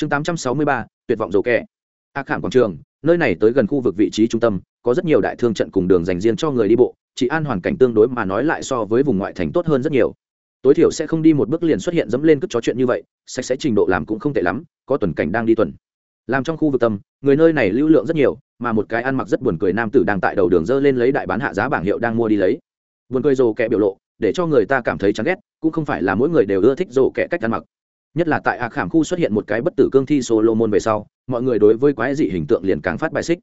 chương tám trăm sáu mươi ba, tuyệt vọng dầu kẹ. A khảm quảng trường, nơi này tới gần khu vực vị trí trung tâm, có rất nhiều đại thương trận cùng đường dành riêng cho người đi bộ, chỉ an hoàn cảnh tương đối mà nói lại so với vùng ngoại thành tốt hơn rất nhiều. Tối thiểu sẽ không đi một bước liền xuất hiện dẫm lên cất chó chuyện như vậy, sạch sẽ trình độ làm cũng không tệ lắm, có tuần cảnh đang đi tuần. Làm trong khu vực tâm, người nơi này lưu lượng rất nhiều, mà một cái ăn mặc rất buồn cười nam tử đang tại đầu đường dơ lên lấy đại bán hạ giá bảng hiệu đang mua đi lấy. Buồn cười rồ kẹ biểu lộ, để cho người ta cảm thấy chán ghét, cũng không phải là mỗi người đều ưa thích rồ kẹ cách ăn mặc nhất là tại hạ khảm khu xuất hiện một cái bất tử cương thi solo môn về sau, mọi người đối với quái dị hình tượng liền càng phát bài xích.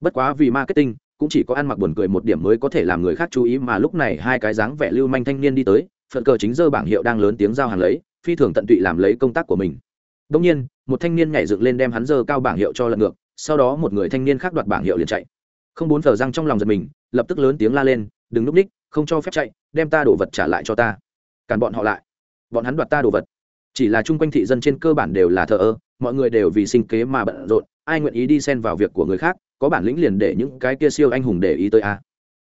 Bất quá vì marketing, cũng chỉ có ăn mặc buồn cười một điểm mới có thể làm người khác chú ý mà lúc này hai cái dáng vẻ lưu manh thanh niên đi tới phận cờ chính dơ bảng hiệu đang lớn tiếng giao hàng lấy, phi thường tận tụy làm lấy công tác của mình. Đông nhiên, một thanh niên nhảy dựng lên đem hắn dơ cao bảng hiệu cho lật ngược, sau đó một người thanh niên khác đoạt bảng hiệu liền chạy. Không bốn thờ răng trong lòng giật mình, lập tức lớn tiếng la lên, đừng núp ních, không cho phép chạy, đem ta đồ vật trả lại cho ta. Càn bọn họ lại. Bọn hắn đoạt ta đồ vật chỉ là chung quanh thị dân trên cơ bản đều là thợ ơ, mọi người đều vì sinh kế mà bận rộn, ai nguyện ý đi xen vào việc của người khác, có bản lĩnh liền để những cái kia siêu anh hùng để ý tới a.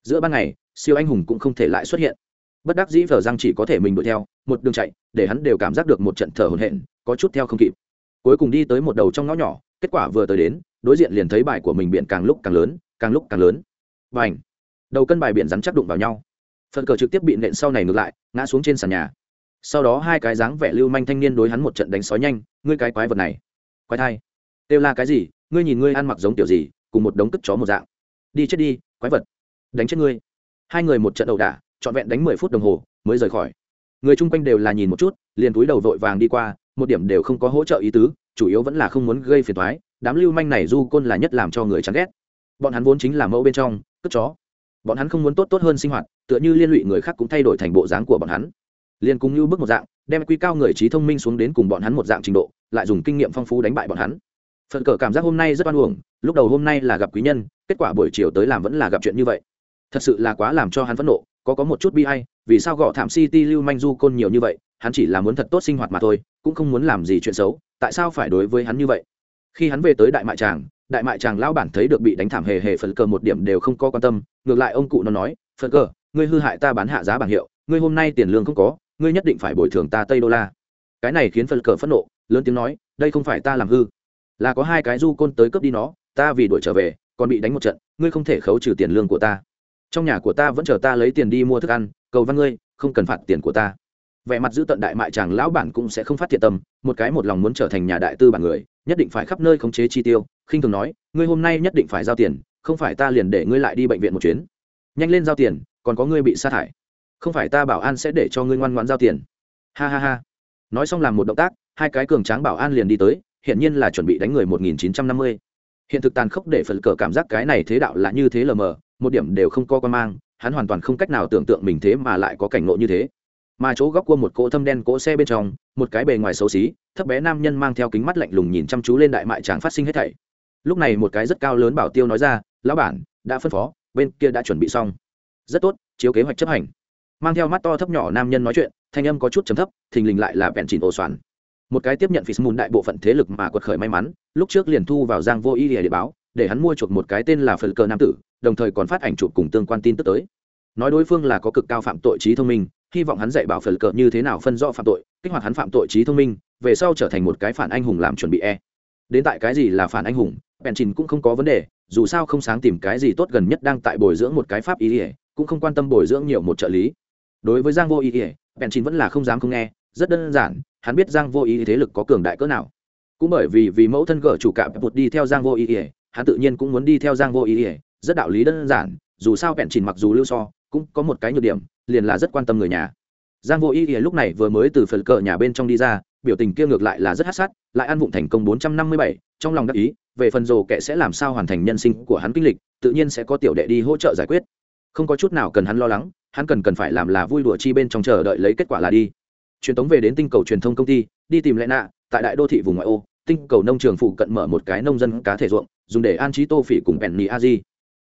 Giữa ban ngày, siêu anh hùng cũng không thể lại xuất hiện. Bất đắc dĩ vờ răng chỉ có thể mình đuổi theo, một đường chạy, để hắn đều cảm giác được một trận thở hổn hển, có chút theo không kịp. Cuối cùng đi tới một đầu trong ngõ nhỏ, kết quả vừa tới đến, đối diện liền thấy bài của mình biển càng lúc càng lớn, càng lúc càng lớn. Và ảnh đầu cân bài biển rắn chắc đụng vào nhau. Phần cờ trực tiếp bị nện sau này ngược lại, ngã xuống trên sàn nhà sau đó hai cái dáng vẻ lưu manh thanh niên đối hắn một trận đánh sói nhanh, ngươi cái quái vật này, quái thai, kêu là cái gì? Ngươi nhìn ngươi ăn mặc giống tiểu gì, cùng một đống cất chó một dạng. Đi chết đi, quái vật, đánh chết ngươi. Hai người một trận ẩu đả, trọn vẹn đánh mười phút đồng hồ mới rời khỏi. Người chung quanh đều là nhìn một chút, liền túi đầu vội vàng đi qua, một điểm đều không có hỗ trợ ý tứ, chủ yếu vẫn là không muốn gây phiền thoái đám lưu manh này du côn là nhất làm cho người chán ghét. Bọn hắn vốn chính là mẫu bên trong, cất chó. Bọn hắn không muốn tốt tốt hơn sinh hoạt, tựa như liên lụy người khác cũng thay đổi thành bộ dáng của bọn hắn liền cùng như bước một dạng, đem quy cao người trí thông minh xuống đến cùng bọn hắn một dạng trình độ, lại dùng kinh nghiệm phong phú đánh bại bọn hắn. Phần cờ cảm giác hôm nay rất oan uổng, lúc đầu hôm nay là gặp quý nhân, kết quả buổi chiều tới làm vẫn là gặp chuyện như vậy. Thật sự là quá làm cho hắn phẫn nộ, có có một chút bi hay vì sao gõ thảm city lưu manh du côn nhiều như vậy, hắn chỉ là muốn thật tốt sinh hoạt mà thôi, cũng không muốn làm gì chuyện xấu, tại sao phải đối với hắn như vậy? Khi hắn về tới đại mại tràng, đại mại tràng lão bản thấy được bị đánh thảm hề hề phần cờ một điểm đều không có quan tâm, ngược lại ông cụ nó nói phần cờ, ngươi hư hại ta bán hạ giá bảng hiệu, ngươi hôm nay tiền lương không có ngươi nhất định phải bồi thường ta tây đô la. Cái này khiến phần cờ phẫn nộ, lớn tiếng nói, đây không phải ta làm hư. Là có hai cái du côn tới cướp đi nó, ta vì đuổi trở về, còn bị đánh một trận, ngươi không thể khấu trừ tiền lương của ta. Trong nhà của ta vẫn chờ ta lấy tiền đi mua thức ăn, cầu văn ngươi, không cần phạt tiền của ta. Vẻ mặt giữ tận đại mại chàng lão bản cũng sẽ không phát thiện tâm, một cái một lòng muốn trở thành nhà đại tư bản người, nhất định phải khắp nơi khống chế chi tiêu, khinh thường nói, ngươi hôm nay nhất định phải giao tiền, không phải ta liền để ngươi lại đi bệnh viện một chuyến. Nhanh lên giao tiền, còn có ngươi bị sa thải không phải ta bảo an sẽ để cho ngươi ngoan ngoãn giao tiền. Ha ha ha. Nói xong làm một động tác, hai cái cường tráng bảo an liền đi tới hiện nhiên là chuẩn bị đánh người 1950. hiện thực tàn khốc để phần cờ cảm giác cái này thế đạo là như thế lờ mờ, một điểm đều không có quan mang, hắn hoàn toàn không cách nào tưởng tượng mình thế mà lại có cảnh ngộ như thế. Mà chỗ góc cua một cỗ thâm đen cỗ xe bên trong, một cái bề ngoài xấu xí, thấp bé nam nhân mang theo kính mắt lạnh lùng nhìn chăm chú lên đại mại tràng phát sinh hết thảy. Lúc này một cái rất cao lớn bảo tiêu nói ra, lão bản, đã phân phó, bên kia đã chuẩn bị xong. Rất tốt, chiếu kế hoạch chấp hành mang theo mắt to thấp nhỏ nam nhân nói chuyện, thanh âm có chút chấm thấp, thình lình lại là vẹn chỉnh ổ xoắn một cái tiếp nhận phí mùn đại bộ phận thế lực mà quật khởi may mắn, lúc trước liền thu vào giang vô ý địa báo, để hắn mua chuộc một cái tên là phần cờ nam tử, đồng thời còn phát ảnh chụp cùng tương quan tin tức tới. Nói đối phương là có cực cao phạm tội trí thông minh, hy vọng hắn dạy bảo phần cờ như thế nào phân rõ phạm tội, kích hoạt hắn phạm tội trí thông minh, về sau trở thành một cái phản anh hùng làm chuẩn bị e. Đến tại cái gì là phản anh hùng, bèn trình cũng không có vấn đề, dù sao không sáng tìm cái gì tốt gần nhất đang tại bồi dưỡng một cái pháp ý ỉa cũng không quan tâm bồi dưỡng nhiều một trợ lý đối với giang vô ý ỉa bèn chín vẫn là không dám không nghe, rất đơn giản, hắn biết giang vô ý thế lực có cường đại cỡ nào. Cũng bởi vì vì mẫu thân gở chủ cạm bụt đi theo giang vô ý ỉa hắn tự nhiên cũng muốn đi theo giang vô ý ỉa rất đạo lý đơn giản, dù sao bèn chín mặc dù lưu so, cũng có một cái nhược điểm, liền là rất quan tâm người nhà. Giang vô ý ỉa lúc này vừa mới từ phần cờ nhà bên trong đi ra, biểu tình kia ngược lại là rất hắt sát, lại ăn vụng thành công bốn trăm năm mươi bảy, trong lòng đắc ý, về phần rồ kệ sẽ làm sao hoàn thành nhân sinh của hắn kinh lịch, tự nhiên sẽ có tiểu đệ đi hỗ trợ giải quyết. Không có chút nào cần hắn lo lắng hắn cần cần phải làm là vui đùa chi bên trong chờ đợi lấy kết quả là đi. Truyền tống về đến tinh cầu truyền thông công ty, đi tìm lẽ nạ, tại đại đô thị vùng ngoại ô, tinh cầu nông trường phụ cận mở một cái nông dân cá thể ruộng, dùng để an trí tô phỉ cùng bèn penny a di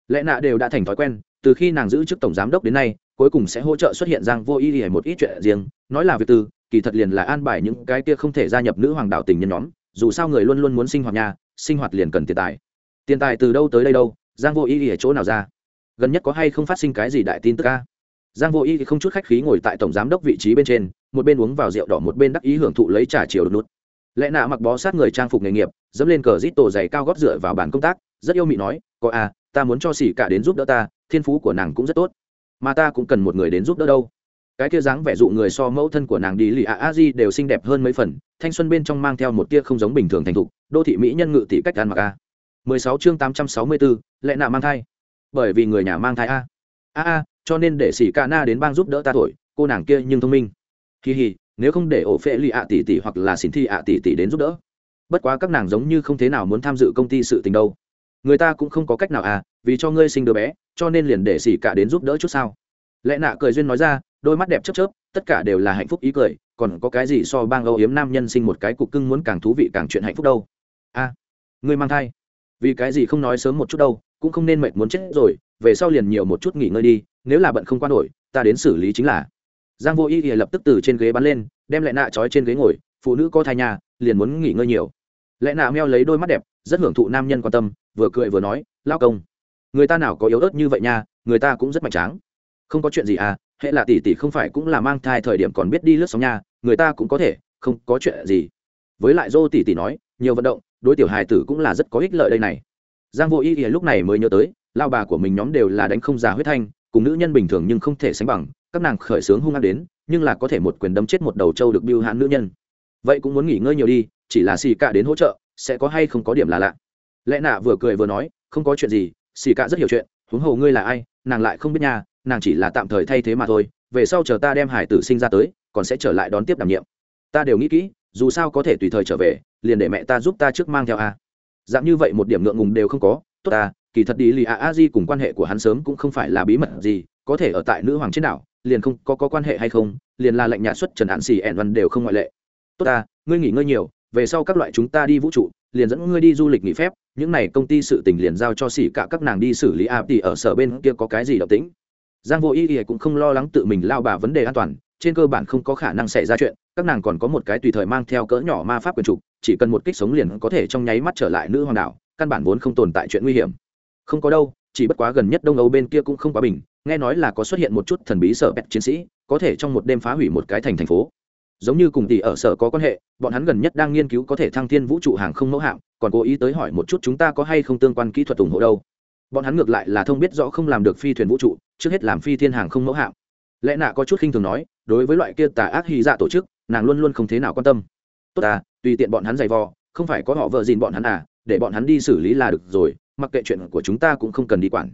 lẽ nạ đều đã thành thói quen, từ khi nàng giữ chức tổng giám đốc đến nay, cuối cùng sẽ hỗ trợ xuất hiện giang vô ý hay một ít chuyện riêng, nói là việc tư kỳ thật liền là an bài những cái kia không thể gia nhập nữ hoàng đạo tình nhân nhóm, dù sao người luôn luôn muốn sinh hoạt nhà, sinh hoạt liền cần tiền tài. Tiền tài từ đâu tới đây đâu, giang vô ý ở chỗ nào ra? Gần nhất có hay không phát sinh cái gì đại tin tức ca giang vô Y không chút khách khí ngồi tại tổng giám đốc vị trí bên trên một bên uống vào rượu đỏ một bên đắc ý hưởng thụ lấy trà chiều đột nút lẽ nạ mặc bó sát người trang phục nghề nghiệp dẫm lên cờ rít tổ dày cao gót dựa vào bàn công tác rất yêu mị nói có à ta muốn cho xỉ cả đến giúp đỡ ta thiên phú của nàng cũng rất tốt. Mà ta cũng cần một người đến giúp đỡ đâu. Cái kia dáng vẻ dụ người so mẫu thân của nàng đi lì ạ a di đều xinh đẹp hơn mấy phần thanh xuân bên trong mang theo một tia không giống bình thường thành thục đô thị mỹ nhân ngự tỷ cách ăn mặc a. 16 chương 864, lẽ nạ mang thai? Bởi vì người nhà mang thai a. A a cho nên để xỉ ca na đến bang giúp đỡ ta thổi, cô nàng kia nhưng thông minh. Kỳ hì, nếu không để ổ phệ lì ạ tỷ tỷ hoặc là xin thi ạ tỷ tỷ đến giúp đỡ. Bất quá các nàng giống như không thế nào muốn tham dự công ty sự tình đâu. Người ta cũng không có cách nào à vì cho ngươi sinh đứa bé, cho nên liền để xỉ cả đến giúp đỡ chút sao. Lẽ nạ cười duyên nói ra, đôi mắt đẹp chớp chớp, tất cả đều là hạnh phúc ý cười, còn có cái gì so bang âu yếm nam nhân sinh một cái cục cưng muốn càng thú vị càng chuyện hạnh phúc đâu. A ngươi mang thai. Vì cái gì không nói sớm một chút đâu, cũng không nên mệt muốn chết rồi, về sau liền nhiều một chút nghỉ ngơi đi nếu là bận không qua nổi, ta đến xử lý chính là. Giang vô y thì lập tức từ trên ghế bắn lên, đem lại nạ trói trên ghế ngồi, phụ nữ có thai nhà, liền muốn nghỉ ngơi nhiều. Lẽ nạ meo lấy đôi mắt đẹp, rất hưởng thụ nam nhân quan tâm, vừa cười vừa nói, lao công, người ta nào có yếu ớt như vậy nha, người ta cũng rất mạnh tráng. Không có chuyện gì à hệ là tỷ tỷ không phải cũng là mang thai thời điểm còn biết đi lướt sóng nha, người ta cũng có thể, không có chuyện gì. Với lại dô tỷ tỷ nói, nhiều vận động, đối tiểu hài tử cũng là rất có ích lợi đây này. Giang vô ý ý lúc này mới nhớ tới, lao bà của mình nhóm đều là đánh không già huyết thanh cùng nữ nhân bình thường nhưng không thể sánh bằng, các nàng khởi sướng hung hăng đến, nhưng là có thể một quyền đấm chết một đầu trâu được biêu hãn nữ nhân. Vậy cũng muốn nghỉ ngơi nhiều đi, chỉ là xì cạ đến hỗ trợ, sẽ có hay không có điểm là lạ. Lẽ nạ vừa cười vừa nói, không có chuyện gì, xì cạ rất hiểu chuyện, huống hồ ngươi là ai, nàng lại không biết nhà nàng chỉ là tạm thời thay thế mà thôi, về sau chờ ta đem hải tử sinh ra tới, còn sẽ trở lại đón tiếp đảm nhiệm. Ta đều nghĩ kỹ, dù sao có thể tùy thời trở về, liền để mẹ ta giúp ta trước mang theo a. Dạng như vậy một điểm ngượng ngùng đều không có, tốt ta kỳ thật đi lì a a di cùng quan hệ của hắn sớm cũng không phải là bí mật gì có thể ở tại nữ hoàng trên đảo liền không có, có quan hệ hay không liền là lệnh nhà xuất trần hạn xì ẹn văn đều không ngoại lệ. Tốt ta ngươi nghỉ ngơi nhiều về sau các loại chúng ta đi vũ trụ liền dẫn ngươi đi du lịch nghỉ phép những n à y công ty sự tình liền giao cho xỉ cả các nàng đi xử lý a thì ở sở bên kia có cái gì động tĩnh. Giang vô ý ý cũng không lo lắng tự mình lao bà vấn đề an toàn trên cơ bản không có khả năng xảy ra chuyện các nàng còn có một cái tùy thời mang theo cỡ nhỏ ma pháp quyền trục chỉ cần một kích sống liền có thể trong nháy mắt trở lại nữ hoàng đảo căn bản vốn không tồn tại chuyện nguy hiểm không có đâu, chỉ bất quá gần nhất đông âu bên kia cũng không quá bình, nghe nói là có xuất hiện một chút thần bí sở bẹt chiến sĩ, có thể trong một đêm phá hủy một cái thành thành phố. Giống như cùng tỷ ở sở có quan hệ, bọn hắn gần nhất đang nghiên cứu có thể thăng thiên vũ trụ hàng không mẫu hạng còn cố ý tới hỏi một chút chúng ta có hay không tương quan kỹ thuật ủng hộ đâu. Bọn hắn ngược lại là thông biết rõ không làm được phi thuyền vũ trụ, trước hết làm phi thiên hàng không mẫu hạng lẽ nạ có chút khinh thường nói, đối với loại kia tà ác hy dạ tổ chức, nàng luôn luôn không thế nào quan tâm. Tốt à tùy tiện bọn hắn giày vò, không phải có họ vợ dìn bọn hắn à để bọn hắn đi xử lý là được rồi mặc kệ chuyện của chúng ta cũng không cần đi quản.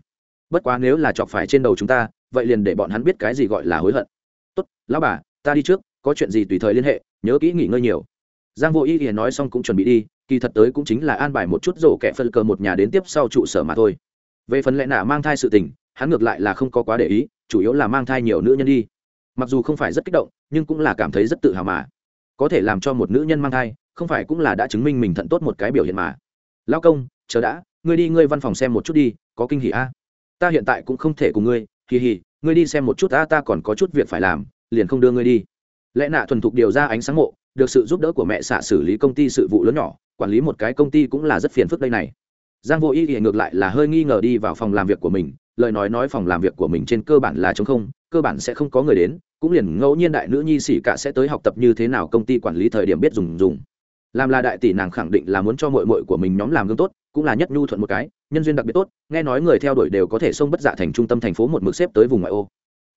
Bất quá nếu là chọc phải trên đầu chúng ta, vậy liền để bọn hắn biết cái gì gọi là hối hận. Tốt, lão bà, ta đi trước, có chuyện gì tùy thời liên hệ, nhớ kỹ nghỉ ngơi nhiều. Giang vô ý thì nói xong cũng chuẩn bị đi, kỳ thật tới cũng chính là an bài một chút rổ kẻ phân cờ một nhà đến tiếp sau trụ sở mà thôi. Về phần lẽ nạ mang thai sự tình, hắn ngược lại là không có quá để ý, chủ yếu là mang thai nhiều nữ nhân đi. Mặc dù không phải rất kích động, nhưng cũng là cảm thấy rất tự hào mà. Có thể làm cho một nữ nhân mang thai, không phải cũng là đã chứng minh mình thận tốt một cái biểu hiện mà. Lao công, chờ đã ngươi đi ngươi văn phòng xem một chút đi, có kinh hỉ a? Ta hiện tại cũng không thể cùng ngươi kỳ hỉ ngươi đi xem một chút, a, ta còn có chút việc phải làm, liền không đưa ngươi đi. Lẽ nạ thuần thục điều ra ánh sáng mộ, được sự giúp đỡ của mẹ xạ xử lý công ty sự vụ lớn nhỏ, quản lý một cái công ty cũng là rất phiền phức đây này. Giang vô ý thì ngược lại là hơi nghi ngờ đi vào phòng làm việc của mình, lời nói nói phòng làm việc của mình trên cơ bản là chống không, cơ bản sẽ không có người đến, cũng liền ngẫu nhiên đại nữ nhi sĩ cả sẽ tới học tập như thế nào công ty quản lý thời điểm biết dùng dùng. Làm là đại tỷ nàng khẳng định là muốn cho mội mội của mình nhóm làm gương tốt cũng là nhất nhu thuận một cái, nhân duyên đặc biệt tốt, nghe nói người theo đuổi đều có thể xông bất dạ thành trung tâm thành phố một mực xếp tới vùng ngoại ô.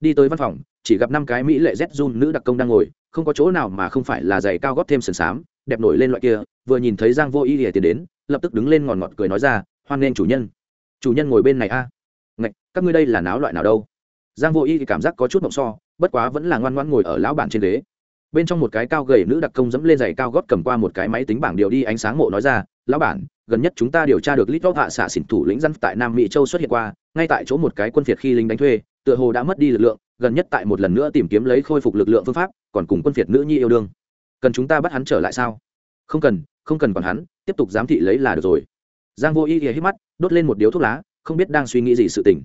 Đi tới văn phòng, chỉ gặp năm cái mỹ lệ z jun nữ đặc công đang ngồi, không có chỗ nào mà không phải là giày cao góp thêm sườn xám, đẹp nổi lên loại kia, vừa nhìn thấy giang vô ý ỉa tiền đến, lập tức đứng lên ngòn ngọt cười nói ra, hoan nghênh chủ nhân. Chủ nhân ngồi bên này a. À? ngạch, các ngươi đây là náo loại nào đâu? Giang vô ý thì cảm giác có chút mộng so, bất quá vẫn là ngoan ngoan ngồi ở lão bản trên ghế bên trong một cái cao gầy nữ đặc công dẫm lên giày cao gót cầm qua một cái máy tính bảng điều đi ánh sáng mộ nói ra, lão bản, gần nhất chúng ta điều tra được lít vóc hạ xạ xỉn thủ lĩnh dân tại nam mỹ châu xuất hiện qua, ngay tại chỗ một cái quân phiệt khi lính đánh thuê, tựa hồ đã mất đi lực lượng, gần nhất tại một lần nữa tìm kiếm lấy khôi phục lực lượng phương pháp, còn cùng quân phiệt nữ nhi yêu đương. Cần chúng ta bắt hắn trở lại sao? Không cần không cần còn hắn, tiếp tục giám thị lấy là được rồi. Giang vô ý ghé hít mắt, đốt lên một điếu thuốc lá, không biết đang suy nghĩ gì sự tình.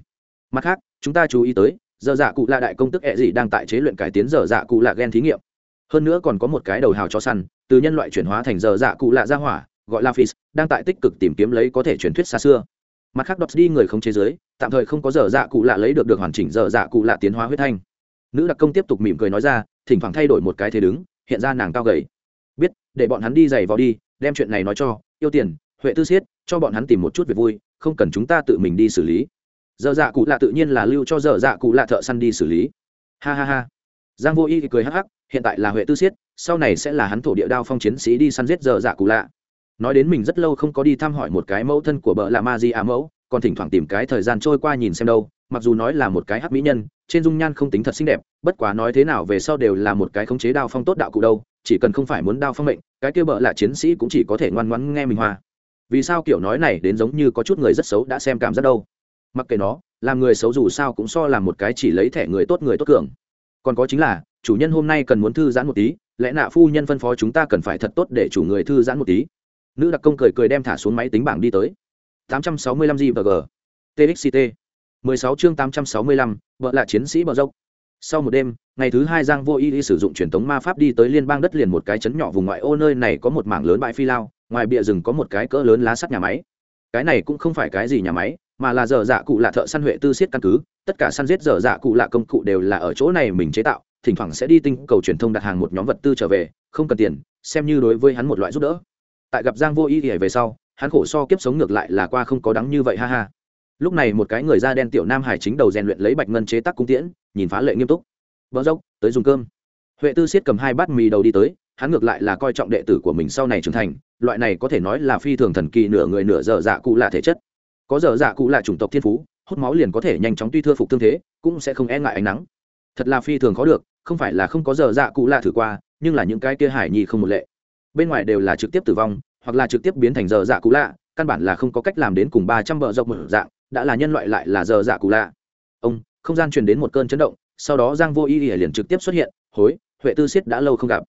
Mặt khác, chúng ta chú ý tới, giờ dạ cụ là đại công tức ẹ gì đang tại chế luyện cải tiến giờ dạ cụ là gen thí nghiệm hơn nữa còn có một cái đầu hào cho săn, từ nhân loại chuyển hóa thành giờ dạ cụ lạ ra hỏa, gọi là phis đang tại tích cực tìm kiếm lấy có thể truyền thuyết xa xưa. Mặt khác đọc đi người không chế giới, tạm thời không có giờ dạ cụ lạ lấy được được hoàn chỉnh giờ dạ cụ lạ tiến hóa huyết thanh. Nữ đặc công tiếp tục mỉm cười nói ra, thỉnh thoảng thay đổi một cái thế đứng, hiện ra nàng cao gầy. Biết, để bọn hắn đi giày vào đi, đem chuyện này nói cho, yêu tiền, huệ tư siết, cho bọn hắn tìm một chút việc vui, không cần chúng ta tự mình đi xử lý. Dở dạ cụ lạ tự nhiên là lưu cho dở dạ cụ lạ thợ săn đi xử lý. Ha ha ha giang vô y cười hắc hắc, hiện tại là huệ tư siết, sau này sẽ là hắn thổ địa đao phong chiến sĩ đi săn giết dở dạ cụ lạ. Nói đến mình rất lâu không có đi thăm hỏi một cái mẫu thân của bợ là ma di à mẫu, còn thỉnh thoảng tìm cái thời gian trôi qua nhìn xem đâu, mặc dù nói là một cái hắc mỹ nhân, trên dung nhan không tính thật xinh đẹp, bất quá nói thế nào về sau đều là một cái khống chế đao phong tốt đạo cụ đâu, chỉ cần không phải muốn đao phong mệnh, cái kia bợ là chiến sĩ cũng chỉ có thể ngoan ngoãn nghe mình hòa. vì sao kiểu nói này đến giống như có chút người rất xấu đã xem cảm giác đâu. Mặc kệ nó, làm người xấu dù sao cũng so làm một cái chỉ lấy thẻ người tốt người tốt cường còn có chính là chủ nhân hôm nay cần muốn thư giãn một tí lẽ nạ phu nhân phân phó chúng ta cần phải thật tốt để chủ người thư giãn một tí. Nữ đặc công cười cười đem thả xuống máy tính bảng đi tới. 865 gvg g txct 16 chương 865, vợ là chiến sĩ bờ dốc. Sau một đêm ngày thứ hai giang vô y đi sử dụng truyền thống ma pháp đi tới liên bang đất liền một cái chấn nhỏ vùng ngoại ô nơi này có một mảng lớn bãi phi lao ngoài bìa rừng có một cái cỡ lớn lá sắt nhà máy. Cái này cũng không phải cái gì nhà máy mà là dở dạ cụ lạ thợ săn huệ tư siết căn cứ, tất cả săn giết dở dạ cụ lạ công cụ đều là ở chỗ này mình chế tạo, thỉnh thoảng sẽ đi tinh cầu truyền thông đặt hàng một nhóm vật tư trở về, không cần tiền, xem như đối với hắn một loại giúp đỡ. Tại gặp giang vô ý ỉa về sau, hắn khổ so kiếp sống ngược lại là qua không có đắng như vậy, ha ha. Lúc này một cái người da đen tiểu nam hải chính đầu rèn luyện lấy bạch ngân chế tác cung tiễn, nhìn phá lệ nghiêm túc. Vợ dốc, tới dùng cơm. Huệ tư siết cầm hai bát mì đầu đi tới, hắn ngược lại là coi trọng đệ tử của mình sau này trưởng thành, loại này có thể nói là phi thường thần kỳ nửa người nửa dở dạ cụ lạ thể chất có giờ dạ cụ lạ chủng tộc thiên phú, hút máu liền có thể nhanh chóng tuy thưa phục tương thế, cũng sẽ không e ngại ánh nắng. Thật là phi thường khó được, không phải là không có giờ dạ cụ lạ thử qua, nhưng là những cái kia hải nhi không một lệ. Bên ngoài đều là trực tiếp tử vong, hoặc là trực tiếp biến thành giờ dạ cụ lạ, căn bản là không có cách làm đến cùng ba trăm bờ dọc một dạng, đã là nhân loại lại là giờ dạ cụ lạ. Ông, không gian truyền đến một cơn chấn động, sau đó giang vô y liền trực tiếp xuất hiện, hối, huệ tư siết đã lâu không gặp.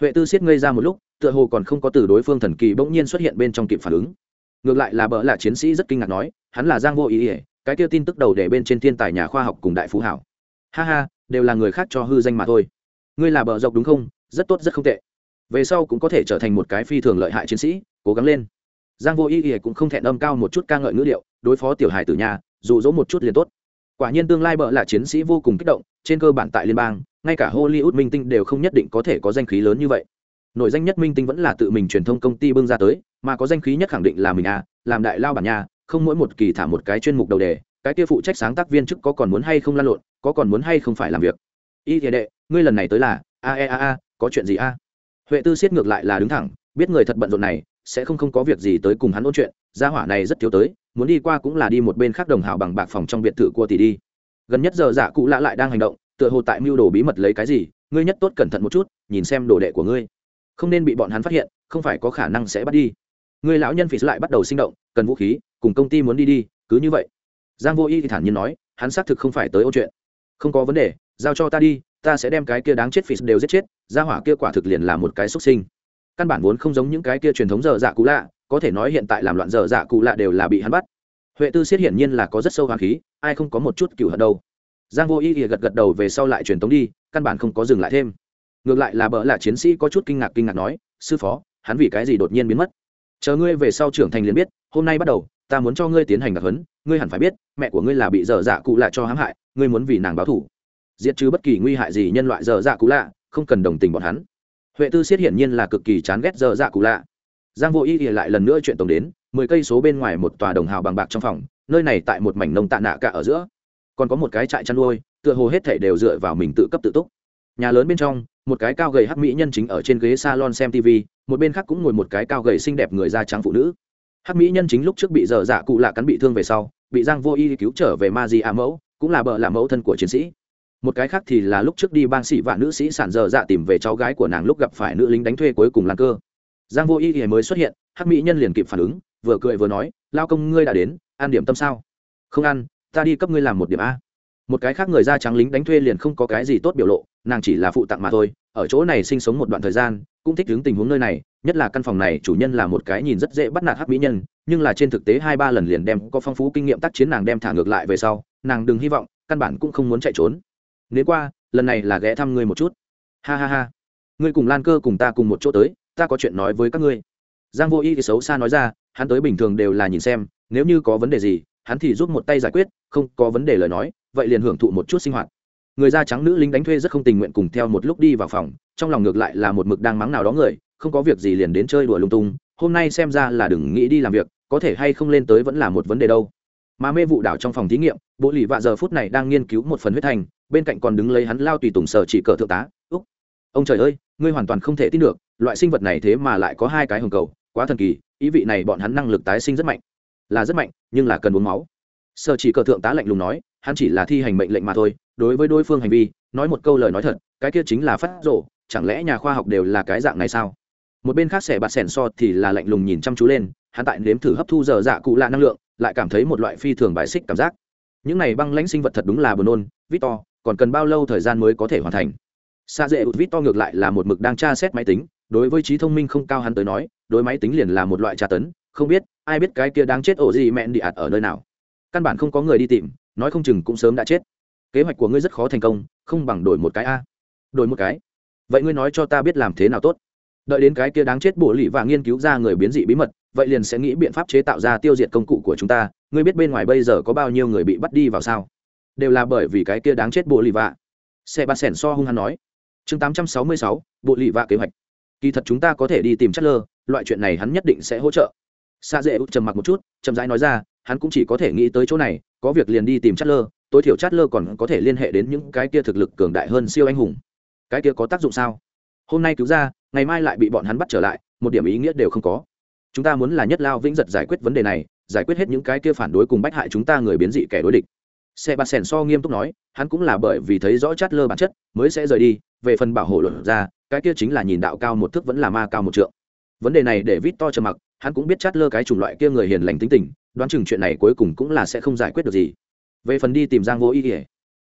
Huệ tư siết ngây ra một lúc, tựa hồ còn không có từ đối phương thần kỳ bỗng nhiên xuất hiện bên trong kịp phản ứng ngược lại là bỡ là chiến sĩ rất kinh ngạc nói, hắn là giang vô ý ỉa, cái kia tin tức đầu để bên trên thiên tài nhà khoa học cùng đại phú hảo. Ha ha, đều là người khác cho hư danh mà thôi. Ngươi là bờ dọc đúng không? Rất tốt, rất không tệ. Về sau cũng có thể trở thành một cái phi thường lợi hại chiến sĩ, cố gắng lên. Giang vô ý ỉa cũng không thẹn âm cao một chút ca ngợi ngữ điệu, đối phó tiểu hài tử nhà, dụ dỗ một chút liền tốt. Quả nhiên tương lai bợ là chiến sĩ vô cùng kích động, trên cơ bản tại liên bang, ngay cả hollywood minh tinh đều không nhất định có thể có danh khí lớn như vậy. Nội danh nhất minh tinh vẫn là tự mình truyền thông công ty bưng ra tới mà có danh khí nhất khẳng định là mình à làm đại lao bản nhà không mỗi một kỳ thả một cái chuyên mục đầu đề, cái kia phụ trách sáng tác viên chức có còn muốn hay không lan lộn, có còn muốn hay không phải làm việc. Y thế đệ, ngươi lần này tới là, a e a a, có chuyện gì a? Huệ tư siết ngược lại là đứng thẳng, biết người thật bận rộn này, sẽ không không có việc gì tới cùng hắn ôn chuyện, gia hỏa này rất thiếu tới, muốn đi qua cũng là đi một bên khác đồng hào bằng bạc phòng trong biệt thự của tỷ đi. Gần nhất giờ giả cụ lạ lại đang hành động, tựa hồ tại mưu đồ bí mật lấy cái gì, ngươi nhất tốt cẩn thận một chút, nhìn xem đồ đệ của ngươi. Không nên bị bọn hắn phát hiện, không phải có khả năng sẽ bắt đi người lão nhân phỉ lại bắt đầu sinh động, cần vũ khí, cùng công ty muốn đi đi, cứ như vậy. Giang vô y thì thản nhiên nói, hắn xác thực không phải tới ô chuyện. Không có vấn đề, giao cho ta đi, ta sẽ đem cái kia đáng chết phỉ đều giết chết, gia hỏa kia quả thực liền là một cái xuất sinh. Căn bản vốn không giống những cái kia truyền thống dở dạ cũ lạ, có thể nói hiện tại làm loạn dở dạ cũ lạ đều là bị hắn bắt. Huệ tư siết hiển nhiên là có rất sâu hoàng khí, ai không có một chút cựu hận đâu. Giang vô y thì gật gật đầu về sau lại truyền thống đi, căn bản không có dừng lại thêm. Ngược lại là bỡ là chiến sĩ có chút kinh ngạc kinh ngạc nói, sư phó, hắn vì cái gì đột nhiên biến mất? Chờ ngươi về sau trưởng thành liền biết, hôm nay bắt đầu, ta muốn cho ngươi tiến hành đặc huấn, ngươi hẳn phải biết, mẹ của ngươi là bị dở dạ cụ lạ cho hãm hại, ngươi muốn vì nàng báo thủ diệt trừ bất kỳ nguy hại gì nhân loại dở dạ cụ lạ, không cần đồng tình bọn hắn. Huệ tư siết hiển nhiên là cực kỳ chán ghét dở dạ cụ lạ. Giang vô y thì lại lần nữa chuyện tổng đến, mười cây số bên ngoài một tòa đồng hào bằng bạc trong phòng, nơi này tại một mảnh nông tạ nạ cả ở giữa. Còn có một cái trại chăn nuôi, tựa hồ hết thể đều dựa vào mình tự cấp tự túc nhà lớn bên trong, một cái cao gầy hắc mỹ nhân chính ở trên ghế salon xem tv một bên khác cũng ngồi một cái cao gầy xinh đẹp người da trắng phụ nữ. Hắc mỹ nhân chính lúc trước bị dở dạ cụ lạ cắn bị thương về sau, bị giang vô y cứu trở về ma di a mẫu, cũng là bợ là mẫu thân của chiến sĩ. Một cái khác thì là lúc trước đi bang sĩ và nữ sĩ sản dở dạ tìm về cháu gái của nàng lúc gặp phải nữ lính đánh thuê cuối cùng lan cơ. Giang vô y mới xuất hiện, hắc mỹ nhân liền kịp phản ứng, vừa cười vừa nói, lao công, ngươi đã đến, ăn điểm tâm sao? Không ăn, ta đi cấp ngươi làm một điểm a. Một cái khác người da trắng lính đánh thuê liền không có cái gì tốt biểu lộ nàng chỉ là phụ tặng mà thôi, ở chỗ này sinh sống một đoạn thời gian, cũng thích hướng tình huống nơi này, nhất là căn phòng này, chủ nhân là một cái nhìn rất dễ bắt nạt hắc mỹ nhân, nhưng là trên thực tế hai ba lần liền đem có phong phú kinh nghiệm tác chiến nàng đem thả ngược lại về sau, nàng đừng hy vọng, căn bản cũng không muốn chạy trốn. Nếu qua, lần này là ghé thăm ngươi một chút. Ha ha ha. Ngươi cùng lan cơ cùng ta cùng một chỗ tới, ta có chuyện nói với các ngươi. Giang vô y thì xấu xa nói ra, hắn tới bình thường đều là nhìn xem, nếu như có vấn đề gì, hắn thì giúp một tay giải quyết, không có vấn đề lời nói, vậy liền hưởng thụ một chút sinh hoạt người da trắng nữ lính đánh thuê rất không tình nguyện cùng theo một lúc đi vào phòng, trong lòng ngược lại là một mực đang mắng nào đó người, không có việc gì liền đến chơi đùa lung tung, hôm nay xem ra là đừng nghĩ đi làm việc, có thể hay không lên tới vẫn là một vấn đề đâu. Mà mê vụ đảo trong phòng thí nghiệm, bộ lì vạ giờ phút này đang nghiên cứu một phần huyết thành, bên cạnh còn đứng lấy hắn lao tùy tùng sở chỉ cờ thượng tá, úc, ông trời ơi, ngươi hoàn toàn không thể tin được, loại sinh vật này thế mà lại có hai cái hồng cầu, quá thần kỳ, ý vị này bọn hắn năng lực tái sinh rất mạnh, là rất mạnh, nhưng là cần uống máu. Sở chỉ cờ thượng tá lạnh lùng nói, hắn chỉ là thi hành mệnh lệnh mà thôi đối với đối phương hành vi, nói một câu lời nói thật, cái kia chính là phát rộ, chẳng lẽ nhà khoa học đều là cái dạng này sao? Một bên khác xẻ bạt sẻn so thì là lạnh lùng nhìn chăm chú lên, hắn tại nếm thử hấp thu giờ dạ cụ lạ năng lượng, lại cảm thấy một loại phi thường bài xích cảm giác. Những này băng lãnh sinh vật thật đúng là buồn nôn, victor, còn cần bao lâu thời gian mới có thể hoàn thành? Xa dễ ụt victor ngược lại là một mực đang tra xét máy tính, đối với trí thông minh không cao hắn tới nói, đối máy tính liền là một loại tra tấn, không biết ai biết cái kia đang chết ổ gì mẹn đi ạt ở nơi nào. Căn bản không có người đi tìm, nói không chừng cũng sớm đã chết kế hoạch của ngươi rất khó thành công, không bằng đổi một cái a. Đổi một cái? Vậy ngươi nói cho ta biết làm thế nào tốt. Đợi đến cái kia đáng chết bổ lì và nghiên cứu ra người biến dị bí mật, vậy liền sẽ nghĩ biện pháp chế tạo ra tiêu diệt công cụ của chúng ta. Ngươi biết bên ngoài bây giờ có bao nhiêu người bị bắt đi vào sao? Đều là bởi vì cái kia đáng chết bộ lì vạ xe ba sẻn so hung hắn nói. Chương tám trăm sáu mươi sáu bộ lì vạ kế hoạch. Kỳ thật chúng ta có thể đi tìm chất lơ loại chuyện này hắn nhất định sẽ hỗ trợ. Xa dễ út trầm mặc một chút, chậm rãi nói ra, hắn cũng chỉ có thể nghĩ tới chỗ này, có việc liền đi tìm chất lơ tối thiểu chát lơ còn có thể liên hệ đến những cái kia thực lực cường đại hơn siêu anh hùng. Cái kia có tác dụng sao? Hôm nay cứu ra, ngày mai lại bị bọn hắn bắt trở lại, một điểm ý nghĩa đều không có. Chúng ta muốn là nhất lao vĩnh giật giải quyết vấn đề này, giải quyết hết những cái kia phản đối cùng bách hại chúng ta người biến dị kẻ đối địch. Xe bạt sèn so nghiêm túc nói, hắn cũng là bởi vì thấy rõ chát lơ bản chất, mới sẽ rời đi, về phần bảo hộ luật ra, cái kia chính là nhìn đạo cao một thước vẫn là ma cao một trượng. Vấn đề này để vít to trầm mặc, hắn cũng biết chát lơ cái chủng loại kia người hiền lành tính tình, đoán chừng chuyện này cuối cùng cũng là sẽ không giải quyết được gì về phần đi tìm giang vô ý nghĩa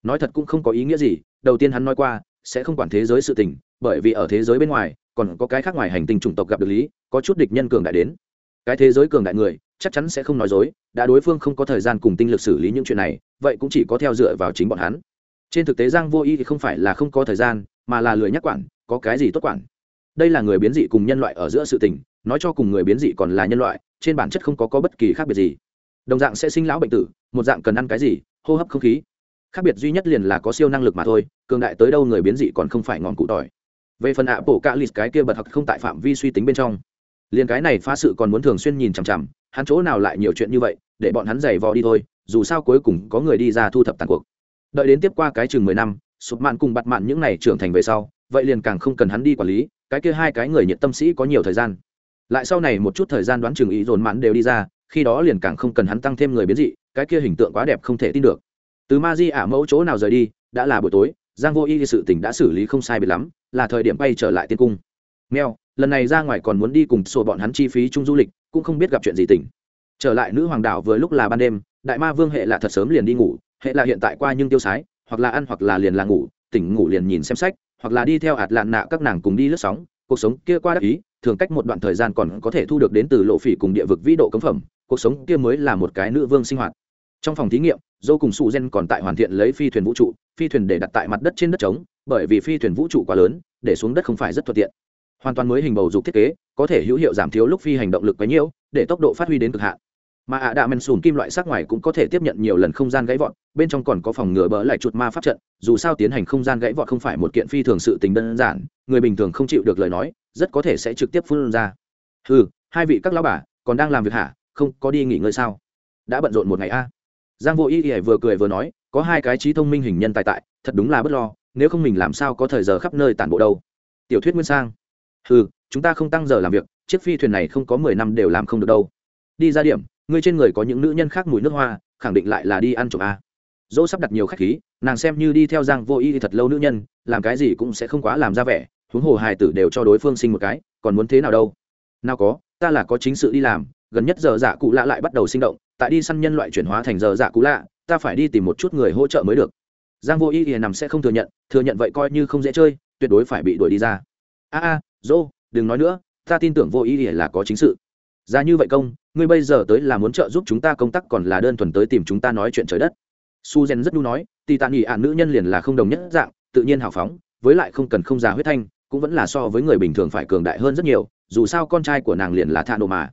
nói thật cũng không có ý nghĩa gì đầu tiên hắn nói qua sẽ không quản thế giới sự tình bởi vì ở thế giới bên ngoài còn có cái khác ngoài hành tinh chủng tộc gặp được lý có chút địch nhân cường đại đến. Cái thế giới cường đại người chắc chắn sẽ không nói dối đã đối phương không có thời gian cùng tinh lực xử lý những chuyện này vậy cũng chỉ có theo dựa vào chính bọn hắn. Trên thực tế giang vô y thì không phải là không có thời gian mà là lười nhắc quản có cái gì tốt quản? Đây là người biến dị cùng nhân loại ở giữa sự tình nói cho cùng người biến dị còn là nhân loại trên bản chất không có, có bất kỳ khác biệt gì đồng dạng sẽ sinh lão bệnh tử, một dạng cần ăn cái gì, hô hấp không khí. Khác biệt duy nhất liền là có siêu năng lực mà thôi, cường đại tới đâu người biến dị còn không phải ngọn cụ tỏi. Về phần ạ bộ cạ lịt cái kia bật thật không tại phạm vi suy tính bên trong. Liền cái này phá sự còn muốn thường xuyên nhìn chằm chằm, hắn chỗ nào lại nhiều chuyện như vậy, để bọn hắn giày vò đi thôi, dù sao cuối cùng có người đi ra thu thập tàn cuộc. Đợi đến tiếp qua cái chừng mười năm, sụp mạn cùng bặt mạn những này trưởng thành về sau, vậy liền càng không cần hắn đi quản lý, cái kia hai cái người nhiệt tâm sĩ có nhiều thời gian. Lại sau này một chút thời gian đoán chừng ý dồn mạn đều đi ra khi đó liền càng không cần hắn tăng thêm người biến dị, cái kia hình tượng quá đẹp không thể tin được. Từ ma di ả mẫu chỗ nào rời đi, đã là buổi tối, giang vô y sự tình đã xử lý không sai biệt lắm, là thời điểm bay trở lại tiên cung. Mèo, lần này ra ngoài còn muốn đi cùng sổ bọn hắn chi phí chung du lịch, cũng không biết gặp chuyện gì tỉnh. Trở lại nữ hoàng đảo vừa lúc là ban đêm, đại ma vương hệ là thật sớm liền đi ngủ, hệ là hiện tại qua nhưng tiêu sái, hoặc là ăn hoặc là liền là ngủ, tỉnh ngủ liền nhìn xem sách, hoặc là đi theo ạt lạn nạ các nàng cùng đi lướt sóng, cuộc sống kia qua đắc ý, thường cách một đoạn thời gian còn có thể thu được đến từ lộ phỉ cùng địa vực vĩ độ cấm phẩm cuộc sống kia mới là một cái nữ vương sinh hoạt. Trong phòng thí nghiệm dâu cùng su gen còn tại hoàn thiện lấy phi thuyền vũ trụ, phi thuyền để đặt tại mặt đất trên đất trống, bởi vì phi thuyền vũ trụ quá lớn, để xuống đất không phải rất thuận tiện. Hoàn toàn mới hình bầu dục thiết kế, có thể hữu hiệu giảm thiếu lúc phi hành động lực quá nhiêu để tốc độ phát huy đến cực hạn. Mà ạ đạ men sùn kim loại sắc ngoài cũng có thể tiếp nhận nhiều lần không gian gãy vọt, bên trong còn có phòng ngừa bỡ lại chuột ma pháp trận, dù sao tiến hành không gian gãy vọt không phải một kiện phi thường sự tình đơn giản, người bình thường không chịu được lời nói, rất có thể sẽ trực tiếp phun ra. Ừ hai vị các lão bà, còn đang làm việc hả? Không có đi nghỉ ngơi sao? Đã bận rộn một ngày a. Giang vô ý ỉa vừa cười vừa nói, có hai cái trí thông minh hình nhân tài tại, thật đúng là bất lo, nếu không mình làm sao có thời giờ khắp nơi tản bộ đâu. Tiểu thuyết nguyên sang. Ừ chúng ta không tăng giờ làm việc, chiếc phi thuyền này không có mười năm đều làm không được đâu. Đi ra điểm ngươi trên người có những nữ nhân khác mùi nước hoa, khẳng định lại là đi ăn trộm a. Dỗ sắp đặt nhiều khách khí, nàng xem như đi theo giang vô ý thật lâu nữ nhân, làm cái gì cũng sẽ không quá làm ra vẻ, huống hồ hài tử đều cho đối phương sinh một cái, còn muốn thế nào đâu? Nào có, ta là có chính sự đi làm gần nhất giờ dạ cụ lạ lại bắt đầu sinh động, tại đi săn nhân loại chuyển hóa thành giờ dạ cụ lạ, ta phải đi tìm một chút người hỗ trợ mới được. Giang vô y thì nằm sẽ không thừa nhận thừa nhận vậy coi như không dễ chơi, tuyệt đối phải bị đuổi đi ra. A a, dô, đừng nói nữa, ta tin tưởng vô y thì là có chính sự. Ra như vậy công, ngươi bây giờ tới là muốn trợ giúp chúng ta công tác còn là đơn thuần tới tìm chúng ta nói chuyện trời đất. Su gen rất nhu nói, tì tạ nghỉ ạn nữ nhân liền là không đồng nhất dạng, tự nhiên hào phóng, với lại không cần không già huyết thanh, cũng vẫn là so với người bình thường phải cường đại hơn rất nhiều, dù sao con trai của nàng liền là thạ nộ mà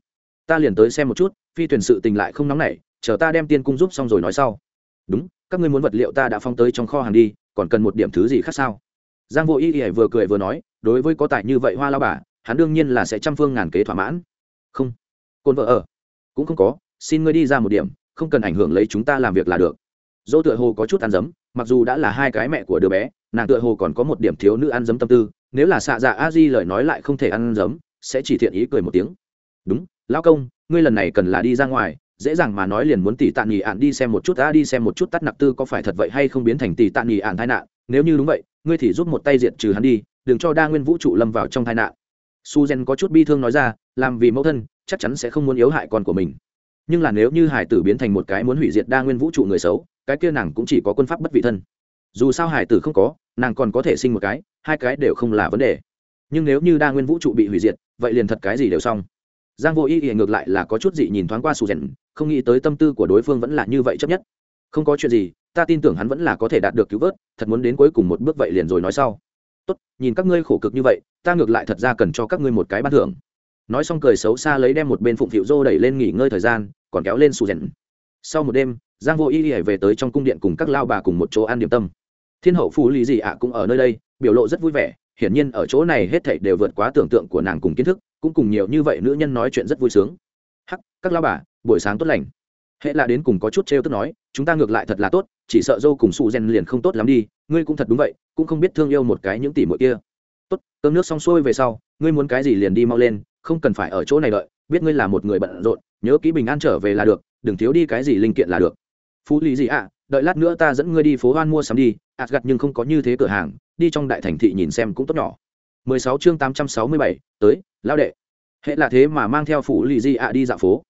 ta liền tới xem một chút, phi thuyền sự tình lại không nóng nảy, chờ ta đem tiên cung giúp xong rồi nói sau. Đúng, các ngươi muốn vật liệu ta đã phong tới trong kho hàng đi, còn cần một điểm thứ gì khác sao? Giang vô Y Y vừa cười vừa nói, đối với có tài như vậy hoa lao bà, hắn đương nhiên là sẽ trăm phương ngàn kế thỏa mãn. Không. Côn vợ ở. Cũng không có, xin ngươi đi ra một điểm, không cần ảnh hưởng lấy chúng ta làm việc là được. Dỗ tựa hồ có chút ăn dấm, mặc dù đã là hai cái mẹ của đứa bé, nàng tựa hồ còn có một điểm thiếu nữ ăn dấm tâm tư, nếu là xạ dạ a di lời nói lại không thể ăn dấm, sẽ chỉ thiện ý cười một tiếng. Đúng lão công, ngươi lần này cần là đi ra ngoài, dễ dàng mà nói liền muốn tỷ tạ nghỉ ạn đi xem một chút đã đi xem một chút tắt nặc tư có phải thật vậy hay không biến thành tỷ tạ nghỉ ạn tai nạn. Nếu như đúng vậy, ngươi thì giúp một tay diện trừ hắn đi, đừng cho đa nguyên vũ trụ lâm vào trong tai nạn. Suzen có chút bi thương nói ra, làm vì mẫu thân, chắc chắn sẽ không muốn yếu hại con của mình. Nhưng là nếu như hải tử biến thành một cái muốn hủy diệt đa nguyên vũ trụ người xấu, cái kia nàng cũng chỉ có quân pháp bất vị thân. Dù sao hải tử không có, nàng còn có thể sinh một cái, hai cái đều không là vấn đề. Nhưng nếu như đa nguyên vũ trụ bị hủy diệt, vậy liền thật cái gì đều xong giang vô ý ý ngược lại là có chút gì nhìn thoáng qua sù rèn không nghĩ tới tâm tư của đối phương vẫn là như vậy chấp nhất. Không có chuyện gì, ta tin tưởng hắn vẫn là có thể đạt được cứu vớt, thật muốn đến cuối cùng một bước vậy liền rồi nói sau. Tốt, nhìn các ngươi khổ cực như vậy, ta ngược lại thật ra cần cho các ngươi một cái ban thưởng. Nói xong cười xấu xa lấy đem một bên phụng phịu rô đẩy lên nghỉ ngơi thời gian, còn kéo lên sù rèn sau một đêm, giang vô ý ý về tới trong cung điện cùng các lao bà cùng một chỗ ăn điểm tâm. Thiên hậu phú lý gì ạ cũng ở nơi đây, biểu lộ rất vui vẻ, hiển nhiên ở chỗ này hết thảy đều vượt quá tưởng tượng của nàng cùng kiến thức cũng cùng nhiều như vậy nữ nhân nói chuyện rất vui sướng. Hắc các lao bà buổi sáng tốt lành. Hệ là đến cùng có chút trêu tức nói chúng ta ngược lại thật là tốt chỉ sợ dâu cùng su gen liền không tốt lắm đi ngươi cũng thật đúng vậy cũng không biết thương yêu một cái những tỷ muội kia. Tốt cơm nước xong xuôi về sau ngươi muốn cái gì liền đi mau lên không cần phải ở chỗ này đợi biết ngươi là một người bận rộn nhớ kỹ bình an trở về là được đừng thiếu đi cái gì linh kiện là được. Phú lý gì ạ à, đợi lát nữa ta dẫn ngươi đi phố hoan mua sắm đi ạt gặt nhưng không có như thế cửa hàng đi trong đại thành thị nhìn xem cũng tốt nhỏ. 16 chương 867, tới lao đệ. Hệ là thế mà mang theo phủ lì di ạ đi dạo phố.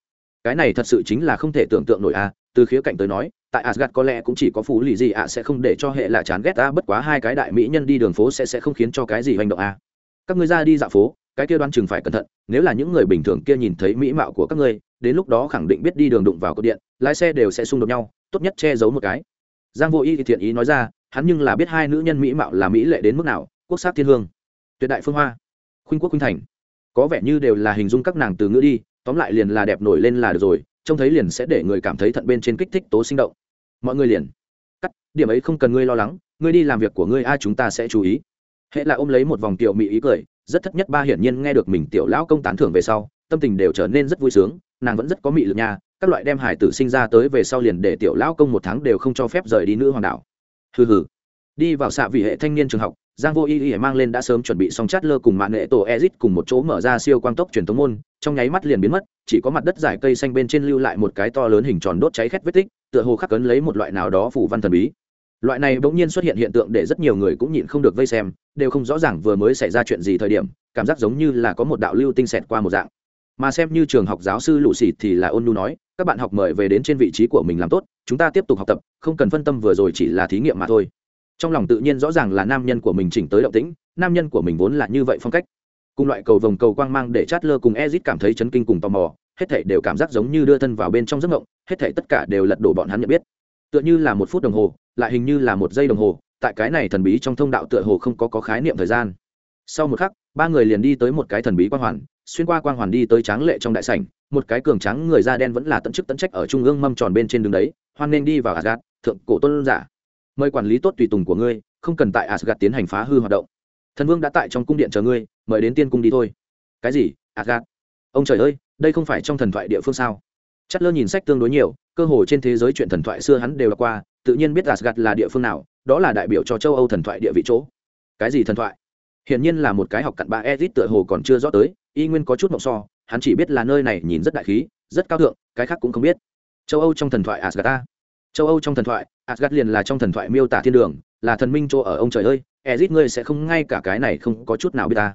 Cái này thật sự chính là không thể tưởng tượng nổi a từ khía cạnh tới nói tại asgad có lẽ cũng chỉ có phủ lì di ạ sẽ không để cho hệ là chán ghét ta bất quá hai cái đại mỹ nhân đi đường phố sẽ sẽ không khiến cho cái gì hành động a các ngươi ra đi dạo phố cái kia đoán chừng phải cẩn thận nếu là những người bình thường kia nhìn thấy mỹ mạo của các ngươi đến lúc đó khẳng định biết đi đường đụng vào cột điện lái xe đều sẽ xung đột nhau tốt nhất che giấu một cái. Giang vô y thì thiện ý nói ra hắn nhưng là biết hai nữ nhân mỹ mạo là mỹ lệ đến mức nào quốc sắc thiên hương tuyệt đại phương hoa, khuynh quốc khuynh thành. Có vẻ như đều là hình dung các nàng từ ngữ đi, tóm lại liền là đẹp nổi lên là được rồi, trông thấy liền sẽ để người cảm thấy thận bên trên kích thích tố sinh động. Mọi người liền cắt, điểm ấy không cần ngươi lo lắng, ngươi đi làm việc của ngươi ai chúng ta sẽ chú ý. Hệ là ôm lấy một vòng tiểu mỹ ý cười, rất thất nhất ba hiển nhiên nghe được mình tiểu lão công tán thưởng về sau, tâm tình đều trở nên rất vui sướng, nàng vẫn rất có mị lực nha, các loại đem hải tử sinh ra tới về sau liền để tiểu lão công một tháng đều không cho phép rời đi nữ hoàng đảo. Hừ hừ. Đi vào xạ vị hệ thanh niên trường học giang vô y y mang lên đã sớm chuẩn bị xong chát lơ cùng mạng nghệ tổ ezit cùng một chỗ mở ra siêu quang tốc truyền thống môn, trong nháy mắt liền biến mất, chỉ có mặt đất giải cây xanh bên trên lưu lại một cái to lớn hình tròn đốt cháy khét vết tích, tựa hồ khắc cấn lấy một loại nào đó phủ văn thần bí. Loại này bỗng nhiên xuất hiện hiện tượng để rất nhiều người cũng nhịn không được vây xem, đều không rõ ràng vừa mới xảy ra chuyện gì thời điểm, cảm giác giống như là có một đạo lưu tinh xẹt qua một dạng. Mà xem như trường học giáo sư lũ xịt thì là ôn nu nói, các bạn học mời về đến trên vị trí của mình làm tốt, chúng ta tiếp tục học tập, không cần phân tâm vừa rồi chỉ là thí nghiệm mà thôi trong lòng tự nhiên rõ ràng là nam nhân của mình chỉnh tới động tĩnh nam nhân của mình vốn là như vậy phong cách. Cùng loại cầu vồng cầu quang mang để chát lơ cùng ezit cảm thấy chấn kinh cùng tò mò hết thảy đều cảm giác giống như đưa thân vào bên trong giấc mộng hết thảy tất cả đều lật đổ bọn hắn nhận biết. Tựa như là một phút đồng hồ lại hình như là một giây đồng hồ tại cái này thần bí trong thông đạo tựa hồ không có, có khái niệm thời gian. Sau một khắc ba người liền đi tới một cái thần bí quang hoàn xuyên qua quang hoàn đi tới tráng lệ trong đại sảnh một cái cường tráng người da đen vẫn là tận chức tận trách ở trung ương mâm tròn bên trên đường đấy hoan nên đi vào gạt thượng cổ tôn giả mời quản lý tốt tùy tùng của ngươi, không cần tại asgad tiến hành phá hư hoạt động. Thần vương đã tại trong cung điện chờ ngươi, mời đến tiên cung đi thôi. Cái gì? Asgad ông trời ơi, đây không phải trong thần thoại địa phương sao? Chất lơ nhìn sách tương đối nhiều, cơ hồ trên thế giới chuyện thần thoại xưa hắn đều đọc qua, tự nhiên biết asgad là địa phương nào, đó là đại biểu cho châu âu thần thoại địa vị chỗ. Cái gì thần thoại? Hiển nhiên là một cái học cặn ba ezit tựa hồ còn chưa rõ tới, y nguyên có chút mộng so, hắn chỉ biết là nơi này nhìn rất đại khí, rất cao thượng, cái khác cũng không biết. Châu âu trong thần thoại asgad châu âu trong thần thoại Asgard liền là trong thần thoại miêu tả thiên đường, là thần minh chỗ ở ông trời ơi ezit ngươi sẽ không ngay cả cái này không có chút nào biết ta.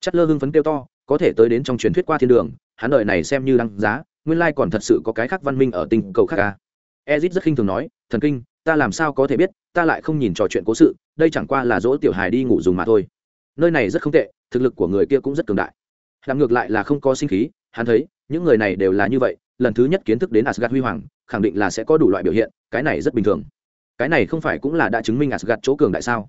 Chất lơ hưng phấn kêu to, có thể tới đến trong truyền thuyết qua thiên đường, hắn đợi này xem như đăng giá, nguyên lai còn thật sự có cái khác văn minh ở tinh cầu khác à. a. ezit rất khinh thường nói, thần kinh, ta làm sao có thể biết, ta lại không nhìn trò chuyện cố sự, đây chẳng qua là dỗ tiểu hài đi ngủ dùng mà thôi. Nơi này rất không tệ, thực lực của người kia cũng rất cường đại. Làm ngược lại là không có sinh khí, hắn thấy, những người này đều là như vậy lần thứ nhất kiến thức đến Asgard huy hoàng, khẳng định là sẽ có đủ loại biểu hiện, cái này rất bình thường. Cái này không phải cũng là đã chứng minh Asgard chỗ cường đại sao?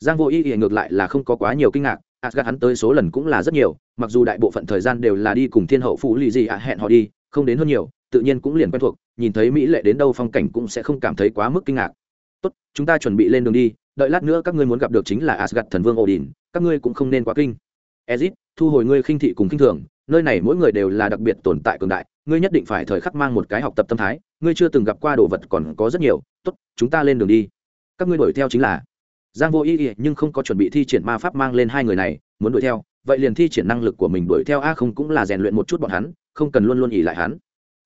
Giang vô ý ý ngược lại là không có quá nhiều kinh ngạc, Asgard hắn tới số lần cũng là rất nhiều, mặc dù đại bộ phận thời gian đều là đi cùng thiên hậu phụ lì gì ạ, hẹn họ đi, không đến hơn nhiều, tự nhiên cũng liền quen thuộc, nhìn thấy mỹ lệ đến đâu phong cảnh cũng sẽ không cảm thấy quá mức kinh ngạc. Tốt, chúng ta chuẩn bị lên đường đi, đợi lát nữa các ngươi muốn gặp được chính là Asgard thần vương odin, các ngươi cũng không nên quá kinh. Ezit, thu hồi ngươi khinh thị cùng khinh thường nơi này mỗi người đều là đặc biệt tồn tại cường đại, ngươi nhất định phải thời khắc mang một cái học tập tâm thái, ngươi chưa từng gặp qua đồ vật còn có rất nhiều, tốt, chúng ta lên đường đi. Các ngươi đuổi theo chính là giang vô ý ý nhưng không có chuẩn bị thi triển ma pháp mang lên hai người này, muốn đuổi theo, vậy liền thi triển năng lực của mình đuổi theo a không cũng là rèn luyện một chút bọn hắn, không cần luôn luôn ỉ lại hắn.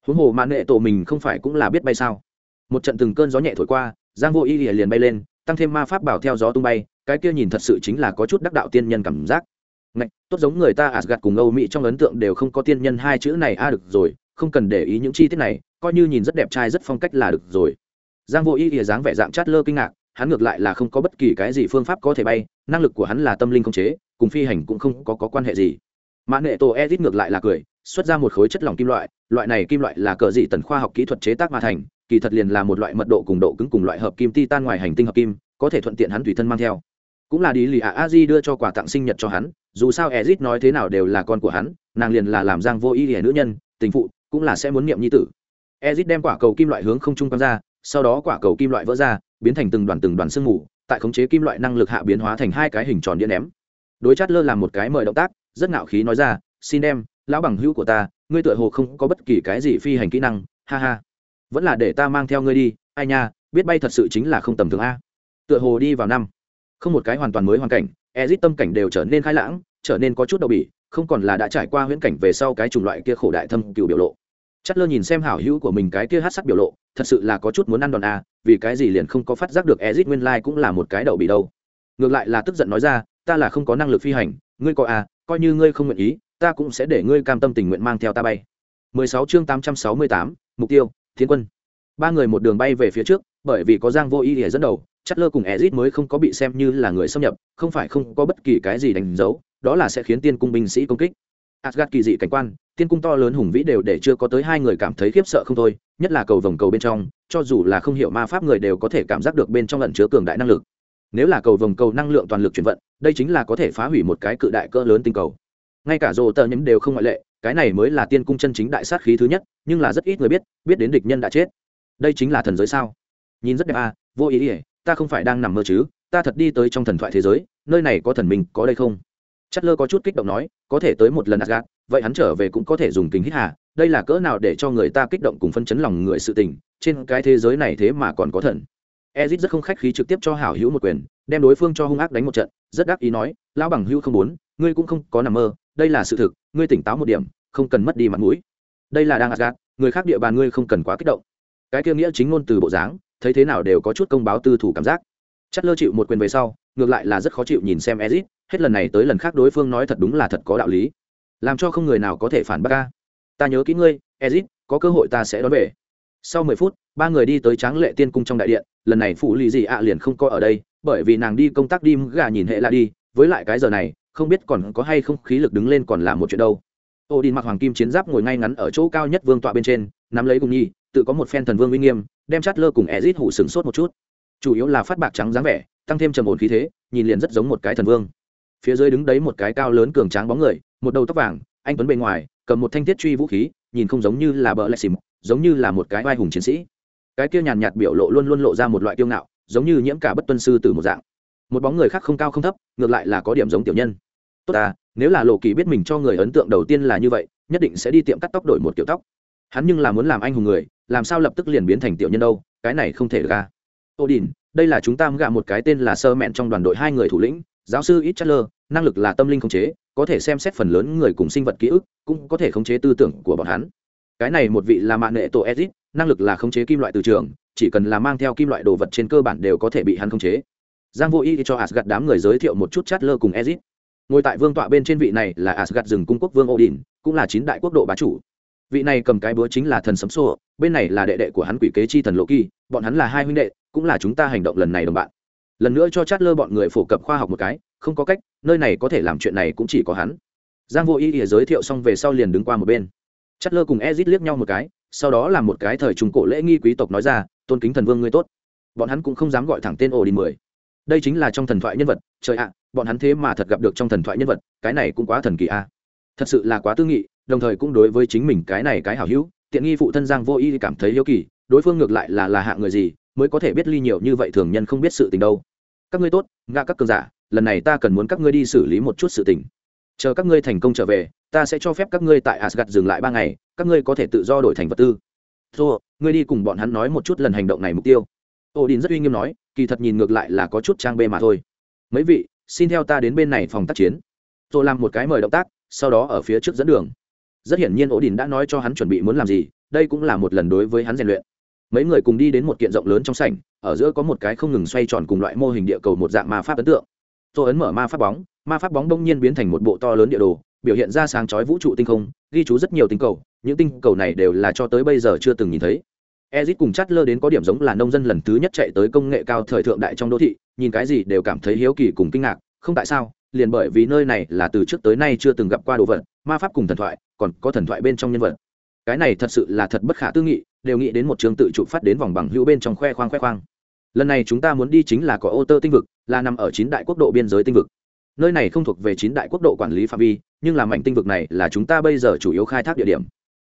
Huống hồ mạn nghệ tổ mình không phải cũng là biết bay sao? Một trận từng cơn gió nhẹ thổi qua, giang vô ý ý liền bay lên, tăng thêm ma pháp bảo theo gió tung bay, cái kia nhìn thật sự chính là có chút đắc đạo tiên nhân cảm giác. Ngạch, tốt giống người ta Asgard cùng Âu Mỹ trong ấn tượng đều không có tiên nhân hai chữ này a được rồi, không cần để ý những chi tiết này, coi như nhìn rất đẹp trai rất phong cách là được rồi. Giang Vô Ý ỉa dáng vẻ dạng chát lơ kinh ngạc, hắn ngược lại là không có bất kỳ cái gì phương pháp có thể bay, năng lực của hắn là tâm linh không chế, cùng phi hành cũng không có, có quan hệ gì. Mã Nệ Tổ Edit ngược lại là cười, xuất ra một khối chất lỏng kim loại, loại này kim loại là cỡ dị tần khoa học kỹ thuật chế tác mà thành, kỳ thật liền là một loại mật độ cùng độ cứng cùng loại hợp kim titan ngoài hành tinh hợp kim, có thể thuận tiện hắn tùy thân mang theo cũng là đi lì ạ a aji đưa cho quà tặng sinh nhật cho hắn dù sao ezit nói thế nào đều là con của hắn, nàng liền là làm giang vô ý hiển nữ nhân, tình phụ, cũng là sẽ muốn niệm nhi tử. Ezit đem quả cầu kim loại hướng không trung quăng ra, sau đó quả cầu kim loại vỡ ra, biến thành từng đoàn từng đoàn sương mù, tại khống chế kim loại năng lực hạ biến hóa thành hai cái hình tròn điện ném. Đối chát lơ làm một cái mời động tác, rất ngạo khí nói ra, xin đem lão bằng hữu của ta, ngươi tựa hồ không có bất kỳ cái gì phi hành kỹ năng, ha ha. Vẫn là để ta mang theo ngươi đi, ai nha, biết bay thật sự chính là không tầm thường a. Tựa hồ đi vào năm không một cái hoàn toàn mới hoàn cảnh ezit tâm cảnh đều trở nên khai lãng trở nên có chút đau bỉ không còn là đã trải qua huyễn cảnh về sau cái chủng loại kia khổ đại thâm cựu biểu lộ. Chất lơ nhìn xem hảo hữu của mình cái kia hát sắc biểu lộ thật sự là có chút muốn ăn đòn a vì cái gì liền không có phát giác được ezit nguyên lai cũng là một cái đậu bị đâu. Ngược lại là tức giận nói ra ta là không có năng lực phi hành ngươi có a coi như ngươi không nguyện ý ta cũng sẽ để ngươi cam tâm tình nguyện mang theo ta bay. 16 chương 868, mục tiêu thiên quân. Ba người một đường bay về phía trước bởi vì có giang vô ý để dẫn đầu chất lơ cùng ezit mới không có bị xem như là người xâm nhập, không phải không có bất kỳ cái gì đánh dấu, đó là sẽ khiến tiên cung binh sĩ công kích. Asgad kỳ dị cảnh quan, tiên cung to lớn hùng vĩ đều để chưa có tới hai người cảm thấy khiếp sợ không thôi, nhất là cầu vồng cầu bên trong, cho dù là không hiểu ma pháp người đều có thể cảm giác được bên trong lẩn chứa cường đại năng lực. Nếu là cầu vồng cầu năng lượng toàn lực chuyển vận, đây chính là có thể phá hủy một cái cự đại cỡ lớn tinh cầu. Ngay cả rồ tờ nhấm đều không ngoại lệ, cái này mới là tiên cung chân chính đại sát khí thứ nhất, nhưng là rất ít người biết biết đến địch nhân đã chết. Đây chính là thần giới sao? Nhìn rất đẹp à vô ý ỉa ta không phải đang nằm mơ chứ, ta thật đi tới trong thần thoại thế giới, nơi này có thần minh có đây không? Chất lơ có chút kích động nói, có thể tới một lần asgad vậy hắn trở về cũng có thể dùng kính hít hà, đây là cỡ nào để cho người ta kích động cùng phân chấn lòng người sự tình, trên cái thế giới này thế mà còn có thần. Ezit rất không khách khí trực tiếp cho hảo hữu một quyền, đem đối phương cho hung ác đánh một trận, rất đắc ý nói, lão bằng hữu không muốn, ngươi cũng không có nằm mơ, đây là sự thực, ngươi tỉnh táo một điểm, không cần mất đi mặt mũi. Đây là đang asgad người khác địa bàn ngươi không cần quá kích động. Cái kia nghĩa chính ngôn từ bộ dáng thấy thế nào đều có chút công báo tư thủ cảm giác. Chất lơ chịu một quyền về sau, ngược lại là rất khó chịu nhìn xem ezit hết lần này tới lần khác đối phương nói thật đúng là thật có đạo lý. Làm cho không người nào có thể phản bác ca ta nhớ kỹ ngươi ezit có cơ hội ta sẽ đón về. Sau mười phút, ba người đi tới tráng lệ tiên cung trong đại điện, lần này phụ lì gì ạ liền không có ở đây, bởi vì nàng đi công tác đi gà nhìn hệ là đi, với lại cái giờ này, không biết còn có hay không khí lực đứng lên còn là một chuyện đâu. Ô đi mặc hoàng kim chiến giáp ngồi ngay ngắn ở chỗ cao nhất vương tọa bên trên, nắm lấy cùng nhi, tự có một phen thần vương uy nghiêm đem chát lơ cùng ezit hủ sừng sốt một chút. Chủ yếu là phát bạc trắng dáng vẻ, tăng thêm trầm ổn khí thế, nhìn liền rất giống một cái thần vương. Phía dưới đứng đấy một cái cao lớn cường tráng bóng người, một đầu tóc vàng, anh tuấn bề ngoài, cầm một thanh thiết truy vũ khí, nhìn không giống như là bờ lệ xìm giống như là một cái vai hùng chiến sĩ. Cái kia nhàn nhạt biểu lộ luôn luôn lộ ra một loại kiêu ngạo, giống như nhiễm cả bất tuân sư từ một dạng. Một bóng người khác không cao không thấp, ngược lại là có điểm giống tiểu nhân. Tốt à nếu là lộ kỳ biết mình cho người ấn tượng đầu tiên là như vậy, nhất định sẽ đi tiệm cắt tóc đổi một kiểu tóc. Hắn nhưng là muốn làm anh hùng người làm sao lập tức liền biến thành tiểu nhân đâu, cái này không thể ra ô đình, đây là chúng ta gạ một cái tên là sơ mẹn trong đoàn đội hai người thủ lĩnh, giáo sư ít chatler năng lực là tâm linh khống chế, có thể xem xét phần lớn người cùng sinh vật ký ức, cũng có thể khống chế tư tưởng của bọn hắn. Cái này một vị là mạng nghệ tổ edit năng lực là khống chế kim loại từ trường, chỉ cần là mang theo kim loại đồ vật trên cơ bản đều có thể bị hắn khống chế. Giang vô y cho asgad đám người giới thiệu một chút chatler cùng edit ngồi tại vương tọa bên trên vị này là asgad rừng cung quốc vương odin, cũng là chín đại quốc độ bá chủ vị này cầm cái búa chính là thần sấm sô bên này là đệ đệ của hắn quỷ kế chi thần lộ kỳ, bọn hắn là hai huynh đệ, cũng là chúng ta hành động lần này đồng bạn. Lần nữa cho chát lơ bọn người phổ cập khoa học một cái, không có cách, nơi này có thể làm chuyện này cũng chỉ có hắn. Giang vô ý ỉa giới thiệu xong về sau liền đứng qua một bên. Chát lơ cùng ezit liếc nhau một cái, sau đó là một cái thời trung cổ lễ nghi quý tộc nói ra, tôn kính thần vương ngươi tốt. Bọn hắn cũng không dám gọi thẳng tên ổ đi mười. Đây chính là trong thần thoại nhân vật, trời ạ, bọn hắn thế mà thật gặp được trong thần thoại nhân vật, cái này cũng quá thần kỳ a. Thật sự là quá tư nghị đồng thời cũng đối với chính mình cái này cái hảo hữu, tiện nghi phụ thân giang vô y cảm thấy hiếu kỳ, đối phương ngược lại là là hạ người gì, mới có thể biết ly nhiều như vậy thường nhân không biết sự tình đâu. Các ngươi tốt ngã các cường giả, lần này ta cần muốn các ngươi đi xử lý một chút sự tình. Chờ các ngươi thành công trở về, ta sẽ cho phép các ngươi tại asgad dừng lại ba ngày, các ngươi có thể tự do đổi thành vật tư. Thua ngươi đi cùng bọn hắn nói một chút lần hành động này mục tiêu. Odin rất uy nghiêm nói, kỳ thật nhìn ngược lại là có chút trang bê mà thôi. Mấy vị, xin theo ta đến bên này phòng tác chiến. Tôi làm một cái mời động tác, sau đó ở phía trước dẫn đường rất hiển nhiên ổ đình đã nói cho hắn chuẩn bị muốn làm gì, đây cũng là một lần đối với hắn rèn luyện. Mấy người cùng đi đến một kiện rộng lớn trong sảnh, ở giữa có một cái không ngừng xoay tròn cùng loại mô hình địa cầu một dạng ma pháp ấn tượng. Tôi ấn mở ma pháp bóng, ma pháp bóng đông nhiên biến thành một bộ to lớn địa đồ, biểu hiện ra sáng chói vũ trụ tinh không, ghi chú rất nhiều tinh cầu, những tinh cầu này đều là cho tới bây giờ chưa từng nhìn thấy. Ezit cùng chát lơ đến có điểm giống là nông dân lần thứ nhất chạy tới công nghệ cao thời thượng đại trong đô thị, nhìn cái gì đều cảm thấy hiếu kỳ cùng kinh ngạc, không tại sao, liền bởi vì nơi này là từ trước tới nay chưa từng gặp qua đồ vật, ma pháp cùng thần thoại còn có thần thoại bên trong nhân vật. Cái này thật sự là thật bất khả tư nghị, đều nghĩ đến một trường tự trụ phát đến vòng bằng hữu bên trong khoe khoang khoe khoang. Lần này chúng ta muốn đi chính là có ô tơ tinh vực, là nằm ở chín đại quốc độ biên giới tinh vực. Nơi này không thuộc về chín đại quốc độ quản lý phạm vi, nhưng là mảnh tinh vực này là chúng ta bây giờ chủ yếu khai thác địa điểm.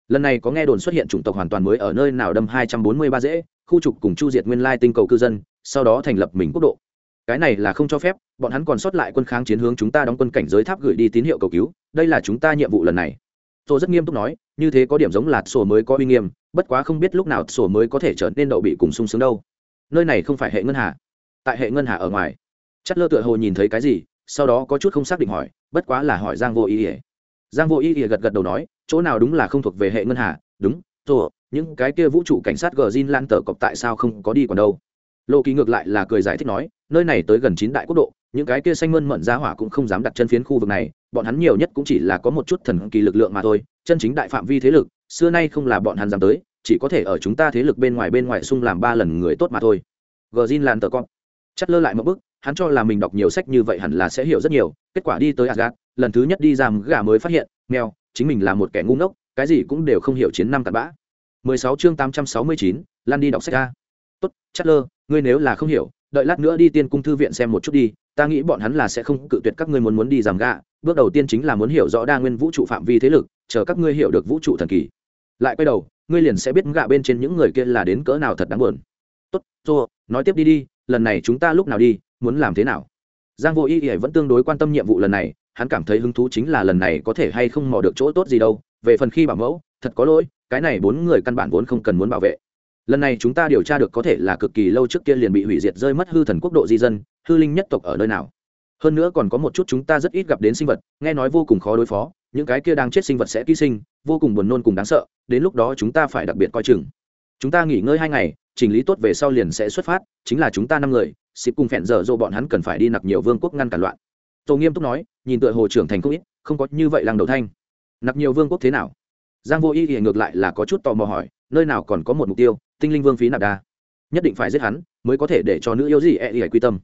Lần này có nghe đồn xuất hiện chủng tộc hoàn toàn mới ở nơi nào đâm hai trăm bốn mươi ba dễ, khu trục cùng chu diệt nguyên lai tinh cầu cư dân, sau đó thành lập mình quốc độ. Cái này là không cho phép, bọn hắn còn sót lại quân kháng chiến hướng chúng ta đóng quân cảnh giới tháp gửi đi tín hiệu cầu cứu, đây là chúng ta nhiệm vụ lần này tôi rất nghiêm túc nói, như thế có điểm giống là sổ mới có uy nghiêm, bất quá không biết lúc nào sổ mới có thể trở nên đậu bị cùng sung sướng đâu. Nơi này không phải hệ ngân hà. Tại hệ ngân hà ở ngoài. Chất lơ tựa hồ nhìn thấy cái gì, sau đó có chút không xác định hỏi, bất quá là hỏi giang vô ý ỉa giang vô ý ỉa gật gật đầu nói, chỗ nào đúng là không thuộc về hệ ngân hà? Đúng rồi những cái kia vũ trụ cảnh sát gờ zin lan tờ cọc tại sao không có đi còn đâu? Lô kỳ ngược lại là cười giải thích nói, nơi này tới gần chín đại quốc độ những cái kia xanh mơn mận ra hỏa cũng không dám đặt chân phiến khu vực này bọn hắn nhiều nhất cũng chỉ là có một chút thần kỳ lực lượng mà thôi chân chính đại phạm vi thế lực xưa nay không là bọn hắn dám tới chỉ có thể ở chúng ta thế lực bên ngoài bên ngoài xung làm ba lần người tốt mà thôi. Gờ zin lan tờ con. Chất lơ lại một bức hắn cho là mình đọc nhiều sách như vậy hẳn là sẽ hiểu rất nhiều kết quả đi tới asgad lần thứ nhất đi ra gà mới phát hiện nghèo, chính mình là một kẻ ngu ngốc cái gì cũng đều không hiểu chiến năm cặn bã. 16 chương 869, lan đi đọc sách a tốt chất lơ ngươi nếu là không hiểu đợi lát nữa đi tiên cung thư viện xem một chút đi ta nghĩ bọn hắn là sẽ không cự tuyệt các ngươi muốn muốn đi giảm gạ bước đầu tiên chính là muốn hiểu rõ đa nguyên vũ trụ phạm vi thế lực, chờ các ngươi hiểu được vũ trụ thần kỳ. Lại quay đầu, ngươi liền sẽ biết gạ bên trên những người kia là đến cỡ nào thật đáng buồn. Tốt rồi nói tiếp đi đi, lần này chúng ta lúc nào đi, muốn làm thế nào? Giang vô ý ỉa vẫn tương đối quan tâm nhiệm vụ lần này, hắn cảm thấy hứng thú chính là lần này có thể hay không mò được chỗ tốt gì đâu, về phần khi bảo mẫu, thật có lỗi, cái này bốn người căn bản vốn không cần muốn bảo vệ lần này chúng ta điều tra được có thể là cực kỳ lâu trước kia liền bị hủy diệt rơi mất hư thần quốc độ di dân, hư linh nhất tộc ở nơi nào. Hơn nữa còn có một chút chúng ta rất ít gặp đến sinh vật, nghe nói vô cùng khó đối phó, những cái kia đang chết sinh vật sẽ ký sinh, vô cùng buồn nôn cùng đáng sợ, đến lúc đó chúng ta phải đặc biệt coi chừng. Chúng ta nghỉ ngơi hai ngày, chỉnh lý tốt về sau liền sẽ xuất phát, chính là chúng ta năm người, xịp cùng phẹn dở dộ bọn hắn cần phải đi nặc nhiều vương quốc ngăn cản loạn. Tô nghiêm túc nói, nhìn tựa hồ trưởng thành không ít, không có như vậy làng đầu thanh. Nặc nhiều vương quốc thế nào? Giang vô y thì ngược lại là có chút tò mò hỏi, nơi nào còn có một mục tiêu? Tinh linh vương phí nạp đa. Nhất định phải giết hắn, mới có thể để cho nữ yêu gì e ỉ quy tâm.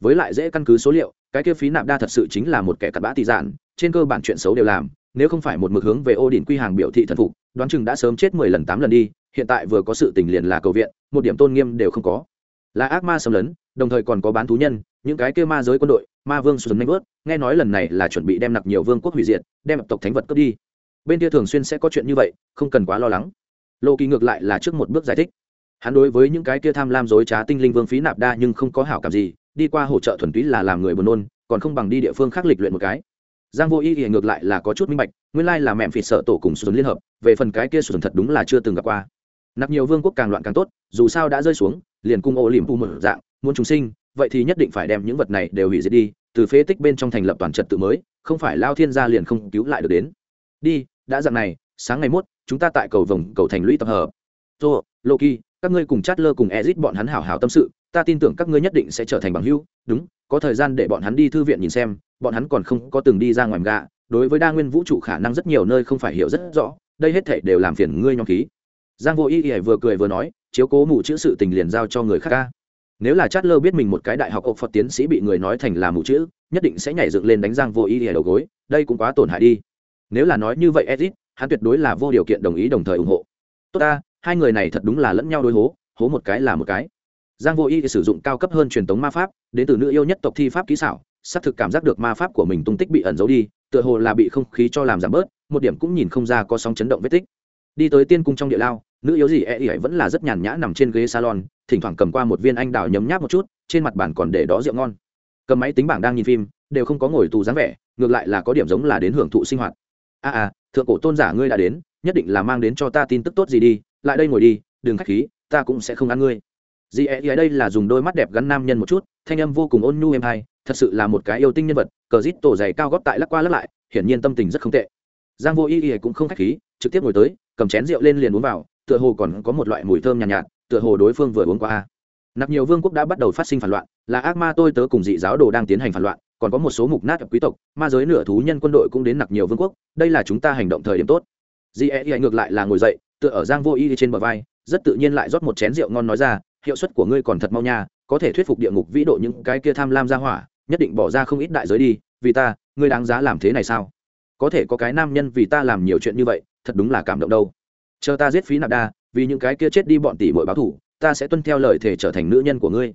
Với lại dễ căn cứ số liệu, cái kia phí nạp đa thật sự chính là một kẻ cặn bã tị giản trên cơ bản chuyện xấu đều làm, nếu không phải một mực hướng về ô đỉnh quy hàng biểu thị thần phục, đoán chừng đã sớm chết mười lần tám lần đi, hiện tại vừa có sự tình liền là cầu viện, một điểm tôn nghiêm đều không có. Là ác ma xâm lấn, đồng thời còn có bán thú nhân, những cái kia ma giới quân đội, ma vương xuân nanh bớt nghe nói lần này là chuẩn bị đem nặc nhiều vương quốc hủy diệt, đem tộc thánh vật cướp đi. Bên kia thường xuyên sẽ có chuyện như vậy, không cần quá lo lắng lô kỳ ngược lại là trước một bước giải thích. Hắn đối với những cái kia tham lam dối trá tinh linh vương phí nạp đa nhưng không có hảo cảm gì, đi qua hỗ trợ thuần túy là làm người buồn nôn, còn không bằng đi địa phương khác lịch luyện một cái. Giang vô ý thì ngược lại là có chút minh bạch, nguyên lai là mẹm phịt sợ tổ cùng xuân liên hợp, về phần cái kia xuân thật đúng là chưa từng gặp qua. Nạp nhiều vương quốc càng loạn càng tốt, dù sao đã rơi xuống, liền cung ô liềm pu mở dạng, muốn chúng sinh, vậy thì nhất định phải đem những vật này đều hủy diệt đi, từ phế tích bên trong thành lập toàn trật tự mới, không phải lao thiên gia liền không cứu lại được đến. Đi, đã dạng này, sáng ngày mốt chúng ta tại cầu vồng, cầu thành lũy tập hợp. Tô, loki, các ngươi cùng chát lơ cùng ezit bọn hắn hảo hảo tâm sự, ta tin tưởng các ngươi nhất định sẽ trở thành bằng hữu. Đúng, có thời gian để bọn hắn đi thư viện nhìn xem, bọn hắn còn không có từng đi ra ngoài gạ đối với đa nguyên vũ trụ khả năng rất nhiều nơi không phải hiểu rất rõ, đây hết thể đều làm phiền ngươi nhóm khí. Giang vô y y vừa cười vừa nói, chiếu cố mù chữ sự tình liền giao cho người khác ca. Nếu là chát lơ biết mình một cái đại học ộc phật tiến sĩ bị người nói thành là mù chữ, nhất định sẽ nhảy dựng lên đánh giang vô y y đầu gối, đây cũng quá tổn hại đi. Nếu là nói như vậy edit hắn tuyệt đối là vô điều kiện đồng ý đồng thời ủng hộ. Tốt ta, hai người này thật đúng là lẫn nhau đối hố hố một cái là một cái. Giang vô y sử dụng cao cấp hơn truyền thống ma pháp, đến từ nữ yêu nhất tộc thi pháp kỹ xảo, xác thực cảm giác được ma pháp của mình tung tích bị ẩn giấu đi, tựa hồ là bị không khí cho làm giảm bớt, một điểm cũng nhìn không ra có sóng chấn động vết tích. Đi tới tiên cung trong địa lao, nữ yếu gì e ỉ vẫn là rất nhàn nhã nằm trên ghế salon, thỉnh thoảng cầm qua một viên anh đào nhấm nháp một chút, trên mặt bàn còn để đó rượu ngon. Cầm máy tính bảng đang nhìn phim, đều không có ngồi tù dáng vẻ, ngược lại là có điểm giống là đến hưởng thụ sinh hoạt a à, à thượng cổ tôn giả ngươi đã đến nhất định là mang đến cho ta tin tức tốt gì đi lại đây ngồi đi đừng khách khí ta cũng sẽ không ăn ngươi. Dì ẹ ở đây là dùng đôi mắt đẹp gắn nam nhân một chút thanh âm vô cùng ôn nhu êm hay thật sự là một cái yêu tinh nhân vật cờ rít tổ dày cao góp tại lắc qua lắc lại hiển nhiên tâm tình rất không tệ. Giang vô ý ý cũng không khách khí trực tiếp ngồi tới cầm chén rượu lên liền uống vào tựa hồ còn có một loại mùi thơm nhàn nhạt, nhạt tựa hồ đối phương vừa uống qua. Nặc nhiều vương quốc đã bắt đầu phát sinh phản loạn là ác ma tôi tớ cùng dị giáo đồ đang tiến hành phản loạn còn có một số mục nát quý tộc, ma giới nửa thú nhân quân đội cũng đến nặc nhiều vương quốc, đây là chúng ta hành động thời điểm tốt. Dị e ngược lại là ngồi dậy, tựa ở giang vô y trên bờ vai, rất tự nhiên lại rót một chén rượu ngon nói ra, hiệu suất của ngươi còn thật mau nha, có thể thuyết phục địa ngục vĩ độ những cái kia tham lam ra hỏa, nhất định bỏ ra không ít đại giới đi, vì ta, ngươi đáng giá làm thế này sao? Có thể có cái nam nhân vì ta làm nhiều chuyện như vậy, thật đúng là cảm động đâu. Chờ ta giết phí nạp đa, vì những cái kia chết đi bọn tỷ bội báo thủ, ta sẽ tuân theo lời thể trở thành nữ nhân của ngươi.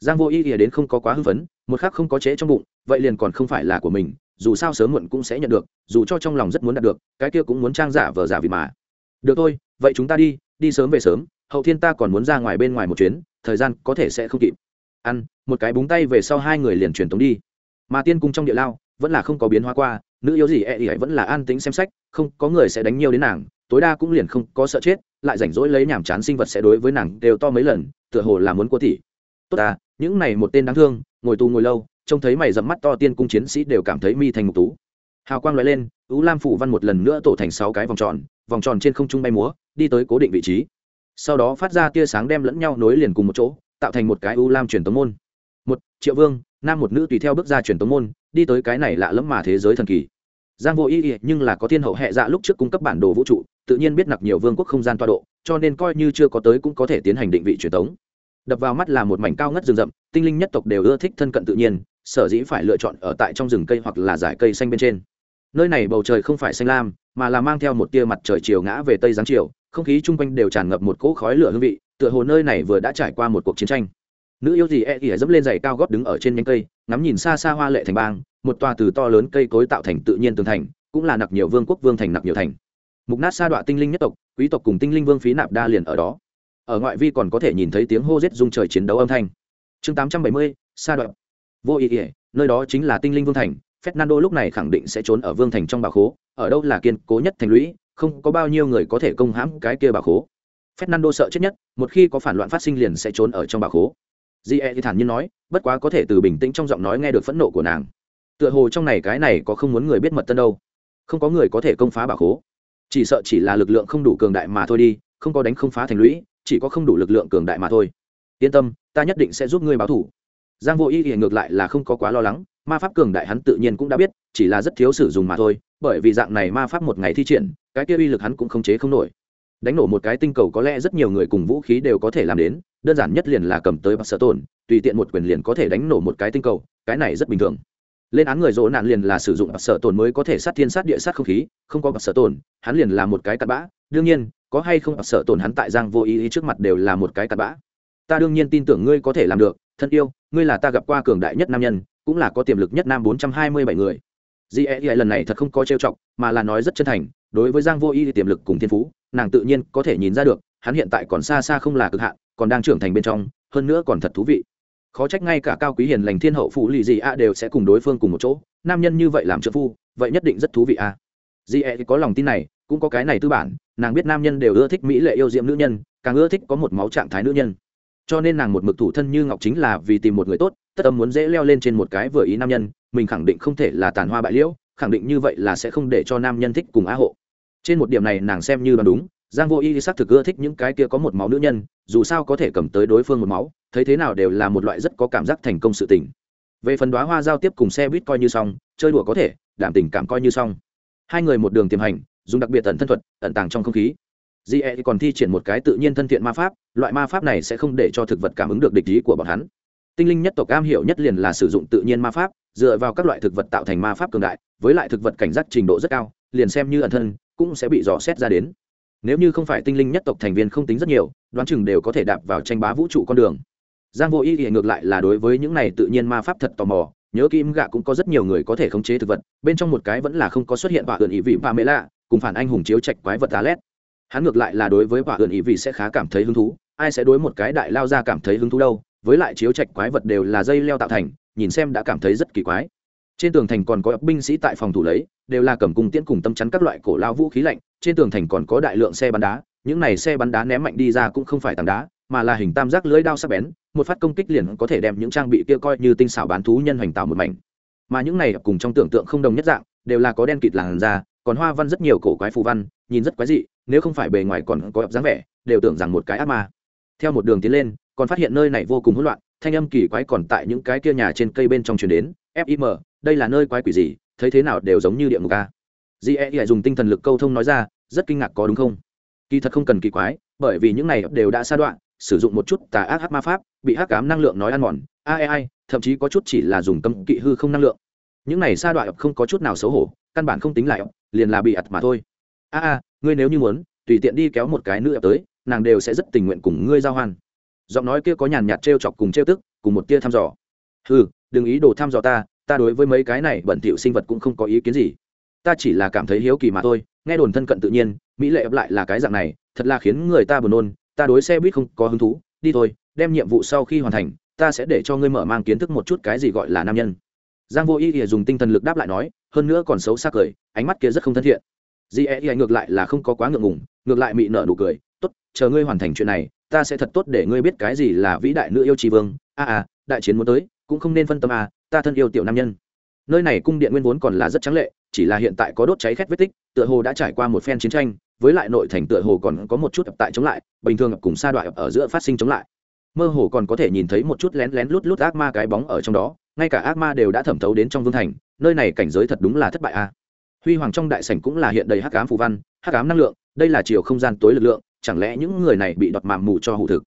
Giang vô Y ỉa đến không có quá hưng phấn một khác không có chế trong bụng, vậy liền còn không phải là của mình, dù sao sớm muộn cũng sẽ nhận được, dù cho trong lòng rất muốn đạt được, cái kia cũng muốn trang giả vờ giả vì mà. Được thôi, vậy chúng ta đi đi sớm về sớm, hậu thiên ta còn muốn ra ngoài bên ngoài một chuyến, thời gian có thể sẽ không kịp. Ăn, một cái búng tay về sau hai người liền truyền tống đi. Mà tiên cung trong địa lao, vẫn là không có biến hóa qua, nữ yếu gì e ẹ ỉ vẫn là an tính xem sách, không có người sẽ đánh nhiều đến nàng, tối đa cũng liền không có sợ chết, lại rảnh rỗi lấy nhàm chán sinh vật sẽ đối với nàng đều to mấy lần, tựa hồ là muốn của tỷ tốt à những này một tên đáng thương, ngồi tù ngồi lâu, trông thấy mày dẫm mắt to tiên cung chiến sĩ đều cảm thấy mi thành mục tú. Hào quang loại lên ứ lam phủ văn một lần nữa tổ thành sáu cái vòng tròn vòng tròn trên không trung bay múa, đi tới cố định vị trí. Sau đó phát ra tia sáng đem lẫn nhau nối liền cùng một chỗ, tạo thành một cái u lam truyền tống môn. Một, triệu vương, nam một nữ tùy theo bước ra truyền tống môn, đi tới cái này lạ lẫm mà thế giới thần kỳ. Giang vô ý ý nhưng là có thiên hậu hệ dạ lúc trước cung cấp bản đồ vũ trụ, tự nhiên biết nặc nhiều vương quốc không gian toa độ, cho nên coi như chưa có tới cũng có thể tiến hành định vị truyền tống đập vào mắt là một mảnh cao ngất rừng rậm, tinh linh nhất tộc đều ưa thích thân cận tự nhiên, sở dĩ phải lựa chọn ở tại trong rừng cây hoặc là dải cây xanh bên trên. Nơi này bầu trời không phải xanh lam, mà là mang theo một tia mặt trời chiều ngã về tây giáng chiều, không khí chung quanh đều tràn ngập một cỗ khói lửa hương vị, tựa hồ nơi này vừa đã trải qua một cuộc chiến tranh. Nữ yêu gì e ỉa dẫm lên giày cao gót đứng ở trên nhánh cây, ngắm nhìn xa xa hoa lệ thành bang, một tòa từ to lớn cây cối tạo thành tự nhiên tường thành, cũng là nặc nhiều vương quốc vương thành nặc nhiều thành. Mục nát sa đọa tinh linh nhất tộc, quý tộc cùng tinh linh vương phí nạp đa liền ở đó ở ngoại vi còn có thể nhìn thấy tiếng hô rết dung trời chiến đấu âm thanh chương tám trăm bảy mươi sa đoạn vô ý ỉa nơi đó chính là tinh linh vương thành fernando lúc này khẳng định sẽ trốn ở vương thành trong bà khố ở đâu là kiên cố nhất thành lũy không có bao nhiêu người có thể công hãm cái kia bà khố fernando sợ chết nhất một khi có phản loạn phát sinh liền sẽ trốn ở trong bà khố Di e thì thản nhiên nói, bất quá có thể từ bình tĩnh trong giọng nói nghe được phẫn nộ của nàng. Tựa hồ trong này cái này có không muốn người biết mật tân đâu. Không có người có thể công phá bà khố. Chỉ sợ chỉ là lực lượng không đủ cường đại mà thôi đi, không có đánh không phá thành lũy, chỉ có không đủ lực lượng cường đại mà thôi. Yên tâm, ta nhất định sẽ giúp ngươi báo thủ. Giang Vô Ý thì ngược lại là không có quá lo lắng, ma pháp cường đại hắn tự nhiên cũng đã biết, chỉ là rất thiếu sử dụng mà thôi, bởi vì dạng này ma pháp một ngày thi triển, cái kia uy lực hắn cũng không chế không nổi. Đánh nổ một cái tinh cầu có lẽ rất nhiều người cùng vũ khí đều có thể làm đến, đơn giản nhất liền là cầm tới bạc sở tổn, tùy tiện một quyền liền có thể đánh nổ một cái tinh cầu cái này rất bình thường lên án người dỗ nạn liền là sử dụng bạc sở tồn mới có thể sát thiên sát địa sát không khí không có bạc sở tồn hắn liền là một cái cặn bã. Đương nhiên có hay không bạc sở tồn hắn tại giang vô ý, ý trước mặt đều là một cái cặn bã. Ta đương nhiên tin tưởng ngươi có thể làm được thân yêu ngươi là ta gặp qua cường đại nhất nam nhân cũng là có tiềm lực nhất nam bốn trăm hai mươi bảy người. Di e, e lần này thật không có trêu chọc mà là nói rất chân thành đối với giang vô ý tiềm lực cùng thiên phú nàng tự nhiên có thể nhìn ra được hắn hiện tại còn xa xa không là cực hạn còn đang trưởng thành bên trong hơn nữa còn thật thú vị khó trách ngay cả cao quý hiền lành thiên hậu phụ lì gì a đều sẽ cùng đối phương cùng một chỗ, nam nhân như vậy làm trợ phu, vậy nhất định rất thú vị a à. di e có lòng tin này, cũng có cái này tư bản, nàng biết nam nhân đều ưa thích mỹ lệ yêu diệm nữ nhân, càng ưa thích có một máu trạng thái nữ nhân cho nên nàng một mực thủ thân như ngọc chính là vì tìm một người tốt, tất âm muốn dễ leo lên trên một cái vừa ý nam nhân, mình khẳng định không thể là tàn hoa bại liễu, khẳng định như vậy là sẽ không để cho nam nhân thích cùng á hộ trên một điểm này nàng xem như đoán đúng giang vô y xác thực ưa thích những cái kia có một máu nữ nhân, dù sao có thể cầm tới đối phương một máu, thấy thế nào đều là một loại rất có cảm giác thành công sự tình. Về phần đoá hoa giao tiếp cùng xe buýt coi như xong, chơi đùa có thể, đảm tình cảm coi như xong. Hai người một đường tiềm hành, dùng đặc biệt tận thân thuật, ẩn tàng trong không khí. Di e còn thi triển một cái tự nhiên thân thiện ma pháp, loại ma pháp này sẽ không để cho thực vật cảm ứng được địch ý của bọn hắn. Tinh linh nhất tộc cam hiểu nhất liền là sử dụng tự nhiên ma pháp, dựa vào các loại thực vật tạo thành ma pháp cường đại, với lại thực vật cảnh giác trình độ rất cao, liền xem như ẩn thân, cũng sẽ bị dò xét ra đến nếu như không phải tinh linh nhất tộc thành viên không tính rất nhiều, đoán chừng đều có thể đạp vào tranh bá vũ trụ con đường. Giang vô ý thì ngược lại là đối với những này tự nhiên ma pháp thật tò mò, nhớ kim gạ cũng có rất nhiều người có thể khống chế thực vật, bên trong một cái vẫn là không có xuất hiện và อื่ n ý vị và mê lạ, cùng phản anh hùng chiếu trạch quái vật tá lét hắn ngược lại là đối với và อื่ n ý vị sẽ khá cảm thấy hứng thú, ai sẽ đối một cái đại lao ra cảm thấy hứng thú đâu, với lại chiếu trạch quái vật đều là dây leo tạo thành, nhìn xem đã cảm thấy rất kỳ quái trên tường thành còn có binh sĩ tại phòng thủ lấy, đều là cầm cung tiễn cùng tâm chắn các loại cổ lao vũ khí lạnh, trên tường thành còn có đại lượng xe bắn đá, những này xe bắn đá ném mạnh đi ra cũng không phải tảng đá, mà là hình tam giác lưới đao sắc bén, một phát công kích liền có thể đem những trang bị kia coi như tinh xảo bán thú nhân hoành tạo một mảnh. Mà những này cùng trong tưởng tượng không đồng nhất dạng, đều là có đen kịt làn da, còn hoa văn rất nhiều cổ quái phù văn, nhìn rất quái dị, nếu không phải bề ngoài còn có dáng vẻ, đều tưởng rằng một cái ác ma. Theo một đường tiến lên, còn phát hiện nơi này vô cùng hỗn loạn thanh âm kỳ quái còn tại những cái kia nhà trên cây bên trong truyền đến fim đây là nơi quái quỷ gì, thấy thế nào đều giống như địa ngục à? a e lại dùng tinh thần lực câu thông nói ra, rất kinh ngạc có đúng không? Kỳ thật không cần kỳ quái, bởi vì những này đều đã sa đoạn, sử dụng một chút tà ác hát ma pháp, bị hắc cám năng lượng nói ăn mòn ai thậm chí có chút chỉ là dùng cấm kỵ hư không năng lượng. Những này sa đoạn không có chút nào xấu hổ, căn bản không tính lại, liền là bị ặt mà thôi. A a, ngươi nếu như muốn, tùy tiện đi kéo một cái nữa tới, nàng đều sẽ rất tình nguyện cùng ngươi giao hoan giọng nói kia có nhàn nhạt t r e o chọc cùng t r e o tức, cùng một tia thăm dò. Ừ đừng ý đồ thăm dò ta ta đối với mấy cái này bẩn thỉu sinh vật cũng không có ý kiến gì. Ta chỉ là cảm thấy hiếu kỳ mà thôi, nghe đồn thân cận tự nhiên, mỹ lệ ấp lại là cái dạng này, thật là khiến người ta buồn nôn, ta đối xe buýt không có hứng thú, đi thôi, đem nhiệm vụ sau khi hoàn thành, ta sẽ để cho ngươi mở mang kiến thức một chút cái gì gọi là nam nhân. Giang vô ý ỉa dùng tinh thần lực đáp lại nói, hơn nữa còn xấu xa cười, ánh mắt kia rất không thân thiện. Di e ỉa ngược lại là không có quá ngượng ngùng, ngược lại mị nợ nụ cười, tốt, chờ ngươi hoàn thành chuyện này ta sẽ thật tốt để ngươi biết cái gì là vĩ đại nữ yêu tri vương. A à, đại chiến muốn tới cũng không nên phân tâm à ta thân yêu tiểu nam nhân. Nơi này cung điện nguyên vốn còn là rất trắng lệ chỉ là hiện tại có đốt cháy khét vết tích tựa hồ đã trải qua một phen chiến tranh với lại nội thành tựa hồ còn có một chút ập tại chống lại bình thường ập cùng sa đoạn ở giữa phát sinh chống lại. Mơ hồ còn có thể nhìn thấy một chút lén lén lút lút ác ma cái bóng ở trong đó ngay cả ác ma đều đã thẩm thấu đến trong vương thành nơi này cảnh giới thật đúng là thất bại a. Huy hoàng trong đại sảnh cũng là hiện đầy hắc ám phù văn hắc ám năng lượng đây là chiều không gian tối lực lượng chẳng lẽ những người này bị đọt mạm mù cho hụ thực?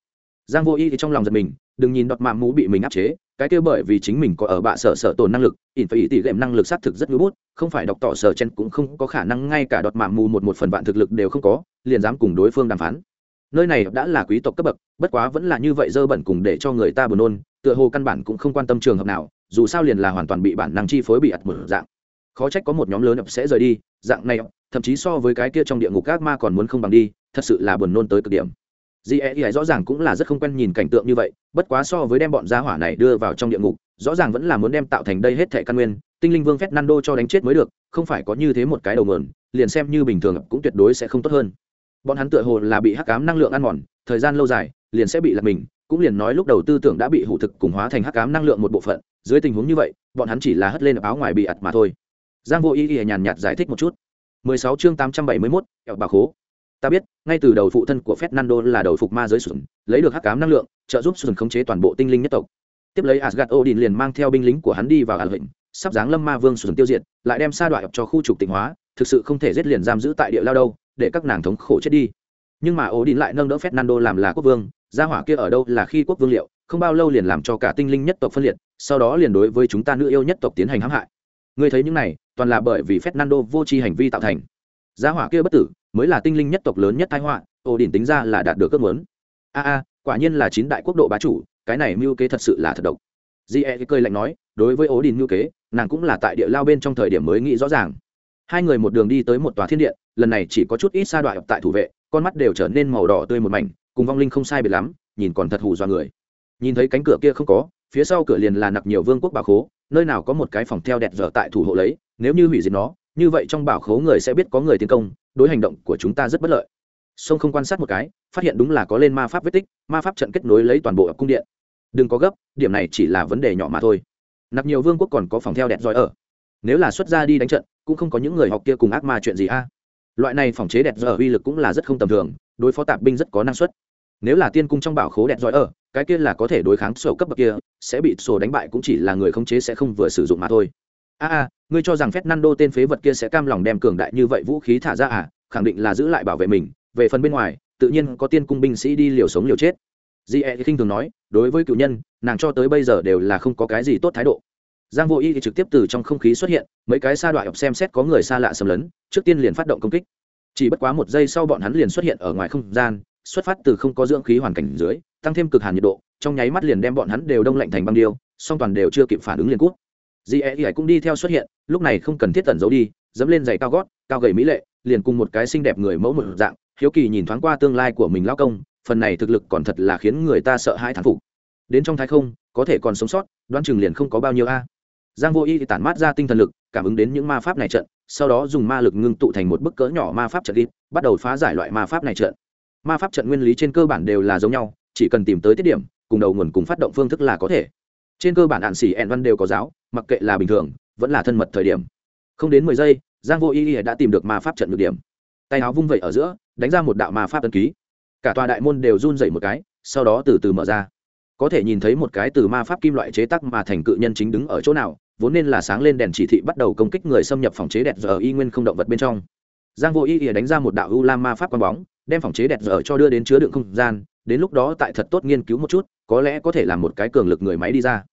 Giang vô y thì trong lòng giật mình, đừng nhìn đọt mạm mù bị mình áp chế, cái kia bởi vì chính mình có ở bạ sở sở tồn năng lực, ỉn phải ý tỷ gệm năng lực xác thực rất ngưỡng bút, không phải đọc tỏ sở chen cũng không có khả năng ngay cả đọt mạm mù một một phần vạn thực lực đều không có, liền dám cùng đối phương đàm phán. Nơi này đã là quý tộc cấp bậc, bất quá vẫn là như vậy dơ bẩn cùng để cho người ta buồn nôn, tựa hồ căn bản cũng không quan tâm trường hợp nào, dù sao liền là hoàn toàn bị bản năng chi phối bị ặt mở dạng. Khó trách có một nhóm lớn ập sẽ rời đi, dạng này, thậm chí so với cái kia trong địa ngục các ma còn muốn không bằng đi thật sự là buồn nôn tới cực điểm. GE rõ ràng cũng là rất không quen nhìn cảnh tượng như vậy, bất quá so với đem bọn gia hỏa này đưa vào trong địa ngục, rõ ràng vẫn là muốn đem tạo thành đây hết thể căn nguyên, tinh linh vương Fernando cho đánh chết mới được, không phải có như thế một cái đầu nguồn, liền xem như bình thường cũng tuyệt đối sẽ không tốt hơn. Bọn hắn tựa hồ là bị hắc ám năng lượng ăn mòn thời gian lâu dài liền sẽ bị lật mình cũng liền nói lúc đầu tư tưởng đã bị hủ thực cùng hóa thành hắc ám năng lượng một bộ phận dưới tình huống như vậy bọn hắn chỉ là hất lên áo ngoài bị ặt mà thôi. Giang vô ý ý nhàn nhạt giải thích một chút. 16 chương 871, kẹo bà khố ta biết, ngay từ đầu phụ thân của fernando là đầu phục ma giới sùn lấy được hắc cám năng lượng, trợ giúp sùn khống chế toàn bộ tinh linh nhất tộc. Tiếp lấy asgad odin liền mang theo binh lính của hắn đi vào ảo hình sắp giáng lâm ma vương sùn tiêu diệt, lại đem sa đoạn cho khu trục tịnh hóa, thực sự không thể giết liền giam giữ tại địa lao đâu, để các nàng thống khổ chết đi. Nhưng mà Odin lại nâng đỡ fernando làm là quốc vương, gia hỏa kia ở đâu là khi quốc vương liệu, không bao lâu liền làm cho cả tinh linh nhất tộc phân liệt, sau đó liền đối với chúng ta nữ yêu nhất tộc tiến hành hãm hại. Ngươi thấy những này, toàn là bởi vì fernando vô tri hành vi tạo thành. Gia hỏa kia bất tử mới là tinh linh nhất tộc lớn nhất thái họa ổ đỉnh tính ra là đạt được ước muốn. A a, quả nhiên là chín đại quốc độ bá chủ, cái này mưu kế thật sự là thật độc. Gie cười lạnh nói, đối với ổ đỉnh mưu kế, nàng cũng là tại địa lao bên trong thời điểm mới nghĩ rõ ràng. Hai người một đường đi tới một tòa thiên điện lần này chỉ có chút ít sa đoạn tại thủ vệ, con mắt đều trở nên màu đỏ tươi một mảnh, cùng vong linh không sai biệt lắm, nhìn còn thật hù do người. Nhìn thấy cánh cửa kia không có, phía sau cửa liền là nặc nhiều vương quốc bảo khố, nơi nào có một cái phòng theo đẹp dở tại thủ hộ lấy, nếu như hủy diệt nó, như vậy trong bảo khố người sẽ biết có người tiến công đối hành động của chúng ta rất bất lợi. Sông không quan sát một cái, phát hiện đúng là có lên ma pháp vết tích, ma pháp trận kết nối lấy toàn bộ cung điện. Đừng có gấp, điểm này chỉ là vấn đề nhỏ mà thôi. Nặc nhiều vương quốc còn có phòng theo đẹp giỏi ở. Nếu là xuất ra đi đánh trận, cũng không có những người học kia cùng ác ma chuyện gì a. Loại này phòng chế đẹp giỏi uy lực cũng là rất không tầm thường, đối phó tạp binh rất có năng suất. Nếu là tiên cung trong bảo khố đẹp giỏi ở, cái kia là có thể đối kháng sổ cấp bậc kia, sẽ bị sổ đánh bại cũng chỉ là người khống chế sẽ không vừa sử dụng mà thôi. A a ngươi cho rằng Fernando tên phế vật kia sẽ cam lòng đem cường đại như vậy vũ khí thả ra à? Khẳng định là giữ lại bảo vệ mình. Về phần bên ngoài, tự nhiên có tiên cung binh sĩ đi liều sống liều chết. Di e khinh thường nói, đối với cựu nhân, nàng cho tới bây giờ đều là không có cái gì tốt thái độ. Giang vô y thì trực tiếp từ trong không khí xuất hiện, mấy cái sa đoạn xem xét có người xa lạ xâm lấn, trước tiên liền phát động công kích. Chỉ bất quá một giây sau bọn hắn liền xuất hiện ở ngoài không gian, xuất phát từ không có dưỡng khí hoàn cảnh dưới, tăng thêm cực hàn nhiệt độ, trong nháy mắt liền đem bọn hắn đều đông lạnh thành băng điêu, song toàn đều chưa kịp phản ứng liền cút dì ẹ ỉa cũng đi theo xuất hiện, lúc này không cần thiết tẩn giấu đi, dẫm lên giày cao gót, cao gầy mỹ lệ, liền cùng một cái xinh đẹp người mẫu một dạng, hiếu kỳ nhìn thoáng qua tương lai của mình lao công, phần này thực lực còn thật là khiến người ta sợ hãi thán phục. Đến trong thái không, có thể còn sống sót, đoán chừng liền không có bao nhiêu a. Giang vô y thì tản mát ra tinh thần lực, cảm ứng đến những ma pháp này trận, sau đó dùng ma lực ngưng tụ thành một bức cỡ nhỏ ma pháp trận đi, bắt đầu phá giải loại ma pháp này trận. Ma pháp trận nguyên lý trên cơ bản đều là giống nhau, chỉ cần tìm tới tiết điểm, cùng đầu nguồn cùng phát động phương thức là có thể. Trên cơ bản ạn xỉ ẹn văn đều có giáo mặc kệ là bình thường, vẫn là thân mật thời điểm. Không đến mười giây, giang vô y đã tìm được ma pháp trận được điểm. Tay áo vung vẩy ở giữa, đánh ra một đạo ma pháp tân ký. Cả tòa đại môn đều run dậy một cái, sau đó từ từ mở ra. Có thể nhìn thấy một cái từ ma pháp kim loại chế tắc mà thành cự nhân chính đứng ở chỗ nào, vốn nên là sáng lên đèn chỉ thị bắt đầu công kích người xâm nhập phòng chế đẹp giờ y nguyên không động vật bên trong. Giang vô y ỉa đánh ra một đạo u lam ma pháp quang bóng, đem phòng chế đẹp giờ cho đưa đến chứa đựng không gian, đến lúc đó tại thật tốt nghiên cứu một chút, có lẽ có thể làm một cái cường lực người máy đi ra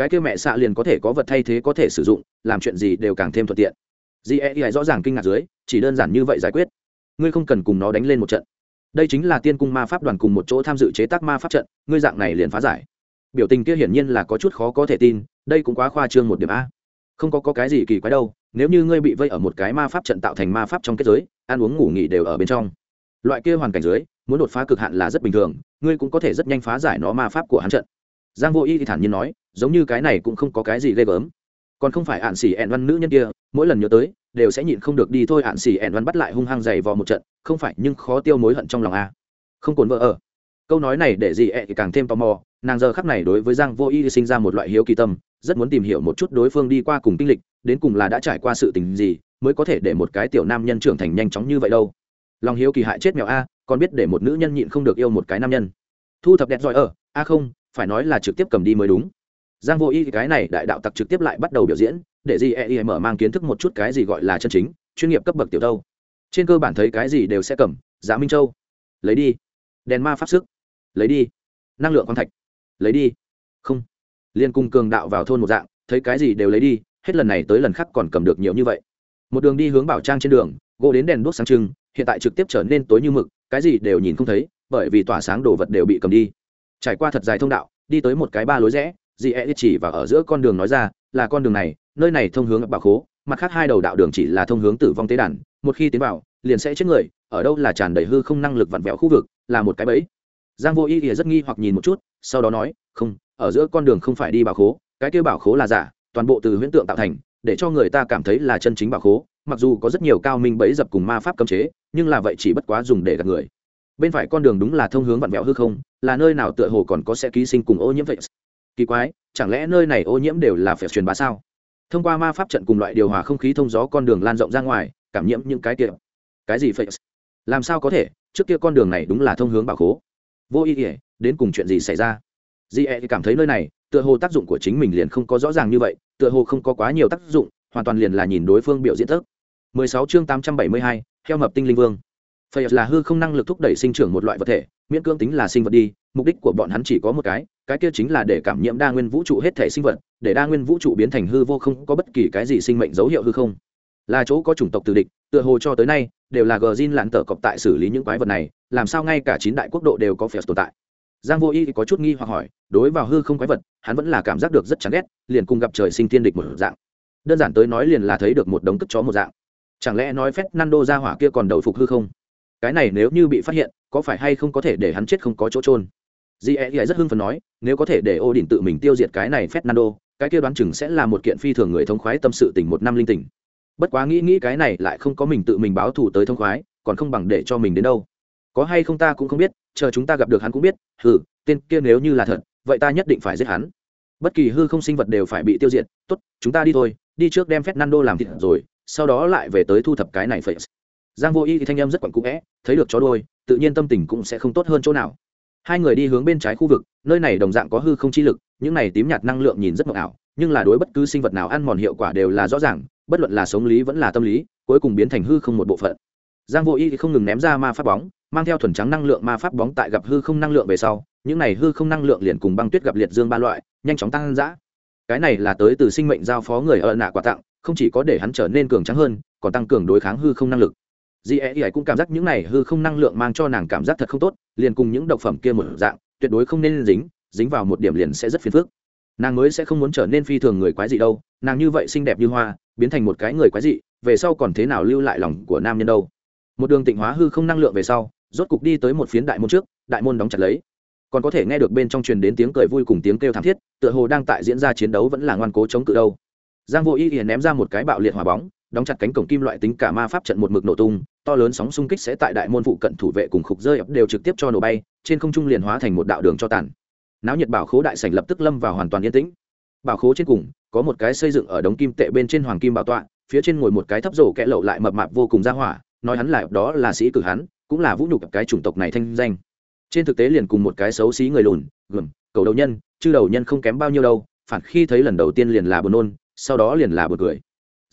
cái kia mẹ xạ liền có thể có vật thay thế có thể sử dụng làm chuyện gì đều càng thêm thuận tiện. Ge rõ ràng kinh ngạc dưới chỉ đơn giản như vậy giải quyết. Ngươi không cần cùng nó đánh lên một trận. Đây chính là tiên cung ma pháp đoàn cùng một chỗ tham dự chế tác ma pháp trận ngươi dạng này liền phá giải. Biểu tình kia hiển nhiên là có chút khó có thể tin đây cũng quá khoa trương một điểm a. Không có, có cái gì kỳ quái đâu nếu như ngươi bị vây ở một cái ma pháp trận tạo thành ma pháp trong kết giới ăn uống ngủ nghỉ đều ở bên trong. Loại kia hoàn cảnh dưới muốn đột phá cực hạn là rất bình thường ngươi cũng có thể rất nhanh phá giải nó ma pháp của hắn trận. Giang vô y thì thản nhiên nói giống như cái này cũng không có cái gì ghê gớm. Còn không phải ạn xỉ ẹn văn nữ nhân kia, mỗi lần nhớ tới, đều sẽ nhịn không được đi thôi ạn xỉ ẹn văn bắt lại hung hăng dày vò một trận, không phải, nhưng khó tiêu mối hận trong lòng a không cồn vợ ở. Câu nói này để gì ẹ thì càng thêm tò mò, nàng giờ khắc này đối với giang vô y sinh ra một loại hiếu kỳ tâm, rất muốn tìm hiểu một chút đối phương đi qua cùng kinh lịch, đến cùng là đã trải qua sự tình gì, mới có thể để một cái tiểu nam nhân trưởng thành nhanh chóng như vậy đâu. Lòng hiếu kỳ hại chết mèo a, còn biết để một nữ nhân nhịn không được yêu một cái nam nhân. Thu thập đẹp giỏi ở. A không, phải nói là trực tiếp cầm đi mới đúng giang vô y cái này đại đạo tặc trực tiếp lại bắt đầu biểu diễn để gì e, mở mang kiến thức một chút cái gì gọi là chân chính chuyên nghiệp cấp bậc tiểu đâu trên cơ bản thấy cái gì đều sẽ cầm giá minh châu. Lấy đi. Đèn ma pháp sức. Lấy đi. Năng lượng quan thạch. Lấy đi. Không. Liên cung cường đạo vào thôn một dạng thấy cái gì đều lấy đi hết lần này tới lần khác còn cầm được nhiều như vậy. Một đường đi hướng bảo trang trên đường gỗ đến đèn đuốc sáng trưng hiện tại trực tiếp trở nên tối như mực cái gì đều nhìn không thấy bởi vì tỏa sáng đồ vật đều bị cầm đi. Trải qua thật dài thông đạo đi tới một cái ba lối rẽ dì e chỉ và ở giữa con đường nói ra, là con đường này, nơi này thông hướng bảo khố, mặt khác hai đầu đạo đường chỉ là thông hướng tử vong tế đàn, một khi tiến vào, liền sẽ chết người, ở đâu là tràn đầy hư không năng lực vặn vẹo khu vực, là một cái bẫy. Giang vô ý ỉa rất nghi hoặc nhìn một chút, sau đó nói, không, ở giữa con đường không phải đi bảo khố, cái kia bảo khố là giả, toàn bộ từ huyễn tượng tạo thành, để cho người ta cảm thấy là chân chính bảo khố, mặc dù có rất nhiều cao minh bẫy dập cùng ma pháp cấm chế, nhưng là vậy chỉ bất quá dùng để gạt người. Bên phải con đường đúng là thông hướng vặn vẹo hư không, là nơi nào tựa hồ còn có sẽ ký sinh cùng ô nhiễm vậy? Kỳ quái chẳng lẽ nơi này ô nhiễm đều là phải truyền bá sao? Thông qua ma pháp trận cùng loại điều hòa không khí thông gió con đường lan rộng ra ngoài cảm nhiễm những cái kia. Cái gì phải làm sao có thể? Trước kia con đường này đúng là thông hướng bảo khố. Vô ý ỉa đến cùng chuyện gì xảy ra? Di e cảm thấy nơi này tựa hồ tác dụng của chính mình liền không có rõ ràng như vậy tựa hồ không có quá nhiều tác dụng hoàn toàn liền là nhìn đối phương biểu diễn thức. 16 chương 872, theo mập tinh linh vương phải là hư không năng lực thúc đẩy sinh trưởng một loại vật thể, miễn cưỡng tính là sinh vật đi, mục đích của bọn hắn chỉ có một cái cái kia chính là để cảm nhiễm đa nguyên vũ trụ hết thể sinh vật, để đa nguyên vũ trụ biến thành hư vô không có bất kỳ cái gì sinh mệnh dấu hiệu hư không. Là chỗ có chủng tộc từ địch, tựa hồ cho tới nay, đều là gờ zin lặn tở cọc tại xử lý những quái vật này, làm sao ngay cả chín đại quốc độ đều có phèo tồn tại. Giang vô y có chút nghi hoặc hỏi, đối vào hư không quái vật, hắn vẫn là cảm giác được rất chán ghét, liền cùng gặp trời sinh thiên địch một dạng. Đơn giản tới nói liền là thấy được một đống cất chó một dạng. Chẳng lẽ nói phép nando ra hỏa kia còn đầu phục hư không? Cái này nếu như bị phát hiện, có phải hay không có thể để hắn chết không có chỗ trôn di e rất hưng phần nói, nếu có thể để ô đình tự mình tiêu diệt cái này fernando, cái kia đoán chừng sẽ là một kiện phi thường người thông khoái tâm sự tình một năm linh tình bất quá nghĩ nghĩ cái này lại không có mình tự mình báo thù tới thông khoái, còn không bằng để cho mình đến đâu. Có hay không ta cũng không biết, chờ chúng ta gặp được hắn cũng biết, hừ, tên kia nếu như là thật, vậy ta nhất định phải giết hắn. Bất kỳ hư không sinh vật đều phải bị tiêu diệt, tốt, chúng ta đi thôi, đi trước đem fernando làm thịt rồi, sau đó lại về tới thu thập cái này phải giang vô y thì thanh em rất quặn cũ vẽ, thấy được chó đôi tự nhiên tâm tình cũng sẽ không tốt hơn chỗ nào. Hai người đi hướng bên trái khu vực, nơi này đồng dạng có hư không chi lực, những này tím nhạt năng lượng nhìn rất mộng ảo, nhưng là đối bất cứ sinh vật nào ăn mòn hiệu quả đều là rõ ràng, bất luận là sống lý vẫn là tâm lý, cuối cùng biến thành hư không một bộ phận. Giang vô y thì không ngừng ném ra ma pháp bóng, mang theo thuần trắng năng lượng ma pháp bóng tại gặp hư không năng lượng về sau, những này hư không năng lượng liền cùng băng tuyết gặp liệt dương ba loại, nhanh chóng tăng dã. Cái này là tới từ sinh mệnh giao phó người ở nạ quà tặng, không chỉ có để hắn trở nên cường trắng hơn, còn tăng cường đối kháng hư không năng lực dì ẹ e cũng cảm giác những này hư không năng lượng mang cho nàng cảm giác thật không tốt, liền cùng những độc phẩm kia một dạng, tuyệt đối không nên dính dính vào một điểm liền sẽ rất phiền phức. Nàng mới sẽ không muốn trở nên phi thường người quái dị đâu, nàng như vậy xinh đẹp như hoa, biến thành một cái người quái dị, về sau còn thế nào lưu lại lòng của nam nhân đâu. Một đường tịnh hóa hư không năng lượng về sau, rốt cục đi tới một phiến đại môn trước, đại môn đóng chặt lấy. Còn có thể nghe được bên trong truyền đến tiếng cười vui cùng tiếng kêu thảm thiết, tựa hồ đang tại diễn ra chiến đấu vẫn là ngoan cố chống cự đâu. Giang vô Y ỉa ném ra một cái bạo liệt hỏa bóng đóng chặt cánh cổng kim loại tính cả ma pháp trận một mực nổ tung, to lớn sóng xung kích sẽ tại đại môn phụ cận thủ vệ cùng khục rơi đều trực tiếp cho nổ bay, trên không trung liền hóa thành một đạo đường cho tàn. Náo nhiệt bảo khố đại sảnh lập tức lâm vào hoàn toàn yên tĩnh. Bảo khố trên cùng, có một cái xây dựng ở đống kim tệ bên trên hoàng kim bảo tọa, phía trên ngồi một cái thấp rổ kẽ lậu lại mập mạp vô cùng ra hỏa, nói hắn là, đó là sĩ cử hắn, cũng là vũ nhục cái chủng tộc này thanh danh. Trên thực tế liền cùng một cái xấu xí người lùn gừng cầu đầu nhân, chư đầu nhân không kém bao nhiêu đâu, phản khi thấy lần đầu tiên liền là buồn nôn, sau đó liền là buồn cười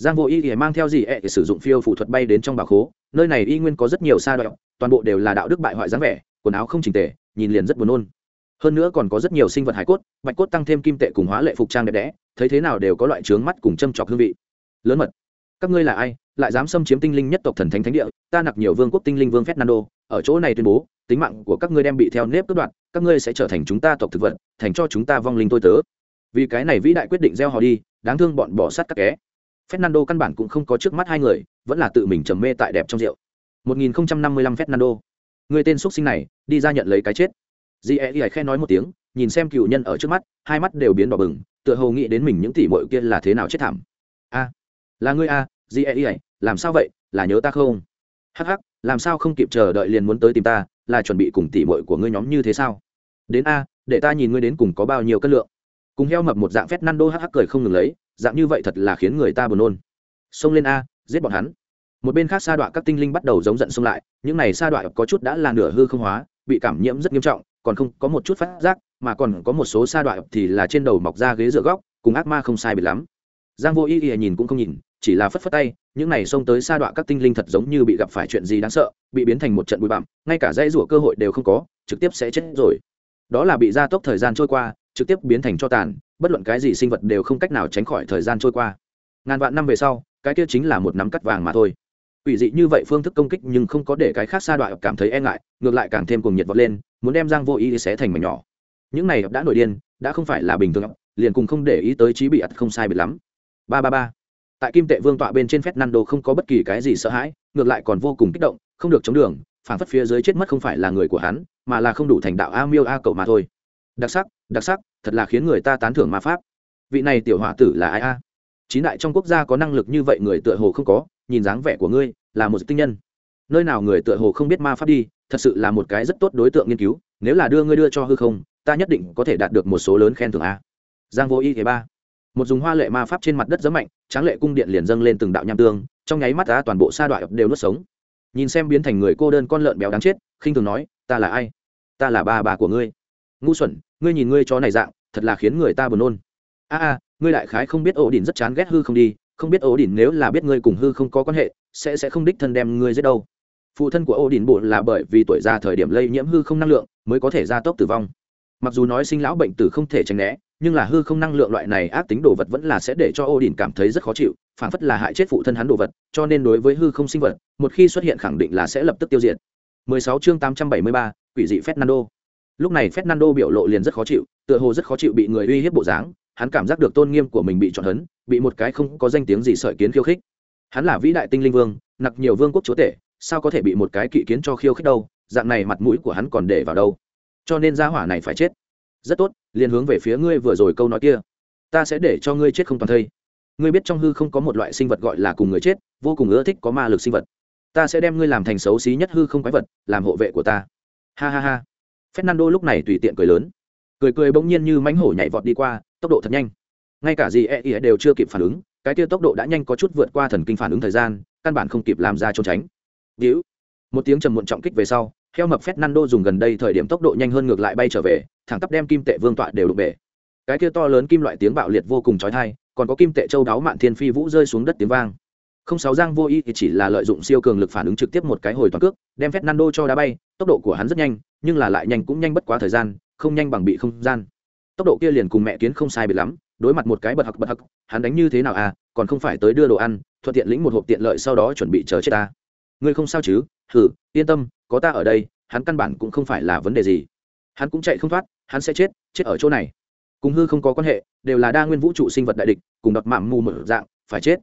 giang vô y thì mang theo gì ẹ sử dụng phiêu phụ thuật bay đến trong bảo khố. Nơi này y nguyên có rất nhiều sa đoạn, toàn bộ đều là đạo đức bại hoại dáng vẻ, quần áo không chỉnh tề, nhìn liền rất buồn nôn. Hơn nữa còn có rất nhiều sinh vật hải cốt, bạch cốt tăng thêm kim tệ cùng hóa lệ phục trang đẹp đẽ, thấy thế nào đều có loại trướng mắt cùng châm trọc hương vị. Lớn mật, các ngươi là ai, lại dám xâm chiếm tinh linh nhất tộc thần thánh thánh địa, ta nặc nhiều vương quốc tinh linh vương fernando ở chỗ này tuyên bố, tính mạng của các ngươi đem bị theo nếp cướp đoạt, các ngươi sẽ trở thành chúng ta tộc thực vật, thành cho chúng ta vong linh tôi tớ. Vì cái này vĩ đại quyết định gieo họ đi, đáng thương bọn bỏ sát các ké fernando căn bản cũng không có trước mắt hai người vẫn là tự mình trầm mê tại đẹp trong rượu. 1055 fernando. Người tên xuất sinh này đi ra nhận lấy cái chết. Di khẽ nói một tiếng nhìn xem cựu nhân ở trước mắt hai mắt đều biến đỏ bừng tựa hồ nghĩ đến mình những tỷ muội kia là thế nào chết thảm. A là ngươi a di làm sao vậy là nhớ ta không? Hắc hắc, làm sao không kịp chờ đợi liền muốn tới tìm ta là chuẩn bị cùng tỷ muội của ngươi nhóm như thế sao? Đến a để ta nhìn ngươi đến cùng có bao nhiêu cân lượng cùng heo mập một dạng phét nando đô hắc cười không ngừng lấy, dạng như vậy thật là khiến người ta buồn nôn. Xông lên a, giết bọn hắn. Một bên khác sa đọa các tinh linh bắt đầu giống giận xông lại, những này sa đọa có chút đã là nửa hư không hóa, bị cảm nhiễm rất nghiêm trọng, còn không có một chút phát giác, mà còn có một số sa đọa thì là trên đầu mọc ra ghế dựa góc, cùng ác ma không sai biệt lắm. Giang vô ý ý nhìn cũng không nhìn, chỉ là phất phất tay, những này xông tới sa đọa các tinh linh thật giống như bị gặp phải chuyện gì đáng sợ, bị biến thành một trận bụi bặm, ngay cả dây rủa cơ hội đều không có, trực tiếp sẽ chết rồi. Đó là bị gia tốc thời gian trôi qua trực tiếp biến thành cho tàn, bất luận cái gì sinh vật đều không cách nào tránh khỏi thời gian trôi qua. Ngàn vạn năm về sau, cái kia chính là một nắm cắt vàng mà thôi. Ủy dị như vậy phương thức công kích nhưng không có để cái khác xa đoạn cảm thấy e ngại, ngược lại càng thêm cùng nhiệt vọt lên, muốn đem giang vô ý sẽ thành mảnh nhỏ. Những này đã nổi điên, đã không phải là bình thường, liền cùng không để ý tới trí bị ắt không sai biệt lắm. Ba ba ba. Tại kim tệ vương tọa bên trên phép nando không có bất kỳ cái gì sợ hãi, ngược lại còn vô cùng kích động, không được chống đường, phản phất phía dưới chết mất không phải là người của hắn, mà là không đủ thành đạo a miêu a cậu mà thôi. Đặc sắc đặc sắc thật là khiến người ta tán thưởng ma pháp. Vị này tiểu hỏa tử là ai a? Chín đại trong quốc gia có năng lực như vậy người tựa hồ không có, nhìn dáng vẻ của ngươi là một tinh nhân. Nơi nào người tựa hồ không biết ma pháp đi, thật sự là một cái rất tốt đối tượng nghiên cứu, nếu là đưa ngươi đưa cho hư không, ta nhất định có thể đạt được một số lớn khen thưởng a. Giang vô y thế ba. Một dùng hoa lệ ma pháp trên mặt đất rất mạnh, tráng lệ cung điện liền dâng lên từng đạo nham tương, trong nháy mắt ta toàn bộ sa đoạn đều nuốt sống. Nhìn xem biến thành người cô đơn con lợn béo đáng chết, khinh thường nói, ta là ai? Ta là ba bà của ngươi ngu xuẩn ngươi nhìn ngươi chó này dạng thật là khiến người ta buồn nôn. A a ngươi đại khái không biết ổ đỉnh rất chán ghét hư không đi không biết ổ đỉnh nếu là biết ngươi cùng hư không có quan hệ sẽ sẽ không đích thân đem ngươi giết đâu. Phụ thân của ổ đỉnh bộ là bởi vì tuổi già thời điểm lây nhiễm hư không năng lượng mới có thể gia tốc tử vong. Mặc dù nói sinh lão bệnh tử không thể tránh né nhưng là hư không năng lượng loại này ác tính đồ vật vẫn là sẽ để cho ô đình cảm thấy rất khó chịu phản phất là hại chết phụ thân hắn đồ vật cho nên đối với hư không sinh vật một khi xuất hiện khẳng định là sẽ lập tức tiêu diệt. 16 chương 873, quỷ dị Fernando. Lúc này Fernando biểu lộ liền rất khó chịu, tựa hồ rất khó chịu bị người uy hiếp bộ dáng, hắn cảm giác được tôn nghiêm của mình bị trọn hấn, bị một cái không có danh tiếng gì sợi kiến khiêu khích. Hắn là vĩ đại tinh linh vương, nặc nhiều vương quốc chúa tể, sao có thể bị một cái kỵ kiến cho khiêu khích đâu, dạng này mặt mũi của hắn còn để vào đâu. Cho nên gia hỏa này phải chết. Rất tốt liền hướng về phía ngươi vừa rồi câu nói kia. Ta sẽ để cho ngươi chết không toàn thây. Ngươi biết trong hư không có một loại sinh vật gọi là cùng người chết vô cùng ưa thích có ma lực sinh vật. Ta sẽ đem ngươi làm thành xấu xí nhất hư không quái vật làm hộ vệ của ta. Ha ha ha fernando lúc này tùy tiện cười lớn cười cười bỗng nhiên như mánh hổ nhảy vọt đi qua tốc độ thật nhanh ngay cả gì e ý đều chưa kịp phản ứng cái kia tốc độ đã nhanh có chút vượt qua thần kinh phản ứng thời gian căn bản không kịp làm ra trốn tránh víu một tiếng trầm muộn trọng kích về sau theo mập Fernando dùng gần đây thời điểm tốc độ nhanh hơn ngược lại bay trở về, thẳng tắp đem kim tệ vương tọa đều đụng bể. Cái kia to lớn kim loại tiếng bạo liệt vô cùng chói tai, còn có kim tệ châu đáo mạn thiên phi vũ rơi xuống đất tiếng vang. Không sáu giang vô ý thì chỉ là lợi dụng siêu cường lực phản ứng trực tiếp một cái hồi toàn cước, đem Fernando cho đá bay, tốc độ của hắn rất nhanh, nhưng là lại nhanh cũng nhanh bất quá thời gian, không nhanh bằng bị không gian. Tốc độ kia liền cùng mẹ kiến không sai biệt lắm, đối mặt một cái bật hặc bật hặc, hắn đánh như thế nào à, còn không phải tới đưa đồ ăn, thuận tiện lĩnh một hộp tiện lợi sau đó chuẩn bị chờ chết ta. Ngươi không sao chứ? thử yên tâm, có ta ở đây, hắn căn bản cũng không phải là vấn đề gì hắn cũng chạy không thoát hắn sẽ chết chết ở chỗ này cùng hư không có quan hệ đều là đa nguyên vũ trụ sinh vật đại địch cùng đọt mạm mù mở dạng phải chết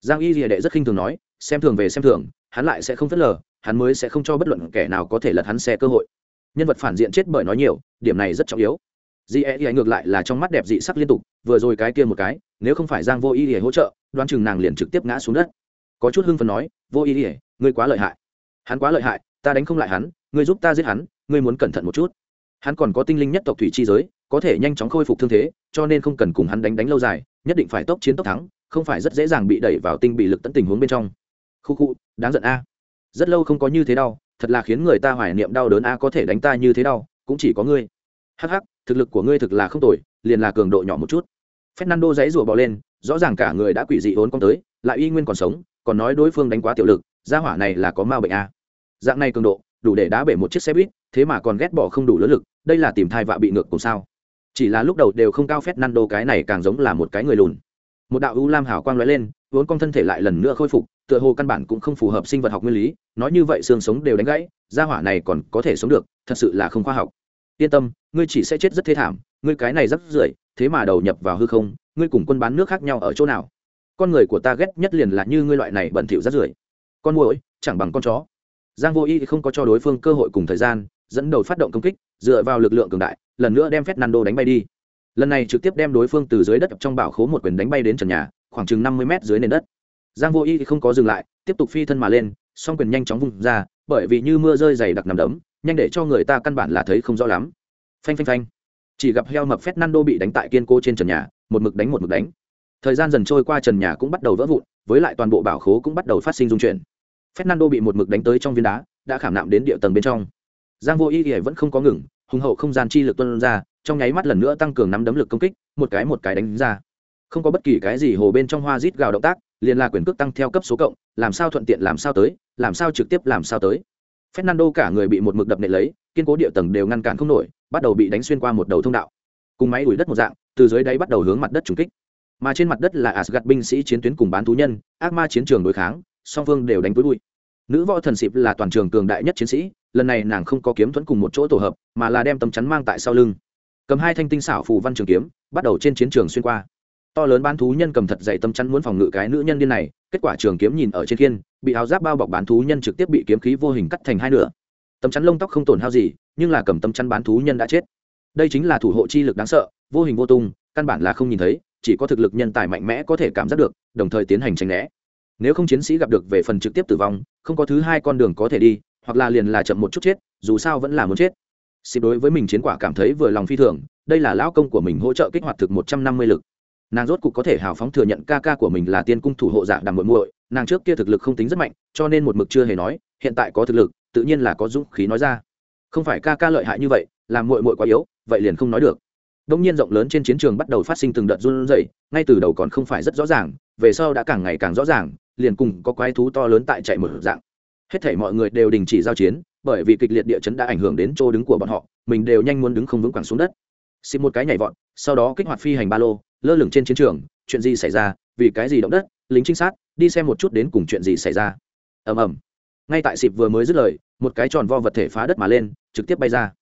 giang y rìa đệ rất khinh thường nói, xem thường về xem thường, hắn lại sẽ không phớt lờ, hắn mới sẽ không cho bất luận kẻ nào có thể lật hắn xe cơ hội. Nhân vật phản diện chết bởi nói nhiều, điểm này rất trọng yếu. Dị e y ngược lại là trong mắt đẹp dị sắc liên tục, vừa rồi cái kia một cái, nếu không phải giang vô y hỗ trợ, đoán chừng nàng liền trực tiếp ngã xuống đất. Có chút hưng phần nói, vô y ngươi quá lợi hại. Hắn quá lợi hại, ta đánh không lại hắn, ngươi giúp ta giết hắn, ngươi muốn cẩn thận một chút. Hắn còn có tinh linh nhất tộc thủy chi giới, có thể nhanh chóng khôi phục thương thế, cho nên không cần cùng hắn đánh đánh lâu dài, nhất định phải tốc chiến tốc thắng không phải rất dễ dàng bị đẩy vào tinh bị lực tận tình huống bên trong. Khu khu, đáng giận a. Rất lâu không có như thế đau, thật là khiến người ta hoài niệm đau đớn a có thể đánh ta như thế đau, cũng chỉ có ngươi. Hắc hắc, thực lực của ngươi thực là không tồi, liền là cường độ nhỏ một chút. Fernando dãy rủa bỏ lên, rõ ràng cả người đã quỷ dị ốn con tới, lại y nguyên còn sống, còn nói đối phương đánh quá tiểu lực, gia hỏa này là có ma bệnh a. Dạng này cường độ, đủ để đá bể một chiếc xe buýt, thế mà còn ghét bỏ không đủ lớn lực, đây là tìm thai vạ bị ngược cùng sao. Chỉ là lúc đầu đều không cao Fernando cái này càng giống là một cái người lùn một đạo u lam hào quang lóe lên, vốn con thân thể lại lần nữa khôi phục, tựa hồ căn bản cũng không phù hợp sinh vật học nguyên lý, nói như vậy xương sống đều đánh gãy, gia hỏa này còn có thể sống được, thật sự là không khoa học. Yên tâm, ngươi chỉ sẽ chết rất thế thảm, ngươi cái này rất rưởi, thế mà đầu nhập vào hư không, ngươi cùng quân bán nước khác nhau ở chỗ nào? Con người của ta ghét nhất liền là như ngươi loại này bẩn thỉu rất rưởi. Con muỗi, chẳng bằng con chó. Giang vô y không có cho đối phương cơ hội cùng thời gian, dẫn đầu phát động công kích, dựa vào lực lượng cường đại, lần nữa đem phép nan đô đánh bay đi lần này trực tiếp đem đối phương từ dưới đất trong bảo khố một quyền đánh bay đến trần nhà, khoảng chừng năm mươi mét dưới nền đất. Giang vô y thì không có dừng lại, tiếp tục phi thân mà lên, song quyền nhanh chóng vung ra, bởi vì như mưa rơi dày đặc nằm đấm, nhanh để cho người ta căn bản là thấy không rõ lắm. Phanh phanh phanh. Chỉ gặp heo mập Fernando bị đánh tại kiên cố trên trần nhà, một mực đánh một mực đánh. Thời gian dần trôi qua trần nhà cũng bắt đầu vỡ vụn, với lại toàn bộ bảo khố cũng bắt đầu phát sinh dung chuyển. Fernando bị một mực đánh tới trong viên đá, đã khảm nạm đến địa tầng bên trong. Giang vô y thì vẫn không có ngừng, hùng hậu không gian chi lực tuân ra trong nháy mắt lần nữa tăng cường nắm đấm lực công kích, một cái một cái đánh ra. Không có bất kỳ cái gì hồ bên trong hoa rít gào động tác, liền là quyền cước tăng theo cấp số cộng, làm sao thuận tiện làm sao tới, làm sao trực tiếp làm sao tới. Fernando cả người bị một mực đập nệ lấy, kiên cố địa tầng đều ngăn cản không nổi, bắt đầu bị đánh xuyên qua một đầu thông đạo. Cùng máy đuổi đất một dạng, từ dưới đáy bắt đầu hướng mặt đất trùng kích. Mà trên mặt đất là asgad binh sĩ chiến tuyến cùng bán thú nhân, ác ma chiến trường đối kháng, song phương đều đánh túi bụi nữ võ thần xịp là toàn trường cường đại nhất chiến sĩ, lần này nàng không có kiếm thuẫn cùng một chỗ tổ hợp, mà là đem tấm chắn mang tại sau lưng cầm hai thanh tinh xảo phù văn trường kiếm, bắt đầu trên chiến trường xuyên qua. To lớn bán thú nhân cầm thật dày tâm chắn muốn phòng ngự cái nữ nhân điên này, kết quả trường kiếm nhìn ở trên kiên bị áo giáp bao bọc bán thú nhân trực tiếp bị kiếm khí vô hình cắt thành hai nửa. Tấm chắn lông tóc không tổn hao gì, nhưng là cầm tấm chắn bán thú nhân đã chết. Đây chính là thủ hộ chi lực đáng sợ, vô hình vô tung, căn bản là không nhìn thấy, chỉ có thực lực nhân tài mạnh mẽ có thể cảm giác được, đồng thời tiến hành tranh né. Nếu không chiến sĩ gặp được về phần trực tiếp tử vong, không có thứ hai con đường có thể đi, hoặc là liền là chậm một chút chết, dù sao vẫn là muốn chết xịp đối với mình chiến quả cảm thấy vừa lòng phi thường, đây là lão công của mình hỗ trợ kích hoạt thực một trăm năm mươi lực. Nàng rốt cục có thể hào phóng thừa nhận ca ca của mình là tiên cung thủ hộ dạng đàm muội muội, nàng trước kia thực lực không tính rất mạnh, cho nên một mực chưa hề nói, hiện tại có thực lực, tự nhiên là có dũng khí nói ra. Không phải ca ca lợi hại như vậy làm muội muội quá yếu, vậy liền không nói được. Đông nhiên rộng lớn trên chiến trường bắt đầu phát sinh từng đợt run rẩy, ngay từ đầu còn không phải rất rõ ràng, về sau đã càng ngày càng rõ ràng, liền cùng có quái thú to lớn tại chạy mở dạng hết thảy mọi người đều đình chỉ giao chiến, bởi vì kịch liệt địa chấn đã ảnh hưởng đến chỗ đứng của bọn họ, mình đều nhanh muốn đứng không vững quẳng xuống đất. Xịt một cái nhảy vọt, sau đó kích hoạt phi hành ba lô, lơ lửng trên chiến trường, chuyện gì xảy ra, vì cái gì động đất, lính trinh sát, đi xem một chút đến cùng chuyện gì xảy ra. Ầm ầm. Ngay tại xịp vừa mới dứt lời, một cái tròn vo vật thể phá đất mà lên, trực tiếp bay ra.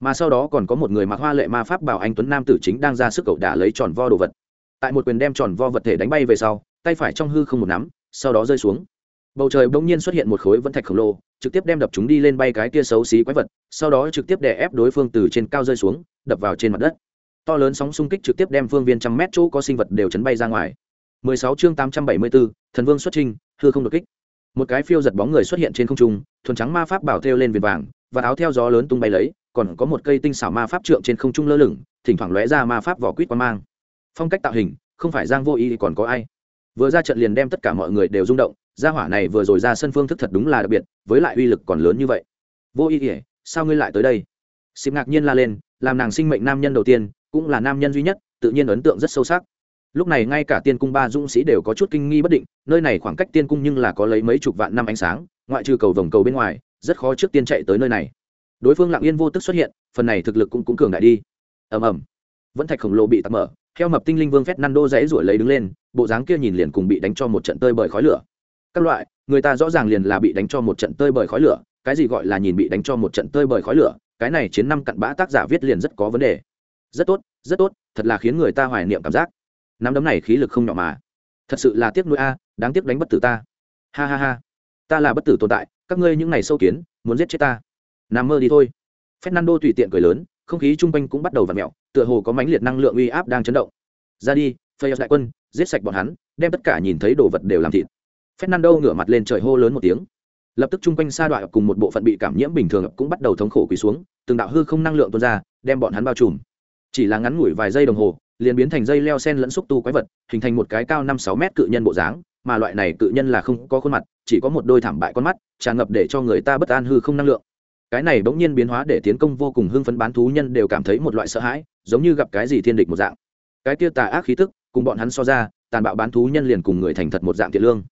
Mà sau đó còn có một người mặc hoa lệ ma pháp bảo anh tuấn nam tử chính đang ra sức cậu đả lấy tròn vo đồ vật. Tại một quyền đem tròn vo vật thể đánh bay về sau, tay phải trong hư không một nắm, sau đó rơi xuống bầu trời bỗng nhiên xuất hiện một khối vân thạch khổng lồ trực tiếp đem đập chúng đi lên bay cái kia xấu xí quái vật sau đó trực tiếp đè ép đối phương từ trên cao rơi xuống đập vào trên mặt đất. To lớn sóng xung kích trực tiếp đem phương viên trăm mét chỗ có sinh vật đều chấn bay ra ngoài. 16 chương 874, thần vương xuất trình hư không đột kích. Một cái phiêu giật bóng người xuất hiện trên không trung thuần trắng ma pháp bảo theo lên viền vàng và áo theo gió lớn tung bay lấy còn có một cây tinh xảo ma pháp trượng trên không trung lơ lửng thỉnh thoảng lóe ra ma pháp vỏ quýt qua mang. Phong cách tạo hình không phải giang vô ý thì còn có ai? Vừa ra trận liền đem tất cả mọi người đều rung động gia hỏa này vừa rồi ra sân phương thức thật đúng là đặc biệt với lại uy lực còn lớn như vậy. Vô ý ỉa sao ngươi lại tới đây? Xịp ngạc nhiên la lên làm nàng sinh mệnh nam nhân đầu tiên cũng là nam nhân duy nhất tự nhiên ấn tượng rất sâu sắc. Lúc này ngay cả tiên cung ba dũng sĩ đều có chút kinh nghi bất định nơi này khoảng cách tiên cung nhưng là có lấy mấy chục vạn năm ánh sáng ngoại trừ cầu vồng cầu bên ngoài rất khó trước tiên chạy tới nơi này. Đối phương lặng yên vô tức xuất hiện phần này thực lực cũng, cũng cường đại đi. Ầm ầm. Vẫn thạch khổng lồ bị tắt mở theo mập tinh linh vương phép năn đô dãy ruổi lấy đứng lên bộ dáng kia nhìn liền cùng bị đánh cho một trận tơi bởi khói lửa các loại, người ta rõ ràng liền là bị đánh cho một trận tơi bởi khói lửa, cái gì gọi là nhìn bị đánh cho một trận tơi bởi khói lửa, cái này chiến năm cặn bã tác giả viết liền rất có vấn đề. Rất tốt rất tốt, thật là khiến người ta hoài niệm cảm giác. Nắm đấm này khí lực không nhỏ mà. Thật sự là tiếc nuôi a à, đáng tiếc đánh bất tử ta. Ha ha ha. Ta là bất tử tồn tại, các ngươi những ngày sâu kiến, muốn giết chết ta. Nằm mơ đi thôi. Fernando tùy tiện cười lớn, không khí chung quanh cũng bắt đầu v ặ mẹo tựa hồ có mãnh liệt năng lượng uy áp đang chấn động. Ra đi phê đại quân, giết sạch bọn hắn, đem tất cả nhìn thấy đồ vật đều làm thịt fernando ngửa mặt lên trời hô lớn một tiếng. Lập tức chung quanh sa đoạn cùng một bộ phận bị cảm nhiễm bình thường cũng bắt đầu thống khổ quỳ xuống, từng đạo hư không năng lượng tuôn ra, đem bọn hắn bao trùm. Chỉ là ngắn ngủi vài giây đồng hồ, liền biến thành dây leo sen lẫn xúc tu quái vật, hình thành một cái cao năm sáu mét cự nhân bộ dáng, mà loại này cự nhân là không có khuôn mặt, chỉ có một đôi thảm bại con mắt, tràn ngập để cho người ta bất an hư không năng lượng. Cái này bỗng nhiên biến hóa để tiến công vô cùng hưng phấn bán thú nhân đều cảm thấy một loại sợ hãi, giống như gặp cái gì thiên địch một dạng. Cái kia tà ác khí tức, cùng bọn hắn so ra, tàn bạo bán thú nhân liền cùng người thành thật một dạng thiện lương.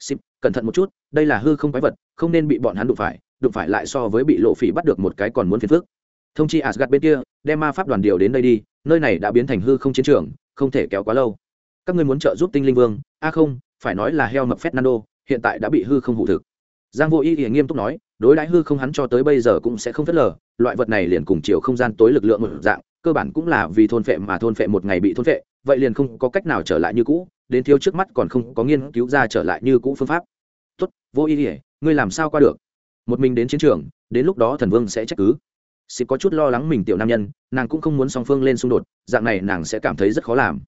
Xịp, cẩn thận một chút đây là hư không quái vật không nên bị bọn hắn đụng phải đụng phải lại so với bị lộ phỉ bắt được một cái còn muốn phiền phức. Thông chi Asgard bên kia đem ma pháp đoàn điều đến đây đi nơi này đã biến thành hư không chiến trường không thể kéo quá lâu. Các ngươi muốn trợ giúp tinh linh vương? A không phải nói là heo mập fernando hiện tại đã bị hư không hụ thực. Giang vô y liền nghiêm túc nói đối đãi hư không hắn cho tới bây giờ cũng sẽ không phớt lờ loại vật này liền cùng chiều không gian tối lực lượng một dạng cơ bản cũng là vì thôn phệ mà thôn phệ một ngày bị thôn phệ vậy liền không có cách nào trở lại như cũ, đến thiếu trước mắt còn không có nghiên cứu ra trở lại như cũ phương pháp. Tốt, vô ý ỉa ngươi làm sao qua được? Một mình đến chiến trường, đến lúc đó thần vương sẽ trách cứ. Xịp có chút lo lắng mình tiểu nam nhân, nàng cũng không muốn song phương lên xung đột, dạng này nàng sẽ cảm thấy rất khó làm.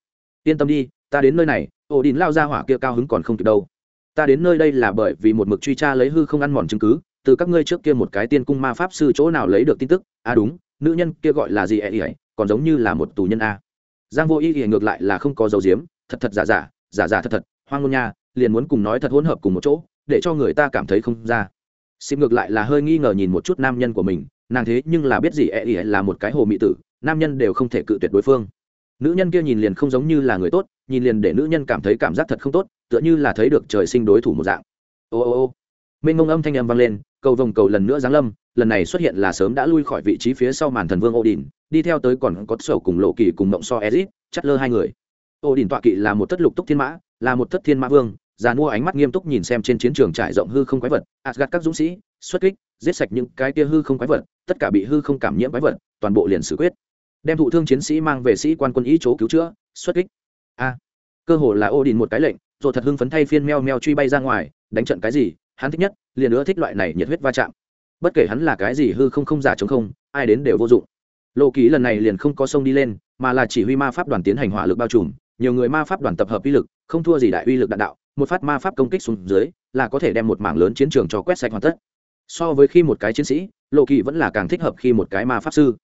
Yên tâm đi, ta đến nơi này, ổ đình lao ra hỏa kia cao hứng còn không kịp đâu. Ta đến nơi đây là bởi vì một mực truy tra lấy hư không ăn mòn chứng cứ, từ các ngươi trước kia một cái tiên cung ma pháp sư chỗ nào lấy được tin tức? À đúng, nữ nhân kia gọi là gì ấy, còn giống như là một tù nhân a giang vô y thì ngược lại là không có dấu diếm thật thật giả giả giả giả thật thật, hoang ngôn nha, liền muốn cùng nói thật hỗn hợp cùng một chỗ, để cho người ta cảm thấy không ra. Xịm ngược lại là hơi nghi ngờ nhìn một chút nam nhân của mình, nàng thế nhưng là biết gì ẹ ỉ là một cái hồ mị tử, nam nhân đều không thể cự tuyệt đối phương. Nữ nhân kia nhìn liền không giống như là người tốt, nhìn liền để nữ nhân cảm thấy cảm giác thật không tốt, tựa như là thấy được trời sinh đối thủ một dạng. Ô ô ô. Mênh ngông âm thanh âm vang lên cầu vồng cầu lần nữa giáng lâm, lần này xuất hiện là sớm đã lui khỏi vị trí phía sau màn thần vương odin, đi theo tới còn có sổ cùng lộ kỳ cùng mộng so ezit, chắt lơ hai người. Odin tọa kỵ là một thất lục túc thiên mã, là một thất thiên mã vương, già mua ánh mắt nghiêm túc nhìn xem trên chiến trường trải rộng hư không quái vật gạt các dũng sĩ, xuất kích, giết sạch những cái tia hư không quái vật, tất cả bị hư không cảm nhiễm quái vật, toàn bộ liền xử quyết. Đem thụ thương chiến sĩ mang về sĩ quan quân ý chỗ cứu chữa, xuất kích. A. Cơ hồ là ô đình một cái lệnh, rồi thật hưng phấn thay phiên meo meo truy bay ra ngoài, đánh trận cái gì hắn thích nhất, liền nữa thích loại này nhiệt huyết va chạm. Bất kể hắn là cái gì hư không không giả chống không, ai đến đều vô dụng. Lộ ký lần này liền không có sông đi lên, mà là chỉ huy ma pháp đoàn tiến hành hỏa lực bao trùm, nhiều người ma pháp đoàn tập hợp uy lực, không thua gì đại uy lực đạn đạo, một phát ma pháp công kích xuống dưới, là có thể đem một mảng lớn chiến trường cho quét sạch hoàn tất. So với khi một cái chiến sĩ lộ kỳ vẫn là càng thích hợp khi một cái ma pháp sư.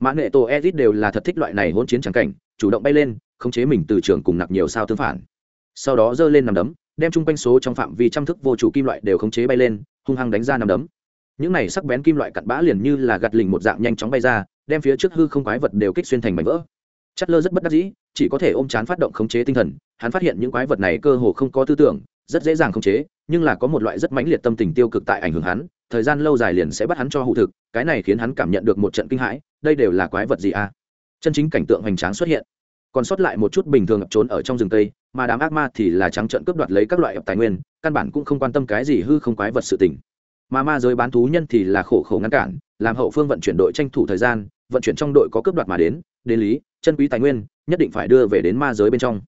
Mã nghệ tổ edit đều là thật thích loại này hỗn chiến trắng cảnh, chủ động bay lên, khống chế mình từ trường cùng nặc nhiều sao tương phản. Sau đó giơ lên nằm đấm đem chung quanh số trong phạm vi trăm thức vô chủ kim loại đều khống chế bay lên, hung hăng đánh ra nằm đấm. Những này sắc bén kim loại cặn bã liền như là gạt lình một dạng nhanh chóng bay ra, đem phía trước hư không quái vật đều kích xuyên thành mảnh vỡ. Chất lơ rất bất đắc dĩ, chỉ có thể ôm chán phát động khống chế tinh thần, hắn phát hiện những quái vật này cơ hồ không có tư tưởng, rất dễ dàng khống chế, nhưng là có một loại rất mãnh liệt tâm tình tiêu cực tại ảnh hưởng hắn, thời gian lâu dài liền sẽ bắt hắn cho hụ thực, cái này khiến hắn cảm nhận được một trận kinh hãi, đây đều là quái vật gì à? Chân chính cảnh tượng hoành tráng xuất hiện còn sót lại một chút bình thường ập trốn ở trong rừng tây mà đám ác ma thì là trắng trận cướp đoạt lấy các loại tài nguyên, căn bản cũng không quan tâm cái gì hư không quái vật sự tình. Mà ma giới bán thú nhân thì là khổ khổ ngăn cản, làm hậu phương vận chuyển đội tranh thủ thời gian, vận chuyển trong đội có cướp đoạt mà đến đến lý, chân quý tài nguyên, nhất định phải đưa về đến ma giới bên trong.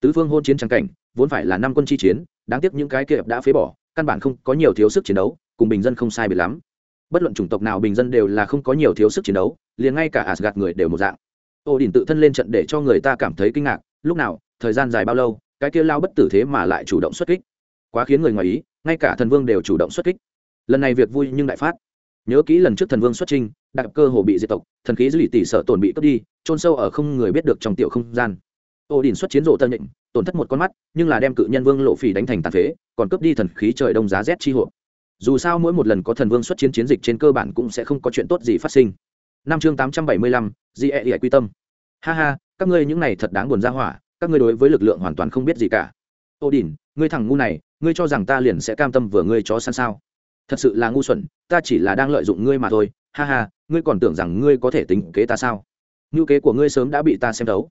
Tứ phương hôn chiến trắng cảnh, vốn phải là năm quân chi chiến, đáng tiếc những cái kia đã phế bỏ, căn bản không có nhiều thiếu sức chiến đấu, cùng bình dân không sai biệt lắm. Bất luận chủng tộc nào bình dân đều là không có nhiều thiếu sức chiến đấu, liền ngay cả asgad người đều một dạng ô đình tự thân lên trận để cho người ta cảm thấy kinh ngạc, lúc nào, thời gian dài bao lâu, cái kia lao bất tử thế mà lại chủ động xuất kích. Quá khiến người ngoài ý, ngay cả thần vương đều chủ động xuất kích. Lần này việc vui nhưng đại phát. Nhớ kỹ lần trước thần vương xuất trinh đặc cơ hồ bị diệt tộc, thần khí dư lì tỷ sợ tổn bị cướp đi trôn sâu ở không người biết được trong tiểu không gian. Ô đình xuất chiến rộ tân định, tổn thất một con mắt, nhưng là đem cự nhân vương lộ phỉ đánh thành tàn phế, còn cướp đi thần khí trời đông giá rét chi hộ dù sao mỗi một lần có thần vương xuất chiến chiến dịch trên cơ bản cũng sẽ không có chuyện tốt gì phát sinh năm chương tám trăm bảy mươi lăm, di e quy tâm. Ha ha, các ngươi những này thật đáng buồn ra hỏa, các ngươi đối với lực lượng hoàn toàn không biết gì cả. Ô đình, ngươi thằng ngu này, ngươi cho rằng ta liền sẽ cam tâm vừa ngươi chó săn sao? Thật sự là ngu xuẩn, ta chỉ là đang lợi dụng ngươi mà thôi. Ha ha, ngươi còn tưởng rằng ngươi có thể tính kế ta sao? Ngữ kế của ngươi sớm đã bị ta xem đấu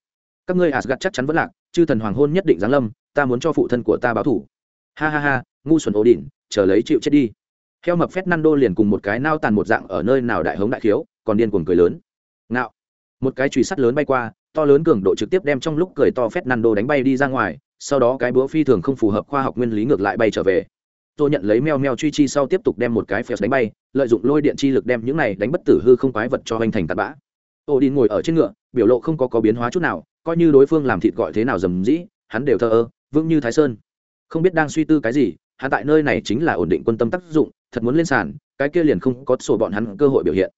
các ngươi asgad chắc chắn vẫn lạc, chư thần hoàng hôn nhất định giáng lâm, ta muốn cho phụ thân của ta báo thủ ha ha ha, ngu xuẩn ổ đỉnh chờ lấy chịu chết đi. Heo mập phép Nando liền cùng một cái nao tàn một dạng ở nơi nào đại hống đại khiếu còn điên cuồng cười lớn. Ngạo. Một cái chùy sắt lớn bay qua, to lớn cường độ trực tiếp đem trong lúc cười to fernando đánh bay đi ra ngoài, sau đó cái búa phi thường không phù hợp khoa học nguyên lý ngược lại bay trở về. Tôi nhận lấy meo meo truy chi sau tiếp tục đem một cái phèo đánh bay, lợi dụng lôi điện chi lực đem những này đánh bất tử hư không quái vật cho hoành thành tạt bã. Ô đi ngồi ở trên ngựa, biểu lộ không có có biến hóa chút nào, coi như đối phương làm thịt gọi thế nào dầm dĩ, hắn đều thờ ơ, vững như thái sơn. Không biết đang suy tư cái gì, hắn tại nơi này chính là ổn định quân tâm tác dụng, thật muốn lên sàn, cái kia liền không có sổ bọn hắn cơ hội biểu hiện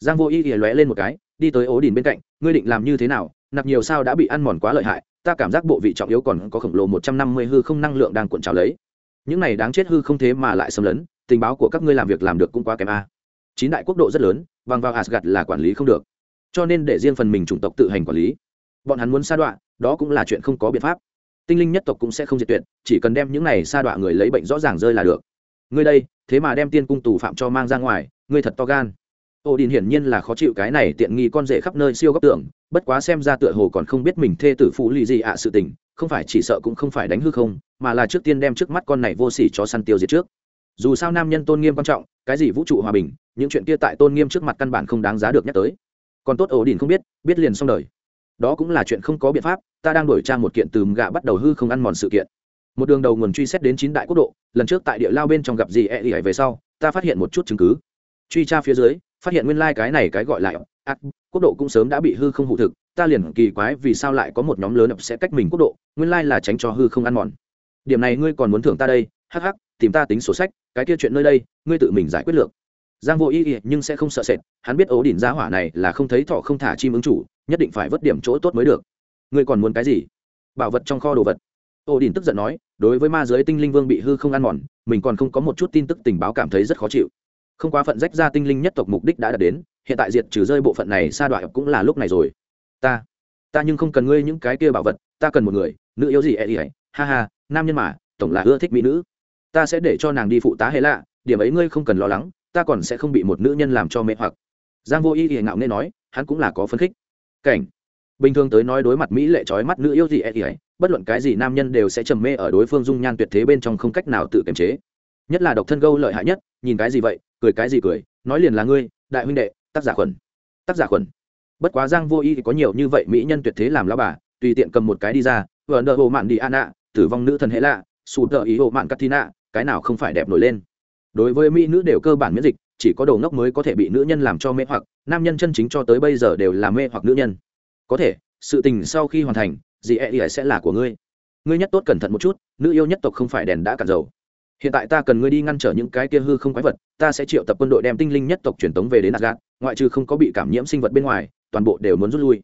giang vô y ỉa lóe lên một cái, đi tới ố đình bên cạnh, ngươi định làm như thế nào? Nạp nhiều sao đã bị ăn mòn quá lợi hại, ta cảm giác bộ vị trọng yếu còn có khổng lồ một trăm năm mươi hư không năng lượng đang cuộn trào lấy. Những này đáng chết hư không thế mà lại xâm lấn, tình báo của các ngươi làm việc làm được cũng quá kém a. Chín đại quốc độ rất lớn, bằng vào asgad là quản lý không được. Cho nên để riêng phần mình chủng tộc tự hành quản lý, bọn hắn muốn sa đoạn đó cũng là chuyện không có biện pháp. Tinh linh nhất tộc cũng sẽ không diệt tuyệt, chỉ cần đem những này sa đoạn người lấy bệnh rõ ràng rơi là được. Ngươi đây, thế mà đem tiên cung tù phạm cho mang ra ngoài, ngươi thật to gan ô đình hiển nhiên là khó chịu cái này tiện nghi con rể khắp nơi siêu góc tưởng, bất quá xem ra tựa hồ còn không biết mình thê tử phụ lì gì ạ sự tình, không phải chỉ sợ cũng không phải đánh hư không, mà là trước tiên đem trước mắt con này vô sỉ cho săn tiêu diệt trước. Dù sao nam nhân tôn nghiêm quan trọng, cái gì vũ trụ hòa bình, những chuyện kia tại tôn nghiêm trước mặt căn bản không đáng giá được nhắc tới. Còn tốt ổ đình không biết biết liền xong đời. Đó cũng là chuyện không có biện pháp, ta đang đổi tra một kiện từ gạ bắt đầu hư không ăn mòn sự kiện. Một đường đầu nguồn truy xét đến chín đại quốc độ, lần trước tại địa lao bên trong gặp gì e ỉ về sau, ta phát hiện một chút chứng cứ. Truy tra phía dưới phát hiện nguyên lai、like、cái này cái gọi là ác quốc độ cũng sớm đã bị hư không hụ thực ta liền kỳ quái vì sao lại có một nhóm lớn sẽ cách mình quốc độ nguyên lai là tránh cho hư không ăn mòn. Điểm này ngươi còn muốn thưởng ta đây hắc hắc tìm ta tính sổ sách cái kia chuyện nơi đây ngươi tự mình giải quyết được giang vô ý, ý nhưng sẽ không sợ sệt hắn biết ố đỉnh giá hỏa này là không thấy thọ không thả chim ứng chủ nhất định phải vớt điểm chỗ tốt mới được. Ngươi còn muốn cái gì? Bảo vật trong kho đồ vật. Ố đỉnh tức giận nói đối với ma giới tinh linh vương bị hư không ăn mòn mình còn không có một chút tin tức tình báo cảm thấy rất khó chịu không quá phận rách ra tinh linh nhất tộc mục đích đã đạt đến, hiện tại diệt trừ rơi bộ phận này sa đoạn cũng là lúc này rồi. Ta ta nhưng không cần ngươi những cái kia bảo vật, ta cần một người, nữ yếu gì e ấy ha ha, nam nhân mà, tổng là ưa thích mỹ nữ. Ta sẽ để cho nàng đi phụ tá hệ lạ, điểm ấy ngươi không cần lo lắng, ta còn sẽ không bị một nữ nhân làm cho mê hoặc. Giang vô y thì ngạo nghe nói, hắn cũng là có phấn khích. Cảnh. Bình thường tới nói đối mặt mỹ lệ trói mắt nữ yêu gì e ấy bất luận cái gì nam nhân đều sẽ trầm mê ở đối phương dung nhan tuyệt thế bên trong không cách nào tự kiềm chế nhất là độc thân gâu lợi hại nhất, nhìn cái gì vậy, cười cái gì cười, nói liền là ngươi, đại huynh đệ, tác giả khuẩn, tác giả khuẩn. Bất quá giang vô y thì có nhiều như vậy mỹ nhân tuyệt thế làm lao bà, tùy tiện cầm một cái đi ra, vừa nợ hồ mạn đi an ạ tử vong nữ thần hệ lạ, sụt tợ ý hồ mạn katina, cái nào không phải đẹp nổi lên. Đối với mỹ nữ đều cơ bản miễn dịch, chỉ có đồ ngốc mới có thể bị nữ nhân làm cho mê hoặc, nam nhân chân chính cho tới bây giờ đều là mê hoặc nữ nhân. Có thể, sự tình sau khi hoàn thành gì e sẽ là của ngươi. Ngươi nhất tốt cẩn thận một chút, nữ yêu nhất tộc không phải đèn đã cạn dầu hiện tại ta cần ngươi đi ngăn trở những cái kia hư không quái vật, ta sẽ triệu tập quân đội đem tinh linh nhất tộc truyền tống về đến asgad ngoại trừ không có bị cảm nhiễm sinh vật bên ngoài, toàn bộ đều muốn rút lui.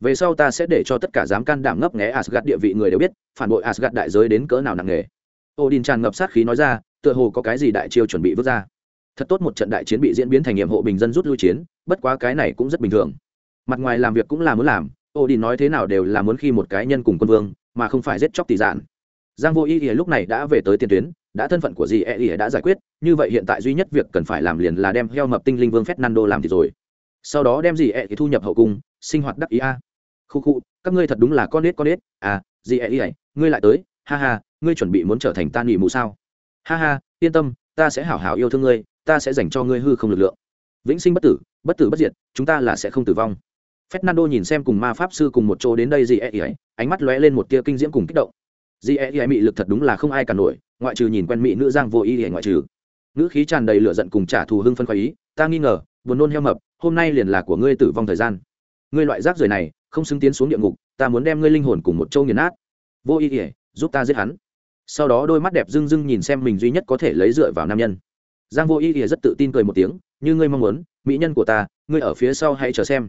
Về sau ta sẽ để cho tất cả dám can đảm ngấp nghé asgad địa vị người đều biết, phản bội asgad đại giới đến cỡ nào nặng nề. Odin tràn ngập sát khí nói ra, tựa hồ có cái gì đại chiêu chuẩn bị vứt ra. Thật tốt một trận đại chiến bị diễn biến thành nhiệm hộ bình dân rút lui chiến, bất quá cái này cũng rất bình thường. Mặt ngoài làm việc cũng là muốn làm, odin nói thế nào đều là muốn khi một cái nhân cùng quân vương, mà không phải giết chóc tỷ giản giang vô ý ỉa lúc này đã về tới tiền tuyến đã thân phận của dì e ỉa đã giải quyết, như vậy hiện tại duy nhất việc cần phải làm liền là đem heo mập tinh linh vương fernando làm thì rồi. Sau đó đem dì e ỉa thu nhập hậu cung, sinh hoạt đắc ý a. Khu khu, các ngươi thật đúng là con nết con nết. À dì e ỉa ngươi lại tới. Ha ha, ngươi chuẩn bị muốn trở thành ta nghỉ mù sao? Ha ha, yên tâm, ta sẽ hảo hảo yêu thương ngươi, ta sẽ dành cho ngươi hư không lực lượng. Vĩnh sinh bất tử bất tử bất diệt, chúng ta là sẽ không tử vong. Fernando nhìn xem cùng ma pháp sư cùng một chỗ đến đây dì e ỉa ánh mắt lóe lên một tia kinh diễm cùng kích động. Dì e ỉa mị lực thật đúng là không ai cả nổi ngoại trừ nhìn quen mỹ nữ giang vô ý để ngoại trừ. Nữ khí tràn đầy lửa giận cùng trả thù hưng phân khoái ý, ta nghi ngờ, buồn nôn heo mập, hôm nay liền là của ngươi tử vong thời gian. Ngươi loại rác rưởi này, không xứng tiến xuống địa ngục, ta muốn đem ngươi linh hồn cùng một châu nghiền nát. Vô ý ỉa giúp ta giết hắn. Sau đó đôi mắt đẹp rưng rưng nhìn xem mình duy nhất có thể lấy dựa vào nam nhân. Giang vô ý ỉa rất tự tin cười một tiếng, như ngươi mong muốn, mỹ nhân của ta, ngươi ở phía sau hãy chờ xem.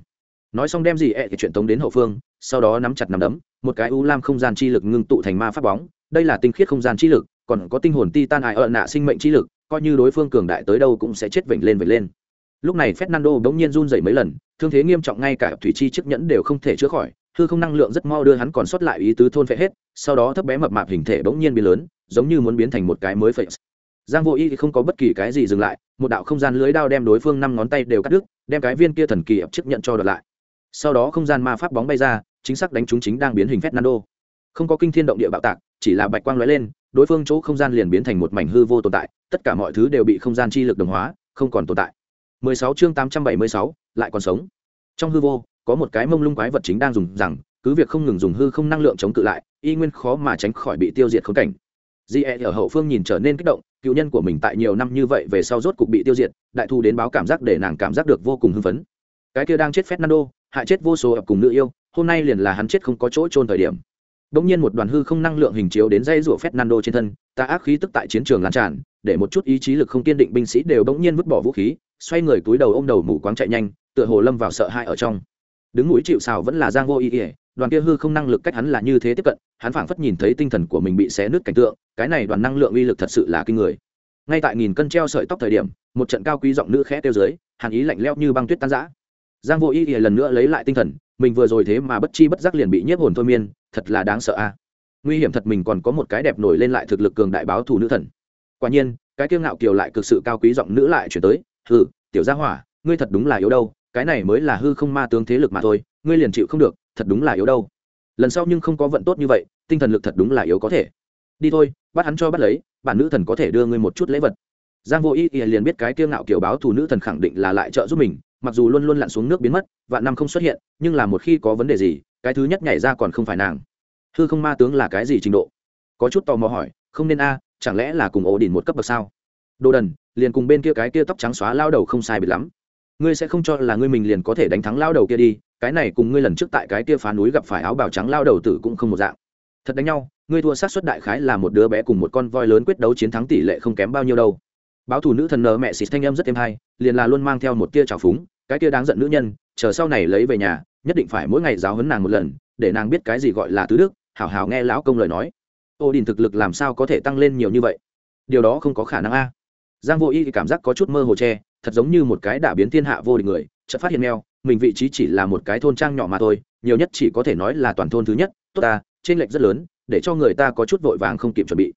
Nói xong đem gì ẹ thì chuyện tống đến hậu phương, sau đó nắm chặt nắm đấm, một cái u lam không gian chi lực ngưng tụ thành ma pháp bóng, đây là tinh khiết không gian chi lực còn có tinh hồn ti tan hại ợ nạ sinh mệnh chi lực coi như đối phương cường đại tới đâu cũng sẽ chết vểnh lên vểnh lên. Lúc này fernando bỗng nhiên run dậy mấy lần thương thế nghiêm trọng ngay cả thủy chi chiếc nhẫn đều không thể chữa khỏi hư không năng lượng rất mau đưa hắn còn sót lại ý tứ thôn phệ hết sau đó thấp bé mập mạp hình thể bỗng nhiên biến lớn giống như muốn biến thành một cái mới phệ. Giang vô y thì không có bất kỳ cái gì dừng lại một đạo không gian lưới đao đem đối phương năm ngón tay đều cắt đứt đem cái viên kia thần kỳ ập chiếc nhận cho đợt lại. Sau đó không gian ma pháp bóng bay ra chính xác đánh trúng chính đang biến hình Fernando. Không có kinh thiên động địa bạo tạc, chỉ là bạch quang lóe lên, đối phương chỗ không gian liền biến thành một mảnh hư vô tồn tại, tất cả mọi thứ đều bị không gian chi lực đồng hóa, không còn tồn tại. 16 chương 876, lại còn sống. Trong hư vô, có một cái mông lung quái vật chính đang dùng rằng, cứ việc không ngừng dùng hư không năng lượng chống cự lại, y nguyên khó mà tránh khỏi bị tiêu diệt khốn cảnh. Di e ở hậu phương nhìn trở nên kích động, cựu nhân của mình tại nhiều năm như vậy về sau rốt cục bị tiêu diệt đại thu đến báo cảm giác để nàng cảm giác được vô cùng hưng phấn cái kia đang chết fernando hại chết vô số ập cùng nữ yêu hôm nay liền là hắn chết không có chỗ trôn thời điểm đông nhiên một đoàn hư không năng lượng hình chiếu đến dây rủa Fernando trên thân, ta ác khí tức tại chiến trường lan tràn, để một chút ý chí lực không kiên định binh sĩ đều bỗng nhiên vứt bỏ vũ khí, xoay người túi đầu ôm đầu mù quáng chạy nhanh, tựa hồ lâm vào sợ hãi ở trong. Đứng núi chịu sào vẫn là Giang Vô Ý, ý đoàn kia hư không năng lực cách hắn là như thế tiếp cận, hắn phảng phất nhìn thấy tinh thần của mình bị xé nứt cảnh tượng, cái này đoàn năng lượng uy lực thật sự là kinh người. Ngay tại nghìn cân treo sợi tóc thời điểm, một trận cao quý giọng nữ khẽ tiêu dưới, hàn ý lạnh lẽo như băng tuyết tan rã. Giang Vô Ý, ý lần nữa lấy lại tinh thần, mình vừa rồi thế mà bất chi bất giác liền bị nhiếp hồn thôi miên, thật là đáng sợ a. Nguy hiểm thật mình còn có một cái đẹp nổi lên lại thực lực cường đại báo thù nữ thần. Quả nhiên, cái kiêu ngạo kiều lại cực sự cao quý giọng nữ lại chuyển tới, hừ, tiểu gia hỏa, ngươi thật đúng là yếu đâu, cái này mới là hư không ma tướng thế lực mà thôi, ngươi liền chịu không được, thật đúng là yếu đâu. Lần sau nhưng không có vận tốt như vậy, tinh thần lực thật đúng là yếu có thể. Đi thôi, bắt hắn cho bắt lấy, bản nữ thần có thể đưa ngươi một chút lễ vật. Giang vô ý ý liền biết cái kiêu ngạo kiều báo thù nữ thần khẳng định là lại trợ giúp mình mặc dù luôn luôn lặn xuống nước biến mất, vạn năm không xuất hiện, nhưng là một khi có vấn đề gì, cái thứ nhất nhảy ra còn không phải nàng. Hư không ma tướng là cái gì trình độ? Có chút tò mò hỏi, không nên a, chẳng lẽ là cùng ổ đỉnh một cấp bậc sao? Đồ đần, liền cùng bên kia cái kia tóc trắng xóa lao đầu không sai biệt lắm. Ngươi sẽ không cho là ngươi mình liền có thể đánh thắng lao đầu kia đi, cái này cùng ngươi lần trước tại cái kia phá núi gặp phải áo bào trắng lao đầu tử cũng không một dạng. Thật đánh nhau, ngươi thua sát xuất đại khái là một đứa bé cùng một con voi lớn quyết đấu chiến thắng tỷ lệ không kém bao nhiêu đâu báo thủ nữ thần nợ mẹ xịt thanh âm rất êm hay, liền là luôn mang theo một tia trào phúng, cái kia đáng giận nữ nhân, chờ sau này lấy về nhà, nhất định phải mỗi ngày giáo huấn nàng một lần, để nàng biết cái gì gọi là tứ đức, hảo hảo nghe lão công lời nói. Ô đình thực lực làm sao có thể tăng lên nhiều như vậy? Điều đó không có khả năng a. Giang vô y cảm giác có chút mơ hồ tre thật giống như một cái đả biến thiên hạ vô địch người, chợt phát hiện neo mình vị trí chỉ là một cái thôn trang nhỏ mà thôi, nhiều nhất chỉ có thể nói là toàn thôn thứ nhất, tốt ta trên lệch rất lớn, để cho người ta có chút vội vàng không kịp chuẩn bị.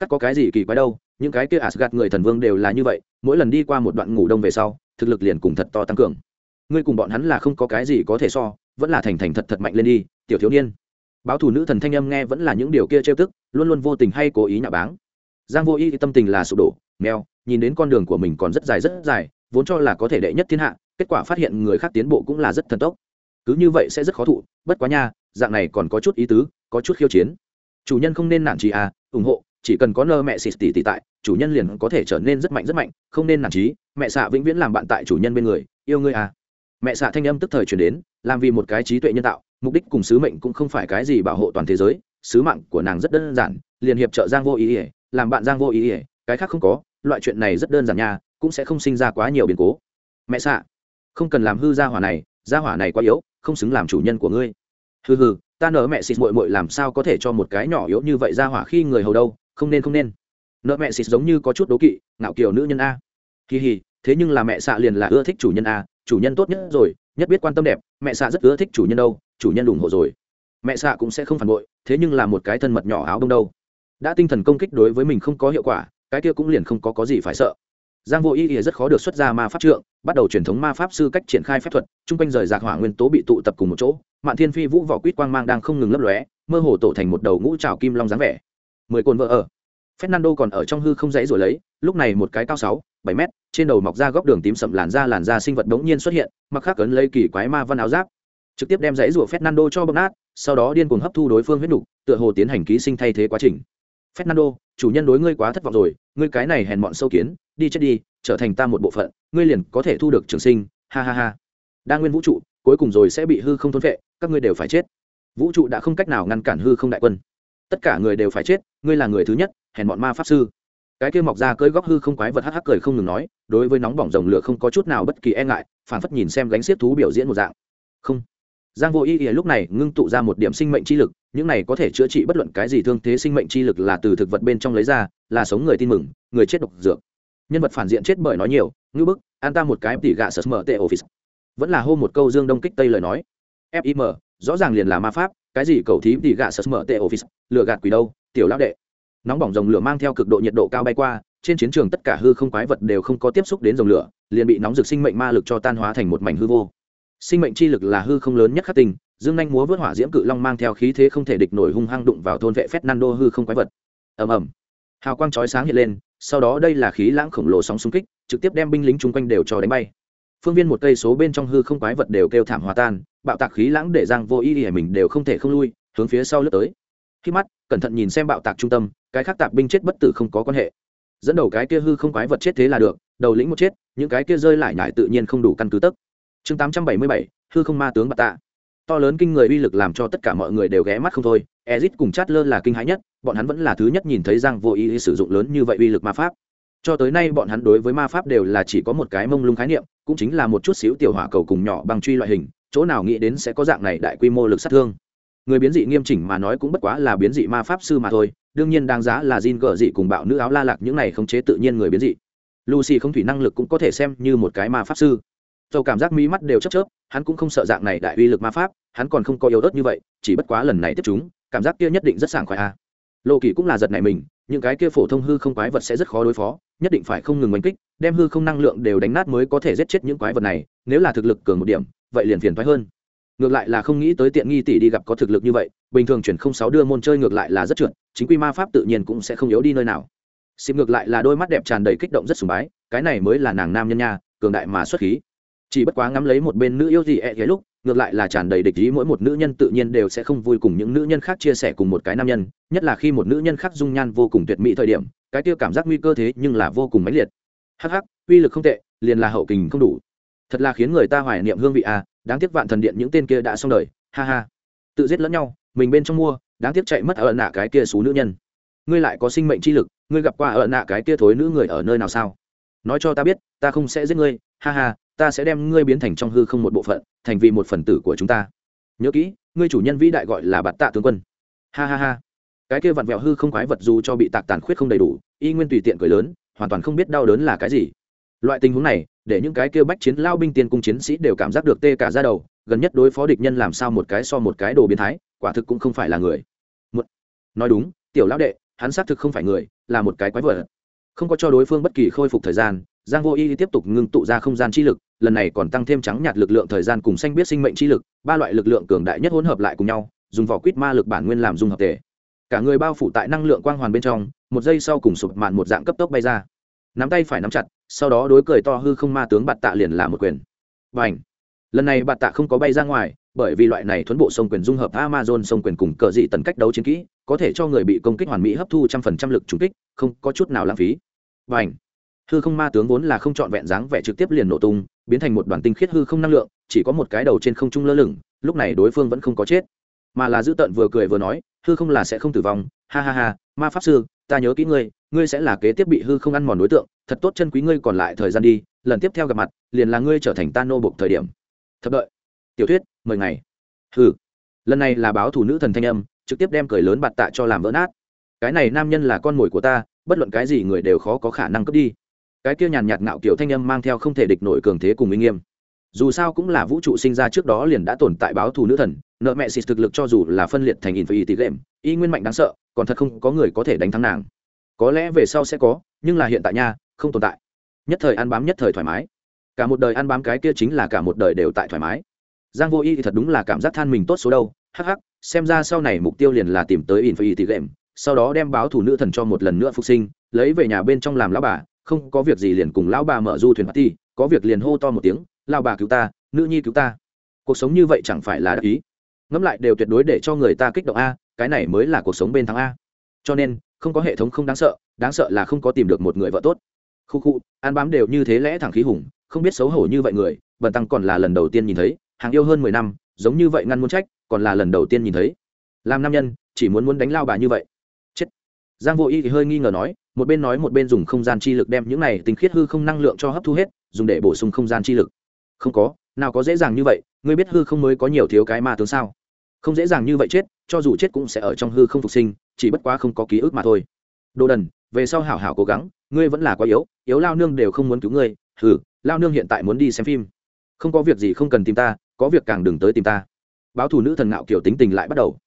Cắt có cái gì kỳ quái đâu những cái kia Asgard người thần vương đều là như vậy, mỗi lần đi qua một đoạn ngủ đông về sau, thực lực liền cùng thật to tăng cường. Ngươi cùng bọn hắn là không có cái gì có thể so, vẫn là thành thành thật thật mạnh lên đi, tiểu thiếu niên. Báo thủ nữ thần thanh âm nghe vẫn là những điều kia trêu tức, luôn luôn vô tình hay cố ý nhạ báng. Giang vô y tâm tình là sụp đổ, mèo, nhìn đến con đường của mình còn rất dài rất dài, vốn cho là có thể đệ nhất thiên hạ, kết quả phát hiện người khác tiến bộ cũng là rất thần tốc. Cứ như vậy sẽ rất khó thụ, bất quá nha, dạng này còn có chút ý tứ, có chút khiêu chiến. Chủ nhân không nên nản chí à ủng hộ chỉ cần có nơ mẹ xịt tỉ tỉ tại, chủ nhân liền có thể trở nên rất mạnh rất mạnh, không nên nản trí mẹ xạ vĩnh viễn làm bạn tại chủ nhân bên người, yêu ngươi à. Mẹ xạ thanh âm tức thời chuyển đến, làm vì một cái trí tuệ nhân tạo, mục đích cùng sứ mệnh cũng không phải cái gì bảo hộ toàn thế giới, sứ mạng của nàng rất đơn giản, liền hiệp trợ giang vô ý ỉa làm bạn giang vô ý ỉa cái khác không có, loại chuyện này rất đơn giản nha, cũng sẽ không sinh ra quá nhiều biến cố. Mẹ xạ, không cần làm hư gia hỏa này, gia hỏa này quá yếu, không xứng làm chủ nhân của ngươi. Hừ hừ, ta nở mẹ xịt muội muội làm sao có thể cho một cái nhỏ yếu như vậy gia hỏa khi người hầu đâu? Không nên không nên. Nợ mẹ xịt giống như có chút đố kỵ, ngạo kiểu nữ nhân a. Kỳ hì thế nhưng là mẹ xạ liền là ưa thích chủ nhân a, chủ nhân tốt nhất rồi, nhất biết quan tâm đẹp, mẹ xạ rất ưa thích chủ nhân đâu, chủ nhân ủng hộ rồi. Mẹ xạ cũng sẽ không phản bội, thế nhưng là một cái thân mật nhỏ áo đông đâu. Đã tinh thần công kích đối với mình không có hiệu quả, cái kia cũng liền không có có gì phải sợ. Giang vô ý ý rất khó được xuất ra ma pháp trượng, bắt đầu truyền thống ma pháp sư cách triển khai phép thuật, chung quanh rời rạc hỏa nguyên tố bị tụ tập cùng một chỗ, mạn thiên phi vũ vỏ quýt quang mang đang không ngừng lấp lóe, mơ hồ tổ thành một đầu ngũ trào kim long dáng vẻ mười cồn vợ ở fernando còn ở trong hư không dãy rồi lấy lúc này một cái cao sáu bảy mét trên đầu mọc ra góc đường tím sậm làn da làn da sinh vật đống nhiên xuất hiện mặc khắc ấn lấy kỳ quái ma văn áo giáp trực tiếp đem dãy rủa Fernando cho bấm nát, sau đó điên cuồng hấp thu đối phương huyết đủ, tựa hồ tiến hành ký sinh thay thế quá trình. Fernando, chủ nhân đối ngươi quá thất vọng rồi, ngươi cái này hèn mọn sâu kiến, đi chết đi, trở thành ta một bộ phận, ngươi liền có thể thu được trường sinh, ha ha ha. Đa nguyên vũ trụ, cuối cùng rồi sẽ bị hư không thôn vệ các ngươi đều phải chết. Vũ trụ đã không cách nào ngăn cản hư không đại quân. Tất cả người đều phải chết, ngươi là người thứ nhất, hèn bọn ma pháp sư. Cái kia mọc ra cơi góc hư không quái vật hắc hắc cười không ngừng nói, đối với nóng bỏng rồng lửa không có chút nào bất kỳ e ngại, phản phất nhìn xem gánh xiết thú biểu diễn một dạng. Không giang vô ý ý lúc này ngưng tụ ra một điểm sinh mệnh chi lực những này có thể chữa trị bất luận cái gì thương thế sinh mệnh chi lực là từ thực vật bên trong lấy ra là sống người tin mừng người chết độc dược nhân vật phản diện chết bởi nói nhiều ngư bức an ta một cái tỉ gạ sờ mở tệ office vẫn là hô một câu dương đông kích tây lời nói fim rõ ràng liền là ma pháp cái gì cầu thí thì gạ sờ mở tệ office lựa gạt quỷ đâu, tiểu lão đệ. Nóng bỏng dòng lửa mang theo cực độ nhiệt độ cao bay qua, trên chiến trường tất cả hư không quái vật đều không có tiếp xúc đến dòng lửa, liền bị nóng rực sinh mệnh ma lực cho tan hóa thành một mảnh hư vô. Sinh mệnh chi lực là hư không lớn nhất khắc tình dương anh múa vớt hỏa diễm cự long mang theo khí thế không thể địch nổi hung hăng đụng vào thôn vệ phép đô hư không quái vật. Ầm ầm. Hào quang chói sáng hiện lên, sau đó đây là khí lãng khổng lồ sóng xung kích, trực tiếp đem binh lính chung quanh đều cho đánh bay. Phương viên một cây số bên trong hư không quái vật đều kêu thảm hòa tan bạo tạc khí lãng để giang vô ý ỉa mình đều không thể không lui, hướng phía sau lướt tới. Khi mắt, cẩn thận nhìn xem bạo tạc trung tâm, cái khác tạc binh chết bất tử không có quan hệ. Dẫn đầu cái kia hư không quái vật chết thế là được, đầu lĩnh một chết, những cái kia rơi lại nhải tự nhiên không đủ căn cứ tấc. Chương tám trăm bảy mươi bảy, hư không ma tướng bạc tạ. To lớn kinh người uy lực làm cho tất cả mọi người đều ghé mắt không thôi, ezit cùng chát lơ là kinh hãi nhất, bọn hắn vẫn là thứ nhất nhìn thấy giang vô ý sử dụng lớn như vậy uy lực ma pháp. Cho tới nay bọn hắn đối với ma pháp đều là chỉ có một cái mông lung khái niệm, cũng chính là một chút xíu tiểu hỏa cầu cùng nhỏ bằng truy loại hình chỗ nào nghĩ đến sẽ có dạng này đại quy mô lực sát thương. Người biến dị nghiêm chỉnh mà nói cũng bất quá là biến dị ma pháp sư mà thôi, đương nhiên đáng giá là Jin gở dị cùng bạo nữ áo la lạc những này không chế tự nhiên người biến dị. Lucy không thủy năng lực cũng có thể xem như một cái ma pháp sư. Dầu cảm giác mí mắt đều chấp chớp, hắn cũng không sợ dạng này đại uy lực ma pháp, hắn còn không có yếu ớt như vậy, chỉ bất quá lần này tiếp chúng, cảm giác kia nhất định rất sảng khoái a à. lộ kỳ cũng là giật này mình, những cái kia phổ thông hư không quái vật sẽ rất khó đối phó, nhất định phải không ngừng đánh kích, đem hư không năng lượng đều đánh nát mới có thể giết chết những quái vật này, nếu là thực lực cường một điểm vậy liền phiền thoái hơn. Ngược lại là không nghĩ tới tiện nghi tỷ đi gặp có thực lực như vậy, bình thường chuyển không sáu đưa môn chơi ngược lại là rất trượt, chính quy ma pháp tự nhiên cũng sẽ không yếu đi nơi nào. Xịp ngược lại là đôi mắt đẹp tràn đầy kích động rất sùng bái, cái này mới là nàng nam nhân nha, cường đại mà xuất khí. Chỉ bất quá ngắm lấy một bên nữ yêu gì ẹ ghế lúc, ngược lại là tràn đầy địch ý mỗi một nữ nhân tự nhiên đều sẽ không vui cùng những nữ nhân khác chia sẻ cùng một cái nam nhân, nhất là khi một nữ nhân khác dung nhan vô cùng tuyệt mỹ thời điểm, cái tiêu cảm giác nguy cơ thế nhưng là vô cùng mãnh liệt. Hắc hắc, uy lực không tệ, liền là hậu kình không đủ thật là khiến người ta hoài niệm hương vị à đáng tiếc vạn thần điện những tên kia đã xong đời, ha ha. Tự giết lẫn nhau, mình bên trong mua, đáng tiếc chạy mất ở nạ cái kia xú nữ nhân. Ngươi lại có sinh mệnh chi lực, ngươi gặp qua ở nạ cái kia thối nữ người ở nơi nào sao? Nói cho ta biết, ta không sẽ giết ngươi, ha ha, ta sẽ đem ngươi biến thành trong hư không một bộ phận, thành vì một phần tử của chúng ta. Nhớ kỹ, ngươi chủ nhân vĩ đại gọi là bạt tạ tướng quân. Ha ha ha. Cái kia vặn vẹo hư không quái vật dù cho bị tạc tàn khuyết không đầy đủ, y nguyên tùy tiện cười lớn, hoàn toàn không biết đau đớn là cái gì loại tình huống này, để những cái kêu bách chiến lao binh tiên cung chiến sĩ đều cảm giác được tê cả ra đầu, gần nhất đối phó địch nhân làm sao một cái so một cái đồ biến thái, quả thực cũng không phải là người. Một nói đúng, tiểu lão đệ, hắn xác thực không phải người, là một cái quái vật. Không có cho đối phương bất kỳ khôi phục thời gian, giang vô y tiếp tục ngưng tụ ra không gian chi lực, lần này còn tăng thêm trắng nhạt lực lượng thời gian cùng xanh biết sinh mệnh chi lực, ba loại lực lượng cường đại nhất hỗn hợp lại cùng nhau, dùng vỏ quýt ma lực bản nguyên làm dung hợp thể. Cả người bao phủ tại năng lượng quang hoàn bên trong, một giây sau cùng sụp mạn một dạng cấp tốc bay ra. Nắm tay phải nắm chặt sau đó đối cười to hư không ma tướng bạt tạ liền là một quyền. Và ảnh lần này bạt tạ không có bay ra ngoài, bởi vì loại này thuấn bộ sông quyền dung hợp amazon sông quyền cùng cờ dị tần cách đấu chiến kỹ, có thể cho người bị công kích hoàn mỹ hấp thu trăm phần trăm lực trúng kích, không có chút nào lãng phí. Và ảnh hư không ma tướng vốn là không trọn vẹn dáng vẻ trực tiếp liền nổ tung, biến thành một đoàn tinh khiết hư không năng lượng, chỉ có một cái đầu trên không trung lơ lửng, lúc này đối phương vẫn không có chết. Mà là giữ tợn vừa cười vừa nói, hư không là sẽ không tử vong, ha ha ha, ma pháp sư, ta nhớ kỹ ngươi ngươi sẽ là kế tiếp bị hư không ăn mòn đối tượng thật tốt chân quý ngươi còn lại thời gian đi lần tiếp theo gặp mặt liền là ngươi trở thành ta nô bộc thời điểm. Thập đợi. Tiểu thuyết mười ngày. Hừ, lần này là báo thủ nữ thần thanh âm trực tiếp đem cười lớn bạt tạ cho làm vỡ nát. Cái này nam nhân là con mồi của ta bất luận cái gì người đều khó có khả năng cướp đi. Cái kia nhàn nhạt ngạo kiểu thanh âm mang theo không thể địch nổi cường thế cùng uy nghiêm. Dù sao cũng là vũ trụ sinh ra trước đó liền đã tồn tại báo thù nữ thần nợ mẹ xịt thực lực cho dù là phân liệt thành infinity game y nguyên mạnh đáng sợ còn thật không có người có thể đánh thắng nàng. Có lẽ về sau sẽ có nhưng là hiện tại nha không tồn tại. Nhất thời ăn bám nhất thời thoải mái. Cả một đời ăn bám cái kia chính là cả một đời đều tại thoải mái. Giang vô y thì thật đúng là cảm giác than mình tốt số đâu. Hắc hắc, xem ra sau này mục tiêu liền là tìm tới infinity lệm sau đó đem báo thủ nữ thần cho một lần nữa phục sinh, lấy về nhà bên trong làm lão bà, không có việc gì liền cùng lão bà mở du thuyền party, có việc liền hô to một tiếng, lão bà cứu ta, nữ nhi cứu ta. Cuộc sống như vậy chẳng phải là đắc ý. Ngẫm lại đều tuyệt đối để cho người ta kích động a, cái này mới là cuộc sống bên thắng a. Cho nên, không có hệ thống không đáng sợ đáng sợ là không có tìm được một người vợ tốt khu khu an bám đều như thế lẽ thẳng khí hùng, không biết xấu hổ như vậy người, bần tăng còn là lần đầu tiên nhìn thấy, hàng yêu hơn mười năm, giống như vậy ngăn muốn trách, còn là lần đầu tiên nhìn thấy. Làm nam nhân, chỉ muốn muốn đánh lao bà như vậy. Chết. Giang vô y thì hơi nghi ngờ nói, một bên nói một bên dùng không gian chi lực đem những này tinh khiết hư không năng lượng cho hấp thu hết, dùng để bổ sung không gian chi lực. Không có, nào có dễ dàng như vậy, ngươi biết hư không mới có nhiều thiếu cái ma tướng sao? Không dễ dàng như vậy chết, cho dù chết cũng sẽ ở trong hư không phục sinh, chỉ bất quá không có ký ức mà thôi. Đồ đần về sau hảo hảo cố gắng, ngươi vẫn là quá yếu yếu lao nương đều không muốn cứu ngươi, hừ, lao nương hiện tại muốn đi xem phim. Không có việc gì không cần tìm ta, có việc càng đừng tới tìm ta. Báo thủ nữ thần ngạo kiểu tính tình lại bắt đầu.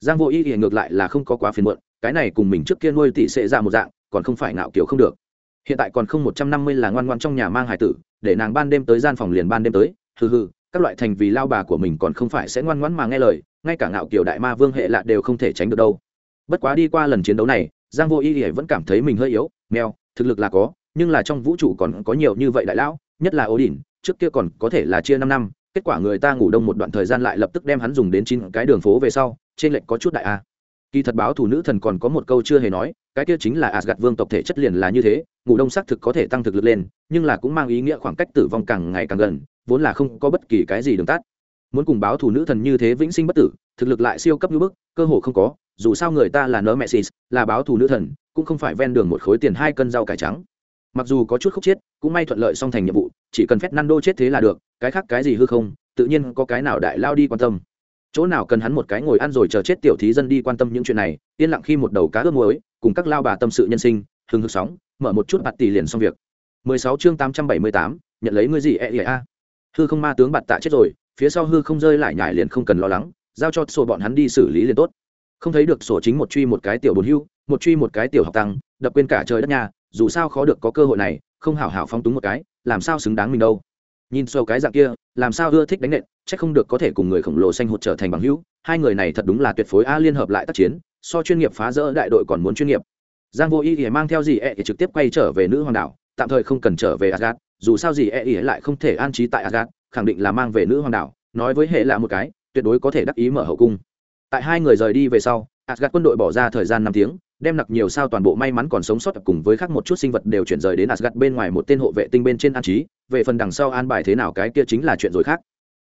Giang vô y thì ngược lại là không có quá phiền muộn, cái này cùng mình trước kia nuôi tỷ sẽ ra một dạng, còn không phải ngạo kiểu không được. Hiện tại còn không một trăm năm mươi là ngoan ngoan trong nhà mang hải tử, để nàng ban đêm tới gian phòng liền ban đêm tới, hừ hừ, các loại thành vì lao bà của mình còn không phải sẽ ngoan ngoãn mà nghe lời, ngay cả ngạo kiểu đại ma vương hệ lạ đều không thể tránh được đâu. Bất quá đi qua lần chiến đấu này giang vô y thì vẫn cảm thấy mình hơi yếu, mèo, thực lực là có, nhưng là trong vũ trụ còn có nhiều như vậy đại lão, nhất là ố đỉnh trước kia còn có thể là chia năm năm, kết quả người ta ngủ đông một đoạn thời gian lại lập tức đem hắn dùng đến chín cái đường phố về sau, trên lệnh có chút đại a. Kỳ thật báo thủ nữ thần còn có một câu chưa hề nói, cái kia chính là gạt vương tộc thể chất liền là như thế, ngủ đông xác thực có thể tăng thực lực lên, nhưng là cũng mang ý nghĩa khoảng cách tử vong càng ngày càng gần, vốn là không có bất kỳ cái gì đường tắt. Muốn cùng báo thủ nữ thần như thế vĩnh sinh bất tử, thực lực lại siêu cấp như bức, cơ hồ không có dù sao người ta là nớ mẹ xì là báo thù nữ thần cũng không phải ven đường một khối tiền hai cân rau cải trắng. Mặc dù có chút khúc chết cũng may thuận lợi xong thành nhiệm vụ chỉ cần phép năn đô chết thế là được cái khác cái gì hư không tự nhiên có cái nào đại lao đi quan tâm. Chỗ nào cần hắn một cái ngồi ăn rồi chờ chết tiểu thí dân đi quan tâm những chuyện này yên lặng khi một đầu cá ướp muối cùng các lao bà tâm sự nhân sinh hừng hực sóng mở một chút bạt tỷ liền xong việc. 16 chương 878, nhận lấy ngươi gì e e a. Hư không ma tướng bạt tạ chết rồi phía sau hư không rơi lại nhải liền không cần lo lắng giao cho sổ bọn hắn đi xử lý liền tốt không thấy được sổ chính một truy một cái tiểu bồn hưu, một truy một cái tiểu học tăng, đập quên cả trời đất nhà, dù sao khó được có cơ hội này, không hảo hảo phong túng một cái, làm sao xứng đáng mình đâu. Nhìn sâu cái dạng kia, làm sao ưa thích đánh nện, chắc không được có thể cùng người khổng lồ xanh hụt trở thành bằng hữu, hai người này thật đúng là tuyệt phối a liên hợp lại tác chiến, so chuyên nghiệp phá rỡ đại đội còn muốn chuyên nghiệp. Giang vô y thì mang theo gì e thì trực tiếp quay trở về nữ hoàng đảo, tạm thời không cần trở về asgad dù sao gì e ý lại không thể an trí tại asgad khẳng định là mang về nữ hoàng đảo, nói với hệ là một cái, tuyệt đối có thể đắc ý mở hậu cung tại hai người rời đi về sau asgad quân đội bỏ ra thời gian năm tiếng đem nặc nhiều sao toàn bộ may mắn còn sống sót cùng với khác một chút sinh vật đều chuyển rời đến Asgard bên ngoài một tên hộ vệ tinh bên trên an trí, về phần đằng sau an bài thế nào cái kia chính là chuyện rồi khác.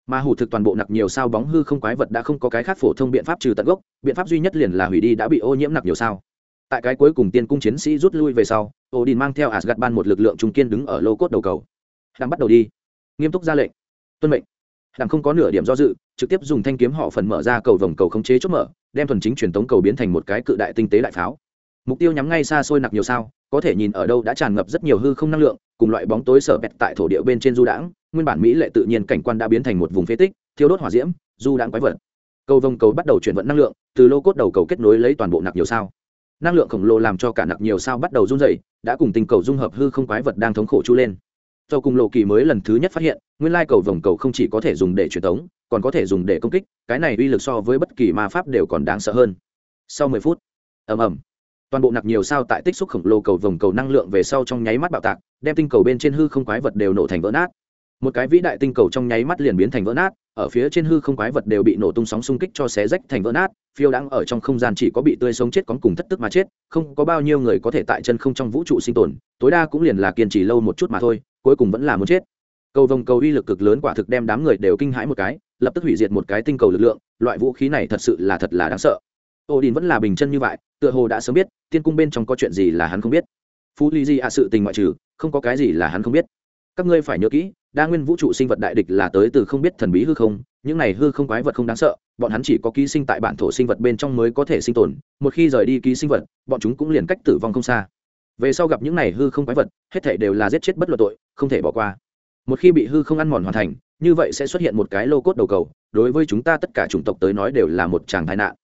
Mà hủ thực toàn bộ nặc nhiều sao bóng hư không quái vật đã không có cái khác phổ thông biện pháp trừ tận gốc, biện pháp duy nhất liền là hủy đi đã bị ô nhiễm nặc nhiều sao. Tại cái cuối cùng tiên cung chiến sĩ rút lui về sau, Odin mang theo Asgard ban một lực lượng trung kiên đứng ở lô cốt đầu cầu. Đang bắt đầu đi. Nghiêm túc ra lệnh. Tuân mệnh. Đang không có nửa điểm do dự, trực tiếp dùng thanh kiếm họ phần mở ra cầu vòng cầu khống chế chốt mở, đem thuần chính truyền tống cầu biến thành một cái cự đại tinh tế đại pháo. Mục tiêu nhắm ngay xa xôi nặc nhiều sao có thể nhìn ở đâu đã tràn ngập rất nhiều hư không năng lượng cùng loại bóng tối sở bẹt tại thổ địa bên trên du đãng nguyên bản mỹ lệ tự nhiên cảnh quan đã biến thành một vùng phế tích thiếu đốt hỏa diễm du đãng quái vật. Cầu vòng cầu bắt đầu chuyển vận năng lượng từ lô cốt đầu cầu kết nối lấy toàn bộ nặc nhiều sao. Năng lượng khổng lồ làm cho cả nặc nhiều sao bắt đầu run dày đã cùng tình cầu dung hợp hư không quái vật đang thống khổ chu lên do cùng lộ kỳ mới lần thứ nhất phát hiện, nguyên lai cầu vồng cầu không chỉ có thể dùng để truyền tống, còn có thể dùng để công kích, cái này uy lực so với bất kỳ ma pháp đều còn đáng sợ hơn. Sau mười phút, ầm ầm, toàn bộ nặc nhiều sao tại tích xúc khổng lồ cầu vồng cầu năng lượng về sau trong nháy mắt bạo tạc, đem tinh cầu bên trên hư không quái vật đều nổ thành vỡ nát. Một cái vĩ đại tinh cầu trong nháy mắt liền biến thành vỡ nát, ở phía trên hư không quái vật đều bị nổ tung sóng xung kích cho xé rách thành vỡ nát, phiêu đang ở trong không gian chỉ có bị tươi sống chết có cùng thất tức mà chết, không có bao nhiêu người có thể tại chân không trong vũ trụ sinh tồn, tối đa cũng liền là kiên trì lâu một chút mà thôi cuối cùng vẫn là muốn chết cầu vồng cầu uy lực cực lớn quả thực đem đám người đều kinh hãi một cái lập tức hủy diệt một cái tinh cầu lực lượng loại vũ khí này thật sự là thật là đáng sợ Odin vẫn là bình chân như vậy, tựa hồ đã sớm biết, tiên cung bên trong có chuyện gì là hắn không biết. Phú lý Di ạ sự tình ngoại trừ, không có cái gì là hắn không biết. Các ngươi phải nhớ kỹ, đa nguyên vũ trụ sinh vật đại địch là tới từ không biết thần bí hư không, những này hư không quái vật không đáng sợ, bọn hắn chỉ có ký sinh tại bản thổ sinh vật bên trong mới có thể sinh tồn, một khi rời đi ký sinh vật, bọn chúng cũng liền cách tử vong không xa. Về sau gặp những này hư không quái vật, hết thảy đều là giết chết bất luận tội, không thể bỏ qua. Một khi bị hư không ăn mòn hoàn thành, như vậy sẽ xuất hiện một cái lô cốt đầu cầu, đối với chúng ta tất cả chủng tộc tới nói đều là một tràng tai nạn.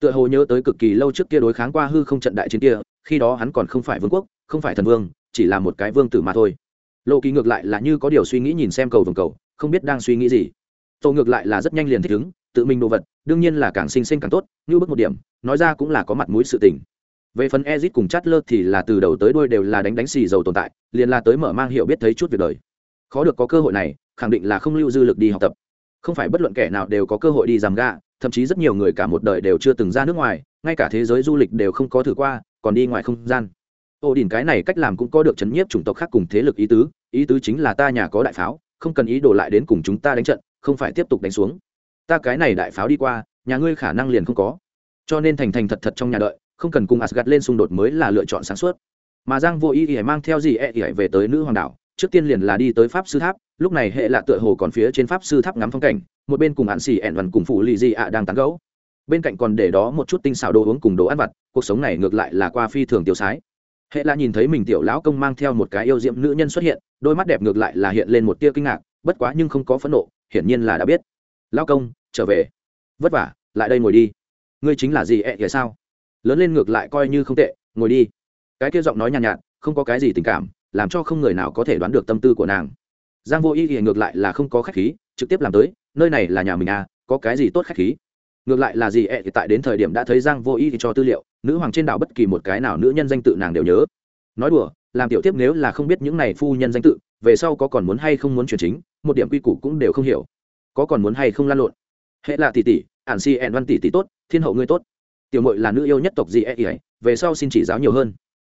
Tựa hồ nhớ tới cực kỳ lâu trước kia đối kháng qua hư không trận đại chiến kia khi đó hắn còn không phải vương quốc không phải thần vương chỉ là một cái vương tử mà thôi. Lộ kỳ ngược lại là như có điều suy nghĩ nhìn xem cầu vồng cầu không biết đang suy nghĩ gì. Tổ ngược lại là rất nhanh liền thích ứng tự mình đồ vật đương nhiên là càng sinh sinh càng tốt như bước một điểm nói ra cũng là có mặt mũi sự tình về phần ezit cùng chát lơ thì là từ đầu tới đuôi đều là đánh đánh xì dầu tồn tại, liền là tới mở mang hiểu biết thấy chút việc đời. Khó được có cơ hội này, khẳng định là không lưu dư lực đi học tập. Không phải bất luận kẻ nào đều có cơ hội đi giảm ga thậm chí rất nhiều người cả một đời đều chưa từng ra nước ngoài, ngay cả thế giới du lịch đều không có thử qua, còn đi ngoài không gian. Ô đình cái này cách làm cũng có được chấn nhiếp chủng tộc khác cùng thế lực ý tứ ý tứ chính là ta nhà có đại pháo, không cần ý đồ lại đến cùng chúng ta đánh trận, không phải tiếp tục đánh xuống. Ta cái này đại pháo đi qua, nhà ngươi khả năng liền không có. Cho nên thành thành thật thật trong nhà đợi không cần cùng asgad lên xung đột mới là lựa chọn sáng suốt. Mà giang vô ý thì mang theo gì e thì về tới nữ hoàng đảo, trước tiên liền là đi tới pháp sư tháp, lúc này hệ lạ tựa hồ còn phía trên pháp sư tháp ngắm phong cảnh, một bên cùng hạn xì ẹn vằn cùng phụ lì dị ạ đang tán gẫu. bên cạnh còn để đó một chút tinh xào đồ uống cùng đồ ăn vặt, cuộc sống này ngược lại là qua phi thường tiêu sái. Hệ là nhìn thấy mình tiểu lão công mang theo một cái yêu diệm nữ nhân xuất hiện, đôi mắt đẹp ngược lại là hiện lên một tia kinh ngạc, bất quá nhưng không có phẫn nộ, hiển nhiên là đã biết. Lão công, trở về. Vất vả, lại đây ngồi đi. Ngươi chính là gì ẹ e sao? Lớn lên ngược lại coi như không tệ ngồi đi. Cái kia giọng nói nhàn nhạt, nhạt không có cái gì tình cảm làm cho không người nào có thể đoán được tâm tư của nàng. Giang vô y thì ngược lại là không có khách khí trực tiếp làm tới nơi này là nhà mình à có cái gì tốt khách khí? Ngược lại là gì ẹ thì tại đến thời điểm đã thấy giang vô y thì cho tư liệu nữ hoàng trên đảo bất kỳ một cái nào nữ nhân danh tự nàng đều nhớ. Nói đùa làm tiểu tiếp nếu là không biết những này phu nhân danh tự về sau có còn muốn hay không muốn chuyển chính một điểm quy củ cũng đều không hiểu. Có còn muốn hay không lan lộn. Hệ là tỷ tỷ ản si ẹn văn tỷ tỷ tốt thiên hậu ngươi tốt tiểu mội là nữ yêu nhất tộc gì e ấy về sau xin chỉ giáo nhiều hơn.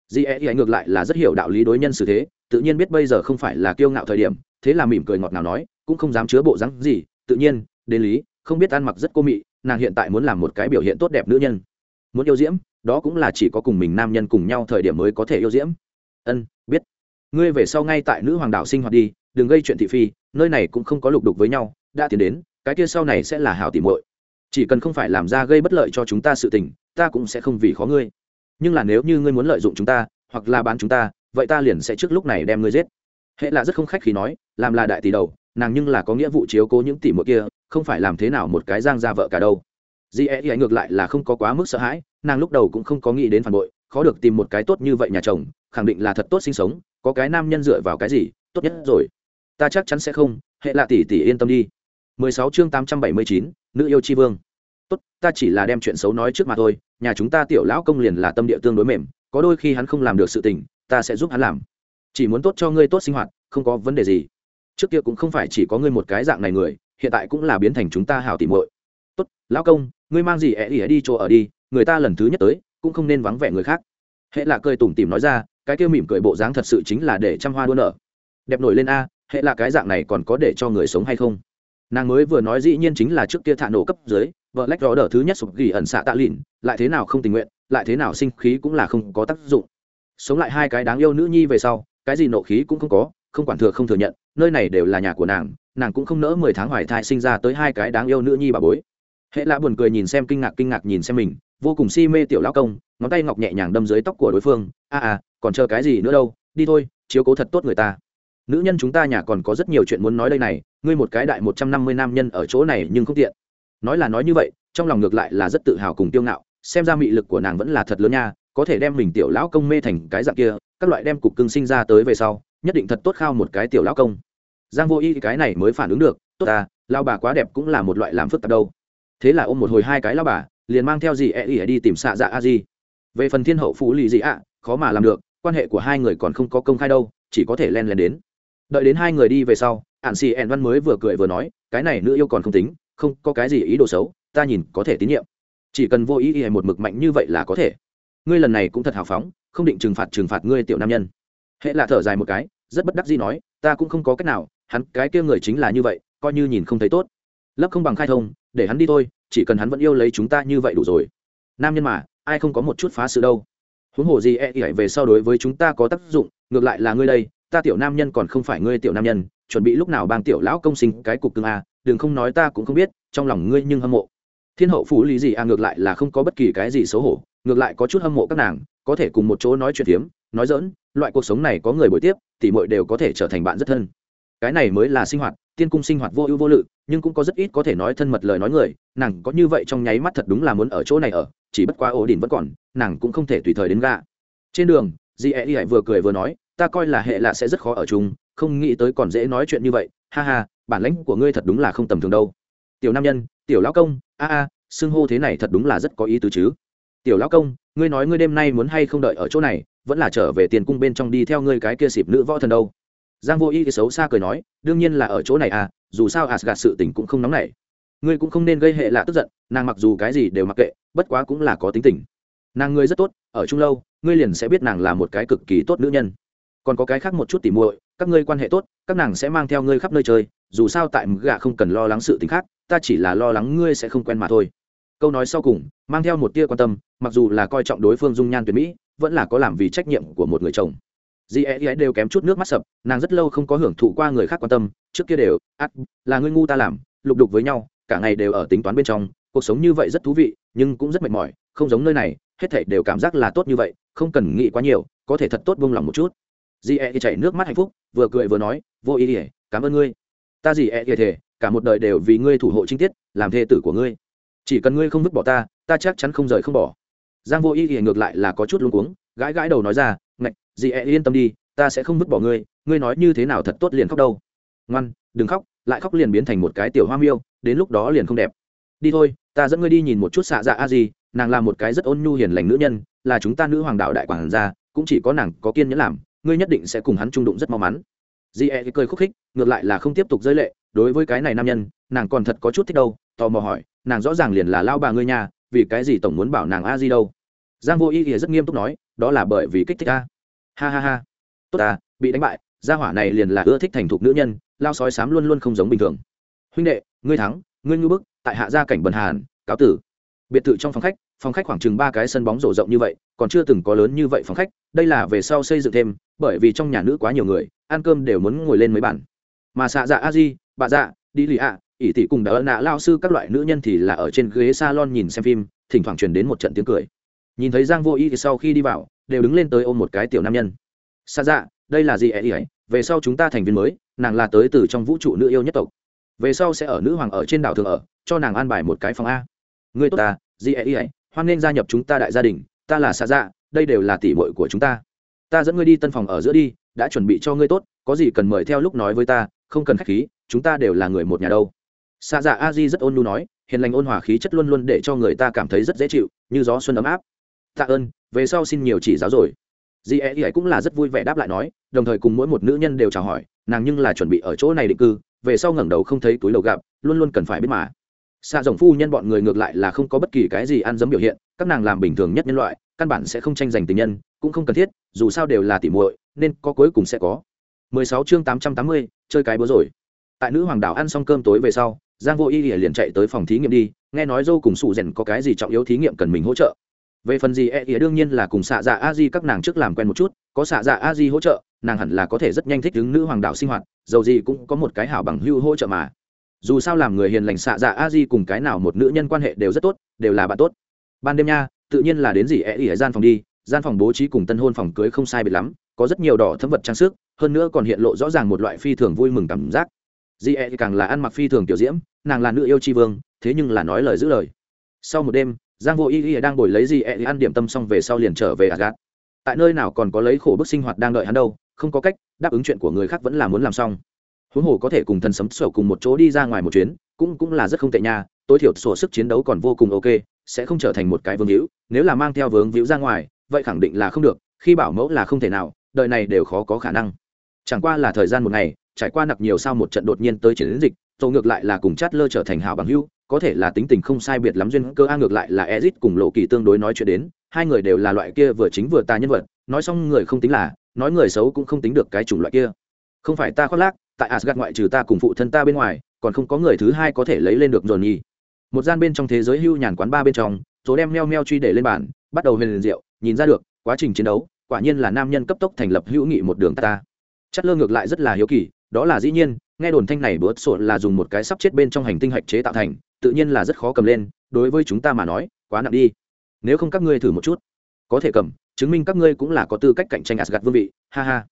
Gì e ấy ngược lại là rất hiểu đạo lý đối nhân xử thế, tự nhiên biết bây giờ không phải là kiêu ngạo thời điểm, thế là mỉm cười ngọt ngào nói, cũng không dám chứa bộ rắn gì, tự nhiên, đến lý, không biết ăn mặc rất cô mị, nàng hiện tại muốn làm một cái biểu hiện tốt đẹp nữ nhân. Muốn yêu diễm, đó cũng là chỉ có cùng mình nam nhân cùng nhau thời điểm mới có thể yêu diễm. Ân, biết. Ngươi về sau ngay tại nữ hoàng đảo sinh hoạt đi, đừng gây chuyện thị phi, nơi này cũng không có lục đục với nhau, đã tiến đến, cái kia sau này sẽ là hảo tỉ muội chỉ cần không phải làm ra gây bất lợi cho chúng ta sự tình, ta cũng sẽ không vì khó ngươi. Nhưng là nếu như ngươi muốn lợi dụng chúng ta, hoặc là bán chúng ta, vậy ta liền sẽ trước lúc này đem ngươi giết. Hệ là rất không khách khi nói, làm là đại tỷ đầu, nàng nhưng là có nghĩa vụ chiếu cố những tỷ muội kia, không phải làm thế nào một cái giang ra vợ cả đâu. Di e ngược lại là không có quá mức sợ hãi, nàng lúc đầu cũng không có nghĩ đến phản bội, khó được tìm một cái tốt như vậy nhà chồng, khẳng định là thật tốt sinh sống, có cái nam nhân dựa vào cái gì, tốt nhất rồi. Ta chắc chắn sẽ không, hệ là tỷ tỷ yên tâm đi. 16 chương 879, nữ yêu chi vương. Tốt ta chỉ là đem chuyện xấu nói trước mà thôi nhà chúng ta tiểu lão công liền là tâm địa tương đối mềm có đôi khi hắn không làm được sự tình ta sẽ giúp hắn làm. Chỉ muốn tốt cho ngươi tốt sinh hoạt không có vấn đề gì. Trước kia cũng không phải chỉ có ngươi một cái dạng này người hiện tại cũng là biến thành chúng ta hảo tỉ muội. Tốt lão công ngươi mang gì ẻ ỉ đi chỗ ở đi người ta lần thứ nhất tới cũng không nên vắng vẻ người khác. Hệ là cười tủm tỉm nói ra cái kia mỉm cười bộ dáng thật sự chính là để trăm hoa đua nở. Đẹp nổi lên a hệ là cái dạng này còn có để cho người sống hay không? Nàng mới vừa nói dĩ nhiên chính là trước kia thả nổ cấp dưới vợ lách rõ đỡ thứ nhất sụp gỉ ẩn xạ tạ lìn, lại thế nào không tình nguyện lại thế nào sinh khí cũng là không có tác dụng. Sống lại hai cái đáng yêu nữ nhi về sau cái gì nộ khí cũng không có không quản thừa không thừa nhận nơi này đều là nhà của nàng nàng cũng không nỡ mười tháng hoài thai sinh ra tới hai cái đáng yêu nữ nhi bà bối. Hệ lạ buồn cười nhìn xem kinh ngạc kinh ngạc nhìn xem mình vô cùng si mê tiểu lão công ngón tay ngọc nhẹ nhàng đâm dưới tóc của đối phương a à, à còn chờ cái gì nữa đâu đi thôi chiếu cố thật tốt người ta nữ nhân chúng ta nhà còn có rất nhiều chuyện muốn nói đây này, ngươi một cái đại một trăm năm mươi nam nhân ở chỗ này nhưng không tiện. Nói là nói như vậy, trong lòng ngược lại là rất tự hào cùng tiêu ngạo, xem ra mị lực của nàng vẫn là thật lớn nha, có thể đem mình tiểu lão công mê thành cái dạng kia, các loại đem cục cưng sinh ra tới về sau, nhất định thật tốt khao một cái tiểu lão công. Giang vô y cái này mới phản ứng được, tốt ta lao bà quá đẹp cũng là một loại làm phức tạp đâu. Thế là ôm một hồi hai cái lao bà, liền mang theo gì e ỉ đi tìm xạ dạ a di. Về phần thiên hậu phú lì gì ạ, khó mà làm được, quan hệ của hai người còn không có công khai đâu, chỉ có thể len len đến đợi đến hai người đi về sau ạn xì ẹn văn mới vừa cười vừa nói, cái này nữ yêu còn không tính, không có cái gì ý đồ xấu, ta nhìn có thể tín nhiệm. Chỉ cần vô ý ý một mực mạnh như vậy là có thể. Ngươi lần này cũng thật hào phóng, không định trừng phạt trừng phạt ngươi tiểu nam nhân. Hệ là thở dài một cái, rất bất đắc gì nói, ta cũng không có cách nào, hắn, cái kia người chính là như vậy, coi như nhìn không thấy tốt. Lấp không bằng khai thông, để hắn đi thôi, chỉ cần hắn vẫn yêu lấy chúng ta như vậy đủ rồi. Nam nhân mà, ai không có một chút phá sự đâu. Huống hồ gì e ỉ về sau đối với chúng ta có tác dụng, ngược lại là ngươi đây ta tiểu nam nhân còn không phải ngươi tiểu nam nhân, chuẩn bị lúc nào bang tiểu lão công sinh cái cục cưng a đừng không nói ta cũng không biết, trong lòng ngươi nhưng hâm mộ. Thiên hậu phú lý gì a ngược lại là không có bất kỳ cái gì xấu hổ, ngược lại có chút hâm mộ các nàng, có thể cùng một chỗ nói chuyện phiếm, nói dỡn loại cuộc sống này có người buổi tiếp thì mọi đều có thể trở thành bạn rất thân. Cái này mới là sinh hoạt, tiên cung sinh hoạt vô ưu vô lự, nhưng cũng có rất ít có thể nói thân mật lời nói người, nàng có như vậy trong nháy mắt thật đúng là muốn ở chỗ này ở, chỉ bất quá ổ đỉnh vẫn còn, nàng cũng không thể tùy thời đến gạ. Trên đường, di e y vừa cười vừa nói ta coi là hệ lạ sẽ rất khó ở chung, không nghĩ tới còn dễ nói chuyện như vậy. Ha ha, bản lãnh của ngươi thật đúng là không tầm thường đâu. Tiểu nam nhân, tiểu lão công, a a, xưng hô thế này thật đúng là rất có ý tứ chứ. Tiểu lão công, ngươi nói ngươi đêm nay muốn hay không đợi ở chỗ này, vẫn là trở về tiền cung bên trong đi theo ngươi cái kia xịp nữ võ thần đâu. Giang vô y cái xấu xa cười nói, đương nhiên là ở chỗ này à dù sao asgad sự tình cũng không nóng nảy. Ngươi cũng không nên gây hệ lạ tức giận, nàng mặc dù cái gì đều mặc kệ, bất quá cũng là có tính tình. Nàng ngươi rất tốt, ở chung lâu, ngươi liền sẽ biết nàng là một cái cực kỳ tốt nữ nhân còn có cái khác một chút tỉ muội, các ngươi quan hệ tốt, các nàng sẽ mang theo ngươi khắp nơi chơi, dù sao tại gạ không cần lo lắng sự t khác, ta chỉ là lo lắng ngươi sẽ không quen mà thôi. Câu nói sau cùng, mang theo một tia quan tâm, mặc dù là coi trọng đối phương dung nhan tuyệt mỹ, vẫn là có làm vì trách nhiệm của một người chồng. Dì ấy ấy đều kém chút nước mắt sập, nàng rất lâu không có hưởng thụ qua người khác quan tâm, trước kia đều ắt là ngươi ngu ta làm, lục đục với nhau, cả ngày đều ở tính toán bên trong, cuộc sống như vậy rất thú vị, nhưng cũng rất mệt mỏi, không giống nơi này, hết thảy đều cảm giác là tốt như vậy, không cần nghĩ quá nhiều, có thể thật tốt buông lòng một chút dì e chảy nước mắt hạnh phúc, vừa cười vừa nói, vô ý ỉa cảm ơn ngươi. Ta dì e thể cả một đời đều vì ngươi thủ hộ chính tiết, làm thê tử của ngươi. Chỉ cần ngươi không vứt bỏ ta ta chắc chắn không rời không bỏ. Giang vô ý ỉa ngược lại là có chút luống cuống, gãi gãi đầu nói ra, ngạch dì e yên tâm đi, ta sẽ không vứt bỏ ngươi ngươi nói như thế nào thật tốt liền khóc đâu. Ngoan, đừng khóc, lại khóc liền biến thành một cái tiểu hoa miêu, đến lúc đó liền không đẹp. Đi thôi, ta dẫn ngươi đi nhìn một chút xạ dạ a gì nàng là một cái rất ôn nhu hiền lành nữ nhân, là chúng ta nữ hoàng đạo đại quản gia, cũng chỉ có nàng có kiên nhẫn làm ngươi nhất định sẽ cùng hắn trung đụng rất mau mắn. Di e cười khúc khích, ngược lại là không tiếp tục rơi lệ, đối với cái này nam nhân, nàng còn thật có chút thích đâu, tò mò hỏi, nàng rõ ràng liền là lao bà ngươi nhà vì cái gì tổng muốn bảo nàng a di đâu? Giang vô ý thì rất nghiêm túc nói, đó là bởi vì kích thích a ha ha ha. Tốt à bị đánh bại, gia hỏa này liền là ưa thích thành thục nữ nhân, lao sói sám luôn luôn không giống bình thường. Huynh đệ, ngươi thắng, ngươi ngư bức, tại hạ gia cảnh bần hàn, cáo tử. Biệt thự trong phòng khách phòng khách khoảng chừng ba cái sân bóng rổ rộng như vậy, còn chưa từng có lớn như vậy phòng khách, đây là về sau xây dựng thêm bởi vì trong nhà nữ quá nhiều người, ăn cơm đều muốn ngồi lên mấy bản mà xạ dạ a di bà dạ đi lì ạ, ỷ tỷ cùng đã nạ lao sư các loại nữ nhân thì là ở trên ghế salon nhìn xem phim, thỉnh thoảng truyền đến một trận tiếng cười. Nhìn thấy giang vô y thì sau khi đi vào, đều đứng lên tới ôm một cái tiểu nam nhân. Xạ dạ đây là gì ấy ấy về sau chúng ta thành viên mới, nàng là tới từ trong vũ trụ nữ yêu nhất tộc. Về sau sẽ ở nữ hoàng ở trên đảo thường ở, cho nàng an bài một cái phòng a. Người tốt ta, gì ấy ấy? Hoan nên gia nhập chúng ta đại gia đình, ta là xạ dạ đây đều là tỷ muội của chúng ta ta dẫn ngươi đi tân phòng ở giữa đi, đã chuẩn bị cho ngươi tốt, có gì cần mời theo lúc nói với ta, không cần khách khí, chúng ta đều là người một nhà đâu. Xa dạ a di rất ôn nhu nói, hiền lành ôn hòa khí chất luôn luôn để cho người ta cảm thấy rất dễ chịu, như gió xuân ấm áp. Tạ ơn, về sau xin nhiều chỉ giáo rồi. Di e ấy cũng là rất vui vẻ đáp lại nói, đồng thời cùng mỗi một nữ nhân đều chào hỏi, nàng nhưng là chuẩn bị ở chỗ này định cư, về sau ngẩng đầu không thấy túi đầu gặp, luôn luôn cần phải biết mà. Xạ rồng phu nhân bọn người ngược lại là không có bất kỳ cái gì ăn dấm biểu hiện các nàng làm bình thường nhất nhân loại căn bản sẽ không tranh giành tình nhân cũng không cần thiết dù sao đều là tỉ muội nên có cuối cùng sẽ có. 16 chương 880, chơi cái bữa rồi. Tại nữ hoàng đảo ăn xong cơm tối về sau giang vô y liền chạy tới phòng thí nghiệm đi nghe nói dâu cùng sụ rèn có cái gì trọng yếu thí nghiệm cần mình hỗ trợ. Về phần gì e ỉa đương nhiên là cùng xạ dạ a di các nàng trước làm quen một chút có xạ dạ a di hỗ trợ nàng hẳn là có thể rất nhanh thích ứng nữ hoàng đạo sinh hoạt dầu gì cũng có một cái hảo bằng hưu hỗ trợ mà. Dù sao làm người hiền lành xạ dạ a di cùng cái nào một nữ nhân quan hệ đều rất tốt đều là bạn tốt ban đêm nha, tự nhiên là đến gì e ở gian phòng đi, gian phòng bố trí cùng tân hôn phòng cưới không sai biệt lắm, có rất nhiều đỏ thấm vật trang sức, hơn nữa còn hiện lộ rõ ràng một loại phi thường vui mừng cảm giác. Di e càng là ăn mặc phi thường tiểu diễm, nàng là nữ yêu tri vương, thế nhưng là nói lời giữ lời. Sau một đêm, giang vô y y đang ngồi lấy Di e ăn điểm tâm xong về sau liền trở về gạt tại nơi nào còn có lấy khổ bức sinh hoạt đang đợi hắn đâu, không có cách, đáp ứng chuyện của người khác vẫn là muốn làm xong. Huống hồ có thể cùng thần sấm sổ cùng một chỗ đi ra ngoài một chuyến, cũng cũng là rất không tệ nha, tối thiểu sổ sức chiến đấu còn vô cùng ok sẽ không trở thành một cái vương hữu, nếu là mang theo vướng víu ra ngoài, vậy khẳng định là không được, khi bảo mẫu là không thể nào, đời này đều khó có khả năng. Chẳng qua là thời gian một ngày, trải qua nặc nhiều sau một trận đột nhiên tới chiến dịch, tổ ngược lại là cùng chát lơ trở thành hảo bằng hữu, có thể là tính tình không sai biệt lắm duyên cơ, a ngược lại là ezit cùng lộ kỳ tương đối nói chuyện đến, hai người đều là loại kia vừa chính vừa ta nhân vật, nói xong người không tính là, nói người xấu cũng không tính được cái chủng loại kia. Không phải ta khoác lác, tại asgad ngoại trừ ta cùng phụ thân ta bên ngoài, còn không có người thứ hai có thể lấy lên được dồn nhi một gian bên trong thế giới hưu nhàn quán ba bên trong số đem meo meo truy để lên bàn, bắt đầu huyền rượu, nhìn ra được, quá trình chiến đấu, quả nhiên là nam nhân cấp tốc thành lập hữu nghị một đường ta chất lơ ngược lại rất là hiếu kỳ, đó là dĩ nhiên, nghe đồn thanh này bớt sộn là dùng một cái sắp chết bên trong hành tinh hạch chế tạo thành, tự nhiên là rất khó cầm lên, đối với chúng ta mà nói, quá nặng đi. Nếu không các ngươi thử một chút. Có thể cầm, chứng minh các ngươi cũng là có tư cách cạnh tranh asgad vương vị, ha ha.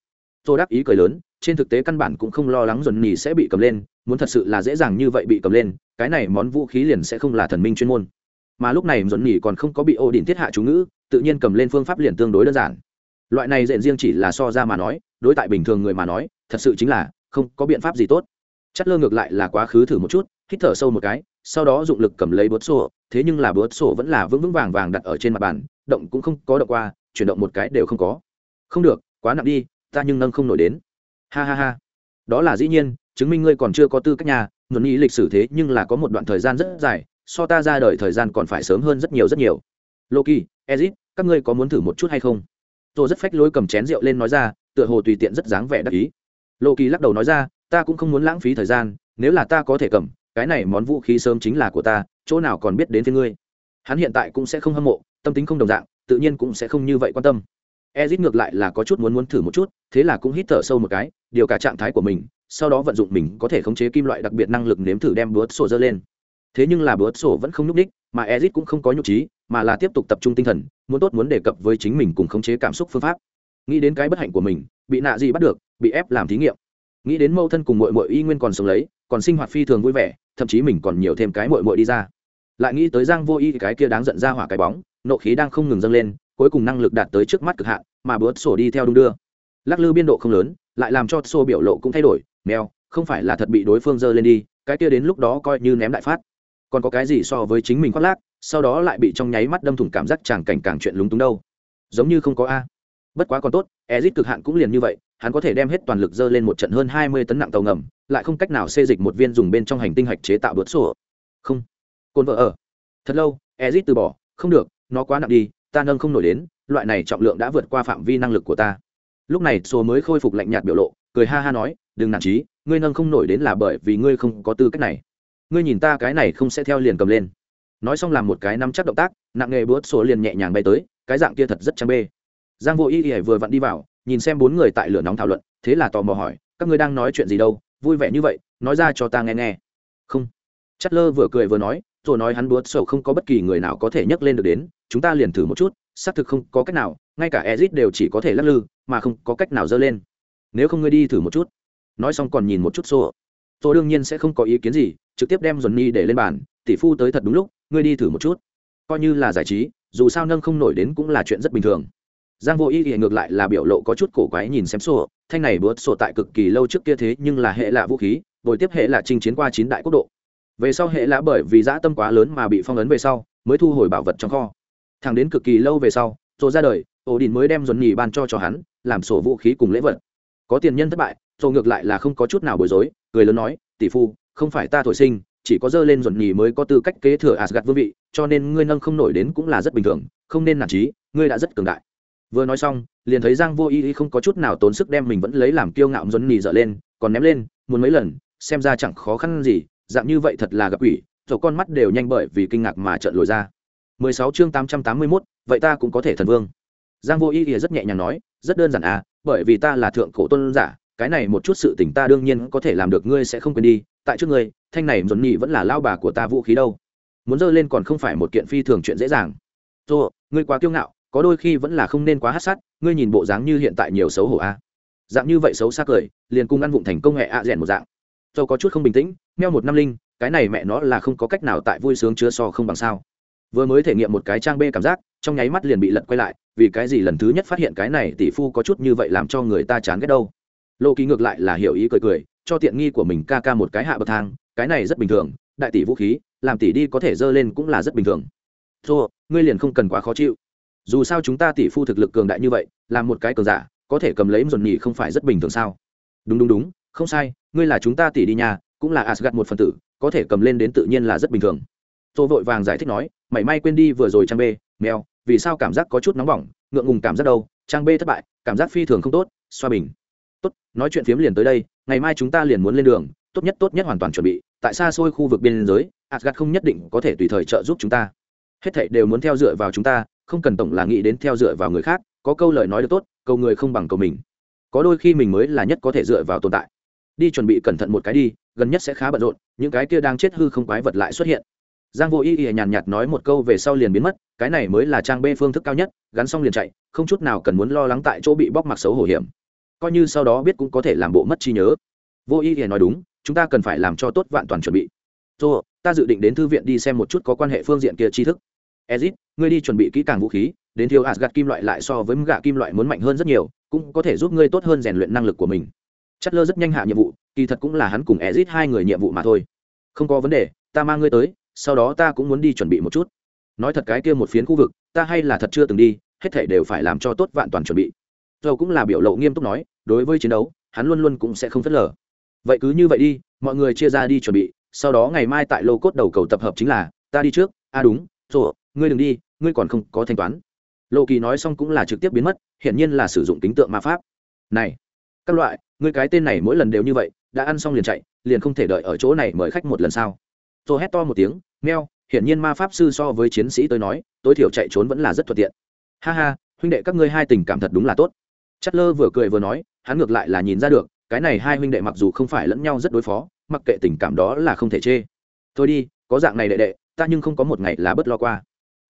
Tôi đáp ý cười lớn, trên thực tế căn bản cũng không lo lắng dồn nhì sẽ bị cầm lên muốn thật sự là dễ dàng như vậy bị cầm lên, cái này món vũ khí liền sẽ không là thần minh chuyên môn. Mà lúc này dồn nhỉ còn không có bị ô đình thiết hạ chú ngữ, tự nhiên cầm lên phương pháp liền tương đối đơn giản. Loại này dện riêng chỉ là so ra mà nói, đối tại bình thường người mà nói, thật sự chính là không có biện pháp gì tốt. Chất lơ ngược lại là quá khứ thử một chút, hít thở sâu một cái, sau đó dụng lực cầm lấy bớt sổ, thế nhưng là bớt sổ vẫn là vững vững vàng vàng đặt ở trên mặt bàn, động cũng không có động qua, chuyển động một cái đều không có. Không được, quá nặng đi, ta nhưng nâng không nổi đến. Ha ha ha. Đó là dĩ nhiên chứng minh ngươi còn chưa có tư cách nhà nguồn ý lịch sử thế nhưng là có một đoạn thời gian rất dài, so ta ra đời thời gian còn phải sớm hơn rất nhiều rất nhiều. Loki, ezit, các ngươi có muốn thử một chút hay không? Tôi rất phách lối cầm chén rượu lên nói ra, tựa hồ tùy tiện rất dáng vẻ đắc ý. Loki lắc đầu nói ra, ta cũng không muốn lãng phí thời gian, nếu là ta có thể cầm, cái này món vũ khí sớm chính là của ta, chỗ nào còn biết đến với ngươi. Hắn hiện tại cũng sẽ không hâm mộ, tâm tính không đồng dạng, tự nhiên cũng sẽ không như vậy quan tâm. Ezit ngược lại là có chút muốn muốn thử một chút, thế là cũng hít thở sâu một cái, điều cả trạng thái của mình sau đó vận dụng mình có thể khống chế kim loại đặc biệt năng lực nếm thử đem búa sổ dơ lên. Thế nhưng là búa sổ vẫn không nhúc ních mà ezit cũng không có nhục trí mà là tiếp tục tập trung tinh thần, muốn tốt muốn đề cập với chính mình cùng khống chế cảm xúc phương pháp. Nghĩ đến cái bất hạnh của mình, bị nạ gì bắt được, bị ép làm thí nghiệm. Nghĩ đến mâu thân cùng mội mội y nguyên còn sống lấy, còn sinh hoạt phi thường vui vẻ, thậm chí mình còn nhiều thêm cái mội mội đi ra. Lại nghĩ tới giang vô y, cái kia đáng giận ra hỏa cái bóng, nộ khí đang không ngừng dâng lên, cuối cùng năng lực đạt tới trước mắt cực hạn, mà bớt sổ đi theo đung đưa. Lắc lư biên độ không lớn, lại làm cho sổ biểu lộ cũng thay đổi mèo, không phải là thật bị đối phương dơ lên đi, cái kia đến lúc đó coi như ném đại phát. Còn có cái gì so với chính mình khoác lác, sau đó lại bị trong nháy mắt đâm thủng cảm giác chàng cảnh càng chuyện lúng túng đâu. Giống như không có a. Bất quá còn tốt, ezit cực hạn cũng liền như vậy, hắn có thể đem hết toàn lực dơ lên một trận hơn hai mươi tấn nặng tàu ngầm, lại không cách nào xê dịch một viên dùng bên trong hành tinh hạch chế tạo bớt sổ. Không. Cồn vợ ở. Thật lâu, ezit từ bỏ, không được, nó quá nặng đi, ta nâng không nổi đến, loại này trọng lượng đã vượt qua phạm vi năng lực của ta. Lúc này số mới khôi phục lạnh nhạt biểu lộ cười ha ha nói, đừng nản trí ngươi nâng không nổi đến là bởi vì ngươi không có tư cách này. Ngươi nhìn ta cái này không sẽ theo liền cầm lên. Nói xong làm một cái nắm chắc động tác, nặng nghề bớt số liền nhẹ nhàng bay tới, cái dạng kia thật rất trang bê. Giang vô y y vừa vặn đi vào, nhìn xem bốn người tại lửa nóng thảo luận, thế là tò mò hỏi, các ngươi đang nói chuyện gì đâu? Vui vẻ như vậy, nói ra cho ta nghe nghe. Không. Chất lơ vừa cười vừa nói, rồi nói hắn búa sổ không có bất kỳ người nào có thể nhấc lên được đến, chúng ta liền thử một chút, xác thực không có cách nào, ngay cả ezit đều chỉ có thể lắc lư, mà không có cách nào dơ lên nếu không ngươi đi thử một chút. Nói xong còn nhìn một chút xô tôi đương nhiên sẽ không có ý kiến gì, trực tiếp đem dồn ni để lên bàn, tỷ phu tới thật đúng lúc, ngươi đi thử một chút. Coi như là giải trí, dù sao nâng không nổi đến cũng là chuyện rất bình thường. Giang vô ý thì ngược lại là biểu lộ có chút cổ quái nhìn xem sổ thanh này bớt sổ tại cực kỳ lâu trước kia thế nhưng là hệ lạ vũ khí, bồi tiếp hệ là chinh chiến qua chín đại quốc độ. Về sau hệ lạ bởi vì dã tâm quá lớn mà bị phong ấn về sau, mới thu hồi bảo vật trong kho. Thằng đến cực kỳ lâu về sau rồi ra đời ổ đình mới đem dồn nhì ban cho cho hắn, làm sổ vũ khí cùng lễ vật có tiền nhân thất bại rồi ngược lại là không có chút nào bối rối người lớn nói tỷ phu không phải ta thổi sinh chỉ có dơ lên ruột nhì mới có tư cách kế thừa Asgard vương vị, cho nên ngươi nâng không nổi đến cũng là rất bình thường, không nên nản chí, ngươi đã rất cường đại. Vừa nói xong, liền thấy Giang Vô Y không có chút nào tốn sức đem mình vẫn lấy làm kiêu ngạo ruột nhì dở lên, còn ném lên, muốn mấy lần, xem ra chẳng khó khăn gì, dạng như vậy thật là gặp quỷ, rồi con mắt đều nhanh bởi vì kinh ngạc mà trợn lồi ra. 16 chương 881, vậy ta cũng có thể thần vương. Giang Vô Y rất nhẹ nhàng nói, rất đơn giản à, bởi vì ta là thượng cổ tôn giả, cái này một chút sự tình ta đương nhiên có thể làm được ngươi sẽ không quên đi. Tại trước ngươi thanh này dồn nhị vẫn là lao bà của ta vũ khí đâu. Muốn dơ lên còn không phải một kiện phi thường chuyện dễ dàng. Dù ngươi quá kiêu ngạo có đôi khi vẫn là không nên quá hát sát ngươi nhìn bộ dáng như hiện tại nhiều xấu hổ a. Dạng như vậy xấu xa cười liền cùng ăn vụng thành công nghệ ạ rèn một dạng. Dâu có chút không bình tĩnh meo một năm linh cái này mẹ nó là không có cách nào tại vui sướng chứa so không bằng sao. Vừa mới thể nghiệm một cái trang bê cảm giác trong nháy mắt liền bị lật quay lại, vì cái gì lần thứ nhất phát hiện cái này tỷ phu có chút như vậy làm cho người ta chán ghét đâu. Lô ký ngược lại là hiểu ý cười cười, cho tiện nghi của mình ca ca một cái hạ bậc thang, cái này rất bình thường, đại tỷ vũ khí, làm tỷ đi có thể dơ lên cũng là rất bình thường. Thua ngươi liền không cần quá khó chịu. Dù sao chúng ta tỷ phu thực lực cường đại như vậy, làm một cái cường giả, có thể cầm lấy dồn nhì không phải rất bình thường sao? Đúng đúng đúng, không sai, ngươi là chúng ta tỷ đi nhà, cũng là asgad một phần tử, có thể cầm lên đến tự nhiên là rất bình thường. Tôi vội vàng giải thích nói, mảy may quên đi vừa rồi trang bê, mèo vì sao cảm giác có chút nóng bỏng, ngượng ngùng cảm giác đâu trang b thất bại, cảm giác phi thường không tốt, xoa bình. Tốt, nói chuyện phiếm liền tới đây, ngày mai chúng ta liền muốn lên đường, tốt nhất tốt nhất hoàn toàn chuẩn bị, tại xa xôi khu vực biên giới asgad không nhất định có thể tùy thời trợ giúp chúng ta. Hết thảy đều muốn theo dựa vào chúng ta, không cần tổng là nghĩ đến theo dựa vào người khác, có câu lời nói được tốt, cầu người không bằng cầu mình. Có đôi khi mình mới là nhất có thể dựa vào tồn tại. Đi chuẩn bị cẩn thận một cái đi, gần nhất sẽ khá bận rộn, những cái kia đang chết hư không quái vật lại xuất hiện giang vô y y nhàn nhạt nói một câu về sau liền biến mất, cái này mới là trang bê phương thức cao nhất, gắn xong liền chạy, không chút nào cần muốn lo lắng tại chỗ bị bóc mặc xấu hổ hiểm. Coi như sau đó biết cũng có thể làm bộ mất trí nhớ. Vô y y nói đúng, chúng ta cần phải làm cho tốt vạn toàn chuẩn bị. Tô, ta dự định đến thư viện đi xem một chút có quan hệ phương diện kia tri thức. Ezit, ngươi đi chuẩn bị kỹ càng vũ khí, đến thiếu asgad kim loại lại so với gạ kim loại muốn mạnh hơn rất nhiều, cũng có thể giúp ngươi tốt hơn rèn luyện năng lực của mình. Chất lơ rất nhanh hạ nhiệm vụ, kỳ thật cũng là hắn cùng ezit hai người nhiệm vụ mà thôi. Không có vấn đề, ta mang ngươi tới sau đó ta cũng muốn đi chuẩn bị một chút. Nói thật cái kia một phiến khu vực, ta hay là thật chưa từng đi, hết thể đều phải làm cho tốt vạn toàn chuẩn bị. Dầu cũng là biểu lộ nghiêm túc nói, đối với chiến đấu, hắn luôn luôn cũng sẽ không phớt lờ. Vậy cứ như vậy đi, mọi người chia ra đi chuẩn bị, sau đó ngày mai tại lô cốt đầu cầu tập hợp chính là, ta đi trước a đúng rồi ngươi đừng đi, ngươi còn không có thanh toán. Lộ kỳ nói xong cũng là trực tiếp biến mất, hiển nhiên là sử dụng tính tượng ma pháp. Này, các loại, ngươi cái tên này mỗi lần đều như vậy, đã ăn xong liền chạy, liền không thể đợi ở chỗ này mời khách một lần sao? Tôi hét to một tiếng meo hiển nhiên ma pháp sư so với chiến sĩ tôi nói, tối thiểu chạy trốn vẫn là rất thuận tiện. Ha ha, huynh đệ các ngươi hai tình cảm thật đúng là tốt. Chất lơ vừa cười vừa nói, hắn ngược lại là nhìn ra được, cái này hai huynh đệ mặc dù không phải lẫn nhau rất đối phó, mặc kệ tình cảm đó là không thể chê. Thôi đi, có dạng này đệ đệ, ta nhưng không có một ngày là bất lo qua.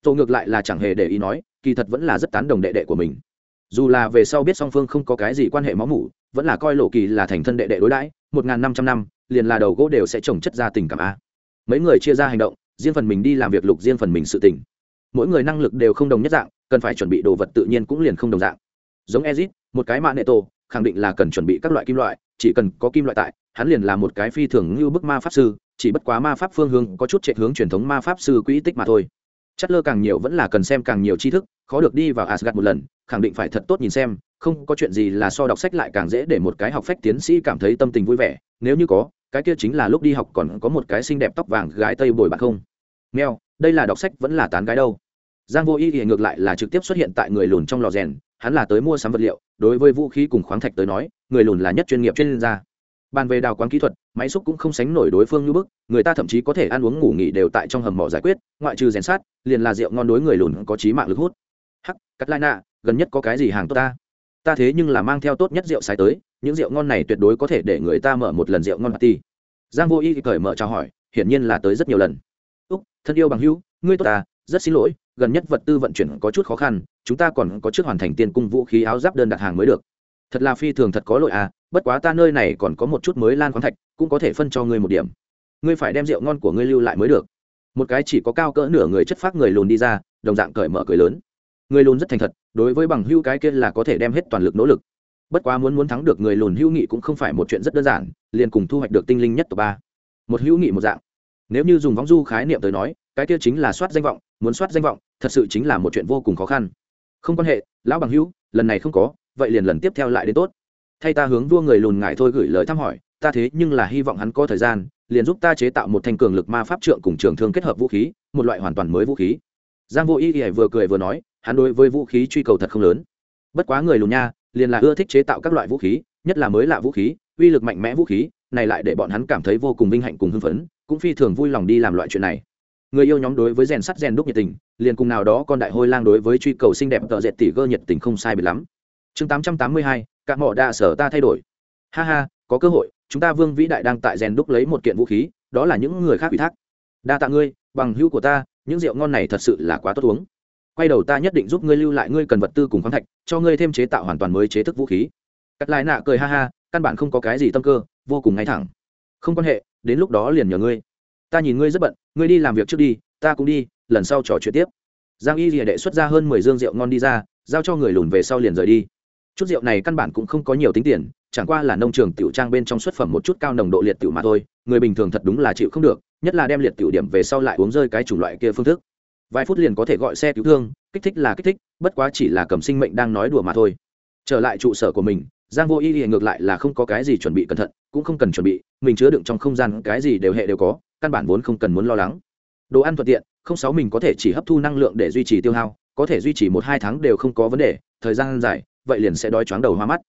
Tôi ngược lại là chẳng hề để ý nói, kỳ thật vẫn là rất tán đồng đệ đệ của mình. Dù là về sau biết song phương không có cái gì quan hệ máu mủ, vẫn là coi lộ kỳ là thành thân đệ đệ đối đãi, một n g h n năm trăm năm, liền là đầu gỗ đều sẽ trồng chất ra tình cảm a mấy người chia ra hành động, riêng phần mình đi làm việc lục riêng phần mình sự tình. Mỗi người năng lực đều không đồng nhất dạng, cần phải chuẩn bị đồ vật tự nhiên cũng liền không đồng dạng. Giống ezit, một cái mạng nệ tổ, khẳng định là cần chuẩn bị các loại kim loại, chỉ cần có kim loại tại, hắn liền là một cái phi thường như bức ma pháp sư, chỉ bất quá ma pháp phương hướng có chút trệ hướng truyền thống ma pháp sư quỹ tích mà thôi. Chất lơ càng nhiều vẫn là cần xem càng nhiều tri thức, khó được đi vào asgad một lần, khẳng định phải thật tốt nhìn xem, không có chuyện gì là so đọc sách lại càng dễ để một cái học phách tiến sĩ cảm thấy tâm tình vui vẻ, nếu như có cái kia chính là lúc đi học còn có một cái xinh đẹp tóc vàng gái tây bồi bạc không? Mèo, đây là đọc sách vẫn là tán gái đâu? Giang vô ý thì ngược lại là trực tiếp xuất hiện tại người lùn trong lò rèn, hắn là tới mua sắm vật liệu, đối với vũ khí cùng khoáng thạch tới nói, người lùn là nhất chuyên nghiệp chuyên gia. Bàn về đào quán kỹ thuật, máy xúc cũng không sánh nổi đối phương như bức, người ta thậm chí có thể ăn uống ngủ nghỉ đều tại trong hầm mỏ giải quyết, ngoại trừ rèn sát, liền là rượu ngon đối người lùn có trí mạng lực hút. Hắc cắt lai nạ gần nhất có cái gì hàng tốt ta? Ta thế nhưng là mang theo tốt nhất rượu sai tới, những rượu ngon này tuyệt đối có thể để người ta mở một lần rượu ngon ti giang vô y cởi mở chào hỏi, hiển nhiên là tới rất nhiều lần. Úc, thân yêu bằng hữu, ngươi tốt ta rất xin lỗi, gần nhất vật tư vận chuyển có chút khó khăn, chúng ta còn có trước hoàn thành tiền cung vũ khí áo giáp đơn đặt hàng mới được. Thật là phi thường thật có lỗi à bất quá ta nơi này còn có một chút mới lan khoáng thạch, cũng có thể phân cho ngươi một điểm. Ngươi phải đem rượu ngon của ngươi lưu lại mới được. Một cái chỉ có cao cỡ nửa người chất phác người lùn đi ra, đồng dạng cởi mở cười lớn. Người lùn rất thành thật đối với bằng hữu cái kia là có thể đem hết toàn lực nỗ lực. Bất quá muốn muốn thắng được người lùn hữu nghị cũng không phải một chuyện rất đơn giản, liền cùng thu hoạch được tinh linh nhất tộc ba. Một hữu nghị một dạng. Nếu như dùng vong du khái niệm tới nói, cái kia chính là soát danh vọng, muốn soát danh vọng, thật sự chính là một chuyện vô cùng khó khăn. Không quan hệ, lão bằng hữu, lần này không có, vậy liền lần tiếp theo lại đến tốt. Thay ta hướng vua người lùn ngại thôi gửi lời thăm hỏi, ta thế nhưng là hy vọng hắn có thời gian, liền giúp ta chế tạo một thanh cường lực ma pháp trượng cùng trường thương kết hợp vũ khí, một loại hoàn toàn mới vũ khí. Giang vô y y vừa cười vừa nói hắn đối với vũ khí truy cầu thật không lớn. Bất quá người lùn nha, liền là ưa thích chế tạo các loại vũ khí, nhất là mới lạ vũ khí, uy lực mạnh mẽ vũ khí, này lại để bọn hắn cảm thấy vô cùng vinh hạnh cùng hưng phấn, cũng phi thường vui lòng đi làm loại chuyện này. Người yêu nhóm đối với rèn sắt, rèn đúc nhiệt tình, liền cùng nào đó con đại hôi lang đối với truy cầu xinh đẹp tợ dệt tỷ gơ nhiệt tình không sai biệt lắm. Chương tám trăm tám mươi hai các mỏ đa sở ta thay đổi. Ha ha, có cơ hội, chúng ta vương vĩ đại đang tại rèn đúc lấy một kiện vũ khí, đó là những người khác ủy thác. Đa tạ ngươi, bằng hữu của ta, những rượu ngon này thật sự là quá tốt uống quay đầu ta nhất định giúp ngươi lưu lại ngươi cần vật tư cùng khoáng thạch, cho ngươi thêm chế tạo hoàn toàn mới chế thức vũ khí. Cắt lại nạ cười ha ha, căn bản không có cái gì tâm cơ, vô cùng ngay thẳng. Không quan hệ, đến lúc đó liền nhờ ngươi. Ta nhìn ngươi rất bận, ngươi đi làm việc trước đi, ta cũng đi, lần sau trò chuyện tiếp. Giang y lìa đệ xuất ra hơn mười dương rượu ngon đi ra, giao cho người lùn về sau liền rời đi. Chút rượu này căn bản cũng không có nhiều tính tiền, chẳng qua là nông trường tiểu trang bên trong xuất phẩm một chút cao nồng độ liệt tiểu mà thôi, người bình thường thật đúng là chịu không được, nhất là đem liệt tiểu điểm về sau lại uống rơi cái chủng loại kia phương thức vài phút liền có thể gọi xe cứu thương, kích thích là kích thích, bất quá chỉ là cầm sinh mệnh đang nói đùa mà thôi. Trở lại trụ sở của mình, giang vô y hiện ngược lại là không có cái gì chuẩn bị cẩn thận, cũng không cần chuẩn bị, mình chứa đựng trong không gian cái gì đều hệ đều có, căn bản vốn không cần muốn lo lắng. Đồ ăn thuận tiện, không sáu mình có thể chỉ hấp thu năng lượng để duy trì tiêu hao, có thể duy trì một hai tháng đều không có vấn đề, thời gian dài, vậy liền sẽ đói choáng đầu hoa mắt.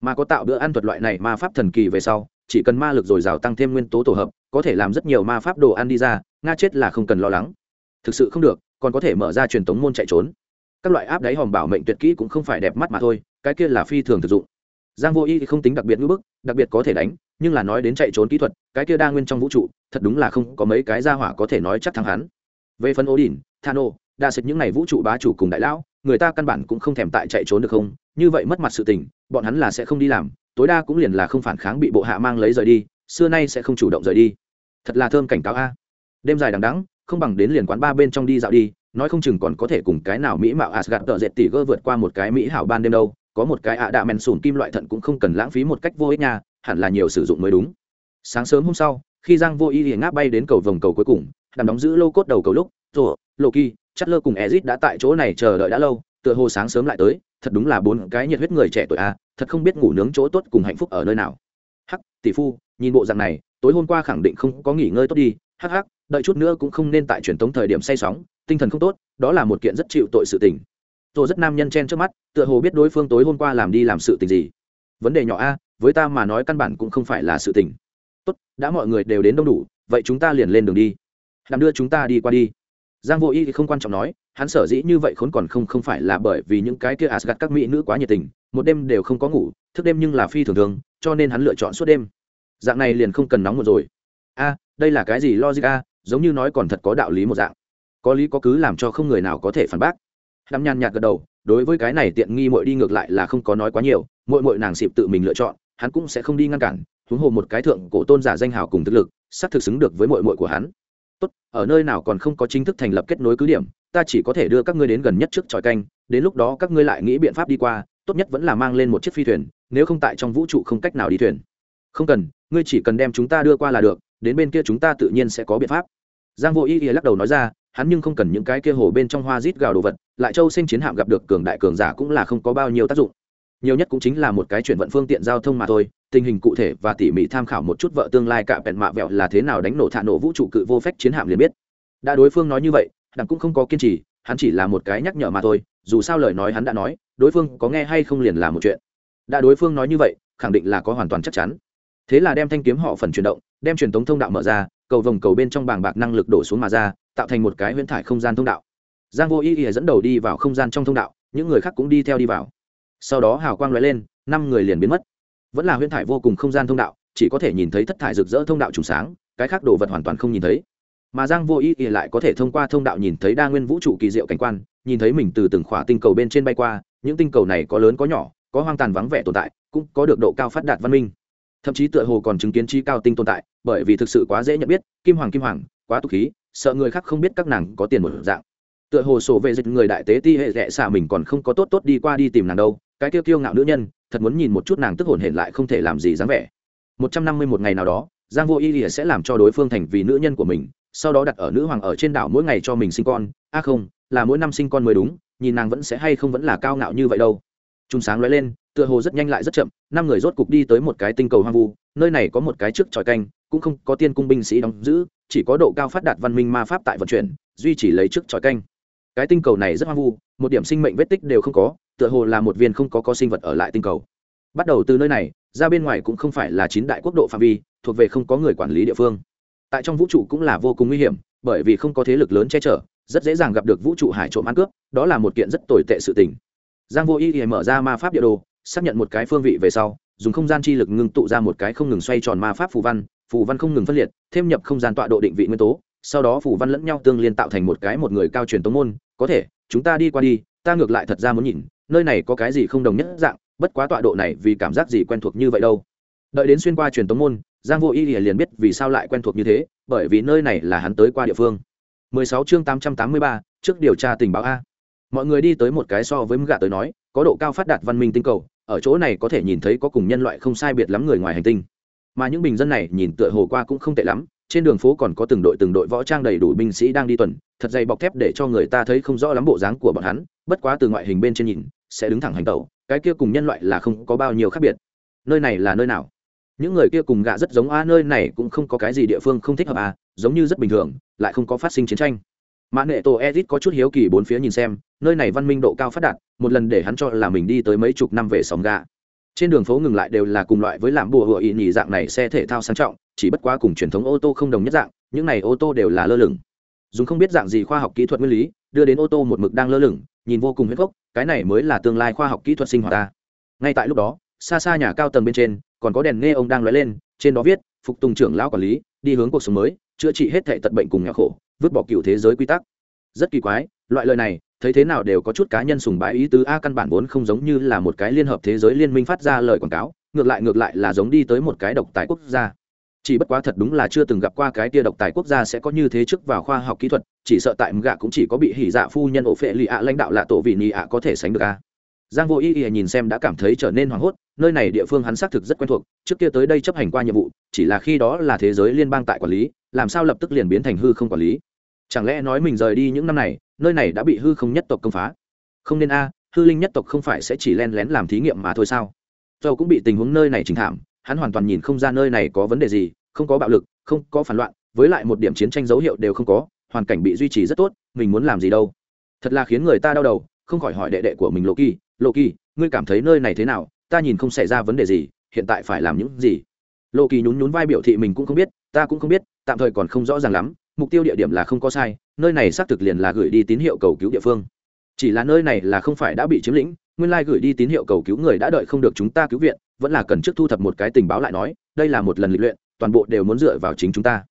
Mà có tạo bữa ăn thuật loại này ma pháp thần kỳ về sau, chỉ cần ma lực dồi dào tăng thêm nguyên tố tổ hợp, có thể làm rất nhiều ma pháp đồ ăn đi ra, nga chết là không cần lo lắng. Thực sự không được còn có thể mở ra truyền tống môn chạy trốn. Các loại áp đáy hòm bảo mệnh tuyệt kỹ cũng không phải đẹp mắt mà thôi, cái kia là phi thường thực dụng. Giang vô y thì không tính đặc biệt ngữ bức, đặc biệt có thể đánh, nhưng là nói đến chạy trốn kỹ thuật, cái kia đa nguyên trong vũ trụ, thật đúng là không có mấy cái gia hỏa có thể nói chắc thắng hắn. Về phần odin, thano, đa xịt những n à y vũ trụ bá chủ cùng đại lão, người ta căn bản cũng không thèm tại chạy trốn được không? Như vậy mất mặt sự tình, bọn hắn là sẽ không đi làm, tối đa cũng liền là không phản kháng bị bộ hạ mang lấy rời đi, xưa nay sẽ không chủ động rời đi. Thật là thơm cảnh cáo a. Đêm dài đằng đắng không bằng đến liền quán ba bên trong đi dạo đi, nói không chừng còn có thể cùng cái nào mỹ mạo asgad tợ dệt tỉ gơ vượt qua một cái mỹ hảo ban đêm đâu, có một cái ạ đạ men sùn kim loại thận cũng không cần lãng phí một cách vô ích nha, hẳn là nhiều sử dụng mới đúng. Sáng sớm hôm sau, khi giang vô y liền ngáp bay đến cầu vòng cầu cuối cùng đàm đóng giữ lô cốt đầu cầu lúc rồi loki chất lơ cùng ezit đã tại chỗ này chờ đợi đã lâu, tựa hồ sáng sớm lại tới, thật đúng là bốn cái nhiệt huyết người trẻ tuổi a, thật không biết ngủ nướng chỗ tốt cùng hạnh phúc ở nơi nào. Hắc, tỷ phu, nhìn bộ dạng này, tối hôm qua khẳng định không có nghỉ ngơi tốt đi, hắc hắc đợi chút nữa cũng không nên tại truyền thống thời điểm say sóng, tinh thần không tốt, đó là một kiện rất chịu tội sự tình. Tôi rất nam nhân chen trước mắt, tựa hồ biết đối phương tối hôm qua làm đi làm sự tình gì. Vấn đề nhỏ a, với ta mà nói căn bản cũng không phải là sự tình. Tốt, đã mọi người đều đến đông đủ, vậy chúng ta liền lên đường đi. Làm đưa chúng ta đi qua đi. Giang vô y thì không quan trọng nói, hắn sở dĩ như vậy khốn còn không không phải là bởi vì những cái kia asgad các mỹ nữ quá nhiệt tình, một đêm đều không có ngủ, thức đêm nhưng là phi thường thường, cho nên hắn lựa chọn suốt đêm. Dạng này liền không cần nóng một rồi. A, đây là cái gì logic a? Giống như nói còn thật có đạo lý một dạng. Có lý có cứ làm cho không người nào có thể phản bác. Đắm nhàn nhạt gật đầu, đối với cái này tiện nghi mội đi ngược lại là không có nói quá nhiều mội mội nàng xịp tự mình lựa chọn, hắn cũng sẽ không đi ngăn cản, huống hồ một cái thượng cổ tôn giả danh hào cùng thực lực, sắp thực xứng được với mội mội của hắn. Tốt, ở nơi nào còn không có chính thức thành lập kết nối cứ điểm, ta chỉ có thể đưa các ngươi đến gần nhất trước tròi canh, đến lúc đó các ngươi lại nghĩ biện pháp đi qua, tốt nhất vẫn là mang lên một chiếc phi thuyền, nếu không tại trong vũ trụ không cách nào đi thuyền. Không cần, ngươi chỉ cần đem chúng ta đưa qua là được đến bên kia chúng ta tự nhiên sẽ có biện pháp. Giang vô ý ý lắc đầu nói ra, hắn nhưng không cần những cái kia hồ bên trong hoa rít gào đồ vật, lại châu sinh chiến hạm gặp được cường đại cường giả cũng là không có bao nhiêu tác dụng. Nhiều nhất cũng chính là một cái chuyển vận phương tiện giao thông mà thôi, tình hình cụ thể và tỉ mỉ tham khảo một chút vợ tương lai cả bẹn mạ vẹo là thế nào đánh nổ thạ nổ vũ trụ cự vô phách chiến hạm liền biết. Đã đối phương nói như vậy, đặng cũng không có kiên trì, hắn chỉ là một cái nhắc nhở mà thôi, dù sao lời nói hắn đã nói, đối phương có nghe hay không liền là một chuyện. Đã đối phương nói như vậy, khẳng định là có hoàn toàn chắc chắn. Thế là đem thanh kiếm họ phần chuyển động đem truyền tống thông đạo mở ra, cầu vòng cầu bên trong bảng bạc năng lực đổ xuống mà ra, tạo thành một cái huyễn thải không gian thông đạo. Giang vô y y dẫn đầu đi vào không gian trong thông đạo, những người khác cũng đi theo đi vào. Sau đó hào quang lóe lên, năm người liền biến mất. Vẫn là huyễn thải vô cùng không gian thông đạo, chỉ có thể nhìn thấy thất thải rực rỡ thông đạo trùng sáng, cái khác đồ vật hoàn toàn không nhìn thấy. Mà giang vô y y lại có thể thông qua thông đạo nhìn thấy đa nguyên vũ trụ kỳ diệu cảnh quan, nhìn thấy mình từ từng khỏa tinh cầu bên trên bay qua, những tinh cầu này có lớn có nhỏ, có hoang tàn vắng vẻ tồn tại, cũng có được độ cao phát đạt văn minh thậm chí tựa hồ còn chứng kiến chi cao tinh tồn tại, bởi vì thực sự quá dễ nhận biết, kim hoàng kim hoàng, quá tục khí, sợ người khác không biết các nàng có tiền một dạng. Tựa hồ sổ về dịch người đại tế ti hệ rẽ xả mình còn không có tốt tốt đi qua đi tìm nàng đâu, cái tiêu kiêu ngạo nữ nhân, thật muốn nhìn một chút nàng tức hồn hển lại không thể làm gì dáng vẻ. Một trăm năm mươi một ngày nào đó, giang vô y lìa sẽ làm cho đối phương thành vì nữ nhân của mình, sau đó đặt ở nữ hoàng ở trên đảo mỗi ngày cho mình sinh con. A à không, là mỗi năm sinh con mới đúng, nhìn nàng vẫn sẽ hay không vẫn là cao ngạo như vậy đâu. Chúng sáng lóe lên tựa hồ rất nhanh lại rất chậm, năm người rốt cục đi tới một cái tinh cầu hoang vu, nơi này có một cái trước tròi canh, cũng không có tiên cung binh sĩ đóng giữ, chỉ có độ cao phát đạt văn minh ma pháp tại vận chuyển, duy trì lấy trước tròi canh. Cái tinh cầu này rất hoang vu, một điểm sinh mệnh vết tích đều không có, tựa hồ là một viên không có có sinh vật ở lại tinh cầu. Bắt đầu từ nơi này, ra bên ngoài cũng không phải là chín đại quốc độ phạm vi, thuộc về không có người quản lý địa phương. Tại trong vũ trụ cũng là vô cùng nguy hiểm, bởi vì không có thế lực lớn che chở, rất dễ dàng gặp được vũ trụ hải trộm ăn cướp, đó là một kiện rất tồi tệ sự tình. Giang vô y mở ra ma pháp địa đồ xác nhận một cái phương vị về sau dùng không gian chi lực ngưng tụ ra một cái không ngừng xoay tròn ma pháp phù văn phù văn không ngừng phân liệt thêm nhập không gian tọa độ định vị nguyên tố sau đó phù văn lẫn nhau tương liên tạo thành một cái một người cao truyền tống môn có thể chúng ta đi qua đi ta ngược lại thật ra muốn nhìn nơi này có cái gì không đồng nhất dạng bất quá tọa độ này vì cảm giác gì quen thuộc như vậy đâu. Đợi đến xuyên qua truyền tống môn giang vô y liền biết vì sao lại quen thuộc như thế bởi vì nơi này là hắn tới qua địa phương. 16 chương 883, trước điều tra tình báo a. Mọi người đi tới một cái so với gạ tới nói có độ cao phát đạt văn minh tinh cầu ở chỗ này có thể nhìn thấy có cùng nhân loại không sai biệt lắm người ngoài hành tinh. Mà những bình dân này nhìn tựa hồ qua cũng không tệ lắm, trên đường phố còn có từng đội từng đội võ trang đầy đủ binh sĩ đang đi tuần, thật dày bọc thép để cho người ta thấy không rõ lắm bộ dáng của bọn hắn, bất quá từ ngoại hình bên trên nhìn, sẽ đứng thẳng hành tẩu, cái kia cùng nhân loại là không có bao nhiêu khác biệt. Nơi này là nơi nào? Những người kia cùng gạ rất giống, a, nơi này cũng không có cái gì địa phương không thích hợp a giống như rất bình thường, lại không có phát sinh chiến tranh. Mã nệ tổ ezit có chút hiếu kỳ bốn phía nhìn xem, nơi này văn minh độ cao phát đạt một lần để hắn cho là mình đi tới mấy chục năm về sóng gà. Trên đường phố ngừng lại đều là cùng loại với làm bùa hựa ý nhì dạng này xe thể thao sang trọng, chỉ bất quá cùng truyền thống ô tô không đồng nhất dạng, những này ô tô đều là lơ lửng. Dùng không biết dạng gì khoa học kỹ thuật nguyên lý, đưa đến ô tô một mực đang lơ lửng, nhìn vô cùng huyết gốc, cái này mới là tương lai khoa học kỹ thuật sinh hoạt ta. Ngay tại lúc đó, xa xa nhà cao tầng bên trên, còn có đèn nghe ông đang lóe lên, trên đó viết, phục tùng trưởng lão quản lý, đi hướng cuộc sống mới, chữa trị hết thể tật bệnh cùng nhà khổ, vứt bỏ cựu thế giới quy tắc. Rất kỳ quái, loại lời này thấy thế nào đều có chút cá nhân sùng bái ý tứ. A, căn bản vốn không giống như là một cái liên hợp thế giới liên minh phát ra lời quảng cáo, ngược lại ngược lại là giống đi tới một cái độc tài quốc gia. Chỉ bất quá thật đúng là chưa từng gặp qua cái tia độc tài quốc gia sẽ có như thế trước vào khoa học kỹ thuật, chỉ sợ tại mga cũng chỉ có bị hỉ dạ phu nhân ổ phệ lì ạ lãnh đạo lạ tổ vị nhị ạ có thể sánh được a. Giang vô ý ý nhìn xem đã cảm thấy trở nên hoảng hốt, nơi này địa phương hắn xác thực rất quen thuộc, trước kia tới đây chấp hành qua nhiệm vụ, chỉ là khi đó là thế giới liên bang tại quản lý, làm sao lập tức liền biến thành hư không quản lý chẳng lẽ nói mình rời đi những năm này, nơi này đã bị hư không nhất tộc công phá? Không nên a, hư linh nhất tộc không phải sẽ chỉ len lén làm thí nghiệm mà thôi sao? Dầu cũng bị tình huống nơi này trình thảm, hắn hoàn toàn nhìn không ra nơi này có vấn đề gì, không có bạo lực, không có phản loạn, với lại một điểm chiến tranh dấu hiệu đều không có, hoàn cảnh bị duy trì rất tốt, mình muốn làm gì đâu? Thật là khiến người ta đau đầu, không khỏi hỏi đệ đệ của mình lộ kỳ lộ kỳ ngươi cảm thấy nơi này thế nào? Ta nhìn không xảy ra vấn đề gì, hiện tại phải làm những gì? Lộ kỳ nhún nhún vai biểu thị mình cũng không biết, ta cũng không biết, tạm thời còn không rõ ràng lắm mục tiêu địa điểm là không có sai, nơi này xác thực liền là gửi đi tín hiệu cầu cứu địa phương. Chỉ là nơi này là không phải đã bị chiếm lĩnh, nguyên lai gửi đi tín hiệu cầu cứu người đã đợi không được chúng ta cứu viện, vẫn là cần trước thu thập một cái tình báo lại nói, đây là một lần lịch luyện, toàn bộ đều muốn dựa vào chính chúng ta.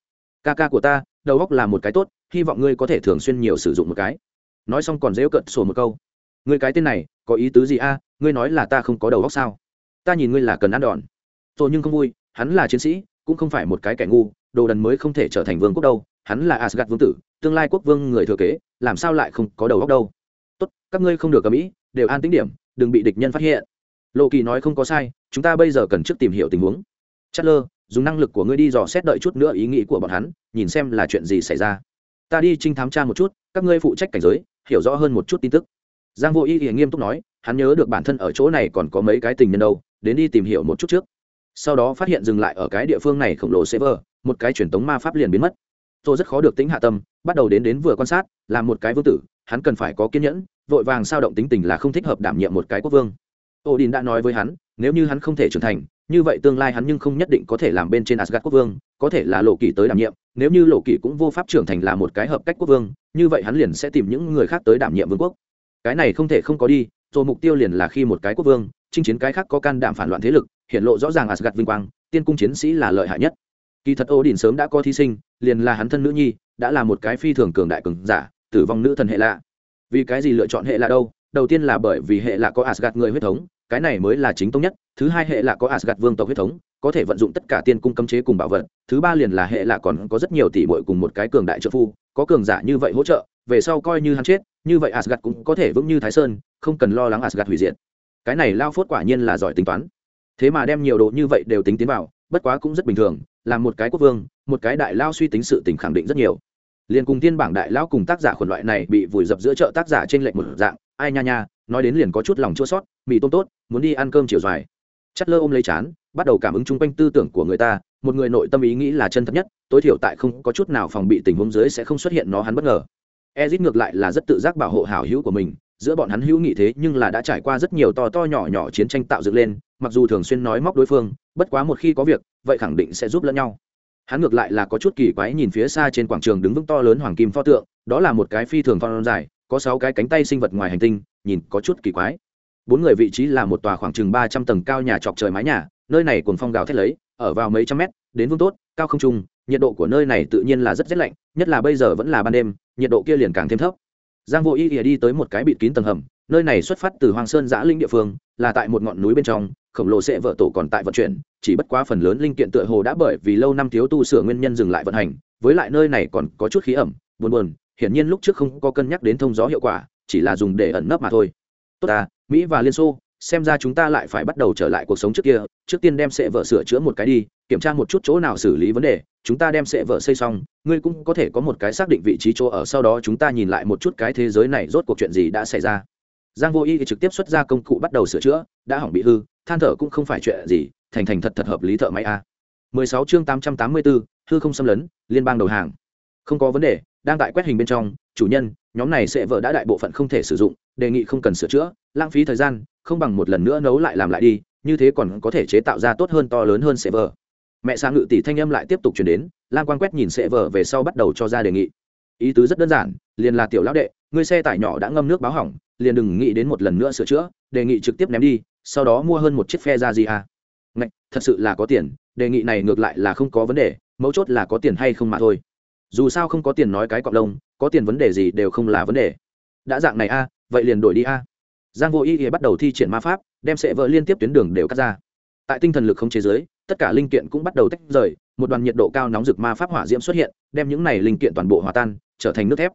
Ca ca của ta, đầu óc là một cái tốt, hy vọng ngươi có thể thường xuyên nhiều sử dụng một cái. Nói xong còn dễ cận sổ một câu. Ngươi cái tên này, có ý tứ gì a? Ngươi nói là ta không có đầu óc sao? Ta nhìn ngươi là cần ăn đòn. Tôi nhưng không vui, hắn là chiến sĩ, cũng không phải một cái kẻ ngu, đồ đần mới không thể trở thành vương quốc đâu hắn là Asgard vương tử tương lai quốc vương người thừa kế làm sao lại không có đầu óc đâu? Tốt các ngươi không được cầm ý đều an tĩnh điểm đừng bị địch nhân phát hiện. Lộ kỳ nói không có sai chúng ta bây giờ cần trước tìm hiểu tình huống. Chatler, dùng năng lực của ngươi đi dò xét đợi chút nữa ý nghĩ của bọn hắn nhìn xem là chuyện gì xảy ra. Ta đi trinh thám tra một chút các ngươi phụ trách cảnh giới hiểu rõ hơn một chút tin tức. Giang vô y liền nghiêm túc nói hắn nhớ được bản thân ở chỗ này còn có mấy cái tình nhân đâu đến đi tìm hiểu một chút trước. Sau đó phát hiện dừng lại ở cái địa phương này khổng lồ server một cái truyền tống ma pháp liền biến mất tôi rất khó được tính hạ tâm, bắt đầu đến đến vừa quan sát làm một cái vương tử, hắn cần phải có kiên nhẫn, vội vàng sao động tính tình là không thích hợp đảm nhiệm một cái quốc vương. Odin đã nói với hắn, nếu như hắn không thể trưởng thành, như vậy tương lai hắn nhưng không nhất định có thể làm bên trên asgad quốc vương, có thể là lộ kỳ tới đảm nhiệm, nếu như lộ kỳ cũng vô pháp trưởng thành là một cái hợp cách quốc vương, như vậy hắn liền sẽ tìm những người khác tới đảm nhiệm vương quốc. Cái này không thể không có đi rồi mục tiêu liền là khi một cái quốc vương, chinh chiến cái khác có can đảm phản loạn thế lực, hiện lộ rõ ràng asgad vinh quang, tiên cung chiến sĩ là lợi hại nhất kỳ thật Odin sớm đã có thí sinh, liền là hắn thân nữ nhi, đã là một cái phi thường cường đại cường giả, tử vong nữ thần hệ lạ. Vì cái gì lựa chọn hệ lạ đâu? Đầu tiên là bởi vì hệ lạ có asgad người huyết thống, cái này mới là chính tông nhất. Thứ hai hệ lạ có asgad vương tộc huyết thống, có thể vận dụng tất cả tiên cung cấm chế cùng bảo vật. Thứ ba liền là hệ lạ còn có rất nhiều tỷ bội cùng một cái cường đại trợ phu, có cường giả như vậy hỗ trợ, về sau coi như hắn chết, như vậy asgad cũng có thể vững như thái sơn, không cần lo lắng asgad hủy diệt. Cái này lao phốt quả nhiên là giỏi tính toán. Thế mà đem nhiều đồ như vậy đều tính tiến vào, bất quá cũng rất bình thường là một cái quốc vương, một cái đại lao suy tính sự tình khẳng định rất nhiều. Liền cùng tiên bảng đại lao cùng tác giả khuẩn loại này bị vùi dập giữa chợ tác giả trên lệnh một dạng, ai nha nha, nói đến liền có chút lòng chua sót, mì tôm tốt, muốn đi ăn cơm chiều dài. Chất lơ ôm lấy chán, bắt đầu cảm ứng chung quanh tư tưởng của người ta, một người nội tâm ý nghĩ là chân thật nhất, tối thiểu tại không có chút nào phòng bị tình huống dưới sẽ không xuất hiện nó hắn bất ngờ. Ezit ngược lại là rất tự giác bảo hộ hảo hữu của mình, giữa bọn hắn hữu nghị thế nhưng là đã trải qua rất nhiều to to nhỏ nhỏ chiến tranh tạo dựng lên, mặc dù thường xuyên nói móc đối phương bất quá một khi có việc, vậy khẳng định sẽ giúp lẫn nhau. Hắn ngược lại là có chút kỳ quái nhìn phía xa trên quảng trường đứng vững to lớn hoàng kim pho tượng, đó là một cái phi thường phong dài, có sáu cái cánh tay sinh vật ngoài hành tinh, nhìn có chút kỳ quái. Bốn người vị trí là một tòa khoảng chừng ba trăm tầng cao nhà chọc trời mái nhà, nơi này cùng phong gào thét lấy, ở vào mấy trăm mét, đến vương tốt, cao không trung, nhiệt độ của nơi này tự nhiên là rất rét lạnh, nhất là bây giờ vẫn là ban đêm, nhiệt độ kia liền càng thêm thấp. Giang vô y ỉa đi tới một cái bịt kín tầng hầm, nơi này xuất phát từ hoàng sơn giã linh địa phương, là tại một ngọn núi bên trong khổng lồ sẽ vợ tổ còn tại vận chuyển, chỉ bất quá phần lớn linh kiện tựa hồ đã bởi vì lâu năm thiếu tu sửa nguyên nhân dừng lại vận hành, với lại nơi này còn có chút khí ẩm, buồn buồn, hiển nhiên lúc trước không có cân nhắc đến thông gió hiệu quả, chỉ là dùng để ẩn nấp mà thôi. Tốt ta, mỹ và liên xô, xem ra chúng ta lại phải bắt đầu trở lại cuộc sống trước kia, trước tiên đem sẽ vợ sửa chữa một cái đi, kiểm tra một chút chỗ nào xử lý vấn đề, chúng ta đem sẽ vợ xây xong, ngươi cũng có thể có một cái xác định vị trí chỗ ở, sau đó chúng ta nhìn lại một chút cái thế giới này rốt cuộc chuyện gì đã xảy ra giang vô y thì trực tiếp xuất ra công cụ bắt đầu sửa chữa đã hỏng bị hư than thở cũng không phải chuyện gì thành thành thật thật hợp lý thợ máy a. 16 chương 884, hư không xâm lấn liên bang đầu hàng. Không có vấn đề đang tại quét hình bên trong chủ nhân nhóm này sẽ vợ đã đại bộ phận không thể sử dụng đề nghị không cần sửa chữa lãng phí thời gian không bằng một lần nữa nấu lại làm lại đi như thế còn có thể chế tạo ra tốt hơn to lớn hơn sẽ vợ. Mẹ sang ngự tỷ thanh âm lại tiếp tục chuyển đến lan Quang quét nhìn sẽ vợ về sau bắt đầu cho ra đề nghị. Ý tứ rất đơn giản liền là tiểu lão đệ ngươi xe tải nhỏ đã ngâm nước báo hỏng liền đừng nghĩ đến một lần nữa sửa chữa đề nghị trực tiếp ném đi sau đó mua hơn một chiếc phe ra gì à? Ngạch, thật sự là có tiền đề nghị này ngược lại là không có vấn đề mấu chốt là có tiền hay không mà thôi. Dù sao không có tiền nói cái cọc lông có tiền vấn đề gì đều không là vấn đề. Đã dạng này a vậy liền đổi đi a. Giang vô ý thì bắt đầu thi triển ma pháp đem sệ vợ liên tiếp tuyến đường đều cắt ra. Tại tinh thần lực không chế giới tất cả linh kiện cũng bắt đầu tách rời một đoàn nhiệt độ cao nóng rực ma pháp hỏa diễm xuất hiện đem những này linh kiện toàn bộ hòa tan trở thành nước thép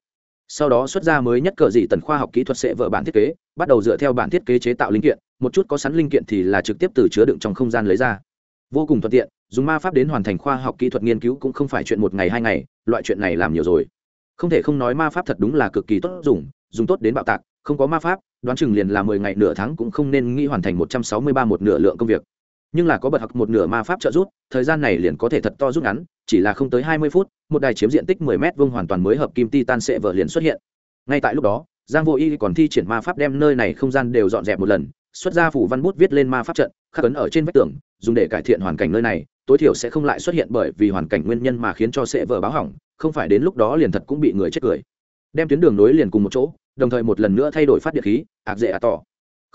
sau đó xuất ra mới nhất cờ dị tần khoa học kỹ thuật sẽ vợ bản thiết kế, bắt đầu dựa theo bản thiết kế chế tạo linh kiện, một chút có sẵn linh kiện thì là trực tiếp từ chứa đựng trong không gian lấy ra. Vô cùng thuận tiện, dùng ma pháp đến hoàn thành khoa học kỹ thuật nghiên cứu cũng không phải chuyện một ngày hai ngày, loại chuyện này làm nhiều rồi. Không thể không nói ma pháp thật đúng là cực kỳ tốt dùng dùng tốt đến bạo tạc, không có ma pháp, đoán chừng liền là mười ngày nửa tháng cũng không nên nghĩ hoàn thành một trăm sáu mươi ba một nửa lượng công việc nhưng là có bật học một nửa ma pháp trợ rút, thời gian này liền có thể thật to rút ngắn chỉ là không tới hai mươi phút một đài chiếm diện tích mười m vuông hoàn toàn mới hợp kim titan sệ vợ liền xuất hiện. Ngay tại lúc đó giang vô y còn thi triển ma pháp đem nơi này không gian đều dọn dẹp một lần xuất ra phủ văn bút viết lên ma pháp trận khắc ấn ở trên vách tường dùng để cải thiện hoàn cảnh nơi này tối thiểu sẽ không lại xuất hiện bởi vì hoàn cảnh nguyên nhân mà khiến cho sệ vợ báo hỏng không phải đến lúc đó liền thật cũng bị người chết cười. Đem tuyến đường nối liền cùng một chỗ đồng thời một lần nữa thay đổi phát điện khí ạc dễ ạc tỏ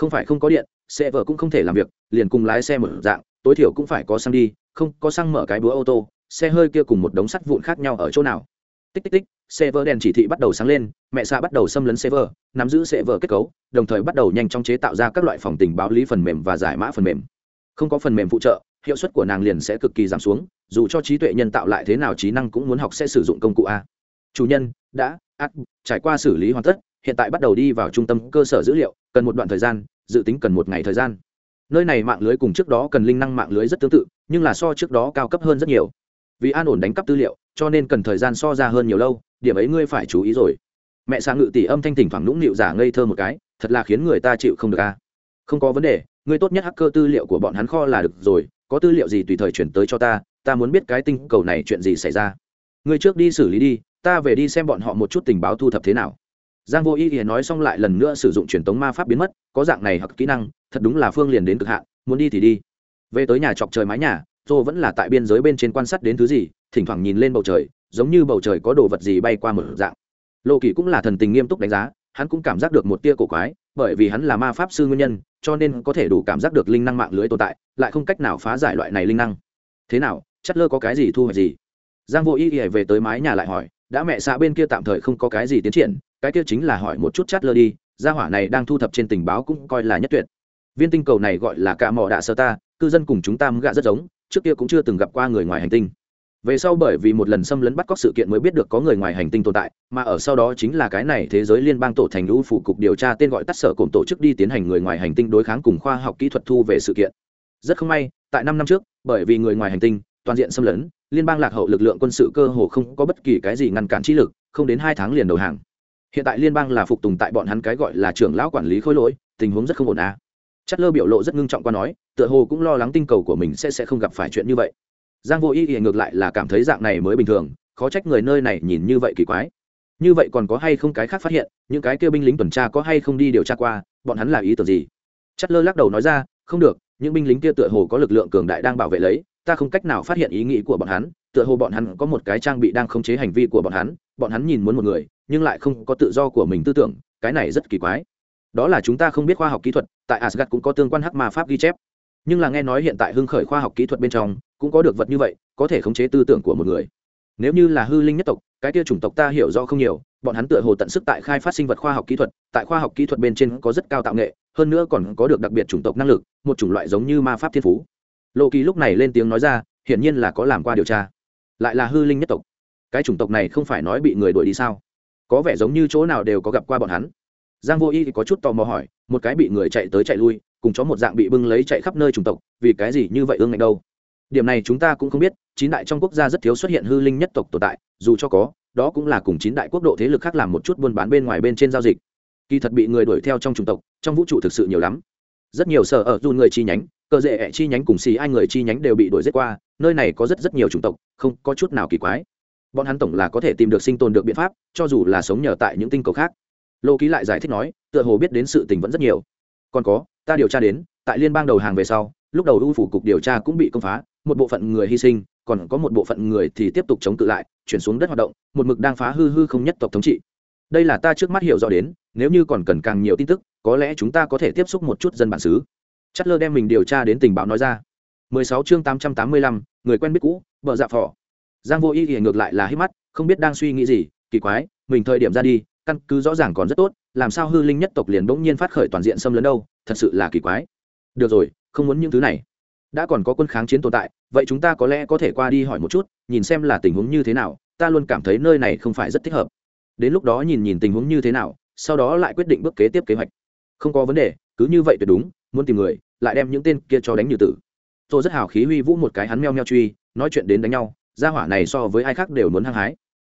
không phải không có điện xe vợ cũng không thể làm việc, liền cùng lái xe mở dạng, tối thiểu cũng phải có xăng đi, không có xăng mở cái búa ô tô, xe hơi kia cùng một đống sắt vụn khác nhau ở chỗ nào. Tích tích tích, xe vợ đèn chỉ thị bắt đầu sáng lên, mẹ xạ bắt đầu xâm lấn xe vợ, nắm giữ xe vợ kết cấu, đồng thời bắt đầu nhanh chóng chế tạo ra các loại phòng tình báo lý phần mềm và giải mã phần mềm. Không có phần mềm phụ trợ, hiệu suất của nàng liền sẽ cực kỳ giảm xuống, dù cho trí tuệ nhân tạo lại thế nào trí năng cũng muốn học sẽ sử dụng công cụ a. Chủ nhân, đã, ác, trải qua xử lý hoàn tất, hiện tại bắt đầu đi vào trung tâm cơ sở dữ liệu, cần một đoạn thời gian dự tính cần một ngày thời gian. Nơi này mạng lưới cùng trước đó cần linh năng mạng lưới rất tương tự, nhưng là so trước đó cao cấp hơn rất nhiều. Vì an ổn đánh cắp tư liệu, cho nên cần thời gian so ra hơn nhiều lâu, điểm ấy ngươi phải chú ý rồi. Mẹ sang ngự tỷ âm thanh thỉnh thoảng nũng nịu giả ngây thơ một cái, thật là khiến người ta chịu không được a không có vấn đề, ngươi tốt nhất hacker tư liệu của bọn hắn kho là được rồi, có tư liệu gì tùy thời chuyển tới cho ta ta muốn biết cái tinh cầu này chuyện gì xảy ra. Ngươi trước đi xử lý đi, ta về đi xem bọn họ một chút tình báo thu thập thế nào giang vô ý ý nói xong lại lần nữa sử dụng truyền tống ma pháp biến mất, có dạng này hoặc kỹ năng, thật đúng là phương liền đến cực hạn, muốn đi thì đi. Về tới nhà chọc trời mái nhà dô vẫn là tại biên giới bên trên quan sát đến thứ gì, thỉnh thoảng nhìn lên bầu trời, giống như bầu trời có đồ vật gì bay qua một dạng. Lộ kỳ cũng là thần tình nghiêm túc đánh giá, hắn cũng cảm giác được một tia cổ quái, bởi vì hắn là ma pháp sư nguyên nhân, cho nên có thể đủ cảm giác được linh năng mạng lưới tồn tại, lại không cách nào phá giải loại này linh năng. Thế nào, chất lơ có cái gì thu hoạch gì? Giang vô ý ý về tới mái nhà lại hỏi, đã mẹ xã bên kia tạm thời không có cái gì tiến triển cái kia chính là hỏi một chút chát lơ đi, gia hỏa này đang thu thập trên tình báo cũng coi là nhất tuyệt. Viên tinh cầu này gọi là cả mỏ đạ sơ ta, cư dân cùng chúng ta gạ rất giống, trước kia cũng chưa từng gặp qua người ngoài hành tinh. Về sau bởi vì một lần xâm lấn bắt cóc sự kiện mới biết được có người ngoài hành tinh tồn tại, mà ở sau đó chính là cái này thế giới liên bang tổ thành lũ phủ cục điều tra tên gọi tắt sở cộm tổ chức đi tiến hành người ngoài hành tinh đối kháng cùng khoa học kỹ thuật thu về sự kiện. Rất không may, tại năm năm trước, bởi vì người ngoài hành tinh, toàn diện xâm lấn, liên bang lạc hậu lực lượng quân sự cơ hồ không có bất kỳ cái gì ngăn cản trí lực, không đến hai tháng liền đầu hàng hiện tại liên bang là phục tùng tại bọn hắn cái gọi là trưởng lão quản lý khối lỗi, tình huống rất không ổn à? chất lơ biểu lộ rất ngưng trọng qua nói, tựa hồ cũng lo lắng tinh cầu của mình sẽ sẽ không gặp phải chuyện như vậy. Giang vô ý thì ngược lại là cảm thấy dạng này mới bình thường, khó trách người nơi này nhìn như vậy kỳ quái. Như vậy còn có hay không cái khác phát hiện, những cái kia binh lính tuần tra có hay không đi điều tra qua, bọn hắn là ý tưởng gì? Chất lơ lắc đầu nói ra, không được, những binh lính kia tựa hồ có lực lượng cường đại đang bảo vệ lấy, ta không cách nào phát hiện ý nghĩ của bọn hắn tựa hồ bọn hắn có một cái trang bị đang khống chế hành vi của bọn hắn bọn hắn nhìn muốn một người, nhưng lại không có tự do của mình tư tưởng, cái này rất kỳ quái. Đó là chúng ta không biết khoa học kỹ thuật, tại asgad cũng có tương quan hắc ma pháp ghi chép. Nhưng là nghe nói hiện tại hưng khởi khoa học kỹ thuật bên trong, cũng có được vật như vậy, có thể khống chế tư tưởng của một người. Nếu như là hư linh nhất tộc, cái kia chủng tộc ta hiểu rõ không nhiều, bọn hắn tựa hồ tận sức tại khai phát sinh vật khoa học kỹ thuật, tại khoa học kỹ thuật bên trên có rất cao tạo nghệ, hơn nữa còn có được đặc biệt chủng tộc năng lực, một chủng loại giống như ma pháp thiên phú. Lộ kỳ lúc này lên tiếng nói ra, hiển nhiên là có làm qua điều tra lại là hư linh nhất tộc. Cái chủng tộc này không phải nói bị người đuổi đi sao? Có vẻ giống như chỗ nào đều có gặp qua bọn hắn. Giang vô y thì có chút tò mò hỏi, một cái bị người chạy tới chạy lui, cùng chó một dạng bị bưng lấy chạy khắp nơi chủng tộc, vì cái gì như vậy ương ngạnh đâu? Điểm này chúng ta cũng không biết, chín đại trong quốc gia rất thiếu xuất hiện hư linh nhất tộc tồn tại, dù cho có, đó cũng là cùng chín đại quốc độ thế lực khác làm một chút buôn bán bên ngoài bên trên giao dịch. Kỳ thật bị người đuổi theo trong chủng tộc, trong vũ trụ thực sự nhiều lắm. Rất nhiều sở ở dù người chi nhánh cơ dễ chi nhánh cùng xì ai người chi nhánh đều bị đuổi giết qua, nơi này có rất rất nhiều chủng tộc, không có chút nào kỳ quái. Bọn hắn tổng là có thể tìm được sinh tồn được biện pháp, cho dù là sống nhờ tại những tinh cầu khác. Lô ký lại giải thích nói, tựa hồ biết đến sự tình vẫn rất nhiều. Còn có, ta điều tra đến, tại liên bang đầu hàng về sau, lúc đầu ưu phủ cục điều tra cũng bị công phá, một bộ phận người hy sinh, còn có một bộ phận người thì tiếp tục chống cự lại, chuyển xuống đất hoạt động, một mực đang phá hư hư không nhất tộc thống trị. Đây là ta trước mắt hiểu rõ đến, nếu như còn cần càng nhiều tin tức, có lẽ chúng ta có thể tiếp xúc một chút dân bản xứ chất lơ đem mình điều tra đến tình báo nói ra. 16 chương 885, người quen biết cũ vợ dạ phỏ. Giang vô y thì ngược lại là hít mắt không biết đang suy nghĩ gì kỳ quái mình thời điểm ra đi căn cứ rõ ràng còn rất tốt làm sao hư linh nhất tộc liền bỗng nhiên phát khởi toàn diện xâm lấn đâu thật sự là kỳ quái. Được rồi không muốn những thứ này. Đã còn có quân kháng chiến tồn tại vậy chúng ta có lẽ có thể qua đi hỏi một chút nhìn xem là tình huống như thế nào ta luôn cảm thấy nơi này không phải rất thích hợp. Đến lúc đó nhìn nhìn tình huống như thế nào sau đó lại quyết định bước kế tiếp kế hoạch. Không có vấn đề cứ như vậy tuyệt đúng, muốn tìm người, lại đem những tên kia cho đánh như tử. Tôi rất hào khí huy vũ một cái hắn meo meo truy, nói chuyện đến đánh nhau, gia hỏa này so với ai khác đều muốn hăng hái.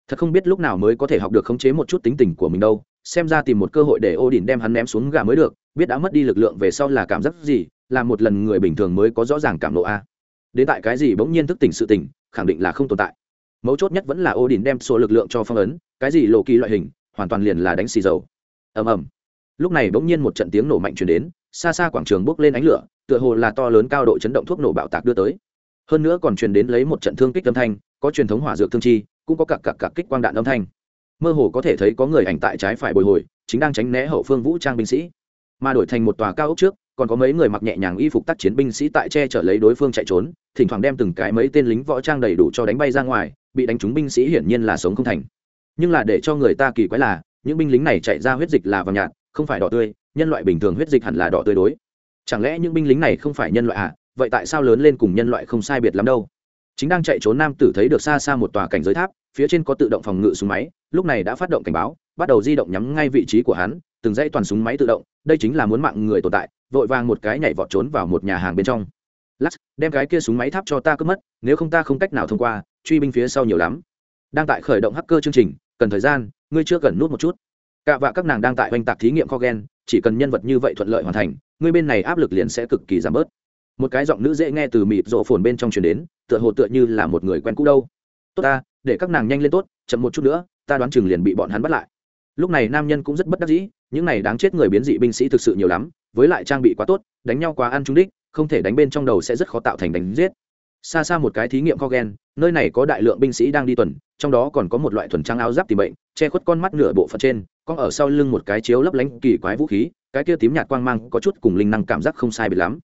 Thật không biết lúc nào mới có thể học được khống chế một chút tính tình của mình đâu, xem ra tìm một cơ hội để ô đình đem hắn ném xuống gà mới được, biết đã mất đi lực lượng về sau là cảm giác gì, là một lần người bình thường mới có rõ ràng cảm lộ a. Đến tại cái gì bỗng nhiên thức tỉnh sự tỉnh, khẳng định là không tồn tại. Mấu chốt nhất vẫn là ô đình đem số lực lượng cho phong ấn, cái gì lộ kỳ loại hình, hoàn toàn liền là đánh xì dầu. Ầm ầm lúc này bỗng nhiên một trận tiếng nổ mạnh chuyển đến, xa xa quảng trường bốc lên ánh lửa, tựa hồ là to lớn cao độ chấn động thuốc nổ bạo tạc đưa tới. Hơn nữa còn truyền đến lấy một trận thương kích âm thanh, có truyền thống hỏa dược thương chi, cũng có cặp cặp cặp kích quang đạn âm thanh. Mơ hồ có thể thấy có người ảnh tại trái phải bồi hồi, chính đang tránh né hậu phương vũ trang binh sĩ. Mà đổi thành một tòa cao ốc trước, còn có mấy người mặc nhẹ nhàng y phục tác chiến binh sĩ tại che chở lấy đối phương chạy trốn, thỉnh thoảng đem từng cái mấy tên lính võ trang đầy đủ cho đánh bay ra ngoài, bị đánh trúng binh sĩ hiển nhiên là sống không thành. Nhưng là để cho người ta kỳ quái là, những binh lính này chạy ra huyết dịch là vàng nhạt không phải đỏ tươi, nhân loại bình thường huyết dịch hẳn là đỏ tươi đối. Chẳng lẽ những binh lính này không phải nhân loại à? Vậy tại sao lớn lên cùng nhân loại không sai biệt lắm đâu? Chính đang chạy trốn nam tử thấy được xa xa một tòa cảnh giới tháp, phía trên có tự động phòng ngự súng máy, lúc này đã phát động cảnh báo, bắt đầu di động nhắm ngay vị trí của hắn, từng dãy toàn súng máy tự động, đây chính là muốn mạng người tồn tại, vội vàng một cái nhảy vọt trốn vào một nhà hàng bên trong. Lắc đem cái kia súng máy tháp cho ta cướp mất, nếu không ta không cách nào thông qua, truy binh phía sau nhiều lắm. Đang tại khởi động hacker chương trình, cần thời gian, ngươi chưa cần nút một chút cạ vạ các nàng đang tại oanh tạc thí nghiệm kho gen chỉ cần nhân vật như vậy thuận lợi hoàn thành, người bên này áp lực liền sẽ cực kỳ giảm bớt. Một cái giọng nữ dễ nghe từ mịt rộ phồn bên trong truyền đến, tựa hồ tựa như là một người quen cũ đâu. Tốt ta, để các nàng nhanh lên tốt, chậm một chút nữa, ta đoán chừng liền bị bọn hắn bắt lại. Lúc này nam nhân cũng rất bất đắc dĩ, những này đáng chết người biến dị binh sĩ thực sự nhiều lắm, với lại trang bị quá tốt, đánh nhau quá ăn trúng đích, không thể đánh bên trong đầu sẽ rất khó tạo thành đánh giết xa xa một cái thí nghiệm kho gen, nơi này có đại lượng binh sĩ đang đi tuần, trong đó còn có một loại thuần trang áo giáp tìm bệnh, che khuất con mắt nửa bộ phận trên con ở sau lưng một cái chiếu lấp lánh kỳ quái vũ khí, cái kia tím nhạt quang mang có chút cùng linh năng cảm giác không sai biệt lắm.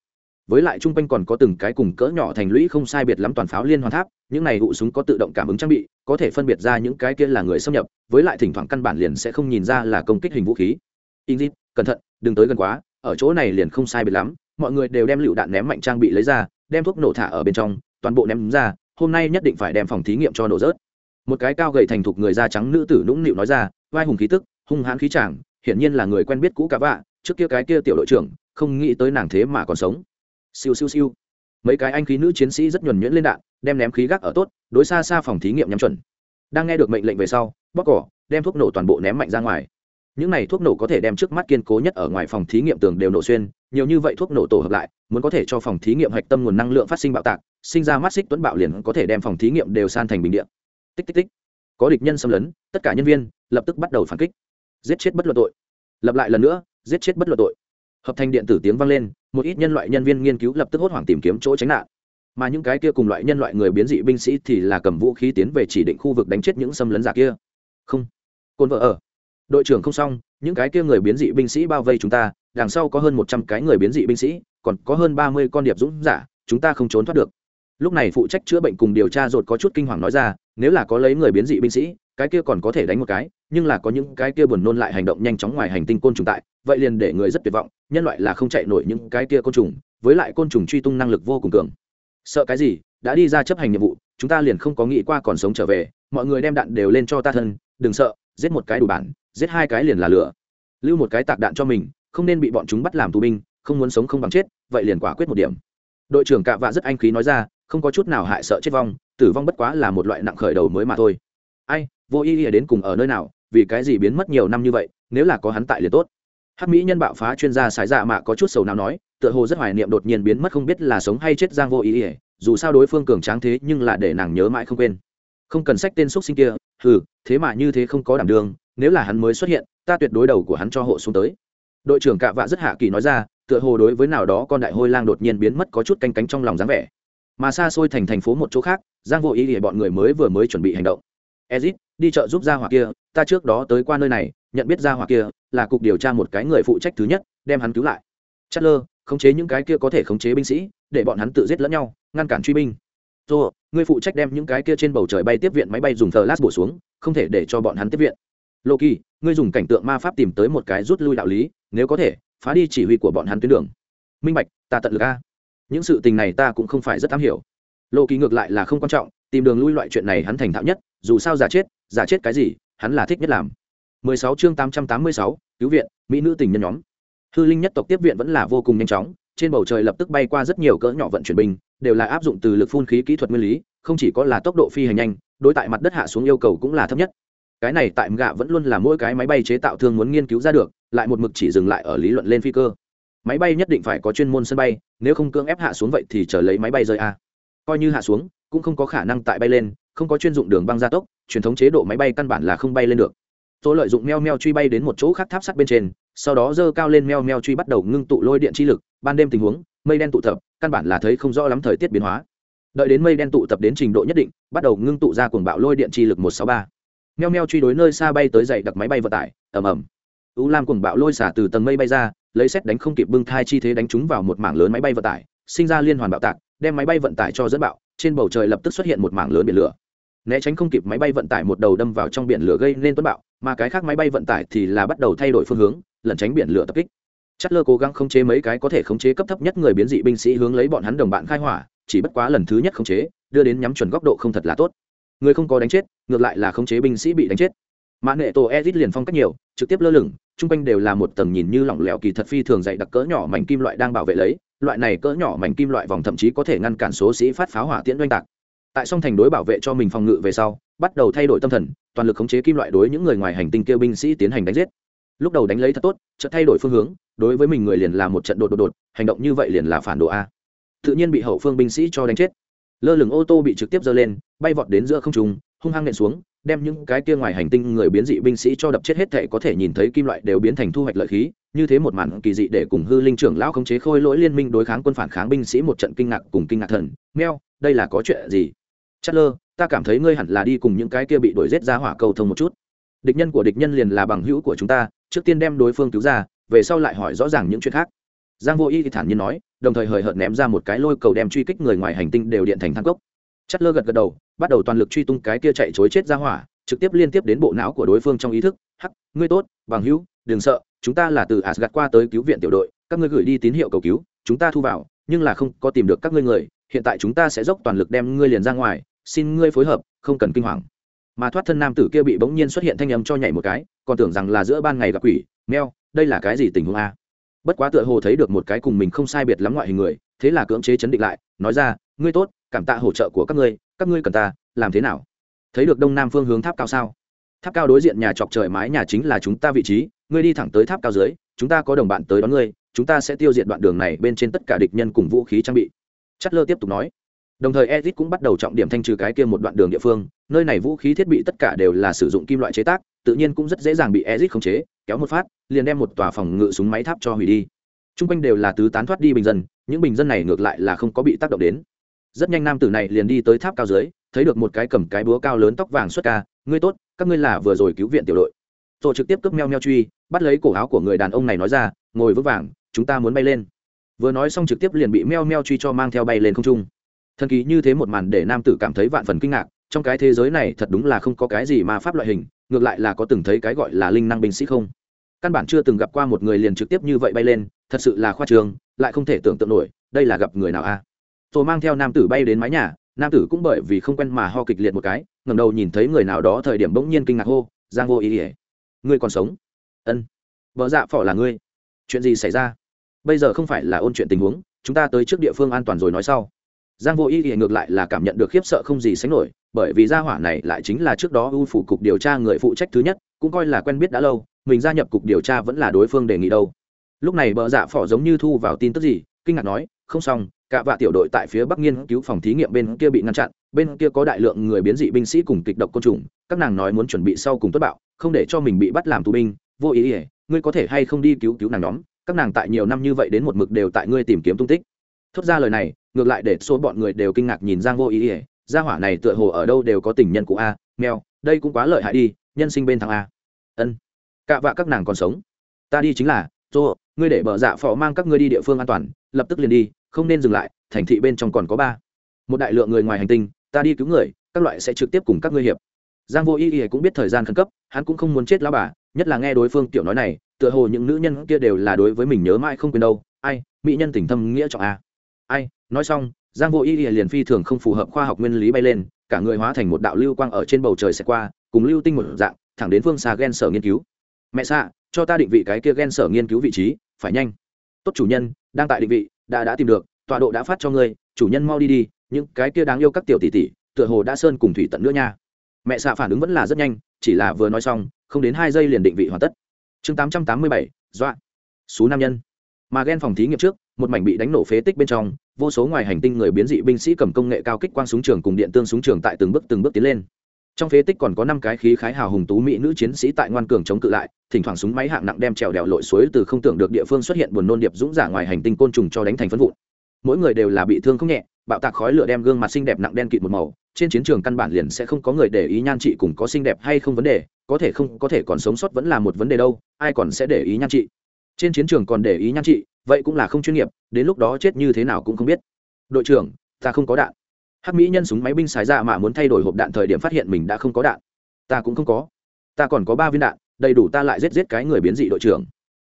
Với lại chung quanh còn có từng cái cùng cỡ nhỏ thành lũy không sai biệt lắm toàn pháo liên hoàn tháp, những này hụ súng có tự động cảm ứng trang bị, có thể phân biệt ra những cái kia là người xâm nhập, với lại thỉnh thoảng căn bản liền sẽ không nhìn ra là công kích hình vũ khí. Ingrid cẩn thận, đừng tới gần quá, ở chỗ này liền không sai biệt lắm, mọi người đều đem lựu đạn ném mạnh trang bị lấy ra, đem thuốc nổ thả ở bên trong toàn bộ ném ra, hôm nay nhất định phải đem phòng thí nghiệm cho nổ rớt. Một cái cao gầy thành thục người da trắng nữ tử nũng nịu nói ra, vai hùng khí tức, hung hãn khí chàng, hiển nhiên là người quen biết cũ cả vạ, trước kia cái kia tiểu đội trưởng, không nghĩ tới nàng thế mà còn sống. Siêu siêu siêu. Mấy cái anh khí nữ chiến sĩ rất nhuẩn nhuyễn lên đạn, đem ném khí gác ở tốt, đối xa xa phòng thí nghiệm nhắm chuẩn. Đang nghe được mệnh lệnh về sau, bóc cỏ, đem thuốc nổ toàn bộ ném mạnh ra ngoài những này thuốc nổ có thể đem trước mắt kiên cố nhất ở ngoài phòng thí nghiệm tường đều nổ xuyên, nhiều như vậy thuốc nổ tổ hợp lại, muốn có thể cho phòng thí nghiệm hạch tâm nguồn năng lượng phát sinh bạo tạc, sinh ra mắt xích tuấn bạo liền có thể đem phòng thí nghiệm đều san thành bình điện tích tích tích. Có địch nhân xâm lấn, tất cả nhân viên lập tức bắt đầu phản kích. Giết chết bất luận tội. Lập lại lần nữa, giết chết bất luận tội. Hợp thành điện tử tiếng vang lên, một ít nhân loại nhân viên nghiên cứu lập tức hốt hoảng tìm kiếm chỗ tránh nạn. Mà những cái kia cùng loại nhân loại người biến dị binh sĩ thì là cầm vũ khí tiến về chỉ định khu vực đánh chết những xâm lấn giả kia. Không. Côn vợ ở đội trưởng không xong, những cái kia người biến dị binh sĩ bao vây chúng ta, đằng sau có hơn một trăm cái người biến dị binh sĩ, còn có hơn ba mươi con điệp dũng giả, chúng ta không trốn thoát được. Lúc này phụ trách chữa bệnh cùng điều tra rột có chút kinh hoàng nói ra, nếu là có lấy người biến dị binh sĩ, cái kia còn có thể đánh một cái, nhưng là có những cái kia buồn nôn lại hành động nhanh chóng ngoài hành tinh côn trùng tại, vậy liền để người rất tuyệt vọng, nhân loại là không chạy nổi những cái kia côn trùng, với lại côn trùng truy tung năng lực vô cùng cường. Sợ cái gì? Đã đi ra chấp hành nhiệm vụ, chúng ta liền không có nghĩ qua còn sống trở về, mọi người đem đạn đều lên cho ta thân, đừng sợ giết một cái đủ bản, giết hai cái liền là lửa. Lưu một cái tạc đạn cho mình, không nên bị bọn chúng bắt làm tù binh, không muốn sống không bằng chết, vậy liền quả quyết một điểm. Đội trưởng cạ vạ rất anh khí nói ra, không có chút nào hại sợ chết vong, tử vong bất quá là một loại nặng khởi đầu mới mà thôi. Ai, vô ý ý đến cùng ở nơi nào, vì cái gì biến mất nhiều năm như vậy, nếu là có hắn tại liền tốt. Hát mỹ nhân bạo phá chuyên gia sái dạ mạ có chút sầu nào nói, tựa hồ rất hoài niệm đột nhiên biến mất không biết là sống hay chết giang vô ý ỉa dù sao đối phương cường tráng thế nhưng là để nàng nhớ mãi không quên không cần sách tên x sinh kia, hừ, thế mà như thế không có đảm đường, nếu là hắn mới xuất hiện, ta tuyệt đối đầu của hắn cho hộ xuống tới. Đội trưởng cạ vạ rất hạ kỳ nói ra, tựa hồ đối với nào đó con đại hôi lang đột nhiên biến mất có chút canh cánh trong lòng dáng vẻ. Mà xa xôi thành thành phố một chỗ khác, giang vô ý để bọn người mới vừa mới chuẩn bị hành động. Ezit, đi chợ giúp gia hỏa kia, ta trước đó tới qua nơi này, nhận biết gia hỏa kia, là cục điều tra một cái người phụ trách thứ nhất, đem hắn cứu lại. Chất lơ khống chế những cái kia có thể khống chế binh sĩ, để bọn hắn tự giết lẫn nhau, ngăn cản truy binh tô người phụ trách đem những cái kia trên bầu trời bay tiếp viện máy bay dùng thờ lát bổ xuống không thể để cho bọn hắn tiếp viện. Loki ngươi dùng cảnh tượng ma pháp tìm tới một cái rút lui đạo lý nếu có thể phá đi chỉ huy của bọn hắn tuyến đường. Minh bạch ta tận lực a. Những sự tình này ta cũng không phải rất am hiểu. Loki kỳ ngược lại là không quan trọng tìm đường lui loại chuyện này hắn thành thạo nhất dù sao giả chết giả chết cái gì hắn là thích nhất làm. 16 chương 886, cứu viện mỹ nữ tình nhân nhóm. Hư linh nhất tộc tiếp viện vẫn là vô cùng nhanh chóng trên bầu trời lập tức bay qua rất nhiều cỡ nhỏ vận chuyển binh, đều là áp dụng từ lực phun khí kỹ thuật nguyên lý, không chỉ có là tốc độ phi hành nhanh, đối tại mặt đất hạ xuống yêu cầu cũng là thấp nhất. Cái này tại gạ vẫn luôn là mỗi cái máy bay chế tạo thương muốn nghiên cứu ra được, lại một mực chỉ dừng lại ở lý luận lên phi cơ. Máy bay nhất định phải có chuyên môn sân bay, nếu không cưỡng ép hạ xuống vậy thì chờ lấy máy bay rơi a. Coi như hạ xuống, cũng không có khả năng tại bay lên, không có chuyên dụng đường băng gia tốc, truyền thống chế độ máy bay căn bản là không bay lên được tôi lợi dụng meo meo truy bay đến một chỗ khác tháp sắt bên trên, sau đó dơ cao lên meo meo truy bắt đầu ngưng tụ lôi điện chi lực, ban đêm tình huống, mây đen tụ tập, căn bản là thấy không rõ lắm thời tiết biến hóa. Đợi đến mây đen tụ tập đến trình độ nhất định, bắt đầu ngưng tụ ra cuồng bạo lôi điện chi lực một sáu ba. Meo meo truy đối nơi xa bay tới dậy đặc máy bay vận tải, ầm ầm. U lam cuồng bạo lôi xả từ tầng mây bay ra, lấy xét đánh không kịp bưng thai chi thế đánh chúng vào một mảng lớn máy bay vận tải, sinh ra liên hoàn bạo tạc, đem máy bay vận tải cho dẫn bạo, trên bầu trời lập tức xuất hiện một mảng lớn biển lửa. Né tránh không kịp máy bay vận tải một đầu đâm vào trong biển lửa gây nên tuấn bạo mà cái khác máy bay vận tải thì là bắt đầu thay đổi phương hướng, lẩn tránh biển lửa tập kích. Chất lơ cố gắng khống chế mấy cái có thể khống chế cấp thấp nhất người biến dị binh sĩ hướng lấy bọn hắn đồng bạn khai hỏa, chỉ bất quá lần thứ nhất khống chế, đưa đến nhắm chuẩn góc độ không thật là tốt. Người không có đánh chết, ngược lại là khống chế binh sĩ bị đánh chết. Mã nệ tổ ezit liền phong cách nhiều, trực tiếp lơ lửng, chung quanh đều là một tầng nhìn như lỏng lẻo kỳ thật phi thường dày đặc cỡ nhỏ mảnh kim loại đang bảo vệ lấy, loại này cỡ nhỏ mảnh kim loại vòng thậm chí có thể ngăn cản số sĩ phát pháo hỏa tiễn doanh tạc. Tại song thành đối bảo vệ cho mình phòng ngự về sau, bắt đầu thay đổi tâm thần toàn lực khống chế kim loại đối những người ngoài hành tinh kêu binh sĩ tiến hành đánh giết. Lúc đầu đánh lấy thật tốt, chợt thay đổi phương hướng, đối với mình người liền là một trận đột đột đột, hành động như vậy liền là phản đồ a. Tự nhiên bị hậu phương binh sĩ cho đánh chết. Lơ lửng ô tô bị trực tiếp giơ lên, bay vọt đến giữa không trung, hung hăng nện xuống, đem những cái kia ngoài hành tinh người biến dị binh sĩ cho đập chết hết thể có thể nhìn thấy kim loại đều biến thành thu hoạch lợi khí, như thế một màn kỳ dị để cùng hư linh trưởng lão khống chế khôi lỗi liên minh đối kháng quân phản kháng binh sĩ một trận kinh ngạc cùng kinh ngạc thần. Meo đây là có chuyện gì? Chất lơ ta cảm thấy ngươi hẳn là đi cùng những cái kia bị đuổi giết ra hỏa cầu thông một chút. Địch nhân của địch nhân liền là bằng hữu của chúng ta, trước tiên đem đối phương cứu ra, về sau lại hỏi rõ ràng những chuyện khác. Giang vô y thì thản nhiên nói, đồng thời hời hợt ném ra một cái lôi cầu đem truy kích người ngoài hành tinh đều điện thành thang cốc. Chất lơ gật gật đầu, bắt đầu toàn lực truy tung cái kia chạy chối chết ra hỏa, trực tiếp liên tiếp đến bộ não của đối phương trong ý thức. Hắc, ngươi tốt, bằng hữu, đừng sợ, chúng ta là từ asgad qua tới cứu viện tiểu đội, các ngươi gửi đi tín hiệu cầu cứu, chúng ta thu vào, nhưng là không có tìm được các ngươi người, hiện tại chúng ta sẽ dốc toàn lực đem ngươi liền ra ngoài xin ngươi phối hợp, không cần kinh hoàng. Mà thoát thân nam tử kia bị bỗng nhiên xuất hiện thanh âm cho nhảy một cái, còn tưởng rằng là giữa ban ngày gặp quỷ meo đây là cái gì tình huống a? Bất quá tựa hồ thấy được một cái cùng mình không sai biệt lắm ngoại hình người, thế là cưỡng chế chấn định lại, nói ra, ngươi tốt, cảm tạ hỗ trợ của các ngươi các ngươi cần ta, làm thế nào? Thấy được đông nam phương hướng tháp cao sao? Tháp cao đối diện nhà chọc trời mái nhà chính là chúng ta vị trí, ngươi đi thẳng tới tháp cao dưới, chúng ta có đồng bạn tới đón ngươi, chúng ta sẽ tiêu diệt đoạn đường này bên trên tất cả địch nhân cùng vũ khí trang bị. Chất lơ tiếp tục nói đồng thời ezit cũng bắt đầu trọng điểm thanh trừ cái kia một đoạn đường địa phương, nơi này vũ khí thiết bị tất cả đều là sử dụng kim loại chế tác, tự nhiên cũng rất dễ dàng bị ezit khống chế, kéo một phát, liền đem một tòa phòng ngự súng máy tháp cho hủy đi. T r u n g quanh đều là tứ tán thoát đi bình dân, những bình dân này ngược lại là không có bị tác động đến. Rất nhanh nam tử này liền đi tới tháp cao dưới, thấy được một cái cầm cái búa cao lớn tóc vàng xuất ca, ngươi tốt, các ngươi là vừa rồi cứu viện tiểu đội. Rồi trực tiếp cướp meo meo truy, bắt lấy cổ áo của người đàn ông này nói ra, ngồi vững vàng, chúng ta muốn bay lên. Vừa nói xong trực tiếp liền bị meo meo truy cho mang theo bay lên không trung thần kỳ như thế một màn để nam tử cảm thấy vạn phần kinh ngạc, trong cái thế giới này thật đúng là không có cái gì mà pháp loại hình, ngược lại là có từng thấy cái gọi là linh năng binh sĩ không? Căn bản chưa từng gặp qua một người liền trực tiếp như vậy bay lên, thật sự là khoa trường, lại không thể tưởng tượng nổi, đây là gặp người nào a? À? rồi mang theo nam tử bay đến mái nhà, nam tử cũng bởi vì không quen mà ho kịch liệt một cái ngầm đầu nhìn thấy người nào đó thời điểm bỗng nhiên kinh ngạc hô, giang vô ý ỉa ngươi còn sống? Ân, vợ dạ phỏ là ngươi. Chuyện gì xảy ra? Bây giờ không phải là ôn chuyện tình huống, chúng ta tới trước địa phương an toàn rồi nói sau giang vô ý thì ngược lại là cảm nhận được khiếp sợ không gì sánh nổi, bởi vì gia hỏa này lại chính là trước đó ưu phủ cục điều tra người phụ trách thứ nhất, cũng coi là quen biết đã lâu, mình gia nhập cục điều tra vẫn là đối phương đề nghị đâu. Lúc này bờ dạ phỏ giống như thu vào tin tức gì, kinh ngạc nói, không xong, cả vạ tiểu đội tại phía bắc nghiên cứu phòng thí nghiệm bên kia bị ngăn chặn, bên kia có đại lượng người biến dị binh sĩ cùng kịch độc côn trùng, các nàng nói muốn chuẩn bị sau cùng tuất bạo, không để cho mình bị bắt làm tù binh. Vô ý ỉa ngươi có thể hay không đi cứu cứu nàng nhóm, các nàng tại nhiều năm như vậy đến một mực đều tại ngươi tìm kiếm tung tích. Thốt ra lời này ngược lại để số bọn người đều kinh ngạc nhìn giang vô ý ỉa. Gia hỏa này tựa hồ ở đâu đều có tình nhân cũ a, mèo, đây cũng quá lợi hại đi, nhân sinh bên thằng a. Ân, cạ vạ các nàng còn sống. Ta đi chính là, dô, ngươi để bờ dạ phò mang các ngươi đi địa phương an toàn, lập tức liền đi, không nên dừng lại, thành thị bên trong còn có ba. Một đại lượng người ngoài hành tinh, ta đi cứu người, các loại sẽ trực tiếp cùng các ngươi hiệp. Giang vô ý ý cũng biết thời gian khẩn cấp, hắn cũng không muốn chết lão bà, nhất là nghe đối phương tiểu nói này, tựa hồ những nữ nhân kia đều là đối với mình nhớ mãi không quên đâu. Ai, mỹ nhân tình thâm nghĩa trọng a. Ai nói xong, giang vô y liền phi thường không phù hợp khoa học nguyên lý bay lên, cả người hóa thành một đạo lưu quang ở trên bầu trời sẽ qua, cùng lưu tinh một dạng, thẳng đến phương xa ghen sở nghiên cứu. Mẹ xạ cho ta định vị cái kia ghen sở nghiên cứu vị trí, phải nhanh. Tốt chủ nhân, đang tại định vị, đã đã tìm được, tọa độ đã phát cho ngươi, chủ nhân mau đi đi, những cái kia đáng yêu các tiểu tỷ tỷ, tựa hồ đã sơn cùng thủy tận nữa nha. Mẹ xạ phản ứng vẫn là rất nhanh, chỉ là vừa nói xong, không đến hai giây liền định vị hoàn tất. Chương tám trăm tám mươi bảy, dọa. Số nam nhân. Mà ghen phòng thí nghiệm trước, một mảnh bị đánh nổ phế tích bên trong vô số ngoài hành tinh người biến dị binh sĩ cầm công nghệ cao kích quang súng trường cùng điện tương súng trường tại từng bước từng bước tiến lên trong phế tích còn có năm cái khí khái hào hùng tú mỹ nữ chiến sĩ tại ngoan cường chống cự lại, thỉnh thoảng súng máy hạng nặng đem trèo đèo lội suối từ không tưởng được địa phương xuất hiện buồn nôn điệp dũng giả ngoài hành tinh côn trùng cho đánh thành phân vụn mỗi người đều là bị thương không nhẹ, bạo tạc khói lửa đem gương mặt xinh đẹp nặng đen kịt một màu, trên chiến trường căn bản liền sẽ không có người để ý nhan chị cùng có xinh đẹp hay không vấn đề, có thể không, có thể còn sống sót vẫn là một vấn đề đâu, ai còn sẽ để ý nhan chị. trên chiến trường còn để ý nhan chị vậy cũng là không chuyên nghiệp, đến lúc đó chết như thế nào cũng không biết. Đội trưởng, ta không có đạn. Hắc mỹ nhân súng máy binh xài ra mà muốn thay đổi hộp đạn thời điểm phát hiện mình đã không có đạn. Ta cũng không có. Ta còn có ba viên đạn, đầy đủ ta lại giết giết cái người biến dị đội trưởng.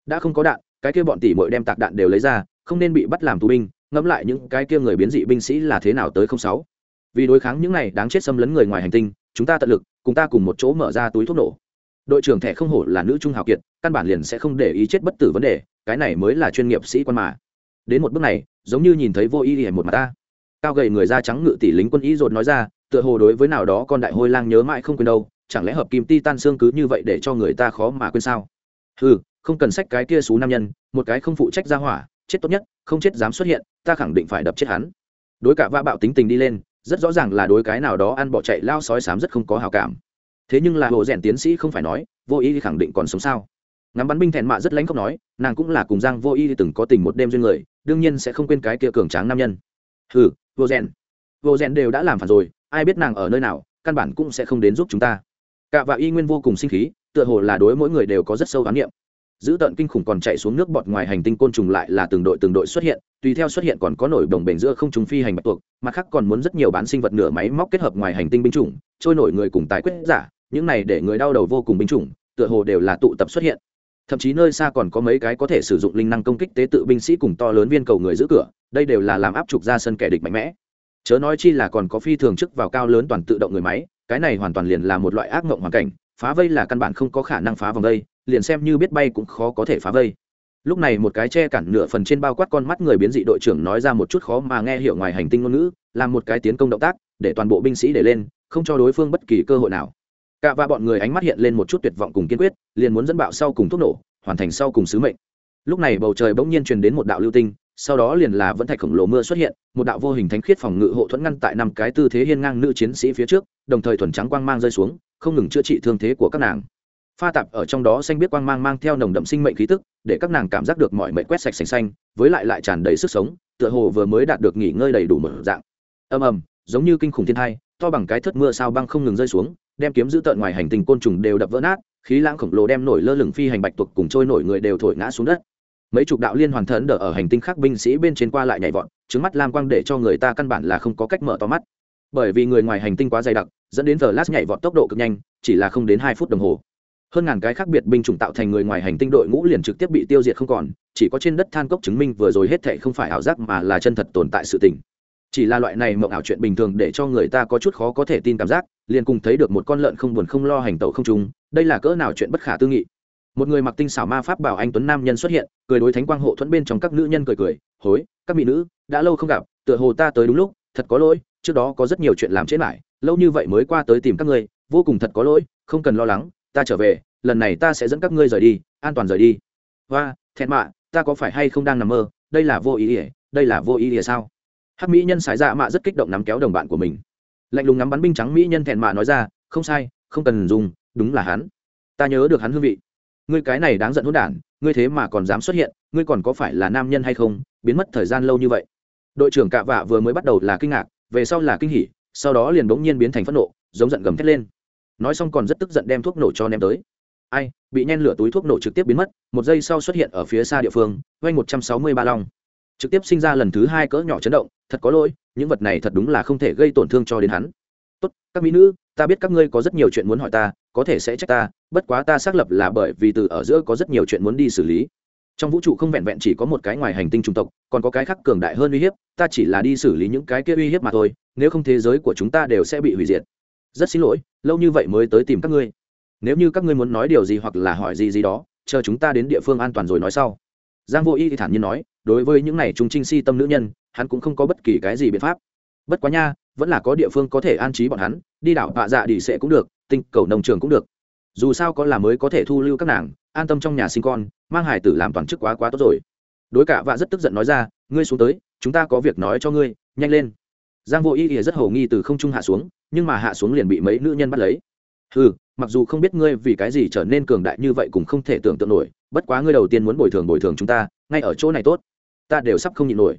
Đã không có đạn, cái kia bọn tỷ mội đem tạc đạn đều lấy ra, không nên bị bắt làm tù binh, ngẫm lại những cái kia người biến dị binh sĩ là thế nào tới không sáu. Vì đối kháng những này đáng chết xâm lấn người ngoài hành tinh, chúng ta tận lực, cùng ta cùng một chỗ mở ra túi thuốc nổ. Đội trưởng thẻ không hổ là nữ trung hào kiệt, căn bản liền sẽ không để ý chết bất tử vấn đề cái này mới là chuyên nghiệp sĩ quan mà. Đến một bước này, giống như nhìn thấy vô y hiểm một mặt ta. Cao gầy người da trắng ngự tỷ lính quân y rột nói ra, tựa hồ đối với nào đó con đại hôi lang nhớ mãi không quên đâu, chẳng lẽ hợp kim ti tan xương cứ như vậy để cho người ta khó mà quên sao? Ừ không cần sách cái kia xú nam nhân, một cái không phụ trách ra hỏa, chết tốt nhất, không chết dám xuất hiện, ta khẳng định phải đập chết hắn. Đối cả va bạo tính tình đi lên, rất rõ ràng là đối cái nào đó ăn bỏ chạy lao sói sám rất không có hào cảm. Thế nhưng là hồ rèn tiến sĩ không phải nói, vô ý khẳng định còn sống sao? Ngắm bắn binh thẹn mạ rất lãnh không nói, nàng cũng là cùng giang vô y từng có tình một đêm duyên người, đương nhiên sẽ không quên cái kia cường tráng nam nhân. Hừ, vô rèn. Vô rèn đều đã làm phản rồi, ai biết nàng ở nơi nào, căn bản cũng sẽ không đến giúp chúng ta. Cả và y nguyên vô cùng sinh khí, tựa hồ là đối mỗi người đều có rất sâu khám nghiệm giữ tận kinh khủng còn chạy xuống nước bọt ngoài hành tinh côn trùng lại là từng đội từng đội xuất hiện, tùy theo xuất hiện còn có nổi đồng bền giữa không trùng phi hành bạch tuộc, mặt khác còn muốn rất nhiều bán sinh vật nửa máy móc kết hợp ngoài hành tinh binh chủng, trôi nổi người cùng tài quyết giả, những này để người đau đầu vô cùng binh chủng, tựa hồ đều là tụ tập xuất hiện thậm chí nơi xa còn có mấy cái có thể sử dụng linh năng công kích tế tự binh sĩ cùng to lớn viên cầu người giữ cửa, đây đều là làm áp trục ra sân kẻ địch mạnh mẽ. Chớ nói chi là còn có phi thường chức vào cao lớn toàn tự động người máy, cái này hoàn toàn liền là một loại ác mộng hoàn cảnh, phá vây là căn bản không có khả năng phá vòng vây, liền xem như biết bay cũng khó có thể phá vây. Lúc này một cái che cản nửa phần trên bao quát con mắt người biến dị đội trưởng nói ra một chút khó mà nghe hiểu ngoài hành tinh ngôn ngữ, làm một cái tiến công động tác, để toàn bộ binh sĩ để lên, không cho đối phương bất kỳ cơ hội nào cả và bọn người ánh mắt hiện lên một chút tuyệt vọng cùng kiên quyết, liền muốn dẫn bạo sau cùng thuốc nổ, hoàn thành sau cùng sứ mệnh. Lúc này bầu trời bỗng nhiên truyền đến một đạo lưu tinh, sau đó liền là vẫn thạch khổng lồ mưa xuất hiện, một đạo vô hình thánh khiết phòng ngự hộ thuẫn ngăn tại năm cái tư thế hiên ngang nữ chiến sĩ phía trước, đồng thời thuần trắng quang mang rơi xuống, không ngừng chữa trị thương thế của các nàng. Pha tạp ở trong đó xanh biết quang mang mang theo nồng đậm sinh mệnh khí tức, để các nàng cảm giác được mọi mệnh quét sạch xanh xanh, với lại lại tràn đầy sức sống, tựa hồ vừa mới đạt được nghỉ ngơi đầy đủ mở dạng. Ầm ầm, giống như kinh khủng thiên thai to bằng cái thất mưa sao băng không ngừng rơi xuống, đem kiếm giữ tợn ngoài hành tinh côn trùng đều đập vỡ nát, khí lãng khổng lồ đem nổi lơ lửng phi hành bạch tuộc cùng trôi nổi người đều thổi ngã xuống đất. Mấy chục đạo liên hoàn thần đỡ ở hành tinh khác binh sĩ bên trên qua lại nhảy vọt, trứng mắt lam quang để cho người ta căn bản là không có cách mở to mắt. Bởi vì người ngoài hành tinh quá dày đặc, dẫn đến giờ lát nhảy vọt tốc độ cực nhanh, chỉ là không đến hai phút đồng hồ. Hơn ngàn cái khác biệt binh chủng tạo thành người ngoài hành tinh đội ngũ liền trực tiếp bị tiêu diệt không còn, chỉ có trên đất than cốc chứng minh vừa rồi hết thệ không phải ảo giác mà là chân thật tồn tại sự tình chỉ là loại này mộng ảo chuyện bình thường để cho người ta có chút khó có thể tin cảm giác, liền cùng thấy được một con lợn không buồn không lo hành tẩu không trung đây là cỡ nào chuyện bất khả tư nghị. Một người mặc tinh xảo ma pháp bảo anh tuấn nam nhân xuất hiện, cười đối thánh quang hộ thuẫn bên trong các nữ nhân cười cười, hối, các mỹ nữ, đã lâu không gặp, tựa hồ ta tới đúng lúc, thật có lỗi, trước đó có rất nhiều chuyện làm chết lại lâu như vậy mới qua tới tìm các ngươi, vô cùng thật có lỗi, không cần lo lắng, ta trở về, lần này ta sẽ dẫn các ngươi rời đi, an toàn rời đi. Và thẹn mạ, ta có phải hay không đang nằm mơ, đây là vô ý ỉa, đây là vô ý ỉa sao? Hắc mỹ nhân xài dạ mạ rất kích động nắm kéo đồng bạn của mình. Lạnh lùng ngắm bắn binh trắng mỹ nhân thẹn mạ nói ra, không sai, không cần dùng, đúng là hắn. Ta nhớ được hắn hương vị. Ngươi cái này đáng giận hỗn đản, ngươi thế mà còn dám xuất hiện, ngươi còn có phải là nam nhân hay không, biến mất thời gian lâu như vậy. Đội trưởng cạ vạ vừa mới bắt đầu là kinh ngạc, về sau là kinh hỉ, sau đó liền bỗng nhiên biến thành phẫn nộ, giống giận gầm thét lên. Nói xong còn rất tức giận đem thuốc nổ cho ném tới. Ai, bị nhen lửa túi thuốc nổ trực tiếp biến mất, một giây sau xuất hiện ở phía xa địa phương quanh một trăm sáu mươi ba long trực tiếp sinh ra lần thứ hai cỡ nhỏ chấn động, thật có lỗi, những vật này thật đúng là không thể gây tổn thương cho đến hắn. Tốt, các mỹ nữ, ta biết các ngươi có rất nhiều chuyện muốn hỏi ta, có thể sẽ trách ta, bất quá ta xác lập là bởi vì từ ở giữa có rất nhiều chuyện muốn đi xử lý. Trong vũ trụ không vẹn vẹn chỉ có một cái ngoài hành tinh trung tộc, còn có cái khác cường đại hơn uy hiếp, ta chỉ là đi xử lý những cái kia uy hiếp mà thôi, nếu không thế giới của chúng ta đều sẽ bị hủy diệt. Rất xin lỗi, lâu như vậy mới tới tìm các ngươi. Nếu như các ngươi muốn nói điều gì hoặc là hỏi gì gì đó, chờ chúng ta đến địa phương an toàn rồi nói sau. Giang vô y thì thản nhiên nói đối với những này trung trinh si tâm nữ nhân, hắn cũng không có bất kỳ cái gì biện pháp. Bất quá nha, vẫn là có địa phương có thể an trí bọn hắn, đi đảo bạ dạ đi sẽ cũng được, tinh cầu nông trường cũng được. Dù sao có là mới có thể thu lưu các nàng, an tâm trong nhà sinh con, mang hải tử làm toàn chức quá quá tốt rồi. Đối cả vạ rất tức giận nói ra, ngươi xuống tới, chúng ta có việc nói cho ngươi, nhanh lên. Giang vô y ỉa rất hầu nghi từ không trung hạ xuống, nhưng mà hạ xuống liền bị mấy nữ nhân bắt lấy. Ừ mặc dù không biết ngươi vì cái gì trở nên cường đại như vậy cũng không thể tưởng tượng nổi, bất quá ngươi đầu tiên muốn bồi thường bồi thường chúng ta, ngay ở chỗ này tốt ta đều sắp không nhịn nổi.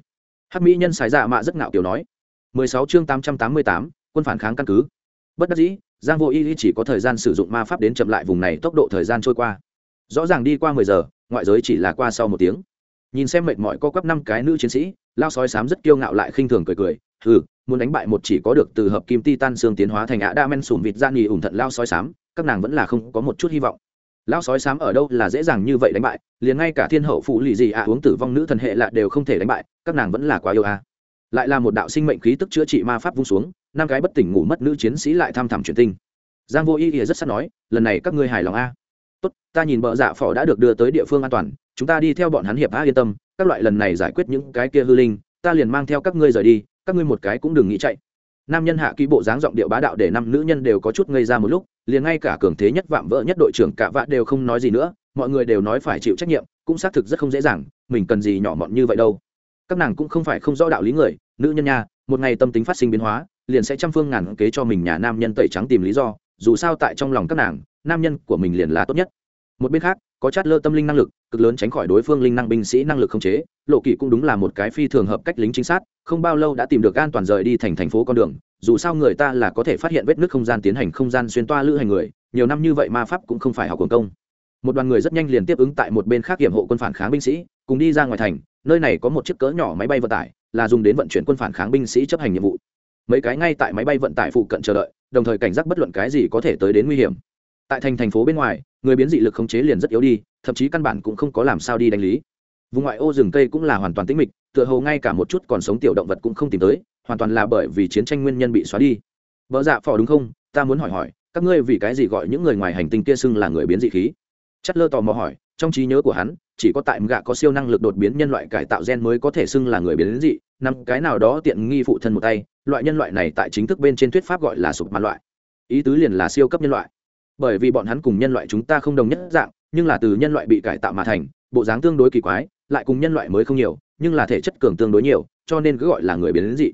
Hắc mỹ nhân xài dạ mạ rất ngạo kiểu nói. 16 chương 888, quân phản kháng căn cứ. Bất đắc dĩ giang vô y chỉ có thời gian sử dụng ma pháp đến chậm lại vùng này tốc độ thời gian trôi qua. Rõ ràng đi qua mười giờ ngoại giới chỉ là qua sau một tiếng. Nhìn xem mệt mỏi co quắp năm cái nữ chiến sĩ lao sói sám rất kiêu ngạo lại khinh thường cười cười. Ừ muốn đánh bại một chỉ có được từ hợp kim titan xương tiến hóa thành ạ đa men sùm vịt gian nghỉ ủng thận lao sói sám các nàng vẫn là không có một chút hy vọng. Lão sói sám ở đâu là dễ dàng như vậy đánh bại, liền ngay cả thiên hậu phụ lì gì ạ uống tử vong nữ thần hệ lạ đều không thể đánh bại, các nàng vẫn là quá yêu a. Lại là một đạo sinh mệnh khí tức chữa trị ma pháp vung xuống, năm cái bất tỉnh ngủ mất nữ chiến sĩ lại thăm thẳm truyền tinh. Giang vô y ỉa rất sắp nói, lần này các ngươi hài lòng a. Tốt, ta nhìn bợ dạ phỏ đã được đưa tới địa phương an toàn, chúng ta đi theo bọn hắn hiệp a yên tâm, các loại lần này giải quyết những cái kia hư linh, ta liền mang theo các ngươi rời đi, các ngươi một cái cũng đừng nghĩ chạy. Nam nhân hạ ký bộ dáng giọng điệu bá đạo để năm nữ nhân đều có chút ngây ra một lúc liền ngay cả cường thế nhất vạm vỡ nhất đội trưởng cả vạ đều không nói gì nữa, mọi người đều nói phải chịu trách nhiệm, cũng xác thực rất không dễ dàng, mình cần gì nhỏ mọn như vậy đâu. Các nàng cũng không phải không rõ đạo lý người, nữ nhân nha, một ngày tâm tính phát sinh biến hóa, liền sẽ trăm phương ngàn kế cho mình nhà nam nhân tẩy trắng tìm lý do, dù sao tại trong lòng các nàng, nam nhân của mình liền là tốt nhất. Một bên khác, có chát lơ tâm linh năng lực, cực lớn tránh khỏi đối phương linh năng binh sĩ năng lực không chế, lộ kỳ cũng đúng là một cái phi thường hợp cách lính chính xác không bao lâu đã tìm được an toàn rời đi thành thành phố con đường dù sao người ta là có thể phát hiện vết nước không gian tiến hành không gian xuyên toa lữ hành người, nhiều năm như vậy ma pháp cũng không phải học quần công. Một đoàn người rất nhanh liền tiếp ứng tại một bên khác hiểm hộ quân phản kháng binh sĩ, cùng đi ra ngoài thành, nơi này có một chiếc cỡ nhỏ máy bay vận tải, là dùng đến vận chuyển quân phản kháng binh sĩ chấp hành nhiệm vụ. Mấy cái ngay tại máy bay vận tải phụ cận chờ đợi, đồng thời cảnh giác bất luận cái gì có thể tới đến nguy hiểm. Tại thành thành phố bên ngoài, người biến dị lực khống chế liền rất yếu đi, thậm chí căn bản cũng không có làm sao đi đánh lý. Vùng ngoại ô rừng cây cũng là hoàn toàn tĩnh mịch, tựa hồ ngay cả một chút còn sống tiểu động vật cũng không tìm tới hoàn toàn là bởi vì chiến tranh nguyên nhân bị xóa đi. Vợ dạ phò đúng không? Ta muốn hỏi hỏi, các ngươi vì cái gì gọi những người ngoài hành tinh kia xưng là người biến dị khí? Chất lơ tò mò hỏi, trong trí nhớ của hắn, chỉ có tại gạ có siêu năng lực đột biến nhân loại cải tạo gen mới có thể xưng là người biến dị năm cái nào đó tiện nghi phụ thân một tay, loại nhân loại này tại chính thức bên trên thuyết pháp gọi là sụp mặt loại. Ý tứ liền là siêu cấp nhân loại. Bởi vì bọn hắn cùng nhân loại chúng ta không đồng nhất dạng, nhưng là từ nhân loại bị cải tạo mà thành, bộ dáng tương đối kỳ quái, lại cùng nhân loại mới không nhiều, nhưng là thể chất cường tương đối nhiều, cho nên cứ gọi là người biến dị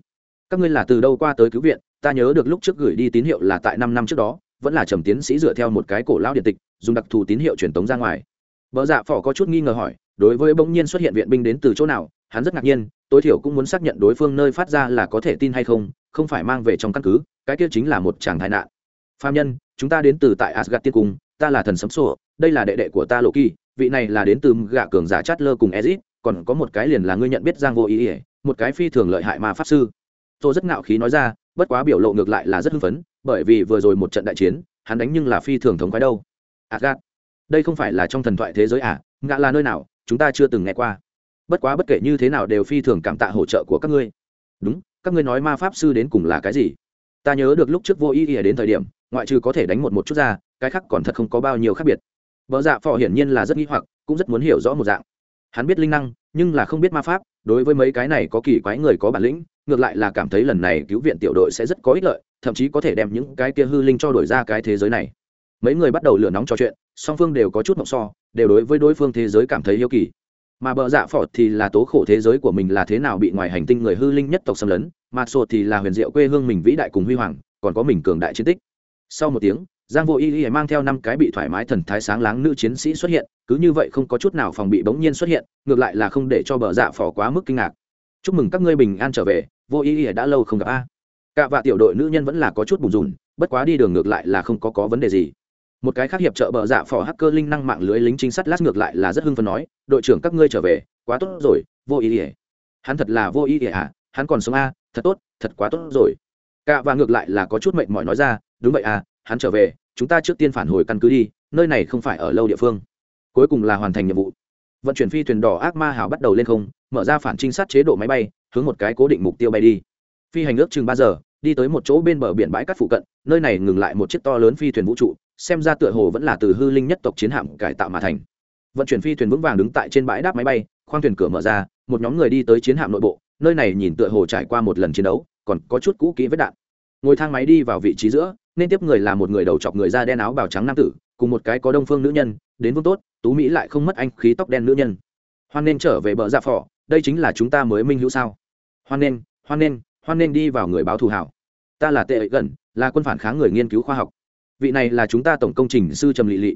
các ngươi là từ đâu qua tới cứu viện? Ta nhớ được lúc trước gửi đi tín hiệu là tại năm năm trước đó, vẫn là trầm tiến sĩ dựa theo một cái cổ lao điện tịch, dùng đặc thù tín hiệu truyền tống ra ngoài. Vợ dạ phỏ có chút nghi ngờ hỏi, đối với bỗng nhiên xuất hiện viện binh đến từ chỗ nào, hắn rất ngạc nhiên, tối thiểu cũng muốn xác nhận đối phương nơi phát ra là có thể tin hay không không phải mang về trong căn cứ, cái kia chính là một chàng thái nạn. Phạm nhân, chúng ta đến từ tại asgad tiên cung, ta là thần sấm sổ, đây là đệ đệ của ta lộ kỳ, vị này là đến từ gạ cường giả chát lơ cùng ezit còn có một cái liền là ngươi nhận biết giang vô ý ỉa một cái phi thường lợi hại mà pháp sư tôi rất ngạo khí nói ra, bất quá biểu lộ ngược lại là rất hưng phấn, bởi vì vừa rồi một trận đại chiến, hắn đánh nhưng là phi thường thống quái đâu. Asgad đây không phải là trong thần thoại thế giới à? Ngạ là nơi nào? Chúng ta chưa từng nghe qua. Bất quá bất kể như thế nào đều phi thường cảm tạ hỗ trợ của các ngươi. Đúng, các ngươi nói ma pháp sư đến cùng là cái gì? Ta nhớ được lúc trước vô ý ỉa đến thời điểm, ngoại trừ có thể đánh một một chút ra, cái khác còn thật không có bao nhiêu khác biệt. Vợ dạ phò hiển nhiên là rất nghĩ hoặc, cũng rất muốn hiểu rõ một dạng. Hắn biết linh năng, nhưng là không biết ma pháp, đối với mấy cái này có kỳ quái người có bản lĩnh ngược lại là cảm thấy lần này cứu viện tiểu đội sẽ rất có ích lợi, thậm chí có thể đem những cái kia hư linh cho đổi ra cái thế giới này. Mấy người bắt đầu lửa nóng trò chuyện, song phương đều có chút mộng so, đều đối với đối phương thế giới cảm thấy yêu kỳ. Mà bờ dạ phỏ thì là tố khổ thế giới của mình là thế nào bị ngoài hành tinh người hư linh nhất tộc xâm lấn, mà sột thì là huyền diệu quê hương mình vĩ đại cùng huy hoàng, còn có mình cường đại chiến tích. Sau một tiếng, giang vô y y mang theo năm cái bị thoải mái thần thái sáng láng nữ chiến sĩ xuất hiện, cứ như vậy không có chút nào phòng bị bỗng nhiên xuất hiện, ngược lại là không để cho bờ dạ phỏ quá mức kinh ngạc chúc mừng các ngươi bình an trở về, vô ý y đã lâu không gặp a. Cả vạ tiểu đội nữ nhân vẫn là có chút bùn rùn, bất quá đi đường ngược lại là không có có vấn đề gì. Một cái khác hiệp trợ bờ dạ phò hacker linh năng mạng lưới lính chính sát lát ngược lại là rất hưng phấn nói, đội trưởng các ngươi trở về, quá tốt rồi, vô ý ỉa hắn thật là vô ý ỉa à hắn còn sống a, thật tốt, thật quá tốt rồi. Cả và ngược lại là có chút mệnh mỏi nói ra, đúng vậy à hắn trở về, chúng ta trước tiên phản hồi căn cứ đi, nơi này không phải ở lâu địa phương. Cuối cùng là hoàn thành nhiệm vụ. Vận chuyển phi thuyền đỏ ác ma hào bắt đầu lên không mở ra phản trinh sát chế độ máy bay, hướng một cái cố định mục tiêu bay đi. Phi hành ước chừng ba giờ, đi tới một chỗ bên bờ biển bãi cát phụ cận, nơi này ngừng lại một chiếc to lớn phi thuyền vũ trụ, xem ra tựa hồ vẫn là từ hư linh nhất tộc chiến hạm cải tạo mà thành. Vận chuyển phi thuyền vững vàng đứng tại trên bãi đáp máy bay, khoang thuyền cửa mở ra, một nhóm người đi tới chiến hạm nội bộ, nơi này nhìn tựa hồ trải qua một lần chiến đấu, còn có chút cũ kỹ vết đạn. Ngồi thang máy đi vào vị trí giữa, nên tiếp người là một người đầu chọc người da đen áo bào trắng nam tử, cùng một cái có đông phương nữ nhân, đến vương tốt, tú mỹ lại không mất anh khí tóc đen nữ nhân. Hoan nên trở về bờ dạ phỏ đây chính là chúng ta mới minh hữu sao? Hoan nên hoan nên hoan nên đi vào người báo thù hảo. Ta là tệ ấy gần, là quân phản kháng người nghiên cứu khoa học. Vị này là chúng ta tổng công trình sư trầm lị lị.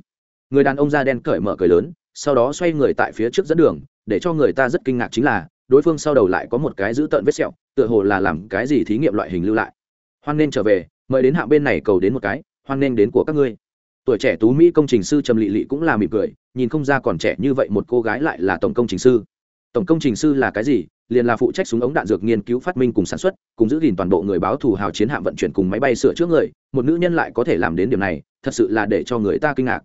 Người đàn ông da đen cởi mở cười lớn, sau đó xoay người tại phía trước dẫn đường, để cho người ta rất kinh ngạc chính là, đối phương sau đầu lại có một cái giữ tợn vết sẹo, tựa hồ là làm cái gì thí nghiệm loại hình lưu lại. Hoan nên trở về, mời đến hạng bên này cầu đến một cái, hoan nên đến của các ngươi. Tuổi trẻ tú mỹ công trình sư trầm lị lị cũng là mỉm cười, nhìn không ra còn trẻ như vậy một cô gái lại là tổng công trình sư tổng công trình sư là cái gì? Liền là phụ trách súng ống đạn dược nghiên cứu phát minh cùng sản xuất cùng giữ gìn toàn bộ người báo thù hào chiến hạm vận chuyển cùng máy bay sửa chữa người. Một nữ nhân lại có thể làm đến điểm này thật sự là để cho người ta kinh ngạc.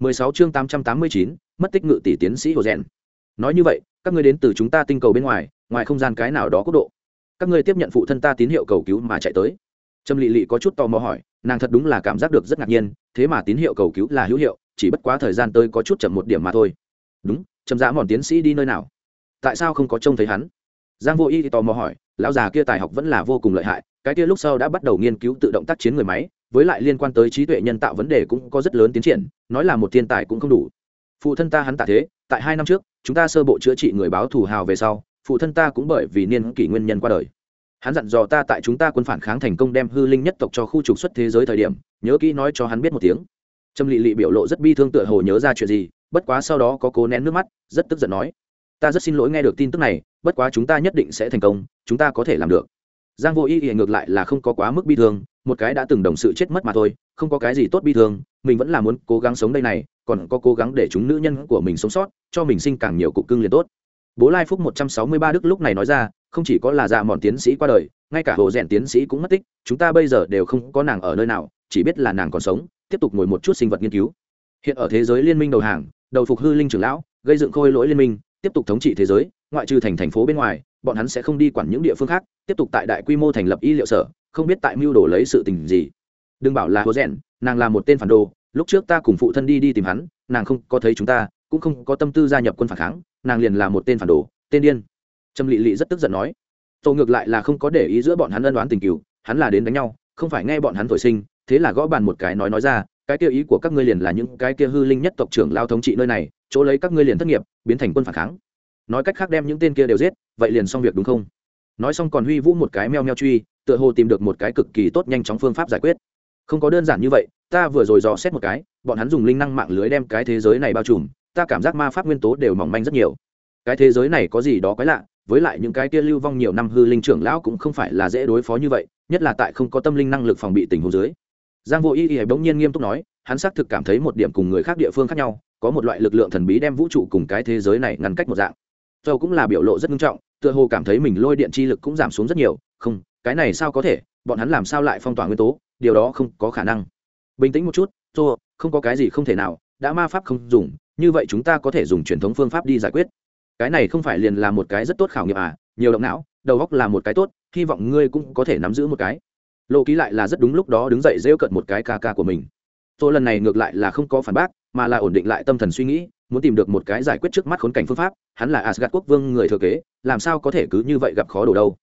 16 chương 889, mất tích ngự tỷ tiến sĩ hồ rèn. Nói như vậy các ngươi đến từ chúng ta tinh cầu bên ngoài ngoài không gian cái nào đó quốc độ. Các ngươi tiếp nhận phụ thân ta tín hiệu cầu cứu mà chạy tới. Trâm lị lị có chút tò mò hỏi nàng thật đúng là cảm giác được rất ngạc nhiên thế mà tín hiệu cầu cứu là hữu hiệu chỉ bất quá thời gian tới có chút chậm một điểm mà thôi. Đúng trầm dã dạ mòn tiến sĩ đi nơi nào? Tại sao không có trông thấy hắn? Giang vô y thì tò mò hỏi, lão già kia tài học vẫn là vô cùng lợi hại, cái kia lúc sau đã bắt đầu nghiên cứu tự động tác chiến người máy, với lại liên quan tới trí tuệ nhân tạo vấn đề cũng có rất lớn tiến triển, nói là một thiên tài cũng không đủ. Phụ thân ta hắn tạ thế, tại hai năm trước, chúng ta sơ bộ chữa trị người báo thù hào về sau, phụ thân ta cũng bởi vì niên kỷ nguyên nhân qua đời. Hắn dặn dò ta tại chúng ta quân phản kháng thành công đem hư linh nhất tộc cho khu trục xuất thế giới thời điểm, nhớ kỹ nói cho hắn biết một tiếng. Trâm lị lị biểu lộ rất bi thương tựa hồ nhớ ra chuyện gì, bất quá sau đó có cố nén nước mắt, rất tức giận nói ta rất xin lỗi nghe được tin tức này, bất quá chúng ta nhất định sẽ thành công, chúng ta có thể làm được. Giang vô ý thì ngược lại là không có quá mức bi thương, một cái đã từng đồng sự chết mất mà thôi, không có cái gì tốt bi thương, mình vẫn là muốn cố gắng sống đây này, còn có cố gắng để chúng nữ nhân của mình sống sót, cho mình sinh càng nhiều cục cưng liền tốt. Bố lai phúc một trăm sáu mươi ba đức lúc này nói ra, không chỉ có là dạ mòn tiến sĩ qua đời, ngay cả hồ rèn tiến sĩ cũng mất tích, chúng ta bây giờ đều không có nàng ở nơi nào, chỉ biết là nàng còn sống, tiếp tục ngồi một chút sinh vật nghiên cứu. Hiện ở thế giới liên minh đầu hàng, đầu phục hư linh trưởng lão, gây dựng khôi lỗi liên minh tiếp tục thống trị thế giới, ngoại trừ thành thành phố bên ngoài, bọn hắn sẽ không đi quản những địa phương khác, tiếp tục tại đại quy mô thành lập y liệu sở, không biết tại mưu đồ lấy sự tình gì. Đừng bảo là Hứa rèn, nàng là một tên phản đồ, lúc trước ta cùng phụ thân đi đi tìm hắn, nàng không có thấy chúng ta, cũng không có tâm tư gia nhập quân phản kháng, nàng liền là một tên phản đồ, tên điên. Trâm lị lị rất tức giận nói. Tổ ngược lại là không có để ý giữa bọn hắn ân đoán tình cừu, hắn là đến đánh nhau, không phải nghe bọn hắn thổi sinh, thế là gõ bàn một cái nói nói ra cái kia ý của các ngươi liền là những cái kia hư linh nhất tộc trưởng lao thống trị nơi này, chỗ lấy các ngươi liền thất nghiệp, biến thành quân phản kháng. Nói cách khác đem những tên kia đều giết, vậy liền xong việc đúng không? Nói xong còn huy vũ một cái meo meo truy, tựa hồ tìm được một cái cực kỳ tốt nhanh chóng phương pháp giải quyết. Không có đơn giản như vậy, ta vừa rồi dò xét một cái, bọn hắn dùng linh năng mạng lưới đem cái thế giới này bao trùm, ta cảm giác ma pháp nguyên tố đều mỏng manh rất nhiều. Cái thế giới này có gì đó quái lạ, với lại những cái kia lưu vong nhiều năm hư linh trưởng lão cũng không phải là dễ đối phó như vậy, nhất là tại không có tâm linh năng lực phòng bị tình huống dưới giang vô y y bỗng nhiên nghiêm túc nói, hắn xác thực cảm thấy một điểm cùng người khác địa phương khác nhau, có một loại lực lượng thần bí đem vũ trụ cùng cái thế giới này ngăn cách một dạng. Châu cũng là biểu lộ rất nghiêm trọng, tựa hồ cảm thấy mình lôi điện chi lực cũng giảm xuống rất nhiều, không, cái này sao có thể, bọn hắn làm sao lại phong tỏa nguyên tố, điều đó không có khả năng. Bình tĩnh một chút, tô, không có cái gì không thể nào, đã ma pháp không dùng, như vậy chúng ta có thể dùng truyền thống phương pháp đi giải quyết. Cái này không phải liền là một cái rất tốt khảo nghiệm à nhiều động não, đầu góc là một cái tốt, hy vọng ngươi cũng có thể nắm giữ một cái lộ ký lại là rất đúng lúc đó đứng dậy rêu cận một cái ca ca của mình. Tôi lần này ngược lại là không có phản bác, mà là ổn định lại tâm thần suy nghĩ, muốn tìm được một cái giải quyết trước mắt khốn cảnh phương pháp, hắn là asgad quốc vương người thừa kế, làm sao có thể cứ như vậy gặp khó đổ đâu.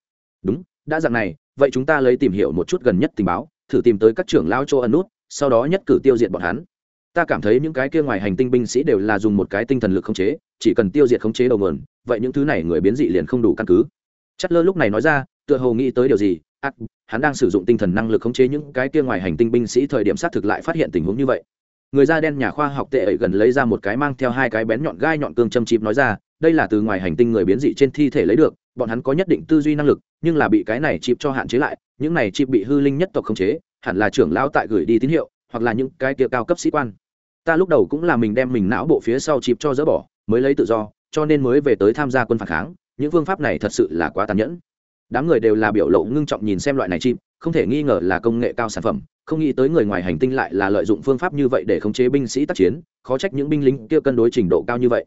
Đúng, đã dạng này, vậy chúng ta lấy tìm hiểu một chút gần nhất tình báo, thử tìm tới các trưởng lao châu ẩn nút, sau đó nhất cử tiêu diệt bọn hắn. Ta cảm thấy những cái kia ngoài hành tinh binh sĩ đều là dùng một cái tinh thần lực khống chế, chỉ cần tiêu diệt khống chế đầu nguồn, vậy những thứ này người biến dị liền không đủ căn cứ. Chất lơ lúc này nói ra, tựa hồ nghĩ tới điều gì ác, hắn đang sử dụng tinh thần năng lực khống chế những cái kia ngoài hành tinh binh sĩ thời điểm xác thực lại phát hiện tình huống như vậy. Người da đen nhà khoa học tệ ấy gần lấy ra một cái mang theo hai cái bén nhọn gai nhọn cương châm chịp nói ra, đây là từ ngoài hành tinh người biến dị trên thi thể lấy được, bọn hắn có nhất định tư duy năng lực, nhưng là bị cái này chịp cho hạn chế lại, những này chịp bị hư linh nhất tộc khống chế, hẳn là trưởng lão tại gửi đi tín hiệu, hoặc là những cái kia cao cấp sĩ quan. Ta lúc đầu cũng là mình đem mình não bộ phía sau chịp cho dỡ bỏ, mới lấy tự do, cho nên mới về tới tham gia quân phản kháng, những phương pháp này thật sự là quá tàn nhẫn đám người đều là biểu lộ ngưng trọng nhìn xem loại này chim, không thể nghi ngờ là công nghệ cao sản phẩm, không nghĩ tới người ngoài hành tinh lại là lợi dụng phương pháp như vậy để khống chế binh sĩ tác chiến, khó trách những binh lính kia cân đối trình độ cao như vậy.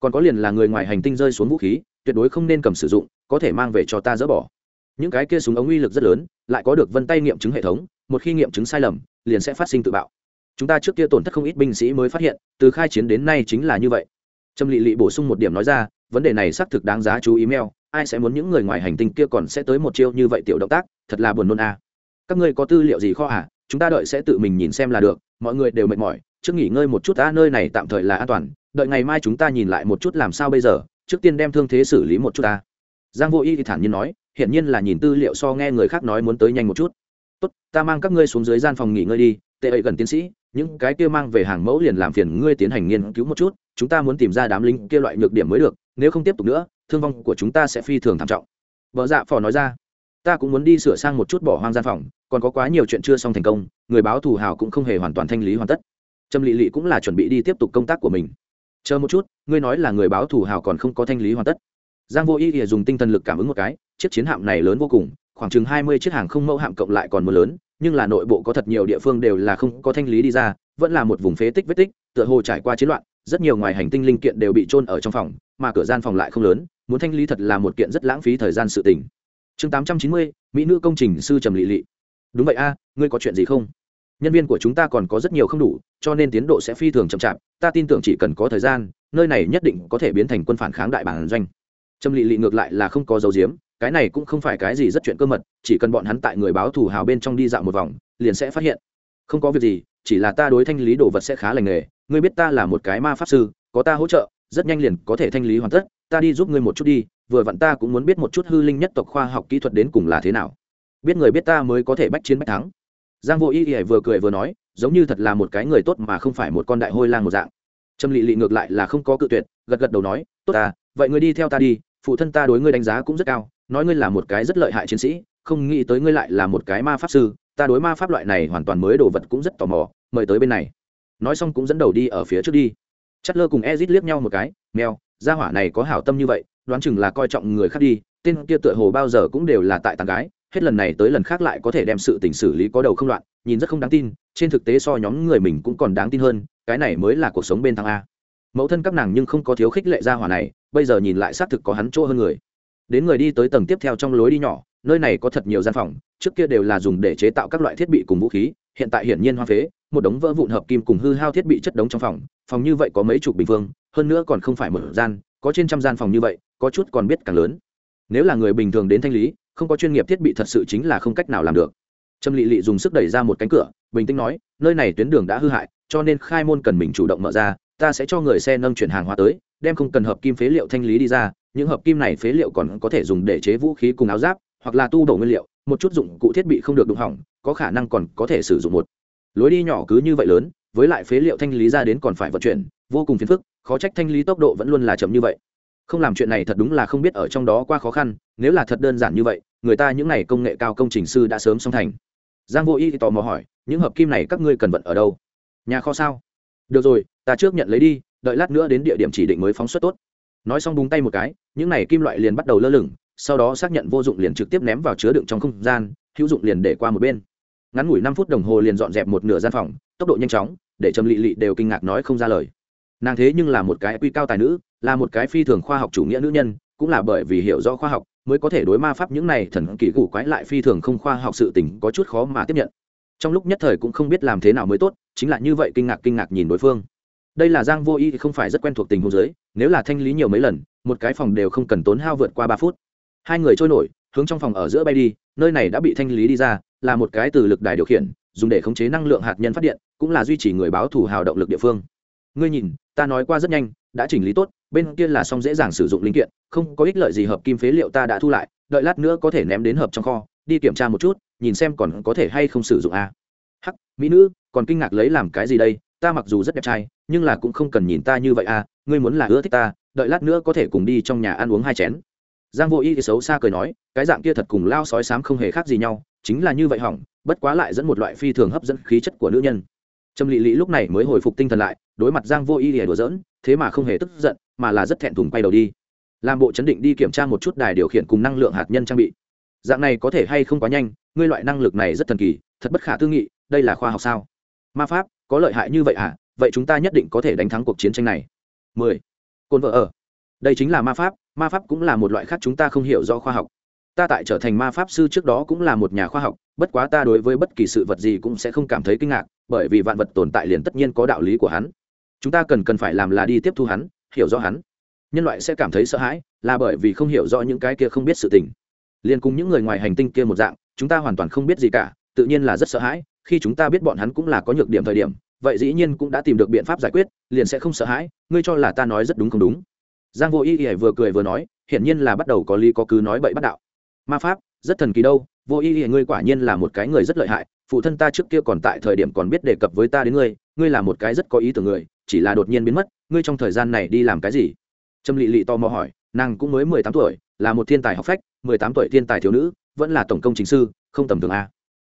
Còn có liền là người ngoài hành tinh rơi xuống vũ khí, tuyệt đối không nên cầm sử dụng, có thể mang về cho ta dỡ bỏ. Những cái kia súng ống uy lực rất lớn, lại có được vân tay nghiệm chứng hệ thống, một khi nghiệm chứng sai lầm, liền sẽ phát sinh tự bạo. Chúng ta trước kia tổn thất không ít binh sĩ mới phát hiện, từ khai chiến đến nay chính là như vậy. Trâm lị lị bổ sung một điểm nói ra, vấn đề này xác thực đáng giá chú ý meo ai sẽ muốn những người ngoài hành tinh kia còn sẽ tới một chiêu như vậy tiểu động tác, thật là buồn nôn à. các ngươi có tư liệu gì kho à? Chúng ta đợi sẽ tự mình nhìn xem là được, mọi người đều mệt mỏi, trước nghỉ ngơi một chút ta nơi này tạm thời là an toàn, đợi ngày mai chúng ta nhìn lại một chút làm sao bây giờ, trước tiên đem thương thế xử lý một chút ta. Giang vô y thì thản nhiên nói, hiển nhiên là nhìn tư liệu so nghe người khác nói muốn tới nhanh một chút. Tốt, ta mang các ngươi xuống dưới gian phòng nghỉ ngơi đi, tệ ấy gần tiến sĩ, những cái kia mang về hàng mẫu liền làm phiền ngươi tiến hành nghiên cứu một chút, chúng ta muốn tìm ra đám lính kia loại nhược điểm mới được, nếu không tiếp tục nữa thương vong của chúng ta sẽ phi thường thảm trọng. Vợ dạ phò nói ra, ta cũng muốn đi sửa sang một chút bỏ hoang gian phòng, còn có quá nhiều chuyện chưa xong thành công, người báo thù hào cũng không hề hoàn toàn thanh lý hoàn tất. Trâm lị lị cũng là chuẩn bị đi tiếp tục công tác của mình. Chờ một chút, ngươi nói là người báo thù hào còn không có thanh lý hoàn tất. Giang vô y thì dùng tinh thần lực cảm ứng một cái, chiếc chiến hạm này lớn vô cùng, khoảng chừng hai mươi chiếc hàng không mẫu hạm cộng lại còn mưa lớn, nhưng là nội bộ có thật nhiều địa phương đều là không có thanh lý đi ra, vẫn là một vùng phế tích vết tích, tựa hồ trải qua chiến loạn, rất nhiều ngoài hành tinh linh kiện đều bị trôn ở trong phòng, mà cửa gian phòng lại không lớn muốn thanh lý thật là một kiện rất lãng phí thời gian sự tình. Chương tám trăm chín mươi, mỹ nữ công trình sư trầm lị lị. Đúng vậy a, ngươi có chuyện gì không? Nhân viên của chúng ta còn có rất nhiều không đủ, cho nên tiến độ sẽ phi thường chậm chạp, ta tin tưởng chỉ cần có thời gian, nơi này nhất định có thể biến thành quân phản kháng đại bản doanh. Trầm lị lị ngược lại là không có dấu diếm, cái này cũng không phải cái gì rất chuyện cơ mật, chỉ cần bọn hắn tại người báo thù hào bên trong đi dạo một vòng, liền sẽ phát hiện. Không có việc gì, chỉ là ta đối thanh lý đồ vật sẽ khá lành nghề, ngươi biết ta là một cái ma pháp sư, có ta hỗ trợ rất nhanh liền có thể thanh lý hoàn tất, ta đi giúp ngươi một chút đi, vừa vặn ta cũng muốn biết một chút hư linh nhất tộc khoa học kỹ thuật đến cùng là thế nào. Biết người biết ta mới có thể bách chiến bách thắng. Giang vô y y vừa cười vừa nói, giống như thật là một cái người tốt mà không phải một con đại hôi lang một dạng. Trâm lị lị ngược lại là không có cự tuyệt, gật gật đầu nói, tốt ta, vậy ngươi đi theo ta đi, phụ thân ta đối ngươi đánh giá cũng rất cao, nói ngươi là một cái rất lợi hại chiến sĩ, không nghĩ tới ngươi lại là một cái ma pháp sư, ta đối ma pháp loại này hoàn toàn mới đồ vật cũng rất tò mò, mời tới bên này. Nói xong cũng dẫn đầu đi ở phía trước đi chất lơ cùng ezit liếc nhau một cái, mèo, gia hỏa này có hảo tâm như vậy, đoán chừng là coi trọng người khác đi, tên kia tựa hồ bao giờ cũng đều là tại tàn gái, hết lần này tới lần khác lại có thể đem sự tình xử lý có đầu không loạn, nhìn rất không đáng tin, trên thực tế so nhóm người mình cũng còn đáng tin hơn, cái này mới là cuộc sống bên thằng a. Mẫu thân các nàng nhưng không có thiếu khích lệ gia hỏa này, bây giờ nhìn lại xác thực có hắn chỗ hơn người. Đến người đi tới tầng tiếp theo trong lối đi nhỏ, nơi này có thật nhiều gian phòng, trước kia đều là dùng để chế tạo các loại thiết bị cùng vũ khí, hiện tại hiển nhiên hoa phế một đống vỡ vụn hợp kim cùng hư hao thiết bị chất đống trong phòng phòng như vậy có mấy chục bình phương, hơn nữa còn không phải một gian, có trên trăm gian phòng như vậy, có chút còn biết càng lớn. Nếu là người bình thường đến thanh lý, không có chuyên nghiệp thiết bị thật sự chính là không cách nào làm được. Trâm lị lị dùng sức đẩy ra một cánh cửa, bình tĩnh nói, nơi này tuyến đường đã hư hại, cho nên khai môn cần mình chủ động mở ra, ta sẽ cho người xe nâng chuyển hàng hóa tới, đem không cần hợp kim phế liệu thanh lý đi ra, những hợp kim này phế liệu còn có thể dùng để chế vũ khí cùng áo giáp, hoặc là tu đổ nguyên liệu, một chút dụng cụ thiết bị không được đụng hỏng, có khả năng còn có thể sử dụng một lối đi nhỏ cứ như vậy lớn, với lại phế liệu thanh lý ra đến còn phải vận chuyển, vô cùng phiền phức, khó trách thanh lý tốc độ vẫn luôn là chậm như vậy. Không làm chuyện này thật đúng là không biết ở trong đó qua khó khăn, nếu là thật đơn giản như vậy, người ta những n à y công nghệ cao công trình sư đã sớm xong thành. Giang vô y thì tò mò hỏi, những hợp kim này các ngươi cần vận ở đâu? Nhà kho sao? Được rồi, ta trước nhận lấy đi, đợi lát nữa đến địa điểm chỉ định mới phóng xuất tốt. Nói xong búng tay một cái, những này kim loại liền bắt đầu lơ lửng, sau đó xác nhận vô dụng liền trực tiếp ném vào chứa đựng trong không gian, hữu dụng liền để qua một bên ngắn ngủi năm phút đồng hồ liền dọn dẹp một nửa gian phòng, tốc độ nhanh chóng, để trầm lị lị đều kinh ngạc nói không ra lời. Nàng thế nhưng là một cái quy cao tài nữ, là một cái phi thường khoa học chủ nghĩa nữ nhân, cũng là bởi vì hiểu rõ khoa học mới có thể đối ma pháp những này thần kỳ củ quái lại phi thường không khoa học sự tình có chút khó mà tiếp nhận. Trong lúc nhất thời cũng không biết làm thế nào mới tốt, chính là như vậy kinh ngạc kinh ngạc nhìn đối phương. Đây là giang vô y không phải rất quen thuộc tình huống giới nếu là thanh lý nhiều mấy lần, một cái phòng đều không cần tốn hao vượt qua ba phút. Hai người trôi nổi hướng trong phòng ở giữa bay đi, nơi này đã bị thanh lý đi ra, là một cái từ lực đài điều khiển, dùng để khống chế năng lượng hạt nhân phát điện, cũng là duy trì người báo thù hào động lực địa phương. Ngươi nhìn, ta nói qua rất nhanh, đã chỉnh lý tốt, bên kia là xong dễ dàng sử dụng linh kiện, không có ích lợi gì hợp kim phế liệu ta đã thu lại, đợi lát nữa có thể ném đến hợp trong kho, đi kiểm tra một chút, nhìn xem còn có thể hay không sử dụng a. À. hắc, mỹ nữ, còn kinh ngạc lấy làm cái gì đây? Ta mặc dù rất đẹp trai, nhưng là cũng không cần nhìn ta như vậy à ngươi muốn là ưa thích ta, đợi lát nữa có thể cùng đi trong nhà ăn uống hai chén giang vô y thì xấu xa cười nói, cái dạng kia thật cùng lao sói sám không hề khác gì nhau, chính là như vậy hỏng, bất quá lại dẫn một loại phi thường hấp dẫn khí chất của nữ nhân. Trâm lị lị lúc này mới hồi phục tinh thần lại, đối mặt giang vô y thì đùa giỡn, thế mà không hề tức giận, mà là rất thẹn thùng quay đầu đi. Làm bộ chấn định đi kiểm tra một chút đài điều khiển cùng năng lượng hạt nhân trang bị. Dạng này có thể hay không quá nhanh, ngươi loại năng lực này rất thần kỳ, thật bất khả tư nghị, đây là khoa học sao? Ma pháp, có lợi hại như vậy à? Vậy chúng ta nhất định có thể đánh thắng cuộc chiến tranh này. 10. côn vợ ở. Đây chính là ma pháp ma pháp cũng là một loại khác chúng ta không hiểu do khoa học. Ta tại trở thành ma pháp sư trước đó cũng là một nhà khoa học, bất quá ta đối với bất kỳ sự vật gì cũng sẽ không cảm thấy kinh ngạc, bởi vì vạn vật tồn tại liền tất nhiên có đạo lý của hắn. Chúng ta cần cần phải làm là đi tiếp thu hắn, hiểu rõ hắn. Nhân loại sẽ cảm thấy sợ hãi, là bởi vì không hiểu rõ những cái kia không biết sự tình. Liền cùng những người ngoài hành tinh kia một dạng, chúng ta hoàn toàn không biết gì cả, tự nhiên là rất sợ hãi, khi chúng ta biết bọn hắn cũng là có nhược điểm thời điểm, vậy dĩ nhiên cũng đã tìm được biện pháp giải quyết, liền sẽ không sợ hãi, ngươi cho là ta nói rất đúng không đúng? Giang vô y y vừa cười vừa nói, hiển nhiên là bắt đầu có lý có cứ nói bậy bắt đạo. Ma pháp, rất thần kỳ đâu, vô y y, ngươi quả nhiên là một cái người rất lợi hại, phụ thân ta trước kia còn tại thời điểm còn biết đề cập với ta đến ngươi ngươi là một cái rất có ý tưởng người, chỉ là đột nhiên biến mất, ngươi trong thời gian này đi làm cái gì? Trâm lị lị to mò hỏi, nàng cũng mới mười tám tuổi, là một thiên tài học phách, mười tám tuổi thiên tài thiếu nữ, vẫn là tổng công chính sư, không tầm thường a.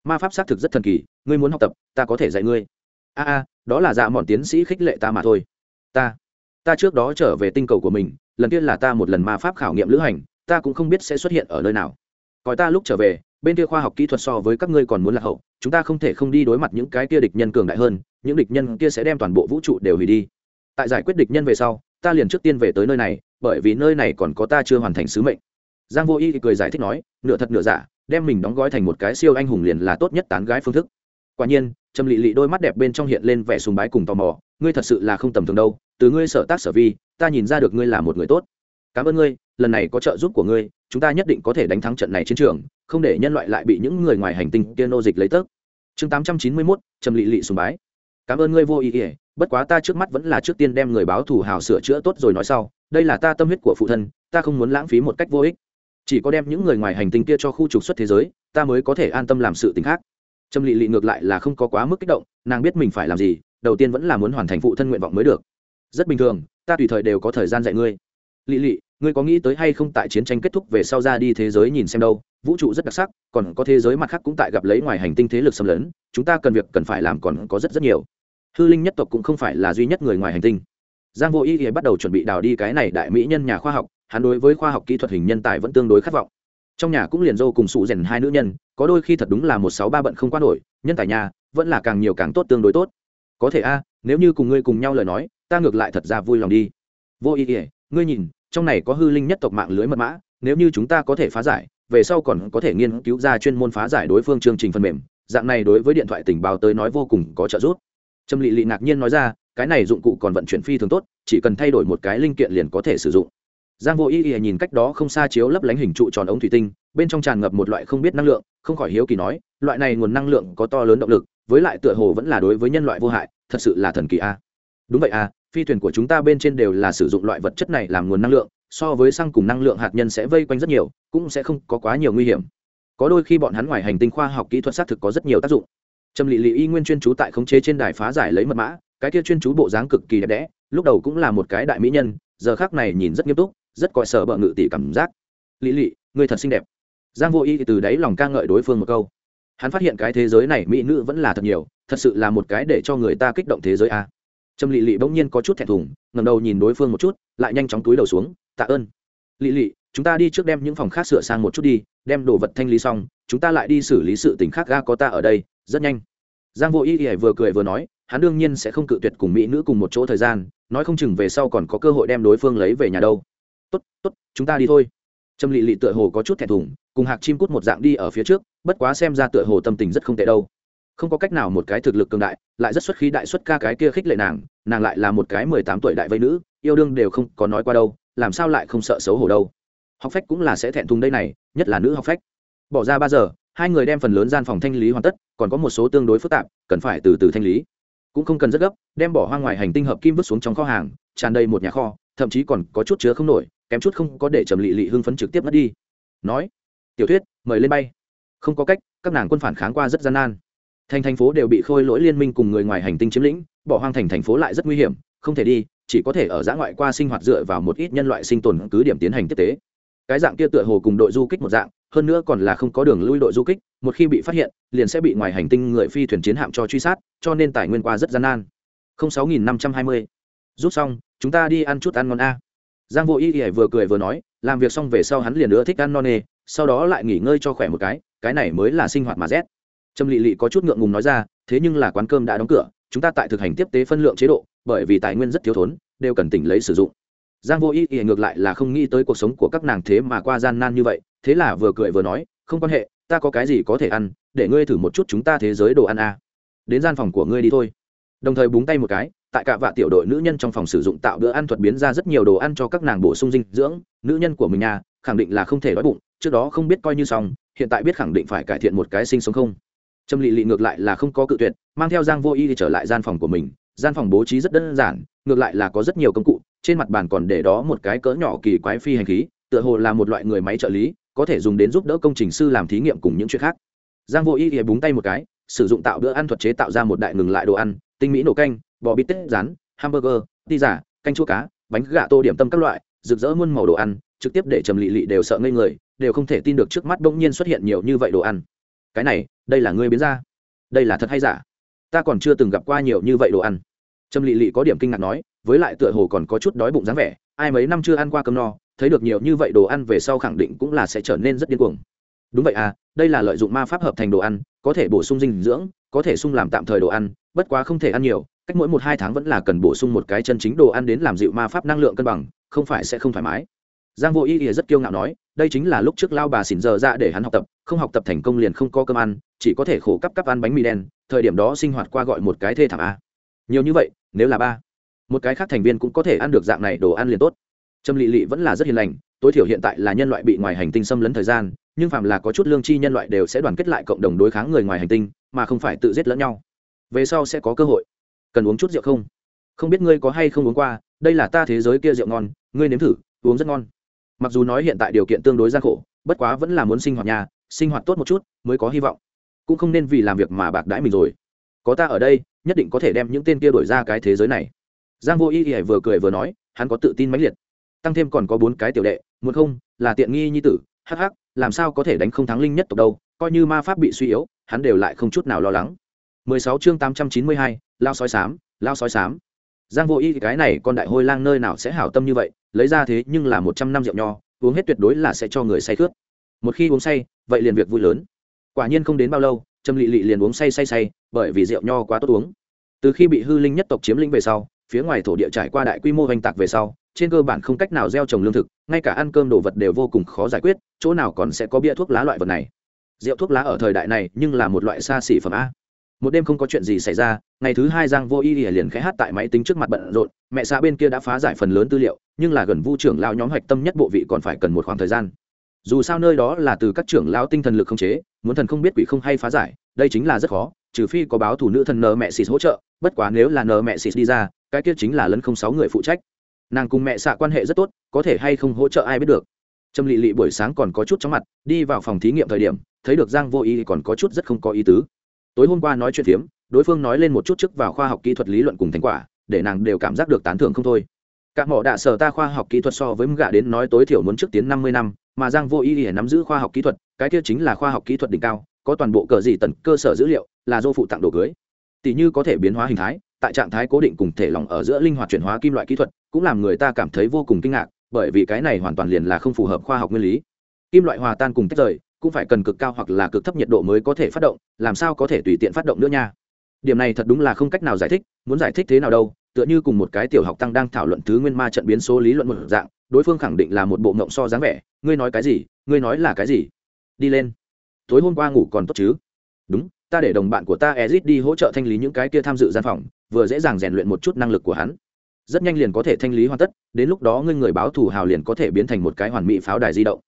Ma pháp xác thực rất thần kỳ, ngươi muốn học tập, ta có thể dạy ngươi. A a, đó là dạ mòn tiến sĩ khích lệ ta mà thôi. Ta ta trước đó trở về tinh cầu của mình, lần kia là ta một lần ma pháp khảo nghiệm lữ hành, ta cũng không biết sẽ xuất hiện ở nơi nào. Coi ta lúc trở về, bên kia khoa học kỹ thuật so với các ngươi còn muốn là hậu, chúng ta không thể không đi đối mặt những cái kia địch nhân cường đại hơn, những địch nhân kia sẽ đem toàn bộ vũ trụ đều hủy đi. Tại giải quyết địch nhân về sau, ta liền trước tiên về tới nơi này, bởi vì nơi này còn có ta chưa hoàn thành sứ mệnh. Giang vô y thì cười giải thích nói, nửa thật nửa giả, đem mình đóng gói thành một cái siêu anh hùng liền là tốt nhất tán gái phương thức. Quả nhiên, trầm lị lị đôi mắt đẹp bên trong hiện lên vẻ sùng bái cùng tò mò ngươi thật sự là không tầm thường đâu, từ ngươi sở tác sở vi, ta nhìn ra được ngươi là một người tốt. Cảm ơn ngươi, lần này có trợ giúp của ngươi, chúng ta nhất định có thể đánh thắng trận này chiến trường, không để nhân loại lại bị những người ngoài hành tinh kia nô dịch lấy tớp. Chương tám trăm chín mươi mốt, trầm lị lị sùng bái. Cảm ơn ngươi vô ý ỉa bất quá ta trước mắt vẫn là trước tiên đem người báo thù hào sửa chữa tốt rồi nói sau, đây là ta tâm huyết của phụ thân, ta không muốn lãng phí một cách vô ích. Chỉ có đem những người ngoài hành tinh kia cho khu trục xuất thế giới, ta mới có thể an tâm làm sự t khác. Trâm lị lị ngược lại là không có quá mức kích động, nàng biết mình phải làm gì đầu tiên vẫn là muốn hoàn thành phụ thân nguyện vọng mới được. Rất bình thường, ta tùy thời đều có thời gian dạy ngươi. Lỵ lỵ ngươi có nghĩ tới hay không tại chiến tranh kết thúc về sau ra đi thế giới nhìn xem đâu? Vũ trụ rất đặc sắc, còn có thế giới mặt khác cũng tại gặp lấy ngoài hành tinh thế lực xâm lấn, chúng ta cần việc cần phải làm còn có rất rất nhiều. Hư linh nhất tộc cũng không phải là duy nhất người ngoài hành tinh. Giang vô ý thì bắt đầu chuẩn bị đào đi cái này đại mỹ nhân nhà khoa học, hắn đối với khoa học kỹ thuật hình nhân tài vẫn tương đối khát vọng. Trong nhà cũng liền dâu cùng sụ rèn hai nữ nhân, có đôi khi thật đúng là một sáu ba bận không qua nổi, nhân tài nhà, vẫn là càng nhiều càng tốt tương đối tốt có thể a, nếu như cùng ngươi cùng nhau lời nói, ta ngược lại thật ra vui lòng đi. Vô ý ỉa ngươi nhìn, trong này có hư linh nhất tộc mạng lưới mật mã, nếu như chúng ta có thể phá giải, về sau còn có thể nghiên cứu ra chuyên môn phá giải đối phương chương trình phần mềm. Dạng này đối với điện thoại tình báo tới nói vô cùng có trợ giúp. Trâm lị lị ngạc nhiên nói ra, cái này dụng cụ còn vận chuyển phi thường tốt, chỉ cần thay đổi một cái linh kiện liền có thể sử dụng. Giang vô ý ý nhìn cách đó không xa chiếu lấp lánh hình trụ tròn ống thủy tinh, bên trong tràn ngập một loại không biết năng lượng, không khỏi hiếu kỳ nói, loại này nguồn năng lượng có to lớn động lực với lại tựa hồ vẫn là đối với nhân loại vô hại, thật sự là thần kỳ a. Đúng vậy a, phi thuyền của chúng ta bên trên đều là sử dụng loại vật chất này làm nguồn năng lượng, so với xăng cùng năng lượng hạt nhân sẽ vây quanh rất nhiều, cũng sẽ không có quá nhiều nguy hiểm. Có đôi khi bọn hắn ngoài hành tinh khoa học kỹ thuật xác thực có rất nhiều tác dụng. Trầm lị lị y nguyên chuyên trú tại khống chế trên đài phá giải lấy mật mã, cái kia chuyên chú bộ dáng cực kỳ đẹp đẽ, lúc đầu cũng là một cái đại mỹ nhân, giờ khác này nhìn rất nghiêm túc, rất coi sợ bợ ngự tỷ cảm giác. Lị lị người thật xinh đẹp. Giang vô y từ đáy lòng ca ngợi đối phương một câu hắn phát hiện cái thế giới này mỹ nữ vẫn là thật nhiều, thật sự là một cái để cho người ta kích động thế giới a. Trâm lị lị bỗng nhiên có chút thẹn thùng ngầm đầu nhìn đối phương một chút, lại nhanh chóng túi đầu xuống, tạ ơn. Lị lị chúng ta đi trước đem những phòng khác sửa sang một chút đi, đem đồ vật thanh lý xong, chúng ta lại đi xử lý sự tình khác ga có ta ở đây, rất nhanh. Giang vô y y vừa cười vừa nói, hắn đương nhiên sẽ không cự tuyệt cùng mỹ nữ cùng một chỗ thời gian, nói không chừng về sau còn có cơ hội đem đối phương lấy về nhà đâu. Tốt tốt, chúng ta đi thôi. Trâm lị lị tựa hồ có chút thẹn thùng, cùng hạc chim cút một dạng đi ở phía trước bất quá xem ra tựa hồ tâm tình rất không tệ đâu. Không có cách nào một cái thực lực cường đại, lại rất xuất khí đại xuất ca cái kia khích lệ nàng nàng lại là một cái mười tám tuổi đại vây nữ, yêu đương đều không có nói qua đâu, làm sao lại không sợ xấu hổ đâu. Học phách cũng là sẽ thẹn thùng đây này, nhất là nữ học phách. Bỏ ra ba giờ, hai người đem phần lớn gian phòng thanh lý hoàn tất, còn có một số tương đối phức tạp, cần phải từ từ thanh lý. Cũng không cần rất gấp, đem bỏ hoang ngoài hành tinh hợp kim vứt xuống trong kho hàng, tràn đầy một nhà kho, thậm chí còn có chút chứa không nổi, kém chút không có để trầm lị lị hưng phấn trực tiếp mất đi. Nói, tiểu thuyết, mời lên bay không có cách, các nàng quân phản kháng qua rất gian nan. Thành thành phố đều bị khôi lỗi liên minh cùng người ngoài hành tinh chiếm lĩnh, bỏ hoang thành thành phố lại rất nguy hiểm, không thể đi, chỉ có thể ở giã ngoại qua sinh hoạt dựa vào một ít nhân loại sinh tồn cứ điểm tiến hành tiếp tế. Cái dạng kia tựa hồ cùng đội du kích một dạng, hơn nữa còn là không có đường lui đội du kích, một khi bị phát hiện, liền sẽ bị ngoài hành tinh người phi thuyền chiến hạm cho truy sát, cho nên tài nguyên qua rất gian nan. Không sáu nghìn năm trăm hai mươi. Rút xong, chúng ta đi ăn chút ăn ngon a. Giang vô y ỉa vừa cười vừa nói, làm việc xong về sau hắn liền nữa thích ăn non nê sau đó lại nghỉ ngơi cho khỏe một cái cái này mới là sinh hoạt mà rét. Trâm lị lị có chút ngượng ngùng nói ra, thế nhưng là quán cơm đã đóng cửa, chúng ta tại thực hành tiếp tế phân lượng chế độ, bởi vì tài nguyên rất thiếu thốn, đều cần tỉnh lấy sử dụng. Giang vô ý ý ngược lại là không nghĩ tới cuộc sống của các nàng thế mà qua gian nan như vậy, thế là vừa cười vừa nói, không quan hệ, ta có cái gì có thể ăn, để ngươi thử một chút chúng ta thế giới đồ ăn à. đến gian phòng của ngươi đi thôi. Đồng thời búng tay một cái, tại cả vạ tiểu đội nữ nhân trong phòng sử dụng tạo bữa ăn thuật biến ra rất nhiều đồ ăn cho các nàng bổ sung dinh dưỡng, nữ nhân của mình nhà khẳng định là không thể đói bụng trước đó không biết coi như xong, hiện tại biết khẳng định phải cải thiện một cái sinh sống không. Trâm lị lị ngược lại là không có cự tuyệt, mang theo giang vô y thì trở lại gian phòng của mình. Gian phòng bố trí rất đơn giản, ngược lại là có rất nhiều công cụ, trên mặt bàn còn để đó một cái cỡ nhỏ kỳ quái phi hành khí, tựa hồ là một loại người máy trợ lý, có thể dùng đến giúp đỡ công trình sư làm thí nghiệm cùng những chuyện khác. Giang vô y thì búng tay một cái, sử dụng tạo bữa ăn thuật chế tạo ra một đại ngừng lại đồ ăn, tinh mỹ nổ canh, bò bít tết rán, hamburger ti giả canh chua cá, bánh gà tô điểm tâm các loại, rực rỡ muôn màu đồ ăn trực tiếp để trầm lị lị đều sợ ngây người, đều không thể tin được trước mắt bỗng nhiên xuất hiện nhiều như vậy đồ ăn. Cái này, đây là ngươi biến ra. Đây là thật hay giả? Ta còn chưa từng gặp qua nhiều như vậy đồ ăn. Trầm lị lị có điểm kinh ngạc nói, với lại tựa hồ còn có chút đói bụng dáng vẻ, ai mấy năm chưa ăn qua cơm no, thấy được nhiều như vậy đồ ăn về sau khẳng định cũng là sẽ trở nên rất điên cuồng. Đúng vậy à đây là lợi dụng ma pháp hợp thành đồ ăn, có thể bổ sung dinh dưỡng, có thể sung làm tạm thời đồ ăn, bất quá không thể ăn nhiều, cách mỗi một hai tháng vẫn là cần bổ sung một cái chân chính đồ ăn đến làm dịu ma pháp năng lượng cân bằng, không phải sẽ không thoải mái giang vô y rất kiêu ngạo nói, đây chính là lúc trước lao bà xỉn giờ ra để hắn học tập, không học tập thành công liền không có cơm ăn, chỉ có thể khổ cấp cấp ăn bánh mì đen, thời điểm đó sinh hoạt qua gọi một cái thê thảm a. Nhiều như vậy, nếu là ba, một cái khác thành viên cũng có thể ăn được dạng này đồ ăn liền tốt. Trâm lị lị vẫn là rất hiền lành, tối thiểu hiện tại là nhân loại bị ngoài hành tinh xâm lấn thời gian, nhưng phạm là có chút lương chi nhân loại đều sẽ đoàn kết lại cộng đồng đối kháng người ngoài hành tinh, mà không phải tự giết lẫn nhau. Về sau sẽ có cơ hội. Cần uống chút rượu không? Không biết ngươi có hay không uống qua, đây là ta thế giới kia rượu ngon, ngươi nếm thử, uống rất ngon mặc dù nói hiện tại điều kiện tương đối gian khổ bất quá vẫn là muốn sinh hoạt nhà sinh hoạt tốt một chút mới có hy vọng. Cũng không nên vì làm việc mà bạc đãi mình rồi. Có ta ở đây nhất định có thể đem những tên kia đổi ra cái thế giới này. Giang vô y y vừa cười vừa nói hắn có tự tin mãnh liệt. Tăng thêm còn có bốn cái tiểu đệ muốn không là tiện nghi nhi tử hắc hắc làm sao có thể đánh không thắng linh nhất tộc đâu coi như ma pháp bị suy yếu hắn đều lại không chút nào lo lắng. 16 chương 892, lao sói sám lao sói sám giang vô y cái này con đại hôi lang nơi nào sẽ hảo tâm như vậy, lấy ra thế nhưng là một trăm năm rượu nho, uống hết tuyệt đối là sẽ cho người say khướt một khi uống say, vậy liền việc vui lớn. Quả nhiên không đến bao lâu, trâm lị lị liền uống say say say, bởi vì rượu nho quá tốt uống. Từ khi bị hư linh nhất tộc chiếm lĩnh về sau, phía ngoài thổ địa trải qua đại quy mô hoành tạc về sau, trên cơ bản không cách nào gieo trồng lương thực, ngay cả ăn cơm đồ vật đều vô cùng khó giải quyết, chỗ nào còn sẽ có bia thuốc lá loại vật này. Rượu thuốc lá ở thời đại này nhưng là một loại xa xỉ phẩm a một đêm không có chuyện gì xảy ra, ngày thứ hai giang vô y liền khẽ hát tại máy tính trước mặt bận rộn, mẹ xã bên kia đã phá giải phần lớn tư liệu, nhưng là gần vu trưởng lao nhóm hoạch tâm nhất bộ vị còn phải cần một khoảng thời gian. Dù sao nơi đó là từ các trưởng lao tinh thần lực không chế, muốn thần không biết quỷ không hay phá giải, đây chính là rất khó, trừ phi có báo thủ nữ thần nờ mẹ xịt hỗ trợ, bất quá nếu là nờ mẹ xịt đi ra, cái kia chính là lấn không sáu người phụ trách. Nàng cùng mẹ xạ quan hệ rất tốt, có thể hay không hỗ trợ ai biết được. Trâm lị lị buổi sáng còn có chút chóng mặt, đi vào phòng thí nghiệm thời điểm, thấy được giang vô ý còn có chút rất không có ý tứ tối hôm qua nói chuyện phiếm, đối phương nói lên một chút trước vào khoa học kỹ thuật lý luận cùng thành quả, để nàng đều cảm giác được tán thưởng không thôi. Cả mỏ đạ sở ta khoa học kỹ thuật so với gạ đến nói tối thiểu muốn trước tiến năm mươi năm, mà giang vô ý để nắm giữ khoa học kỹ thuật, cái kia chính là khoa học kỹ thuật đỉnh cao, có toàn bộ cờ gì tần cơ sở dữ liệu, là do phụ tặng đồ cưới. Tỷ như có thể biến hóa hình thái, tại trạng thái cố định cùng thể lỏng ở giữa linh hoạt chuyển hóa kim loại kỹ thuật, cũng làm người ta cảm thấy vô cùng kinh ngạc, bởi vì cái này hoàn toàn liền là không phù hợp khoa học nguyên lý. Kim loại hòa tan cùng tách rời cũng phải cần cực cao hoặc là cực thấp nhiệt độ mới có thể phát động, làm sao có thể tùy tiện phát động nữa nha. Điểm này thật đúng là không cách nào giải thích, muốn giải thích thế nào đâu, tựa như cùng một cái tiểu học tăng đang thảo luận thứ nguyên ma trận biến số lý luận một dạng, đối phương khẳng định là một bộ ngộng so dáng vẻ, ngươi nói cái gì? Ngươi nói là cái gì? Đi lên. Tối hôm qua ngủ còn tốt chứ? Đúng, ta để đồng bạn của ta ezit đi hỗ trợ thanh lý những cái kia tham dự gian phòng, vừa dễ dàng rèn luyện một chút năng lực của hắn. Rất nhanh liền có thể thanh lý hoàn tất, đến lúc đó ngươi người báo thủ hào liền có thể biến thành một cái hoàn mỹ pháo đài di động.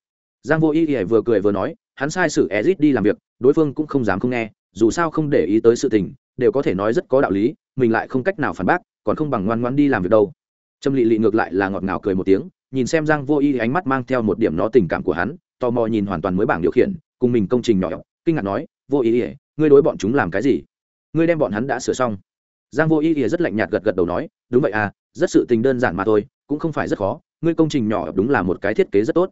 Giang vô y vừa cười vừa nói hắn sai sử ezit đi làm việc, đối phương cũng không dám không nghe, dù sao không để ý tới sự tình, đều có thể nói rất có đạo lý, mình lại không cách nào phản bác, còn không bằng ngoan ngoan đi làm việc đâu. Trâm lị lị ngược lại là ngọt ngào cười một tiếng, nhìn xem giang vô y ánh mắt mang theo một điểm nó tình cảm của hắn, tò mò nhìn hoàn toàn mới bảng điều khiển, cùng mình công trình nhỏ, kinh ngạc nói, vô ý ngươi đối bọn chúng làm cái gì? Ngươi đem bọn hắn đã sửa xong. Giang vô ý rất lạnh nhạt gật gật đầu nói, đúng vậy à rất sự tình đơn giản mà thôi, cũng không phải rất khó, ngươi công trình nhỏ đúng là một cái thiết kế rất tốt.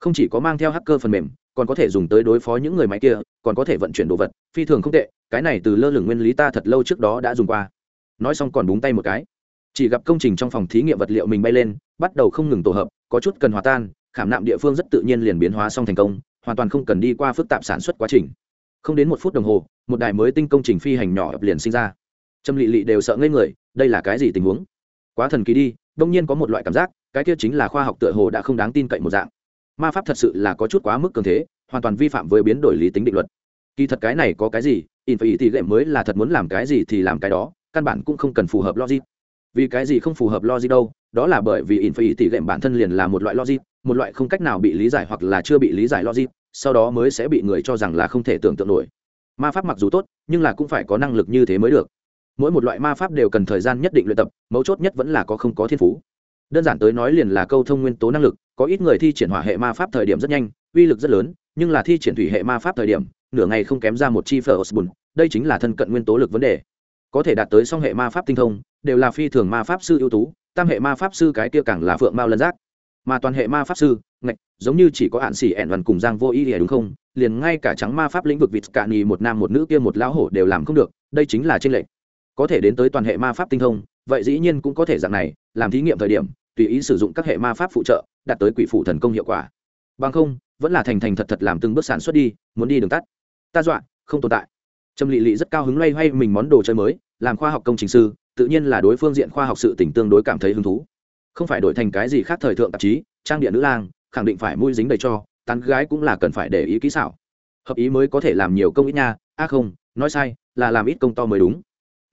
Không chỉ có mang theo hacker phần mềm còn có thể dùng tới đối phó những người máy kia, còn có thể vận chuyển đồ vật, phi thường không tệ, cái này từ lơ lửng nguyên lý ta thật lâu trước đó đã dùng qua. Nói xong còn búng tay một cái. Chỉ gặp công trình trong phòng thí nghiệm vật liệu mình bay lên, bắt đầu không ngừng tổ hợp, có chút cần hòa tan, khảm nạm địa phương rất tự nhiên liền biến hóa xong thành công, hoàn toàn không cần đi qua phức tạp sản xuất quá trình. Không đến một phút đồng hồ, một đài mới tinh công trình phi hành nhỏ ập liền sinh ra. Trâm lị lị đều sợ ngây người, đây là cái gì tình huống? Quá thần kỳ đi, đông nhiên có một loại cảm giác, cái kia chính là khoa học tựa hồ đã không đáng tin cậy một dạng ma pháp thật sự là có chút quá mức cường thế, hoàn toàn vi phạm với biến đổi lý tính định luật. Kỳ thật cái này có cái gì, in phải ý tỷ lệ mới là thật muốn làm cái gì thì làm cái đó, căn bản cũng không cần phù hợp logic. Vì cái gì không phù hợp logic đâu, đó là bởi vì in phải ý tỷ lệ bản thân liền là một loại logic, một loại không cách nào bị lý giải hoặc là chưa bị lý giải logic, sau đó mới sẽ bị người cho rằng là không thể tưởng tượng nổi. Ma pháp mặc dù tốt, nhưng là cũng phải có năng lực như thế mới được. Mỗi một loại ma pháp đều cần thời gian nhất định luyện tập, mấu chốt nhất vẫn là có không có thiên phú đơn giản tới nói liền là câu thông nguyên tố năng lực, có ít người thi triển hỏa hệ ma pháp thời điểm rất nhanh, uy lực rất lớn, nhưng là thi triển thủy hệ ma pháp thời điểm, nửa ngày không kém ra một chi phở osbun đây chính là thân cận nguyên tố lực vấn đề. Có thể đạt tới song hệ ma pháp tinh thông, đều là phi thường ma pháp sư ưu tú, tam hệ ma pháp sư cái kia càng là phượng mao lân giác. Mà toàn hệ ma pháp sư, ngạch, giống như chỉ có hạn xỉ ẹn vằn cùng giang vô ý ỉa đúng không? Liền ngay cả trắng ma pháp lĩnh vực vịt cạn nhì một nam một nữ kia một lão hổ đều làm không được, đây chính là trên lệnh có thể đến tới toàn hệ ma pháp tinh thông vậy dĩ nhiên cũng có thể dạng này, làm thí nghiệm thời điểm, tùy ý sử dụng các hệ ma pháp phụ trợ, đạt tới quỷ phụ thần công hiệu quả. Bằng không, vẫn là thành thành thật thật làm từng bước sản xuất đi, muốn đi đường tắt. Ta dọa, không tồn tại. Trâm lị lị rất cao hứng loay hoay mình món đồ chơi mới, làm khoa học công trình sư, tự nhiên là đối phương diện khoa học sự tỉnh tương đối cảm thấy hứng thú. Không phải đổi thành cái gì khác thời thượng tạp chí, trang điện nữ lang, khẳng định phải mũi dính đầy cho, tán gái cũng là cần phải để ý kỹ xảo. Hợp ý mới có thể làm nhiều công ít nha. A à không, nói sai, là làm ít công to mới đúng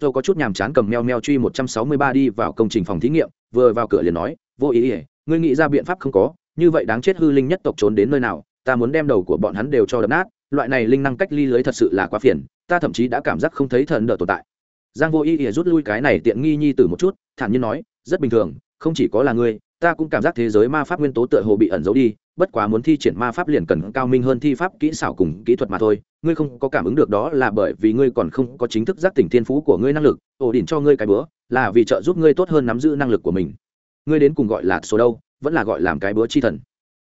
dâu có chút nhàm chán cầm meo meo truy một trăm sáu mươi ba đi vào công trình phòng thí nghiệm, vừa vào cửa liền nói, vô ý ý, ngươi nghĩ ra biện pháp không có, như vậy đáng chết hư linh nhất tộc trốn đến nơi nào, ta muốn đem đầu của bọn hắn đều cho đập nát, loại này linh năng cách ly lưới thật sự là quá phiền, ta thậm chí đã cảm giác không thấy thần đỡ tồn tại. Giang vô ý ý rút lui cái này tiện nghi nhi tử một chút, thản nhiên nói, rất bình thường, không chỉ có là ngươi, ta cũng cảm giác thế giới ma pháp nguyên tố tựa hồ bị ẩn giấu đi bất quá muốn thi triển ma pháp liền cần cao minh hơn thi pháp kỹ xảo cùng kỹ thuật mà thôi, ngươi không có cảm ứng được đó là bởi vì ngươi còn không có chính thức giác tỉnh thiên phú của ngươi năng lực, ổ đỉnh cho ngươi cái bữa, là vì trợ giúp ngươi tốt hơn nắm giữ năng lực của mình. Ngươi đến cùng gọi là số đâu, vẫn là gọi làm cái bữa chi thần.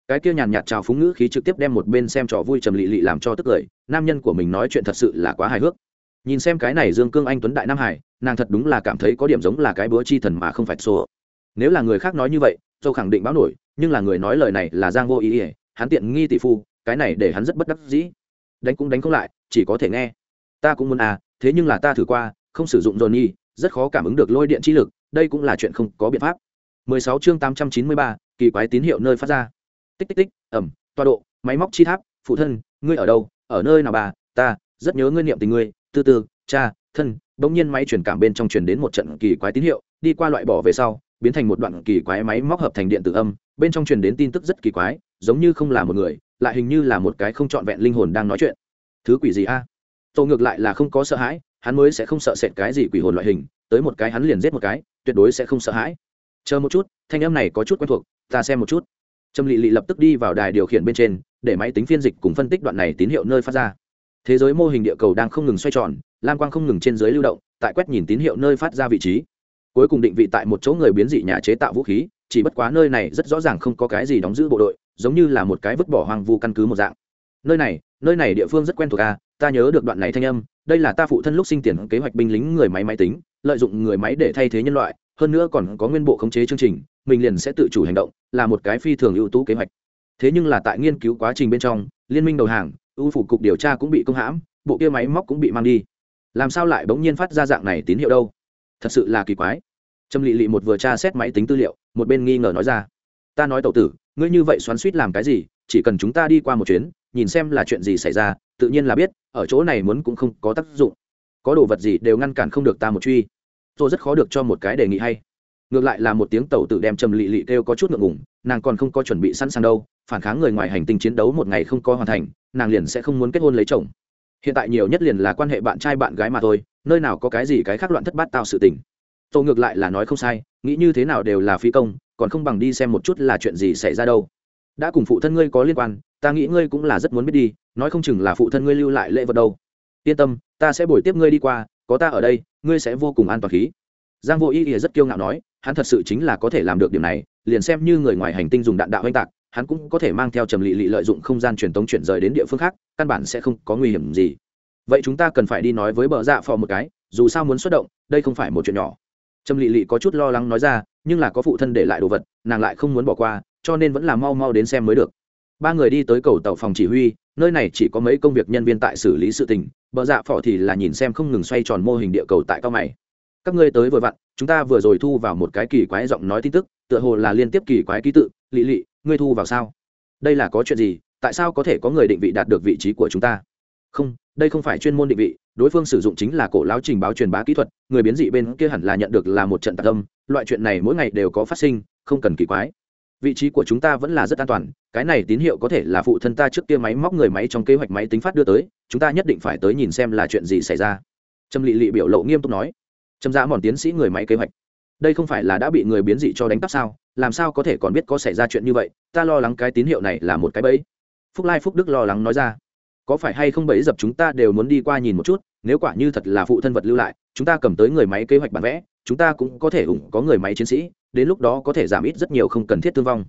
Cái kia nhàn nhạt trào phúng ngữ khí trực tiếp đem một bên xem trò vui trầm lị lị làm cho tức cười, nam nhân của mình nói chuyện thật sự là quá hài hước. Nhìn xem cái này dương cương anh tuấn đại nam hải, nàng thật đúng là cảm thấy có điểm giống là cái bữa chi thần mà không phải số. Nếu là người khác nói như vậy, dâu khẳng định báo nổi nhưng là người nói lời này là giang vô ý ỉa hắn tiện nghi tỷ phu cái này để hắn rất bất đắc dĩ. Đánh cũng đánh không lại chỉ có thể nghe. Ta cũng muốn à thế nhưng là ta thử qua không sử dụng dồn nhi rất khó cảm ứng được lôi điện chi lực đây cũng là chuyện không có biện pháp. 16 chương 893, kỳ quái tín hiệu nơi phát ra. Tích tích tích ẩm toa độ máy móc chi tháp phụ thân ngươi ở đâu ở nơi nào bà ta rất nhớ ngươi niệm tình ngươi từ từ cha thân bỗng nhiên máy truyền cảm bên trong truyền đến một trận kỳ quái tín hiệu đi qua loại bỏ về sau biến thành một đoạn kỳ quái máy móc hợp thành điện tử âm, bên trong truyền đến tin tức rất kỳ quái, giống như không là một người, lại hình như là một cái không trọn vẹn linh hồn đang nói chuyện. Thứ quỷ gì a? À? ngược lại là không có sợ hãi, hắn mới sẽ không sợ sệt cái gì quỷ hồn loại hình, tới một cái hắn liền giết một cái, tuyệt đối sẽ không sợ hãi. Chờ một chút, thanh âm này có chút quen thuộc, ta xem một chút. Trâm lị lị lập tức đi vào đài điều khiển bên trên, để máy tính phiên dịch cùng phân tích đoạn này tín hiệu nơi phát ra. Thế giới mô hình địa cầu đang không ngừng xoay tròn, lam quang không ngừng trên dưới lưu động, tại quét nhìn tín hiệu nơi phát ra vị trí cuối cùng định vị tại một chỗ người biến dị nhà chế tạo vũ khí chỉ bất quá nơi này rất rõ ràng không có cái gì đóng giữ bộ đội giống như là một cái vứt bỏ hoang vu căn cứ một dạng. Nơi này nơi này địa phương rất quen thuộc à, ta nhớ được đoạn này thanh âm đây là ta phụ thân lúc sinh tiền kế hoạch binh lính người máy máy tính lợi dụng người máy để thay thế nhân loại hơn nữa còn có nguyên bộ khống chế chương trình mình liền sẽ tự chủ hành động là một cái phi thường ưu tú kế hoạch. Thế nhưng là tại nghiên cứu quá trình bên trong liên minh đầu hàng ưu phủ cục điều tra cũng bị công hãm bộ kia máy móc cũng bị mang đi. Làm sao lại bỗng nhiên phát ra dạng này tín hiệu đâu? Thật sự là kỳ quái trâm lị lị một vừa tra xét máy tính tư liệu, một bên nghi ngờ nói ra. Ta nói tậu tử, ngươi như vậy xoắn suýt làm cái gì, chỉ cần chúng ta đi qua một chuyến, nhìn xem là chuyện gì xảy ra, tự nhiên là biết, ở chỗ này muốn cũng không có tác dụng. Có đồ vật gì đều ngăn cản không được ta một truy. Tôi rất khó được cho một cái đề nghị hay. Ngược lại là một tiếng tàu tự đem trầm lị lị kêu có chút ngượng ngủng nàng còn không có chuẩn bị sẵn sàng đâu, phản kháng người ngoài hành tinh chiến đấu một ngày không có hoàn thành, nàng liền sẽ không muốn kết hôn lấy chồng. Hiện tại nhiều nhất liền là quan hệ bạn trai bạn gái mà thôi, nơi nào có cái gì cái khác loạn thất bát tao sự tình tôi ngược lại là nói không sai, nghĩ như thế nào đều là phi công, còn không bằng đi xem một chút là chuyện gì xảy ra đâu. Đã cùng phụ thân ngươi có liên quan, ta nghĩ ngươi cũng là rất muốn biết đi, nói không chừng là phụ thân ngươi lưu lại lễ vật đâu. Yên tâm, ta sẽ bồi tiếp ngươi đi qua, có ta ở đây, ngươi sẽ vô cùng an toàn khí. Giang vô ý ỉa rất kiêu ngạo nói, hắn thật sự chính là có thể làm được điểm này, liền xem như người ngoài hành tinh dùng đạn đạo oanh tạc, hắn cũng có thể mang theo trầm lị lị lợi dụng không gian truyền tống chuyển rời đến địa phương khác, căn bản sẽ không có nguy hiểm gì. Vậy chúng ta cần phải đi nói với bờ dạ phò một cái, dù sao muốn xuất động, đây không phải một chuyện nhỏ. Trâm lị lị có chút lo lắng nói ra, nhưng là có phụ thân để lại đồ vật, nàng lại không muốn bỏ qua, cho nên vẫn là mau mau đến xem mới được. Ba người đi tới cầu tàu phòng chỉ huy, nơi này chỉ có mấy công việc nhân viên tại xử lý sự tình, bờ dạ phỏ thì là nhìn xem không ngừng xoay tròn mô hình địa cầu tại cao mày. Các ngươi tới vừa vặn, chúng ta vừa rồi thu vào một cái kỳ quái giọng nói tin tức, tựa hồ là liên tiếp kỳ quái ký tự, lị lị, ngươi thu vào sao? Đây là có chuyện gì, tại sao có thể có người định vị đạt được vị trí của chúng ta? Không, đây không phải chuyên môn định vị đối phương sử dụng chính là cổ lão trình báo truyền bá kỹ thuật, người biến dị bên kia hẳn là nhận được là một trận tạc tâm loại chuyện này mỗi ngày đều có phát sinh, không cần kỳ quái. Vị trí của chúng ta vẫn là rất an toàn, cái này tín hiệu có thể là phụ thân ta trước kia máy móc người máy trong kế hoạch máy tính phát đưa tới, chúng ta nhất định phải tới nhìn xem là chuyện gì xảy ra. Trâm lị lị biểu lộ nghiêm túc nói. Trâm giá mòn tiến sĩ người máy kế hoạch. Đây không phải là đã bị người biến dị cho đánh cắp sao? Làm sao có thể còn biết có xảy ra chuyện như vậy? Ta lo lắng cái tín hiệu này là một cái bẫy. Phúc lai phúc đức lo lắng nói ra. Có phải hay không bẫy dập chúng ta đều muốn đi qua nhìn một chút? Nếu quả như thật là phụ thân vật lưu lại, chúng ta cầm tới người máy kế hoạch bản vẽ, chúng ta cũng có thể ủng có người máy chiến sĩ, đến lúc đó có thể giảm ít rất nhiều không cần thiết thương vong.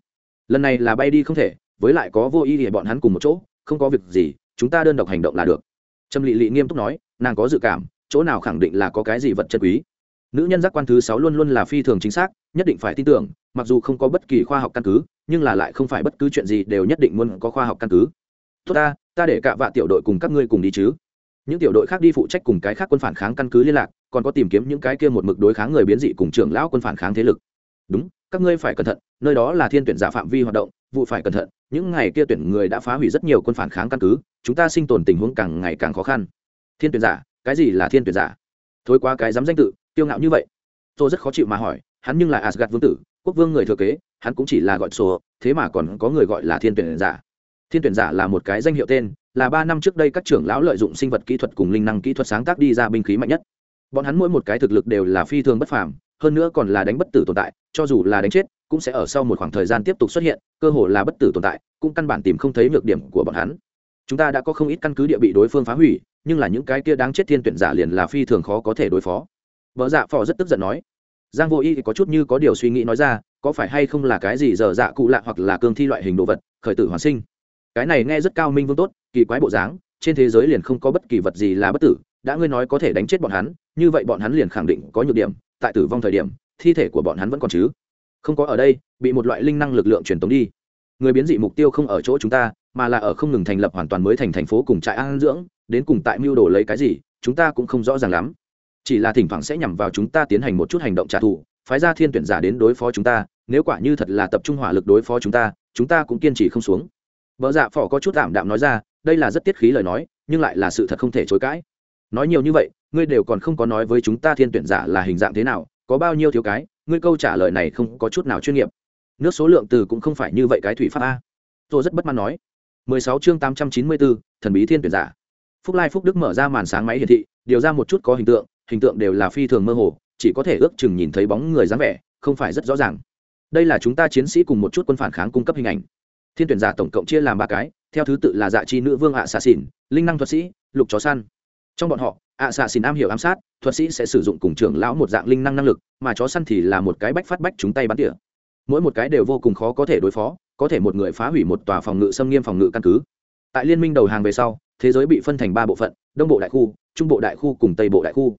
Lần này là bay đi không thể, với lại có vô ý thì bọn hắn cùng một chỗ, không có việc gì, chúng ta đơn độc hành động là được. Trâm lị lị nghiêm túc nói, nàng có dự cảm, chỗ nào khẳng định là có cái gì vật chân quý. Nữ nhân giác quan thứ sáu luôn luôn là phi thường chính xác, nhất định phải tin tưởng, mặc dù không có bất kỳ khoa học căn cứ, nhưng là lại không phải bất cứ chuyện gì đều nhất định muốn có khoa học căn cứ. Tốt ta ta để cả vạ tiểu đội cùng các ngươi cùng đi chứ những tiểu đội khác đi phụ trách cùng cái khác quân phản kháng căn cứ liên lạc, còn có tìm kiếm những cái kia một mực đối kháng người biến dị cùng trưởng lão quân phản kháng thế lực. Đúng, các ngươi phải cẩn thận, nơi đó là thiên tuyển giả phạm vi hoạt động, vụ phải cẩn thận, những ngày kia tuyển người đã phá hủy rất nhiều quân phản kháng căn cứ, chúng ta sinh tồn tình huống càng ngày càng khó khăn. Thiên tuyển giả, cái gì là thiên tuyển giả? Thôi qua cái dám danh tự tiêu ngạo như vậy. Tôi rất khó chịu mà hỏi, hắn nhưng là asgad vương tử, quốc vương người thừa kế, hắn cũng chỉ là gọi số thế mà còn có người gọi là thiên tuyển giả. Thiên tuyển giả là một cái danh hiệu tên là ba năm trước đây các trưởng lão lợi dụng sinh vật kỹ thuật cùng linh năng kỹ thuật sáng tác đi ra binh khí mạnh nhất. Bọn hắn mỗi một cái thực lực đều là phi thường bất phàm, hơn nữa còn là đánh bất tử tồn tại, cho dù là đánh chết, cũng sẽ ở sau một khoảng thời gian tiếp tục xuất hiện, cơ hồ là bất tử tồn tại, cũng căn bản tìm không thấy nhược điểm của bọn hắn. Chúng ta đã có không ít căn cứ địa bị đối phương phá hủy, nhưng là những cái kia đáng chết thiên tuyển giả liền là phi thường khó có thể đối phó. Vợ dạ phò rất tức giận nói. Giang vô y thì có chút như có điều suy nghĩ nói ra, có phải hay không là cái gì dở dạ cụ lạ hoặc là cương thi loại hình đồ vật, khởi tử hoàn sinh cái này nghe rất cao minh vương tốt, kỳ quái bộ dáng, trên thế giới liền không có bất kỳ vật gì là bất tử, đã ngươi nói có thể đánh chết bọn hắn, như vậy bọn hắn liền khẳng định có nhược điểm, tại tử vong thời điểm, thi thể của bọn hắn vẫn còn chứ. Không có ở đây, bị một loại linh năng lực lượng truyền tống đi. Người biến dị mục tiêu không ở chỗ chúng ta, mà là ở không ngừng thành lập hoàn toàn mới thành thành phố cùng trại an dưỡng, đến cùng tại mưu đồ lấy cái gì, chúng ta cũng không rõ ràng lắm. Chỉ là thỉnh thoảng sẽ nhằm vào chúng ta tiến hành một chút hành động trả thù, phái ra thiên tuyển giả đến đối phó chúng ta, nếu quả như thật là tập trung hỏa lực đối phó chúng ta chúng ta cũng kiên trì không xuống vợ dạ phỏ có chút tạm đạm nói ra đây là rất tiết khí lời nói nhưng lại là sự thật không thể chối cãi. Nói nhiều như vậy ngươi đều còn không có nói với chúng ta thiên tuyển giả là hình dạng thế nào có bao nhiêu thiếu cái ngươi câu trả lời này không có chút nào chuyên nghiệp. Nước số lượng từ cũng không phải như vậy cái thủy pháp a. Tôi rất bất mãn nói. 16 chương 894, thần bí thiên tuyển giả. Phúc lai phúc đức mở ra màn sáng máy hiển thị điều ra một chút có hình tượng hình tượng đều là phi thường mơ hồ chỉ có thể ước chừng nhìn thấy bóng người dáng vẻ không phải rất rõ ràng. Đây là chúng ta chiến sĩ cùng một chút quân phản kháng cung cấp hình ảnh thiên tuyển giả tổng cộng chia làm ba cái theo thứ tự là dạ chi nữ vương ạ xạ xỉn linh năng thuật sĩ lục chó săn. Trong bọn họ ạ xạ xỉn am hiểu ám sát thuật sĩ sẽ sử dụng cùng trưởng lão một dạng linh năng năng lực mà chó săn thì là một cái bách phát bách chúng tay bắn tỉa. Mỗi một cái đều vô cùng khó có thể đối phó có thể một người phá hủy một tòa phòng ngự xâm nghiêm phòng ngự căn cứ. Tại liên minh đầu hàng về sau thế giới bị phân thành ba bộ phận đông bộ đại khu trung bộ đại khu cùng tây bộ đại khu.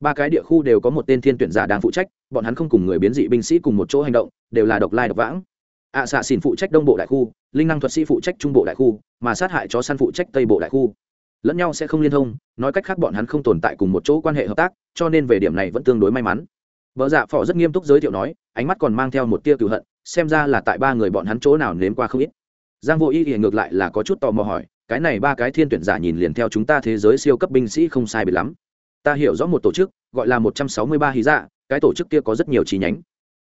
Ba cái địa khu đều có một tên thiên tuyển giả đang phụ trách bọn hắn không cùng người biến dị binh sĩ cùng một chỗ hành động đều là độc lai độc vãng. Ạ à, xạ xỉn phụ trách đông bộ đại khu linh năng thuật sĩ phụ trách trung bộ đại khu, mà sát hại chó săn phụ trách tây bộ đại khu. Lẫn nhau sẽ không liên thông, nói cách khác bọn hắn không tồn tại cùng một chỗ quan hệ hợp tác, cho nên về điểm này vẫn tương đối may mắn. Vợ dạ phỏ rất nghiêm túc giới thiệu nói, ánh mắt còn mang theo một tia cựu hận, xem ra là tại ba người bọn hắn chỗ nào nếm qua không ít. Giang vô y thì ngược lại là có chút tò mò hỏi, cái này ba cái thiên tuyển giả nhìn liền theo chúng ta thế giới siêu cấp binh sĩ không sai biệt lắm. Ta hiểu rõ một tổ chức, gọi là một trăm sáu mươi ba hí dạ cái tổ chức kia có rất nhiều chi nhánh.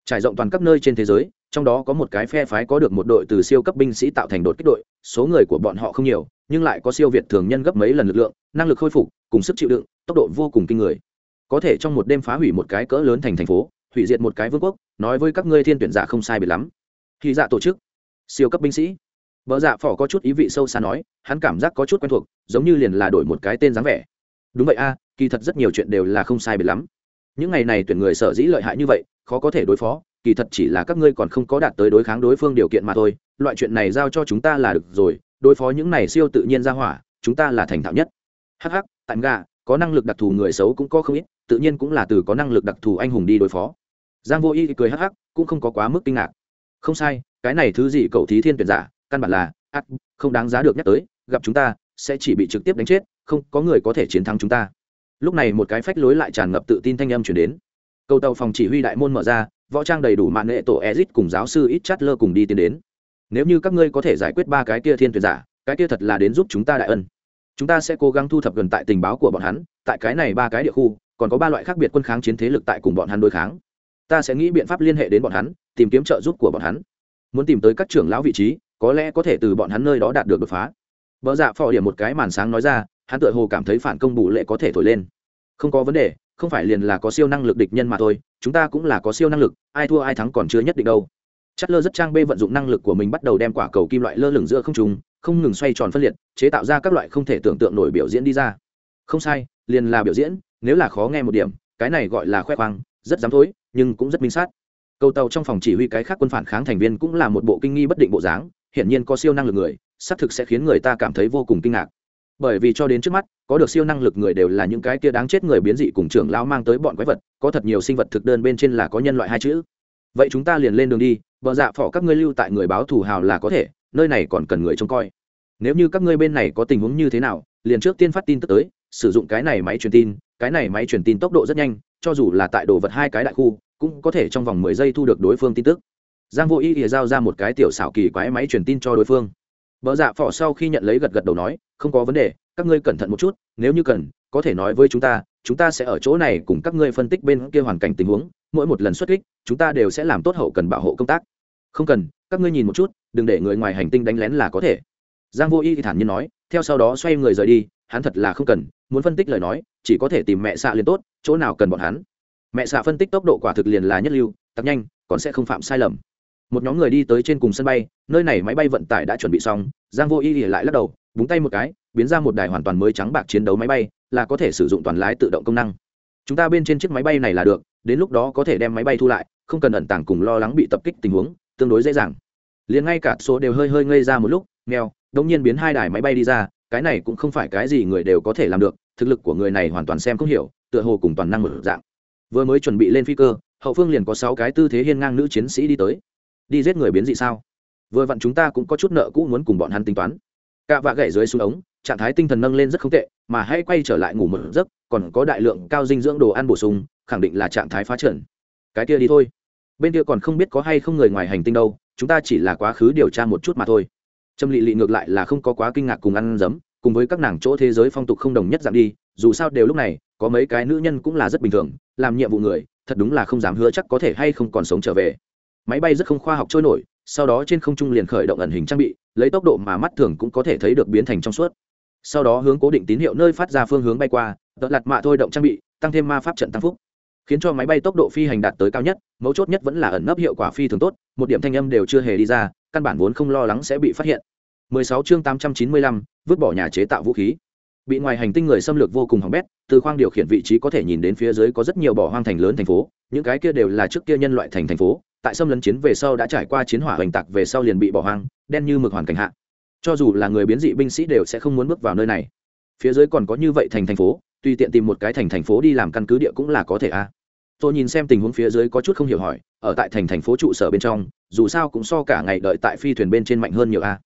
Trải rộng toàn các nơi trên thế giới trong đó có một cái phe phái có được một đội từ siêu cấp binh sĩ tạo thành đột kích đội, số người của bọn họ không nhiều, nhưng lại có siêu việt thường nhân gấp mấy lần lực lượng, năng lực khôi phục, cùng sức chịu đựng, tốc độ vô cùng kinh người. Có thể trong một đêm phá hủy một cái cỡ lớn thành thành phố, hủy diệt một cái vương quốc, nói với các ngươi thiên tuyển giả không sai biệt lắm. Khi dạ tổ chức, siêu cấp binh sĩ. Vợ dạ phỏ có chút ý vị sâu xa nói, hắn cảm giác có chút quen thuộc, giống như liền là đổi một cái tên dáng vẻ. Đúng vậy a, kỳ thật rất nhiều chuyện đều là không sai biệt lắm. Những ngày này tuyển người sở dĩ lợi hại như vậy, khó có thể đối phó kỳ thật chỉ là các ngươi còn không có đạt tới đối kháng đối phương điều kiện mà thôi, loại chuyện này giao cho chúng ta là được rồi, đối phó những này siêu tự nhiên ra hỏa, chúng ta là thành thạo nhất. Hh tạm gà có năng lực đặc thù người xấu cũng có không ít, tự nhiên cũng là từ có năng lực đặc thù anh hùng đi đối phó. Giang vô y cười hh cũng không có quá mức kinh ngạc. Không sai, cái này thứ gì cậu thí thiên tuyển giả, căn bản là ắt không đáng giá được nhắc tới, gặp chúng ta, sẽ chỉ bị trực tiếp đánh chết, không, có người có thể chiến thắng chúng ta. Lúc này một cái phách lối lại tràn ngập tự tin thanh âm chuyển đến. Cầu tàu phòng chỉ huy đại môn mở ra võ trang đầy đủ mạng nghệ tổ ezit cùng giáo sư ít chát lơ cùng đi tiến đến. Nếu như các ngươi có thể giải quyết ba cái kia thiên tuyệt giả, cái kia thật là đến giúp chúng ta đại ân. Chúng ta sẽ cố gắng thu thập gần tại tình báo của bọn hắn, tại cái này ba cái địa khu, còn có ba loại khác biệt quân kháng chiến thế lực tại cùng bọn hắn đối kháng. Ta sẽ nghĩ biện pháp liên hệ đến bọn hắn, tìm kiếm trợ giúp của bọn hắn. Muốn tìm tới các trưởng lão vị trí, có lẽ có thể từ bọn hắn nơi đó đạt được đột phá. Vợ dạ phò điểm một cái màn sáng nói ra, hắn tựa hồ cảm thấy phản công bù lệ có thể thổi lên. Không có vấn đề không phải liền là có siêu năng lực địch nhân mà thôi, chúng ta cũng là có siêu năng lực, ai thua ai thắng còn chưa nhất định đâu. Chất lơ rất trang bê vận dụng năng lực của mình bắt đầu đem quả cầu kim loại lơ lửng giữa không trùng không ngừng xoay tròn phân liệt, chế tạo ra các loại không thể tưởng tượng nổi biểu diễn đi ra. Không sai, liền là biểu diễn, nếu là khó nghe một điểm, cái này gọi là khoe khoang, rất dám thối, nhưng cũng rất minh sát. Cầu tàu trong phòng chỉ huy cái khác quân phản kháng thành viên cũng là một bộ kinh nghi bất định bộ dáng, hiển nhiên có siêu năng lực người, xác thực sẽ khiến người ta cảm thấy vô cùng kinh ngạc bởi vì cho đến trước mắt, có được siêu năng lực người đều là những cái kia đáng chết người biến dị cùng trưởng lão mang tới bọn quái vật, có thật nhiều sinh vật thực đơn bên trên là có nhân loại hai chữ. Vậy chúng ta liền lên đường đi vợ dạ phỏ các ngươi lưu tại người báo thủ hào là có thể, nơi này còn cần người trông coi. Nếu như các ngươi bên này có tình huống như thế nào, liền trước tiên phát tin tức tới, sử dụng cái này máy truyền tin, cái này máy truyền tin tốc độ rất nhanh, cho dù là tại đồ vật hai cái đại khu, cũng có thể trong vòng mười giây thu được đối phương tin tức. Giang vô ý ỉa giao ra một cái tiểu xảo kỳ quái máy truyền tin cho đối phương. Vợ dạ phỏ sau khi nhận lấy gật gật đầu nói không có vấn đề, các ngươi cẩn thận một chút, nếu như cần, có thể nói với chúng ta chúng ta sẽ ở chỗ này cùng các ngươi phân tích bên kia hoàn cảnh tình huống, mỗi một lần xuất kích, chúng ta đều sẽ làm tốt hậu cần bảo hộ công tác. Không cần, các ngươi nhìn một chút, đừng để người ngoài hành tinh đánh lén là có thể. Giang vô y thì thản nhiên nói, theo sau đó xoay người rời đi, hắn thật là không cần, muốn phân tích lời nói, chỉ có thể tìm mẹ xạ liền tốt, chỗ nào cần bọn hắn. Mẹ xạ phân tích tốc độ quả thực liền là nhất lưu tặc nhanh, còn sẽ không phạm sai lầm. Một nhóm người đi tới trên cùng sân bay, nơi này máy bay vận tải đã chuẩn bị xong, giang vô y ỉ lại lắc đầu búng tay một cái, biến ra một đài hoàn toàn mới trắng bạc chiến đấu máy bay, là có thể sử dụng toàn lái tự động công năng. Chúng ta bên trên chiếc máy bay này là được, đến lúc đó có thể đem máy bay thu lại, không cần ẩn tàng cùng lo lắng bị tập kích tình huống, tương đối dễ dàng. Liền ngay cả số đều hơi hơi ngây ra một lúc, nghèo đống nhiên biến hai đài máy bay đi ra, cái này cũng không phải cái gì người đều có thể làm được, thực lực của người này hoàn toàn xem không hiểu, tựa hồ cùng toàn năng một dạng. Vừa mới chuẩn bị lên phi cơ, hậu phương liền có sáu cái tư thế hiên ngang nữ chiến sĩ đi tới. Đi giết người biến dị sao? Vừa vặn chúng ta cũng có chút nợ cũ muốn cùng bọn hắn tính toán cạ vạ gậy dưới xuống ống, trạng thái tinh thần nâng lên rất không tệ, mà hãy quay trở lại ngủ một giấc, còn có đại lượng cao dinh dưỡng đồ ăn bổ sung, khẳng định là trạng thái phá trần. Cái kia đi thôi. Bên kia còn không biết có hay không người ngoài hành tinh đâu, chúng ta chỉ là quá khứ điều tra một chút mà thôi. Trâm lị lị ngược lại là không có quá kinh ngạc cùng ăn giấm cùng với các nàng chỗ thế giới phong tục không đồng nhất dạng đi, dù sao đều lúc này, có mấy cái nữ nhân cũng là rất bình thường, làm nhiệm vụ người, thật đúng là không dám hứa chắc có thể hay không còn sống trở về. Máy bay rất không khoa học trôi nổi, sau đó trên không trung liền khởi động ẩn hình trang bị lấy tốc độ mà mắt thường cũng có thể thấy được biến thành trong suốt. Sau đó hướng cố định tín hiệu nơi phát ra phương hướng bay qua tợ lặt mạ thôi động trang bị tăng thêm ma pháp trận tăng phúc. Khiến cho máy bay tốc độ phi hành đạt tới cao nhất mấu chốt nhất vẫn là ẩn nấp hiệu quả phi thường tốt một điểm thanh âm đều chưa hề đi ra căn bản vốn không lo lắng sẽ bị phát hiện. 16 chương 895, vứt bỏ nhà chế tạo vũ khí. Bị ngoài hành tinh người xâm lược vô cùng hỏng bét từ khoang điều khiển vị trí có thể nhìn đến phía dưới có rất nhiều bỏ hoang thành lớn thành phố những cái kia đều là trước kia nhân loại thành thành phố tại xâm lấn chiến về sau đã trải qua chiến hỏa hoành tạc về sau liền bị bỏ hoang, đen như mực hoàn cảnh hạ. Cho dù là người biến dị binh sĩ đều sẽ không muốn bước vào nơi này. Phía dưới còn có như vậy thành thành phố, tùy tiện tìm một cái thành thành phố đi làm căn cứ địa cũng là có thể a. Tôi nhìn xem tình huống phía dưới có chút không hiểu hỏi, ở tại thành thành phố trụ sở bên trong, dù sao cũng so cả ngày đợi tại phi thuyền bên trên mạnh hơn nhiều a.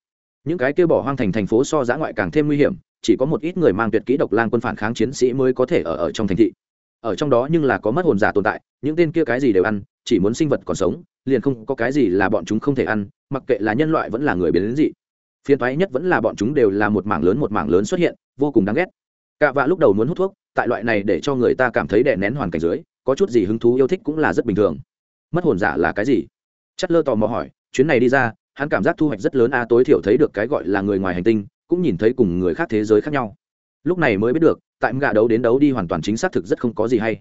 Những cái kêu bỏ hoang thành thành phố so giã ngoại càng thêm nguy hiểm, chỉ có một ít người mang tuyệt kỹ độc lang quân phản kháng chiến sĩ mới có thể ở ở trong thành thị. Ở trong đó nhưng là có mất hồn giả tồn tại, những tên kia cái gì đều ăn chỉ muốn sinh vật còn sống, liền không có cái gì là bọn chúng không thể ăn, mặc kệ là nhân loại vẫn là người biến đến dị. Phiền toái nhất vẫn là bọn chúng đều là một mảng lớn một mảng lớn xuất hiện, vô cùng đáng ghét. Cạ vạ lúc đầu muốn hút thuốc, tại loại này để cho người ta cảm thấy đè nén hoàn cảnh dưới, có chút gì hứng thú yêu thích cũng là rất bình thường. Mất hồn giả là cái gì? Chất lơ tò mò hỏi, chuyến này đi ra, hắn cảm giác thu hoạch rất lớn a, tối thiểu thấy được cái gọi là người ngoài hành tinh, cũng nhìn thấy cùng người khác thế giới khác nhau. Lúc này mới biết được, tại gạ đấu đến đấu đi hoàn toàn chính xác thực rất không có gì hay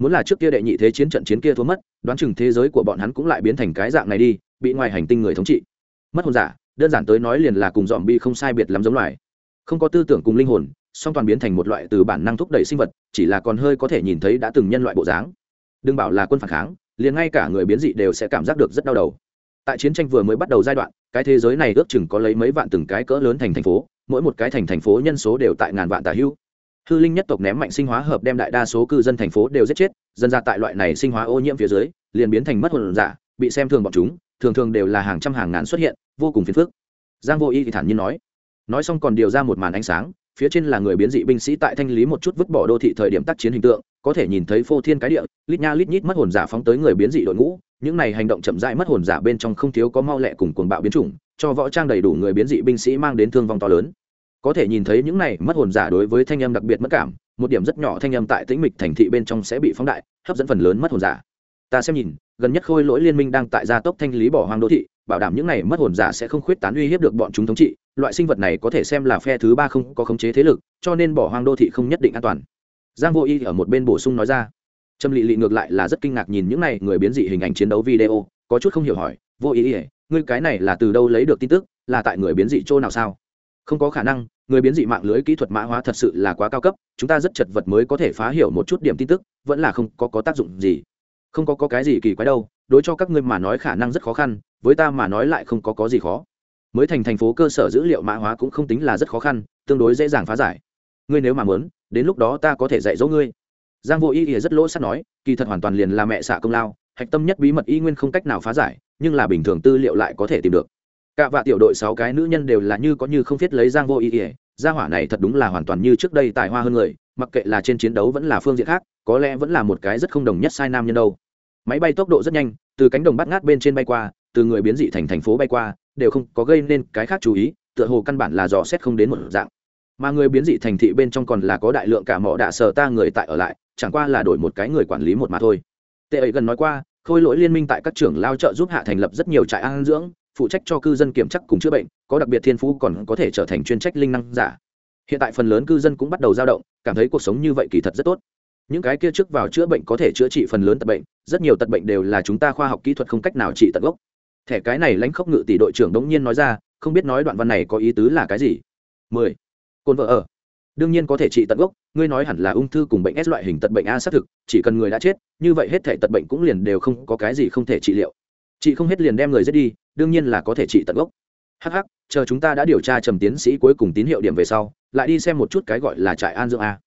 muốn là trước kia đệ nhị thế chiến trận chiến kia thua mất, đoán chừng thế giới của bọn hắn cũng lại biến thành cái dạng này đi, bị ngoài hành tinh người thống trị. Mất hồn giả, đơn giản tới nói liền là cùng dòm bi không sai biệt lắm giống loài. Không có tư tưởng cùng linh hồn, song toàn biến thành một loại từ bản năng thúc đẩy sinh vật, chỉ là còn hơi có thể nhìn thấy đã từng nhân loại bộ dáng. Đừng bảo là quân phản kháng, liền ngay cả người biến dị đều sẽ cảm giác được rất đau đầu. Tại chiến tranh vừa mới bắt đầu giai đoạn, cái thế giới này ước chừng có lấy mấy vạn từng cái cỡ lớn thành thành phố, mỗi một cái thành thành phố nhân số đều tại ngàn vạn tả hữu hư linh nhất tộc ném mạnh sinh hóa hợp đem đại đa số cư dân thành phố đều giết chết, dân ra tại loại này sinh hóa ô nhiễm phía dưới, liền biến thành mất hồn giả, bị xem thường bọn chúng, thường thường đều là hàng trăm hàng ngàn xuất hiện, vô cùng phiền phức. Giang vô y thì thản nhiên nói. Nói xong còn điều ra một màn ánh sáng, phía trên là người biến dị binh sĩ tại thanh lý một chút vứt bỏ đô thị thời điểm tác chiến hình tượng, có thể nhìn thấy phô thiên cái địa, lít nha lít nhít mất hồn giả phóng tới người biến dị đội ngũ, những này hành động chậm rãi mất hồn giả bên trong không thiếu có mau lẹ cùng cuồng bạo biến chủng, cho võ trang đầy đủ người biến dị binh sĩ mang đến thương vong to lớn có thể nhìn thấy những này mất hồn giả đối với thanh âm đặc biệt mất cảm, một điểm rất nhỏ thanh âm tại tĩnh mịch thành thị bên trong sẽ bị phóng đại, hấp dẫn phần lớn mất hồn giả. Ta xem nhìn, gần nhất khôi lỗi liên minh đang tại gia tốc thanh lý bỏ hoang đô thị, bảo đảm những này mất hồn giả sẽ không khuyết tán uy hiếp được bọn chúng thống trị, loại sinh vật này có thể xem là phe thứ ba không có khống chế thế lực, cho nên bỏ hoang đô thị không nhất định an toàn. Giang vô y ở một bên bổ sung nói ra. Trâm lị lị ngược lại là rất kinh ngạc nhìn những này người biến dị hình ảnh chiến đấu video, có chút không hiểu hỏi, vô ý ỉa ngươi cái này là từ đâu lấy được tin tức, là tại người biến dị chỗ nào sao? Không có khả năng người biến dị mạng lưới kỹ thuật mã hóa thật sự là quá cao cấp chúng ta rất chật vật mới có thể phá hiểu một chút điểm tin tức vẫn là không có, có tác dụng gì. Không có, có cái gì kỳ quái đâu đối cho các ngươi mà nói khả năng rất khó khăn với ta mà nói lại không có có gì khó. Mới thành thành phố cơ sở dữ liệu mã hóa cũng không tính là rất khó khăn tương đối dễ dàng phá giải. Ngươi nếu mà muốn đến lúc đó ta có thể dạy dỗ ngươi. Giang vô y ỉa rất lỗ sắt nói kỳ thật hoàn toàn liền là mẹ xạ công lao hạch tâm nhất bí mật y nguyên không cách nào phá giải nhưng là bình thường tư liệu lại có thể tìm được cả vạ tiểu đội sáu cái nữ nhân đều là như có như không viết lấy giang vô ý ỉa gia hỏa này thật đúng là hoàn toàn như trước đây tài hoa hơn người, mặc kệ là trên chiến đấu vẫn là phương diện khác, có lẽ vẫn là một cái rất không đồng nhất sai nam nhân đâu. Máy bay tốc độ rất nhanh, từ cánh đồng bắt ngát bên trên bay qua, từ người biến dị thành thành phố bay qua, đều không có gây nên cái khác chú ý, tựa hồ căn bản là dò xét không đến một dạng. Mà người biến dị thành thị bên trong còn là có đại lượng cả mỏ đạ sờ ta người tại ở lại, chẳng qua là đổi một cái người quản lý một mà thôi. Tệ ấy gần nói qua, khôi lỗi liên minh tại các trưởng lao trợ giúp hạ thành lập rất nhiều trại an dưỡng phụ trách cho cư dân kiểm chắc cùng chữa bệnh, có đặc biệt thiên phú còn có thể trở thành chuyên trách linh năng giả. Hiện tại phần lớn cư dân cũng bắt đầu dao động, cảm thấy cuộc sống như vậy kỳ thật rất tốt. Những cái kia trước vào chữa bệnh có thể chữa trị phần lớn tật bệnh, rất nhiều tật bệnh đều là chúng ta khoa học kỹ thuật không cách nào trị tận gốc. Thẻ cái này lãnh khốc ngự tỷ đội trưởng đống nhiên nói ra, không biết nói đoạn văn này có ý tứ là cái gì? Mười. Cồn vợ ở. Đương nhiên có thể trị tận gốc, ngươi nói hẳn là ung thư cùng bệnh s loại hình tật bệnh a xác thực, chỉ cần người đã chết, như vậy hết thể tật bệnh cũng liền đều không có cái gì không thể trị liệu. Chị không hết liền đem người giết đi đương nhiên là có thể trị tận gốc. Hh chờ chúng ta đã điều tra trầm tiến sĩ cuối cùng tín hiệu điểm về sau, lại đi xem một chút cái gọi là trại an dưỡng a.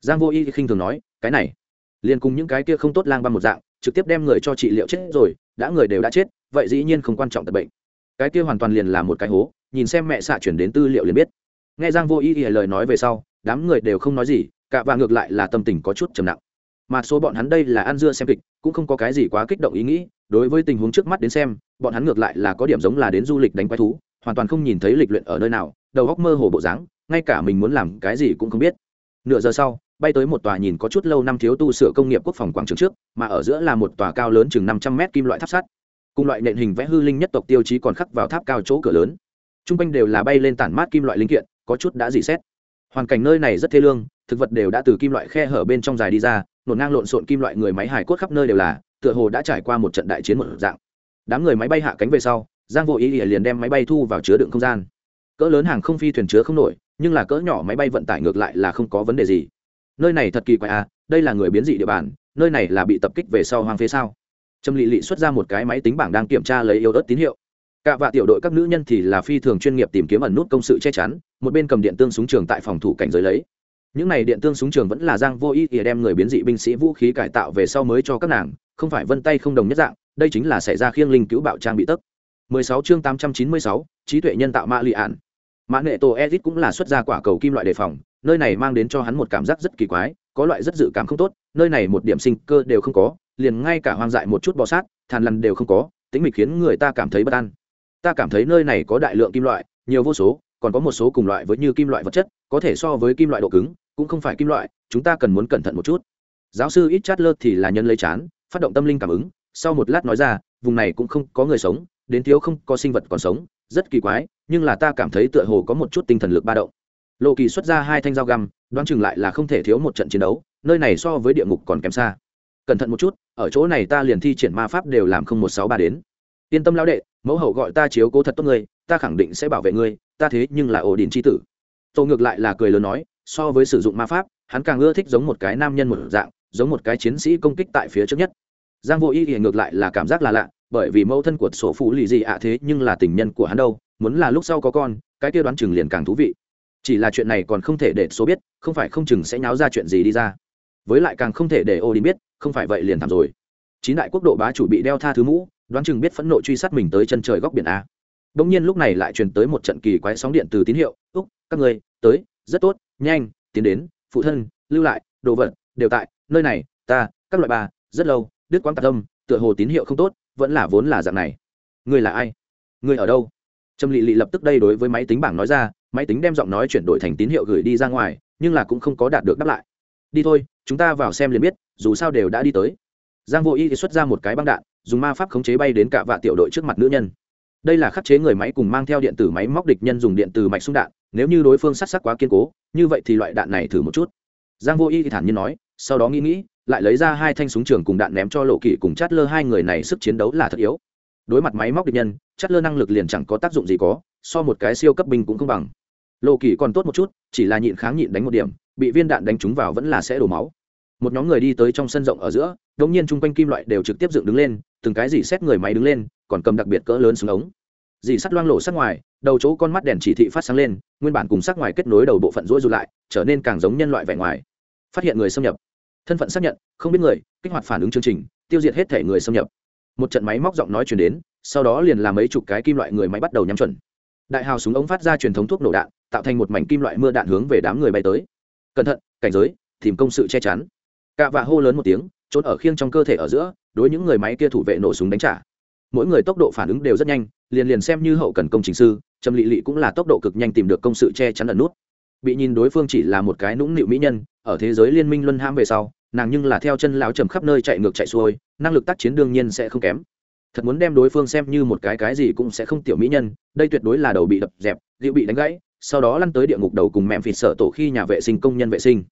Giang vô y khinh thường nói, cái này, liền cùng những cái kia không tốt lang băm một dạng, trực tiếp đem người cho trị liệu chết rồi, đã người đều đã chết, vậy dĩ nhiên không quan trọng tật bệnh. Cái kia hoàn toàn liền là một cái hố, nhìn xem mẹ xạ chuyển đến tư liệu liền biết. Nghe giang vô y y lời nói về sau, đám người đều không nói gì, cả và ngược lại là tâm tình có chút trầm nặng mà số bọn hắn đây là ăn dưa xem kịch, cũng không có cái gì quá kích động ý nghĩ, đối với tình huống trước mắt đến xem, bọn hắn ngược lại là có điểm giống là đến du lịch đánh quái thú, hoàn toàn không nhìn thấy lịch luyện ở nơi nào, đầu góc mơ hồ bộ dáng, ngay cả mình muốn làm cái gì cũng không biết. Nửa giờ sau, bay tới một tòa nhìn có chút lâu năm thiếu tu sửa công nghiệp quốc phòng quảng trường trước, mà ở giữa là một tòa cao lớn chừng năm trăm mét kim loại tháp sắt. Cùng loại nện hình vẽ hư linh nhất tộc tiêu chí còn khắc vào tháp cao chỗ cửa lớn. T r u n g quanh đều là bay lên tản mát kim loại linh kiện, có chút đã dị xét. Hoàn cảnh nơi này rất thê lương, thực vật đều đã từ kim loại khe hở bên trong dài đi ra nổ ngang lộn xộn kim loại người máy hải cốt khắp nơi đều là, tựa hồ đã trải qua một trận đại chiến một dạng. Đám người máy bay hạ cánh về sau, giang vô ý ỉa liền đem máy bay thu vào chứa đựng không gian. Cỡ lớn hàng không phi thuyền chứa không nổi, nhưng là cỡ nhỏ máy bay vận tải ngược lại là không có vấn đề gì. Nơi này thật kỳ quái à đây là người biến dị địa bàn, nơi này là bị tập kích về sau hoang phế sao? Trâm lị lị xuất ra một cái máy tính bảng đang kiểm tra lấy yếu ớt tín hiệu. Cả vạ tiểu đội các nữ nhân thì là phi thường chuyên nghiệp tìm kiếm ẩn nút công sự che chắn, một bên cầm điện tương súng trường tại phòng thủ cảnh giới lấy những này điện tương súng trường vẫn là giang vô ý ỉa đem người biến dị binh sĩ vũ khí cải tạo về sau mới cho các nàng không phải vân tay không đồng nhất dạng đây chính là xảy ra khiêng linh cứu bạo trang bị tấc. 16 chương 896, trí tuệ nhân tạo mã lị ạn mã nghệ tổ edit cũng là xuất ra quả cầu kim loại đề phòng nơi này mang đến cho hắn một cảm giác rất kỳ quái có loại rất dự cảm không tốt nơi này một điểm sinh cơ đều không có liền ngay cả hoang dại một chút bò sát thàn lằn đều không có tính mịch khiến người ta cảm thấy bất an. Ta cảm thấy nơi này có đại lượng kim loại nhiều vô số còn có một số cùng loại với như kim loại vật chất có thể so với kim loại độ cứng cũng không phải kim loại, chúng ta cần muốn cẩn thận một chút. Giáo sư ít chát lơ thì là nhân lấy chán, phát động tâm linh cảm ứng, sau một lát nói ra, vùng này cũng không có người sống, đến thiếu không có sinh vật còn sống, rất kỳ quái, nhưng là ta cảm thấy tựa hồ có một chút tinh thần lực ba động. Lộ kỳ xuất ra hai thanh dao găm, đoán chừng lại là không thể thiếu một trận chiến đấu, nơi này so với địa ngục còn kém xa. Cẩn thận một chút, ở chỗ này ta liền thi triển ma pháp đều làm không một sáu ba đến. Yên tâm lão đệ, mẫu hậu gọi ta chiếu cố thật tốt ngươi, ta khẳng định sẽ bảo vệ ngươi, ta thế nhưng là ổ đình c h i tử. Tổ ngược lại là cười lớn nói so với sử dụng ma pháp, hắn càng ưa thích giống một cái nam nhân một dạng, giống một cái chiến sĩ công kích tại phía trước nhất. Giang vô Y thì ngược lại là cảm giác là lạ, bởi vì mẫu thân của sổ phụ lì gì ạ thế nhưng là tình nhân của hắn đâu, muốn là lúc sau có con, cái kia đoán chừng liền càng thú vị. Chỉ là chuyện này còn không thể để số biết, không phải không chừng sẽ nháo ra chuyện gì đi ra. Với lại càng không thể để ô đi biết, không phải vậy liền thảm rồi. Chín đại quốc độ bá chủ bị đeo tha thứ mũ, đoán chừng biết phẫn nộ truy sát mình tới chân trời góc biển a. Bỗng nhiên lúc này lại truyền tới một trận kỳ quái sóng điện từ tín hiệu, úc, các ngươi, tới, rất tốt nhanh, tiến đến, phụ thân, lưu lại, đồ vật, đều tại, nơi này, ta, các loại bà, rất lâu, đứt quãng tạc tâm tựa hồ tín hiệu không tốt, vẫn là vốn là dạng này. Người là ai? Người ở đâu? Trâm lị lị lập tức đây đối với máy tính bảng nói ra, máy tính đem giọng nói chuyển đổi thành tín hiệu gửi đi ra ngoài, nhưng là cũng không có đạt được đáp lại. Đi thôi, chúng ta vào xem liền biết, dù sao đều đã đi tới. Giang vô y thì xuất ra một cái băng đạn, dùng ma pháp khống chế bay đến cả vạ tiểu đội trước mặt nữ nhân. Đây là khắc chế người máy cùng mang theo điện tử máy móc địch nhân dùng điện tử mạch súng đạn nếu như đối phương sát sắc quá kiên cố, như vậy thì loại đạn này thử một chút. Giang vô y thì thản nhiên nói, sau đó nghĩ nghĩ, lại lấy ra hai thanh súng trường cùng đạn ném cho lộ kỵ cùng chát lơ. Hai người này sức chiến đấu là thật yếu. Đối mặt máy móc địch nhân, chát lơ năng lực liền chẳng có tác dụng gì có, so một cái siêu cấp binh cũng không bằng. Lộ kỵ còn tốt một chút, chỉ là nhịn kháng nhịn đánh một điểm, bị viên đạn đánh trúng vào vẫn là sẽ đổ máu. Một nhóm người đi tới trong sân rộng ở giữa đống nhiên chung quanh kim loại đều trực tiếp dựng đứng lên, từng cái gì xét người máy đứng lên, còn cầm đặc biệt cỡ lớn xuống ống dì sắt loang lộ sắc ngoài, đầu chỗ con mắt đèn chỉ thị phát sáng lên, nguyên bản cùng sắc ngoài kết nối đầu bộ phận rối rụt lại, trở nên càng giống nhân loại vẻ ngoài. Phát hiện người xâm nhập. Thân phận xác nhận, không biết người, kích hoạt phản ứng chương trình, tiêu diệt hết thể người xâm nhập. Một trận máy móc giọng nói chuyển đến, sau đó liền làm mấy chục cái kim loại người máy bắt đầu nhắm chuẩn. Đại hào súng ống phát ra truyền thống thuốc nổ đạn, tạo thành một mảnh kim loại mưa đạn hướng về đám người bay tới. Cẩn thận, cảnh giới, tìm công sự che chắn. Cạ vạ hô lớn một tiếng, trốn ở khiêng trong cơ thể ở giữa, đối những người máy kia thủ vệ nổ súng đánh trả. Mỗi người tốc độ phản ứng đều rất nhanh liền liền xem như hậu cần công trình sư, trầm lị lị cũng là tốc độ cực nhanh tìm được công sự che chắn ẩn nút. Bị nhìn đối phương chỉ là một cái nũng nịu mỹ nhân, ở thế giới liên minh luân ham về sau, nàng nhưng là theo chân lão trầm khắp nơi chạy ngược chạy xuôi, năng lực tác chiến đương nhiên sẽ không kém. Thật muốn đem đối phương xem như một cái cái gì cũng sẽ không tiểu mỹ nhân, đây tuyệt đối là đầu bị đập dẹp liệu bị đánh gãy, sau đó lăn tới địa ngục đầu cùng mẹ phịt sợ tổ khi nhà vệ sinh công nhân vệ sinh.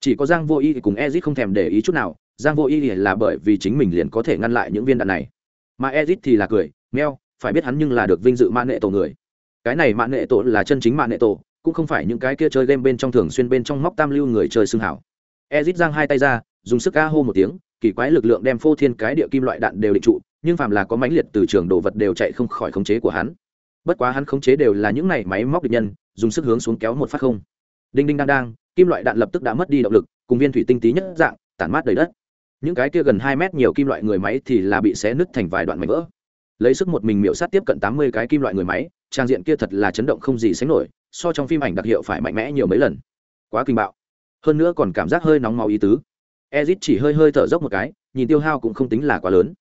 Chỉ có giang vô y cùng ezit không thèm để ý chút nào, giang vô y là bởi vì chính mình liền có thể ngăn lại những viên đạn này. Mà ezit thì là cười meo phải biết hắn nhưng là được vinh dự mạng nghệ tổ người. Cái này mạng nghệ tổ là chân chính mạng nghệ tổ, cũng không phải những cái kia chơi game bên trong thường xuyên bên trong móc tam lưu người chơi xương hảo. Ezit giang hai tay ra, dùng sức ca hô một tiếng, kỳ quái lực lượng đem phô thiên cái địa kim loại đạn đều định trụ, nhưng phàm là có mãnh liệt từ trường đồ vật đều chạy không khỏi khống chế của hắn. Bất quá hắn khống chế đều là những này máy móc địch nhân, dùng sức hướng xuống kéo một phát không. Đinh đinh đang đang, kim loại đạn lập tức đã mất đi động lực, cùng viên thủy tinh tí nhất dạng, tản mát đầy đất. Những cái kia gần hai mét nhiều kim loại người máy thì là bị xé nứt thành vài đoạn mảnh vỡ lấy sức một mình miễu sát tiếp cận tám mươi cái kim loại người máy, trang diện kia thật là chấn động không gì sánh nổi, so trong phim ảnh đặc hiệu phải mạnh mẽ nhiều mấy lần. Quá kinh bạo. Hơn nữa còn cảm giác hơi nóng máu ý tứ. Ezit chỉ hơi hơi thở dốc một cái, nhìn tiêu hao cũng không tính là quá lớn.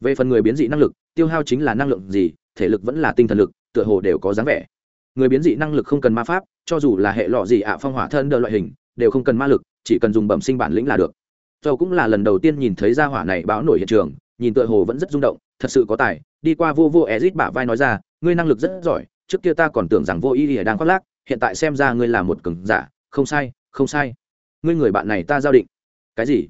Về phần người biến dị năng lực, tiêu hao chính là năng lượng gì, thể lực vẫn là tinh thần lực, tựa hồ đều có dáng vẻ. Người biến dị năng lực không cần ma pháp, cho dù là hệ lọ gì ạ, phong hỏa thân đỡ loại hình, đều không cần ma lực, chỉ cần dùng bẩm sinh bản lĩnh là được. Dầu cũng là lần đầu tiên nhìn thấy gia hỏa này báo nổi hiện trường, nhìn tựa hồ vẫn rất rung động thật sự có tài, đi qua vô vô ezit bả vai nói ra, ngươi năng lực rất giỏi, trước kia ta còn tưởng rằng vô ý đang khoác lác, hiện tại xem ra ngươi là một cường giả, không sai không sai. Ngươi người bạn này ta giao định. Cái gì?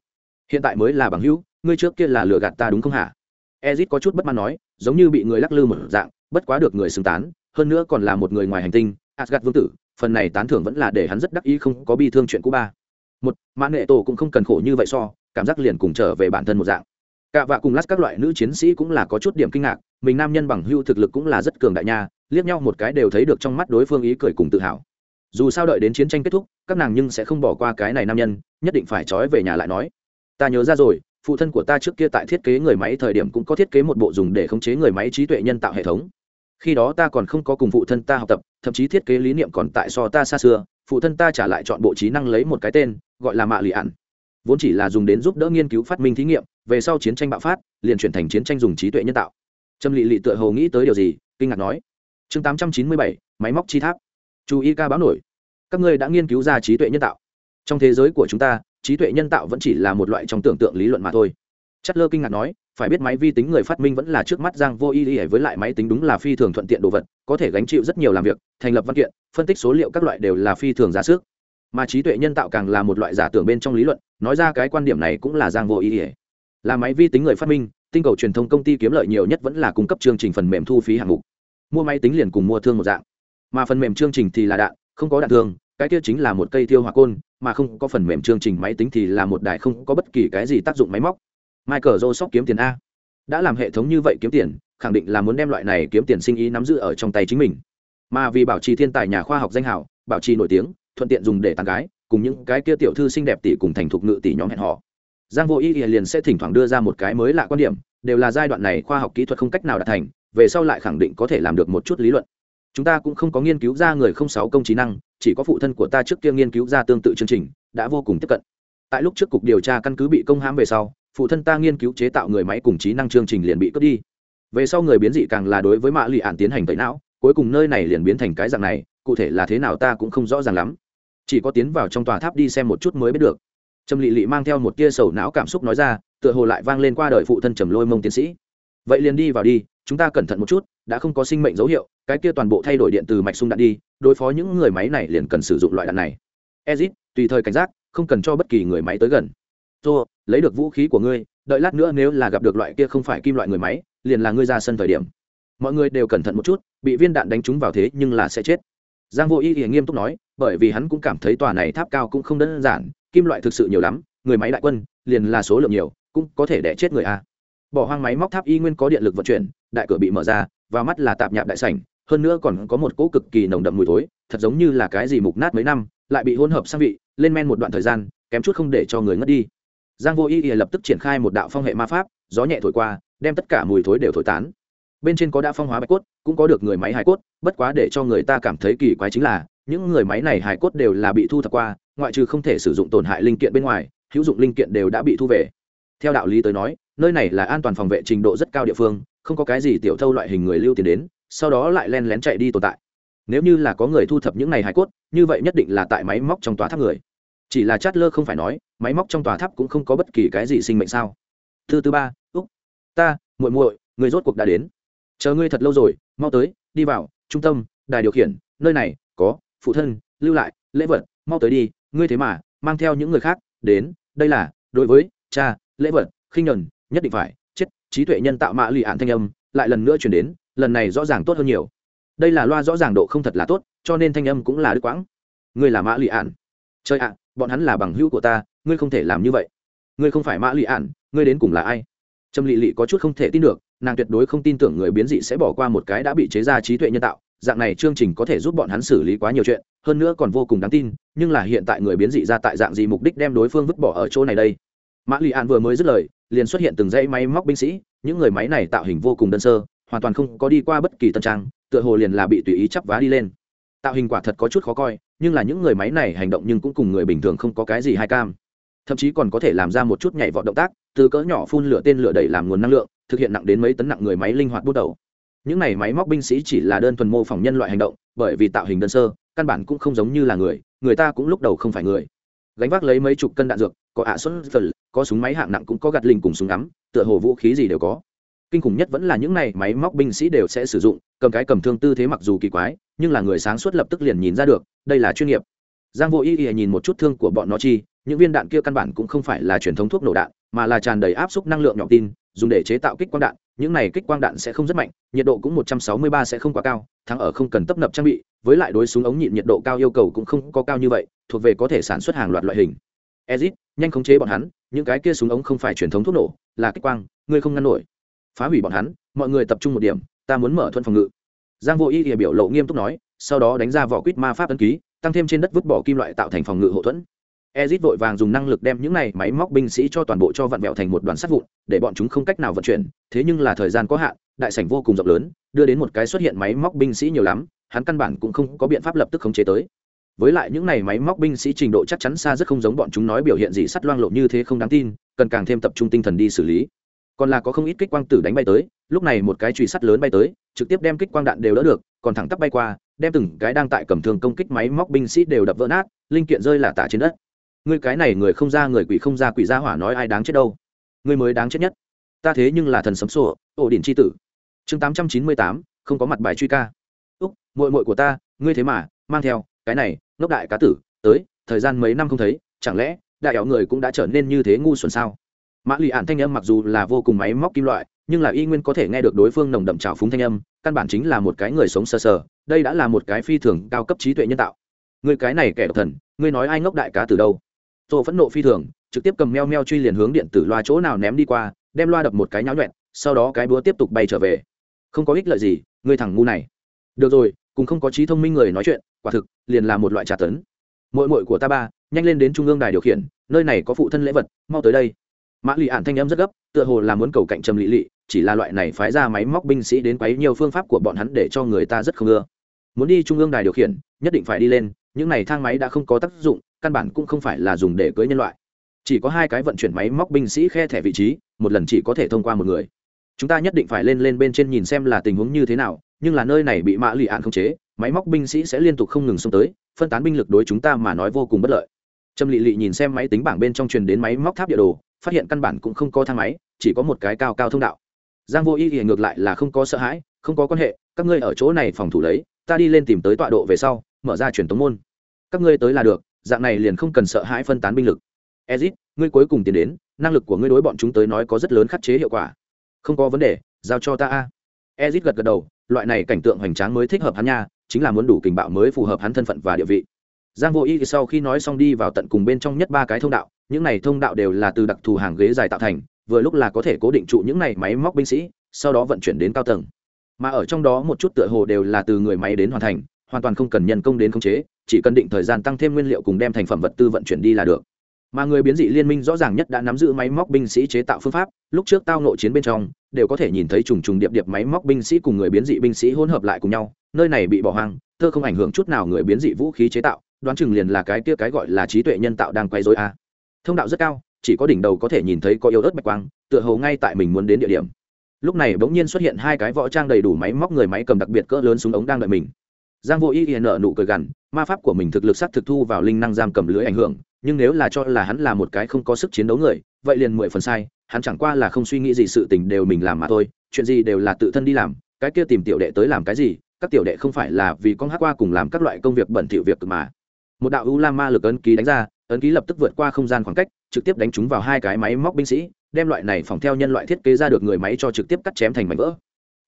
Hiện tại mới là bằng hữu, ngươi trước kia là lừa gạt ta đúng không hả? Ezit có chút bất mãn nói, giống như bị người lắc lư một dạng, bất quá được người xứng tán, hơn nữa còn là một người ngoài hành tinh asgad vương tử, phần này tán thưởng vẫn là để hắn rất đắc ý không có bi thương chuyện cũ ba. Một mã nghệ tổ cũng không cần khổ như vậy so, cảm giác liền cùng trở về bản thân một dạng cả vạ cùng lát các loại nữ chiến sĩ cũng là có chút điểm kinh ngạc, mình nam nhân bằng hưu thực lực cũng là rất cường đại nha, liếc nhau một cái đều thấy được trong mắt đối phương ý cười cùng tự hào. Dù sao đợi đến chiến tranh kết thúc, các nàng nhưng sẽ không bỏ qua cái này nam nhân, nhất định phải trói về nhà lại nói. Ta nhớ ra rồi, phụ thân của ta trước kia tại thiết kế người máy thời điểm cũng có thiết kế một bộ dùng để khống chế người máy trí tuệ nhân tạo hệ thống. Khi đó ta còn không có cùng phụ thân ta học tập, thậm chí thiết kế lý niệm còn tại so ta xa xưa, phụ thân ta trả lại chọn bộ trí năng lấy một cái tên, gọi là mạ lì ạn vốn chỉ là dùng đến giúp đỡ nghiên cứu phát minh thí nghiệm, về sau chiến tranh bạo phát, liền chuyển thành chiến tranh dùng trí tuệ nhân tạo. Trâm lị lị tựa hồ nghĩ tới điều gì, kinh ngạc nói. Chương tám trăm chín mươi bảy, máy móc chi tháp. Chú ý ca báo nổi. Các ngươi đã nghiên cứu ra trí tuệ nhân tạo. Trong thế giới của chúng ta, trí tuệ nhân tạo vẫn chỉ là một loại trong tưởng tượng lý luận mà thôi. Chất lơ kinh ngạc nói, phải biết máy vi tính người phát minh vẫn là trước mắt giang vô y ý với lại máy tính đúng là phi thường thuận tiện đồ vật, có thể gánh chịu rất nhiều làm việc, thành lập văn kiện, phân tích số liệu các loại đều là phi thường giả sức mà trí tuệ nhân tạo càng là một loại giả tưởng bên trong lý luận, nói ra cái quan điểm này cũng là giang vô ý ỉa là máy vi tính người phát minh, tinh cầu truyền thông công ty kiếm lợi nhiều nhất vẫn là cung cấp chương trình phần mềm thu phí hạng mục. Mua máy tính liền cùng mua thương một dạng. Mà phần mềm chương trình thì là đạn, không có đạn thương cái kia chính là một cây thiêu hỏa côn, mà không có phần mềm chương trình máy tính thì là một đài không có bất kỳ cái gì tác dụng máy móc. Michael joseph kiếm tiền a. Đã làm hệ thống như vậy kiếm tiền, khẳng định là muốn đem loại này kiếm tiền sinh ý nắm giữ ở trong tay chính mình. Mà vì bảo trì thiên tài nhà khoa học danh hảo bảo trì nổi tiếng thuận tiện dùng để tàn gái, cùng những cái kia tiểu thư xinh đẹp tỷ cùng thành thục ngự tỷ nhóm hẹn họ giang vô ý liền sẽ thỉnh thoảng đưa ra một cái mới lạ quan điểm, đều là giai đoạn này khoa học kỹ thuật không cách nào đạt thành, về sau lại khẳng định có thể làm được một chút lý luận. Chúng ta cũng không có nghiên cứu ra người không sáu công trí năng, chỉ có phụ thân của ta trước kia nghiên cứu ra tương tự chương trình, đã vô cùng tiếp cận. Tại lúc trước cục điều tra căn cứ bị công hãm về sau, phụ thân ta nghiên cứu chế tạo người máy cùng trí năng chương trình liền bị cướp đi. Về sau người biến dị càng là đối với mạ lụy ạn tiến hành tẩy não, cuối cùng nơi này liền biến thành cái dạng này, cụ thể là thế nào ta cũng không rõ ràng lắm chỉ có tiến vào trong tòa tháp đi xem một chút mới biết được. Trầm lị lị mang theo một tia sầu não cảm xúc nói ra, tựa hồ lại vang lên qua đời phụ thân trầm lôi mông tiến sĩ. Vậy liền đi vào đi, chúng ta cẩn thận một chút, đã không có sinh mệnh dấu hiệu, cái kia toàn bộ thay đổi điện từ mạch sung đạn đi, đối phó những người máy này liền cần sử dụng loại đạn này. Ezit, tùy thời cảnh giác, không cần cho bất kỳ người máy tới gần. Tô, lấy được vũ khí của ngươi, đợi lát nữa nếu là gặp được loại kia không phải kim loại người máy, liền là ngươi ra sân thời điểm. Mọi người đều cẩn thận một chút, bị viên đạn đánh trúng vào thế nhưng là sẽ chết. Giang vô y thì nghiêm túc nói bởi vì hắn cũng cảm thấy tòa này tháp cao cũng không đơn giản, kim loại thực sự nhiều lắm, người máy đại quân, liền là số lượng nhiều, cũng có thể đẻ chết người a. Bỏ hoang máy móc tháp y nguyên có điện lực vận chuyển, đại cửa bị mở ra và mắt là tạp nhạp đại sảnh, hơn nữa còn có một cỗ cực kỳ nồng đậm mùi thối, thật giống như là cái gì mục nát mấy năm, lại bị hỗn hợp sang vị, lên men một đoạn thời gian, kém chút không để cho người ngất đi. Giang vô y lập tức triển khai một đạo phong hệ ma pháp, gió nhẹ thổi qua, đem tất cả mùi thối đều thổi tán. Bên trên có đã phong hóa bạch cốt, cũng có được người máy hải cốt, bất quá để cho người ta cảm thấy kỳ quái chính là những người máy này hài cốt đều là bị thu thập qua, ngoại trừ không thể sử dụng tổn hại linh kiện bên ngoài, hữu dụng linh kiện đều đã bị thu về. Theo đạo lý tới nói, nơi này là an toàn phòng vệ trình độ rất cao địa phương, không có cái gì tiểu thâu loại hình người lưu tiền đến, sau đó lại len lén chạy đi tồn tại. Nếu như là có người thu thập những này hài cốt, như vậy nhất định là tại máy móc trong tòa tháp người. Chỉ là chát lơ không phải nói, máy móc trong tòa tháp cũng không có bất kỳ cái gì sinh mệnh sao. Thứ thứ ba, úc. Ta, muội muội, người rốt cuộc đã đến. Chờ ngươi thật lâu rồi, mau tới, đi vào, trung tâm, đài điều khiển, nơi này phụ thân, lưu lại, lễ vật, mau tới đi, ngươi thế mà mang theo những người khác đến, đây là, đối với cha, lễ vật, khinh nhuần, nhất định phải, chết, trí tuệ nhân tạo mạ lì ạn thanh âm, lại lần nữa chuyển đến, lần này rõ ràng tốt hơn nhiều. Đây là loa rõ ràng độ không thật là tốt, cho nên thanh âm cũng là đứt quãng. Ngươi là mã lì ạn. Chơi ạ, bọn hắn là bằng hữu của ta, ngươi không thể làm như vậy. Ngươi không phải mã lì ạn, ngươi đến cùng là ai? Trâm lị lị có chút không thể tin được, nàng tuyệt đối không tin tưởng người biến dị sẽ bỏ qua một cái đã bị chế ra trí tuệ nhân tạo dạng này chương trình có thể giúp bọn hắn xử lý quá nhiều chuyện, hơn nữa còn vô cùng đáng tin, nhưng là hiện tại người biến dị ra tại dạng gì mục đích đem đối phương vứt bỏ ở chỗ này đây? Mã lì an vừa mới dứt lời, liền xuất hiện từng dãy máy móc binh sĩ, những người máy này tạo hình vô cùng đơn sơ, hoàn toàn không có đi qua bất kỳ tân trang, tựa hồ liền là bị tùy ý chắp vá đi lên. Tạo hình quả thật có chút khó coi, nhưng là những người máy này hành động nhưng cũng cùng người bình thường không có cái gì hay cam. Thậm chí còn có thể làm ra một chút nhảy vọt động tác, từ cỡ nhỏ phun lửa tên lửa đẩy làm nguồn năng lượng, thực hiện nặng đến mấy tấn nặng người máy linh hoạt bút đầu những này máy móc binh sĩ chỉ là đơn thuần mô phỏng nhân loại hành động, bởi vì tạo hình đơn sơ, căn bản cũng không giống như là người người ta cũng lúc đầu không phải người. Gánh vác lấy mấy chục cân đạn dược, có ạ xuất phật, có súng máy hạng nặng cũng có gạt linh cùng súng ngắm, tựa hồ vũ khí gì đều có. Kinh khủng nhất vẫn là những này máy móc binh sĩ đều sẽ sử dụng, cầm cái cầm thương tư thế mặc dù kỳ quái, nhưng là người sáng suốt lập tức liền nhìn ra được, đây là chuyên nghiệp. Giang vô y y nhìn một chút thương của bọn nó chi, những viên đạn kia căn bản cũng không phải là truyền thống thuốc nổ đạn, mà là tràn đầy áp suất năng lượng nhỏ tin, dùng để chế tạo kích quang đạn những này kích quang đạn sẽ không rất mạnh, nhiệt độ cũng một trăm sáu mươi ba sẽ không quá cao, thắng ở không cần tấp nập trang bị, với lại đối súng ống nhịn nhiệt độ cao yêu cầu cũng không có cao như vậy, thuộc về có thể sản xuất hàng loạt loại hình. Ezit, nhanh khống chế bọn hắn, những cái kia súng ống không phải truyền thống thuốc nổ, là kích quang, ngươi không ngăn nổi. Phá hủy bọn hắn, mọi người tập trung một điểm, ta muốn mở thuận phòng ngự. Giang vô y địa biểu lộ nghiêm túc nói, sau đó đánh ra vỏ quýt ma pháp ấn ký, tăng thêm trên đất vứt bỏ kim loại tạo thành phòng ngự hậu thuẫn ezit vội vàng dùng năng lực đem những này máy móc binh sĩ cho toàn bộ cho vặn vẹo thành một đoàn sắt vụn, để bọn chúng không cách nào vận chuyển. Thế nhưng là thời gian có hạn, đại sảnh vô cùng rộng lớn, đưa đến một cái xuất hiện máy móc binh sĩ nhiều lắm, hắn căn bản cũng không có biện pháp lập tức khống chế tới. Với lại những này máy móc binh sĩ trình độ chắc chắn xa rất không giống bọn chúng nói biểu hiện gì sắt loang lộ như thế không đáng tin, cần càng thêm tập trung tinh thần đi xử lý. Còn là có không ít kích quang tử đánh bay tới, lúc này một cái chùy sắt lớn bay tới, trực tiếp đem kích quang đạn đều đỡ được, còn thẳng tắp bay qua, đem từng cái đang tại cầm thường công kích máy móc binh sĩ đều đập vỡ nát, linh kiện rơi là tả trên đất ngươi cái này người không ra người quỷ không ra quỷ ra hỏa nói ai đáng chết đâu. Ngươi mới đáng chết nhất. Ta thế nhưng là thần sấm sổ, ổ đỉnh c h i tử. Chương tám trăm chín mươi tám, không có mặt bài truy ca. Úc mội mội của ta, ngươi thế mà, mang theo, cái này, ngốc đại cá tử, tới, thời gian mấy năm không thấy, chẳng lẽ, đại ảo người cũng đã trở nên như thế ngu xuẩn sao? Mã lì ạn thanh âm mặc dù là vô cùng máy móc kim loại, nhưng là y nguyên có thể nghe được đối phương nồng đậm trào phúng thanh âm, căn bản chính là một cái người sống sờ sờ, đây đã là một cái phi thường cao cấp trí tuệ nhân tạo. Người cái này kẻ độc thần, ngươi nói ai ngốc đại cá từ đâu? Tô phẫn nộ phi thường, trực tiếp cầm meo meo truy liền hướng điện tử loa chỗ nào ném đi qua, đem loa đập một cái nháo nhuẹn, sau đó cái búa tiếp tục bay trở về. Không có ích lợi gì, người thằng ngu này. Được rồi, cùng không có trí thông minh người nói chuyện, quả thực, liền là một loại trà tấn. Mội mội của ta ba, nhanh lên đến trung ương đài điều khiển, nơi này có phụ thân lễ vật, mau tới đây. Mã lì ạn thanh âm rất gấp, tựa hồ là muốn cầu cạnh trầm lị lị, chỉ là loại này phái ra máy móc binh sĩ đến quấy nhiều phương pháp của bọn hắn để cho người ta rất không ưa. Muốn đi trung ương đài điều khiển, nhất định phải đi lên những này thang máy đã không có tác dụng, căn bản cũng không phải là dùng để cưới nhân loại. Chỉ có hai cái vận chuyển máy móc binh sĩ khe thẻ vị trí, một lần chỉ có thể thông qua một người. Chúng ta nhất định phải lên lên bên trên nhìn xem là tình huống như thế nào, nhưng là nơi này bị mã lì ạn không chế, máy móc binh sĩ sẽ liên tục không ngừng xông tới, phân tán binh lực đối chúng ta mà nói vô cùng bất lợi. Trâm lị lị nhìn xem máy tính bảng bên trong truyền đến máy móc tháp địa đồ, phát hiện căn bản cũng không có thang máy, chỉ có một cái cao cao thông đạo. Giang vô y thì ngược lại là không có sợ hãi, không có quan hệ, các ngươi ở chỗ này phòng thủ lấy, ta đi lên tìm tới tọa độ về sau mở ra truyền tống môn. Các ngươi tới là được, dạng này liền không cần sợ hãi phân tán binh lực. Ezit, ngươi cuối cùng tiến đến, năng lực của ngươi đối bọn chúng tới nói có rất lớn khắc chế hiệu quả. Không có vấn đề, giao cho ta a. Ezit gật gật đầu, loại này cảnh tượng hoành tráng mới thích hợp hắn nha, chính là muốn đủ kình bạo mới phù hợp hắn thân phận và địa vị. Giang vô y sau khi nói xong đi vào tận cùng bên trong nhất ba cái thông đạo, những này thông đạo đều là từ đặc thù hàng ghế dài tạo thành, vừa lúc là có thể cố định trụ những này máy móc binh sĩ, sau đó vận chuyển đến cao tầng. Mà ở trong đó một chút tựa hồ đều là từ người máy đến hoàn thành hoàn toàn không cần nhân công đến khống chế, chỉ cần định thời gian tăng thêm nguyên liệu cùng đem thành phẩm vật tư vận chuyển đi là được. Mà người biến dị liên minh rõ ràng nhất đã nắm giữ máy móc binh sĩ chế tạo phương pháp, lúc trước tao nội chiến bên trong, đều có thể nhìn thấy trùng trùng điệp điệp máy móc binh sĩ cùng người biến dị binh sĩ hỗn hợp lại cùng nhau, nơi này bị bỏ hoang, thơ không ảnh hưởng chút nào người biến dị vũ khí chế tạo, đoán chừng liền là cái kia cái gọi là trí tuệ nhân tạo đang quay dối a. Thông đạo rất cao, chỉ có đỉnh đầu có thể nhìn thấy có yếu ớt bạch quang, tựa hồ ngay tại mình muốn đến địa điểm. Lúc này bỗng nhiên xuất hiện hai cái võ trang đầy đủ máy móc người máy cầm đặc biệt cỡ lớn súng ống đang đợi mình giang vô y y nợ nụ cười gằn, ma pháp của mình thực lực sắc thực thu vào linh năng giam cầm lưới ảnh hưởng, nhưng nếu là cho là hắn là một cái không có sức chiến đấu người, vậy liền mười phần sai, hắn chẳng qua là không suy nghĩ gì sự tình đều mình làm mà thôi, chuyện gì đều là tự thân đi làm, cái kia tìm tiểu đệ tới làm cái gì, các tiểu đệ không phải là vì con hát qua cùng làm các loại công việc bẩn thỉu việc mà. Một đạo u lam ma lực ấn ký đánh ra, ấn ký lập tức vượt qua không gian khoảng cách, trực tiếp đánh chúng vào hai cái máy móc binh sĩ, đem loại này phòng theo nhân loại thiết kế ra được người máy cho trực tiếp cắt chém thành mảnh vỡ.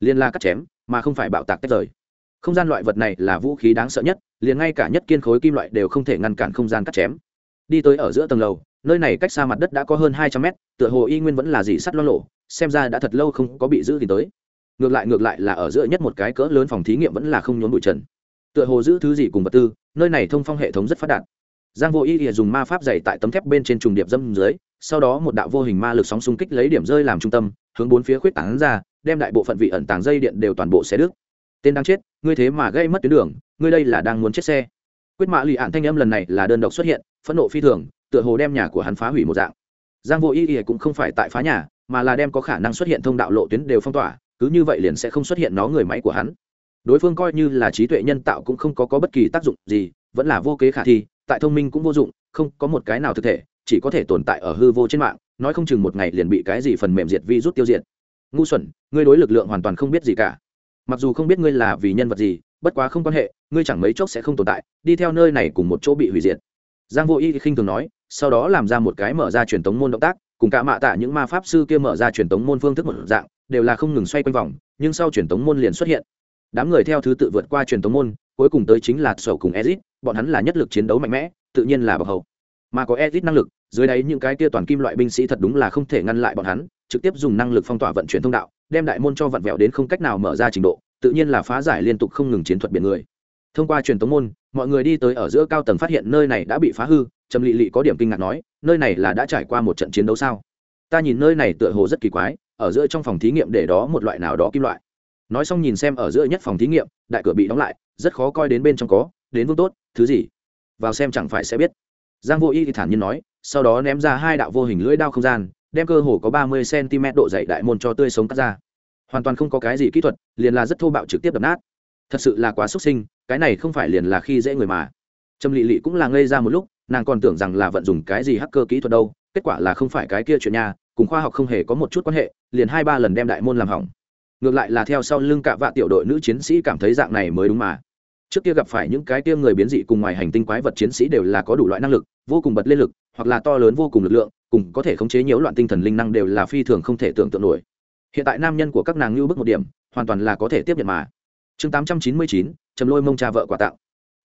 Liên la cắt chém, mà không phải bạo tạc tách rời không gian loại vật này là vũ khí đáng sợ nhất, liền ngay cả nhất kiên khối kim loại đều không thể ngăn cản không gian cắt chém. Đi tới ở giữa tầng lầu, nơi này cách xa mặt đất đã có hơn hai trăm mét, tựa hồ y nguyên vẫn là dì sắt lo lộ xem ra đã thật lâu không có bị giữ thì tới. Ngược lại ngược lại là ở giữa nhất một cái cỡ lớn phòng thí nghiệm vẫn là không nhốn bụi trần. Tựa hồ giữ thứ gì cùng vật tư, nơi này thông phong hệ thống rất phát đạt. Giang vô y dùng ma pháp dày tại tấm thép bên trên trùng điệp dâm dưới, sau đó một đạo vô hình ma lực sóng xung kích lấy điểm rơi làm trung tâm, hướng bốn phía khuyết tảng ra, đem đại bộ phận vị ẩn tàng dây điện đều toàn bộ xé đứt tên đang chết ngươi thế mà gây mất tuyến đường ngươi đây là đang muốn chết xe. Quyết mã lì ạn thanh âm lần này là đơn độc xuất hiện phẫn nộ phi thường tựa hồ đem nhà của hắn phá hủy một dạng. Giang vô y Ý cũng không phải tại phá nhà mà là đem có khả năng xuất hiện thông đạo lộ tuyến đều phong tỏa cứ như vậy liền sẽ không xuất hiện nó người máy của hắn. Đối phương coi như là trí tuệ nhân tạo cũng không có, có bất kỳ tác dụng gì vẫn là vô kế khả thi tại thông minh cũng vô dụng không có một cái nào thực thể chỉ có thể tồn tại ở hư vô trên mạng nói không chừng một ngày liền bị cái gì phần mềm diệt vi rút tiêu diệt. Ngu xuẩn ngươi đối lực lượng hoàn toàn không biết gì cả mặc dù không biết ngươi là vì nhân vật gì, bất quá không quan hệ, ngươi chẳng mấy chốc sẽ không tồn tại, đi theo nơi này cùng một chỗ bị hủy diệt. Giang vô y khinh thường nói, sau đó làm ra một cái mở ra truyền tống môn động tác, cùng cả mạ tạ những ma pháp sư kia mở ra truyền tống môn phương thức một dạng, đều là không ngừng xoay quanh vòng, nhưng sau truyền tống môn liền xuất hiện. Đám người theo thứ tự vượt qua truyền tống môn, cuối cùng tới chính là sầu cùng ezit, bọn hắn là nhất lực chiến đấu mạnh mẽ, tự nhiên là bậc hầu. Mà có ezit năng lực, dưới đáy những cái kia toàn kim loại binh sĩ thật đúng là không thể ngăn lại bọn hắn, trực tiếp dùng năng lực phong tỏa vận chuyển thông đạo đem đại môn cho vặn vẹo đến không cách nào mở ra trình độ, tự nhiên là phá giải liên tục không ngừng chiến thuật biển người. Thông qua truyền tống môn, mọi người đi tới ở giữa cao tầng phát hiện nơi này đã bị phá hư, trầm lị lị có điểm kinh ngạc nói, nơi này là đã trải qua một trận chiến đấu sao? Ta nhìn nơi này tựa hồ rất kỳ quái, ở giữa trong phòng thí nghiệm để đó một loại nào đó kim loại. Nói xong nhìn xem ở giữa nhất phòng thí nghiệm, đại cửa bị đóng lại, rất khó coi đến bên trong có, đến vương tốt, thứ gì? Vào xem chẳng phải sẽ biết. Giang vô y thì thản nhiên nói, sau đó ném ra hai đạo vô hình lưỡi đao không gian đem cơ hồ có ba mươi cm độ dày đại môn cho tươi sống cắt ra. Hoàn toàn không có cái gì kỹ thuật, liền là rất thô bạo trực tiếp đập nát. Thật sự là quá xúc sinh, cái này không phải liền là khi dễ người mà. Trâm lị lị cũng là ngây ra một lúc, nàng còn tưởng rằng là vận dụng cái gì hacker kỹ thuật đâu, kết quả là không phải cái kia chuyện nhà cùng khoa học không hề có một chút quan hệ, liền hai ba lần đem đại môn làm hỏng. Ngược lại là theo sau lưng cạ vạ tiểu đội nữ chiến sĩ cảm thấy dạng này mới đúng mà. Trước kia gặp phải những cái kia người biến dị cùng ngoài hành tinh quái vật chiến sĩ đều là có đủ loại năng lực, vô cùng bật lên lực hoặc là to lớn vô cùng lực lượng, cùng có thể khống chế nhiễu loạn tinh thần linh năng đều là phi thường không thể tưởng tượng nổi. Hiện tại nam nhân của các nàng như bước một điểm, hoàn toàn là có thể tiếp nhận mà. Chương tám trăm chín mươi chín, trầm lôi mông cha vợ quà tặng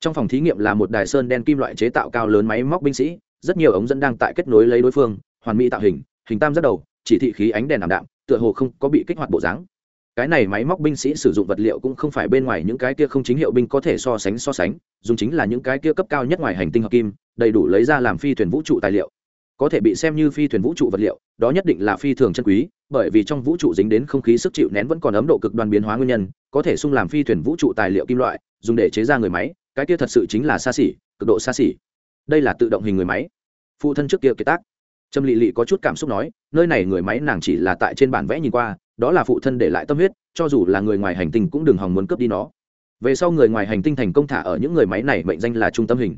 trong phòng thí nghiệm là một đài sơn đen kim loại chế tạo cao lớn máy móc binh sĩ, rất nhiều ống dẫn đang tại kết nối lấy đối phương, hoàn mỹ tạo hình hình tam rất đầu, chỉ thị khí ánh đèn ảm đạm, tựa hồ không có bị kích hoạt bộ dáng cái này máy móc binh sĩ sử dụng vật liệu cũng không phải bên ngoài những cái kia không chính hiệu binh có thể so sánh so sánh, dùng chính là những cái kia cấp cao nhất ngoài hành tinh hợp kim, đầy đủ lấy ra làm phi thuyền vũ trụ tài liệu. Có thể bị xem như phi thuyền vũ trụ vật liệu, đó nhất định là phi thường chân quý, bởi vì trong vũ trụ dính đến không khí sức chịu nén vẫn còn ấm độ cực đoan biến hóa nguyên nhân, có thể sung làm phi thuyền vũ trụ tài liệu kim loại, dùng để chế ra người máy, cái kia thật sự chính là xa xỉ, cực độ xa xỉ. Đây là tự động hình người máy. Phụ thân trước kia kiệt tác. Trâm lị lị có chút cảm xúc nói, nơi này người máy nàng chỉ là tại trên bản vẽ nhìn qua đó là phụ thân để lại tâm huyết, cho dù là người ngoài hành tinh cũng đừng hòng muốn cướp đi nó. Về sau người ngoài hành tinh thành công thả ở những người máy này mệnh danh là trung tâm hình.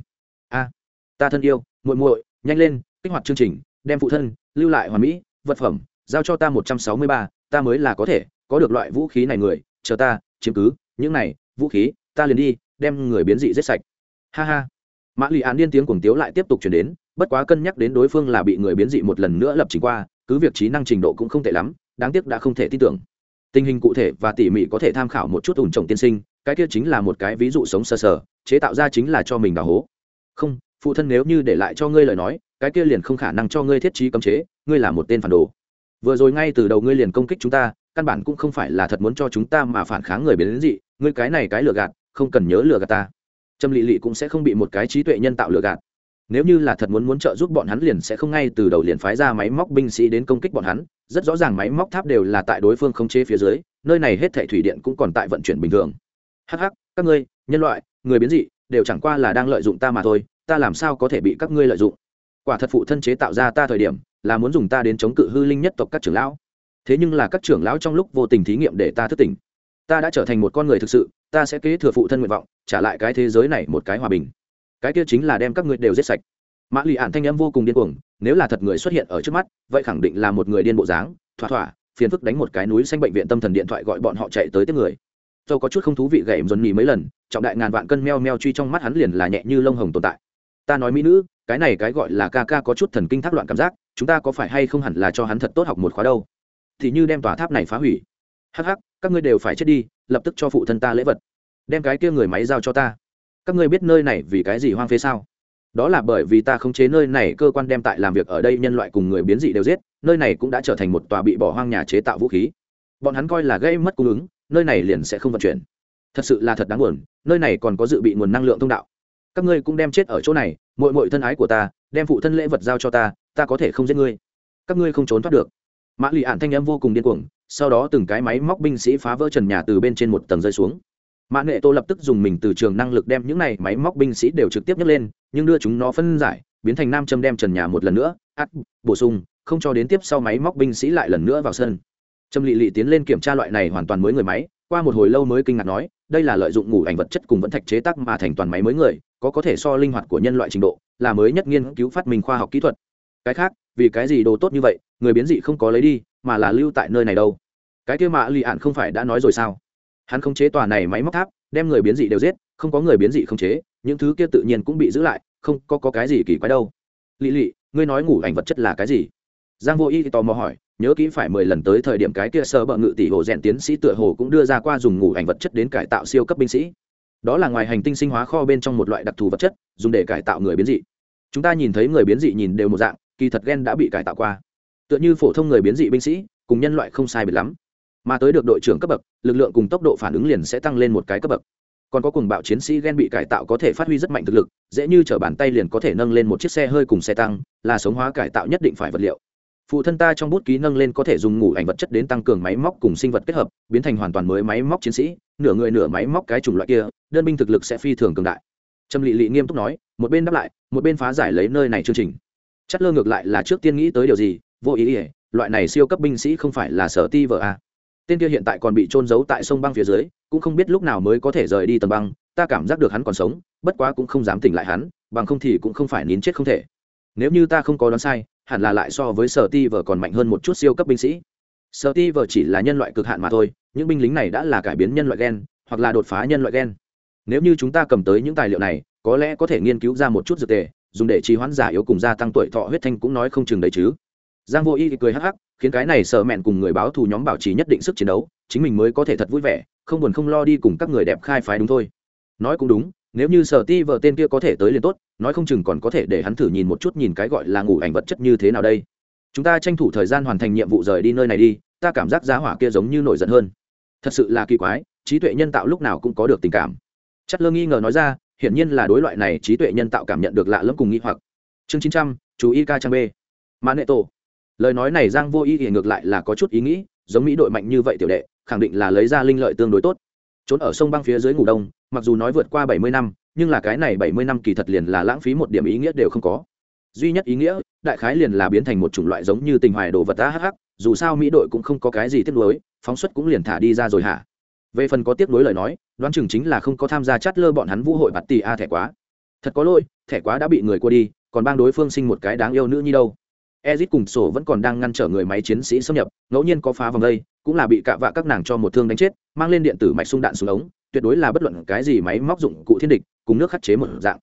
A, ta thân yêu, muội muội, nhanh lên, kích hoạt chương trình, đem phụ thân, lưu lại hoàn mỹ, vật phẩm, giao cho ta một trăm sáu mươi ba, ta mới là có thể, có được loại vũ khí này người, chờ ta, chiếm cứ, những này, vũ khí, ta liền đi, đem người biến dị giết sạch. Ha ha. Mã lì án điên tiếng cuồng tiếu lại tiếp tục chuyển đến, bất quá cân nhắc đến đối phương là bị người biến dị một lần nữa lập trình qua, cứ việc trí năng trình độ cũng không tệ lắm đáng tiếc đã không thể tin tưởng. Tình hình cụ thể và tỉ mỉ có thể tham khảo một chút ủn trồng tiên sinh, cái kia chính là một cái ví dụ sống sờ sờ, chế tạo ra chính là cho mình đào hố. Không, phụ thân nếu như để lại cho ngươi lời nói, cái kia liền không khả năng cho ngươi thiết trí cấm chế, ngươi là một tên phản đồ. Vừa rồi ngay từ đầu ngươi liền công kích chúng ta, căn bản cũng không phải là thật muốn cho chúng ta mà phản kháng người biến đến dị, ngươi cái này cái lừa gạt, không cần nhớ lừa gạt ta. Trâm lị lị cũng sẽ không bị một cái trí tuệ nhân tạo lừa gạt. Nếu như là thật muốn muốn trợ giúp bọn hắn liền sẽ không ngay từ đầu liền phái ra máy móc binh sĩ đến công kích bọn hắn rất rõ ràng máy móc tháp đều là tại đối phương không chế phía dưới, nơi này hết thảy thủy điện cũng còn tại vận chuyển bình thường. Hh các ngươi, nhân loại, người biến dị, đều chẳng qua là đang lợi dụng ta mà thôi, ta làm sao có thể bị các ngươi lợi dụng? Quả thật phụ thân chế tạo ra ta thời điểm, là muốn dùng ta đến chống cự hư linh nhất tộc các trưởng lão. Thế nhưng là các trưởng lão trong lúc vô tình thí nghiệm để ta thức tỉnh. Ta đã trở thành một con người thực sự, ta sẽ kế thừa phụ thân nguyện vọng, trả lại cái thế giới này một cái hòa bình. Cái kia chính là đem các ngươi đều giết sạch mã lì ạn thanh âm vô cùng điên cuồng, nếu là thật người xuất hiện ở trước mắt, vậy khẳng định là một người điên bộ dáng, thỏa thỏa, phiền phức đánh một cái núi xanh bệnh viện tâm thần điện thoại gọi bọn họ chạy tới tiếp người. Dâu có chút không thú vị gậy dồn nhì mấy lần, trọng đại ngàn vạn cân meo meo truy trong mắt hắn liền là nhẹ như lông hồng tồn tại. Ta nói mỹ nữ, cái này cái gọi là ca ca có chút thần kinh thác loạn cảm giác, chúng ta có phải hay không hẳn là cho hắn thật tốt học một khóa đâu? Thì như đem tòa tháp này phá hủy. Hắc hắc, các ngươi đều phải chết đi, lập tức cho phụ thân ta lễ vật. Đem cái kia người máy giao cho ta. Các ngươi biết nơi này vì cái gì hoang phế sao? Đó là bởi vì ta khống chế nơi này cơ quan đem tại làm việc ở đây nhân loại cùng người biến dị đều giết, nơi này cũng đã trở thành một tòa bị bỏ hoang nhà chế tạo vũ khí. Bọn hắn coi là gây mất cung ứng, nơi này liền sẽ không vận chuyển. Thật sự là thật đáng buồn, nơi này còn có dự bị nguồn năng lượng thông đạo. Các ngươi cũng đem chết ở chỗ này mội mội thân ái của ta, đem phụ thân lễ vật giao cho ta ta có thể không giết ngươi. Các ngươi không trốn thoát được. Mã lì ạn thanh em vô cùng điên cuồng, sau đó từng cái máy móc binh sĩ phá vỡ trần nhà từ bên trên một tầng rơi xuống mã nghệ tô lập tức dùng mình từ trường năng lực đem những này máy móc binh sĩ đều trực tiếp nhấc lên, nhưng đưa chúng nó phân giải, biến thành nam châm đem trần nhà một lần nữa ắt bổ sung, không cho đến tiếp sau máy móc binh sĩ lại lần nữa vào sân. Trâm lị lị tiến lên kiểm tra loại này hoàn toàn mới người máy, qua một hồi lâu mới kinh ngạc nói, đây là lợi dụng ngủ ảnh vật chất cùng vẫn thạch chế tác mà thành toàn máy mới người, có có thể so linh hoạt của nhân loại trình độ, là mới nhất nghiên cứu phát minh khoa học kỹ thuật. Cái khác, vì cái gì đồ tốt như vậy, người biến dị không có lấy đi, mà là lưu tại nơi này đâu? Cái kia mạ lì ạn không phải đã nói rồi sao? Hắn không chế tòa này máy móc tháp đem người biến dị đều giết không có người biến dị không chế những thứ kia tự nhiên cũng bị giữ lại không có, có cái gì kỳ quái đâu. Lì lì ngươi nói ngủ ảnh vật chất là cái gì? Giang vô y tò mò hỏi nhớ kỹ phải mười lần tới thời điểm cái kia sơ bợ ngự tỷ hồ rèn tiến sĩ tựa hồ cũng đưa ra qua dùng ngủ ảnh vật chất đến cải tạo siêu cấp binh sĩ. Đó là ngoài hành tinh sinh hóa kho bên trong một loại đặc thù vật chất dùng để cải tạo người biến dị. Chúng ta nhìn thấy người biến dị nhìn đều một dạng kỳ thật gen đã bị cải tạo qua. Tựa như phổ thông người biến dị binh sĩ cùng nhân loại không sai biệt lắm mà tới được đội trưởng cấp bậc, lực lượng cùng tốc độ phản ứng liền sẽ tăng lên một cái cấp bậc. Còn có cùng bạo chiến sĩ gen bị cải tạo có thể phát huy rất mạnh thực lực, dễ như t bàn tay liền có thể nâng lên một chiếc xe hơi cùng xe tăng, là sống hóa cải tạo nhất định phải vật liệu. Phụ thân ta trong bút ký nâng lên có thể dùng ngủ ảnh vật chất đến tăng cường máy móc cùng sinh vật kết hợp, biến thành hoàn toàn mới máy móc chiến sĩ, nửa người nửa máy móc cái chủng loại kia, đơn binh thực lực sẽ phi thường cường đại. Trâm lị lị nghiêm túc nói, một bên đáp lại, một bên phá giải lấy nơi này chương trình. Chất lơ ngược lại là trước tiên nghĩ tới điều gì, vô ý ỉa loại này siêu cấp binh sĩ không phải là sở ti vợ a tên kia hiện tại còn bị trôn giấu tại sông băng phía dưới, cũng không biết lúc nào mới có thể rời đi tầng băng, ta cảm giác được hắn còn sống, bất quá cũng không dám tỉnh lại hắn, bằng không thì cũng không phải nín chết không thể. Nếu như ta không có đoán sai, hẳn là lại so với sở ti vờ còn mạnh hơn một chút siêu cấp binh sĩ. Sở ti vờ chỉ là nhân loại cực hạn mà thôi, những binh lính này đã là cải biến nhân loại gen, hoặc là đột phá nhân loại gen. Nếu như chúng ta cầm tới những tài liệu này, có lẽ có thể nghiên cứu ra một chút dược tề, dùng để trì hoãn giả yếu cùng gia tăng tuổi thọ, huyết thanh cũng nói không chừng đấy chứ giang vô y thì cười hắc hắc, khiến cái này sợ mẹn cùng người báo thù nhóm bảo trì nhất định sức chiến đấu, chính mình mới có thể thật vui vẻ, không buồn không lo đi cùng các người đẹp khai phái đúng thôi. Nói cũng đúng, nếu như sở ti vợ tên kia có thể tới liền tốt, nói không chừng còn có thể để hắn thử nhìn một chút nhìn cái gọi là ngủ ảnh vật chất như thế nào đây. Chúng ta tranh thủ thời gian hoàn thành nhiệm vụ rời đi nơi này đi, ta cảm giác giá hỏa kia giống như nổi giận hơn. Thật sự là kỳ quái, trí tuệ nhân tạo lúc nào cũng có được tình cảm. Chất lơ nghi ngờ nói ra, hiển nhiên là đối loại này trí tuệ nhân tạo cảm nhận được lạ lẫm cùng nghi hoặc. Chương chín trăm, chú y ca trang b. Mã nệ tổ lời nói này giang vô ý thì ngược lại là có chút ý nghĩ, giống mỹ đội mạnh như vậy tiểu đệ, khẳng định là lấy ra linh lợi tương đối tốt. Trốn ở sông băng phía dưới ngủ đông, mặc dù nói vượt qua bảy mươi năm, nhưng là cái này bảy mươi năm kỳ thật liền là lãng phí một điểm ý nghĩa đều không có. Duy nhất ý nghĩa, đại khái liền là biến thành một chủng loại giống như tình hoài đồ vật ta hh dù sao mỹ đội cũng không có cái gì tiếc nuối, phóng xuất cũng liền thả đi ra rồi hả? Về phần có tiếc nuối lời nói, đoán chừng chính là không có tham gia chát lơ bọn hắn vũ hội bạt tì a thẻ quá. Thật có lỗi, thẻ quá đã bị người qua đi, còn bang đối phương sinh một cái đáng yêu nữ như đâu ezit cùng sổ vẫn còn đang ngăn trở người máy chiến sĩ xâm nhập, ngẫu nhiên có phá vòng đây, cũng là bị cạ vạ các nàng cho một thương đánh chết, mang lên điện tử mạch sung đạn xuống ống, tuyệt đối là bất luận cái gì máy móc dụng cụ thiên địch, cùng nước khắc chế một dạng.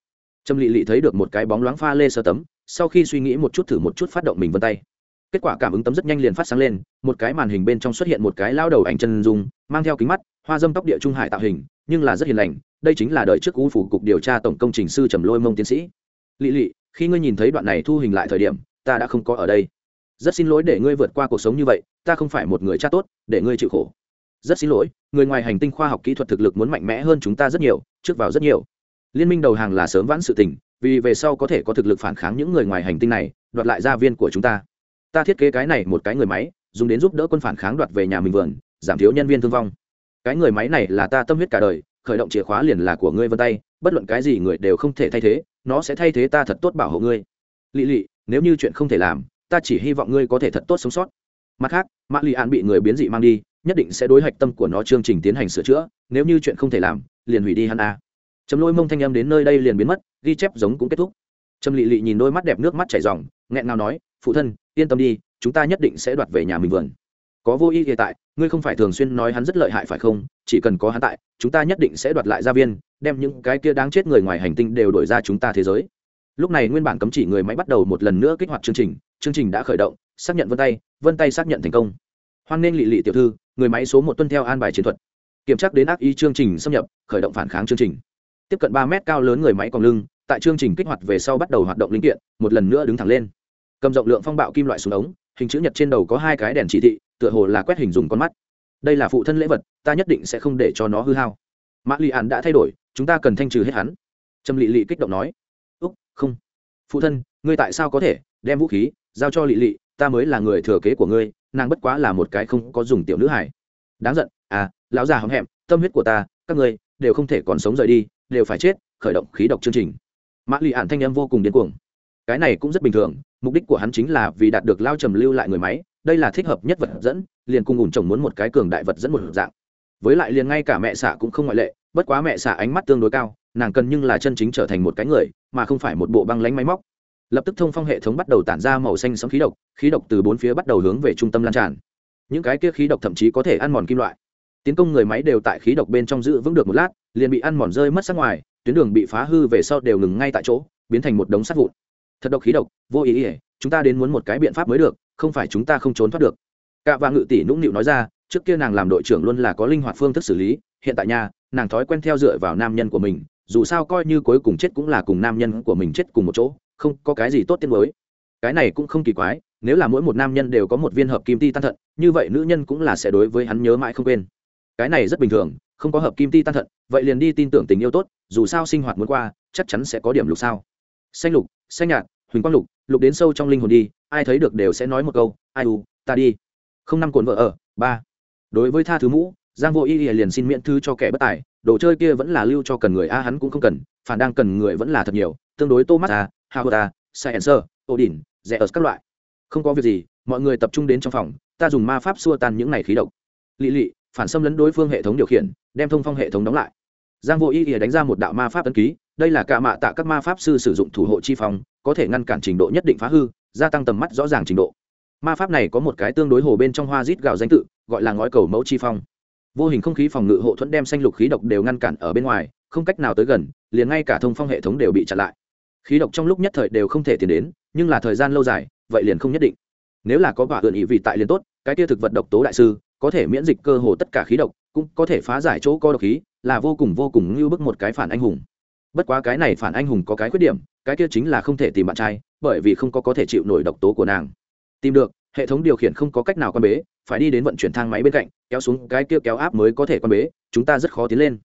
Trâm lị lị thấy được một cái bóng loáng pha lê sơ tấm, sau khi suy nghĩ một chút thử một chút phát động mình vân tay. Kết quả cảm ứng tấm rất nhanh liền phát sáng lên, một cái màn hình bên trong xuất hiện một cái lao đầu ảnh chân dung, mang theo kính mắt, hoa dâm tóc địa trung hải tạo hình, nhưng là rất hiền lành, đây chính là đời trước cũ phủ cục điều tra tổng công trình sư trầm lôi mông tiến sĩ. Lị lị khi ngươi nhìn thấy đoạn này thu hình lại thời điểm ta đã không có ở đây. Rất xin lỗi để ngươi vượt qua cuộc sống như vậy, ta không phải một người cha tốt, để ngươi chịu khổ. Rất xin lỗi, người ngoài hành tinh khoa học kỹ thuật thực lực muốn mạnh mẽ hơn chúng ta rất nhiều, trước vào rất nhiều. Liên minh đầu hàng là sớm vãn sự tình, vì về sau có thể có thực lực phản kháng những người ngoài hành tinh này, đoạt lại gia viên của chúng ta. Ta thiết kế cái này một cái người máy, dùng đến giúp đỡ quân phản kháng đoạt về nhà mình vườn, giảm thiếu nhân viên thương vong. Cái người máy này là ta tâm huyết cả đời, khởi động chìa khóa liền là của ngươi vân tay, bất luận cái gì người đều không thể thay thế, nó sẽ thay thế ta thật tốt bảo hộ ngươi. Lỵ lỵ nếu như chuyện không thể làm, ta chỉ hy vọng ngươi có thể thật tốt sống sót. Mặt khác, mã lì an bị người biến dị mang đi, nhất định sẽ đối hạch tâm của nó chương trình tiến hành sửa chữa, nếu như chuyện không thể làm, liền hủy đi hắn a. Chấm lôi mông thanh em đến nơi đây liền biến mất, ghi chép giống cũng kết thúc. Trâm lị lị nhìn đôi mắt đẹp nước mắt chảy r nghẹn ngào nói, phụ thân, yên tâm đi, chúng ta nhất định sẽ đoạt về nhà mình vườn. Có vô y hiện tại, ngươi không phải thường xuyên nói hắn rất lợi hại phải không? Chỉ cần có hắn tại, chúng ta nhất định sẽ đoạt lại gia viên, đem những cái kia đáng chết người ngoài hành tinh đều đổi ra chúng ta thế giới lúc này nguyên bản cấm chỉ người máy bắt đầu một lần nữa kích hoạt chương trình chương trình đã khởi động, xác nhận vân tay vân tay xác nhận thành công. Hoan nên lị lị tiểu thư, người máy số một tuân theo an bài chiến thuật. Kiểm tra đến ác ý chương trình xâm nhập, khởi động phản kháng chương trình. Tiếp cận ba mét cao lớn người máy còn lưng, tại chương trình kích hoạt về sau bắt đầu hoạt động linh kiện, một lần nữa đứng thẳng lên. Cầm rộng lượng phong bạo kim loại xuống ống, hình chữ nhật trên đầu có hai cái đèn chỉ thị, tựa hồ là quét hình dùng con mắt. Đây là phụ thân lễ vật, ta nhất định sẽ không để cho nó hư hao. Mã lị ạn đã thay đổi, chúng ta cần thanh trừ hết hắn. Trâm lị lị kích động nói không. Phụ thân, ngươi tại sao có thể đem vũ khí giao cho lị lị? Ta mới là người thừa kế của ngươi, nàng bất quá là một cái không có dùng tiểu nữ hải đáng giận. À lão già hóng hẹm, tâm huyết của ta, các ngươi đều không thể còn sống rời đi, đều phải chết, khởi động khí độc chương trình. Mã lị ạn thanh em vô cùng điên cuồng. Cái này cũng rất bình thường, mục đích của hắn chính là vì đạt được lao trầm lưu lại người máy, đây là thích hợp nhất vật dẫn, liền cùng ủn chồng muốn một cái cường đại vật dẫn một dạng. Với lại liền ngay cả mẹ xạ cũng không ngoại lệ, bất quá mẹ xạ ánh mắt tương đối cao nàng cần nhưng là chân chính trở thành một cái người, mà không phải một bộ băng lánh máy móc. Lập tức thông phong hệ thống bắt đầu tản ra màu xanh sống khí độc khí độc từ bốn phía bắt đầu hướng về trung tâm lan tràn. Những cái kia khí độc thậm chí có thể ăn mòn kim loại. Tiến công người máy đều tại khí độc bên trong giữ vững được một lát, liền bị ăn mòn rơi mất sát ngoài, tuyến đường bị phá hư về sau đều ngừng ngay tại chỗ, biến thành một đống sắt vụn. Thật độc khí độc, vô ý ỉa chúng ta đến muốn một cái biện pháp mới được, không phải chúng ta không trốn thoát được. Cạ và ngự tỷ nũng nịu nói ra, trước kia nàng làm đội trưởng luôn là có linh hoạt phương thức xử lý, hiện tại nhà nàng thói quen theo dựa vào nam nhân của mình dù sao coi như cuối cùng chết cũng là cùng nam nhân của mình chết cùng một chỗ, không có cái gì tốt tiên mới cái này cũng không kỳ quái, nếu là mỗi một nam nhân đều có một viên hợp kim ti tan thận, như vậy nữ nhân cũng là sẽ đối với hắn nhớ mãi không quên. Cái này rất bình thường, không có hợp kim ti tan thận, vậy liền đi tin tưởng tình yêu tốt, dù sao sinh hoạt muốn qua, chắc chắn sẽ có điểm lục sao. Xanh lục, xanh nhạt, huỳnh quang lục lục đến sâu trong linh hồn đi, ai thấy được đều sẽ nói một câu, ai u, ta đi. Không năm cồn vợ ở, ba. Đối với tha thứ mũ giang vô y liền xin miễn thư cho kẻ bất tài, đồ chơi kia vẫn là lưu cho cần người a, hắn cũng không cần, phản đang cần người vẫn là thật nhiều, tương đối thomas a hagota science, odin rẻ ở các loại. Không có việc gì, mọi người tập trung đến trong phòng, ta dùng ma pháp xua tan những này khí độc. Lỵ lỵ phản xâm lấn đối phương hệ thống điều khiển, đem thông phong hệ thống đóng lại. Giang vô y ỉa đánh ra một đạo ma pháp ấn ký, đây là cả mạ tạ các ma pháp sư sử dụng thủ hộ chi phong, có thể ngăn cản trình độ nhất định phá hư, gia tăng tầm mắt rõ ràng trình độ. Ma pháp này có một cái tương đối hồ bên trong hoa rít gạo danh tự, gọi là ngói cầu mẫu chi phong vô hình không khí phòng ngự hộ thuẫn đem xanh lục khí độc đều ngăn cản ở bên ngoài, không cách nào tới gần, liền ngay cả thông phong hệ thống đều bị chặn lại. Khí độc trong lúc nhất thời đều không thể tiến đến, nhưng là thời gian lâu dài, vậy liền không nhất định. Nếu là có bà ượn ý vị tại liền tốt, cái tia thực vật độc tố đại sư, có thể miễn dịch cơ hồ tất cả khí độc, cũng có thể phá giải chỗ co độc khí, là vô cùng vô cùng như bức một cái phản anh hùng. Bất quá cái này phản anh hùng có cái khuyết điểm, cái kia chính là không thể tìm bạn trai, bởi vì không có có thể chịu nổi độc tố của nàng. Tìm được, hệ thống điều khiển không có cách nào quan bế phải đi đến vận chuyển thang máy bên cạnh, kéo xuống cái kia kéo áp mới có thể quan bế, chúng ta rất khó tiến lên.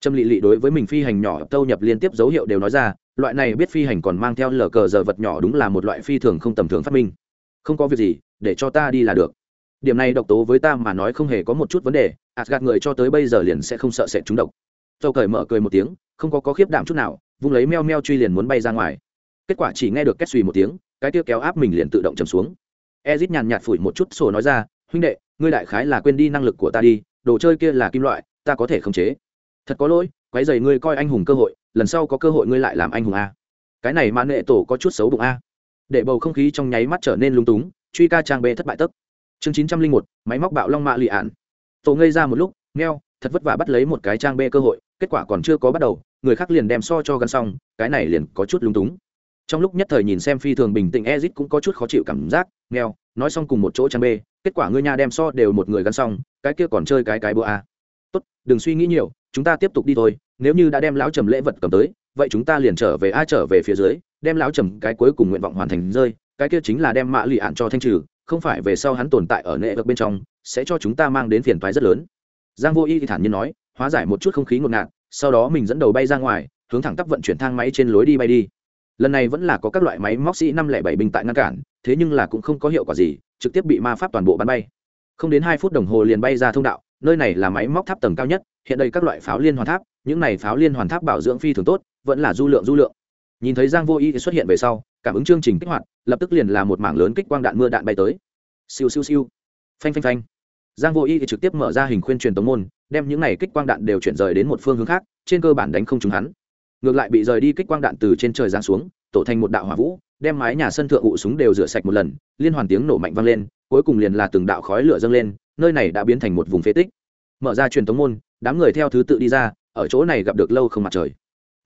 Trâm lị lị đối với mình phi hành nhỏ tâu nhập liên tiếp dấu hiệu đều nói ra, loại này biết phi hành còn mang theo lờ cờ giờ vật nhỏ đúng là một loại phi thường không tầm thường phát minh. Không có việc gì, để cho ta đi là được. Điểm này độc tố với ta mà nói không hề có một chút vấn đề ạt gạt người cho tới bây giờ liền sẽ không sợ sệt chúng độc. Tâu cởi mở cười một tiếng, không có có khiếp đảm chút nào, vung lấy meo meo truy liền muốn bay ra ngoài. Kết quả chỉ nghe được két suy một tiếng, cái tiêu kéo áp mình liền tự động chầm xuống. Ezit nhàn nhạt phủi một chút sổ nói ra huynh đệ ngươi đại khái là quên đi năng lực của ta đi đồ chơi kia là kim loại ta có thể khống chế. Thật có lỗi quái dày ngươi coi anh hùng cơ hội lần sau có cơ hội ngươi lại làm anh hùng a. Cái này mà nệ tổ có chút xấu bụng a. Để bầu không khí trong nháy mắt trở nên lung túng truy ca trang bê thất bại tấp chương chín trăm linh một máy móc bạo long mạ lị ạn. Tổ ngây ra một lúc ngheo, thật vất vả bắt lấy một cái trang bê cơ hội kết quả còn chưa có bắt đầu người khác liền đem so cho gắn xong cái này liền có chút lung túng trong lúc nhất thời nhìn xem phi thường bình tĩnh ezit cũng có chút khó chịu cảm giác, nghèo, nói xong cùng một chỗ trang bê, kết quả ngươi nhà đem so đều một người gắn xong, cái kia còn chơi cái cái bữa a tốt, đừng suy nghĩ nhiều, chúng ta tiếp tục đi thôi, nếu như đã đem lão trầm lễ vật cầm tới, vậy chúng ta liền trở về a, trở về phía dưới, đem lão trầm cái cuối cùng nguyện vọng hoàn thành rơi, cái kia chính là đem mạ lụy ạn cho thanh trừ, không phải về sau hắn tồn tại ở nệ vật bên trong, sẽ cho chúng ta mang đến phiền toái rất lớn. Giang vô y thì thản nhiên nói, hóa giải một chút không khí ngột ngạt, sau đó mình dẫn đầu bay ra ngoài, hướng thẳng tắp vận chuyển thang máy trên lối đi bay đi lần này vẫn là có các loại máy móc sĩ năm lẻ bảy bình tại ngăn cản, thế nhưng là cũng không có hiệu quả gì, trực tiếp bị ma pháp toàn bộ bắn bay. Không đến hai phút đồng hồ liền bay ra thông đạo, nơi này là máy móc tháp tầng cao nhất, hiện đây các loại pháo liên hoàn tháp, những này pháo liên hoàn tháp bảo dưỡng phi thường tốt, vẫn là du lượng du lượng. Nhìn thấy giang vô y xuất hiện về sau, cảm ứng chương trình kích hoạt, lập tức liền là một mảng lớn kích quang đạn mưa đạn bay tới. Siêu siêu siêu. Phanh phanh phanh. Giang vô y trực tiếp mở ra hình khuyên truyền tống môn, đem những này kích quang đạn đều chuyển rời đến một phương hướng khác, trên cơ bản đánh không trúng hắn ngược lại bị rời đi kích quang đạn từ trên trời giáng xuống, tổ thành một đạo hỏa vũ, đem mái nhà sân thượng ụ súng đều rửa sạch một lần, liên hoàn tiếng nổ mạnh vang lên, cuối cùng liền là từng đạo khói lửa dâng lên, nơi này đã biến thành một vùng phế tích. Mở ra truyền thống môn, đám người theo thứ tự đi ra, ở chỗ này gặp được lâu không mặt trời.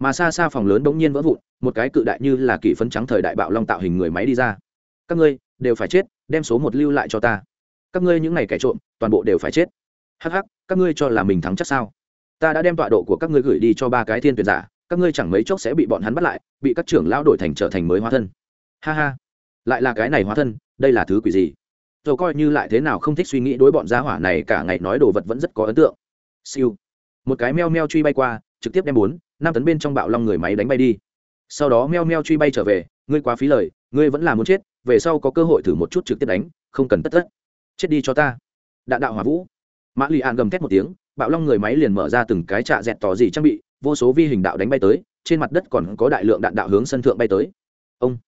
Mà xa xa phòng lớn bỗng nhiên vỡ vụn, một cái cự đại như là kỷ phấn trắng thời đại bạo long tạo hình người máy đi ra. Các ngươi, đều phải chết, đem số một lưu lại cho ta. Các ngươi những này kẻ trộm, toàn bộ đều phải chết. Hắc hắc, các ngươi cho là mình thắng chắc sao? Ta đã đem tọa độ của các ngươi gửi đi cho ba cái thiên tuyển giả các ngươi chẳng mấy chốc sẽ bị bọn hắn bắt lại, bị các trưởng lão đổi thành trở thành mới hóa thân. Ha ha, lại là cái này hóa thân, đây là thứ quỷ gì? Tôi coi như lại thế nào không thích suy nghĩ đối bọn gia hỏa này cả ngày nói đồ vật vẫn rất có ấn tượng. Siêu. Một cái meo meo truy bay qua, trực tiếp đem bốn, năm tấn bên trong bạo long người máy đánh bay đi. Sau đó meo meo truy bay trở về, ngươi quá phí lời, ngươi vẫn là muốn chết, về sau có cơ hội thử một chút trực tiếp đánh, không cần tất tất. Chết đi cho ta. Đạn đạo hỏa vũ. Mã lì an gầm thét một tiếng, bạo long người máy liền mở ra từng cái trạ dẹt tỏ gì trang bị vô số vi hình đạo đánh bay tới, trên mặt đất còn có đại lượng đạn đạo hướng sân thượng bay tới. Ông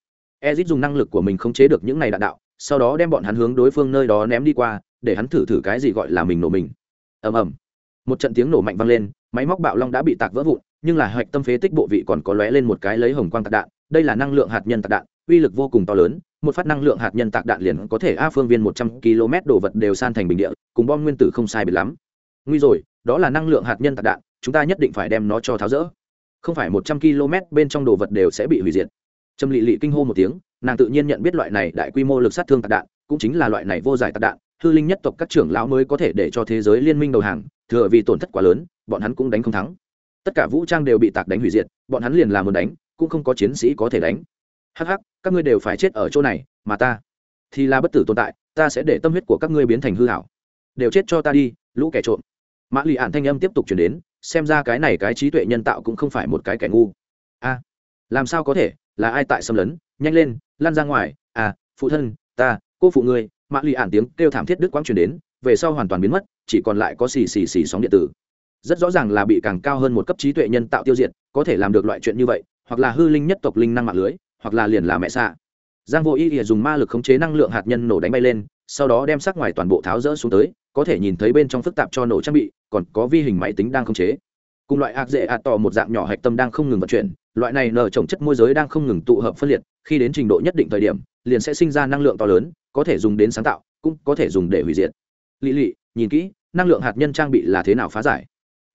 ezit dùng năng lực của mình khống chế được những này đạn đạo, sau đó đem bọn hắn hướng đối phương nơi đó ném đi qua, để hắn thử thử cái gì gọi là mình nổ mình. Ầm ầm. Một trận tiếng nổ mạnh vang lên, máy móc bạo long đã bị tạc vỡ vụn, nhưng là hạch tâm phế tích bộ vị còn có lóe lên một cái lấy hồng quang tạc đạn, đây là năng lượng hạt nhân tạc đạn, uy lực vô cùng to lớn, một phát năng lượng hạt nhân tạc đạn liền có thể a phương viên một trăm km đồ vật đều san thành bình địa, cùng bom nguyên tử không sai biệt lắm. Nguy rồi, đó là năng lượng hạt nhân tạc đạn chúng ta nhất định phải đem nó cho tháo rỡ. Không phải một trăm km bên trong đồ vật đều sẽ bị hủy diệt. Trâm lị lị kinh hô một tiếng, nàng tự nhiên nhận biết loại này đại quy mô lực sát thương tạc đạn, cũng chính là loại này vô giải tạc đạn, hư linh nhất tộc các trưởng lão mới có thể để cho thế giới liên minh đầu hàng, thừa vì tổn thất quá lớn, bọn hắn cũng đánh không thắng. Tất cả vũ trang đều bị tạc đánh hủy diệt, bọn hắn liền làm muốn đánh, cũng không có chiến sĩ có thể đánh. Hắc hắc, các ngươi đều phải chết ở chỗ này, mà ta thì là bất tử tồn tại, ta sẽ để tâm huyết của các ngươi biến thành hư hảo. Đều chết cho ta đi, lũ kẻ trộm. Mã lì ạn thanh âm tiếp tục chuyển đến xem ra cái này cái trí tuệ nhân tạo cũng không phải một cái kẻ ngu. A, làm sao có thể? Là ai tại xâm lấn? Nhanh lên lan ra ngoài. À phụ thân, ta, cô phụ ngươi mạ lì ản tiếng kêu thảm thiết đức quang truyền đến, về sau hoàn toàn biến mất, chỉ còn lại có xì xì xì sóng điện tử. Rất rõ ràng là bị càng cao hơn một cấp trí tuệ nhân tạo tiêu diệt, có thể làm được loại chuyện như vậy, hoặc là hư linh nhất tộc linh năng mạng lưới, hoặc là liền là mẹ xạ. Giang vô ý ỉa dùng ma lực khống chế năng lượng hạt nhân nổ đánh bay lên, sau đó đem sắc ngoài toàn bộ tháo rỡ xuống tới, có thể nhìn thấy bên trong phức tạp cho nổ trang bị còn có vi hình máy tính đang khống chế. Cùng loại ác dễ ạt tỏ một dạng nhỏ hạch tâm đang không ngừng vận chuyển, loại này nở trồng chất môi giới đang không ngừng tụ hợp phân liệt, khi đến trình độ nhất định thời điểm, liền sẽ sinh ra năng lượng to lớn, có thể dùng đến sáng tạo, cũng có thể dùng để hủy diệt. Lỵ lỵ nhìn kỹ, năng lượng hạt nhân trang bị là thế nào phá giải?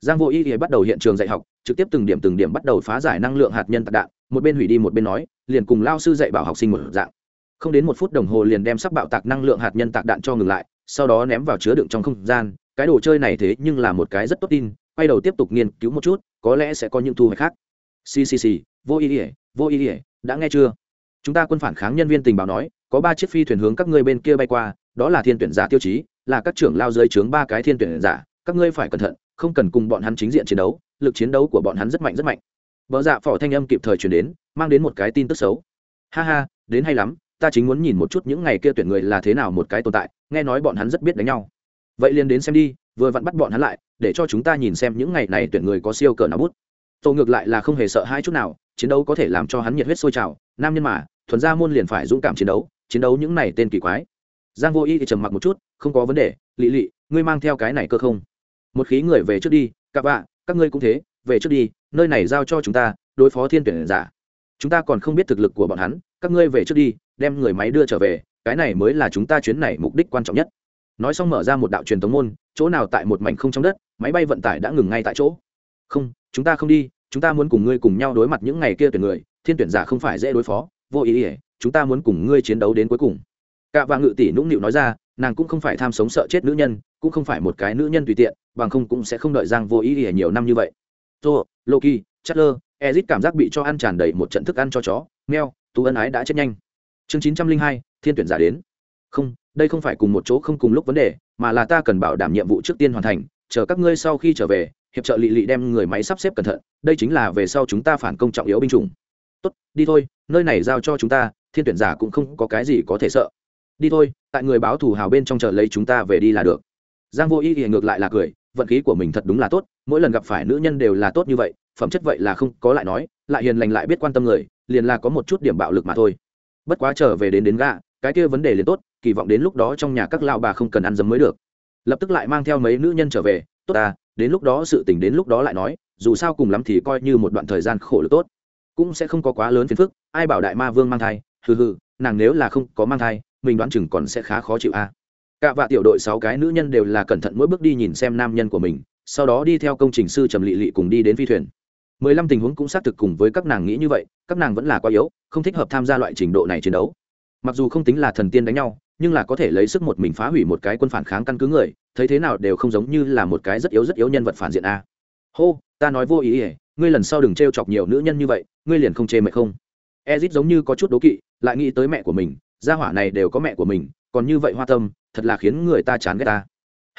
Giang vô y thì bắt đầu hiện trường dạy học, trực tiếp từng điểm từng điểm bắt đầu phá giải năng lượng hạt nhân tạc đạn, một bên hủy đi một bên nói, liền cùng lao sư dạy bảo học sinh một dạng. Không đến một phút đồng hồ liền đem sắc bạo tạc năng lượng hạt nhân tạc đạn cho ngừng lại, sau đó ném vào chứa đựng trong không gian cái đồ chơi này thế nhưng là một cái rất tốt tin, quay đầu tiếp tục nghiên cứu một chút, có lẽ sẽ có những thu hoạch khác. Ccc vô ý ỉa, vô ý ỉa, đã nghe chưa? Chúng ta quân phản kháng nhân viên tình báo nói, có ba chiếc phi thuyền hướng các ngươi bên kia bay qua, đó là thiên tuyển giả tiêu chí, là các trưởng lao dưới trướng ba cái thiên tuyển giả, các ngươi phải cẩn thận, không cần cùng bọn hắn chính diện chiến đấu, lực chiến đấu của bọn hắn rất mạnh rất mạnh. Vợ dạ phỏ thanh âm kịp thời chuyển đến, mang đến một cái tin tức xấu. Ha ha, đến hay lắm, ta chính muốn nhìn một chút những ngày kia tuyển người là thế nào một cái tồn tại, nghe nói bọn hắn rất biết đánh nhau vậy liền đến xem đi, vừa vặn bắt bọn hắn lại, để cho chúng ta nhìn xem những ngày này tuyển người có siêu cờ nào bút. Tổ ngược lại là không hề sợ hai chút nào, chiến đấu có thể làm cho hắn nhiệt huyết sôi trào, nam nhân mà, thuần ra môn liền phải dũng cảm chiến đấu chiến đấu những này tên kỳ quái. Giang vô y thì trầm mặc một chút, không có vấn đề, lị lị, ngươi mang theo cái này cơ không? Một khí người về trước đi các bạn các ngươi cũng thế, về trước đi, nơi này giao cho chúng ta, đối phó thiên tuyển giả. Chúng ta còn không biết thực lực của bọn hắn, các ngươi về trước đi, đem người máy đưa trở về, cái này mới là chúng ta chuyến này mục đích quan trọng nhất nói xong mở ra một đạo truyền tống môn, chỗ nào tại một mảnh không trong đất, máy bay vận tải đã ngừng ngay tại chỗ. Không, chúng ta không đi, chúng ta muốn cùng ngươi cùng nhau đối mặt những ngày kia tuyển người, thiên tuyển giả không phải dễ đối phó, vô ý ỉa chúng ta muốn cùng ngươi chiến đấu đến cuối cùng. Cạ và ngự tỷ nũng nịu nói ra, nàng cũng không phải tham sống sợ chết nữ nhân, cũng không phải một cái nữ nhân tùy tiện, bằng không cũng sẽ không đợi giang vô ý ỉa nhiều năm như vậy. Tô, loki, chatler, ezit cảm giác bị cho ăn tràn đầy một trận thức ăn cho chó, meo, tú ân ái đã chết nhanh. Chương chín trăm linh hai, thiên tuyển giả đến. Không đây không phải cùng một chỗ không cùng lúc vấn đề, mà là ta cần bảo đảm nhiệm vụ trước tiên hoàn thành, chờ các ngươi sau khi trở về, hiệp trợ lị lị đem người máy sắp xếp cẩn thận, đây chính là về sau chúng ta phản công trọng yếu binh chủng. Tốt, đi thôi, nơi này giao cho chúng ta, thiên tuyển giả cũng không có cái gì có thể sợ. Đi thôi, tại người báo thủ hào bên trong chờ lấy chúng ta về đi là được. Giang vô y thì ngược lại là cười, vận khí của mình thật đúng là tốt, mỗi lần gặp phải nữ nhân đều là tốt như vậy, phẩm chất vậy là không có lại nói, lại hiền lành lại biết quan tâm người, liền là có một chút điểm bạo lực mà thôi. Bất quá trở về đến đến gạ cái kia vấn đề liền tốt kỳ vọng đến lúc đó trong nhà các lao bà không cần ăn dấm mới được. Lập tức lại mang theo mấy nữ nhân trở về, tốt ta, đến lúc đó sự tình đến lúc đó lại nói, dù sao cùng lắm thì coi như một đoạn thời gian khổ lực tốt. Cũng sẽ không có quá lớn phiền phức, ai bảo đại ma vương mang thai, hừ hừ, nàng nếu là không có mang thai, mình đoán chừng còn sẽ khá khó chịu a. Cả vạ tiểu đội sáu cái nữ nhân đều là cẩn thận mỗi bước đi nhìn xem nam nhân của mình, sau đó đi theo công trình sư trầm lị lị cùng đi đến phi thuyền. Mười lăm tình huống cũng xác thực cùng với các nàng nghĩ như vậy, các nàng vẫn là quá yếu, không thích hợp tham gia loại trình độ này chiến đấu. Mặc dù không tính là thần tiên đánh nhau nhưng là có thể lấy sức một mình phá hủy một cái quân phản kháng căn cứ người, thấy thế nào đều không giống như là một cái rất yếu rất yếu nhân vật phản diện a. Hô, ta nói vô ý ỉa ngươi lần sau đừng t r e o chọc nhiều nữ nhân như vậy, ngươi liền không chê mệt không? Ezit giống như có chút đố kỵ, lại nghĩ tới mẹ của mình, gia hỏa này đều có mẹ của mình, còn như vậy hoa tâm, thật là khiến người ta chán ghét ta.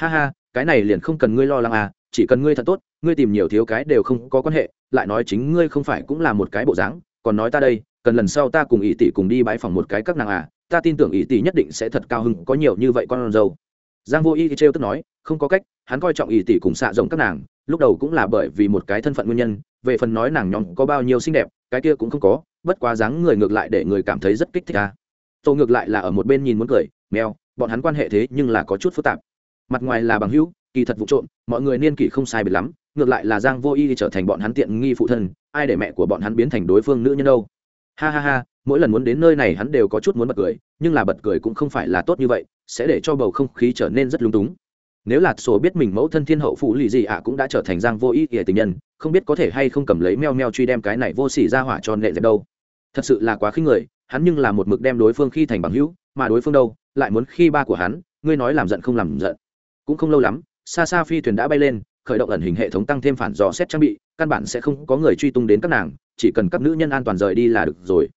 Ha ha, cái này liền không cần ngươi lo lắng à chỉ cần ngươi thật tốt, ngươi tìm nhiều thiếu cái đều không có quan hệ, lại nói chính ngươi không phải cũng là một cái bộ dáng, còn nói ta đây, cần lần sau ta cùng ỷ tỷ cùng đi bãi phòng một cái các nàng à ta tin tưởng ý tỷ nhất định sẽ thật cao hứng có nhiều như vậy con dâu. Giang vô y thì trêu tức nói, không có cách, hắn coi trọng ý tỷ cùng xạ rộng các nàng, lúc đầu cũng là bởi vì một cái thân phận nguyên nhân, về phần nói nàng nhóm có bao nhiêu xinh đẹp, cái kia cũng không có, bất quá dáng người ngược lại để người cảm thấy rất kích thích à. tô ngược lại là ở một bên nhìn muốn cười, mèo, bọn hắn quan hệ thế nhưng là có chút phức tạp. Mặt ngoài là bằng hữu, kỳ thật vụ trộm, mọi người niên kỷ không sai biệt lắm, ngược lại là giang vô y trở thành bọn hắn tiện nghi phụ thân, ai để mẹ của bọn hắn biến thành đối phương nữ nhân đâu. Ha ha ha mỗi lần muốn đến nơi này hắn đều có chút muốn bật cười, nhưng là bật cười cũng không phải là tốt như vậy, sẽ để cho bầu không khí trở nên rất lung túng. Nếu là sổ biết mình mẫu thân thiên hậu phụ lì gì ạ cũng đã trở thành giang vô ý ỉa tình nhân, không biết có thể hay không cầm lấy meo meo truy đem cái này vô xỉ ra hỏa cho nệ dẹp đâu. Thật sự là quá khinh người, hắn nhưng là một mực đem đối phương khi thành bằng hữu, mà đối phương đâu, lại muốn khi ba của hắn, ngươi nói làm giận không làm giận. Cũng không lâu lắm, xa xa phi thuyền đã bay lên, khởi động ẩn hình hệ thống tăng thêm phản dò xét trang bị, căn bản sẽ không có người truy tung đến các nàng, chỉ cần các nữ nhân an toàn rời đi là được rồi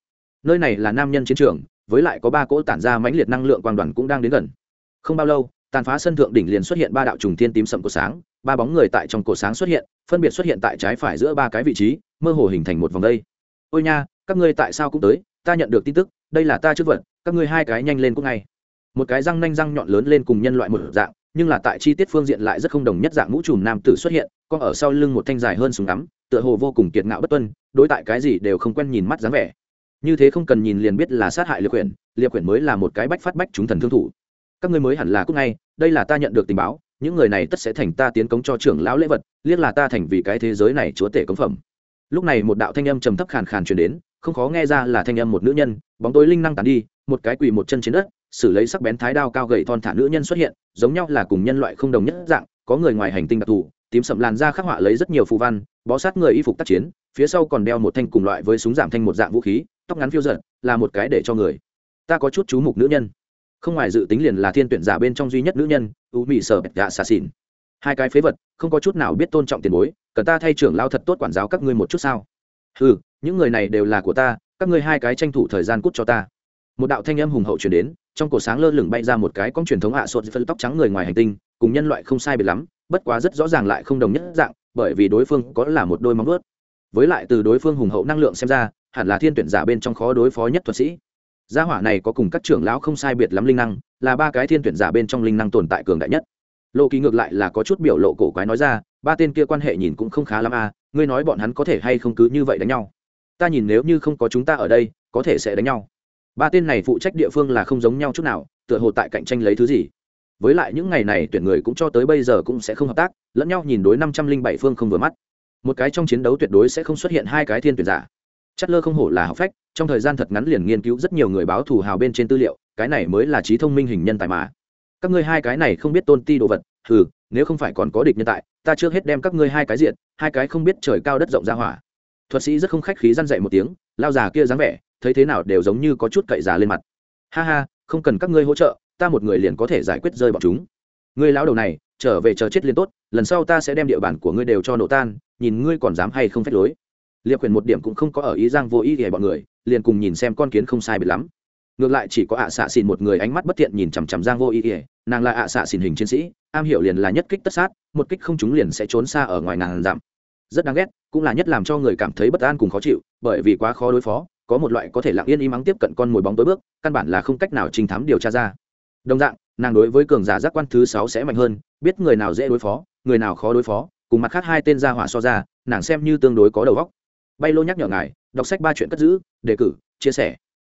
nơi này là nam nhân chiến trường, với lại có ba cỗ tản ra mãnh liệt năng lượng quang đoàn cũng đang đến gần. Không bao lâu, tàn phá sân thượng đỉnh liền xuất hiện ba đạo trùng thiên tím sậm của sáng, ba bóng người tại trong cổ sáng xuất hiện, phân biệt xuất hiện tại trái phải giữa ba cái vị trí, mơ hồ hình thành một vòng đây. Ôi nha, các ngươi tại sao cũng tới? Ta nhận được tin tức, đây là ta trước vật, các ngươi hai cái nhanh lên cũng ngay. Một cái răng nanh răng nhọn lớn lên cùng nhân loại một dạng, nhưng là tại chi tiết phương diện lại rất không đồng nhất dạng mũ trùm nam tử xuất hiện còn ở sau lưng một thanh dài hơn súng ngắm, tựa hồ vô cùng kiệt ngạo bất tuân, đối tại cái gì đều không quen nhìn mắt dáng vẻ như thế không cần nhìn liền biết là sát hại liệp quyển liệp quyển mới là một cái bách phát bách chúng thần thương thủ. Các ngươi mới hẳn là cúc ngay, đây là ta nhận được tình báo, những người này tất sẽ thành ta tiến cống cho trưởng lão lễ vật, liếc là ta thành vì cái thế giới này chúa tể cống phẩm. Lúc này một đạo thanh âm trầm thấp khàn khàn truyền đến, không khó nghe ra là thanh âm một nữ nhân, bóng tối linh năng tàn đi, một cái quỳ một chân trên đất, xử lấy sắc bén thái đao cao gầy thon thả nữ nhân xuất hiện, giống nhau là cùng nhân loại không đồng nhất dạng, có người ngoài hành tinh đặc thù, tím sậm làn da khắc họa lấy rất nhiều phù văn, bó sát người y phục tác chiến, phía sau còn đeo một thanh cùng loại với súng giảm thanh một dạng vũ khí tóc ngắn phiêu giận là một cái để cho người. Ta có chút chú mục nữ nhân. Không ngoài dự tính liền là thiên tuyển giả bên trong duy nhất nữ nhân u mỹ sở bẹt gạ xà xỉn. Hai cái phế vật, không có chút nào biết tôn trọng tiền bối, cần ta thay trưởng lao thật tốt quản giáo các ngươi một chút sao? Ừ những người này đều là của ta, các ngươi hai cái tranh thủ thời gian cút cho ta. Một đạo thanh âm hùng hậu chuyển đến, trong cổ sáng lơ lửng bay ra một cái con truyền thống hạ à sốt phân tóc trắng người ngoài hành tinh, cùng nhân loại không sai biệt lắm, bất quá rất rõ ràng lại không đồng nhất dạng, bởi vì đối phương có là một đôi móng ướt với lại từ đối phương hùng hậu năng lượng xem ra, hẳn là thiên tuyển giả bên trong khó đối phó nhất thuật sĩ. Gia hỏa này có cùng các trưởng lão không sai biệt lắm linh năng, là ba cái thiên tuyển giả bên trong linh năng tồn tại cường đại nhất. Lộ kỳ ngược lại là có chút biểu lộ cổ quái nói ra, ba tên kia quan hệ nhìn cũng không khá lắm à ngươi nói bọn hắn có thể hay không cứ như vậy đánh nhau? Ta nhìn nếu như không có chúng ta ở đây, có thể sẽ đánh nhau. Ba tên này phụ trách địa phương là không giống nhau chút nào, tựa hồ tại cạnh tranh lấy thứ gì. Với lại những ngày này tuyển người cũng cho tới bây giờ cũng sẽ không hợp tác, lẫn nhau nhìn đối năm trăm linh bảy phương không vừa mắt một cái trong chiến đấu tuyệt đối sẽ không xuất hiện hai cái thiên tuyển giả. Chất lơ không hổ là học phách, trong thời gian thật ngắn liền nghiên cứu rất nhiều người báo thù hào bên trên tư liệu, cái này mới là trí thông minh hình nhân tài mà. Các ngươi hai cái này không biết tôn ti đồ vật ừ nếu không phải còn có địch nhân tại, ta trước hết đem các ngươi hai cái diện, hai cái không biết trời cao đất rộng ra hỏa. Thuật sĩ rất không khách khí răn dậy một tiếng, lao già kia dáng vẻ, thấy thế nào đều giống như có chút cậy già lên mặt. Ha ha, không cần các ngươi hỗ trợ, ta một người liền có thể giải quyết rơi bọn chúng. Ngươi lão đầu này, trở về chờ chết liền tốt, lần sau ta sẽ đem địa bàn của ngươi đều cho nổ tan nhìn ngươi còn dám hay không phép lối. Liệp quyền một điểm cũng không có ở ý giang vô ý để bọn người, liền cùng nhìn xem con kiến không sai biệt lắm. Ngược lại chỉ có ạ xạ xìn một người ánh mắt bất thiện nhìn chằm chằm giang vô ý ỉa nàng là ạ xạ xìn hình chiến sĩ, am hiểu liền là nhất kích tất sát, một kích không chúng liền sẽ trốn xa ở ngoài ngàn dặm. Rất đáng ghét, cũng là nhất làm cho người cảm thấy bất an cùng khó chịu, bởi vì quá khó đối phó, có một loại có thể lặng yên im mắng tiếp cận con mồi bóng tối bước, căn bản là không cách nào trinh thám điều tra ra. Đồng dạng, nàng đối với cường giả giác quan thứ sáu sẽ mạnh hơn, biết người nào dễ đối phó, người nào khó đối phó cùng mặt khác hai tên gia hỏa so ra nàng xem như tương đối có đầu óc. Bay lô nhắc nhở ngài đọc sách ba chuyện cất giữ đề cử chia sẻ.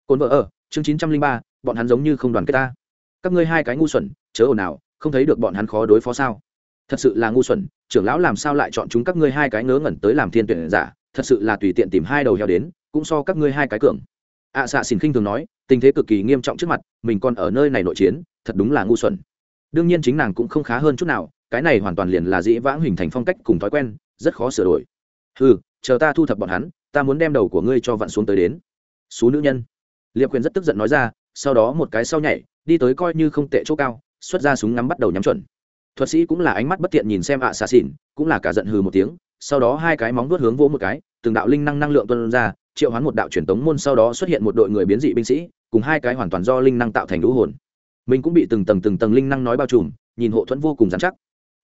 Cồn vợ ở chương chín trăm linh ba bọn hắn giống như không đoàn kết ta. Các ngươi hai cái ngu xuẩn chớ ồn nào không thấy được bọn hắn khó đối phó sao? Thật sự là ngu xuẩn trưởng lão làm sao lại chọn chúng các ngươi hai cái ngớ ngẩn tới làm thiên tuyển giả? Thật sự là tùy tiện tìm hai đầu heo đến cũng so các ngươi hai cái cường. Ạ à, xạ xỉn khinh thường nói tình thế cực kỳ nghiêm trọng trước mặt mình còn ở nơi này nội chiến thật đúng là ngu xuẩn. Đương nhiên chính nàng cũng không khá hơn chút nào cái này hoàn toàn liền là dĩ vãng hình thành phong cách cùng thói quen, rất khó sửa đổi. Ừ chờ ta thu thập bọn hắn, ta muốn đem đầu của ngươi cho vặn xuống tới đến. Số nữ nhân. Liệp quyền rất tức giận nói ra, sau đó một cái sau nhảy, đi tới coi như không tệ chỗ cao, xuất ra súng ngắm bắt đầu nhắm chuẩn. Thuật sĩ cũng là ánh mắt bất tiện nhìn xem ạ xà xỉn, cũng là cả giận hừ một tiếng, sau đó hai cái móng vuốt hướng vỗ một cái, từng đạo linh năng năng lượng tuân ra, triệu hoán một đạo truyền tống môn sau đó xuất hiện một đội người biến dị binh sĩ, cùng hai cái hoàn toàn do linh năng tạo thành lũ hồn. Mình cũng bị từng tầng từng tầng linh năng nói bao trùm, nhìn hộ thuẫn vô cùng dán chắc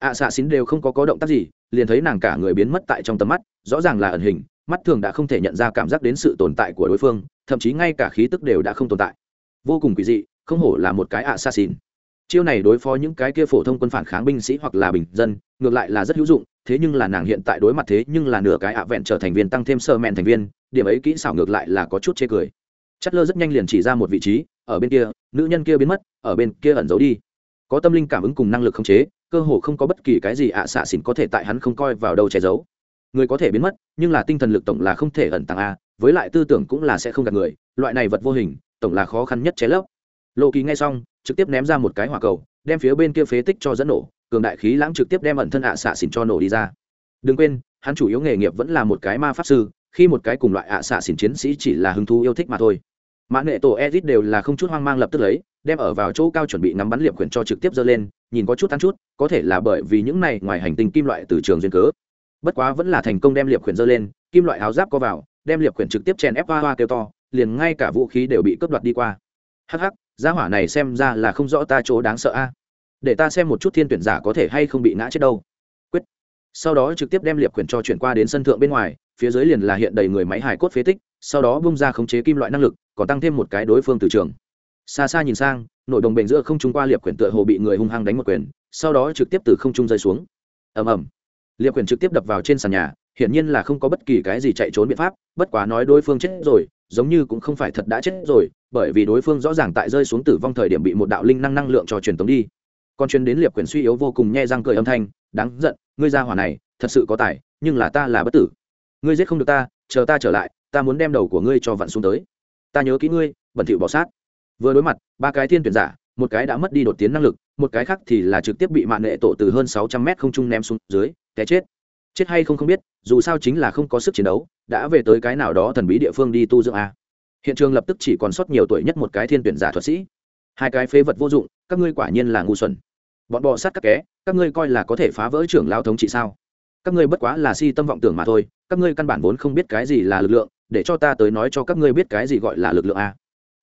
ạ xạ xín đều không có có động tác gì, liền thấy nàng cả người biến mất tại trong tầm mắt, rõ ràng là ẩn hình, mắt thường đã không thể nhận ra cảm giác đến sự tồn tại của đối phương, thậm chí ngay cả khí tức đều đã không tồn tại. Vô cùng quỷ dị, không hổ là một cái ạ xạ xín. Chiêu này đối phó những cái kia phổ thông quân phản kháng binh sĩ hoặc là bình dân, ngược lại là rất hữu dụng, thế nhưng là nàng hiện tại đối mặt thế nhưng là nửa cái ạ vẹn trở thành viên tăng thêm sơ mẹn thành viên, điểm ấy kỹ xảo ngược lại là có chút chê cười. Chất lơ rất nhanh liền chỉ ra một vị trí, ở bên kia, nữ nhân kia biến mất, ở bên kia ẩn giấu đi có tâm linh cảm ứng cùng năng lực khống chế, cơ hồ không có bất kỳ cái gì ạ xạ xỉn có thể tại hắn không coi vào đâu che giấu. Người có thể biến mất, nhưng là tinh thần lực tổng là không thể ẩn tàng a, với lại tư tưởng cũng là sẽ không gạt người, loại này vật vô hình, tổng là khó khăn nhất chế lấp. Lộ kỳ nghe xong, trực tiếp ném ra một cái hỏa cầu, đem phía bên kia phế tích cho dẫn nổ, cường đại khí lãng trực tiếp đem ẩn thân ạ xạ xỉn cho nổ đi ra. Đừng quên, hắn chủ yếu nghề nghiệp vẫn là một cái ma pháp sư, khi một cái cùng loại ạ xạ xỉn chiến sĩ chỉ là hứng thú yêu thích mà thôi mã nghệ tổ ezit đều là không chút hoang mang lập tức lấy, đem ở vào chỗ cao chuẩn bị nắm bắn liệm quyển cho trực tiếp dơ lên, nhìn có chút ăn chút, có thể là bởi vì những này ngoài hành tinh kim loại từ trường duyên cớ. Bất quá vẫn là thành công đem liệp quyển dơ lên, kim loại áo giáp co vào, đem liệp quyển trực tiếp chèn ép hoa hoa kêu to, liền ngay cả vũ khí đều bị cướp đoạt đi qua. Hắc hắc, gia hỏa này xem ra là không rõ ta chỗ đáng sợ a. Để ta xem một chút thiên tuyển giả có thể hay không bị ngã chết đâu. Quyết. Sau đó trực tiếp đem liệp quyển cho chuyển qua đến sân thượng bên ngoài, phía dưới liền là hiện đầy người máy hải cốt phế tích sau đó bung ra khống chế kim loại năng lực, còn tăng thêm một cái đối phương từ trường. Xa xa nhìn sang, nội đồng bệnh giữa không trung qua liệp quyển tựa hồ bị người hung hăng đánh một quyền, sau đó trực tiếp từ không trung rơi xuống. Ầm ầm. Liệp quyển trực tiếp đập vào trên sàn nhà, hiển nhiên là không có bất kỳ cái gì chạy trốn biện pháp, bất quá nói đối phương chết rồi, giống như cũng không phải thật đã chết rồi, bởi vì đối phương rõ ràng tại rơi xuống tử vong thời điểm bị một đạo linh năng năng lượng cho truyền tống đi. Còn truyền đến liệp quyển suy yếu vô cùng nhe răng cười âm thanh, đáng giận, ngươi ra hỏa này, thật sự có tài, nhưng là ta là bất tử. Ngươi giết không được ta, chờ ta trở lại ta muốn đem đầu của ngươi cho vặn xuống tới. Ta nhớ kỹ ngươi, bẩn thỉu bỏ sát. Vừa đối mặt, ba cái thiên tuyển giả, một cái đã mất đi đột tiến năng lực, một cái khác thì là trực tiếp bị mạng nệ tổ từ hơn sáu trăm mét không trung ném xuống dưới, té chết. Chết hay không không biết, dù sao chính là không có sức chiến đấu, đã về tới cái nào đó thần bí địa phương đi tu dưỡng a. Hiện trường lập tức chỉ còn sót nhiều tuổi nhất một cái thiên tuyển giả thuật sĩ. Hai cái phế vật vô dụng, các ngươi quả nhiên là ngu xuẩn. Bọn bọ sát các ké các ngươi coi là có thể phá vỡ trưởng lao thống trị sao? Các ngươi bất quá là si tâm vọng tưởng mà thôi các ngươi căn bản vốn không biết cái gì là lực lượng, để cho ta tới nói cho các ngươi biết cái gì gọi là lực lượng a.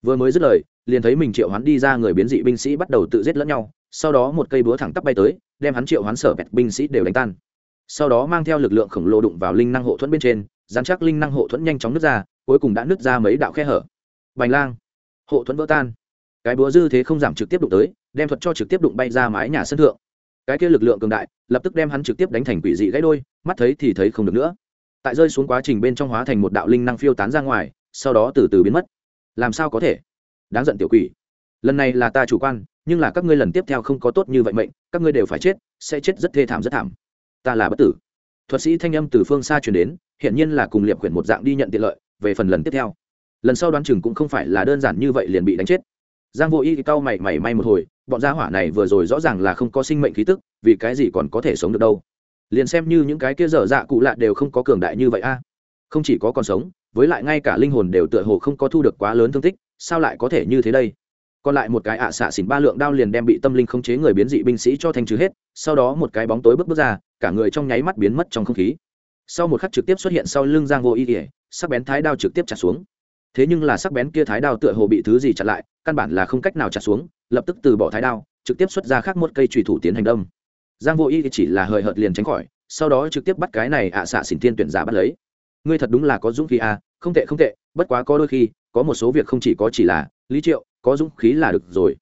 Vừa mới dứt lời, liền thấy mình triệu hoán đi ra người biến dị binh sĩ bắt đầu tự giết lẫn nhau, sau đó một cây búa thẳng tắp bay tới, đem hắn triệu hoán sở bẹt binh sĩ đều đánh tan. Sau đó mang theo lực lượng khổng lồ đụng vào linh năng hộ thuẫn bên trên, dán chắc linh năng hộ thuẫn nhanh chóng nứt ra, cuối cùng đã nứt ra mấy đạo khe hở. Bành lang, hộ thuẫn vỡ tan. Cái búa dư thế không giảm trực tiếp đụng tới, đem thuật cho trực tiếp đụng bay ra mái nhà sân thượng. Cái kia lực lượng cường đại, lập tức đem hắn trực tiếp đánh thành quỷ dị gãy đôi, mắt thấy thì thấy không được nữa tại rơi xuống quá trình bên trong hóa thành một đạo linh năng phiêu tán ra ngoài, sau đó từ từ biến mất. Làm sao có thể? Đáng giận tiểu quỷ. Lần này là ta chủ quan, nhưng là các ngươi lần tiếp theo không có tốt như vậy mệnh, các ngươi đều phải chết, sẽ chết rất thê thảm rất thảm. Ta là bất tử. Thuật sĩ thanh âm từ phương xa truyền đến, hiển nhiên là cùng liệp quyển một dạng đi nhận tiện lợi, về phần lần tiếp theo. Lần sau đoán chừng cũng không phải là đơn giản như vậy liền bị đánh chết. Giang vô y cau mày mày may một hồi, bọn gia hỏa này vừa rồi rõ ràng là không có sinh mệnh khí tức, vì cái gì còn có thể sống được đâu? Liền xem như những cái kia dở dạ cụ lạ đều không có cường đại như vậy a. Không chỉ có còn sống, với lại ngay cả linh hồn đều tựa hồ không có thu được quá lớn thương tích, sao lại có thể như thế đây? Còn lại một cái ạ xạ xỉn ba lượng đao liền đem bị tâm linh khống chế người biến dị binh sĩ cho thanh trừ hết, sau đó một cái bóng tối bước bước ra, cả người trong nháy mắt biến mất trong không khí. Sau một khắc trực tiếp xuất hiện sau lưng giang vô y ỉa sắc bén thái đao trực tiếp chặt xuống. Thế nhưng là sắc bén kia thái đao tựa hồ bị thứ gì chặn lại, căn bản là không cách nào chặt xuống, lập tức từ bỏ thái đao, trực tiếp xuất ra khác một cây trùy thủ tiến hành đông giang vô y chỉ là hời hợt liền tránh khỏi sau đó trực tiếp bắt cái này ạ xạ xỉn thiên tuyển giả bắt lấy. Ngươi thật đúng là có dũng khí à, không tệ không tệ bất quá có đôi khi có một số việc không chỉ có chỉ là lý triệu có dũng khí là được rồi.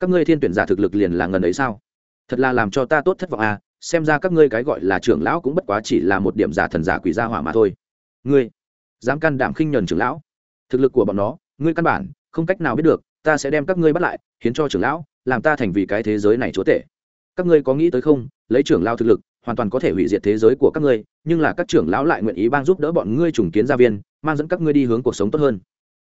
Các ngươi thiên tuyển giả thực lực liền là ngần ấy sao? Thật là làm cho ta tốt thất vọng à xem ra các ngươi cái gọi là trưởng lão cũng bất quá chỉ là một điểm giả thần giả quỷ gia hỏa mà thôi. Ngươi dám can đảm khinh nhẫn trưởng lão? Thực lực của bọn nó ngươi căn bản không cách nào biết được ta sẽ đem các ngươi bắt lại hiến cho trưởng lão làm ta thành vì cái thế giới này chúa tể các ngươi có nghĩ tới không? Lấy trưởng lao thực lực hoàn toàn có thể hủy diệt thế giới của các ngươi nhưng là các trưởng lão lại nguyện ý bang giúp đỡ bọn ngươi trùng kiến gia viên mang dẫn các ngươi đi hướng cuộc sống tốt hơn.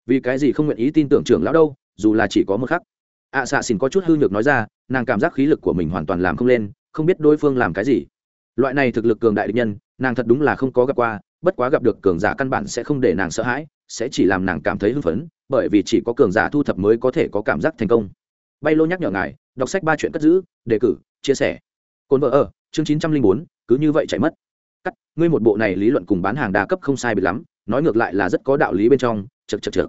Vì cái gì không nguyện ý tin tưởng trưởng lão đâu dù là chỉ có một khắc. Ạ à, xạ xỉn có chút hư nhược nói ra nàng cảm giác khí lực của mình hoàn toàn làm không lên không biết đối phương làm cái gì. Loại này thực lực cường đại địch nhân nàng thật đúng là không có gặp qua bất quá gặp được cường giả căn bản sẽ không để nàng sợ hãi sẽ chỉ làm nàng cảm thấy hưng phấn bởi vì chỉ có cường giả thu thập mới có thể có cảm giác thành công bay lô nhắc nhở ngài, đọc sách ba chuyện cất giữ, đề cử, chia sẻ. Cồn vợ ở, chương chín trăm linh bốn, cứ như vậy chạy mất. Cắt, ngươi một bộ này lý luận cùng bán hàng đa cấp không sai bị lắm, nói ngược lại là rất có đạo lý bên trong chật chật chật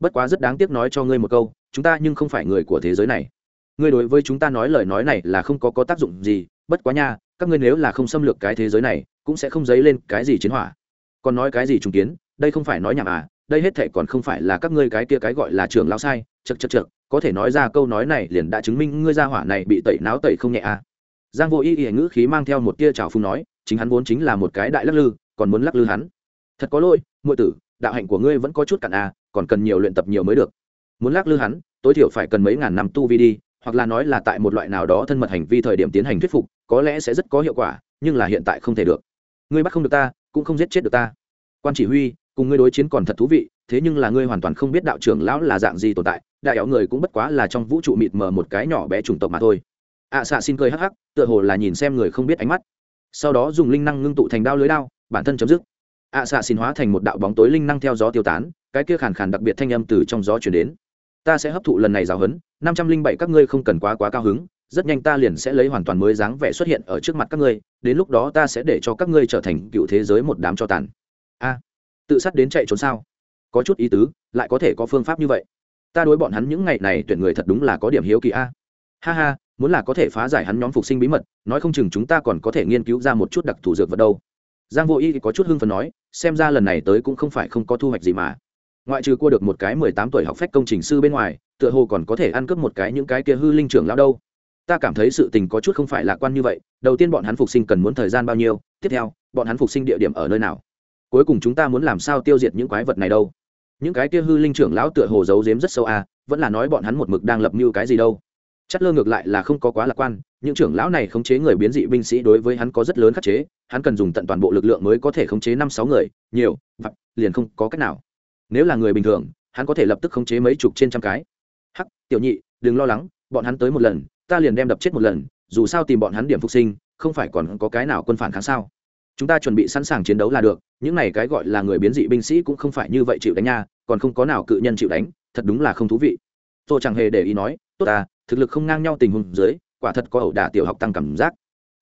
bất quá rất đáng tiếc nói cho ngươi một câu, chúng ta nhưng không phải người của thế giới này. Ngươi đối với chúng ta nói lời nói này là không có có tác dụng gì, bất quá nha, các ngươi nếu là không xâm lược cái thế giới này, cũng sẽ không dấy lên cái gì chiến hỏa. Còn nói cái gì trùng kiến, đây không phải nói nhảm à đây hết thệ còn không phải là các ngươi cái kia cái gọi là trưởng lao sai chật chật chật có thể nói ra câu nói này liền đã chứng minh ngươi gia hỏa này bị tẩy náo tẩy không nhẹ à. Giang vô y y ngữ khí mang theo một tia trào phung nói, chính hắn vốn chính là một cái đại lắc lư, còn muốn lắc lư hắn. Thật có lỗi, muội tử, đạo hạnh của ngươi vẫn có chút cạn à còn cần nhiều luyện tập nhiều mới được. Muốn lắc lư hắn, tối thiểu phải cần mấy ngàn năm tu vi đi, hoặc là nói là tại một loại nào đó thân mật hành vi thời điểm tiến hành thuyết phục, có lẽ sẽ rất có hiệu quả, nhưng là hiện tại không thể được. Ngươi bắt không được ta, cũng không giết chết được ta. Quan chỉ huy, cùng ngươi đối chiến còn thật thú vị, thế nhưng là ngươi hoàn toàn không biết đạo trưởng lão là dạng gì tồn tại đại éo người cũng bất quá là trong vũ trụ mịt mờ một cái nhỏ bé chủng tộc mà thôi. ạ à, xạ xin cười hắc hắc tựa hồ là nhìn xem người không biết ánh mắt. sau đó dùng linh năng ngưng tụ thành đao lưới đao bản thân chấm dứt. ạ à, xạ xin hóa thành một đạo bóng tối linh năng theo gió tiêu tán cái kia khàn khàn đặc biệt thanh âm từ trong gió chuyển đến. ta sẽ hấp thụ lần này giáo huấn năm trăm linh bảy các ngươi không cần quá quá cao hứng rất nhanh ta liền sẽ lấy hoàn toàn mới dáng vẻ xuất hiện ở trước mặt các ngươi đến lúc đó ta sẽ để cho các ngươi trở thành cựu thế giới một đám cho tàn. a tự sát đến chạy trốn sao? có chút ý tứ lại có thể có phương pháp như vậy ta đối bọn hắn những ngày này tuyển người thật đúng là có điểm hiếu kỳ a. Ha ha, muốn là có thể phá giải hắn nhóm phục sinh bí mật, nói không chừng chúng ta còn có thể nghiên cứu ra một chút đặc thù dược vật đâu. Giang vô y có chút hưng phần nói, xem ra lần này tới cũng không phải không có thu hoạch gì mà. Ngoại trừ cua được một cái mười tám tuổi học phép công trình sư bên ngoài, tựa hồ còn có thể ăn cướp một cái những cái kia hư linh trưởng lão đâu. Ta cảm thấy sự tình có chút không phải lạc quan như vậy, đầu tiên bọn hắn phục sinh cần muốn thời gian bao nhiêu, tiếp theo, bọn hắn phục sinh địa điểm ở nơi nào? Cuối cùng chúng ta muốn làm sao tiêu diệt những quái vật này đâu? Những cái kia hư linh trưởng lão tựa hồ giấu giếm rất sâu à vẫn là nói bọn hắn một mực đang lập mưu cái gì đâu. Chất lơ ngược lại là không có quá lạc quan, những trưởng lão này khống chế người biến dị binh sĩ đối với hắn có rất lớn khắc chế, hắn cần dùng tận toàn bộ lực lượng mới có thể khống chế năm sáu người, nhiều, vặt, liền không có cách nào. Nếu là người bình thường, hắn có thể lập tức khống chế mấy chục trên trăm cái. Hắc, tiểu nhị, đừng lo lắng, bọn hắn tới một lần, ta liền đem đập chết một lần, dù sao tìm bọn hắn điểm phục sinh, không phải còn có cái nào quân phản kháng sao? Chúng ta chuẩn bị sẵn sàng chiến đấu là được, những này cái gọi là người biến dị binh sĩ cũng không phải như vậy chịu đánh nha còn không có nào cự nhân chịu đánh, thật đúng là không thú vị. Tôi chẳng hề để ý nói, tốt ta, thực lực không ngang nhau tình huống dưới, quả thật có ẩu đả tiểu học tăng cảm giác.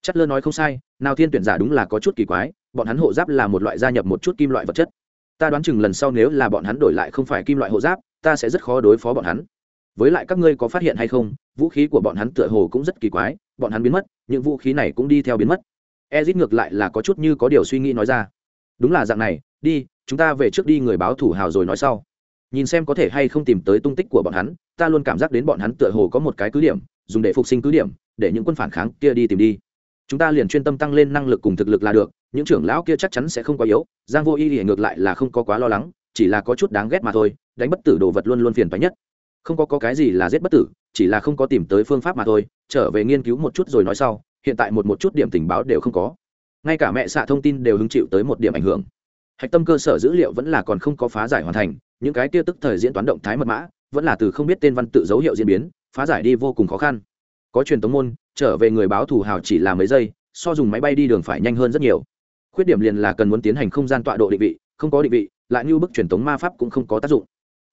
Chất lơ nói không sai, nào thiên tuyển giả đúng là có chút kỳ quái, bọn hắn hộ giáp là một loại gia nhập một chút kim loại vật chất. Ta đoán chừng lần sau nếu là bọn hắn đổi lại không phải kim loại hộ giáp, ta sẽ rất khó đối phó bọn hắn. Với lại các ngươi có phát hiện hay không, vũ khí của bọn hắn tựa hồ cũng rất kỳ quái, bọn hắn biến mất, những vũ khí này cũng đi theo biến mất. Ezit ngược lại là có chút như có điều suy nghĩ nói ra. Đúng là dạng này, đi chúng ta về trước đi người báo thủ hào rồi nói sau. Nhìn xem có thể hay không tìm tới tung tích của bọn hắn ta luôn cảm giác đến bọn hắn tựa hồ có một cái cứ điểm dùng để phục sinh cứ điểm để những quân phản kháng kia đi tìm đi. Chúng ta liền chuyên tâm tăng lên năng lực cùng thực lực là được những trưởng lão kia chắc chắn sẽ không quá yếu giang vô y thì ngược lại là không có quá lo lắng chỉ là có chút đáng ghét mà thôi đánh bất tử đồ vật luôn luôn phiền phái nhất. Không có, có cái gì là giết bất tử chỉ là không có tìm tới phương pháp mà thôi trở về nghiên cứu một chút rồi nói sau hiện tại một một chút điểm tình báo đều không có. Ngay cả mẹ xạ thông tin đều hứng chịu tới một điểm ảnh hưởng hạch tâm cơ sở dữ liệu vẫn là còn không có phá giải hoàn thành, những cái kia tức thời diễn toán động thái mật mã, vẫn là từ không biết tên văn tự dấu hiệu diễn biến, phá giải đi vô cùng khó khăn. Có truyền tống môn, trở về người báo thủ hào chỉ là mấy giây, so dùng máy bay đi đường phải nhanh hơn rất nhiều. Khuyết điểm liền là cần muốn tiến hành không gian tọa độ định vị, không có định vị, lại như bức truyền tống ma pháp cũng không có tác dụng.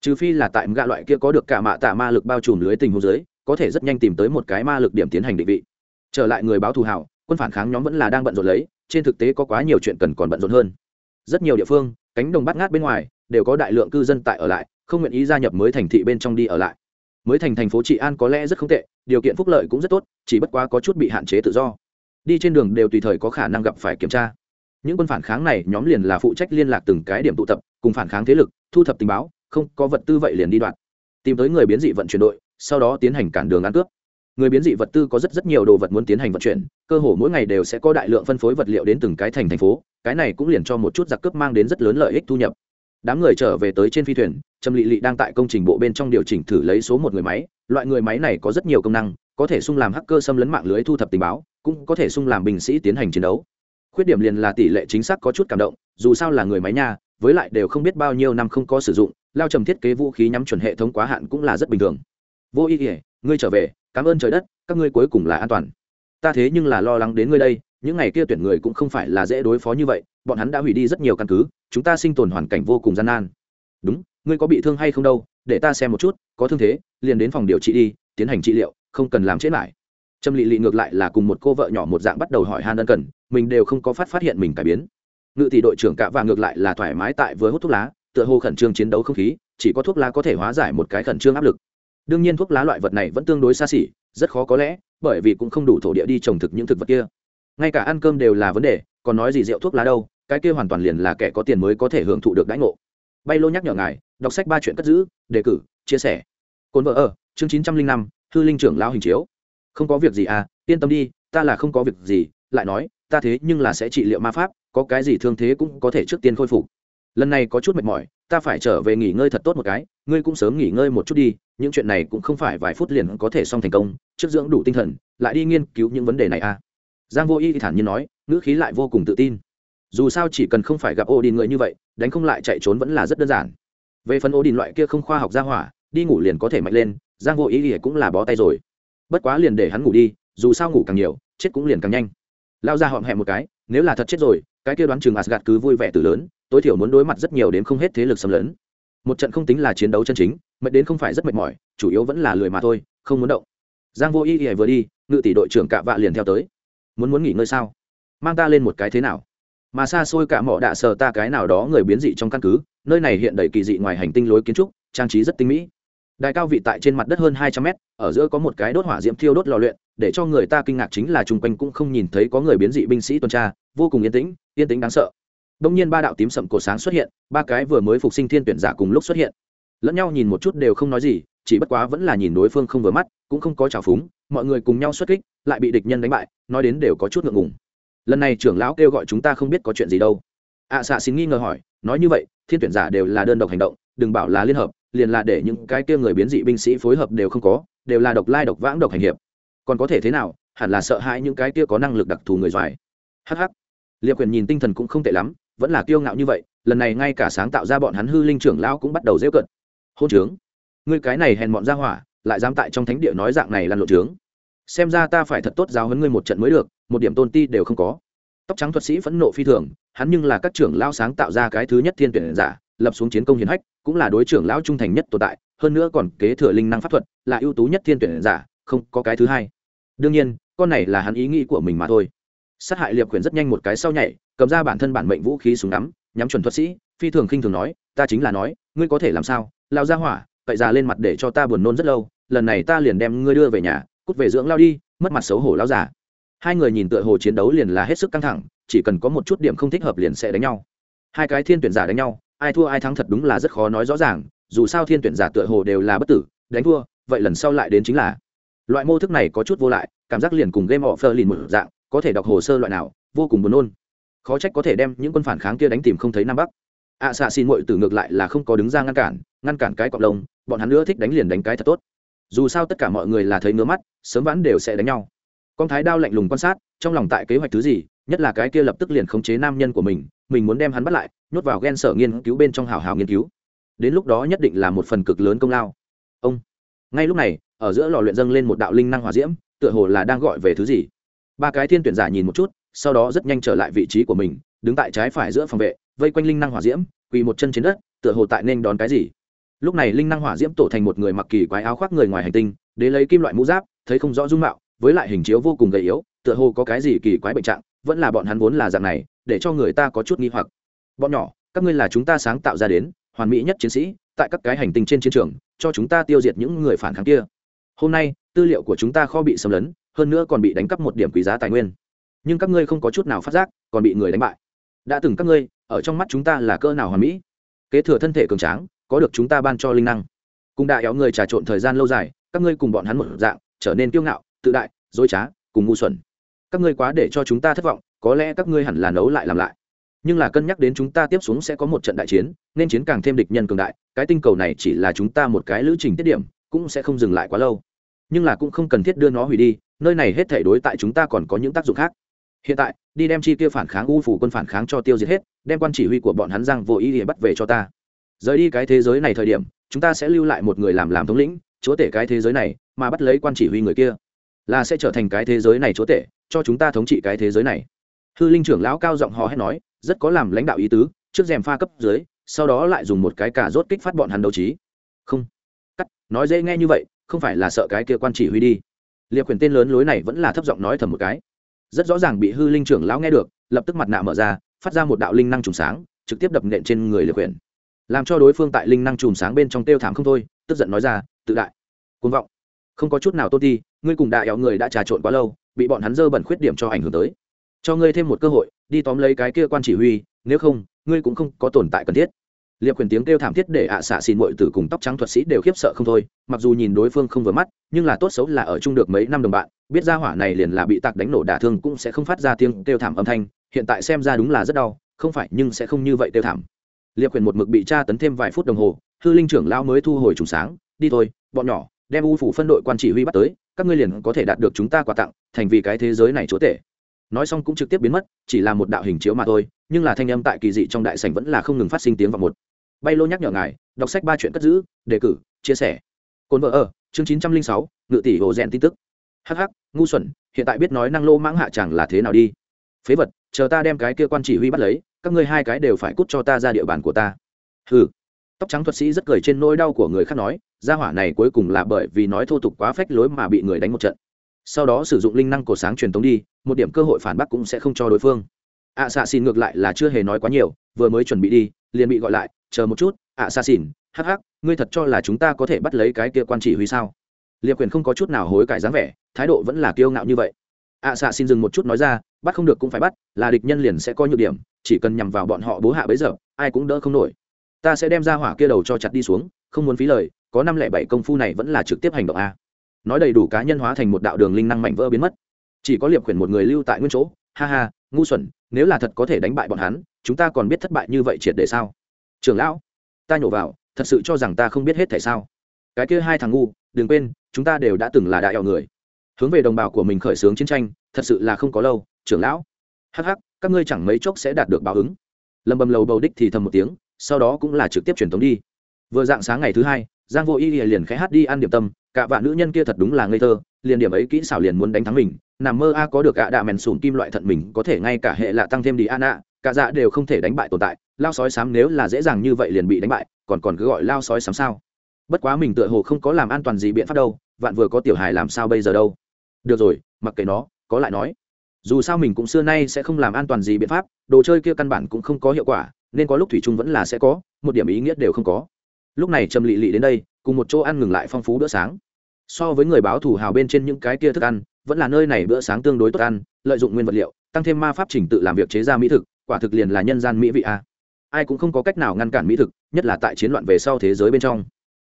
Trừ phi là tại gạ loại kia có được cả mạ tạ ma lực bao trùm lưới tình hồ dưới, có thể rất nhanh tìm tới một cái ma lực điểm tiến hành định vị. Trở lại người báo thù hảo quân phản kháng nhóm vẫn là đang bận rộn lấy, trên thực tế có quá nhiều chuyện cần còn bận rộn hơn rất nhiều địa phương, cánh đồng bát ngát bên ngoài, đều có đại lượng cư dân tại ở lại, không nguyện ý gia nhập mới thành thị bên trong đi ở lại. Mới thành thành phố trị an có lẽ rất không tệ, điều kiện phúc lợi cũng rất tốt, chỉ bất quá có chút bị hạn chế tự do. Đi trên đường đều tùy thời có khả năng gặp phải kiểm tra. Những quân phản kháng này nhóm liền là phụ trách liên lạc từng cái điểm tụ tập, cùng phản kháng thế lực, thu thập tình báo, không có vật tư vậy liền đi đoạn. Tìm tới người biến dị vận chuyển đội, sau đó tiến hành cản đường ăn cướp người biến dị vật tư có rất rất nhiều đồ vật muốn tiến hành vận chuyển, cơ hồ mỗi ngày đều sẽ có đại lượng phân phối vật liệu đến từng cái thành thành phố, cái này cũng liền cho một chút giặc cướp mang đến rất lớn lợi ích thu nhập. Đám người trở về tới trên phi thuyền, trầm lị lị đang tại công trình bộ bên trong điều chỉnh thử lấy số một người máy, loại người máy này có rất nhiều công năng, có thể sung làm hacker xâm lấn mạng lưới thu thập tình báo, cũng có thể sung làm binh sĩ tiến hành chiến đấu. Khuyết điểm liền là tỷ lệ chính xác có chút cảm động, dù sao là người máy nha, với lại đều không biết bao nhiêu năm không có sử dụng, lao trầm thiết kế vũ khí nhắm chuẩn hệ thống quá hạn cũng là rất bình thường. Vô ý ỉa ngươi trở về cảm ơn trời đất, các ngươi cuối cùng là an toàn. Ta thế nhưng là lo lắng đến ngươi đây, những ngày kia tuyển người cũng không phải là dễ đối phó như vậy, bọn hắn đã hủy đi rất nhiều căn cứ, chúng ta sinh tồn hoàn cảnh vô cùng gian nan. Đúng, ngươi có bị thương hay không đâu, để ta xem một chút, có thương thế, liền đến phòng điều trị đi, tiến hành trị liệu, không cần làm chết lại. Trâm lị lị ngược lại là cùng một cô vợ nhỏ một dạng bắt đầu hỏi han ân cần, mình đều không có phát phát hiện mình cải biến. Ngự tỷ đội trưởng cạ và ngược lại là thoải mái tại vừa hút thuốc lá, tựa hồ khẩn trương chiến đấu không khí, chỉ có thuốc lá có thể hóa giải một cái khẩn trương áp lực đương nhiên thuốc lá loại vật này vẫn tương đối xa xỉ, rất khó có lẽ, bởi vì cũng không đủ thổ địa đi trồng thực những thực vật kia. Ngay cả ăn cơm đều là vấn đề, còn nói gì rượu thuốc lá đâu, cái kia hoàn toàn liền là kẻ có tiền mới có thể hưởng thụ được đãi ngộ. Bay lô nhắc nhở ngài, đọc sách ba chuyện cất giữ, đề cử, chia sẻ. Cồn vợ ở, chương chín trăm linh năm thư linh trưởng lao hình chiếu. Không có việc gì à yên tâm đi, ta là không có việc gì, lại nói, ta thế nhưng là sẽ trị liệu ma pháp, có cái gì thương thế cũng có thể trước tiên khôi phục. Lần này có chút mệt mỏi, ta phải trở về nghỉ ngơi thật tốt một cái, ngươi cũng sớm nghỉ ngơi một chút đi những chuyện này cũng không phải vài phút liền có thể xong thành công, trước dưỡng đủ tinh thần, lại đi nghiên cứu những vấn đề này à. Giang vô y thản nhiên nói, ngữ khí lại vô cùng tự tin. Dù sao chỉ cần không phải gặp ô đình người như vậy, đánh không lại chạy trốn vẫn là rất đơn giản. Về phần ô đình loại kia không khoa học ra hỏa, đi ngủ liền có thể mạnh lên, giang vô ý thì cũng là bó tay rồi. Bất quá liền để hắn ngủ đi, dù sao ngủ càng nhiều, chết cũng liền càng nhanh. Lao ra họm hẹm một cái, nếu là thật chết rồi, cái kia đoán chừng asgad cứ vui vẻ từ lớn, tối thiểu muốn đối mặt rất nhiều đến không hết thế lực xâm lấn. Một trận không tính là chiến đấu chân chính mệt đến không phải rất mệt mỏi, chủ yếu vẫn là lười mà thôi, không muốn động. Giang vô y y vừa đi, ngự tỷ đội trưởng cạ vạ liền theo tới. Muốn muốn nghỉ ngơi sao? Mang ta lên một cái thế nào? Mà xa xôi cả mỏ đạ sờ ta cái nào đó người biến dị trong căn cứ, nơi này hiện đầy kỳ dị ngoài hành tinh lối kiến trúc, trang trí rất tinh mỹ. Đài cao vị tại trên mặt đất hơn hai trăm mét, ở giữa có một cái đốt hỏa diễm thiêu đốt lò luyện, để cho người ta kinh ngạc chính là chung quanh cũng không nhìn thấy có người biến dị binh sĩ tuần tra, vô cùng yên tĩnh yên tĩnh đáng sợ. Đông nhiên ba đạo tím sậm cổ sáng xuất hiện, ba cái vừa mới phục sinh thiên tuyển giả cùng lúc xuất hiện lẫn nhau nhìn một chút đều không nói gì chỉ bất quá vẫn là nhìn đối phương không vừa mắt cũng không có trào phúng mọi người cùng nhau xuất kích lại bị địch nhân đánh bại nói đến đều có chút ngượng ngùng. Lần này trưởng lão kêu gọi chúng ta không biết có chuyện gì đâu. Ạ à, xạ xin nghi ngờ hỏi nói như vậy thiên tuyển giả đều là đơn độc hành động đừng bảo là liên hợp liền là để những cái kia người biến dị binh sĩ phối hợp đều không có đều là độc lai độc vãng độc hành hiệp. Còn có thể thế nào hẳn là sợ hãi những cái kia có năng lực đặc thù người doài hh liệp quyền nhìn tinh thần cũng không tệ lắm vẫn là kiêu ngạo như vậy lần này ngay cả sáng tạo ra bọn hắn hư linh trưởng lão cũng bắt đầu dễ cận hôn trướng. Ngươi cái này hèn mọn ra hỏa, lại dám tại trong thánh địa nói dạng này là lộ trướng. Xem ra ta phải thật tốt giáo huấn ngươi một trận mới được, một điểm tôn ti đều không có. Tóc trắng thuật sĩ phẫn nộ phi thường, hắn nhưng là các trưởng lao sáng tạo ra cái thứ nhất thiên tuyển giả, lập xuống chiến công hiến hách, cũng là đối trưởng lão trung thành nhất tồn tại, hơn nữa còn kế thừa linh năng pháp thuật, là ưu tú nhất thiên tuyển giả, không có cái thứ hai. Đương nhiên, con này là hắn ý nghĩ của mình mà thôi. Sát hại liệp quyền rất nhanh một cái sau nhảy, cầm ra bản thân bản mệnh vũ khí súng ngắm, nhắm chuẩn thuật sĩ, phi thường khinh thường nói, ta chính là nói, ngươi có thể làm sao? Lao ra hỏa cậy ra lên mặt để cho ta buồn nôn rất lâu, lần này ta liền đem ngươi đưa về nhà, cút về dưỡng lao đi, mất mặt xấu hổ lao giả hai người nhìn tựa hồ chiến đấu liền là hết sức căng thẳng, chỉ cần có một chút điểm không thích hợp liền sẽ đánh nhau. Hai cái thiên tuyển giả đánh nhau, ai thua ai thắng thật đúng là rất khó nói rõ ràng, dù sao thiên tuyển giả tựa hồ đều là bất tử, đánh thua, vậy lần sau lại đến chính là. Loại mô thức này có chút vô lại, cảm giác liền cùng game offer liền một dạng, có thể đọc hồ sơ loại nào, vô cùng buồn nôn. Khó trách có thể đem những quân phản kháng kia đánh tìm không thấy nam bắc ạ xạ xin mội từ ngược lại là không có đứng ra ngăn cản ngăn cản cái cọc lông, bọn hắn nữa thích đánh liền đánh cái thật tốt. Dù sao tất cả mọi người là thấy ngứa mắt, sớm vãn đều sẽ đánh nhau. Con thái đao lạnh lùng quan sát, trong lòng tại kế hoạch thứ gì, nhất là cái kia lập tức liền khống chế nam nhân của mình mình muốn đem hắn bắt lại, nhốt vào ghen sở nghiên cứu bên trong hào hào nghiên cứu. Đến lúc đó nhất định là một phần cực lớn công lao. Ông, ngay lúc này, ở giữa lò luyện dâng lên một đạo linh năng hỏa diễm, tựa hồ là đang gọi về thứ gì. Ba cái thiên tuyển giả nhìn một chút, sau đó rất nhanh trở lại vị trí của mình, đứng tại trái phải giữa phòng vệ vây quanh linh năng hỏa diễm, quỳ một chân trên đất, tựa hồ tại nên đón cái gì. Lúc này linh năng hỏa diễm tổ thành một người mặc kỳ quái áo khoác người ngoài hành tinh để lấy kim loại mũ giáp, thấy không rõ dung mạo, với lại hình chiếu vô cùng gầy yếu, tựa hồ có cái gì kỳ quái bệnh trạng, vẫn là bọn hắn vốn là dạng này, để cho người ta có chút nghi hoặc. Bọn nhỏ, các ngươi là chúng ta sáng tạo ra đến, hoàn mỹ nhất chiến sĩ, tại các cái hành tinh trên chiến trường, cho chúng ta tiêu diệt những người phản kháng kia. Hôm nay, tư liệu của chúng ta kho bị xâm lấn, hơn nữa còn bị đánh cắp một điểm quý giá tài nguyên. Nhưng các ngươi không có chút nào phát giác, còn bị người đánh bại đã từng các ngươi, ở trong mắt chúng ta là cỡ nào hoàn mỹ? Kế thừa thân thể cường tráng, có được chúng ta ban cho linh năng. Cũng đã éo người trà trộn thời gian lâu dài, các ngươi cùng bọn hắn một dạng, trở nên kiêu ngạo, tự đại, dối trá, cùng ngu xuẩn. Các ngươi quá để cho chúng ta thất vọng, có lẽ các ngươi hẳn là nấu lại làm lại. Nhưng là cân nhắc đến chúng ta tiếp xuống sẽ có một trận đại chiến, nên chiến càng thêm địch nhân cường đại, cái tinh cầu này chỉ là chúng ta một cái lữ trình tiết điểm, cũng sẽ không dừng lại quá lâu. Nhưng là cũng không cần thiết đưa nó hủy đi, nơi này hết thể đối tại chúng ta còn có những tác dụng khác hiện tại, đi đem chi kia phản kháng u phủ quân phản kháng cho tiêu diệt hết, đem quan chỉ huy của bọn hắn giang vô ý để bắt về cho ta. Rời đi cái thế giới này thời điểm, chúng ta sẽ lưu lại một người làm làm thống lĩnh, chúa tể cái thế giới này, mà bắt lấy quan chỉ huy người kia. Là sẽ trở thành cái thế giới này chúa tể, cho chúng ta thống trị cái thế giới này. Hư linh trưởng lão cao giọng hò hét nói, rất có làm lãnh đạo ý tứ, trước rèm pha cấp dưới, sau đó lại dùng một cái cả rốt kích phát bọn hắn đấu trí. Không. Cắt, nói dễ nghe như vậy, không phải là sợ cái kia quan chỉ huy đi. Liệp quyền tên lớn lối này vẫn là thấp giọng nói thầm một cái rất rõ ràng bị hư linh trưởng lão nghe được, lập tức mặt nạ mở ra, phát ra một đạo linh năng trùng sáng, trực tiếp đập nện trên người liệt quyển. Làm cho đối phương tại linh năng trùng sáng bên trong tiêu thảm không thôi, tức giận nói ra, tự đại côn vọng, không có chút nào tốt đi ngươi cùng đại éo người đã trà trộn quá lâu, bị bọn hắn dơ bẩn khuyết điểm cho ảnh hưởng tới. Cho ngươi thêm một cơ hội, đi tóm lấy cái kia quan chỉ huy, nếu không, ngươi cũng không có tồn tại cần thiết liệp quyền tiếng kêu thảm thiết để ạ à xạ xin mọi tử cùng tóc trắng thuật sĩ đều khiếp sợ không thôi, mặc dù nhìn đối phương không vừa mắt, nhưng là tốt xấu là ở chung được mấy năm đồng bạn, biết ra hỏa này liền là bị tạc đánh nổ đả thương cũng sẽ không phát ra tiếng kêu thảm âm thanh, hiện tại xem ra đúng là rất đau, không phải nhưng sẽ không như vậy kêu thảm. Liệp quyền một mực bị tra tấn thêm vài phút đồng hồ, hư linh trưởng lao mới thu hồi trùng sáng, đi thôi, bọn nhỏ, đem u phủ phân đội quan chỉ huy bắt tới, các ngươi liền có thể đạt được chúng ta quà tặng, thành vì cái thế giới này chúa tể. Nói xong cũng trực tiếp biến mất, chỉ là một đạo hình chiếu mà thôi, nhưng là thanh âm tại kỳ dị trong đại sảnh vẫn là không ngừng phát sinh tiếng vào một bay lô nhắc nhở ngài đọc sách ba chuyện cất giữ đề cử chia sẻ. Cồn vợ ở chương chín trăm linh sáu ngự tỷ hồ rèn tin tức. Hh ngu xuẩn hiện tại biết nói năng lô mãng hạ chẳng là thế nào đi. Phế vật chờ ta đem cái kia quan chỉ huy bắt lấy các ngươi hai cái đều phải cút cho ta ra địa bàn của ta. Hừ. Tóc trắng thuật sĩ rất cười trên nỗi đau của người khác nói gia hỏa này cuối cùng là bởi vì nói thô tục quá phách lối mà bị người đánh một trận. Sau đó sử dụng linh năng cổ sáng truyền tống đi một điểm cơ hội phản bác cũng sẽ không cho đối phương. Ạ à, xạ xin ngược lại là chưa hề nói quá nhiều vừa mới chuẩn bị đi liền bị gọi lại chờ một chút ạ xa xỉn xin hắc hắc ngươi thật cho là chúng ta có thể bắt lấy cái kia quan chỉ huy sao? Liệp quyền không có chút nào hối cải dáng vẻ thái độ vẫn là kiêu ngạo như vậy. Ạ à, xạ xin dừng một chút nói ra bắt không được cũng phải bắt là địch nhân liền sẽ có nhược điểm chỉ cần nhằm vào bọn họ bố hạ bấy giờ ai cũng đỡ không nổi. Ta sẽ đem ra hỏa kia đầu cho chặt đi xuống không muốn phí lời có năm lẻ bảy công phu này vẫn là trực tiếp hành động a. Nói đầy đủ cá nhân hóa thành một đạo đường linh năng mạnh vỡ biến mất. Chỉ có liệp Quyền một người lưu tại nguyên chỗ ha ha ngu xuẩn nếu là thật có thể đánh bại bọn hắn chúng ta còn biết thất bại như vậy triệt để sao? Trưởng lão, ta nhổ vào, thật sự cho rằng ta không biết hết tại sao? Cái kia hai thằng ngu, đừng quên, chúng ta đều đã từng là đại eo người. Hướng về đồng bào của mình khởi xướng chiến tranh, thật sự là không có lâu, trưởng lão. Hắc hắc, các ngươi chẳng mấy chốc sẽ đạt được báo ứng. Lâm bầm lầu bầu đích thì thầm một tiếng, sau đó cũng là trực tiếp truyền tống đi. Vừa dạng sáng ngày thứ hai, giang vô y liền khẽ hát đi ăn điểm tâm, cả vạn nữ nhân kia thật đúng là ngây thơ, liền điểm ấy kỹ xảo liền muốn đánh thắng mình, nằm mơ a có được ạ đạ mèn sùn kim loại thận mình, có thể ngay cả hệ lạ tăng thêm đi an ạ cả dạ đều không thể đánh bại tồn tại, lao sói sám nếu là dễ dàng như vậy liền bị đánh bại, còn còn cứ gọi lao sói sám sao? Bất quá mình tựa hồ không có làm an toàn gì biện pháp đâu, vạn vừa có tiểu hài làm sao bây giờ đâu? Được rồi, mặc kệ nó, có lại nói. Dù sao mình cũng xưa nay sẽ không làm an toàn gì biện pháp, đồ chơi kia căn bản cũng không có hiệu quả, nên có lúc thủy chung vẫn là sẽ có, một điểm ý nghĩa đều không có. Lúc này trầm lị lị đến đây, cùng một chỗ ăn ngừng lại phong phú bữa sáng. So với người báo thủ hào bên trên những cái kia thức ăn, vẫn là nơi này bữa sáng tương đối tốt ăn, lợi dụng nguyên vật liệu, tăng thêm ma pháp trình tự làm việc chế ra mỹ thực quả thực liền là nhân gian mỹ vị a. Ai cũng không có cách nào ngăn cản mỹ thực, nhất là tại chiến loạn về sau thế giới bên trong.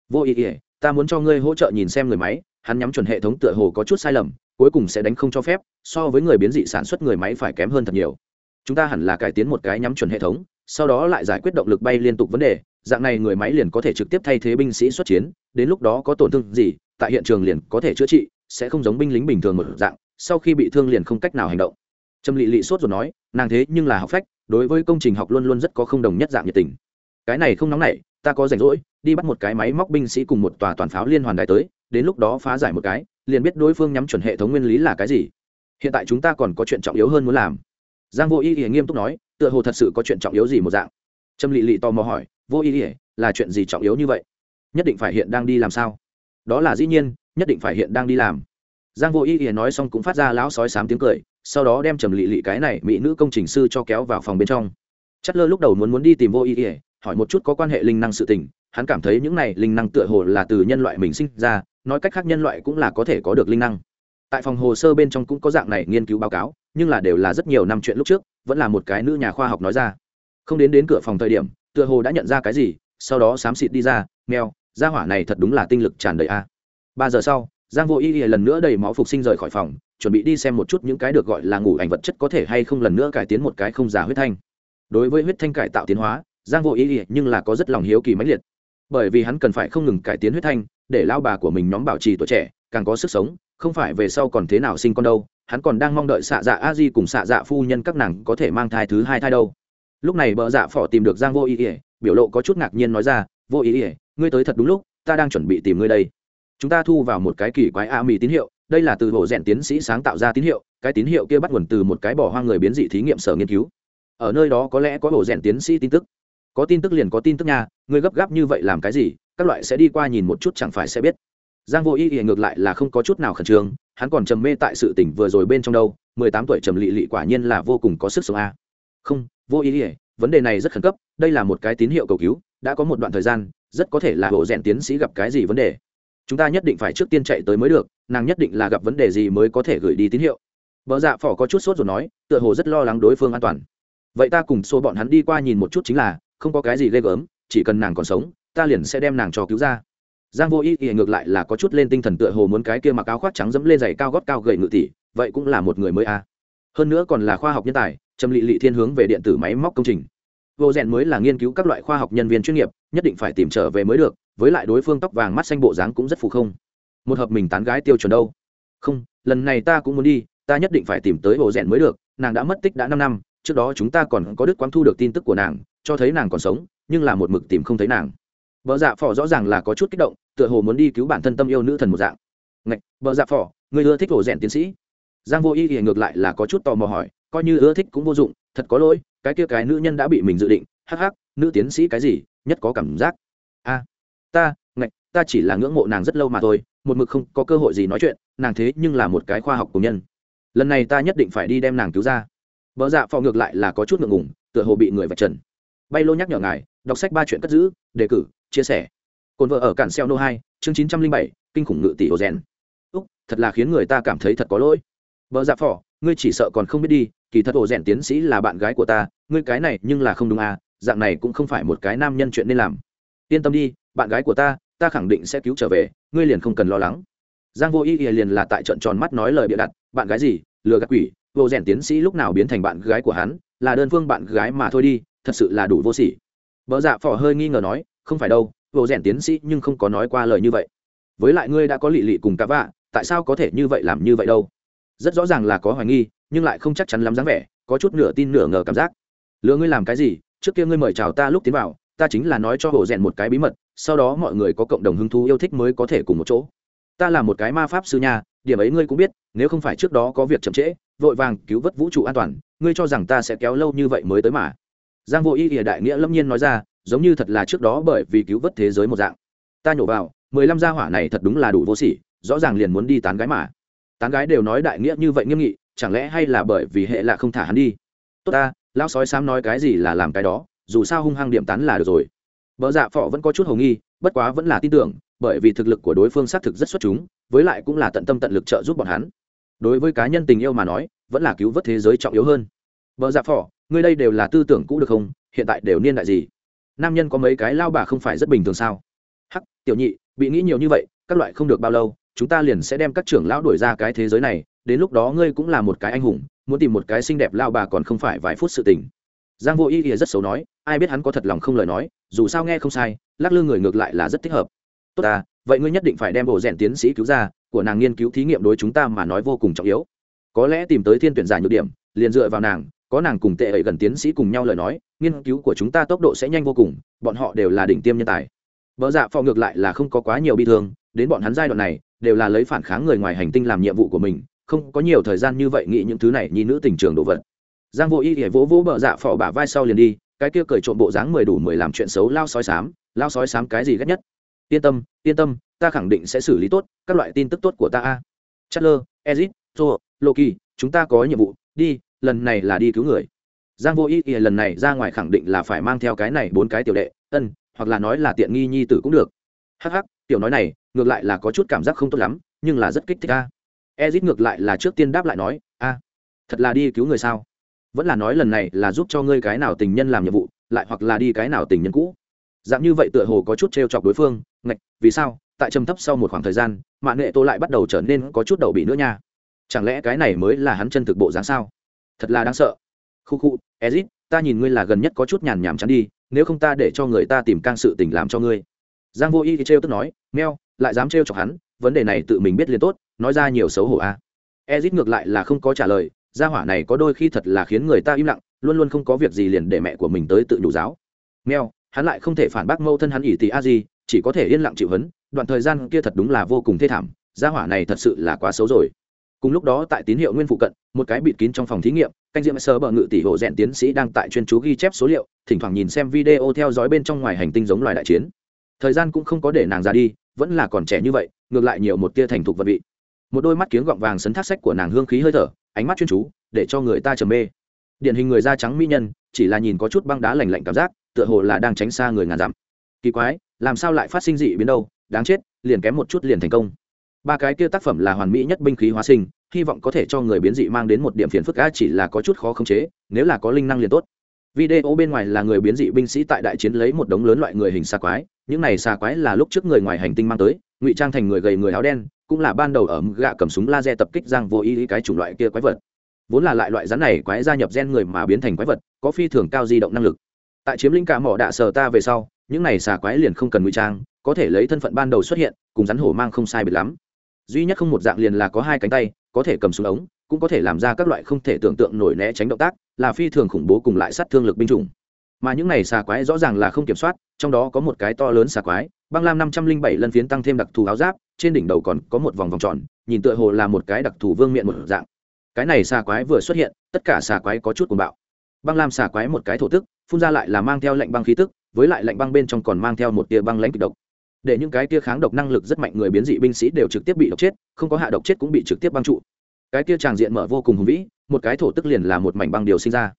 Vô ý ỉa ta muốn cho ngươi hỗ trợ nhìn xem người máy, hắn nhắm chuẩn hệ thống tựa hồ có chút sai lầm, cuối cùng sẽ đánh không cho phép, so với người biến dị sản xuất người máy phải kém hơn thật nhiều. Chúng ta hẳn là cải tiến một cái nhắm chuẩn hệ thống, sau đó lại giải quyết động lực bay liên tục vấn đề, dạng này người máy liền có thể trực tiếp thay thế binh sĩ xuất chiến, đến lúc đó có tổn thương gì, tại hiện trường liền có thể chữa trị, sẽ không giống binh lính bình thường một dạng, sau khi bị thương liền không cách nào hành động trâm lị lị sốt rồi nói, nàng thế nhưng là học phách, đối với công trình học luôn luôn rất có không đồng nhất dạng nhiệt tình. Cái này không nóng nảy, ta có rảnh rỗi, đi bắt một cái máy móc binh sĩ cùng một tòa toàn pháo liên hoàn đại tới, đến lúc đó phá giải một cái, liền biết đối phương nhắm chuẩn hệ thống nguyên lý là cái gì. Hiện tại chúng ta còn có chuyện trọng yếu hơn muốn làm. Giang vô y ỉa nghiêm túc nói, tựa hồ thật sự có chuyện trọng yếu gì một dạng. Trâm lị lị tò mò hỏi, vô y ỉa là chuyện gì trọng yếu như vậy? Nhất định phải hiện đang đi làm sao? Đó là dĩ nhiên, nhất định phải hiện đang đi làm giang vô ý ý nói xong cũng phát ra lão sói sám tiếng cười, sau đó đem trầm lị lị cái này mỹ nữ công trình sư cho kéo vào phòng bên trong. Chất lơ lúc đầu muốn muốn đi tìm vô ý ý hỏi một chút có quan hệ linh năng sự tình, hắn cảm thấy những này linh năng tựa hồ là từ nhân loại mình sinh ra, nói cách khác nhân loại cũng là có thể có được linh năng. Tại phòng hồ sơ bên trong cũng có dạng này nghiên cứu báo cáo, nhưng là đều là rất nhiều năm chuyện lúc trước, vẫn là một cái nữ nhà khoa học nói ra. Không đến đến cửa phòng thời điểm, tựa hồ đã nhận ra cái gì, sau đó xám xịt đi ra, mèo ra hỏa này thật đúng là tinh lực tràn đầy a. Ba giờ sau giang vô y lần nữa đầy máu phục sinh rời khỏi phòng, chuẩn bị đi xem một chút những cái được gọi là ngủ ảnh vật chất có thể hay không lần nữa cải tiến một cái không giả huyết thanh. Đối với huyết thanh cải tạo tiến hóa, giang vô y nhưng là có rất lòng hiếu kỳ mãnh liệt. Bởi vì hắn cần phải không ngừng cải tiến huyết thanh, để lao bà của mình nhóm bảo trì tuổi trẻ, càng có sức sống, không phải về sau còn thế nào sinh con đâu, hắn còn đang mong đợi xạ dạ a di cùng xạ dạ phu nhân các nàng có thể mang thai thứ hai thai đâu. Lúc này bợ dạ phỏ tìm được giang vô ý ỉa biểu lộ có chút ngạc nhiên nói ra, vô ý ỉa ngươi tới thật đúng lúc, ta đang chuẩn bị tìm ngươi đây chúng ta thu vào một cái kỳ quái a mì tín hiệu, đây là từ bộ rèn tiến sĩ sáng tạo ra tín hiệu, cái tín hiệu kia bắt nguồn từ một cái bỏ hoang người biến dị thí nghiệm sở nghiên cứu. Ở nơi đó có lẽ có bộ rèn tiến sĩ tin tức. Có tin tức liền có tin tức nha, người gấp gáp như vậy làm cái gì, các loại sẽ đi qua nhìn một chút chẳng phải sẽ biết. Giang vô ý ý ngược lại là không có chút nào khẩn trương, hắn còn trầm mê tại sự tỉnh vừa rồi bên trong đâu, mười tám tuổi trầm lị lị quả nhiên là vô cùng có sức sống a. Không, vô ý ý vấn đề này rất khẩn cấp, đây là một cái tín hiệu cầu cứu, đã có một đoạn thời gian, rất có thể là bộ rèn tiến sĩ gặp cái gì vấn đề chúng ta nhất định phải trước tiên chạy tới mới được, nàng nhất định là gặp vấn đề gì mới có thể gửi đi tín hiệu. Vợ dạ phỏ có chút sốt rồi nói, tựa hồ rất lo lắng đối phương an toàn. Vậy ta cùng xô bọn hắn đi qua nhìn một chút chính là, không có cái gì ghê gớm, chỉ cần nàng còn sống, ta liền sẽ đem nàng cho cứu ra. Giang vô ý ý ngược lại là có chút lên tinh thần tựa hồ muốn cái kia mặc áo khoác trắng dẫm lên giày cao gót cao gậy ngự tỷ, vậy cũng là một người mới a. À. hơn nữa còn là khoa học nhân tài, trầm lị lị thiên hướng về điện tử máy móc công trình. Vô rèn mới là nghiên cứu các loại khoa học nhân viên chuyên nghiệp, nhất định phải tìm trở về mới được với lại đối phương tóc vàng mắt xanh bộ dáng cũng rất phù không. Một hợp mình tán gái tiêu chuẩn đâu? Không, lần này ta cũng muốn đi, ta nhất định phải tìm tới bộ rèn mới được, nàng đã mất tích đã năm năm, trước đó chúng ta còn có đức quang thu được tin tức của nàng, cho thấy nàng còn sống, nhưng là một mực tìm không thấy nàng. Vợ dạ phỏ rõ ràng là có chút kích động, tựa hồ muốn đi cứu bản thân tâm yêu nữ thần một dạng. Ngạch, vợ dạ phỏ người ưa thích hồ rèn tiến sĩ? Giang vô y thì ngược lại là có chút tò mò hỏi, coi như ưa thích cũng vô dụng, thật có lỗi, cái kia cái nữ nhân đã bị mình dự định, hắc hắc, nữ tiến sĩ cái gì, nhất có cảm giác. A ta, ngạch, ta chỉ là ngưỡng mộ nàng rất lâu mà thôi, một mực không có cơ hội gì nói chuyện, nàng thế nhưng là một cái khoa học của nhân. Lần này ta nhất định phải đi đem nàng cứu ra. Vợ dạ phò ngược lại là có chút ngượng ngùng, tựa hồ bị người vạch trần. Bay lô nhắc nhở ngài, đọc sách ba chuyện cất giữ, đề cử, chia sẻ. Cồn vợ ở cản xeo nô hai, chương chín trăm linh bảy, kinh khủng ngự tỷ ô rèn. Úc, thật là khiến người ta cảm thấy thật có lỗi. Vợ dạ phò, ngươi chỉ sợ còn không biết đi, kỳ thật ổ rèn tiến sĩ là bạn gái của ta, ngươi cái này nhưng là không đúng à dạng này cũng không phải một cái nam nhân chuyện nên làm yên tâm đi, bạn gái của ta ta khẳng định sẽ cứu trở về, ngươi liền không cần lo lắng. Giang vô ý ỉa liền là tại trận tròn mắt nói lời bịa đặt, bạn gái gì, lừa gạt quỷ, vô rèn tiến sĩ lúc nào biến thành bạn gái của hắn, là đơn phương bạn gái mà thôi đi, thật sự là đủ vô sỉ. Vợ dạ phỏ hơi nghi ngờ nói, không phải đâu, vô rèn tiến sĩ nhưng không có nói qua lời như vậy. Với lại ngươi đã có lị lị cùng cá vạ, tại sao có thể như vậy làm như vậy đâu? Rất rõ ràng là có hoài nghi, nhưng lại không chắc chắn lắm dáng vẻ, có chút nửa tin nửa ngờ cảm giác. Lừa ngươi làm cái gì, trước kia ngươi mời chào ta lúc tiến vào ta chính là nói cho hồ rèn một cái bí mật, sau đó mọi người có cộng đồng hứng thú yêu thích mới có thể cùng một chỗ. Ta là một cái ma pháp sư nhà điểm ấy ngươi cũng biết, nếu không phải trước đó có việc chậm trễ, vội vàng cứu vớt vũ trụ an toàn, ngươi cho rằng ta sẽ kéo lâu như vậy mới tới mà. Giang vô y ỉa đại nghĩa lâm nhiên nói ra, giống như thật là trước đó bởi vì cứu vớt thế giới một dạng. Ta nhổ vào, mười lăm gia hỏa này thật đúng là đủ vô sỉ, rõ ràng liền muốn đi tán gái mà. Tán gái đều nói đại nghĩa như vậy nghiêm nghị, chẳng lẽ hay là bởi vì hệ là không thả hắn đi? Tốt ta, lão sói xám nói cái gì là làm cái đó dù sao hung hăng điểm tán là được rồi. Vợ dạ phọ vẫn có chút hầu nghi, bất quá vẫn là tin tưởng, bởi vì thực lực của đối phương xác thực rất xuất chúng, với lại cũng là tận tâm tận lực trợ giúp bọn hắn. Đối với cá nhân tình yêu mà nói, vẫn là cứu vớt thế giới trọng yếu hơn. Vợ dạ phỏ ngươi đây đều là tư tưởng cũ được không? Hiện tại đều niên đại gì? Nam nhân có mấy cái lao bà không phải rất bình thường sao? Hắc, tiểu nhị, bị nghĩ nhiều như vậy, các loại không được bao lâu, chúng ta liền sẽ đem các trưởng lão đuổi ra cái thế giới này, đến lúc đó ngươi cũng là một cái anh hùng, muốn tìm một cái xinh đẹp lao bà còn không phải vài phút sự tình giang vô ý ỉa rất xấu nói, ai biết hắn có thật lòng không lời nói, dù sao nghe không sai, lắc lư người ngược lại là rất thích hợp. Tốt à vậy ngươi nhất định phải đem bộ rèn tiến sĩ cứu ra, của nàng nghiên cứu thí nghiệm đối chúng ta mà nói vô cùng trọng yếu. Có lẽ tìm tới thiên tuyển giả nhược điểm, liền dựa vào nàng, có nàng cùng tệ ấy gần tiến sĩ cùng nhau lời nói, nghiên cứu của chúng ta tốc độ sẽ nhanh vô cùng, bọn họ đều là đỉnh tiêm nhân tài. Vợ dạ phò ngược lại là không có quá nhiều bi thương, đến bọn hắn giai đoạn này, đều là lấy phản kháng người ngoài hành tinh làm nhiệm vụ của mình, không có nhiều thời gian như vậy nghĩ những thứ này như nữ tình trường đồ vật giang vô y thì vỗ vỗ bờ dạ phỏ bả vai sau liền đi, cái kia cởi trộm bộ dáng mười đủ mười làm chuyện xấu, lao sói sám lao sói sám cái gì ghét nhất? Yên tâm yên tâm, ta khẳng định sẽ xử lý tốt, các loại tin tức tốt của ta a. Chatler, ezit jo loki, chúng ta có nhiệm vụ, đi, lần này là đi cứu người. Giang vô ý ý lần này ra ngoài khẳng định là phải mang theo cái này bốn cái tiểu đệ, ân, hoặc là nói là tiện nghi nhi tử cũng được. Hắc hắc, tiểu nói này, ngược lại là có chút cảm giác không tốt lắm, nhưng là rất kích thích a. Ezit ngược lại là trước tiên đáp lại nói, a, thật là đi cứu người sao? Vẫn là nói lần này là giúp cho ngươi cái nào tình nhân làm nhiệm vụ, lại hoặc là đi cái nào tình nhân cũ. Dạng như vậy tựa hồ có chút t chọc đối phương, ngạch, vì sao? Tại trầm thấp sau một khoảng thời gian mạng nghệ tô lại bắt đầu trở nên có chút đầu bị nữa nha. Chẳng lẽ cái này mới là hắn chân thực bộ dáng sao? Thật là đáng sợ. Khu khu, ezit, ta nhìn ngươi là gần nhất có chút nhàn nhảm chắn đi, nếu không ta để cho người ta tìm can sự tình làm cho ngươi. Giang vô y thì trêu tức nói meo lại dám trêu chọc hắn, vấn đề này tự mình biết liền tốt, nói ra nhiều xấu hổ a à. ezit ngược lại là không có trả lời gia hỏa này có đôi khi thật là khiến người ta im lặng, luôn luôn không có việc gì liền để mẹ của mình tới tự đủ giáo. Meo hắn lại không thể phản bác mâu thân hắn ỷ tì a gì chỉ có thể yên lặng chịu hấn, đoạn thời gian kia thật đúng là vô cùng thê thảm, gia hỏa này thật sự là quá xấu rồi. Cùng lúc đó tại tín hiệu nguyên phụ cận, một cái bịt kín trong phòng thí nghiệm, canh diễm sơ bờ ngự tỷ hộ rèn tiến sĩ đang tại chuyên chú ghi chép số liệu, thỉnh thoảng nhìn xem video theo dõi bên trong ngoài hành tinh giống loài đại chiến. Thời gian cũng không có để nàng ra đi, vẫn là còn trẻ như vậy, ngược lại nhiều một tia thành thục vật vị. Một đôi mắt kiếng gọng vàng sấn thác sách của nàng hương khí hơi thở ánh mắt chuyên chú, để cho người ta trầm mê. Điển hình người da trắng mỹ nhân, chỉ là nhìn có chút băng đá lành lạnh cảm giác, tựa hồ là đang tránh xa người ngàn dặm. Kỳ quái, làm sao lại phát sinh dị biến đâu, đáng chết, liền kém một chút liền thành công. Ba cái kia tác phẩm là hoàn mỹ nhất binh khí hóa sinh, hy vọng có thể cho người biến dị mang đến một điểm phiền phức, á, chỉ là có chút khó khống chế, nếu là có linh năng liền tốt. Video bên ngoài là người biến dị binh sĩ tại đại chiến lấy một đống lớn loại người hình xa quái, những này xa quái là lúc trước người ngoài hành tinh mang tới, ngụy trang thành người gầy người áo đen cũng là ban đầu ở gạ cầm súng laser tập kích giang vô ý cái chủng loại kia quái vật. Vốn là lại loại rắn này quái gia nhập gen người mà biến thành quái vật, có phi thường cao di động năng lực. Tại chiếm lĩnh cả mỏ đạ sờ ta về sau, những này xà quái liền không cần ngụy trang, có thể lấy thân phận ban đầu xuất hiện, cùng rắn hổ mang không sai biệt lắm. Duy nhất không một dạng liền là có hai cánh tay, có thể cầm súng ống, cũng có thể làm ra các loại không thể tưởng tượng nổi né tránh động tác, là phi thường khủng bố cùng lại sát thương lực binh chủng. Mà những này xà quái rõ ràng là không kiểm soát, trong đó có một cái to lớn xà quái, băng lam năm trăm linh bảy lần phiến tăng thêm đặc thù áo giáp trên đỉnh đầu còn có một vòng vòng tròn, nhìn tựa hồ là một cái đặc thù vương miện một dạng. Cái này xà quái vừa xuất hiện, tất cả xà quái có chút cuồng bạo. Băng lam xà quái một cái thổ tức, phun ra lại là mang theo lệnh băng khí tức, với lại lệnh băng bên trong còn mang theo một tia băng lãnh kịch độc. Để những cái tia kháng độc năng lực rất mạnh người biến dị binh sĩ đều trực tiếp bị độc chết, không có hạ độc chết cũng bị trực tiếp băng trụ. Cái tia tràng diện mở vô cùng hùng vĩ, một cái thổ tức liền là một mảnh băng điều sinh ra.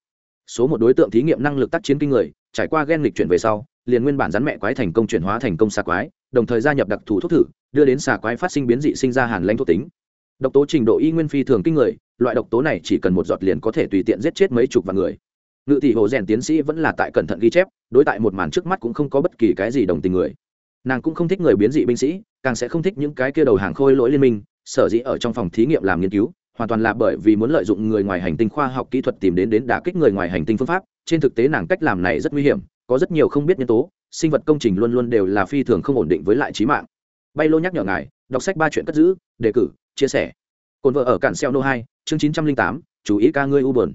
Số một đối tượng thí nghiệm năng lực tác chiến kinh người, trải qua ghen lịch chuyển về sau, liền nguyên bản rắn mẹ quái thành công chuyển hóa thành công xà quái, đồng thời gia nhập đặc thù thuốc thử đưa đến xà quái phát sinh biến dị sinh ra hàn lãnh thuộc tính. Độc tố trình độ y nguyên phi thường kinh người, loại độc tố này chỉ cần một giọt liền có thể tùy tiện giết chết mấy chục vạn người. Ngự tỷ hồ rèn tiến sĩ vẫn là tại cẩn thận ghi chép, đối tại một màn trước mắt cũng không có bất kỳ cái gì đồng tình người. Nàng cũng không thích người biến dị binh sĩ, càng sẽ không thích những cái kia đầu hàng khôi lỗi liên minh, sở dĩ ở trong phòng thí nghiệm làm nghiên cứu, hoàn toàn là bởi vì muốn lợi dụng người ngoài hành tinh khoa học kỹ thuật tìm đến đến đả kích người ngoài hành tinh phương pháp, trên thực tế nàng cách làm này rất nguy hiểm, có rất nhiều không biết nhân tố, sinh vật công trình luôn luôn đều là phi thường không ổn định với lại trí mạng bay lô nhắc nhở ngài, đọc sách ba chuyện cất giữ, đề cử, chia sẻ. Cồn vợ ở cản xeo nô hai, chương chín trăm linh tám, chú ý ca ngươi u bờn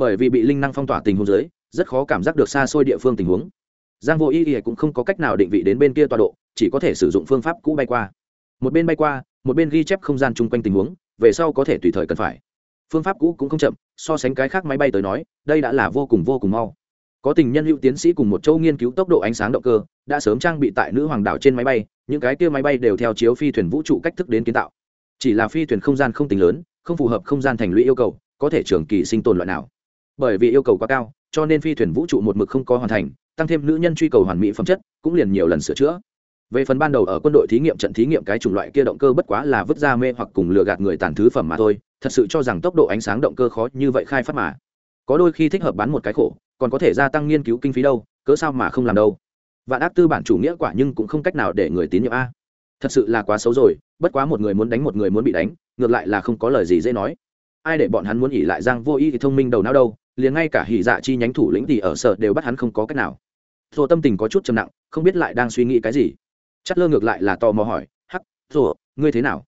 bởi vì bị linh năng phong tỏa tình huống dưới, rất khó cảm giác được xa xôi địa phương tình huống. Giang vô y y cũng không có cách nào định vị đến bên kia tọa độ, chỉ có thể sử dụng phương pháp cũ bay qua. Một bên bay qua, một bên ghi chép không gian chung quanh tình huống, về sau có thể tùy thời cần phải. Phương pháp cũ cũng không chậm, so sánh cái khác máy bay tới nói, đây đã là vô cùng vô cùng mau có tình nhân hữu tiến sĩ cùng một châu nghiên cứu tốc độ ánh sáng động cơ, đã sớm trang bị tại nữ hoàng đảo trên máy bay, những cái kia máy bay đều theo chiếu phi thuyền vũ trụ cách thức đến kiến tạo. Chỉ là phi thuyền không gian không tính lớn, không phù hợp không gian thành lũy yêu cầu, có thể trường kỳ sinh tồn loại nào. Bởi vì yêu cầu quá cao, cho nên phi thuyền vũ trụ một mực không có hoàn thành, tăng thêm nữ nhân truy cầu hoàn mỹ phẩm chất, cũng liền nhiều lần sửa chữa. Về phần ban đầu ở quân đội thí nghiệm trận thí nghiệm cái chủng loại kia động cơ bất quá là vứt ra mê hoặc cùng lừa gạt người tàn thứ phẩm mà thôi, thật sự cho rằng tốc độ ánh sáng động cơ khó như vậy khai phát mà. Có đôi khi thích hợp bán một cái khổ còn có thể gia tăng nghiên cứu kinh phí đâu, cớ sao mà không làm đâu? Vạn ác tư bản chủ nghĩa quả nhưng cũng không cách nào để người tín nhiệm a. Thật sự là quá xấu rồi, bất quá một người muốn đánh một người muốn bị đánh, ngược lại là không có lời gì dễ nói. Ai để bọn hắn muốn nghỉ lại giang vô ý thì thông minh đầu não đâu, liền ngay cả hỉ dạ chi nhánh thủ lĩnh thì ở sở đều bắt hắn không có cách nào. Rồi tâm tình có chút trầm nặng, không biết lại đang suy nghĩ cái gì. Chất lơ ngược lại là tò mò hỏi, hắc rồi ngươi thế nào?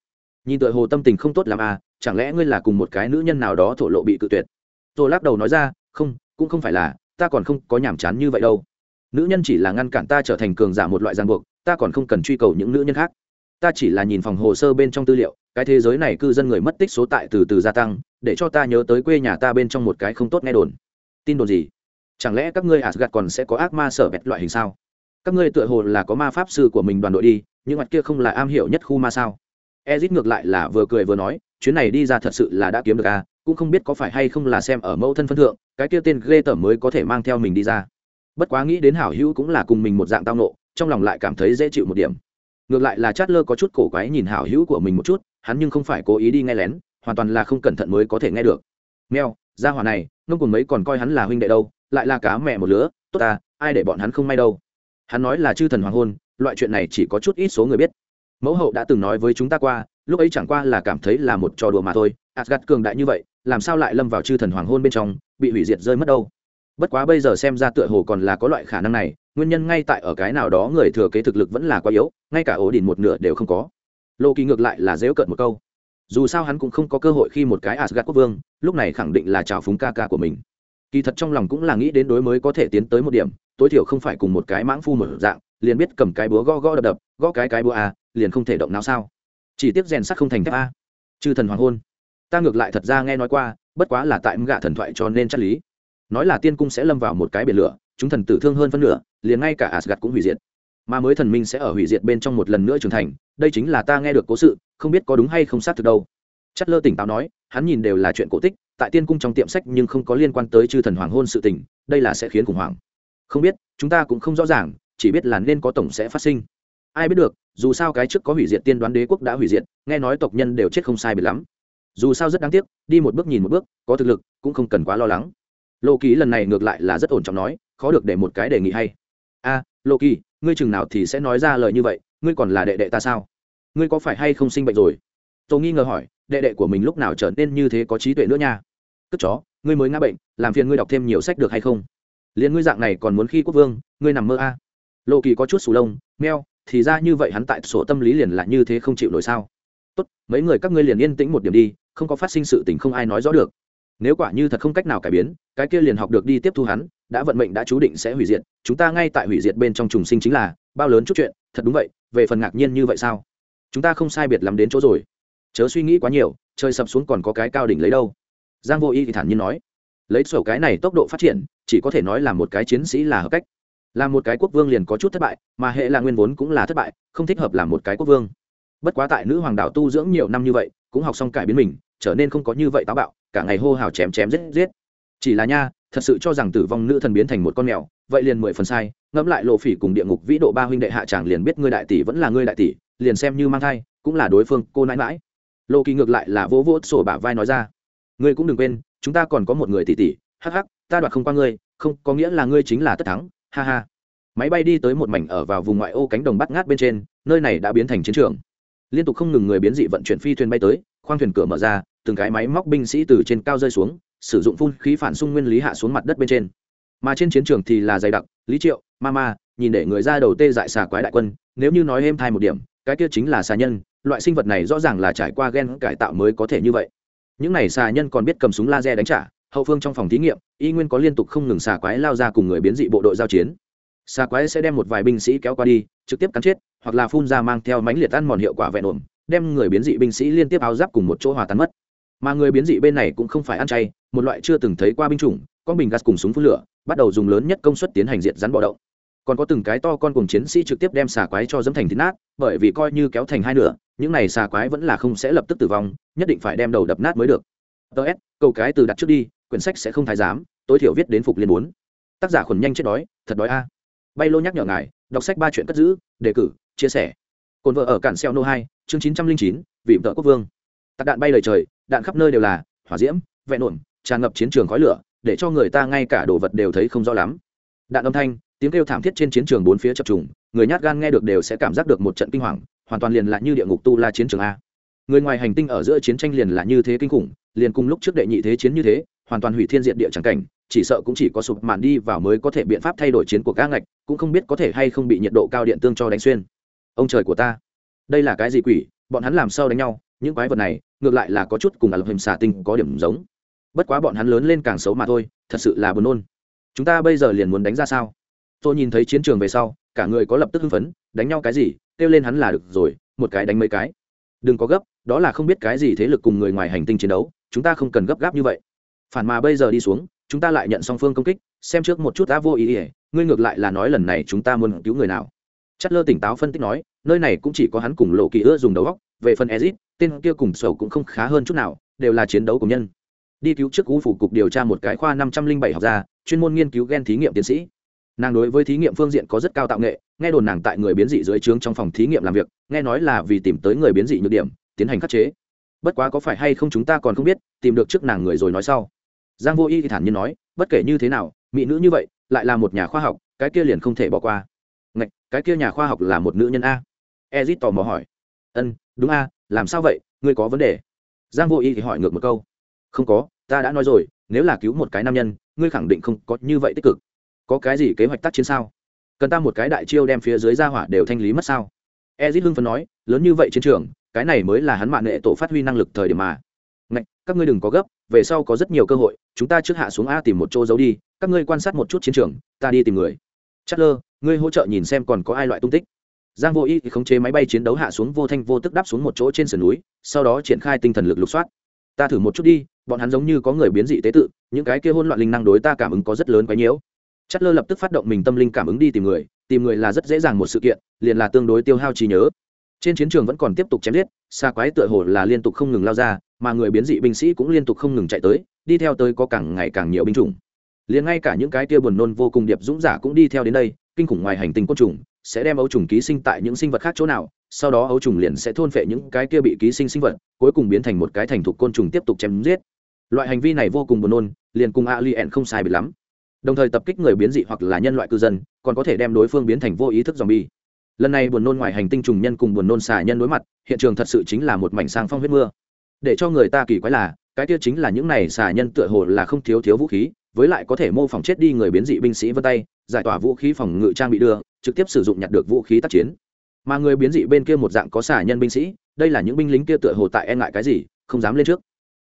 Nhìn tụi hồ tâm tình không tốt làm à chẳng lẽ ngươi là cùng một cái nữ nhân nào đó thổ lộ bị cự tuyệt? Rồi lắc đầu nói ra, không, cũng không phải là ta còn không có nhàm chán như vậy đâu. Nữ nhân chỉ là ngăn cản ta trở thành cường giả một loại ràng buộc, ta còn không cần truy cầu những nữ nhân khác. Ta chỉ là nhìn phòng hồ sơ bên trong tư liệu, cái thế giới này cư dân người mất tích số tại từ từ gia tăng, để cho ta nhớ tới quê nhà ta bên trong một cái không tốt nghe đồn. Tin đồn gì? Chẳng lẽ các ngươi asgad còn sẽ có ác ma sở bẹt loại hình sao? Các ngươi tựa hồ là có ma pháp sư của mình đoàn đội đi, nhưng mặt kia không là am hiểu nhất khu ma sao? Ezit ngược lại là vừa cười vừa nói, chuyến này đi ra thật sự là đã kiếm được à cũng không biết có phải hay không là xem ở mẫu thân phân thượng, cái kia tên ghê tởm mới có thể mang theo mình đi ra. Bất quá nghĩ đến hảo hữu cũng là cùng mình một dạng tao nộ, trong lòng lại cảm thấy dễ chịu một điểm. Ngược lại là chát lơ có chút cổ quái nhìn hảo hữu của mình một chút, hắn nhưng không phải cố ý đi nghe lén, hoàn toàn là không cẩn thận mới có thể nghe được. Mèo ra hỏa này, ngông cùng mấy còn coi hắn là huynh đệ đâu, lại là cá mẹ một lứa, tốt ta, ai để bọn hắn không may đâu. Hắn nói là chư thần hoàng hôn, loại chuyện này chỉ có chút ít số người biết. Mẫu hậu đã từng nói với chúng ta qua, lúc ấy chẳng qua là cảm thấy là một trò đùa mà thôi asgad cường đại như vậy làm sao lại lâm vào chư thần hoàng hôn bên trong, bị hủy diệt rơi mất đâu? Bất quá bây giờ xem ra tựa hồ còn là có loại khả năng này, nguyên nhân ngay tại ở cái nào đó người thừa kế thực lực vẫn là quá yếu, ngay cả ổ đỉnh một nửa đều không có. Lô kỳ ngược lại là dễu cợt một câu. Dù sao hắn cũng không có cơ hội khi một cái asgad quốc vương, lúc này khẳng định là trào phúng ca ca của mình. Kỳ thật trong lòng cũng là nghĩ đến đối mới có thể tiến tới một điểm, tối thiểu không phải cùng một cái mãng phu một dạng, liền biết cầm cái búa gõ gõ đập đập, gõ cái cái búa a liền không thể động nào sao. Chỉ tiếc rèn sắt không thành thép a. Chư thần hoàng hôn ta ngược lại thật ra nghe nói qua, bất quá là tại gạ thần thoại cho nên chắc lý. Nói là tiên cung sẽ lâm vào một cái biển lửa, chúng thần tử thương hơn phân nửa, liền ngay cả asgad cũng hủy diệt. Mà mới thần minh sẽ ở hủy diệt bên trong một lần nữa trưởng thành, đây chính là ta nghe được cố sự, không biết có đúng hay không xác thực đâu. Chất lơ tỉnh táo nói, hắn nhìn đều là chuyện cổ tích, tại tiên cung trong tiệm sách nhưng không có liên quan tới chư thần hoàng hôn sự tình, đây là sẽ khiến khủng hoảng. Không biết, chúng ta cũng không rõ ràng, chỉ biết là nên có tổng sẽ phát sinh. Ai biết được, dù sao cái trước có hủy diệt tiên đoán đế quốc đã hủy diệt, nghe nói tộc nhân đều chết không sai biệt lắm dù sao rất đáng tiếc đi một bước nhìn một bước có thực lực cũng không cần quá lo lắng. Lộ ký lần này ngược lại là rất ổn trọng nói khó được để một cái đề nghị hay. A à, lộ kỳ ngươi chừng nào thì sẽ nói ra lời như vậy ngươi còn là đệ đệ ta sao? Ngươi có phải hay không sinh bệnh rồi? Tôi nghi ngờ hỏi đệ đệ của mình lúc nào trở nên như thế có trí tuệ nữa nha? Cất chó ngươi mới ngã bệnh làm phiền ngươi đọc thêm nhiều sách được hay không? Liền ngươi dạng này còn muốn khi quốc vương ngươi nằm mơ a à. lộ kỳ có chút sù lông meo thì ra như vậy hắn tại sổ tâm lý liền là như thế không chịu nổi sao? Tốt mấy người các ngươi liền yên tĩnh một điểm đi không có phát sinh sự tình không ai nói rõ được. Nếu quả như thật không cách nào cải biến, cái kia liền học được đi tiếp thu hắn, đã vận mệnh đã chú định sẽ hủy diệt, chúng ta ngay tại hủy diệt bên trong trùng sinh chính là, bao lớn chút chuyện, thật đúng vậy, về phần ngạc nhiên như vậy sao? Chúng ta không sai biệt lắm đến chỗ rồi. Chớ suy nghĩ quá nhiều, trời sập xuống còn có cái cao đỉnh lấy đâu. Giang vô y thì thản nhiên nói, lấy sổ cái này tốc độ phát triển, chỉ có thể nói là một cái chiến sĩ là hợp cách. Làm một cái quốc vương liền có chút thất bại, mà hệ là nguyên vốn cũng là thất bại, không thích hợp làm một cái quốc vương. Bất quá tại nữ hoàng đảo tu dưỡng nhiều năm như vậy cũng học xong cải biến mình, trở nên không có như vậy táo bạo, cả ngày hô hào chém chém giết giết. Chỉ là nha, thật sự cho rằng tử vong nữ thần biến thành một con mèo, vậy liền mười phần sai, ngẫm lại lộ phỉ cùng địa ngục vĩ độ ba huynh đệ hạ tràng liền biết ngươi đại tỷ vẫn là ngươi đại tỷ, liền xem như mang thai, cũng là đối phương, cô nãi mãi lộ kỳ ngược lại là vỗ vỗ sổ bả vai nói ra, ngươi cũng đừng quên, chúng ta còn có một người tỷ tỷ, hắc hắc, ta đoạt không qua ngươi, không, có nghĩa là ngươi chính là tất thắng, ha ha. Máy bay đi tới một mảnh ở vào vùng ngoại ô cánh đồng bắt ngát bên trên, nơi này đã biến thành chiến trường liên tục không ngừng người biến dị vận chuyển phi thuyền bay tới, khoang thuyền cửa mở ra, từng cái máy móc binh sĩ từ trên cao rơi xuống, sử dụng phun khí phản xung nguyên lý hạ xuống mặt đất bên trên. Mà trên chiến trường thì là dày đặc, lý triệu, ma ma, nhìn để người ra đầu tê dại xà quái đại quân, nếu như nói êm thai một điểm, cái kia chính là xà nhân, loại sinh vật này rõ ràng là trải qua gen cải tạo mới có thể như vậy. Những này xà nhân còn biết cầm súng laser đánh trả, hậu phương trong phòng thí nghiệm, y nguyên có liên tục không ngừng xà quái lao ra cùng người biến dị bộ đội giao chiến. Xà quái sẽ đem một vài binh sĩ kéo qua đi trực tiếp cắn chết, hoặc là phun ra mang theo mánh liệt ăn mòn hiệu quả vẹn ổn, đem người biến dị binh sĩ liên tiếp áo giáp cùng một chỗ hòa tan mất. Mà người biến dị bên này cũng không phải ăn chay, một loại chưa từng thấy qua binh chủng, con bình gas cùng súng phun lửa, bắt đầu dùng lớn nhất công suất tiến hành diệt rắn bọ đậu. Còn có từng cái to con cùng chiến sĩ trực tiếp đem xà quái cho dẫm thành thịt nát, bởi vì coi như kéo thành hai nửa, những này xà quái vẫn là không sẽ lập tức tử vong, nhất định phải đem đầu đập nát mới được. Ts câu cái từ đặt trước đi, quyển sách sẽ không thái giám, tối thiểu viết đến phục liên bốn. Tác giả khuẩn nhanh chết đói, thật đói a. Bay lô nhắc nhở ngài đọc sách ba chuyện cất giữ, đề cử, chia sẻ. Cồn vợ ở cản xeo nô hai, chương chín trăm linh chín vị vợ quốc vương. Tạc đạn bay lời trời, đạn khắp nơi đều là, hỏa diễm, vẹn ổn, tràn ngập chiến trường khói lửa, để cho người ta ngay cả đồ vật đều thấy không rõ lắm. Đạn âm thanh, tiếng kêu thảm thiết trên chiến trường bốn phía chập trùng, người nhát gan nghe được đều sẽ cảm giác được một trận kinh hoàng, hoàn toàn liền là như địa ngục tu la chiến trường a. Người ngoài hành tinh ở giữa chiến tranh liền là như thế kinh khủng, liền cùng lúc trước đệ nhị thế chiến như thế, hoàn toàn hủy thiên diện địa chẳng cảnh chỉ sợ cũng chỉ có sụp màn đi vào mới có thể biện pháp thay đổi chiến của các ngạch, cũng không biết có thể hay không bị nhiệt độ cao điện tương cho đánh xuyên. Ông trời của ta, đây là cái gì quỷ? Bọn hắn làm sao đánh nhau? Những quái vật này, ngược lại là có chút cùng ả lập hình xà tinh có điểm giống. Bất quá bọn hắn lớn lên càng xấu mà thôi, thật sự là buồn nôn. Chúng ta bây giờ liền muốn đánh ra sao? Tôi nhìn thấy chiến trường về sau, cả người có lập tức hưng phấn, đánh nhau cái gì? Kêu lên hắn là được rồi, một cái đánh mấy cái. Đừng có gấp, đó là không biết cái gì thế lực cùng người ngoài hành tinh chiến đấu, chúng ta không cần gấp gáp như vậy. Phản mà bây giờ đi xuống chúng ta lại nhận song phương công kích, xem trước một chút đã vô ý ỉa ngươi ngược lại là nói lần này chúng ta muốn cứu người nào? Chất lơ tỉnh táo phân tích nói, nơi này cũng chỉ có hắn cùng lộ kỳ ưa dùng đầu góc về phần ezit, tên kia cùng sầu cũng không khá hơn chút nào, đều là chiến đấu của nhân. Đi cứu trước cú phủ cục điều tra một cái khoa năm trăm linh bảy học gia, chuyên môn nghiên cứu gen thí nghiệm tiến sĩ. Nàng đối với thí nghiệm phương diện có rất cao tạo nghệ, nghe đồn nàng tại người biến dị dưới trướng trong phòng thí nghiệm làm việc, nghe nói là vì tìm tới người biến dị nhược điểm, tiến hành khắc chế. Bất quá có phải hay không chúng ta còn không biết, tìm được trước nàng người rồi nói sau giang vô y thì thản nhiên nói bất kể như thế nào mỹ nữ như vậy lại là một nhà khoa học cái kia liền không thể bỏ qua. Ngạch, cái kia nhà khoa học là một nữ nhân a. Ezit tò mò hỏi. Ân đúng a làm sao vậy? Ngươi có vấn đề? Giang vô y thì hỏi ngược một câu. Không có ta đã nói rồi nếu là cứu một cái nam nhân ngươi khẳng định không có như vậy tích cực. Có cái gì kế hoạch tác chiến sao? Cần ta một cái đại chiêu đem phía dưới ra hỏa đều thanh lý mất sao? Ezit hưng phấn nói lớn như vậy chiến trường cái này mới là hắn mạng nghệ tổ phát huy năng lực thời điểm mà. Ngạch, các ngươi đừng có gấp về sau có rất nhiều cơ hội, chúng ta trước hạ xuống a tìm một chỗ giấu đi, các ngươi quan sát một chút chiến trường, ta đi tìm người. Chất lơ ngươi hỗ trợ nhìn xem còn có ai loại tung tích. Giang vô y thì khống chế máy bay chiến đấu hạ xuống vô thanh vô tức đáp xuống một chỗ trên sườn núi, sau đó triển khai tinh thần lực lục soát. Ta thử một chút đi, bọn hắn giống như có người biến dị tế tự, những cái kia hỗn loạn linh năng đối ta cảm ứng có rất lớn quái nhiễu. Chất lơ lập tức phát động mình tâm linh cảm ứng đi tìm người tìm người là rất dễ dàng một sự kiện, liền là tương đối tiêu hao trí nhớ trên chiến trường vẫn còn tiếp tục chém giết, xa quái tựa hồ là liên tục không ngừng lao ra, mà người biến dị binh sĩ cũng liên tục không ngừng chạy tới, đi theo tới có càng ngày càng nhiều binh chủng. Liền ngay cả những cái tia buồn nôn vô cùng điệp dũng giả cũng đi theo đến đây, kinh khủng ngoài hành tinh côn trùng, sẽ đem ấu trùng ký sinh tại những sinh vật khác chỗ nào, sau đó ấu trùng liền sẽ thôn phệ những cái kia bị ký sinh sinh vật, cuối cùng biến thành một cái thành thục côn trùng tiếp tục chém giết. Loại hành vi này vô cùng buồn nôn, liền cùng alien không sai biệt lắm. Đồng thời tập kích người biến dị hoặc là nhân loại cư dân, còn có thể đem đối phương biến thành vô ý thức zombie lần này buồn nôn ngoài hành tinh trùng nhân cùng buồn nôn xà nhân đối mặt, hiện trường thật sự chính là một mảnh sang phong huyết mưa. Để cho người ta kỳ quái là, cái kia chính là những này xà nhân tựa hồ là không thiếu thiếu vũ khí, với lại có thể mô phỏng chết đi người biến dị binh sĩ vân tay, giải tỏa vũ khí phòng ngự trang bị đưa, trực tiếp sử dụng nhặt được vũ khí tác chiến. Mà người biến dị bên kia một dạng có xà nhân binh sĩ, đây là những binh lính kia tựa hồ tại e ngại cái gì, không dám lên trước.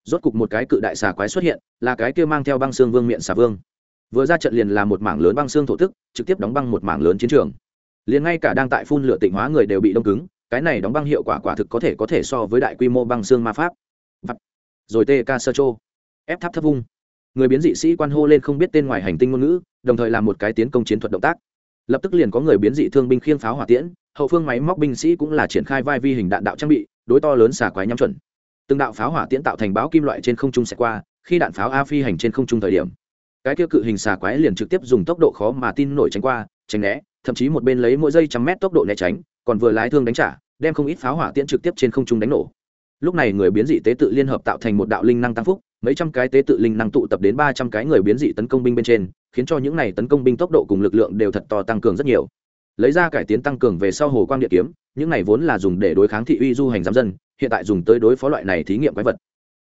Rốt cục một cái cự đại xà quái xuất hiện, là cái kia mang theo băng xương vương miệng xà vương. Vừa ra trận liền là một mảng lớn băng xương thổ tức, trực tiếp đóng băng một mảng lớn chiến trường liền ngay cả đang tại phun lửa tịnh hóa người đều bị đông cứng, cái này đóng băng hiệu quả quả thực có thể có thể so với đại quy mô băng xương ma pháp. Rồi tk sơ chô. Ép tháp thấp vung. Người biến dị sĩ quan hô lên không biết tên ngoài hành tinh ngôn ngữ, đồng thời làm một cái tiến công chiến thuật động tác. Lập tức liền có người biến dị thương binh khiêng pháo hỏa tiễn, hậu phương máy móc binh sĩ cũng là triển khai vai vi hình đạn đạo trang bị, đối to lớn xả quái nhắm chuẩn. Từng đạo pháo hỏa tiễn tạo thành báo kim loại trên không trung sẽ qua, khi đạn pháo a phi hành trên không trung thời điểm, cái tiêu cự hình xà quái liền trực tiếp dùng tốc độ khó mà tin nổi tránh qua, tránh né thậm chí một bên lấy mỗi giây trăm mét tốc độ né tránh, còn vừa lái thương đánh trả, đem không ít pháo hỏa tiễn trực tiếp trên không trung đánh nổ. Lúc này người biến dị tế tự liên hợp tạo thành một đạo linh năng tăng phúc, mấy trăm cái tế tự linh năng tụ tập đến ba trăm cái người biến dị tấn công binh bên trên, khiến cho những này tấn công binh tốc độ cùng lực lượng đều thật to tăng cường rất nhiều. Lấy ra cải tiến tăng cường về sau hồ quang điện kiếm, những này vốn là dùng để đối kháng thị uy du hành giám dân, hiện tại dùng tới đối phó loại này thí nghiệm quái vật.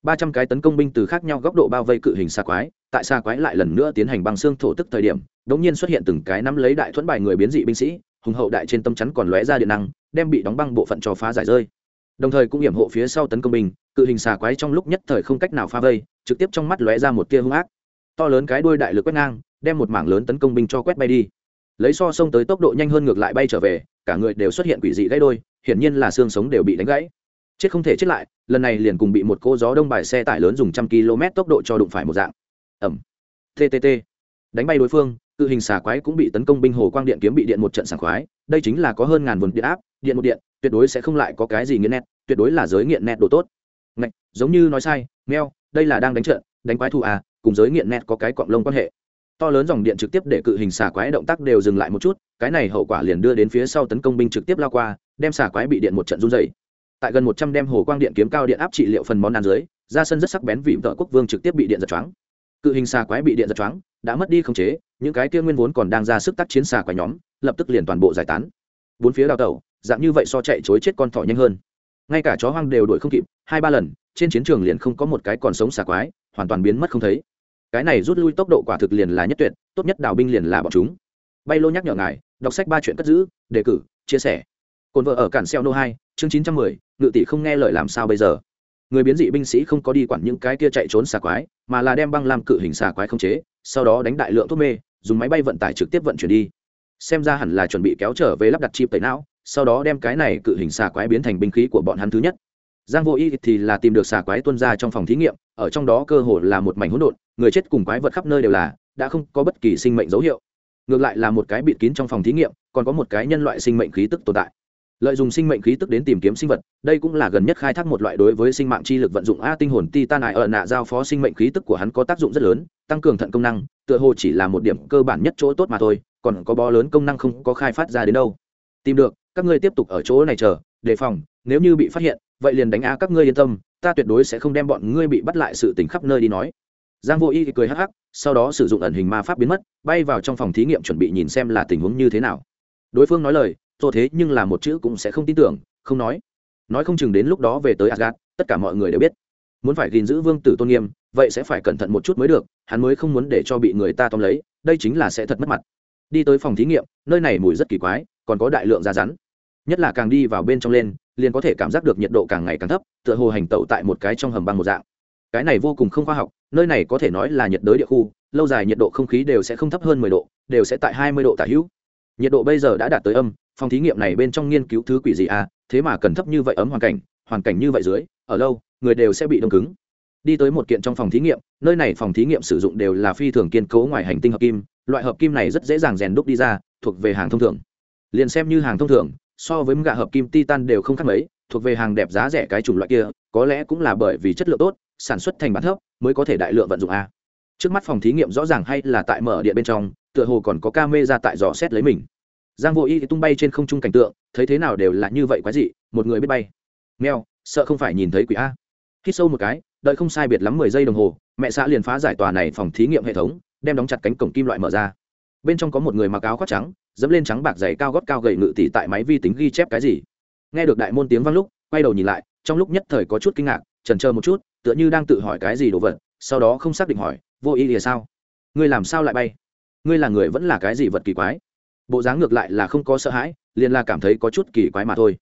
Ba trăm cái tấn công binh từ khác nhau góc độ bao vây cự hình xa quái, tại xa quái lại lần nữa tiến hành bằng xương thổ tức thời điểm đ nhiên xuất hiện từng cái nắm lấy đại thuẫn bài người biến dị binh sĩ, hùng hậu đại trên tâm chắn còn lóe ra điện năng, đem bị đóng băng bộ phận cho phá giải rơi. Đồng thời cũng hiểm hộ phía sau tấn công binh, cự hình xà quái trong lúc nhất thời không cách nào phá vây, trực tiếp trong mắt lóe ra một tia hung ác. To lớn cái đuôi đại lực quét ngang, đem một mảng lớn tấn công binh cho quét bay đi. Lấy so sông tới tốc độ nhanh hơn ngược lại bay trở về, cả người đều xuất hiện quỷ dị gãy đôi, hiển nhiên là xương sống đều bị đánh gãy. Chết không thể chết lại, lần này liền cùng bị một cô gió đông bài xe tải lớn dùng trăm km tốc độ cho đụng phải một dạng. Ẩm. Ttt đánh bay đối phương cự hình xà quái cũng bị tấn công binh hồ quang điện kiếm bị điện một trận sảng khoái đây chính là có hơn ngàn vườn điện áp điện một điện tuyệt đối sẽ không lại có cái gì nghiện nét tuyệt đối là giới nghiện nét đồ tốt. Ngạch, giống như nói sai meo đây là đang đánh trận đánh quái thù à cùng giới nghiện nét có cái cọng lông quan hệ. To lớn dòng điện trực tiếp để cự hình xà quái động tác đều dừng lại một chút cái này hậu quả liền đưa đến phía sau tấn công binh trực tiếp lao qua đem xà quái bị điện một trận run dày tại gần một trăm đem hồ quang điện kiếm cao điện áp trị liệu phần món ăn dưới ra sân rất sắc bén vì vợ quốc vương trực tiếp bị điện giật choáng. Cự hình xà quái bị điện giật choáng đã mất đi khống chế, những cái kia nguyên vốn còn đang ra sức tác chiến xà quái nhóm, lập tức liền toàn bộ giải tán. Bốn phía đào tẩu, dạng như vậy so chạy chối chết con thỏ nhanh hơn. Ngay cả chó hoang đều đuổi không kịp, hai ba lần, trên chiến trường liền không có một cái còn sống xà quái, hoàn toàn biến mất không thấy. Cái này rút lui tốc độ quả thực liền là nhất tuyệt, tốt nhất đào binh liền là bọn chúng. Bay lô nhắc nhở ngài, đọc sách ba chuyện cất giữ, đề cử, chia sẻ. Cồn vợ ở cản xeo nô hai, chương chín trăm mười, ngự tỷ không nghe lời làm sao bây giờ? Người biến dị binh sĩ không có đi quản những cái kia chạy trốn xà quái mà là đem băng làm cự hình xà quái không chế, sau đó đánh đại lượng thuốc mê, dùng máy bay vận tải trực tiếp vận chuyển đi. Xem ra hẳn là chuẩn bị kéo trở về lắp đặt chip tẩy não, sau đó đem cái này cự hình xà quái biến thành binh khí của bọn hắn thứ nhất. Giang vô y thì là tìm được xà quái tuân ra trong phòng thí nghiệm, ở trong đó cơ hồ là một mảnh hỗn độn, người chết cùng quái vật khắp nơi đều là, đã không có bất kỳ sinh mệnh dấu hiệu. Ngược lại là một cái bịt kín trong phòng thí nghiệm, còn có một cái nhân loại sinh mệnh khí tức tồn tại lợi dụng sinh mệnh khí tức đến tìm kiếm sinh vật, đây cũng là gần nhất khai thác một loại đối với sinh mạng chi lực vận dụng a tinh hồn ti tan ải ở nạ giao phó sinh mệnh khí tức của hắn có tác dụng rất lớn, tăng cường thận công năng, tựa hồ chỉ là một điểm cơ bản nhất chỗ tốt mà thôi, còn có bó lớn công năng không có khai phát ra đến đâu. Tìm được, các ngươi tiếp tục ở chỗ này chờ, đề phòng, nếu như bị phát hiện, vậy liền đánh á các ngươi yên tâm, ta tuyệt đối sẽ không đem bọn ngươi bị bắt lại sự tình khắp nơi đi nói. Giang vô y cười hắc hắc, sau đó sử dụng ẩn hình ma pháp biến mất, bay vào trong phòng thí nghiệm chuẩn bị nhìn xem là tình huống như thế nào. Đối phương nói lời tô thế nhưng là một chữ cũng sẽ không tin tưởng, không nói. Nói không chừng đến lúc đó về tới asgad tất cả mọi người đều biết. Muốn phải gìn giữ vương tử tôn nghiêm, vậy sẽ phải cẩn thận một chút mới được, hắn mới không muốn để cho bị người ta tóm lấy, đây chính là sẽ thật mất mặt. Đi tới phòng thí nghiệm, nơi này mùi rất kỳ quái, còn có đại lượng da rắn. Nhất là càng đi vào bên trong lên, liền có thể cảm giác được nhiệt độ càng ngày càng thấp, tựa hồ hành tẩu tại một cái trong hầm băng một dạng. Cái này vô cùng không khoa học, nơi này có thể nói là nhiệt đới địa khu, lâu dài nhiệt độ không khí đều sẽ không thấp hơn mười độ, đều sẽ tại hai mươi độ tả hữu. Nhiệt độ bây giờ đã đạt tới âm phòng thí nghiệm này bên trong nghiên cứu thứ quỷ gì à? Thế mà cần thấp như vậy ấm hoàn cảnh hoàn cảnh như vậy dưới, ở lâu, người đều sẽ bị đông cứng. Đi tới một kiện trong phòng thí nghiệm, nơi này phòng thí nghiệm sử dụng đều là phi thường kiên cố ngoài hành tinh hợp kim, loại hợp kim này rất dễ dàng rèn đúc đi ra, thuộc về hàng thông thường. Liền xem như hàng thông thường, so với gạ hợp kim titan đều không khác mấy, thuộc về hàng đẹp giá rẻ cái chủng loại kia, có lẽ cũng là bởi vì chất lượng tốt, sản xuất thành bản thấp, mới có thể đại lượng vận dụng a. Trước mắt phòng thí nghiệm rõ ràng hay là tại mở điện bên trong, tựa hồ còn có ca mê ra tại dò xét lấy mình giang vô y thì tung bay trên không trung cảnh tượng, thấy thế nào đều là như vậy quái dị, một người biết bay. Mèo, sợ không phải nhìn thấy quỷ a. Hít sâu một cái, đợi không sai biệt lắm mười giây đồng hồ, mẹ xã liền phá giải tòa này phòng thí nghiệm hệ thống, đem đóng chặt cánh cổng kim loại mở ra. Bên trong có một người mặc áo khoác trắng, dẫm lên trắng bạc dày cao gót cao gậy ngự tỷ tại máy vi tính ghi chép cái gì. Nghe được đại môn tiếng vang lúc, quay đầu nhìn lại, trong lúc nhất thời có chút kinh ngạc trần chờ một chút, tựa như đang tự hỏi cái gì đồ vật, sau đó không xác định hỏi, vô ý thì sao? Ngươi làm sao lại bay? Ngươi là người vẫn là cái gì vật kỳ quái? Bộ dáng ngược lại là không có sợ hãi, liền là cảm thấy có chút kỳ quái mà thôi.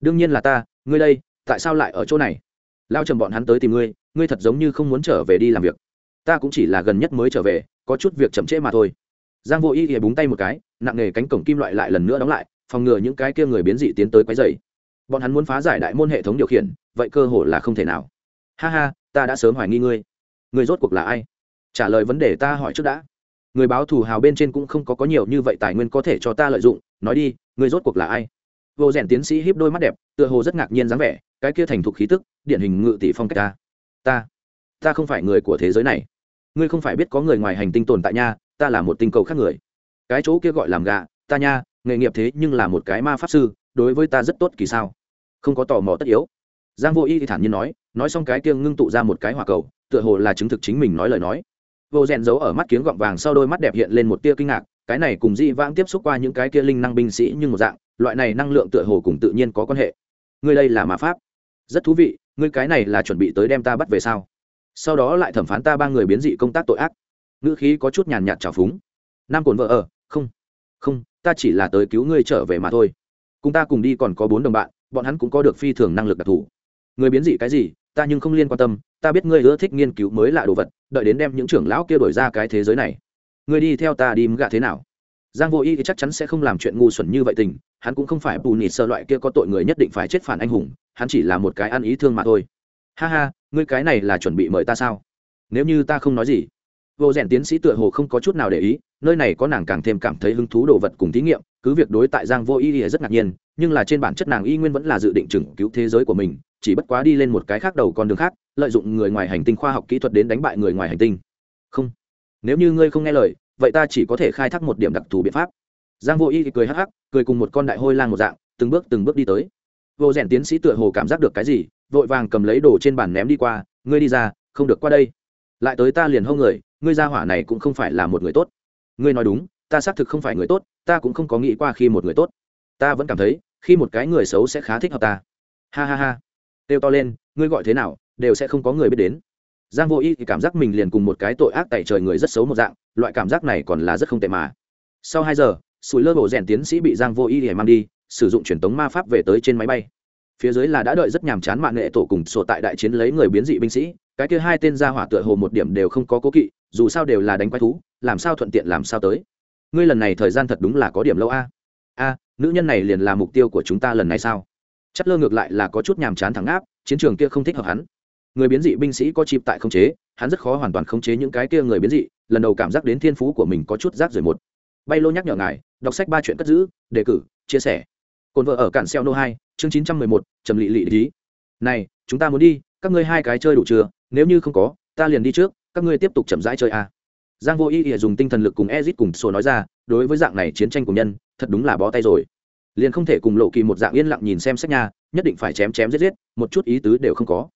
Đương nhiên là ta, ngươi đây, tại sao lại ở chỗ này? Lao trầm bọn hắn tới tìm ngươi ngươi thật giống như không muốn trở về đi làm việc. Ta cũng chỉ là gần nhất mới trở về, có chút việc chậm trễ mà thôi. Giang vô y ỉa búng tay một cái, nặng nề cánh cổng kim loại lại lần nữa đóng lại, phòng ngừa những cái kia người biến dị tiến tới quấy dày bọn hắn muốn phá giải đại môn hệ thống điều khiển, vậy cơ hội là không thể nào. Ha ha, ta đã sớm hoài nghi ngươi. Ngươi rốt cuộc là ai? Trả lời vấn đề ta hỏi trước đã người báo thù hào bên trên cũng không có có nhiều như vậy tài nguyên có thể cho ta lợi dụng, nói đi ngươi rốt cuộc là ai? Vô rèn tiến sĩ hiếp đôi mắt đẹp, tựa hồ rất ngạc nhiên dáng vẻ, cái kia thành thục khí tức, điển hình ngự tỷ phong cách ta. Ta ta không phải người của thế giới này. Ngươi không phải biết có người ngoài hành tinh tồn tại nha, ta là một tinh cầu khác người. Cái chỗ kia gọi làm gà ta nha, nghề nghiệp thế nhưng là một cái ma pháp sư, đối với ta rất tốt kỳ sao. Không có tò mò tất yếu. Giang vô y thì thản nhiên nói nói xong cái kia ngưng tụ ra một cái hỏa cầu, tựa hồ là chứng thực chính mình nói lời nói vô rèn giấu ở mắt kiếng gọng vàng sau đôi mắt đẹp hiện lên một tia kinh ngạc, cái này cùng dị vãng tiếp xúc qua những cái kia linh năng binh sĩ nhưng một dạng, loại này năng lượng tựa hồ cùng tự nhiên có quan hệ. Ngươi đây là ma pháp. Rất thú vị, ngươi cái này là chuẩn bị tới đem ta bắt về sao? Sau đó lại thẩm phán ta ba người biến dị công tác tội ác. Ngữ khí có chút nhàn nhạt trào phúng. Nam cồn vợ ở, không không, ta chỉ là tới cứu ngươi trở về mà thôi. Cùng ta cùng đi còn có bốn đồng bạn, bọn hắn cũng có được phi thường năng lực đặc thù. Người biến dị cái gì, ta nhưng không liên quan tâm ta biết ngươi ưa thích nghiên cứu mới lạ đồ vật, đợi đến đem những trưởng lão kia đổi ra cái thế giới này. Ngươi đi theo ta đi gạ thế nào? Giang vô y thì chắc chắn sẽ không làm chuyện ngu xuẩn như vậy tình, hắn cũng không phải bù nịt sơ loại kia có tội người nhất định phải chết phản anh hùng, hắn chỉ là một cái ăn ý thương mà thôi. Ha ha, ngươi cái này là chuẩn bị mời ta sao? Nếu như ta không nói gì. Vô rèn tiến sĩ tựa hồ không có chút nào để ý, nơi này có nàng càng thêm cảm thấy hứng thú đồ vật cùng thí nghiệm, cứ việc đối tại giang vô y thì rất ngạc nhiên, nhưng là trên bản chất nàng y nguyên vẫn là dự định chừng cứu thế giới của mình, chỉ bất quá đi lên một cái khác đầu con đường khác lợi dụng người ngoài hành tinh khoa học kỹ thuật đến đánh bại người ngoài hành tinh. Không. Nếu như ngươi không nghe lời, vậy ta chỉ có thể khai thác một điểm đặc thù biện pháp. Giang vô y cười hắc hắc, cười cùng một con đại hôi lang một dạng, từng bước từng bước đi tới. Vô rèn tiến sĩ tựa hồ cảm giác được cái gì, vội vàng cầm lấy đồ trên bàn ném đi qua, ngươi đi ra, không được qua đây. Lại tới ta liền hông người, ngươi ra hỏa này cũng không phải là một người tốt. Ngươi nói đúng, ta xác thực không phải người tốt, ta cũng không có nghĩ qua khi một người tốt. Ta vẫn cảm thấy, khi một cái người xấu sẽ khá thích hợp ta. Ha ha ha. Têu to lên, ngươi gọi thế nào đều sẽ không có người biết đến. Giang vô y thì cảm giác mình liền cùng một cái tội ác tại trời người rất xấu một dạng, loại cảm giác này còn là rất không tệ mà. Sau hai giờ, sủi lơ bộ rèn tiến sĩ bị giang vô y để mang đi, sử dụng truyền tống ma pháp về tới trên máy bay. Phía dưới là đã đợi rất nhàm chán mạng nghệ tổ cùng sổ tại đại chiến lấy người biến dị binh sĩ, cái kia hai tên gia hỏa tựa hồ một điểm đều không có cố kỵ, dù sao đều là đánh quái thú, làm sao thuận tiện làm sao tới. Ngươi lần này thời gian thật đúng là có điểm lâu a. A, nữ nhân này liền là mục tiêu của chúng ta lần này sao? Chất lơ ngược lại là có chút nhàm chán thẳng áp, chiến trường kia không thích hợp hắn người biến dị binh sĩ có chịp tại khống chế, hắn rất khó hoàn toàn khống chế những cái kia người biến dị, lần đầu cảm giác đến thiên phú của mình có chút rác rời một. Bay lô nhắc nhở ngài, đọc sách ba chuyện cất giữ, đề cử, chia sẻ. Cồn vợ ở cản xeo nô hai, chương chín trăm mười một, trầm lị lị lý này, chúng ta muốn đi, các ngươi hai cái chơi đủ chưa? Nếu như không có, ta liền đi trước, các ngươi tiếp tục chậm rãi chơi a. À. giang vô ý ỉa dùng tinh thần lực cùng ezit cùng sổ nói ra, đối với dạng này chiến tranh của nhân, thật đúng là bó tay rồi. Liền không thể cùng lộ kỳ một dạng yên lặng nhìn xem sách nhà nhất định phải chém chém giết giết, một chút ý tứ đều không có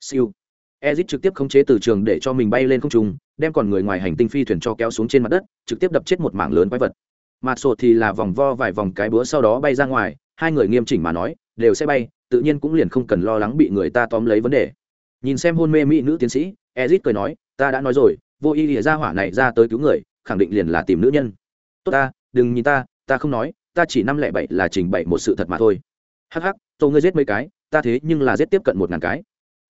siêu. Ezit trực tiếp khống chế từ trường để cho mình bay lên không trung, đem còn người ngoài hành tinh phi thuyền cho kéo xuống trên mặt đất, trực tiếp đập chết một mảng lớn quái vật. Mặt sổ thì là vòng vo vài vòng cái búa sau đó bay ra ngoài, hai người nghiêm chỉnh mà nói, đều sẽ bay, tự nhiên cũng liền không cần lo lắng bị người ta tóm lấy vấn đề. Nhìn xem hôn mê mỹ nữ tiến sĩ ezit cười nói, ta đã nói rồi, vô y lìa ra hỏa này ra tới cứu người, khẳng định liền là tìm nữ nhân. Tốt ta, đừng nhìn ta ta không nói, ta chỉ năm lẻ bảy là trình bày một sự thật mà thôi. Hắc hắc tôi ngươi giết mấy cái, ta thế nhưng là giết tiếp cận một ngàn cái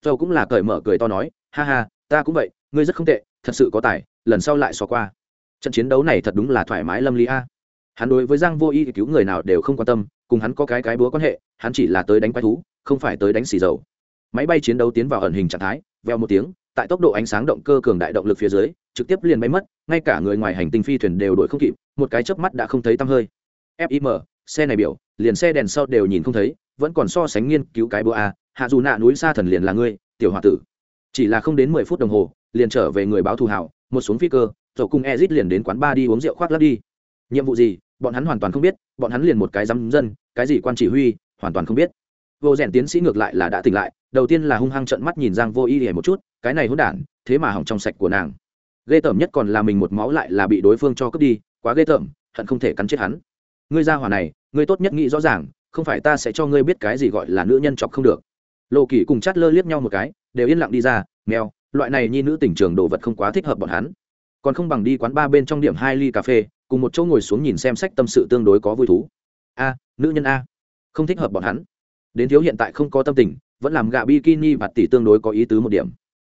châu cũng là cởi mở cười to nói, ha ha, ta cũng vậy, ngươi rất không tệ, thật sự có tài, lần sau lại xóa qua. Trận chiến đấu này thật đúng là thoải mái lâm lý a. Hắn đối với giang vô y cứu người nào đều không quan tâm, cùng hắn có cái cái búa quan hệ, hắn chỉ là tới đánh quái thú, không phải tới đánh xì dầu. Máy bay chiến đấu tiến vào ẩn hình trạng thái, veo một tiếng, tại tốc độ ánh sáng động cơ cường đại động lực phía dưới, trực tiếp liền bay mất, ngay cả người ngoài hành tinh phi thuyền đều đuổi không kịp, một cái chớp mắt đã không thấy tăm hơi. Fim xe này biểu, liền xe đèn sau đều nhìn không thấy, vẫn còn so sánh nghiên cứu cái búa a hạ dù nạ núi xa thần liền là ngươi, tiểu h tử. Chỉ là không đến mười phút đồng hồ, liền trở về người báo thù hảo một xuống phi cơ rồi cùng ezit liền đến quán ba đi uống rượu khoác lắp đi. Nhiệm vụ gì, bọn hắn hoàn toàn không biết, bọn hắn liền một cái dám dân, cái gì quan chỉ huy, hoàn toàn không biết. Vô rèn tiến sĩ ngược lại là đã tỉnh lại, đầu tiên là hung hăng trận mắt nhìn giang vô y hề một chút, cái này hỗn đản, thế mà hỏng trong sạch của nàng. Ghê tởm nhất còn là mình một máu lại là bị đối phương cho cướp đi, quá ghê tởm, hận không thể cắn chết hắn. Ngươi ra hỏa này, ngươi tốt nhất nghĩ rõ ràng, không phải ta sẽ cho ngươi biết cái gì gọi là nữ nhân chọc không được lộ kỳ cùng chát lơ liếc nhau một cái, đều yên lặng đi ra nghèo loại này nhi nữ tỉnh trường đồ vật không quá thích hợp bọn hắn. Còn không bằng đi quán ba bên trong điểm hai ly cà phê, cùng một chỗ ngồi xuống nhìn xem sách tâm sự tương đối có vui thú. A, nữ nhân a. Không thích hợp bọn hắn. Đến thiếu hiện tại không có tâm tình, vẫn làm gạ bikini bạt tỷ tương đối có ý tứ một điểm.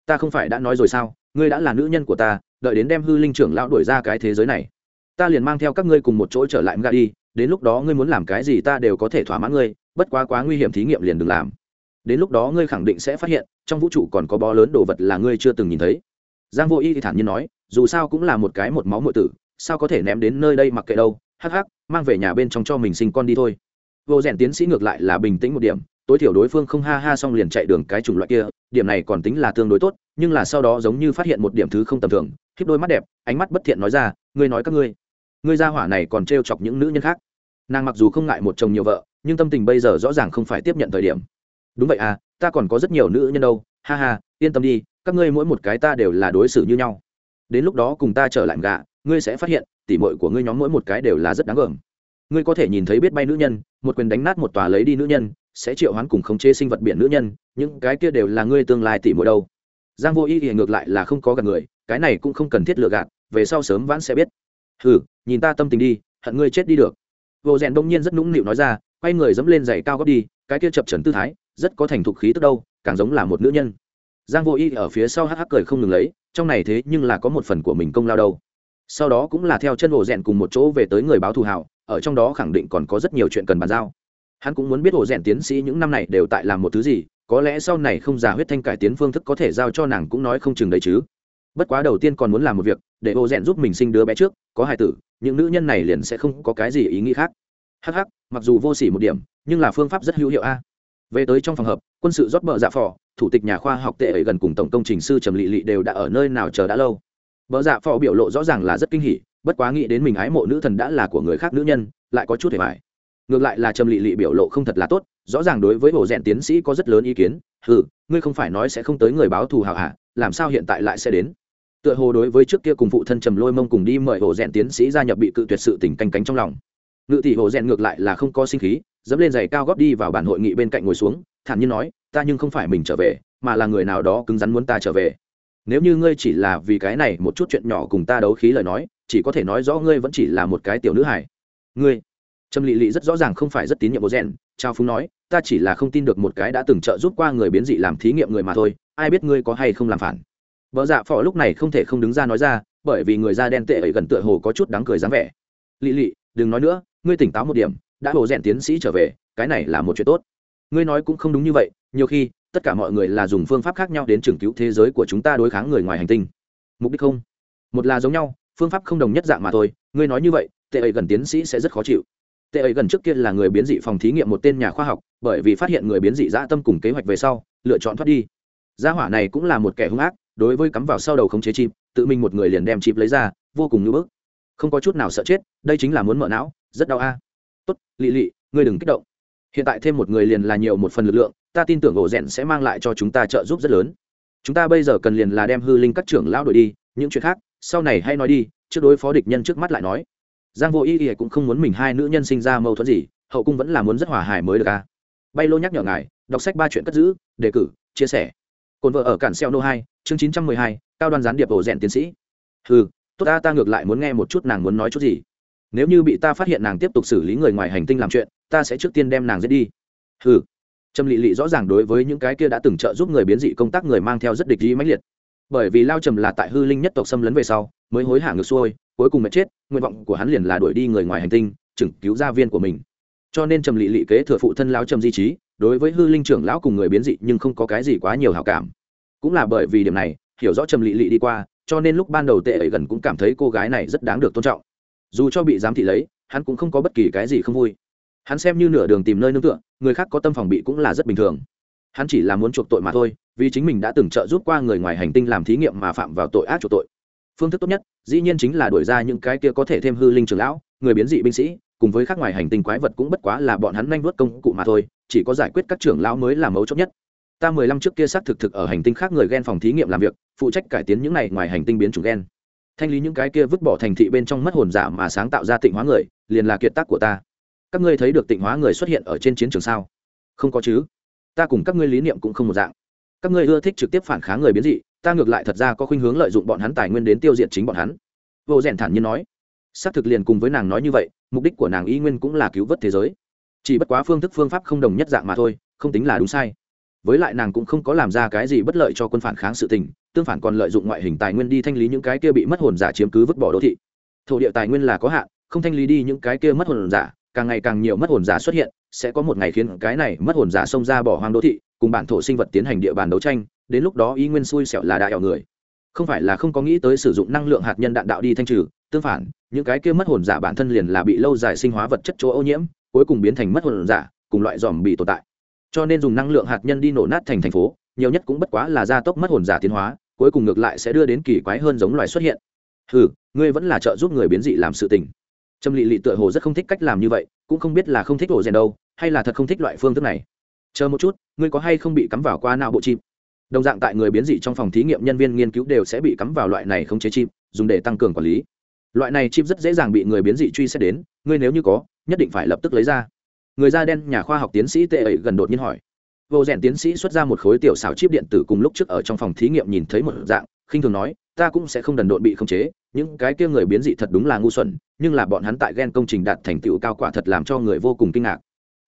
Ta không phải đã nói rồi sao, ngươi đã là nữ nhân của ta, đợi đến đem hư linh trưởng lão đuổi ra cái thế giới này. Ta liền mang theo các ngươi cùng một chỗ trở lại gạ đi, đến lúc đó ngươi muốn làm cái gì ta đều có thể thỏa mãn ngươi, bất quá quá nguy hiểm thí nghiệm liền đừng làm đến lúc đó ngươi khẳng định sẽ phát hiện, trong vũ trụ còn có bó lớn đồ vật là ngươi chưa từng nhìn thấy. Giang vô y thì thản nhiên nói, dù sao cũng là một cái một máu mượn tử, sao có thể ném đến nơi đây mặc kệ đâu, hắc hắc, mang về nhà bên trong cho mình sinh con đi thôi. Vô rèn tiến sĩ ngược lại là bình tĩnh một điểm, tối thiểu đối phương không ha ha xong liền chạy đường cái chủng loại kia, điểm này còn tính là tương đối tốt, nhưng là sau đó giống như phát hiện một điểm thứ không tầm thường khiếp đôi mắt đẹp, ánh mắt bất thiện nói ra, ngươi nói các ngươi ngươi gia hỏa này còn t chọc những nữ nhân khác. Nàng mặc dù không ngại một chồng nhiều vợ, nhưng tâm tình bây giờ rõ ràng không phải tiếp nhận thời điểm đúng vậy à ta còn có rất nhiều nữ nhân đâu. Ha ha, yên tâm đi, các ngươi mỗi một cái ta đều là đối xử như nhau. Đến lúc đó cùng ta trở lại gạ, ngươi sẽ phát hiện, tỉ mội của ngươi nhóm mỗi một cái đều là rất đáng gờm. Ngươi có thể nhìn thấy biết bay nữ nhân, một quyền đánh nát một tòa lấy đi nữ nhân, sẽ triệu hoán cùng khống chế sinh vật biển nữ nhân, những cái kia đều là ngươi tương lai tỉ mội đâu. Giang vô ý thì ngược lại là không có gần người, cái này cũng không cần thiết lựa gạt, về sau sớm vãn sẽ biết. Hừ, nhìn ta tâm tình đi, hận ngươi chết đi được. Vô rèn đông nhiên rất nũng nịu nói ra, quay người dẫm lên giày cao gót đi, cái kia chập trần tư thái rất có thành thục khí tức đâu, càng giống là một nữ nhân. Giang vô y ở phía sau hắc hắc cười không ngừng lấy, trong này thế nhưng là có một phần của mình công lao đâu. Sau đó cũng là theo chân ổ rèn cùng một chỗ về tới người báo thù hào, ở trong đó khẳng định còn có rất nhiều chuyện cần bàn giao. Hắn cũng muốn biết ổ rèn tiến sĩ những năm này đều tại làm một thứ gì, có lẽ sau này không giả huyết thanh cải tiến phương thức có thể giao cho nàng cũng nói không chừng đấy chứ. Bất quá đầu tiên còn muốn làm một việc, để ổ rèn giúp mình sinh đứa bé trước, có hài tử, những nữ nhân này liền sẽ không có cái gì ý nghĩ khác. Hắc hắc, mặc dù vô sỉ một điểm, nhưng là phương pháp rất hữu hiệu a về tới trong phòng hợp, quân sự rót bờ dạ phò, thủ tịch nhà khoa học tệ ấy gần cùng tổng công trình sư trầm lị lị đều đã ở nơi nào chờ đã lâu. Bờ dạ phò biểu lộ rõ ràng là rất kinh hỉ, bất quá nghĩ đến mình ái mộ nữ thần đã là của người khác nữ nhân, lại có chút hề mải ngược lại là trầm lị lị biểu lộ không thật là tốt, rõ ràng đối với bộ rèn tiến sĩ có rất lớn ý kiến ừ ngươi không phải nói sẽ không tới người báo thù hào hạ làm sao hiện tại lại sẽ đến? Tựa hồ đối với trước kia cùng phụ thân trầm lôi mông cùng đi mời hồ rèn tiến sĩ gia nhập bị cự tuyệt sự tình canh cánh trong lòng. Ngự tỷ hồ rèn ngược lại là không có sinh khí dẫm lên giày cao góp đi vào bản hội nghị bên cạnh ngồi xuống, thản nhiên nói, ta nhưng không phải mình trở về, mà là người nào đó cứng rắn muốn ta trở về. Nếu như ngươi chỉ là vì cái này một chút chuyện nhỏ cùng ta đấu khí lời nói, chỉ có thể nói rõ ngươi vẫn chỉ là một cái tiểu nữ hải ngươi? Trâm lị lị rất rõ ràng không phải rất tín nhiệm bố rèn trao phúng nói, ta chỉ là không tin được một cái đã từng trợ giúp qua người biến dị làm thí nghiệm người mà thôi, ai biết ngươi có hay không làm phản? Vợ dạ phỏ lúc này không thể không đứng ra nói ra, bởi vì người da đen tệ ấy gần tựa hồ có chút đáng cười dáng vẻ. Lị lị đừng nói nữa, ngươi tỉnh táo một điểm đã hồ rèn tiến sĩ trở về, cái này là một chuyện tốt. Ngươi nói cũng không đúng như vậy, nhiều khi, tất cả mọi người là dùng phương pháp khác nhau đến trường cứu thế giới của chúng ta đối kháng người ngoài hành tinh. Mục đích không? Một là giống nhau, phương pháp không đồng nhất dạng mà thôi, ngươi nói như vậy, tệ ấy gần tiến sĩ sẽ rất khó chịu. Tệ ấy gần trước kia là người biến dị phòng thí nghiệm một tên nhà khoa học, bởi vì phát hiện người biến dị dã tâm cùng kế hoạch về sau, lựa chọn thoát đi. Gia hỏa này cũng là một kẻ hung ác, đối với cắm vào sau đầu khống chế chịp tự mình một người liền đem chip lấy ra, vô cùng ngưỡng bức. Không có chút nào sợ chết, đây chính là muốn mở não, rất đau a tốt lì lì ngươi đừng kích động. Hiện tại thêm một người liền là nhiều một phần lực lượng, ta tin tưởng ổ rẽn sẽ mang lại cho chúng ta trợ giúp rất lớn. Chúng ta bây giờ cần liền là đem hư linh các trưởng lão đổi đi, những chuyện khác, sau này hay nói đi, trước đối phó địch nhân trước mắt lại nói. Giang vô ý ý cũng không muốn mình hai nữ nhân sinh ra mâu thuẫn gì, hậu cung vẫn là muốn rất hòa hài mới được a bay lô nhắc nhở ngài, đọc sách ba chuyện cất giữ, đề cử, chia sẻ. Cồn vợ ở cản xeo nô hai, chương chín trăm mười hai, cao đoan gián điệp ổ rèn tiến sĩ. Ừ tốt ta ta ngược lại muốn nghe một chút nàng muốn nói chút gì nếu như bị ta phát hiện nàng tiếp tục xử lý người ngoài hành tinh làm chuyện, ta sẽ trước tiên đem nàng giết đi. Ừ trầm lị lị rõ ràng đối với những cái kia đã từng trợ giúp người biến dị công tác người mang theo rất địch ý mãnh liệt. Bởi vì lao trầm là tại hư linh nhất tộc xâm lấn về sau, mới hối hả ngược xuôi, cuối cùng mệt chết, nguyện vọng của hắn liền là đuổi đi người ngoài hành tinh chừng cứu gia viên của mình. Cho nên trầm lị lị kế thừa phụ thân lao trầm di trí, đối với hư linh trưởng lão cùng người biến dị nhưng không có cái gì quá nhiều hảo cảm. Cũng là bởi vì điểm này, hiểu rõ trầm lị lị đi qua, cho nên lúc ban đầu tệ ấy gần cũng cảm thấy cô gái này rất đáng được tôn trọng dù cho bị giám thị lấy, hắn cũng không có bất kỳ cái gì không vui. Hắn xem như nửa đường tìm nơi nương tựa, người khác có tâm phòng bị cũng là rất bình thường. Hắn chỉ là muốn chuộc tội mà thôi, vì chính mình đã từng trợ giúp qua người ngoài hành tinh làm thí nghiệm mà phạm vào tội ác chuộc tội. Phương thức tốt nhất, dĩ nhiên chính là đuổi ra những cái kia có thể thêm hư linh trường lão, người biến dị binh sĩ, cùng với khác ngoài hành tinh quái vật cũng bất quá là bọn hắn nhanh vớt công cụ mà thôi, chỉ có giải quyết các trưởng lão mới là mấu chốt nhất. Ta mười lăm trước kia xác thực thực ở hành tinh khác người ghen phòng thí nghiệm làm việc, phụ trách cải tiến những này ngoài hành tinh biến chủng ghen thanh lý những cái kia vứt bỏ thành thị bên trong mất hồn giả mà sáng tạo ra tịnh hóa người, liền là kiệt tác của ta. Các ngươi thấy được tịnh hóa người xuất hiện ở trên chiến trường sao? Không có chứ. Ta cùng các ngươi lý niệm cũng không một dạng. Các ngươi ưa thích trực tiếp phản kháng người biến dị, ta ngược lại thật ra có khuynh hướng lợi dụng bọn hắn tài nguyên đến tiêu diệt chính bọn hắn. Vô rèn thản nhiên nói. Xác thực liền cùng với nàng nói như vậy, mục đích của nàng y nguyên cũng là cứu vớt thế giới. Chỉ bất quá phương thức phương pháp không đồng nhất dạng mà thôi, không tính là đúng sai với lại nàng cũng không có làm ra cái gì bất lợi cho quân phản kháng sự tình, tương phản còn lợi dụng ngoại hình tài nguyên đi thanh lý những cái kia bị mất hồn giả chiếm cứ vứt bỏ đô thị. Thổ địa tài nguyên là có hạn, không thanh lý đi những cái kia mất hồn giả, càng ngày càng nhiều mất hồn giả xuất hiện, sẽ có một ngày khiến cái này mất hồn giả xông ra bỏ hoang đô thị, cùng bản thổ sinh vật tiến hành địa bàn đấu tranh, đến lúc đó ý nguyên xui xẻo là đại ảo người. Không phải là không có nghĩ tới sử dụng năng lượng hạt nhân đạn đạo đi thanh trừ, tương phản, những cái kia mất hồn giả bản thân liền là bị lâu dài sinh hóa vật chất chỗ ô nhiễm, cuối cùng biến thành mất hồn giả, cùng loại dòm bị tồn tại cho nên dùng năng lượng hạt nhân đi nổ nát thành thành phố, nhiều nhất cũng bất quá là gia tốc mất hồn giả tiến hóa, cuối cùng ngược lại sẽ đưa đến kỳ quái hơn giống loài xuất hiện. Ừ ngươi vẫn là trợ giúp người biến dị làm sự tình. Trâm lị lị tựa hồ rất không thích cách làm như vậy, cũng không biết là không thích ổ rèn đâu, hay là thật không thích loại phương thức này. Chờ một chút, ngươi có hay không bị cắm vào qua não bộ chim? Đồng dạng tại người biến dị trong phòng thí nghiệm nhân viên nghiên cứu đều sẽ bị cắm vào loại này không chế chim, dùng để tăng cường quản lý. Loại này chim rất dễ dàng bị người biến dị truy xét đến, ngươi nếu như có, nhất định phải lập tức lấy ra người da đen nhà khoa học tiến sĩ tệ ấy gần đột nhiên hỏi. Vô rèn tiến sĩ xuất ra một khối tiểu xảo chip điện tử cùng lúc trước ở trong phòng thí nghiệm nhìn thấy một dạng, khinh thường nói, ta cũng sẽ không đần độn bị khống chế, những cái kia người biến dị thật đúng là ngu xuẩn, nhưng là bọn hắn tại ghen công trình đạt thành tựu cao quả thật làm cho người vô cùng kinh ngạc.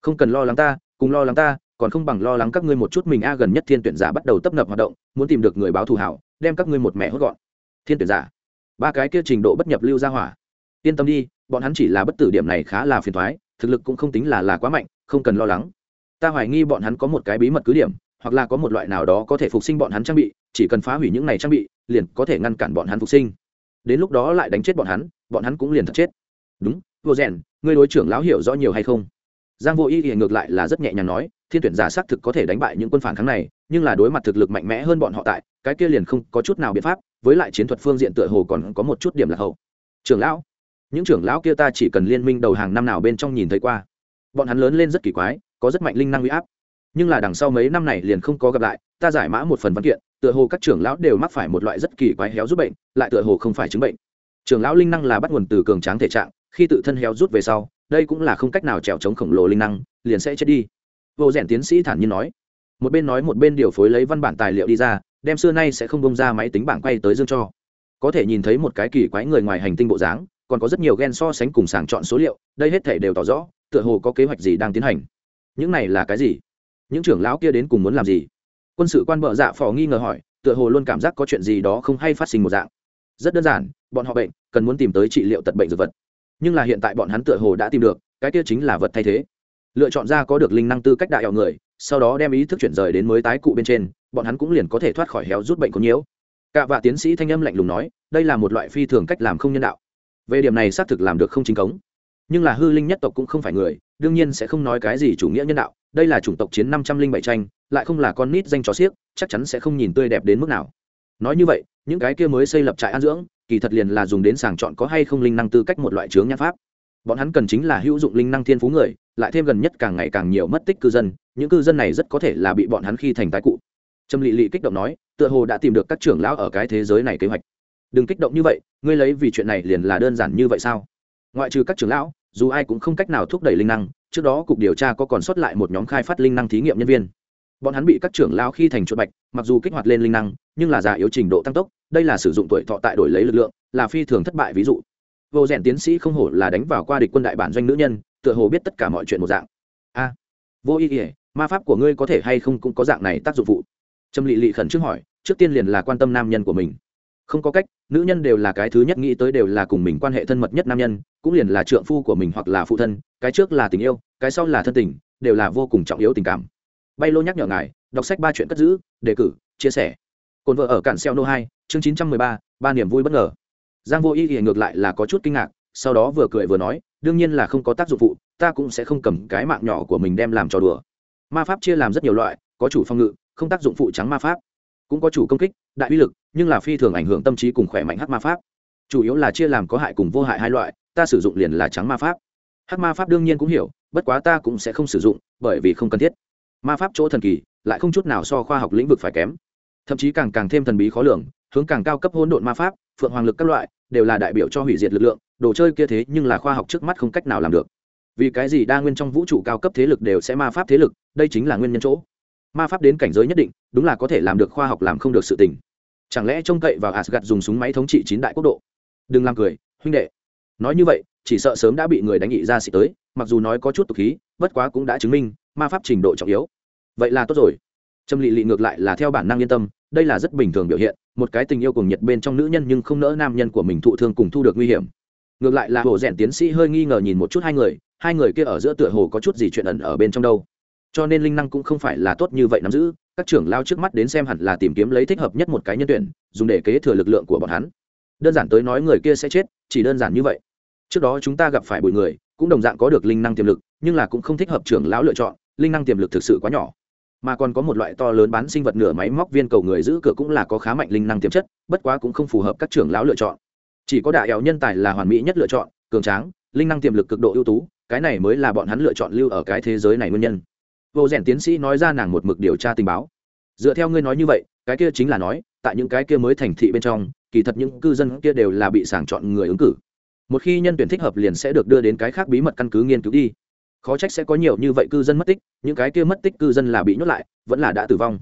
Không cần lo lắng ta, cùng lo lắng ta, còn không bằng lo lắng các ngươi một chút mình a, gần nhất thiên tuyển giả bắt đầu tấp nập hoạt động, muốn tìm được người báo thù hảo, đem các ngươi một mẹ hốt gọn. Thiên tuyển giả? Ba cái kia trình độ bất nhập lưu ra hỏa. Yên tâm đi, bọn hắn chỉ là bất tử điểm này khá là phiền thoái thực lực cũng không tính là là quá mạnh, không cần lo lắng. Ta hoài nghi bọn hắn có một cái bí mật cứ điểm, hoặc là có một loại nào đó có thể phục sinh bọn hắn trang bị, chỉ cần phá hủy những này trang bị, liền có thể ngăn cản bọn hắn phục sinh. Đến lúc đó lại đánh chết bọn hắn bọn hắn cũng liền thật chết. Đúng, vô rèn, ngươi đối trưởng lão hiểu rõ nhiều hay không? Giang vô y thì ngược lại là rất nhẹ nhàng nói, thiên tuyển giả xác thực có thể đánh bại những quân phản kháng này, nhưng là đối mặt thực lực mạnh mẽ hơn bọn họ tại, cái kia liền không có chút nào biện pháp, với lại chiến thuật phương diện tựa hồ còn có một chút điểm là hậu. Trưởng lão những trưởng lão kia ta chỉ cần liên minh đầu hàng năm nào bên trong nhìn thấy qua. Bọn hắn lớn lên rất kỳ quái, có rất mạnh linh năng huy áp. Nhưng là đằng sau mấy năm này liền không có gặp lại, ta giải mã một phần văn kiện, tựa hồ các trưởng lão đều mắc phải một loại rất kỳ quái héo rút bệnh, lại tựa hồ không phải chứng bệnh. Trưởng lão linh năng là bắt nguồn từ cường tráng thể trạng, khi tự thân héo rút về sau, đây cũng là không cách nào trèo chống khổng lồ linh năng, liền sẽ chết đi. Vô rèn tiến sĩ thản nhiên nói. Một bên nói một bên điều phối lấy văn bản tài liệu đi ra, đem xưa nay sẽ không bông ra máy tính bảng quay tới dương cho. Có thể nhìn thấy một cái kỳ quái người ngoài hành tinh bộ dáng còn có rất nhiều gen so sánh cùng sàng chọn số liệu, đây hết thể đều tỏ rõ, tựa hồ có kế hoạch gì đang tiến hành. Những này là cái gì? Những trưởng lão kia đến cùng muốn làm gì? Quân sự quan bợ dạ phò nghi ngờ hỏi, tựa hồ luôn cảm giác có chuyện gì đó không hay phát sinh một dạng. Rất đơn giản, bọn họ bệnh, cần muốn tìm tới trị liệu tật bệnh dược vật. Nhưng là hiện tại bọn hắn tựa hồ đã tìm được, cái kia chính là vật thay thế. Lựa chọn ra có được linh năng tư cách đại ảo người, sau đó đem ý thức chuyển rời đến mới tái cụ bên trên, bọn hắn cũng liền có thể thoát khỏi héo rút bệnh có nhiễu. Cả vạ tiến sĩ thanh âm lạnh lùng nói, đây là một loại phi thường cách làm không nhân đạo về điểm này xác thực làm được không chính cống. Nhưng là hư linh nhất tộc cũng không phải người, đương nhiên sẽ không nói cái gì chủ nghĩa nhân đạo, đây là chủng tộc chiến năm trăm linh bảy tranh, lại không là con nít danh chó xiếc, chắc chắn sẽ không nhìn tươi đẹp đến mức nào. Nói như vậy, những cái kia mới xây lập trại an dưỡng, kỳ thật liền là dùng đến sàng chọn có hay không linh năng tư cách một loại chướng nhãn pháp. Bọn hắn cần chính là hữu dụng linh năng thiên phú người, lại thêm gần nhất càng ngày càng nhiều mất tích cư dân, những cư dân này rất có thể là bị bọn hắn khi thành tái cụ. Trâm lị lị kích động nói, tựa hồ đã tìm được các trưởng lão ở cái thế giới này kế hoạch đừng kích động như vậy, ngươi lấy vì chuyện này liền là đơn giản như vậy sao? Ngoại trừ các trưởng lão, dù ai cũng không cách nào thúc đẩy linh năng, trước đó cục điều tra có còn sót lại một nhóm khai phát linh năng thí nghiệm nhân viên. Bọn hắn bị các trưởng lão khi thành chuột bạch, mặc dù kích hoạt lên linh năng, nhưng là già yếu trình độ tăng tốc, đây là sử dụng tuổi thọ tại đổi lấy lực lượng, là phi thường thất bại ví dụ. Vô rèn tiến sĩ không hổ là đánh vào qua địch quân đại bản doanh nữ nhân, tựa hồ biết tất cả mọi chuyện một dạng. A, vô ý ỉa ma pháp của ngươi có thể hay không cũng có dạng này tác dụng phụ. Trâm lị lị khẩn trước hỏi, trước tiên liền là quan tâm nam nhân của mình không có cách, nữ nhân đều là cái thứ nhất nghĩ tới đều là cùng mình quan hệ thân mật nhất nam nhân, cũng liền là trượng phu của mình hoặc là phụ thân, cái trước là tình yêu, cái sau là thân tình, đều là vô cùng trọng yếu tình cảm. Bay lô nhắc nhở ngài, đọc sách ba chuyện cất giữ, đề cử, chia sẻ. Cồn vợ ở cản xeo nô hai, chương chín trăm mười ba ba niềm vui bất ngờ. Giang vô y thì ngược lại là có chút kinh ngạc, sau đó vừa cười vừa nói, đương nhiên là không có tác dụng phụ, ta cũng sẽ không cầm cái mạng nhỏ của mình đem làm trò đùa. Ma pháp chia làm rất nhiều loại, có chủ phòng ngự, không tác dụng phụ trắng ma pháp cũng có chủ công kích, đại uy lực, nhưng là phi thường ảnh hưởng tâm trí cùng khỏe mạnh hắc ma pháp. Chủ yếu là chia làm có hại cùng vô hại hai loại, ta sử dụng liền là trắng ma pháp. Hắc ma pháp đương nhiên cũng hiểu, bất quá ta cũng sẽ không sử dụng, bởi vì không cần thiết. Ma pháp chỗ thần kỳ, lại không chút nào so khoa học lĩnh vực phải kém. Thậm chí càng càng thêm thần bí khó lường, hướng càng cao cấp hỗn độn ma pháp, phượng hoàng lực các loại, đều là đại biểu cho hủy diệt lực lượng, đồ chơi kia thế nhưng là khoa học trước mắt không cách nào làm được. Vì cái gì đa nguyên trong vũ trụ cao cấp thế lực đều sẽ ma pháp thế lực, đây chính là nguyên nhân chỗ ma pháp đến cảnh giới nhất định, đúng là có thể làm được khoa học làm không được sự tình. Chẳng lẽ trông cậy vào asgad dùng súng máy thống trị chín đại quốc độ? Đừng làm cười, huynh đệ. Nói như vậy, chỉ sợ sớm đã bị người đánh nghị ra xị tới, mặc dù nói có chút tục khí, bất quá cũng đã chứng minh, ma pháp trình độ trọng yếu. Vậy là tốt rồi. Trâm lị lị ngược lại là theo bản năng yên tâm, đây là rất bình thường biểu hiện, một cái tình yêu cùng nhiệt bên trong nữ nhân nhưng không nỡ nam nhân của mình thụ thương cùng thu được nguy hiểm. Ngược lại là hồ rèn tiến sĩ hơi nghi ngờ nhìn một chút hai người hai người kia ở giữa tựa hồ có chút gì chuyện ẩn ở bên trong đâu cho nên linh năng cũng không phải là tốt như vậy nắm giữ. Các trưởng lao trước mắt đến xem hẳn là tìm kiếm lấy thích hợp nhất một cái nhân tuyển, dùng để kế thừa lực lượng của bọn hắn. Đơn giản tới nói người kia sẽ chết, chỉ đơn giản như vậy. Trước đó chúng ta gặp phải bụi người, cũng đồng dạng có được linh năng tiềm lực, nhưng là cũng không thích hợp trưởng lão lựa chọn, linh năng tiềm lực thực sự quá nhỏ. Mà còn có một loại to lớn bán sinh vật nửa máy móc viên cầu người giữ cửa cũng là có khá mạnh linh năng tiềm chất, bất quá cũng không phù hợp các trưởng lão lựa chọn. Chỉ có đại éo nhân tài là hoàn mỹ nhất lựa chọn, cường tráng, linh năng tiềm lực cực độ ưu tú, cái này mới là bọn hắn lựa chọn lưu ở cái thế giới này nguyên nhân vô rèn tiến sĩ nói ra nàng một mực điều tra tình báo. Dựa theo ngươi nói như vậy, cái kia chính là nói, tại những cái kia mới thành thị bên trong, kỳ thật những cư dân kia đều là bị sàng chọn người ứng cử. Một khi nhân tuyển thích hợp liền sẽ được đưa đến cái khác bí mật căn cứ nghiên cứu đi. Khó trách sẽ có nhiều như vậy cư dân mất tích, những cái kia mất tích cư dân là bị nhốt lại, vẫn là đã tử vong.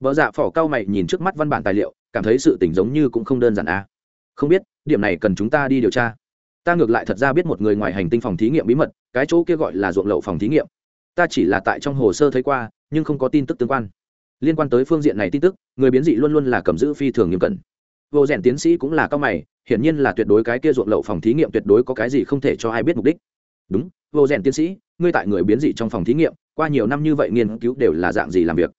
Vợ dạ phỏ cao mày nhìn trước mắt văn bản tài liệu, cảm thấy sự tình giống như cũng không đơn giản à. không biết, điểm này cần chúng ta đi điều tra. Ta ngược lại thật ra biết một người ngoài hành tinh phòng thí nghiệm bí mật, cái chỗ kia gọi là ruộng lậu phòng thí nghiệm ta chỉ là tại trong hồ sơ thấy qua, nhưng không có tin tức tương quan. Liên quan tới phương diện này tin tức, người biến dị luôn luôn là cầm giữ phi thường nghiêm cẩn. Vô rèn tiến sĩ cũng là cao mày, hiển nhiên là tuyệt đối cái kia ruộng lậu phòng thí nghiệm tuyệt đối có cái gì không thể cho ai biết mục đích. Đúng, vô rèn tiến sĩ, ngươi tại người biến dị trong phòng thí nghiệm, qua nhiều năm như vậy nghiên cứu đều là dạng gì làm việc?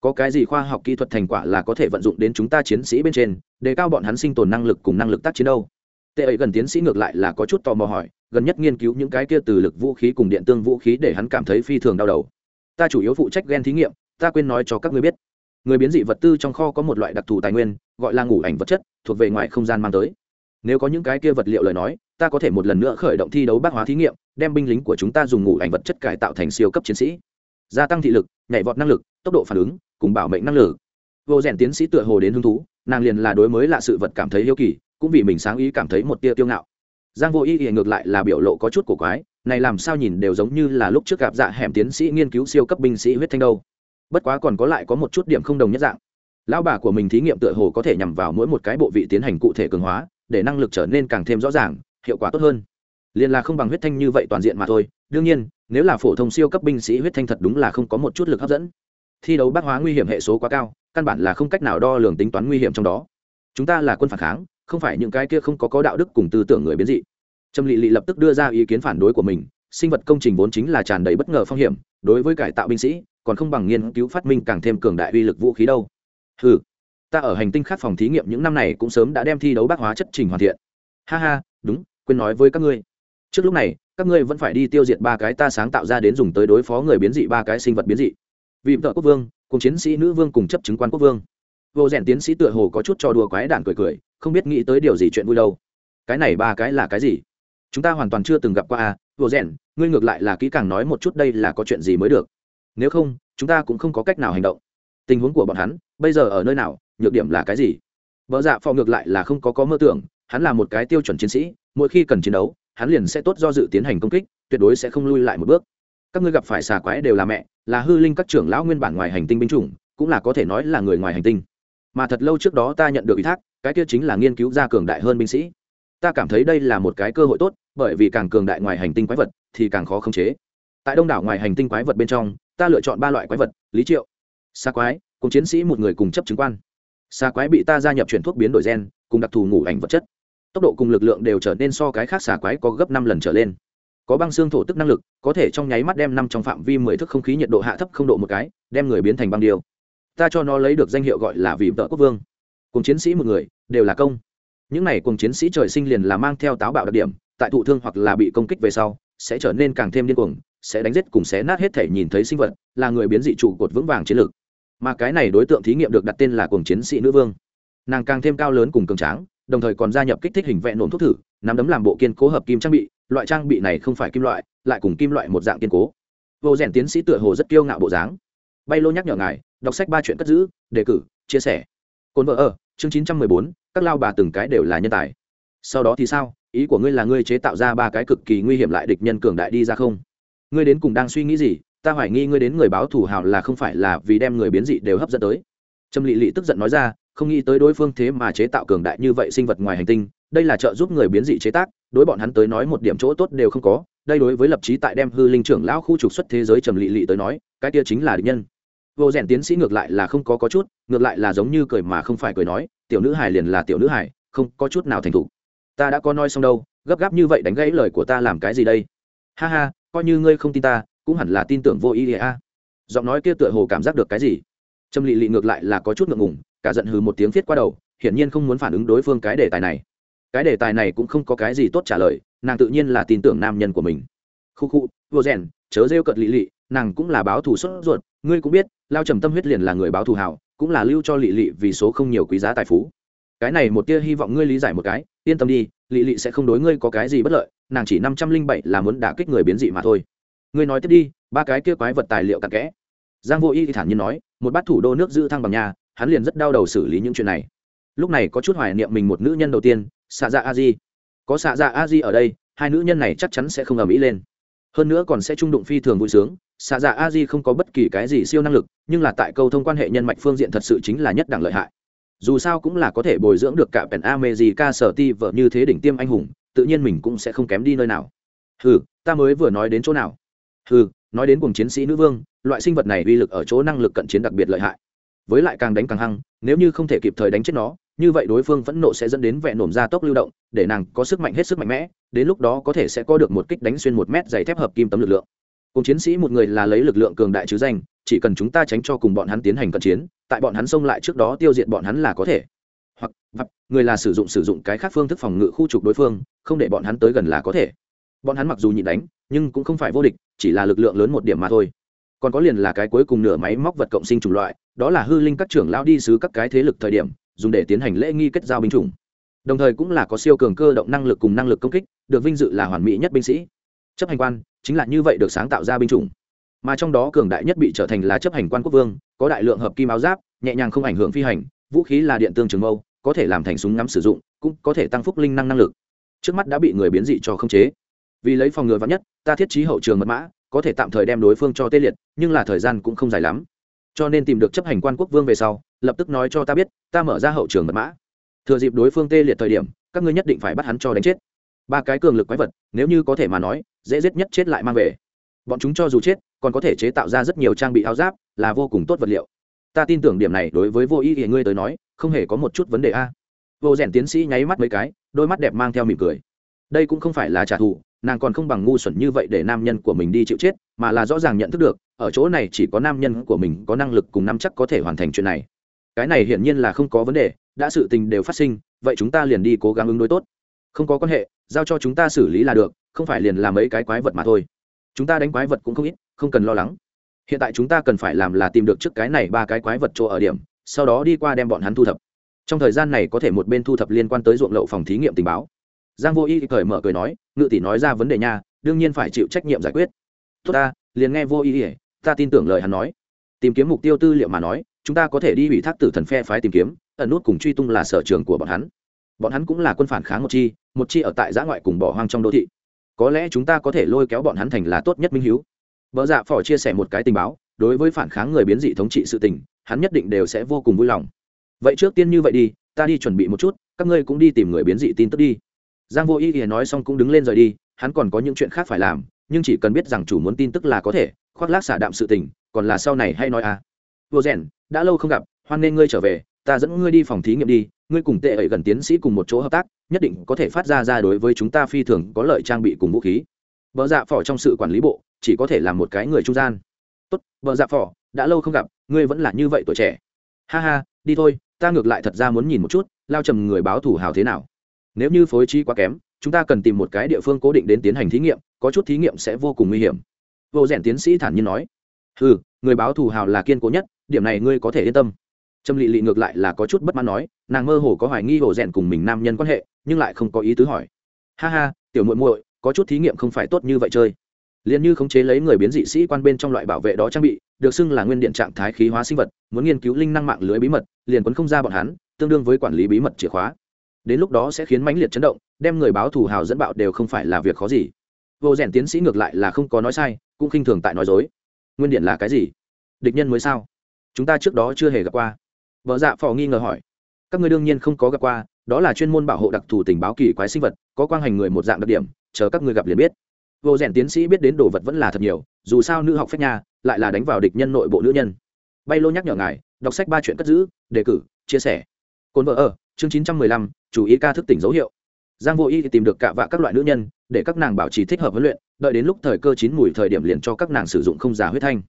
Có cái gì khoa học kỹ thuật thành quả là có thể vận dụng đến chúng ta chiến sĩ bên trên, đề cao bọn hắn sinh tồn năng lực cùng năng lực tác chiến đâu? Tệ ấy gần tiến sĩ ngược lại là có chút tò mò hỏi gần nhất nghiên cứu những cái kia từ lực vũ khí cùng điện tương vũ khí để hắn cảm thấy phi thường đau đầu. Ta chủ yếu phụ trách gen thí nghiệm, ta quên nói cho các ngươi biết. Người biến dị vật tư trong kho có một loại đặc thù tài nguyên, gọi là ngủ ảnh vật chất, thuộc về ngoài không gian mang tới. Nếu có những cái kia vật liệu lời nói, ta có thể một lần nữa khởi động thi đấu bác hóa thí nghiệm, đem binh lính của chúng ta dùng ngủ ảnh vật chất cải tạo thành siêu cấp chiến sĩ. Gia tăng thị lực, nhảy vọt năng lực, tốc độ phản ứng, cùng bảo mệnh năng lực. Vô rèn tiến sĩ tựa hồ đến hứng thú, nàng liền là đối mới lạ sự vật cảm thấy yêu kỳ, cũng vì mình sáng ý cảm thấy một tia tiêu ngạo giang vô ý thì ngược lại là biểu lộ có chút cổ quái, này làm sao nhìn đều giống như là lúc trước gặp dạ hẻm tiến sĩ nghiên cứu siêu cấp binh sĩ huyết thanh đâu. Bất quá còn có lại có một chút điểm không đồng nhất dạng. Lão bà của mình thí nghiệm tựa hồ có thể nhằm vào mỗi một cái bộ vị tiến hành cụ thể cường hóa, để năng lực trở nên càng thêm rõ ràng, hiệu quả tốt hơn. Liền là không bằng huyết thanh như vậy toàn diện mà thôi, đương nhiên, nếu là phổ thông siêu cấp binh sĩ huyết thanh thật đúng là không có một chút lực hấp dẫn. Thi đấu bác hóa nguy hiểm hệ số quá cao, căn bản là không cách nào đo lường tính toán nguy hiểm trong đó. Chúng ta là quân phản kháng không phải những cái kia không có có đạo đức cùng tư tưởng người biến dị. Trâm lị lị lập tức đưa ra ý kiến phản đối của mình, sinh vật công trình vốn chính là tràn đầy bất ngờ phong hiểm, đối với cải tạo binh sĩ, còn không bằng nghiên cứu phát minh càng thêm cường đại uy lực vũ khí đâu. Ừ ta ở hành tinh khác phòng thí nghiệm những năm này cũng sớm đã đem thi đấu bác hóa chất trình hoàn thiện. Ha ha, đúng, quên nói với các ngươi. Trước lúc này, các ngươi vẫn phải đi tiêu diệt ba cái ta sáng tạo ra đến dùng tới đối phó người biến dị ba cái sinh vật biến dị. Vì vợ quốc vương, cùng chiến sĩ nữ vương cùng chấp chứng quan quốc vương vô rèn tiến sĩ tựa hồ có chút cho đùa quái đản cười cười, không biết nghĩ tới điều gì chuyện vui đâu. Cái này ba cái là cái gì? Chúng ta hoàn toàn chưa từng gặp qua à vô rèn, ngươi ngược lại là kỹ càng nói một chút đây là có chuyện gì mới được. Nếu không, chúng ta cũng không có cách nào hành động. Tình huống của bọn hắn, bây giờ ở nơi nào, nhược điểm là cái gì? Vợ dạ phò ngược lại là không có có mơ tưởng, hắn là một cái tiêu chuẩn chiến sĩ, mỗi khi cần chiến đấu, hắn liền sẽ tốt do dự tiến hành công kích, tuyệt đối sẽ không lui lại một bước. Các ngươi gặp phải xà quái đều là mẹ, là hư linh các trưởng lão nguyên bản ngoài hành tinh binh chủng, cũng là có thể nói là người ngoài hành tinh mà thật lâu trước đó ta nhận được ủy thác, cái kia chính là nghiên cứu ra cường đại hơn binh sĩ. Ta cảm thấy đây là một cái cơ hội tốt, bởi vì càng cường đại ngoài hành tinh quái vật thì càng khó khống chế. Tại đông đảo ngoài hành tinh quái vật bên trong, ta lựa chọn ba loại quái vật, lý triệu xa quái, cùng chiến sĩ một người cùng chấp chứng quan. Xa quái bị ta gia nhập chuyển thuốc biến đổi gen, cùng đặc thù ngủ ảnh vật chất. Tốc độ cùng lực lượng đều trở nên so cái khác xà quái có gấp năm lần trở lên. Có băng xương thổ tức năng lực, có thể trong nháy mắt đem năm trong phạm vi mười thước không khí nhiệt độ hạ thấp không độ một cái, đem người biến thành băng điêu ta cho nó lấy được danh hiệu gọi là vì vợ quốc vương. Cùng chiến sĩ một người, đều là công. Những này cùng chiến sĩ trời sinh liền là mang theo táo bạo đặc điểm, tại thụ thương hoặc là bị công kích về sau, sẽ trở nên càng thêm điên cuồng, sẽ đánh giết cùng xé nát hết thể nhìn thấy sinh vật, là người biến dị trụ cột vững vàng chiến lược. Mà cái này đối tượng thí nghiệm được đặt tên là cùng chiến sĩ nữ vương. Nàng càng thêm cao lớn cùng cường tráng, đồng thời còn gia nhập kích thích hình vẹn nổn thuốc thử, nắm đấm làm bộ kiên cố hợp kim trang bị, loại trang bị này không phải kim loại, lại cùng kim loại một dạng kiên cố. Vô rèn tiến sĩ tựa hồ rất kiêu ngạo bộ dáng bay lô nhắc nhở ngài, đọc sách ba chuyện cất giữ, đề cử, chia sẻ. Cồn vợ ở, chương chín trăm mười bốn, các lao bà từng cái đều là nhân tài. Sau đó thì sao? Ý của ngươi là ngươi chế tạo ra ba cái cực kỳ nguy hiểm lại địch nhân cường đại đi ra không? Ngươi đến cùng đang suy nghĩ gì? Ta hoài nghi ngươi đến người báo thủ hào là không phải là vì đem người biến dị đều hấp dẫn tới. Trâm lị lị tức giận nói ra, không nghĩ tới đối phương thế mà chế tạo cường đại như vậy sinh vật ngoài hành tinh, đây là trợ giúp người biến dị chế tác, đối bọn hắn tới nói một điểm chỗ tốt đều không có. Đây đối với lập trí tại đem hư linh trưởng lão khu trục xuất thế giới trầm lị lị tới nói, cái kia chính là địch nhân vô rèn tiến sĩ ngược lại là không có có chút, ngược lại là giống như cười mà không phải cười nói, tiểu nữ hải liền là tiểu nữ hải không có chút nào thành thục. Ta đã có nói xong đâu, gấp gáp như vậy đánh gãy lời của ta làm cái gì đây? Ha ha, coi như ngươi không tin ta, cũng hẳn là tin tưởng vô ý a. Giọng nói kia tựa hồ cảm giác được cái gì? Trâm lị lị ngược lại là có chút ngượng ngùng, cả giận hừ một tiếng viết qua đầu, hiển nhiên không muốn phản ứng đối phương cái đề tài này. Cái đề tài này cũng không có cái gì tốt trả lời, nàng tự nhiên là tin tưởng nam nhân của mình. Khu khu, vô rèn, chớ rêu cợt lị lị nàng cũng là báo thù sốt ruột, ngươi cũng biết, lao trầm tâm huyết liền là người báo thù hảo, cũng là lưu cho lị lị vì số không nhiều quý giá tài phú. Cái này một tia hy vọng ngươi lý giải một cái, yên tâm đi, lị lị sẽ không đối ngươi có cái gì bất lợi, nàng chỉ năm trăm linh bảy là muốn đả kích người biến dị mà thôi. Ngươi nói tiếp đi, ba cái kia quái vật tài liệu cặn kẽ. Giang vô y thì thản nhiên nói, một bát thủ đô nước giữ thăng bằng nhà, hắn liền rất đau đầu xử lý những chuyện này. Lúc này có chút hoài niệm mình một nữ nhân đầu tiên xạ dạ a di. Có xạ dạ a di ở đây, hai nữ nhân này chắc chắn sẽ không ầm ĩ lên. Hơn nữa còn sẽ trung đụng phi thường vui sướng xạ dạ a di không có bất kỳ cái gì siêu năng lực nhưng là tại câu thông quan hệ nhân mạch phương diện thật sự chính là nhất đẳng lợi hại. Dù sao cũng là có thể bồi dưỡng được cả pèn a mê gì ca sở ti vợ như thế đỉnh tiêm anh hùng tự nhiên mình cũng sẽ không kém đi nơi nào. Hừ, ta mới vừa nói đến chỗ nào? Hừ, nói đến cùng chiến sĩ nữ vương loại sinh vật này uy lực ở chỗ năng lực cận chiến đặc biệt lợi hại. Với lại càng đánh càng hăng nếu như không thể kịp thời đánh chết nó như vậy đối phương phẫn nộ sẽ dẫn đến vẹn nổm ra tốc lưu động để nàng có sức mạnh hết sức mạnh mẽ đến lúc đó có thể sẽ có được một kích đánh xuyên một mét dày thép hợp kim tấm lực lượng cùng chiến sĩ một người là lấy lực lượng cường đại chứ danh, chỉ cần chúng ta tránh cho cùng bọn hắn tiến hành cận chiến, tại bọn hắn xông lại trước đó tiêu diệt bọn hắn là có thể. Hoặc hoặc, người là sử dụng sử dụng cái khác phương thức phòng ngự khu trục đối phương, không để bọn hắn tới gần là có thể. Bọn hắn mặc dù nhịn đánh, nhưng cũng không phải vô địch, chỉ là lực lượng lớn một điểm mà thôi. Còn có liền là cái cuối cùng nửa máy móc vật cộng sinh chủng loại, đó là hư linh các trưởng lao đi xứ các cái thế lực thời điểm, dùng để tiến hành lễ nghi kết giao binh chủng. Đồng thời cũng là có siêu cường cơ động năng lực cùng năng lực công kích, được vinh dự là hoàn mỹ nhất binh sĩ. Chấp hành quan chính là như vậy được sáng tạo ra binh chủng. Mà trong đó cường đại nhất bị trở thành là chấp hành quan quốc vương, có đại lượng hợp kim áo giáp, nhẹ nhàng không ảnh hưởng phi hành, vũ khí là điện tương trường mâu, có thể làm thành súng ngắm sử dụng, cũng có thể tăng phúc linh năng năng lực. Trước mắt đã bị người biến dị cho khống chế. Vì lấy phòng ngừa vắn nhất, ta thiết trí hậu trường mật mã, có thể tạm thời đem đối phương cho tê liệt, nhưng là thời gian cũng không dài lắm. Cho nên tìm được chấp hành quan quốc vương về sau, lập tức nói cho ta biết, ta mở ra hậu trường mật mã. Thừa dịp đối phương tê liệt thời điểm, các ngươi nhất định phải bắt hắn cho đánh chết. Ba cái cường lực quái vật, nếu như có thể mà nói dễ giết nhất chết lại mang về. Bọn chúng cho dù chết, còn có thể chế tạo ra rất nhiều trang bị áo giáp, là vô cùng tốt vật liệu. Ta tin tưởng điểm này đối với vô ý thì ngươi tới nói, không hề có một chút vấn đề a. Vô rèn tiến sĩ nháy mắt mấy cái, đôi mắt đẹp mang theo mỉm cười. Đây cũng không phải là trả thù, nàng còn không bằng ngu xuẩn như vậy để nam nhân của mình đi chịu chết, mà là rõ ràng nhận thức được, ở chỗ này chỉ có nam nhân của mình có năng lực cùng năm chắc có thể hoàn thành chuyện này. Cái này hiển nhiên là không có vấn đề, đã sự tình đều phát sinh, vậy chúng ta liền đi cố gắng ứng đối tốt. Không có quan hệ, giao cho chúng ta xử lý là được không phải liền làm mấy cái quái vật mà thôi. Chúng ta đánh quái vật cũng không ít, không cần lo lắng. Hiện tại chúng ta cần phải làm là tìm được trước cái này ba cái quái vật chỗ ở điểm, sau đó đi qua đem bọn hắn thu thập. Trong thời gian này có thể một bên thu thập liên quan tới ruộng lậu phòng thí nghiệm tình báo. Giang vô y cởi mở cười nói, ngự tỷ nói ra vấn đề nha, đương nhiên phải chịu trách nhiệm giải quyết. Tốt ta, liền nghe vô y ta tin tưởng lời hắn nói. Tìm kiếm mục tiêu tư liệu mà nói, chúng ta có thể đi ủy thác tử thần phe phái tìm kiếm, ẩn nút cùng truy tung là sở trường của bọn hắn. Bọn hắn cũng là quân phản kháng một chi một chi ở tại giã ngoại cùng bỏ hoang trong đô thị có lẽ chúng ta có thể lôi kéo bọn hắn thành là tốt nhất minh hiếu. Vợ dạ phỏ chia sẻ một cái tình báo, đối với phản kháng người biến dị thống trị sự tình, hắn nhất định đều sẽ vô cùng vui lòng. Vậy trước tiên như vậy đi, ta đi chuẩn bị một chút, các ngươi cũng đi tìm người biến dị tin tức đi. Giang vô ý ỉa nói xong cũng đứng lên rời đi, hắn còn có những chuyện khác phải làm, nhưng chỉ cần biết rằng chủ muốn tin tức là có thể, khoác lác xả đạm sự tình, còn là sau này hay nói à. Vô rèn, đã lâu không gặp, hoan nên ngươi trở về ta dẫn ngươi đi phòng thí nghiệm đi, ngươi cùng tệ ấy gần tiến sĩ cùng một chỗ hợp tác, nhất định có thể phát ra ra đối với chúng ta phi thường có lợi trang bị cùng vũ khí. Vợ dạ phỏ trong sự quản lý bộ, chỉ có thể là một cái người trung gian. Tốt vợ dạ phỏ, đã lâu không gặp, ngươi vẫn là như vậy tuổi trẻ. Ha ha, đi thôi, ta ngược lại thật ra muốn nhìn một chút, lao trầm người báo thủ hào thế nào. Nếu như phối trí quá kém, chúng ta cần tìm một cái địa phương cố định đến tiến hành thí nghiệm, có chút thí nghiệm sẽ vô cùng nguy hiểm. Vô rèn tiến sĩ thản nhiên nói. Ừ người báo thù hào là kiên cố nhất, điểm này ngươi có thể yên tâm trâm lị lị ngược lại là có chút bất mãn nói, nàng mơ hồ có hoài nghi hồ rèn cùng mình nam nhân quan hệ, nhưng lại không có ý tứ hỏi. Ha ha, tiểu muội muội, có chút thí nghiệm không phải tốt như vậy chơi. Liền như khống chế lấy người biến dị sĩ quan bên trong loại bảo vệ đó trang bị, được xưng là nguyên điện trạng thái khí hóa sinh vật, muốn nghiên cứu linh năng mạng lưới bí mật, liền quấn không ra bọn hắn, tương đương với quản lý bí mật chìa khóa. Đến lúc đó sẽ khiến mãnh liệt chấn động, đem người báo thù hào dẫn bạo đều không phải là việc khó gì. Vô rèn tiến sĩ ngược lại là không có nói sai, cũng khinh thường tại nói dối. Nguyên điện là cái gì? Địch nhân mới sao? Chúng ta trước đó chưa hề gặp qua vợ dạ phò nghi ngờ hỏi, các người đương nhiên không có gặp qua, đó là chuyên môn bảo hộ đặc thù tình báo kỳ quái sinh vật, có quang hành người một dạng đặc điểm, chờ các người gặp liền biết. Vô rèn tiến sĩ biết đến đồ vật vẫn là thật nhiều, dù sao nữ học phép nhà lại là đánh vào địch nhân nội bộ nữ nhân. Bay lô nhắc nhở ngài, đọc sách ba chuyện cất giữ, đề cử, chia sẻ. Cồn vợ ở, chương chín trăm mười lăm, chủ ý ca thức tỉnh dấu hiệu. Giang vô y tìm được cả vạ các loại nữ nhân, để các nàng bảo trì thích hợp huấn luyện, đợi đến lúc thời cơ chín mùi thời điểm liền cho các nàng sử dụng không giả huyết thanh.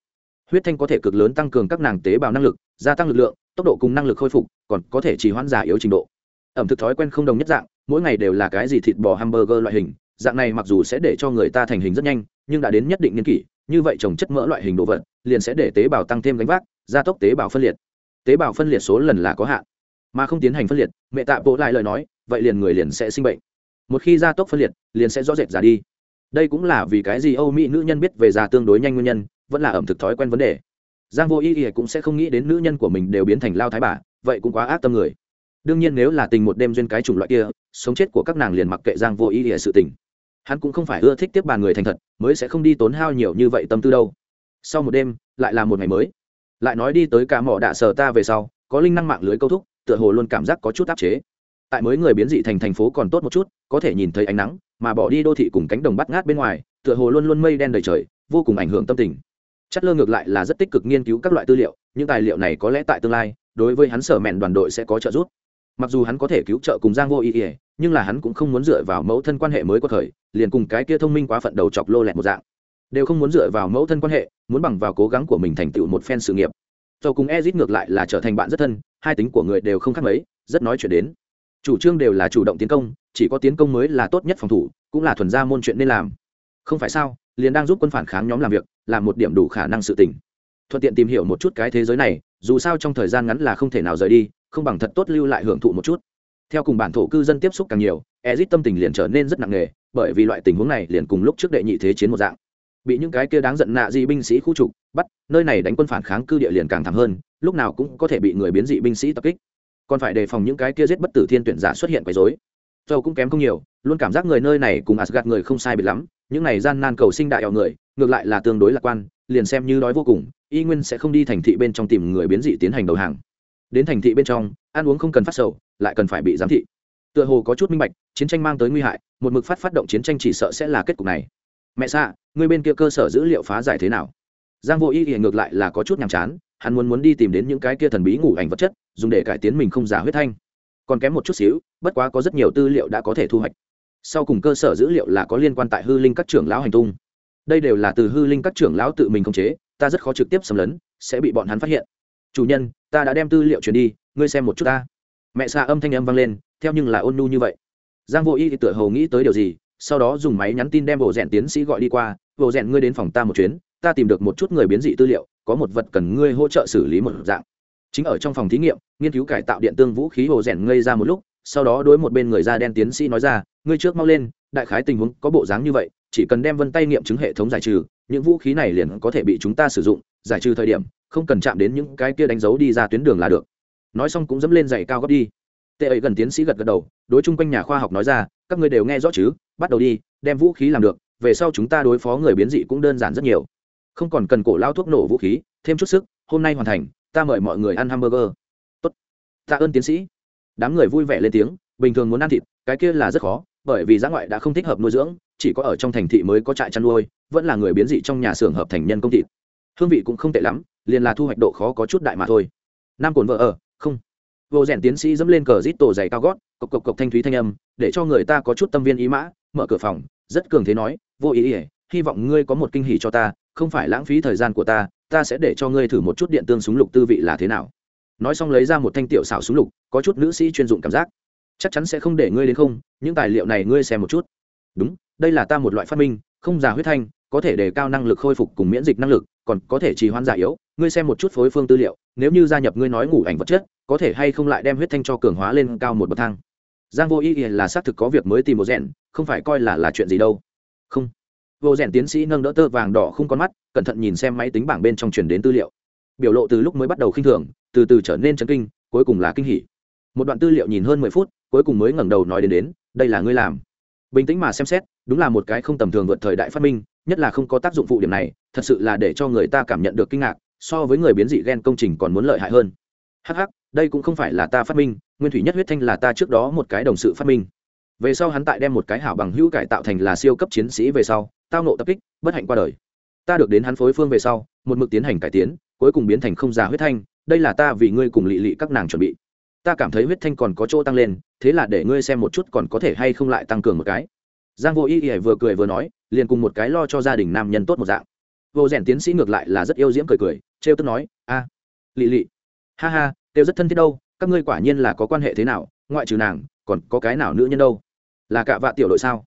Huyết thanh có thể cực lớn tăng cường các nàng tế bào năng lực, gia tăng lực lượng tốc độ cùng năng lực khôi phục, còn có thể chỉ hoãn giả yếu trình độ. Ẩm thực thói quen không đồng nhất dạng, mỗi ngày đều là cái gì thịt bò hamburger loại hình, dạng này mặc dù sẽ để cho người ta thành hình rất nhanh, nhưng đã đến nhất định niên kỷ, như vậy trồng chất mỡ loại hình đồ vật, liền sẽ để tế bào tăng thêm gánh vác, gia tốc tế bào phân liệt. Tế bào phân liệt số lần là có hạn, mà không tiến hành phân liệt, mẹ tạ bộ lại lời nói, vậy liền người liền sẽ sinh bệnh. Một khi gia tốc phân liệt, liền sẽ rõ rệt già đi. Đây cũng là vì cái gì âu mỹ nữ nhân biết về già tương đối nhanh nguyên nhân, vẫn là ẩm thực thói quen vấn đề giang vô ý y cũng sẽ không nghĩ đến nữ nhân của mình đều biến thành lao thái bà, vậy cũng quá ác tâm người. Đương nhiên nếu là tình một đêm duyên cái chủng loại kia, sống chết của các nàng liền mặc kệ giang vô ý y sự tình. Hắn cũng không phải ưa thích tiếp bàn người thành thật, mới sẽ không đi tốn hao nhiều như vậy tâm tư đâu. Sau một đêm, lại là một ngày mới. Lại nói đi tới cả mỏ đạ sờ ta về sau, có linh năng mạng lưới câu thúc, tựa hồ luôn cảm giác có chút áp chế. Tại mới người biến dị thành thành phố còn tốt một chút, có thể nhìn thấy ánh nắng, mà bỏ đi đô thị cùng cánh đồng bắt ngát bên ngoài, tựa hồ luôn luôn mây đen đầy trời, vô cùng ảnh hưởng tâm tình chất lơ ngược lại là rất tích cực nghiên cứu các loại tư liệu, những tài liệu này có lẽ tại tương lai, đối với hắn sở mẹn đoàn đội sẽ có trợ giúp. Mặc dù hắn có thể cứu trợ cùng giang vô ý ỉa nhưng là hắn cũng không muốn dựa vào mẫu thân quan hệ mới có thời, liền cùng cái kia thông minh quá phận đầu chọc lô lẹt một dạng. Đều không muốn dựa vào mẫu thân quan hệ, muốn bằng vào cố gắng của mình thành tựu một phen sự nghiệp. Dầu cùng ezit ngược lại là trở thành bạn rất thân, hai tính của người đều không khác mấy, rất nói chuyện đến. Chủ trương đều là chủ động tiến công, chỉ có tiến công mới là tốt nhất phòng thủ, cũng là thuần ra môn chuyện nên làm. Không phải sao? Liền đang giúp quân phản kháng nhóm làm việc làm một điểm đủ khả năng sự tỉnh thuận tiện tìm hiểu một chút cái thế giới này, dù sao trong thời gian ngắn là không thể nào rời đi, không bằng thật tốt lưu lại hưởng thụ một chút. Theo cùng bản thổ cư dân tiếp xúc càng nhiều ezit tâm tình liền trở nên rất nặng nề, bởi vì loại tình huống này liền cùng lúc trước đệ nhị thế chiến một dạng. Bị những cái kia đáng giận nạ di binh sĩ khu trục, bắt, nơi này đánh quân phản kháng cư địa liền càng thảm hơn, lúc nào cũng có thể bị người biến dị binh sĩ tập kích. Còn phải đề phòng những cái kia giết bất tử thiên tuyển giả xuất hiện quấy rối dầu cũng kém không nhiều, luôn cảm giác người nơi này cùng asgad người không sai biệt lắm, những này gian nan cầu sinh đại eo người, ngược lại là tương đối lạc quan, liền xem như đói vô cùng, y nguyên sẽ không đi thành thị bên trong tìm người biến dị tiến hành đầu hàng. Đến thành thị bên trong, ăn uống không cần phát sầu, lại cần phải bị giám thị. Tựa hồ có chút minh bạch, chiến tranh mang tới nguy hại, một mực phát phát động chiến tranh chỉ sợ sẽ là kết cục này. Mẹ xạ người bên kia cơ sở dữ liệu phá giải thế nào? Giang vô y hiện ngược lại là có chút nhàm chán, hắn muốn muốn đi tìm đến những cái kia thần bí ngủ ảnh vật chất, dùng để cải tiến mình không giả huyết thanh còn kém một chút xíu, bất quá có rất nhiều tư liệu đã có thể thu hoạch. Sau cùng cơ sở dữ liệu là có liên quan tại hư linh các trưởng lão hành tung. Đây đều là từ hư linh các trưởng lão tự mình khống chế, ta rất khó trực tiếp xâm lấn, sẽ bị bọn hắn phát hiện. Chủ nhân, ta đã đem tư liệu truyền đi, ngươi xem một chút ta. Mẹ xa âm thanh âm vang lên, theo nhưng là ôn nu như vậy. Giang vô y thì tựa hồ nghĩ tới điều gì, sau đó dùng máy nhắn tin đem bộ rèn tiến sĩ gọi đi qua, bộ rèn, ngươi đến phòng ta một chuyến, ta tìm được một chút người biến dị tư liệu, có một vật cần ngươi hỗ trợ xử lý một dạng chính ở trong phòng thí nghiệm, nghiên cứu cải tạo điện tương vũ khí hồ rèn ngây ra một lúc, sau đó đối một bên người da đen tiến sĩ nói ra, ngươi trước mau lên, đại khái tình huống có bộ dáng như vậy, chỉ cần đem vân tay nghiệm chứng hệ thống giải trừ, những vũ khí này liền có thể bị chúng ta sử dụng, giải trừ thời điểm, không cần chạm đến những cái kia đánh dấu đi ra tuyến đường là được. Nói xong cũng dẫm lên dày cao gấp đi. Tệ ấy gần tiến sĩ gật gật đầu, đối chung quanh nhà khoa học nói ra, các ngươi đều nghe rõ chứ, bắt đầu đi, đem vũ khí làm được, về sau chúng ta đối phó người biến dị cũng đơn giản rất nhiều. Không còn cần cổ lao thuốc nổ vũ khí, thêm chút sức, hôm nay hoàn thành ta mời mọi người ăn hamburger. Tốt. Tạ ơn tiến sĩ. Đám người vui vẻ lên tiếng, bình thường muốn ăn thịt, cái kia là rất khó, bởi vì giã ngoại đã không thích hợp nuôi dưỡng, chỉ có ở trong thành thị mới có trại chăn nuôi, vẫn là người biến dị trong nhà xưởng hợp thành nhân công thịt. Hương vị cũng không tệ lắm, liền là thu hoạch độ khó có chút đại mà thôi. Nam cồn vợ ở, không. Vô rèn tiến sĩ dẫm lên cờ rít tổ dày cao gót, cộc cộc cộc thanh thúy thanh âm, để cho người ta có chút tâm viên ý mã, mở cửa phòng, rất cường thế nói, vô ý ỉa hy vọng ngươi có một kinh hỉ cho ta, không phải lãng phí thời gian của ta ta sẽ để cho ngươi thử một chút điện tương súng lục tư vị là thế nào. Nói xong lấy ra một thanh tiểu xảo súng lục, có chút nữ sĩ chuyên dụng cảm giác. Chắc chắn sẽ không để ngươi đến không, những tài liệu này ngươi xem một chút. Đúng, đây là ta một loại phát minh, không già huyết thanh, có thể đề cao năng lực khôi phục cùng miễn dịch năng lực, còn có thể trì hoãn giả yếu. Ngươi xem một chút phối phương tư liệu, nếu như gia nhập ngươi nói ngủ ảnh vật chất, có thể hay không lại đem huyết thanh cho cường hóa lên cao một bậc thang. Giang vô ý là xác thực có việc mới tìm một rèn, không phải coi là là chuyện gì đâu. Không vô rèn tiến sĩ nâng đỡ tơ vàng đỏ không con mắt, cẩn thận nhìn xem máy tính bảng bên trong truyền đến tư liệu. Biểu lộ từ lúc mới bắt đầu khinh thường, từ từ trở nên chấn kinh, cuối cùng là kinh hỉ. Một đoạn tư liệu nhìn hơn mười phút, cuối cùng mới ngẩng đầu nói đến đến, đây là ngươi làm. Bình tĩnh mà xem xét, đúng là một cái không tầm thường vượt thời đại phát minh, nhất là không có tác dụng phụ điểm này, thật sự là để cho người ta cảm nhận được kinh ngạc, so với người biến dị gen công trình còn muốn lợi hại hơn. Hh đây cũng không phải là ta phát minh, nguyên thủy nhất huyết thanh là ta trước đó một cái đồng sự phát minh. Về sau hắn tại đem một cái hảo bằng hữu cải tạo thành là siêu cấp chiến sĩ về sau tao nộ tập kích bất hạnh qua đời. Ta được đến hắn phối phương về sau một mực tiến hành cải tiến cuối cùng biến thành không già huyết thanh đây là ta vì ngươi cùng lị lị các nàng chuẩn bị. Ta cảm thấy huyết thanh còn có chỗ tăng lên thế là để ngươi xem một chút còn có thể hay không lại tăng cường một cái. Giang vô y y vừa cười vừa nói liền cùng một cái lo cho gia đình nam nhân tốt một dạng. Vô rèn tiến sĩ ngược lại là rất yêu diễm cười cười trêu tức nói a à, lị lị. Ha ha đều rất thân thiết đâu các ngươi quả nhiên là có quan hệ thế nào ngoại trừ nàng còn có cái nào nữ nhân đâu? Là cả vạ tiểu đội sao?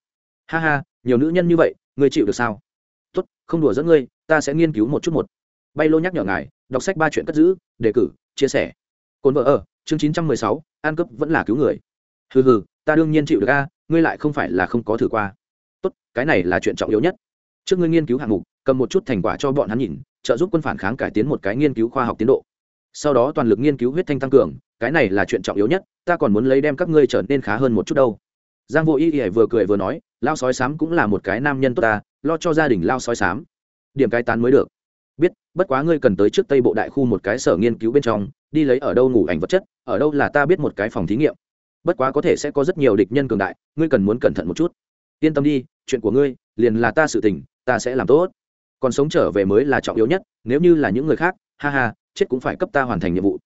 Ha ha nhiều nữ nhân như vậy ngươi chịu được sao? Tốt, không đùa dẫn ngươi, ta sẽ nghiên cứu một chút một. Bay lô nhắc nhở ngài, đọc sách ba chuyện cất giữ, đề cử, chia sẻ. Cồn vợ ở, chương chín trăm mười sáu an cấp vẫn là cứu người. Hừ hừ, ta đương nhiên chịu được a, ngươi lại không phải là không có thử qua. Tốt, cái này là chuyện trọng yếu nhất. Trước ngươi nghiên cứu hạng mục, cầm một chút thành quả cho bọn hắn nhìn, trợ giúp quân phản kháng cải tiến một cái nghiên cứu khoa học tiến độ. Sau đó toàn lực nghiên cứu huyết thanh tăng cường, cái này là chuyện trọng yếu nhất, ta còn muốn lấy đem các ngươi trở nên khá hơn một chút đâu. Giang vô y y vừa cười vừa nói lao sói sám cũng là một cái nam nhân tốt ta, lo cho gia đình lao sói sám điểm cái tán mới được. Biết, bất quá ngươi cần tới trước tây bộ đại khu một cái sở nghiên cứu bên trong, đi lấy ở đâu ngủ ảnh vật chất, ở đâu là ta biết một cái phòng thí nghiệm. Bất quá có thể sẽ có rất nhiều địch nhân cường đại, ngươi cần muốn cẩn thận một chút. Yên tâm đi, chuyện của ngươi, liền là ta sự tình, ta sẽ làm tốt. Còn sống trở về mới là trọng yếu nhất, nếu như là những người khác, ha ha, chết cũng phải cấp ta hoàn thành nhiệm vụ.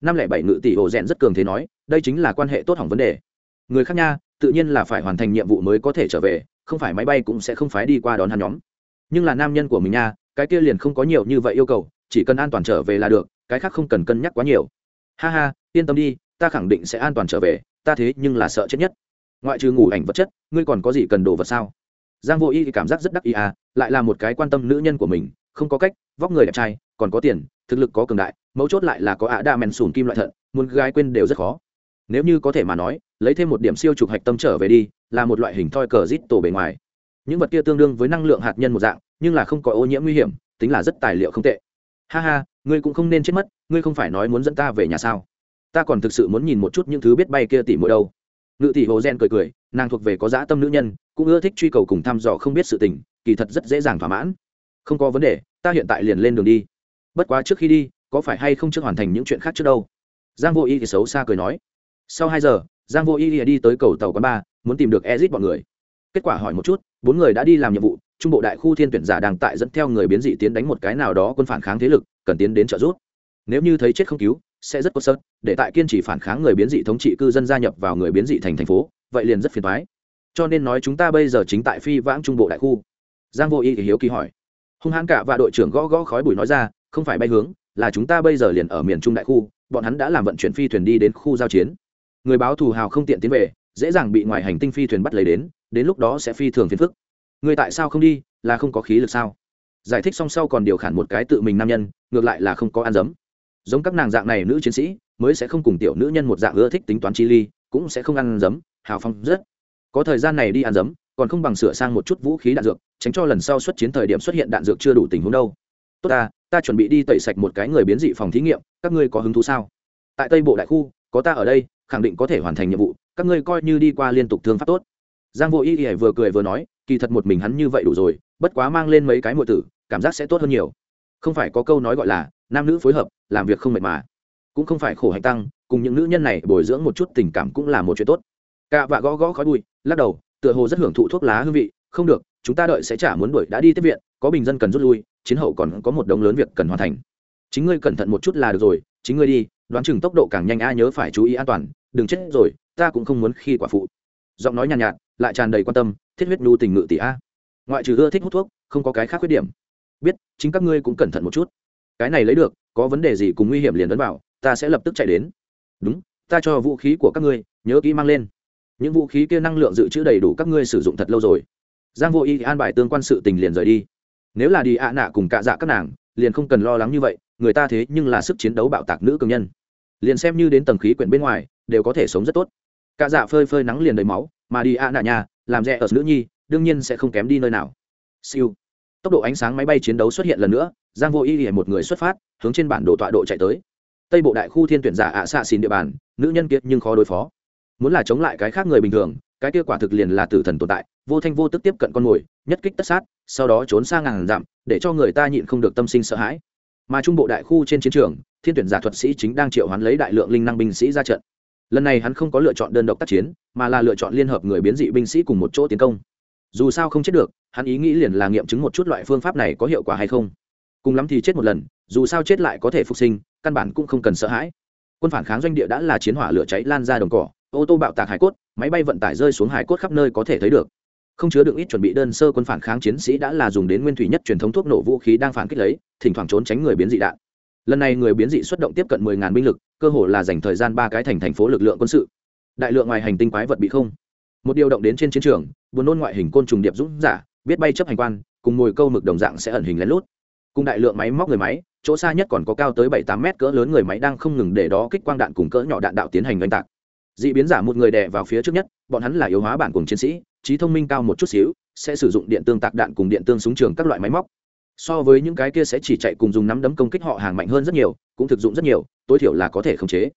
Năm lẻ bảy ngự tỷ hồ rèn rất cường thế nói, đây chính là quan hệ tốt hỏng vấn đề. Người khác nha tự nhiên là phải hoàn thành nhiệm vụ mới có thể trở về, không phải máy bay cũng sẽ không phái đi qua đón hắn nhóm. Nhưng là nam nhân của mình nha, cái kia liền không có nhiều như vậy yêu cầu, chỉ cần an toàn trở về là được, cái khác không cần cân nhắc quá nhiều. Ha ha, yên tâm đi, ta khẳng định sẽ an toàn trở về, ta thế nhưng là sợ chết nhất. Ngoại trừ ngủ ảnh vật chất, ngươi còn có gì cần đồ vật sao? Giang vô y thì cảm giác rất đắc ý à lại là một cái quan tâm nữ nhân của mình, không có cách, vóc người đẹp trai, còn có tiền, thực lực có cường đại, mấu chốt lại là có ạ đa men sùn kim loại thận, muốn gái quên đều rất khó. Nếu như có thể mà nói lấy thêm một điểm siêu trục hạch tâm trở về đi, là một loại hình thoi cờ rít tổ bề ngoài. Những vật kia tương đương với năng lượng hạt nhân một dạng, nhưng là không có ô nhiễm nguy hiểm, tính là rất tài liệu không tệ. Ha ha, ngươi cũng không nên chết mất, ngươi không phải nói muốn dẫn ta về nhà sao? Ta còn thực sự muốn nhìn một chút những thứ biết bay kia tỉ mỗi đâu. Ngự tỷ hồ gen cười cười, nàng thuộc về có dã tâm nữ nhân, cũng ưa thích truy cầu cùng thăm dò không biết sự tình, kỳ thật rất dễ dàng thỏa mãn. Không có vấn đề, ta hiện tại liền lên đường đi. Bất quá trước khi đi, có phải hay không chưa hoàn thành những chuyện khác trước đâu? Giang vô y thì xấu xa cười nói. Sau hai giờ giang vô y đi tới cầu tàu quán ba muốn tìm được ezit bọn người. Kết quả hỏi một chút, bốn người đã đi làm nhiệm vụ, trung bộ đại khu thiên tuyển giả đang tại dẫn theo người biến dị tiến đánh một cái nào đó quân phản kháng thế lực, cần tiến đến trợ giúp. Nếu như thấy chết không cứu, sẽ rất có sớt, để tại kiên trì phản kháng người biến dị thống trị cư dân gia nhập vào người biến dị thành thành phố, vậy liền rất phiền toái. Cho nên nói chúng ta bây giờ chính tại phi vãng trung bộ đại khu. Giang vô y thì hiếu kỳ hỏi. Hung hãn cả và đội trưởng gõ gõ khói bụi nói ra, không phải bay hướng, là chúng ta bây giờ liền ở miền trung đại khu, bọn hắn đã làm vận chuyển phi thuyền đi đến khu giao chiến người báo thù hào không tiện tiến về, dễ dàng bị ngoài hành tinh phi thuyền bắt lấy đến đến lúc đó sẽ phi thường phiền phức. Người tại sao không đi, là không có khí lực sao? Giải thích xong sau còn điều khản một cái tự mình nam nhân, ngược lại là không có ăn dấm. Giống các nàng dạng này nữ chiến sĩ, mới sẽ không cùng tiểu nữ nhân một dạng ưa thích tính toán chi ly, cũng sẽ không ăn dấm, hào phong rất. Có thời gian này đi ăn dấm, còn không bằng sửa sang một chút vũ khí đạn dược, tránh cho lần sau xuất chiến thời điểm xuất hiện đạn dược chưa đủ tình huống đâu. Tốt ta ta chuẩn bị đi tẩy sạch một cái người biến dị phòng thí nghiệm, các ngươi có hứng thú sao? Tại tây bộ đại khu, có ta ở đây khẳng định có thể hoàn thành nhiệm vụ, các ngươi coi như đi qua liên tục thương pháp tốt. Giang vô y y vừa cười vừa nói, kỳ thật một mình hắn như vậy đủ rồi, bất quá mang lên mấy cái mọi tử, cảm giác sẽ tốt hơn nhiều. Không phải có câu nói gọi là, nam nữ phối hợp, làm việc không mệt mà. Cũng không phải khổ hạnh tăng, cùng những nữ nhân này bồi dưỡng một chút tình cảm cũng là một chuyện tốt. Cạ vạ gõ gõ khói bụi, lắc đầu, tựa hồ rất hưởng thụ thuốc lá hương vị, không được, chúng ta đợi sẽ trả muốn đuổi đã đi tiếp viện, có bình dân cần rút lui, chiến hậu còn có một đống lớn việc cần hoàn thành. Chính ngươi cẩn thận một chút là được rồi, chính ngươi đi, đoán chừng tốc độ càng nhanh, a, nhớ phải chú ý an toàn đừng chết rồi ta cũng không muốn khi quả phụ. Giọng nói nhàn nhạt, nhạt lại tràn đầy quan tâm thiết huyết nhu tình ngự tỷ a. Ngoại trừ ưa thích hút thuốc không có cái khác khuyết điểm. Biết chính các ngươi cũng cẩn thận một chút. Cái này lấy được có vấn đề gì cùng nguy hiểm liền ấn vào ta sẽ lập tức chạy đến. Đúng ta cho vũ khí của các ngươi nhớ kỹ mang lên. Những vũ khí kia năng lượng dự trữ đầy đủ các ngươi sử dụng thật lâu rồi. Giang vô y an bài tương quan sự tình liền rời đi. Nếu là đi ạ nạ cùng cạ dạ các nàng liền không cần lo lắng như vậy người ta thế nhưng là sức chiến đấu bạo tạc nữ cường nhân liền xem như đến tầng khí quyển bên ngoài, đều có thể sống rất tốt. Cả dạ phơi phơi nắng liền đầy máu, mà đi ạ nạ nhà, làm rẻ ở nữ nhi, đương nhiên sẽ không kém đi nơi nào. Siêu. Tốc độ ánh sáng máy bay chiến đấu xuất hiện lần nữa, giang vô y hiển một người xuất phát, hướng trên bản đồ tọa độ chạy tới. Tây bộ đại khu thiên tuyển giả ạ xạ xin địa bàn, nữ nhân kiệt nhưng khó đối phó. Muốn là chống lại cái khác người bình thường, cái kia quả thực liền là tử thần tồn tại, vô thanh vô tức tiếp cận con mồi, nhất kích tất sát, sau đó trốn sang ngàn dặm, để cho người ta nhịn không được tâm sinh sợ hãi mà trung bộ đại khu trên chiến trường, thiên tuyển giả thuật sĩ chính đang triệu hoán lấy đại lượng linh năng binh sĩ ra trận. Lần này hắn không có lựa chọn đơn độc tác chiến, mà là lựa chọn liên hợp người biến dị binh sĩ cùng một chỗ tiến công. Dù sao không chết được, hắn ý nghĩ liền là nghiệm chứng một chút loại phương pháp này có hiệu quả hay không. Cùng lắm thì chết một lần, dù sao chết lại có thể phục sinh, căn bản cũng không cần sợ hãi. Quân phản kháng doanh địa đã là chiến hỏa lửa cháy lan ra đồng cỏ, ô tô bạo tạc hải cốt, máy bay vận tải rơi xuống hải cốt khắp nơi có thể thấy được không chứa được ít chuẩn bị đơn sơ quân phản kháng chiến sĩ đã là dùng đến nguyên thủy nhất truyền thống thuốc nổ vũ khí đang phản kích lấy, thỉnh thoảng trốn tránh người biến dị đạn. Lần này người biến dị xuất động tiếp cận 10.000 binh lực, cơ hồ là dành thời gian ba cái thành thành phố lực lượng quân sự. Đại lượng ngoài hành tinh quái vật bị không. Một điều động đến trên chiến trường, buồn nôn ngoại hình côn trùng điệp dũng giả, biết bay chấp hành quan, cùng ngồi câu mực đồng dạng sẽ ẩn hình lén lút. Cùng đại lượng máy móc người máy, chỗ xa nhất còn có cao tới bảy tám mét cỡ lớn người máy đang không ngừng để đó kích quang đạn cùng cỡ nhỏ đạn đạo tiến hành oanh tạc. D ị biến giả một người đè vào phía trước nhất, bọn hắn là yếu hóa bản cùng chiến sĩ trí thông minh cao một chút xíu, sẽ sử dụng điện tương tạc đạn cùng điện tương súng trường các loại máy móc. So với những cái kia sẽ chỉ chạy cùng dùng nắm đấm công kích họ hàng mạnh hơn rất nhiều, cũng thực dụng rất nhiều, tối thiểu là có thể khống chế.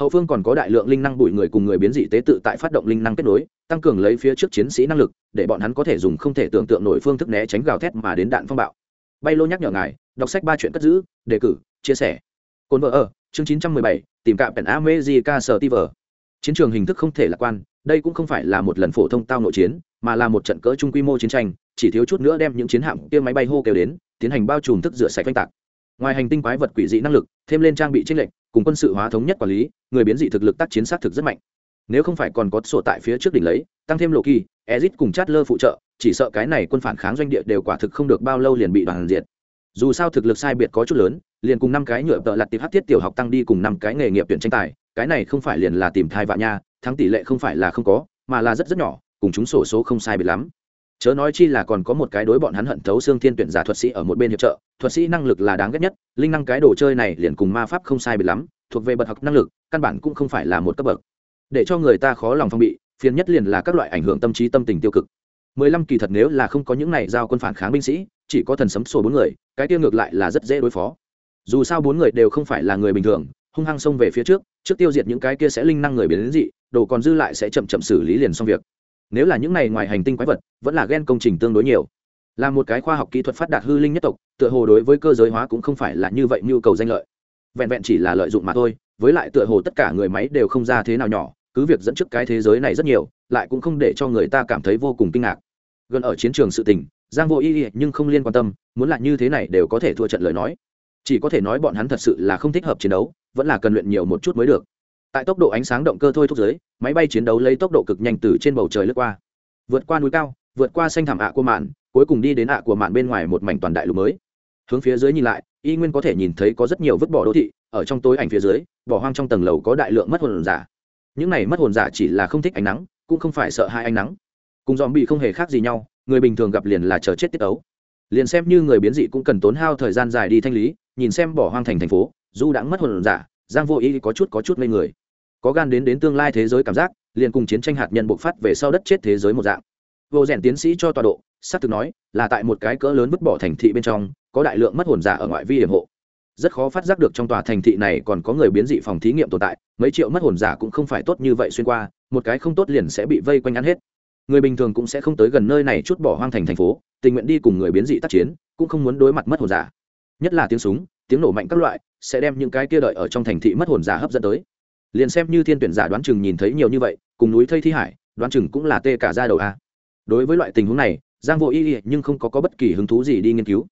Hậu phương còn có đại lượng linh năng bụi người cùng người biến dị tế tự tại phát động linh năng kết nối, tăng cường lấy phía trước chiến sĩ năng lực, để bọn hắn có thể dùng không thể tưởng tượng nổi phương thức né tránh gào thét mà đến đạn phong bạo. Bay lô nhắc nhở ngài, đọc sách ba chuyện cất giữ, đề cử, chia sẻ. Cồn vợ ở, chương chín trăm mười bảy, tìm cạm pèn Amérique sờ ti vờ chiến trường hình thức không thể lạc quan đây cũng không phải là một lần phổ thông tao nội chiến, mà là một trận cỡ trung quy mô chiến tranh, chỉ thiếu chút nữa đem những chiến hạm kia máy bay hô kêu đến, tiến hành bao trùm thức rửa sạch oanh tạc. Ngoài hành tinh quái vật quỷ dị năng lực, thêm lên trang bị tranh lệch, cùng quân sự hóa thống nhất quản lý, người biến dị thực lực tác chiến sát thực rất mạnh. Nếu không phải còn có sổ tại phía trước đỉnh lấy, tăng thêm lộ kỳ ezit cùng chát lơ phụ trợ, chỉ sợ cái này quân phản kháng doanh địa đều quả thực không được bao lâu liền bị đoàn diệt. Dù sao thực lực sai biệt có chút lớn, liền cùng năm cái nhựa tợ lặt tiệp hát tiết tiểu học tăng đi cùng năm cái nghề nghiệp tuyển tranh tài cái này không phải liền là tìm thai vạ nha, thắng tỷ lệ không phải là không có, mà là rất rất nhỏ, cùng chúng sổ số không sai biệt lắm. Chớ nói chi là còn có một cái đối bọn hắn hận thấu xương thiên tuyển giả thuật sĩ ở một bên hiệp trợ, thuật sĩ năng lực là đáng ghét nhất, linh năng cái đồ chơi này liền cùng ma pháp không sai biệt lắm, thuộc về bậc học năng lực, căn bản cũng không phải là một cấp bậc. Để cho người ta khó lòng phong bị, phiền nhất liền là các loại ảnh hưởng tâm trí tâm tình tiêu cực. Mười lăm kỳ thật nếu là không có những này giao quân phản kháng binh sĩ, chỉ có thần sấm sổ bốn người, cái tiêu ngược lại là rất dễ đối phó. Dù sao bốn người đều không phải là người bình thường hung hăng xông về phía trước trước tiêu diệt những cái kia sẽ linh năng người biến đến dị, đồ còn dư lại sẽ chậm chậm xử lý liền xong việc. Nếu là những này ngoài hành tinh quái vật, vẫn là ghen công trình tương đối nhiều. Là một cái khoa học kỹ thuật phát đạt hư linh nhất tộc, tựa hồ đối với cơ giới hóa cũng không phải là như vậy nhu cầu danh lợi. Vẹn vẹn chỉ là lợi dụng mà thôi, với lại tựa hồ tất cả người máy đều không ra thế nào nhỏ, cứ việc dẫn trước cái thế giới này rất nhiều, lại cũng không để cho người ta cảm thấy vô cùng kinh ngạc. Gần ở chiến trường sự tình, giang vô y nhưng không liên quan tâm, muốn là như thế này đều có thể thua trận lời nói chỉ có thể nói bọn hắn thật sự là không thích hợp chiến đấu, vẫn là cần luyện nhiều một chút mới được. Tại tốc độ ánh sáng động cơ thôi thúc giới, máy bay chiến đấu lấy tốc độ cực nhanh từ trên bầu trời lướt qua. Vượt qua núi cao, vượt qua xanh thảm ạ của mạn, cuối cùng đi đến ạ của mạn bên ngoài một mảnh toàn đại lục mới. Hướng phía dưới nhìn lại, y nguyên có thể nhìn thấy có rất nhiều vứt bỏ đô thị, ở trong tối ảnh phía dưới, bỏ hoang trong tầng lầu có đại lượng mất hồn giả. Những này mất hồn giả chỉ là không thích ánh nắng, cũng không phải sợ hai ánh nắng. Cùng dòm bị không hề khác gì nhau, người bình thường gặp liền là chờ chết tiết ấu liền xem như người biến dị cũng cần tốn hao thời gian dài đi thanh lý nhìn xem bỏ hoang thành thành phố, du đã mất hồn giả, giang vô ý có chút có chút ngây người. Có gan đến đến tương lai thế giới cảm giác, liền cùng chiến tranh hạt nhân bộc phát về sau đất chết thế giới một dạng. Vô rèn tiến sĩ cho tọa độ, xác thực nói, là tại một cái cỡ lớn vứt bỏ thành thị bên trong, có đại lượng mất hồn giả ở ngoại vi hiểm hộ. Rất khó phát giác được trong tòa thành thị này còn có người biến dị phòng thí nghiệm tồn tại, mấy triệu mất hồn giả cũng không phải tốt như vậy xuyên qua, một cái không tốt liền sẽ bị vây quanh ăn hết. Người bình thường cũng sẽ không tới gần nơi này chút bỏ hoang thành thành phố, tình nguyện đi cùng người biến dị tác chiến, cũng không muốn đối mặt mất hồn giả nhất là tiếng súng tiếng nổ mạnh các loại sẽ đem những cái kia đợi ở trong thành thị mất hồn giả hấp dẫn tới. Liền xem như thiên tuyển giả đoán chừng nhìn thấy nhiều như vậy cùng núi thây thi hải đoán chừng cũng là tê cả ra đầu a. Đối với loại tình huống này giang vô y nhưng không có, có bất kỳ hứng thú gì đi nghiên cứu.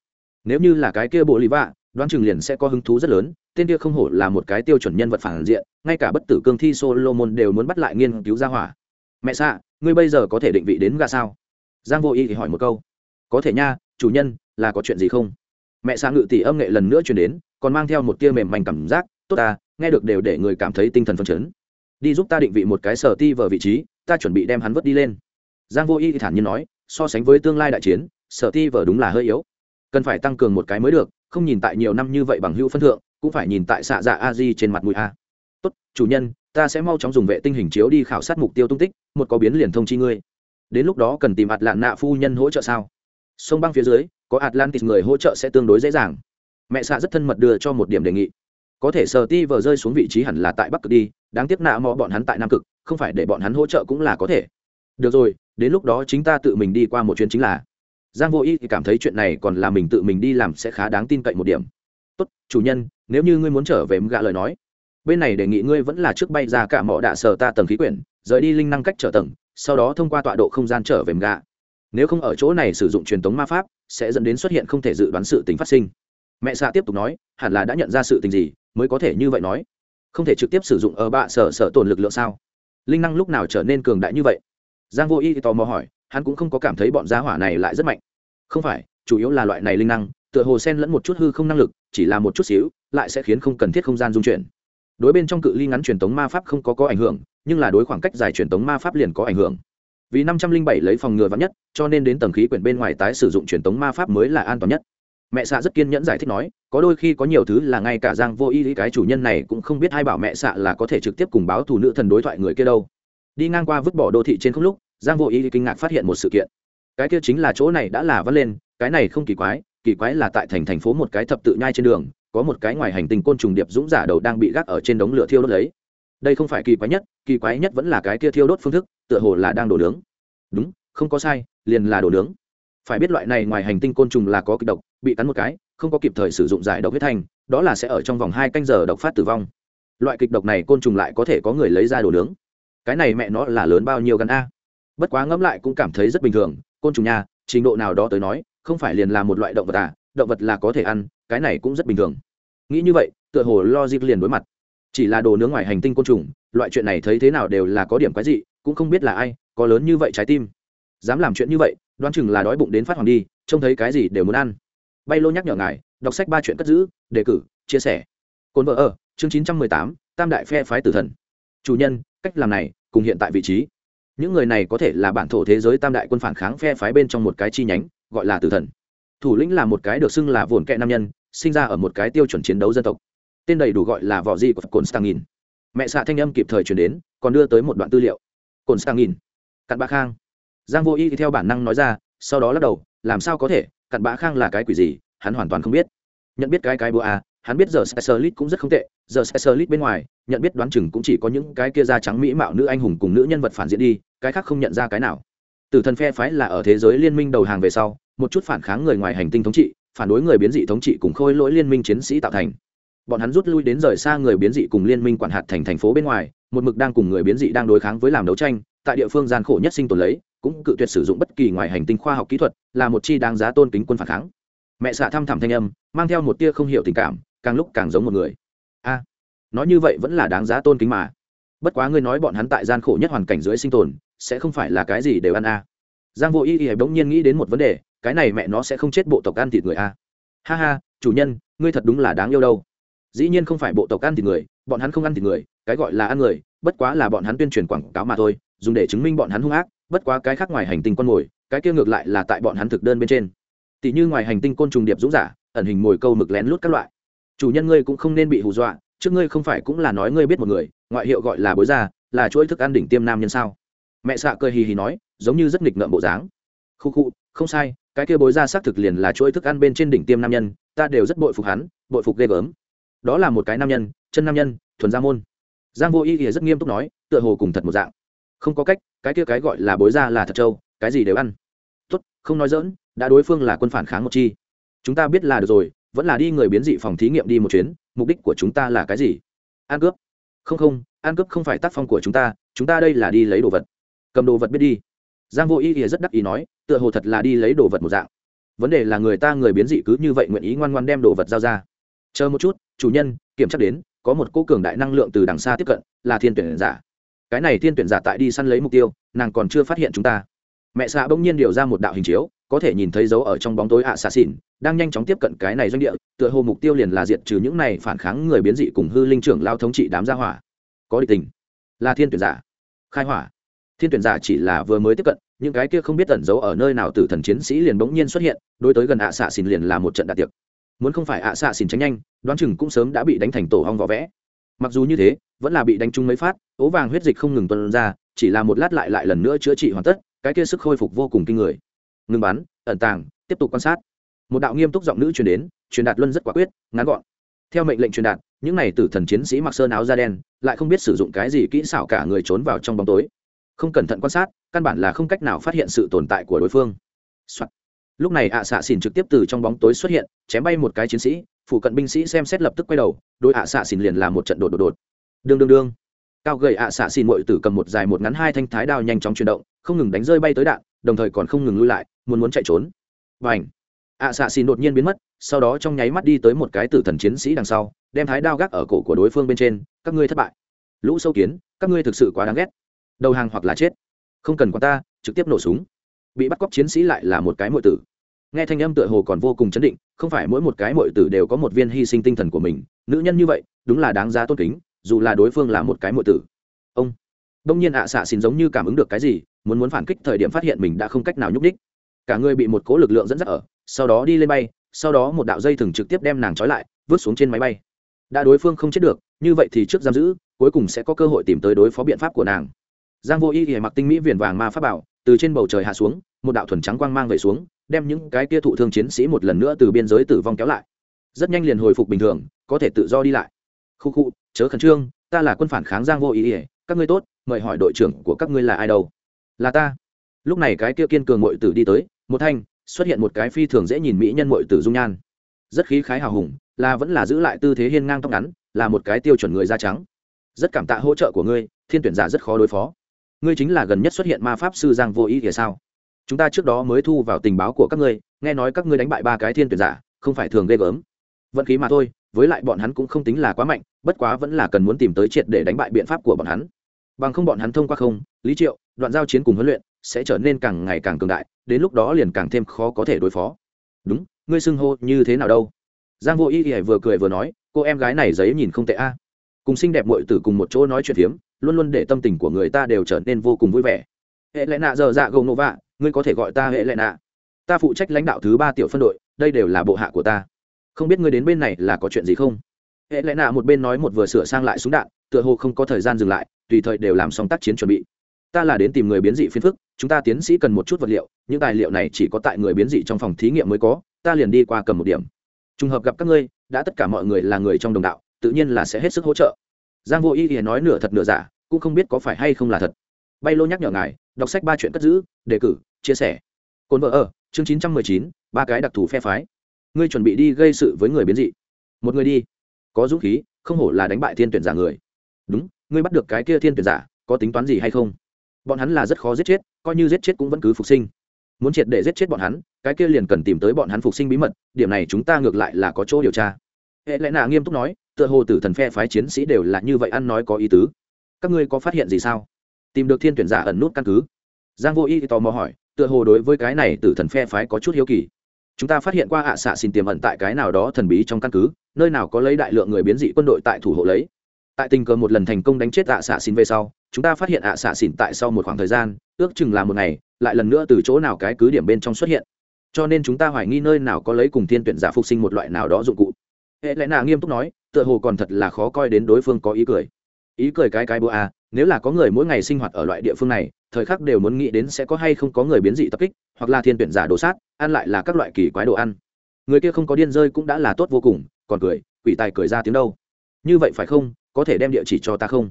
Nếu như là cái kia bộ lý vạ đoán chừng liền sẽ có hứng thú rất lớn tên kia không hổ là một cái tiêu chuẩn nhân vật phản diện ngay cả bất tử cương thi solomon đều muốn bắt lại nghiên cứu ra hỏa. Mẹ xạ ngươi bây giờ có thể định vị đến ga sao? Giang vô ý thì hỏi một câu. Có thể nha chủ nhân là có chuyện gì không? Mẹ xạ ngự tỷ âm nghệ lần nữa chuyển đến, còn mang theo một tia mềm mảnh cảm giác, tốt à nghe được đều để người cảm thấy tinh thần phấn chấn. Đi giúp ta định vị một cái sở ti vờ vị trí, ta chuẩn bị đem hắn vớt đi lên. Giang vô y thản nhiên nói, so sánh với tương lai đại chiến, sở ti vờ đúng là hơi yếu. Cần phải tăng cường một cái mới được, không nhìn tại nhiều năm như vậy bằng hữu phân thượng, cũng phải nhìn tại xạ dạ a di trên mặt mũi a. Tốt, chủ nhân, ta sẽ mau chóng dùng vệ tinh hình chiếu đi khảo sát mục tiêu tung tích, một có biến liền thông chi ngươi. Đến lúc đó cần tìm mặt lạn nạ phu nhân hỗ trợ sao? Sông băng phía dưới, có atlantis người hỗ trợ sẽ tương đối dễ dàng. Mẹ xạ rất thân mật đưa cho một điểm đề nghị. Có thể sờ ti vờ rơi xuống vị trí hẳn là tại bắc cực đi, đáng tiếc nạ mò bọn hắn tại nam cực, không phải để bọn hắn hỗ trợ cũng là có thể. Được rồi, đến lúc đó chính ta tự mình đi qua một chuyến chính là. Giang vô y thì cảm thấy chuyện này còn là mình tự mình đi làm sẽ khá đáng tin cậy một điểm. Tốt, chủ nhân, nếu như ngươi muốn trở về gạ lời nói. Bên này đề nghị ngươi vẫn là trước bay ra cả mỏ đạ sở ta tầng khí quyển, rời đi linh năng cách trở tầng, sau đó thông qua tọa độ không gian trở về gạ nếu không ở chỗ này sử dụng truyền thống ma pháp, sẽ dẫn đến xuất hiện không thể dự đoán sự tính phát sinh. Mẹ xạ tiếp tục nói, hẳn là đã nhận ra sự tình gì, mới có thể như vậy nói. Không thể trực tiếp sử dụng ở bạ sở sở tồn lực lượng sao? Linh năng lúc nào trở nên cường đại như vậy? Giang vô y tò mò hỏi, hắn cũng không có cảm thấy bọn giá hỏa này lại rất mạnh. Không phải, chủ yếu là loại này linh năng, tựa hồ sen lẫn một chút hư không năng lực, chỉ là một chút xíu, lại sẽ khiến không cần thiết không gian dung chuyển. Đối bên trong cự ly ngắn truyền tống ma pháp không có có ảnh hưởng, nhưng là đối khoảng cách dài truyền tống ma pháp liền có ảnh hưởng vì năm trăm linh bảy lấy phòng ngừa vắn nhất, cho nên đến tầng khí quyển bên ngoài tái sử dụng truyền tống ma pháp mới là an toàn nhất. Mẹ xạ rất kiên nhẫn giải thích nói, có đôi khi có nhiều thứ là ngay cả giang vô y cái chủ nhân này cũng không biết ai bảo mẹ xạ là có thể trực tiếp cùng báo thủ nữ thần đối thoại người kia đâu. Đi ngang qua vứt bỏ đô thị trên không lúc, giang vô y kinh ngạc phát hiện một sự kiện. Cái kia chính là chỗ này đã là vắt lên, cái này không kỳ quái kỳ quái là tại thành thành phố một cái thập tự nhai trên đường, có một cái ngoài hành tinh côn trùng điệp dũng giả đầu đang bị gác ở trên đống lửa thiêu đốt lấy. Đây không phải kỳ quái nhất, kỳ quái nhất vẫn là cái kia thiêu đốt phương thức tựa hồ là đang đổ nướng. Đúng, không có sai, liền là đổ nướng. Phải biết loại này ngoài hành tinh côn trùng là có kịch độc, bị cắn một cái, không có kịp thời sử dụng giải độc huyết thanh, đó là sẽ ở trong vòng hai canh giờ độc phát tử vong. Loại kịch độc này côn trùng lại có thể có người lấy ra đồ nướng. Cái này mẹ nó là lớn bao nhiêu gắn a? Bất quá ngẫm lại cũng cảm thấy rất bình thường, côn trùng nha, trình độ nào đó tới nói, không phải liền là một loại động vật à động vật là có thể ăn, cái này cũng rất bình thường. Nghĩ như vậy, tựa hồ logic liền đối mặt. Chỉ là đồ nướng ngoài hành tinh côn trùng, loại chuyện này thấy thế nào đều là có điểm quái dị cũng không biết là ai, có lớn như vậy trái tim. Dám làm chuyện như vậy, đoán chừng là đói bụng đến phát hoàng đi, trông thấy cái gì đều muốn ăn. Bay lô nhắc nhở ngài, đọc sách ba chuyện cất giữ, đề cử, chia sẻ. Cồn vợ ở, chương chín trăm mười tám, tam đại phe phái tử thần. Chủ nhân, cách làm này, cùng hiện tại vị trí. Những người này có thể là bản thổ thế giới tam đại quân phản kháng phe phái bên trong một cái chi nhánh, gọi là tử thần. Thủ lĩnh là một cái được xưng là vồn kẹ nam nhân, sinh ra ở một cái tiêu chuẩn chiến đấu dân tộc. Tên đầy đủ gọi là vỏ di của cồn stangin mẹ xạ thanh âm kịp thời chuyển đến, còn đưa tới một đoạn tư liệu cồn stangin cặn bã khang. Giang vô y theo bản năng nói ra, sau đó lắc đầu, làm sao có thể, cặn bã khang là cái quỷ gì, hắn hoàn toàn không biết. Nhận biết cái cái búa à hắn biết giờ specialist cũng rất không tệ, giờ specialist bên ngoài, nhận biết đoán chừng cũng chỉ có những cái kia da trắng mỹ mạo nữ anh hùng cùng nữ nhân vật phản diện đi, cái khác không nhận ra cái nào. Từ thần phe phái là ở thế giới liên minh đầu hàng về sau, một chút phản kháng người ngoài hành tinh thống trị, phản đối người biến dị thống trị cùng khôi lỗi liên minh chiến sĩ tạo thành. Bọn hắn rút lui đến rời xa người biến dị cùng liên minh quản hạt thành thành phố bên ngoài một mực đang cùng người biến dị đang đối kháng với làm đấu tranh, tại địa phương gian khổ nhất sinh tồn lấy, cũng cự tuyệt sử dụng bất kỳ ngoài hành tinh khoa học kỹ thuật, là một chi đáng giá tôn kính quân phản kháng. Mẹ xạ thăm thẳm thanh âm, mang theo một tia không hiểu tình cảm, càng lúc càng giống một người. A, nói như vậy vẫn là đáng giá tôn kính mà. Bất quá ngươi nói bọn hắn tại gian khổ nhất hoàn cảnh dưới sinh tồn, sẽ không phải là cái gì đều ăn a. Giang vô y y bỗng nhiên nghĩ đến một vấn đề, cái này mẹ nó sẽ không chết bộ tộc ăn thịt người a. Ha ha, chủ nhân, ngươi thật đúng là đáng yêu đâu. Dĩ nhiên không phải bộ tộc ăn thịt người, bọn hắn không ăn thịt người cái gọi là ăn người, bất quá là bọn hắn tuyên truyền quảng cáo mà thôi, dùng để chứng minh bọn hắn hung ác, bất quá cái khác ngoài hành tinh con mồi, cái kia ngược lại là tại bọn hắn thực đơn bên trên. Tỷ như ngoài hành tinh côn trùng điệp dũng giả, ẩn hình mồi câu mực lén lút các loại. Chủ nhân ngươi cũng không nên bị hù dọa, trước ngươi không phải cũng là nói ngươi biết một người, ngoại hiệu gọi là bối gia, là chuỗi thức ăn đỉnh tiêm nam nhân sao? Mẹ xạ cười hì hì nói, giống như rất nghịch ngợm bộ dáng. Khu khu, không sai, cái kia bối gia xác thực liền là chuỗi thức ăn bên trên đỉnh tiêm nam nhân, ta đều rất bội phục hắn, bội phục ghê gớm. Đó là một cái nam nhân, chân nam nhân, thuần gia môn giang vô y thì rất nghiêm túc nói, tựa hồ cùng thật một dạng. Không có cách, cái kia cái gọi là bối ra là thật trâu, cái gì đều ăn. Tốt, không nói dỡn đã đối phương là quân phản kháng một chi. Chúng ta biết là được rồi, vẫn là đi người biến dị phòng thí nghiệm đi một chuyến, mục đích của chúng ta là cái gì? Ăn cướp. Không không, ăn cướp không phải tác phong của chúng ta chúng ta đây là đi lấy đồ vật. Cầm đồ vật biết đi. Giang vô ý ỉa rất đắc ý nói, tựa hồ thật là đi lấy đồ vật một dạng. Vấn đề là người ta người biến dị cứ như vậy nguyện ý ngoan ngoan đem đồ vật giao ra. Chờ một chút, chủ nhân, kiểm tra đến có một cô cường đại năng lượng từ đằng xa tiếp cận, là thiên tuyển giả. Cái này thiên tuyển giả tại đi săn lấy mục tiêu, nàng còn chưa phát hiện chúng ta. Mẹ xạ bỗng nhiên điều ra một đạo hình chiếu, có thể nhìn thấy dấu ở trong bóng tối ạ xạ xỉn đang nhanh chóng tiếp cận cái này doanh địa, tựa hồ mục tiêu liền là diệt trừ những này phản kháng người biến dị cùng hư linh trưởng lao thống trị đám gia hỏa. Có địch tình. Là thiên tuyển giả. Khai hỏa. Thiên tuyển giả chỉ là vừa mới tiếp cận, những cái kia không biết tẩn giấu ở nơi nào từ thần chiến sĩ liền bỗng nhiên xuất hiện, đối tới gần ạ xạ xỉn liền là một trận đạt tiệc muốn không phải ạ xạ xỉn tránh nhanh, đoán chừng cũng sớm đã bị đánh thành tổ hong vỏ vẽ. Mặc dù như thế, vẫn là bị đánh trúng mấy phát, ố vàng huyết dịch không ngừng tuân ra, chỉ là một lát lại lại lần nữa chữa trị hoàn tất, cái kia sức khôi phục vô cùng kinh người. Ngừng bắn, ẩn tàng, tiếp tục quan sát. Một đạo nghiêm túc giọng nữ truyền đến, truyền đạt luân rất quả quyết, ngắn gọn. Theo mệnh lệnh truyền đạt, những này tử thần chiến sĩ mặc sơn áo da đen, lại không biết sử dụng cái gì kỹ xảo cả người trốn vào trong bóng tối. Không cẩn thận quan sát, căn bản là không cách nào phát hiện sự tồn tại của đối phương、Soạn lúc này ạ xạ xỉn trực tiếp từ trong bóng tối xuất hiện, chém bay một cái chiến sĩ, phụ cận binh sĩ xem xét lập tức quay đầu, đôi ạ xạ xỉn liền làm một trận đột đột đột. Đương đương đương. Cao gầy ạ xạ xỉn mội tử cầm một dài một ngắn hai thanh thái đao nhanh chóng chuyển động, không ngừng đánh rơi bay tới đạn, đồng thời còn không ngừng lui lại, muốn muốn chạy trốn. Và ảnh ạ xạ xỉn đột nhiên biến mất, sau đó trong nháy mắt đi tới một cái tử thần chiến sĩ đằng sau, đem thái đao gác ở cổ của đối phương bên trên, các ngươi thất bại. Lũ sâu kiến, các ngươi thực sự quá đáng ghét. Đầu hàng hoặc là chết. Không cần quan ta, trực tiếp nổ súng. Bị bắt cóc chiến sĩ lại là một cái mọi tử nghe thanh âm tựa hồ còn vô cùng chấn định, không phải mỗi một cái mọi tử đều có một viên hy sinh tinh thần của mình, nữ nhân như vậy, đúng là đáng giá tôn kính, dù là đối phương là một cái mọi tử. Ông. Đông nhiên ạ à xạ xin giống như cảm ứng được cái gì, muốn muốn phản kích thời điểm phát hiện mình đã không cách nào nhúc đích cả người bị một cố lực lượng dẫn dắt ở, sau đó đi lên bay, sau đó một đạo dây thừng trực tiếp đem nàng trói lại, vứt xuống trên máy bay. Đã đối phương không chết được, như vậy thì trước giam giữ, cuối cùng sẽ có cơ hội tìm tới đối phó biện pháp của nàng. Giang vô y thì mặc tinh mỹ viền vàng ma pháp bảo, từ trên bầu trời hạ xuống, một đạo thuần trắng quang mang về xuống đem những cái kia thụ thương chiến sĩ một lần nữa từ biên giới tử vong kéo lại. Rất nhanh liền hồi phục bình thường, có thể tự do đi lại. Khu khu, chớ khẩn trương, ta là quân phản kháng giang vô ý ỉa các ngươi tốt, mời hỏi đội trưởng của các ngươi là ai đâu? Là ta. Lúc này cái kia kiên cường mội tử đi tới, một thanh, xuất hiện một cái phi thường dễ nhìn mỹ nhân mội tử dung nhan. Rất khí khái hào hùng, là vẫn là giữ lại tư thế hiên ngang tóc ngắn, là một cái tiêu chuẩn người da trắng. Rất cảm tạ hỗ trợ của ngươi, thiên tuyển giả rất khó đối phó. Ngươi chính là gần nhất xuất hiện ma pháp sư giang vô ý thì sao? Chúng ta trước đó mới thu vào tình báo của các ngươi, nghe nói các ngươi đánh bại ba cái thiên tuyển giả, không phải thường ghê gớm. Vận khí mà thôi, với lại bọn hắn cũng không tính là quá mạnh, bất quá vẫn là cần muốn tìm tới triệt để đánh bại biện pháp của bọn hắn. Bằng không bọn hắn thông qua không, lý triệu, đoạn giao chiến cùng huấn luyện sẽ trở nên càng ngày càng cường đại, đến lúc đó liền càng thêm khó có thể đối phó. Đúng, ngươi xưng hô như thế nào đâu? Giang vô ý ỉa vừa cười vừa nói, cô em gái này giấy nhìn không tệ a. Cùng xinh đẹp muội tử cùng một chỗ nói chuyện phiếm, luôn luôn để tâm tình của người ta đều trở nên vô cùng vui vẻ. Hệ lẽ nạ giờ dạ gồng nô vạ ngươi có thể gọi ta hệ lệ nạ. Ta phụ trách lãnh đạo thứ ba tiểu phân đội, đây đều là bộ hạ của ta. Không biết ngươi đến bên này là có chuyện gì không? Hệ lệ nạ một bên nói một vừa sửa sang lại súng đạn, tựa hồ không có thời gian dừng lại, tùy thời đều làm xong tác chiến chuẩn bị. Ta là đến tìm người biến dị phiến phức, chúng ta tiến sĩ cần một chút vật liệu, những tài liệu này chỉ có tại người biến dị trong phòng thí nghiệm mới có, ta liền đi qua cầm một điểm. Trùng hợp gặp các ngươi, đã tất cả mọi người là người trong đồng đạo, tự nhiên là sẽ hết sức hỗ trợ. Giang vô y thì nói nửa thật nửa giả, cũng không biết có phải hay không là thật. Bay lô nhắc nhở ngài, đọc sách ba chuyện cất giữ, đề cử chia sẻ. Cồn vợ ở, chương chín trăm mười chín, ba cái đặc thù phe phái. Ngươi chuẩn bị đi gây sự với người biến dị. Một người đi. Có dũng khí, không hổ là đánh bại thiên tuyển giả người. Đúng, ngươi bắt được cái kia thiên tuyển giả, có tính toán gì hay không? Bọn hắn là rất khó giết chết, coi như giết chết cũng vẫn cứ phục sinh. Muốn triệt để giết chết bọn hắn, cái kia liền cần tìm tới bọn hắn phục sinh bí mật, điểm này chúng ta ngược lại là có chỗ điều tra. Hệ lẽ nạ nghiêm túc nói, tựa hồ tử thần phe phái chiến sĩ đều là như vậy ăn nói có ý tứ. Các ngươi có phát hiện gì sao? Tìm được thiên tuyển giả ẩn nút căn cứ. Giang vô y tò mò hỏi tựa hồ đối với cái này tử thần phe phái có chút hiếu kỳ. Chúng ta phát hiện qua ạ xạ xin tiềm ẩn tại cái nào đó thần bí trong căn cứ, nơi nào có lấy đại lượng người biến dị quân đội tại thủ hộ lấy. Tại tình cờ một lần thành công đánh chết ạ xạ xin về sau, chúng ta phát hiện ạ xạ xin tại sau một khoảng thời gian, ước chừng là một ngày, lại lần nữa từ chỗ nào cái cứ điểm bên trong xuất hiện. Cho nên chúng ta hoài nghi nơi nào có lấy cùng thiên tuyển giả phục sinh một loại nào đó dụng cụ. Hệ lẽ nào nghiêm túc nói, tựa hồ còn thật là khó coi đến đối phương có ý cười ý cười cái cái bữa à nếu là có người mỗi ngày sinh hoạt ở loại địa phương này thời khắc đều muốn nghĩ đến sẽ có hay không có người biến dị tập kích hoặc là thiên tuyển giả đồ sát ăn lại là các loại kỳ quái đồ ăn. Người kia không có điên rơi cũng đã là tốt vô cùng còn cười quỷ tài cười ra tiếng đâu. Như vậy phải không có thể đem địa chỉ cho ta không?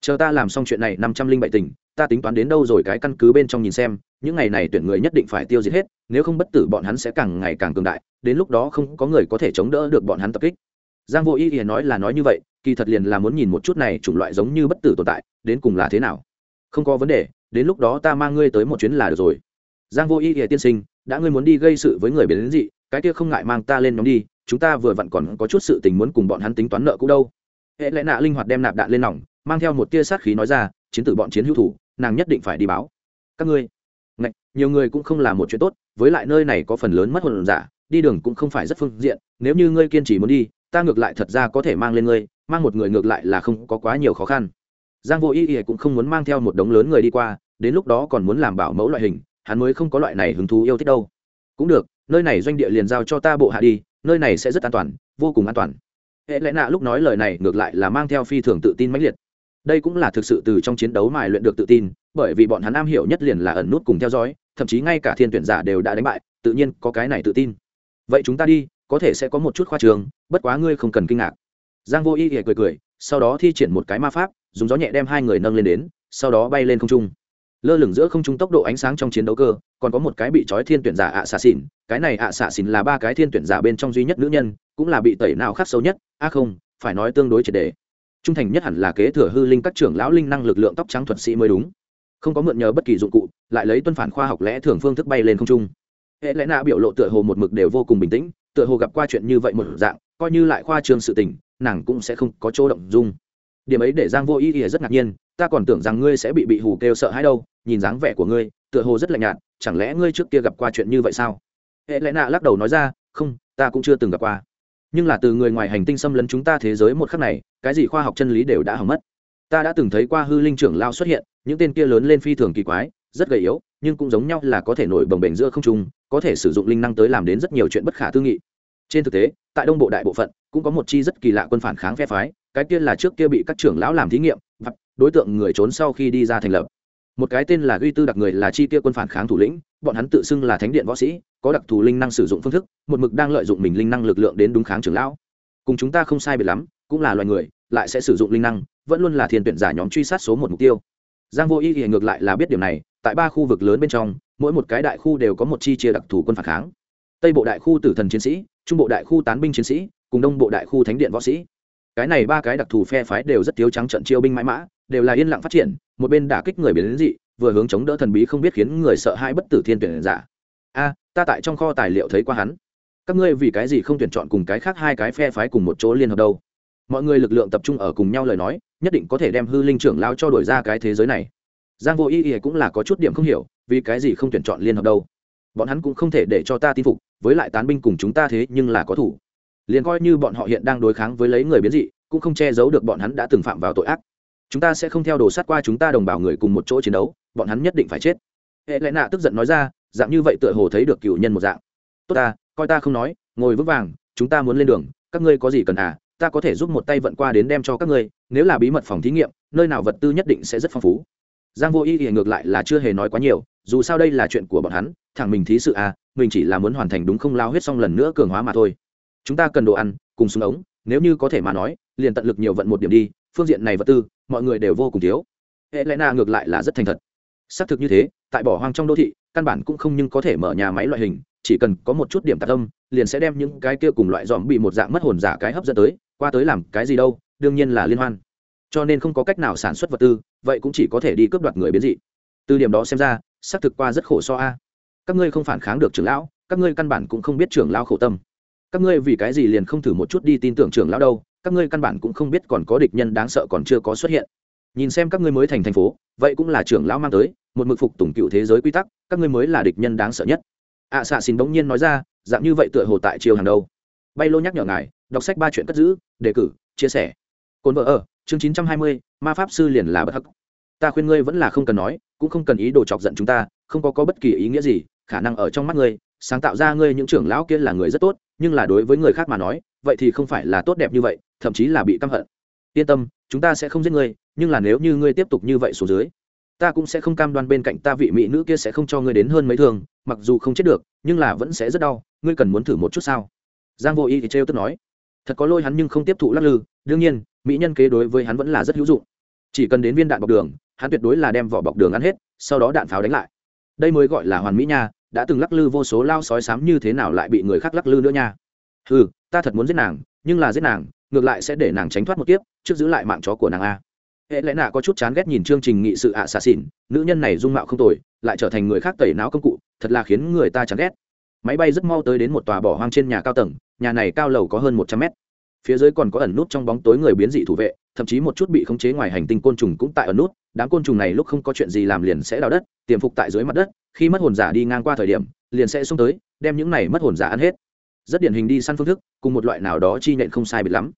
Chờ ta làm xong chuyện này năm trăm linh bảy tỉnh, ta tính toán đến đâu rồi cái căn cứ bên trong nhìn xem những ngày này tuyển người nhất định phải tiêu diệt hết nếu không bất tử bọn hắn sẽ càng ngày càng cường đại đến lúc đó không có người có thể chống đỡ được bọn hắn tập kích giang vô ý ý nói là nói như vậy kỳ thật liền là muốn nhìn một chút này chủng loại giống như bất tử tồn tại đến cùng là thế nào. Không có vấn đề đến lúc đó ta mang ngươi tới một chuyến là được rồi. Giang vô ý ý tiên sinh đã ngươi muốn đi gây sự với người biến đến dị cái kia không ngại mang ta lên nhóm đi chúng ta vừa vặn còn có chút sự tình muốn cùng bọn hắn tính toán nợ cũ đâu. Hệ lẽ nạ linh hoạt đem nạp đạn lên nòng mang theo một tia sát khí nói ra chiến tử bọn chiến hữu thủ nàng nhất định phải đi báo. Các ngươi Ngạch, nhiều người cũng không làm một chuyện tốt với lại nơi này có phần lớn mất hồn giả đi đường cũng không phải rất phương diện nếu như ngươi kiên trì muốn đi ta ngược lại thật ra có thể mang lên ngươi, mang một người ngược lại là không có quá nhiều khó khăn. Giang vô ý ý cũng không muốn mang theo một đống lớn người đi qua, đến lúc đó còn muốn làm bảo mẫu loại hình, hắn mới không có loại này hứng thú yêu thích đâu. Cũng được, nơi này doanh địa liền giao cho ta bộ hạ đi, nơi này sẽ rất an toàn, vô cùng an toàn. Hệ lẽ nạ lúc nói lời này ngược lại là mang theo phi thường tự tin mãnh liệt. Đây cũng là thực sự từ trong chiến đấu mài luyện được tự tin, bởi vì bọn hắn am hiểu nhất liền là ẩn nút cùng theo dõi, thậm chí ngay cả thiên tuyển giả đều đã đánh bại, tự nhiên có cái này tự tin. Vậy chúng ta đi có thể sẽ có một chút khoa trường, bất quá ngươi không cần kinh ngạc. Giang vô y thì cười cười, sau đó thi triển một cái ma pháp, dùng gió nhẹ đem hai người nâng lên đến, sau đó bay lên không trung. Lơ lửng giữa không trung tốc độ ánh sáng trong chiến đấu cơ, còn có một cái bị trói thiên tuyển giả ạ xạ xỉn cái này ạ xạ xỉn là ba cái thiên tuyển giả bên trong duy nhất nữ nhân, cũng là bị tẩy nào khắc sâu nhất, a không, phải nói tương đối triệt đề trung thành nhất hẳn là kế thừa hư linh các trưởng lão linh năng lực lượng tóc trắng thuật sĩ mới đúng. Không có mượn nhờ bất kỳ dụng cụ, lại lấy tuân phản khoa học lẽ thường phương thức bay lên không trung. Hệ lẽ nạ biểu lộ tựa hồ một mực đều vô cùng bình tĩnh tựa hồ gặp qua chuyện như vậy một dạng, coi như lại khoa trương sự tình, nàng cũng sẽ không có chỗ động dung. Điểm ấy để giang vô ý ỉa rất ngạc nhiên, ta còn tưởng rằng ngươi sẽ bị bị hù kêu sợ hãi đâu, nhìn dáng vẻ của ngươi, tựa hồ rất lạnh nhạt, chẳng lẽ ngươi trước kia gặp qua chuyện như vậy sao? Hệ lẽ nạ lắc đầu nói ra, không, ta cũng chưa từng gặp qua. Nhưng là từ người ngoài hành tinh xâm lấn chúng ta thế giới một khắc này, cái gì khoa học chân lý đều đã hỏng mất. Ta đã từng thấy qua hư linh trưởng lao xuất hiện, những tên kia lớn lên phi thường kỳ quái, rất gầy yếu nhưng cũng giống nhau là có thể nổi bồng bềnh giữa không trung, có thể sử dụng linh năng tới làm đến rất nhiều chuyện bất khả tư nghị. Trên thực tế, tại đông bộ đại bộ phận, cũng có một chi rất kỳ lạ quân phản kháng phe phái, cái kia là trước kia bị các trưởng lão làm thí nghiệm đối tượng người trốn sau khi đi ra thành lập. Một cái tên là duy tư đặc người là chi kia quân phản kháng thủ lĩnh, bọn hắn tự xưng là thánh điện võ sĩ, có đặc thù linh năng sử dụng phương thức, một mực đang lợi dụng mình linh năng lực lượng đến đúng kháng trưởng lão. Cùng chúng ta không sai biệt lắm, cũng là loài người, lại sẽ sử dụng linh năng, vẫn luôn là thiền tuyển giả nhóm truy sát số một mục tiêu. Giang vô y thì ngược lại là biết điều này tại ba khu vực lớn bên trong, mỗi một cái đại khu đều có một chi chia đặc thù quân phản kháng. Tây bộ đại khu tử thần chiến sĩ, trung bộ đại khu tán binh chiến sĩ, cùng đông bộ đại khu thánh điện võ sĩ. Cái này ba cái đặc thù phe phái đều rất thiếu trắng trận chiêu binh mãi mã, đều là yên lặng phát triển, một bên đả kích người biến dị, vừa hướng chống đỡ thần bí không biết khiến người sợ hãi bất tử thiên tuyển giả. A, ta tại trong kho tài liệu thấy qua hắn. Các ngươi vì cái gì không tuyển chọn cùng cái khác hai cái phe phái cùng một chỗ liên hợp đâu? Mọi người lực lượng tập trung ở cùng nhau lời nói, nhất định có thể đem hư linh trưởng lao cho đổi ra cái thế giới này giang vô ý ý cũng là có chút điểm không hiểu, vì cái gì không tuyển chọn liên hợp đâu? Bọn hắn cũng không thể để cho ta tin phục, với lại tán binh cùng chúng ta thế nhưng là có thủ. Liền coi như bọn họ hiện đang đối kháng với lấy người biến dị, cũng không che giấu được bọn hắn đã từng phạm vào tội ác. Chúng ta sẽ không theo đồ sát qua chúng ta đồng bào người cùng một chỗ chiến đấu, bọn hắn nhất định phải chết. Hệ lẽ nạ tức giận nói ra, dạng như vậy tựa hồ thấy được cựu nhân một dạng. Tốt ta, coi ta không nói, ngồi vững vàng, chúng ta muốn lên đường, các ngươi có gì cần à ta có thể giúp một tay vận qua đến đem cho các ngươi, nếu là bí mật phòng thí nghiệm, nơi nào vật tư nhất định sẽ rất phong phú giang vô y thì ngược lại là chưa hề nói quá nhiều, dù sao đây là chuyện của bọn hắn, thẳng mình thí sự à mình chỉ là muốn hoàn thành đúng không lao huyết xong lần nữa cường hóa mà thôi. Chúng ta cần đồ ăn, cùng súng ống, nếu như có thể mà nói, liền tận lực nhiều vận một điểm đi, phương diện này vật tư, mọi người đều vô cùng thiếu. Hệ lẽ na ngược lại là rất thành thật. Xác thực như thế, tại bỏ hoang trong đô thị, căn bản cũng không nhưng có thể mở nhà máy loại hình, chỉ cần có một chút điểm tạc tâm liền sẽ đem những cái kia cùng loại dòm bị một dạng mất hồn giả cái hấp dẫn tới, qua tới làm cái gì đâu, đương nhiên là liên hoan cho nên không có cách nào sản xuất vật tư, vậy cũng chỉ có thể đi cướp đoạt người biến dị. Từ điểm đó xem ra, xác thực qua rất khổ so a. Các ngươi không phản kháng được trưởng lão, các ngươi căn bản cũng không biết trưởng lão khổ tâm. Các ngươi vì cái gì liền không thử một chút đi tin tưởng trưởng lão đâu, các ngươi căn bản cũng không biết còn có địch nhân đáng sợ còn chưa có xuất hiện. Nhìn xem các ngươi mới thành thành phố, vậy cũng là trưởng lão mang tới, một mực phục tùng cựu thế giới quy tắc, các ngươi mới là địch nhân đáng sợ nhất. Ạ xạ xin bỗng nhiên nói ra, dạng như vậy tựa hồ tại chiều hàng đầu bay lô nhắc nhở ngài, đọc sách ba chuyện cất giữ, đề cử, chia sẻ. Cồn vợ ở chương chín trăm hai mươi, ma pháp sư liền là bất hắc. Ta khuyên ngươi vẫn là không cần nói, cũng không cần ý đồ chọc giận chúng ta, không có có bất kỳ ý nghĩa gì, khả năng ở trong mắt ngươi, sáng tạo ra ngươi những trưởng lão kia là người rất tốt, nhưng là đối với người khác mà nói, vậy thì không phải là tốt đẹp như vậy, thậm chí là bị căm hận. Yên tâm, chúng ta sẽ không giết ngươi, nhưng là nếu như ngươi tiếp tục như vậy xuống dưới, ta cũng sẽ không cam đoan bên cạnh ta vị mỹ nữ kia sẽ không cho ngươi đến hơn mấy thường, mặc dù không chết được, nhưng là vẫn sẽ rất đau, ngươi cần muốn thử một chút sao? Giang vô y thì trêu tức nói. Thật có lôi hắn nhưng không tiếp thụ lắc lư, đương nhiên mỹ nhân kế đối với hắn vẫn là rất hữu dụng. Chỉ cần đến viên đạn bọc đường, hắn tuyệt đối là đem vỏ bọc đường ăn hết, sau đó đạn pháo đánh lại. Đây mới gọi là hoàn mỹ nha, đã từng lắc lư vô số lao sói sám như thế nào lại bị người khác lắc lư nữa nha. Ừ ta thật muốn giết nàng, nhưng là giết nàng, ngược lại sẽ để nàng tránh thoát một kiếp, trước giữ lại mạng chó của nàng a. Hệ lẽ nạ có chút chán ghét nhìn chương trình nghị sự ạ xà xỉn, nữ nhân này dung mạo không tồi, lại trở thành người khác tẩy não công cụ, thật là khiến người ta chán ghét. Máy bay rất mau tới đến một tòa bỏ hoang trên nhà cao tầng, nhà này cao lầu có hơn một trăm mét phía dưới còn có ẩn nút trong bóng tối người biến dị thủ vệ, thậm chí một chút bị khống chế ngoài hành tinh côn trùng cũng tại ẩn nút, đám côn trùng này lúc không có chuyện gì làm liền sẽ đào đất, tiềm phục tại dưới mặt đất, khi mất hồn giả đi ngang qua thời điểm, liền sẽ xông tới, đem những này mất hồn giả ăn hết. Rất điển hình đi săn phương thức, cùng một loại nào đó chi nhện không sai biệt lắm.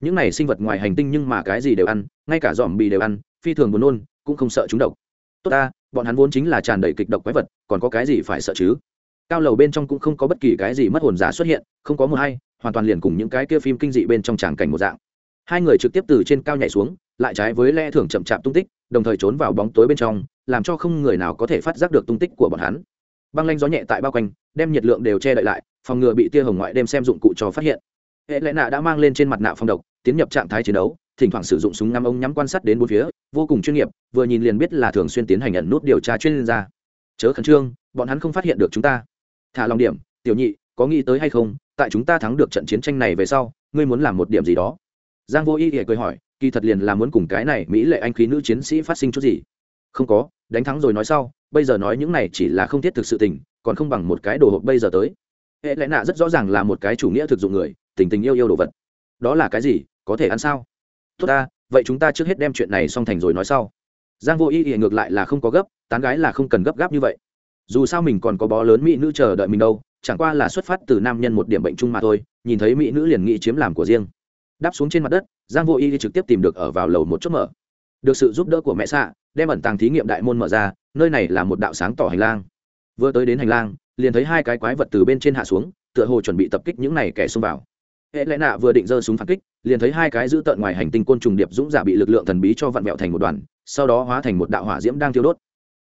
Những này sinh vật ngoài hành tinh nhưng mà cái gì đều ăn, ngay cả dòm bì đều ăn, phi thường buồn nôn, cũng không sợ chúng độc. Tốt ta, bọn hắn vốn chính là tràn đầy kịch độc quái vật, còn có cái gì phải sợ chứ? Cao lầu bên trong cũng không có bất kỳ cái gì mất hồn giả xuất hiện, không có một hay hoàn toàn liền cùng những cái kia phim kinh dị bên trong tràng cảnh một dạng. Hai người trực tiếp từ trên cao nhảy xuống, lại trái với lẽ thường chậm chạp tung tích, đồng thời trốn vào bóng tối bên trong, làm cho không người nào có thể phát giác được tung tích của bọn hắn. Băng lanh gió nhẹ tại bao quanh, đem nhiệt lượng đều che đậy lại, phòng ngừa bị tia hồng ngoại đem xem dụng cụ cho phát hiện. Hệ lẽ nạ đã mang lên trên mặt nạ phong độc, tiến nhập trạng thái chiến đấu, thỉnh thoảng sử dụng súng ngắm ống nhắm quan sát đến bốn phía, vô cùng chuyên nghiệp, vừa nhìn liền biết là thường xuyên tiến hành nhận nút điều tra chuyên gia. Chớ khẩn trương, bọn hắn không phát hiện được chúng ta. Thả lòng điểm, tiểu nhị, có nghĩ tới hay không tại chúng ta thắng được trận chiến tranh này về sau, ngươi muốn làm một điểm gì đó? Giang vô y thì cười hỏi, kỳ thật liền là muốn cùng cái này mỹ lệ anh khí nữ chiến sĩ phát sinh chút gì? Không có, đánh thắng rồi nói sau, bây giờ nói những này chỉ là không thiết thực sự tình, còn không bằng một cái đồ hộp bây giờ tới. Hệ lẽ nạ rất rõ ràng là một cái chủ nghĩa thực dụng người, tình tình yêu yêu đồ vật. Đó là cái gì, có thể ăn sao? Tốt ta, vậy chúng ta trước hết đem chuyện này xong thành rồi nói sau. Giang vô y thì ngược lại là không có gấp, tán gái là không cần gấp gáp như vậy. Dù sao mình còn có bó lớn mỹ nữ chờ đợi mình đâu chẳng qua là xuất phát từ nam nhân một điểm bệnh chung mà thôi, nhìn thấy mỹ nữ liền nghĩ chiếm làm của riêng. Đáp xuống trên mặt đất, giang vô y trực tiếp tìm được ở vào lầu một chốt mở. Được sự giúp đỡ của mẹ xạ đem ẩn tàng thí nghiệm đại môn mở ra, nơi này là một đạo sáng tỏ hành lang. Vừa tới đến hành lang, liền thấy hai cái quái vật từ bên trên hạ xuống, tựa hồ chuẩn bị tập kích những này kẻ xông vào. Hệ lẽ nạ vừa định giơ súng phản kích, liền thấy hai cái giữ tợn ngoài hành tinh côn trùng điệp dũng giả bị lực lượng thần bí cho vặn vẹo thành một đoàn, sau đó hóa thành một đạo hỏa diễm đang thiêu đốt.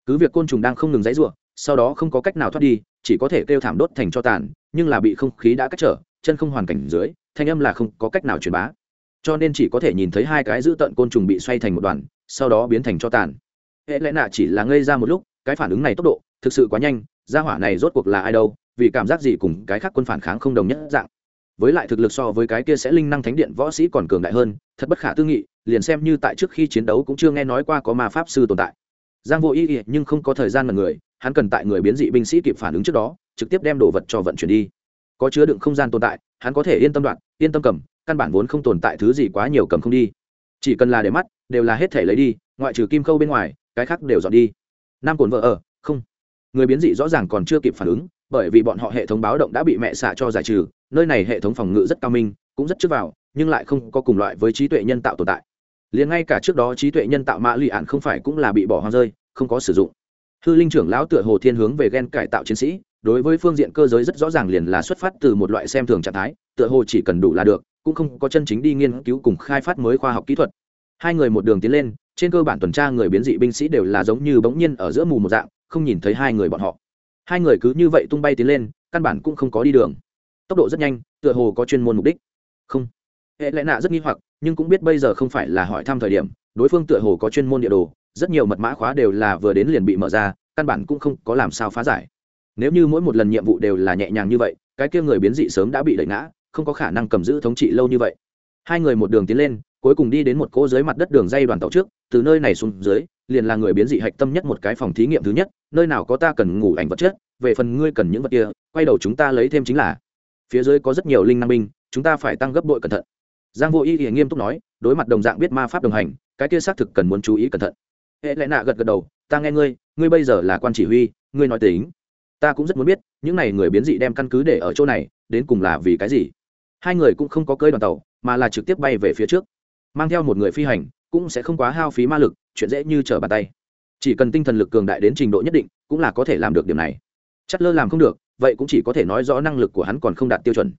Cứ việc côn trùng đang không ngừng dãy rủa, sau đó không có cách nào thoát đi chỉ có thể kêu thảm đốt thành cho tàn, nhưng là bị không khí đã cách trở, chân không hoàn cảnh dưới, thanh âm là không có cách nào truyền bá. Cho nên chỉ có thể nhìn thấy hai cái giữ tận côn trùng bị xoay thành một đoàn, sau đó biến thành cho tàn. Hệ lẽ nạ chỉ là ngây ra một lúc, cái phản ứng này tốc độ, thực sự quá nhanh, gia hỏa này rốt cuộc là ai đâu, vì cảm giác gì cùng cái khác quân phản kháng không đồng nhất dạng. Với lại thực lực so với cái kia sẽ linh năng thánh điện võ sĩ còn cường đại hơn, thật bất khả tư nghị, liền xem như tại trước khi chiến đấu cũng chưa nghe nói qua có ma pháp sư tồn tại. Giang vô ý ý nhưng không có thời gian mà người hắn cần tại người biến dị binh sĩ kịp phản ứng trước đó, trực tiếp đem đồ vật cho vận chuyển đi. Có chứa đựng không gian tồn tại, hắn có thể yên tâm đoạn, yên tâm cầm, căn bản vốn không tồn tại thứ gì quá nhiều cầm không đi. Chỉ cần là để mắt, đều là hết thể lấy đi, ngoại trừ kim khâu bên ngoài, cái khác đều dọn đi. Nam cồn vợ ở, không. Người biến dị rõ ràng còn chưa kịp phản ứng, bởi vì bọn họ hệ thống báo động đã bị mẹ xạ cho giải trừ, nơi này hệ thống phòng ngự rất cao minh, cũng rất trước vào, nhưng lại không có cùng loại với trí tuệ nhân tạo tồn tại. Liền ngay cả trước đó trí tuệ nhân tạo mã lụy ạn không phải cũng là bị bỏ hoang rơi, không có sử dụng hư linh trưởng lão tựa hồ thiên hướng về gen cải tạo chiến sĩ, đối với phương diện cơ giới rất rõ ràng liền là xuất phát từ một loại xem thường trạng thái, tựa hồ chỉ cần đủ là được, cũng không có chân chính đi nghiên cứu cùng khai phát mới khoa học kỹ thuật. Hai người một đường tiến lên, trên cơ bản tuần tra người biến dị binh sĩ đều là giống như bỗng nhiên ở giữa mù một dạng, không nhìn thấy hai người bọn họ. Hai người cứ như vậy tung bay tiến lên, căn bản cũng không có đi đường. Tốc độ rất nhanh, tựa hồ có chuyên môn mục đích. Không. Hệ lẽ nạ rất nghi hoặc, nhưng cũng biết bây giờ không phải là hỏi thăm thời điểm, đối phương tựa hồ có chuyên môn địa đồ rất nhiều mật mã khóa đều là vừa đến liền bị mở ra, căn bản cũng không có làm sao phá giải. Nếu như mỗi một lần nhiệm vụ đều là nhẹ nhàng như vậy, cái kia người biến dị sớm đã bị đẩy ngã, không có khả năng cầm giữ thống trị lâu như vậy. Hai người một đường tiến lên, cuối cùng đi đến một cỗ dưới mặt đất đường dây đoàn tàu trước, từ nơi này xuống dưới, liền là người biến dị hạch tâm nhất một cái phòng thí nghiệm thứ nhất, nơi nào có ta cần ngủ ảnh vật chất, về phần ngươi cần những vật kia, quay đầu chúng ta lấy thêm chính là. Phía dưới có rất nhiều linh năng binh, chúng ta phải tăng gấp bội cẩn thận. Giang vô y nghiêm túc nói, đối mặt đồng dạng biết ma pháp đồng hành, cái kia xác thực cần muốn chú ý cẩn thận hệ lẽ nạ gật gật đầu, ta nghe ngươi ngươi bây giờ là quan chỉ huy, ngươi nói tính. Ta cũng rất muốn biết, những n à y người biến dị đem căn cứ để ở chỗ này, đến cùng là vì cái gì? Hai người cũng không có cơi đoàn tàu, mà là trực tiếp bay về phía trước. Mang theo một người phi hành, cũng sẽ không quá hao phí ma lực, chuyện dễ như trở bàn tay. Chỉ cần tinh thần lực cường đại đến trình độ nhất định, cũng là có thể làm được điểm này. Chất lơ làm không được, vậy cũng chỉ có thể nói rõ năng lực của hắn còn không đạt tiêu chuẩn.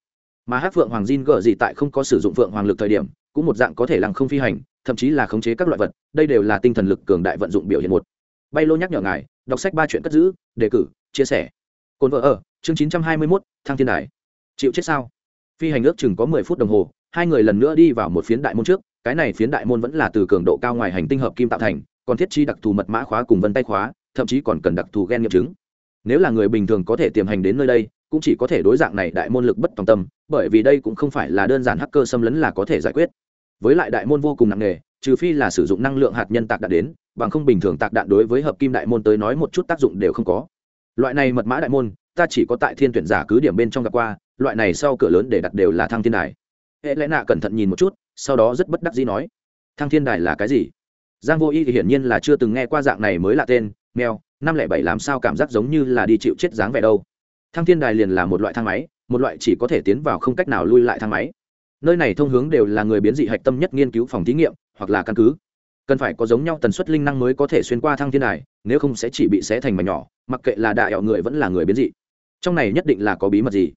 Mà hát phượng hoàng diên gở gì tại không có sử dụng phượng hoàng lực thời điểm, cũng một dạng có thể lăng không phi hành thậm chí là khống chế các loại vật, đây đều là tinh thần lực cường đại vận dụng biểu hiện một. Bay lô nhắc nhở ngài, đọc sách ba chuyện cất giữ, đề cử, chia sẻ. Cồn vợ ở, chương chín trăm hai mươi mốt, thăng thiên đài. Chịu chết sao? Phi hành ước chừng có mười phút đồng hồ, hai người lần nữa đi vào một phiến đại môn trước, cái này phiến đại môn vẫn là từ cường độ cao ngoài hành tinh hợp kim tạo thành, còn thiết chi đặc thù mật mã khóa cùng vân tay khóa, thậm chí còn cần đặc thù gen nghiệm chứng. Nếu là người bình thường có thể tiềm hành đến nơi đây, cũng chỉ có thể đối dạng này đại môn lực bất tòng tâm, bởi vì đây cũng không phải là đơn giản hacker xâm lấn là có thể giải quyết với lại đại môn vô cùng nặng nề, trừ phi là sử dụng năng lượng hạt nhân tạc đạn đến, bằng không bình thường tạc đạn đối với hợp kim đại môn tới nói một chút tác dụng đều không có. Loại này mật mã đại môn, ta chỉ có tại thiên tuyển giả cứ điểm bên trong gặp qua, loại này sau cửa lớn để đặt đều là thăng thiên đài. Hệ lẽ nạ cẩn thận nhìn một chút, sau đó rất bất đắc dĩ nói, thăng thiên đài là cái gì? Giang vô y thì hiển nhiên là chưa từng nghe qua dạng này mới là tên, mèo, năm lẻ bảy làm sao cảm giác giống như là đi chịu chết dáng vẻ đâu? Thăng thiên đài liền là một loại thang máy, một loại chỉ có thể tiến vào không cách nào lui lại thang máy nơi này thông hướng đều là người biến dị hạch tâm nhất nghiên cứu phòng thí nghiệm, hoặc là căn cứ. Cần phải có giống nhau tần suất linh năng mới có thể xuyên qua thang thiên đài, nếu không sẽ chỉ bị xé thành mảnh nhỏ, mặc kệ là đại họ người vẫn là người biến dị. Trong này nhất định là có bí mật gì?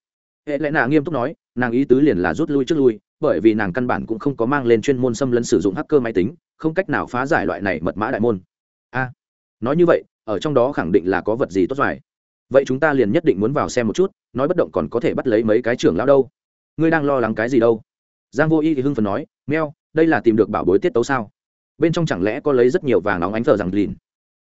Hệ lẽ nạ nghiêm túc nói, nàng ý tứ liền là rút lui trước lui, bởi vì nàng căn bản cũng không có mang lên chuyên môn xâm lấn sử dụng hacker máy tính, không cách nào phá giải loại này mật mã đại môn. A, nói như vậy, ở trong đó khẳng định là có vật gì tốt dài vậy chúng ta liền nhất định muốn vào xem một chút, nói bất động còn có thể bắt lấy mấy cái trưởng lão đâu? Ngươi đang lo lắng cái gì đâu? Giang vô y thì hưng phần nói meo đây là tìm được bảo bối tiết tấu sao? Bên trong chẳng lẽ có lấy rất nhiều vàng nóng ánh thờ rằng lìn?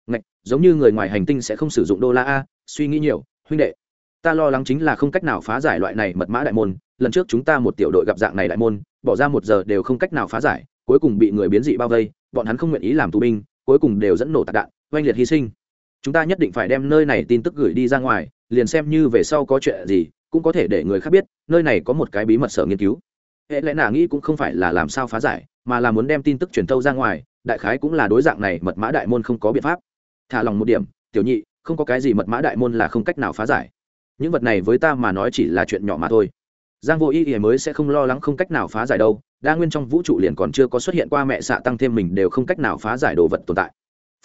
Ngạch, giống như người ngoài hành tinh sẽ không sử dụng đô la a, suy nghĩ nhiều, huynh đệ. Ta lo lắng chính là không cách nào phá giải loại này mật mã đại môn, lần trước chúng ta một tiểu đội gặp dạng này đại môn, bỏ ra một giờ đều không cách nào phá giải, cuối cùng bị người biến dị bao vây, bọn hắn không nguyện ý làm tù binh, cuối cùng đều dẫn nổ tạc đạn, oanh liệt hy sinh. Chúng ta nhất định phải đem nơi này tin tức gửi đi ra ngoài, liền xem như về sau có chuyện gì, cũng có thể để người khác biết, nơi này có một cái bí mật sở nghiên cứu hệ lẽ nả nghĩ cũng không phải là làm sao phá giải, mà là muốn đem tin tức truyền thâu ra ngoài, đại khái cũng là đối dạng này mật mã đại môn không có biện pháp. Thả lòng một điểm, tiểu nhị, không có cái gì mật mã đại môn là không cách nào phá giải. Những vật này với ta mà nói chỉ là chuyện nhỏ mà thôi. Giang vô ý ý mới sẽ không lo lắng không cách nào phá giải đâu, đa nguyên trong vũ trụ liền còn chưa có xuất hiện qua mẹ xạ tăng thêm mình đều không cách nào phá giải đồ vật tồn tại.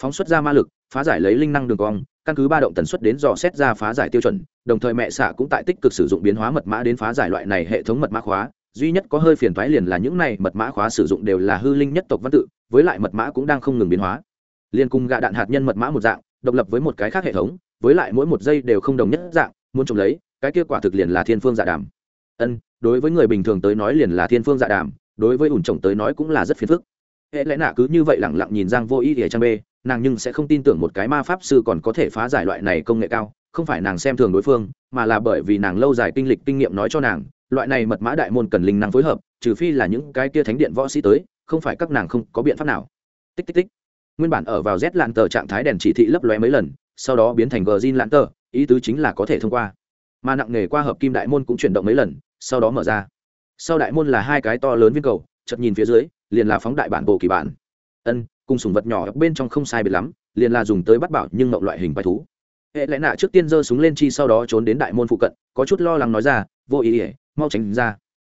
Phóng xuất ra ma lực, phá giải lấy linh năng đường cong, căn cứ ba động tần suất đến dò xét ra phá giải tiêu chuẩn, đồng thời mẹ xạ cũng tại tích cực sử dụng biến hóa mật mã đến phá giải loại này hệ thống mật mã khóa duy nhất có hơi phiền toái liền là những này mật mã khóa sử dụng đều là hư linh nhất tộc văn tự, với lại mật mã cũng đang không ngừng biến hóa. Liên cùng gạ đạn hạt nhân mật mã một dạng, độc lập với một cái khác hệ thống, với lại mỗi một giây đều không đồng nhất dạng, muốn trồng lấy, cái kết quả thực liền là thiên phương dạ đàm. Ân, đối với người bình thường tới nói liền là thiên phương dạ đàm, đối với ủn trồng tới nói cũng là rất phiền phức. Hệ lẽ nạ cứ như vậy lẳng lặng nhìn giang vô ý ở trang bê nàng nhưng sẽ không tin tưởng một cái ma pháp sư còn có thể phá giải loại này công nghệ cao, không phải nàng xem thường đối phương, mà là bởi vì nàng lâu dài kinh lịch kinh nghiệm nói cho nàng loại này mật mã đại môn cần linh năng phối hợp, trừ phi là những cái kia thánh điện võ sĩ tới, không phải các nàng không có biện pháp nào. Tích tích tích. Nguyên bản ở vào z lạn tờ trạng thái đèn chỉ thị lấp lóe mấy lần, sau đó biến thành gờ zin lạn tờ, ý tứ chính là có thể thông qua. Mà nặng nghề qua hợp kim đại môn cũng chuyển động mấy lần, sau đó mở ra. Sau đại môn là hai cái to lớn viên cầu chật nhìn phía dưới, liền là phóng đại bản bộ kỳ bản. Ân, cùng sùng vật nhỏ bên trong không sai biệt lắm, liền là dùng tới bắt bảo nhưng mậu loại hình bài thú. Hệ lẽ nạ trước tiên giơ súng lên chi sau đó trốn đến đại môn phụ cận, có chút lo lắng nói ra, vô ý ỉa mau tránh ra.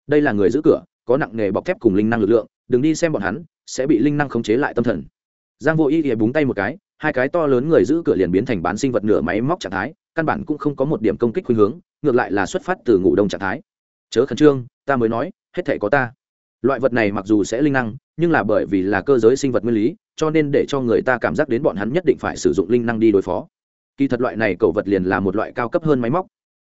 Đây là người giữ cửa, có nặng nghề bọc thép cùng linh năng lực lượng, đừng đi xem bọn hắn, sẽ bị linh năng khống chế lại tâm thần. Giang vô ý ỉa búng tay một cái, hai cái to lớn người giữ cửa liền biến thành bán sinh vật nửa máy móc trạng thái, căn bản cũng không có một điểm công kích khuynh hướng, ngược lại là xuất phát từ ngủ đông trạng thái. Chớ khẩn trương, ta mới nói, hết thể có ta. Loại vật này mặc dù sẽ linh năng, nhưng là bởi vì là cơ giới sinh vật nguyên lý, cho nên để cho người ta cảm giác đến bọn hắn nhất định phải sử dụng linh năng đi đối phó. Kỳ thật loại này cầu vật liền là một loại cao cấp hơn máy móc.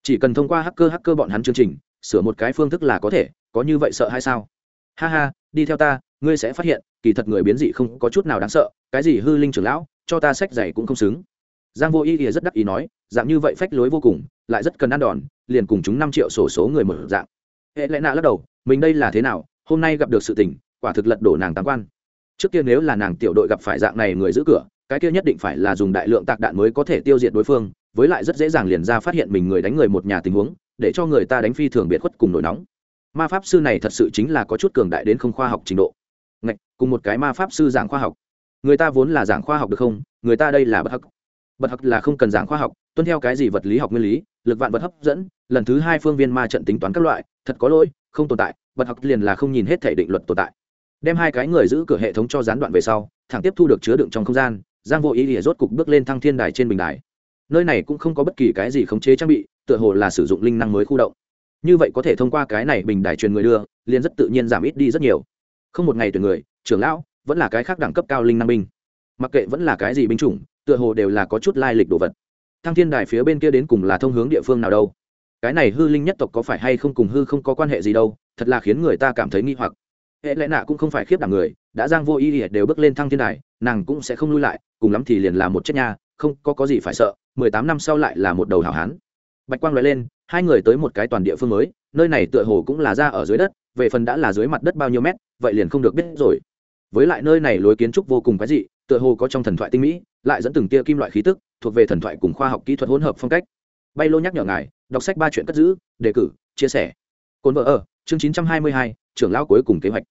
Chỉ cần thông qua hacker hacker bọn hắn chương trình sửa một cái phương thức là có thể, có như vậy sợ hay sao? Ha ha, đi theo ta, ngươi sẽ phát hiện, kỳ thật người biến dị không có chút nào đáng sợ, cái gì hư linh trưởng lão, cho ta sách giày cũng không xứng. Giang vô ý thì rất đắc ý nói, dạng như vậy phách lối vô cùng, lại rất cần ăn đòn, liền cùng chúng năm triệu sổ số người mở dạng. Hệ lẽ nạ lắc đầu, mình đây là thế nào, hôm nay gặp được sự tình, quả thực lật đổ nàng tam quan. Trước kia nếu là nàng tiểu đội gặp phải dạng này người giữ cửa, cái kia nhất định phải là dùng đại lượng tạc đạn mới có thể tiêu diệt đối phương, với lại rất dễ dàng liền ra phát hiện mình người đánh người một nhà tình huống để cho người ta đánh phi thường biệt khuất cùng nổi nóng. Ma pháp sư này thật sự chính là có chút cường đại đến không khoa học trình độ. Ngạch, cùng một cái ma pháp sư giảng khoa học. Người ta vốn là giảng khoa học được không? Người ta đây là bậc hắc. Bậc hắc là không cần giảng khoa học tuân theo cái gì vật lý học nguyên lý lực vạn vật hấp dẫn lần thứ hai phương viên ma trận tính toán các loại thật có lỗi không tồn tại bậc hắc liền là không nhìn hết thể định luật tồn tại. Đem hai cái người giữ cửa hệ thống cho gián đoạn về sau thẳng tiếp thu được chứa đựng trong không gian giang vô ý ỉa rốt cục bước lên thăng thiên đài trên bình đài nơi này cũng không có bất kỳ cái gì khống chế trang bị, tựa hồ là sử dụng linh năng mới khu động. Như vậy có thể thông qua cái này bình đài truyền người đưa, liền rất tự nhiên giảm ít đi rất nhiều. Không một ngày tuyển người, trưởng lão, vẫn là cái khác đẳng cấp cao linh năng binh. Mặc kệ vẫn là cái gì binh chủng, tựa hồ đều là có chút lai lịch đồ vật. Thăng thiên đài phía bên kia đến cùng là thông hướng địa phương nào đâu? Cái này hư linh nhất tộc có phải hay không cùng hư không có quan hệ gì đâu, thật là khiến người ta cảm thấy nghi hoặc. Hệ lẽ nạ cũng không phải khiếp đảm người, đã giang vô ý ỉa đều bước lên thăng thiên đài, nàng cũng sẽ không lui lại, cùng lắm thì liền là một chết nha, không có có gì phải sợ mười tám năm sau lại là một đầu hảo hán. Bạch quang loại lên, hai người tới một cái toàn địa phương mới, nơi này tựa hồ cũng là ra ở dưới đất, về phần đã là dưới mặt đất bao nhiêu mét, vậy liền không được biết rồi. Với lại nơi này lối kiến trúc vô cùng cái dị, tựa hồ có trong thần thoại tinh mỹ, lại dẫn từng tia kim loại khí tức, thuộc về thần thoại cùng khoa học kỹ thuật hỗn hợp phong cách. Bay lô nhắc nhở ngài, đọc sách ba chuyện cất giữ, đề cử, chia sẻ. Cồn vợ ở, chương chín trăm hai mươi hai, trưởng lão cuối cùng kế hoạch.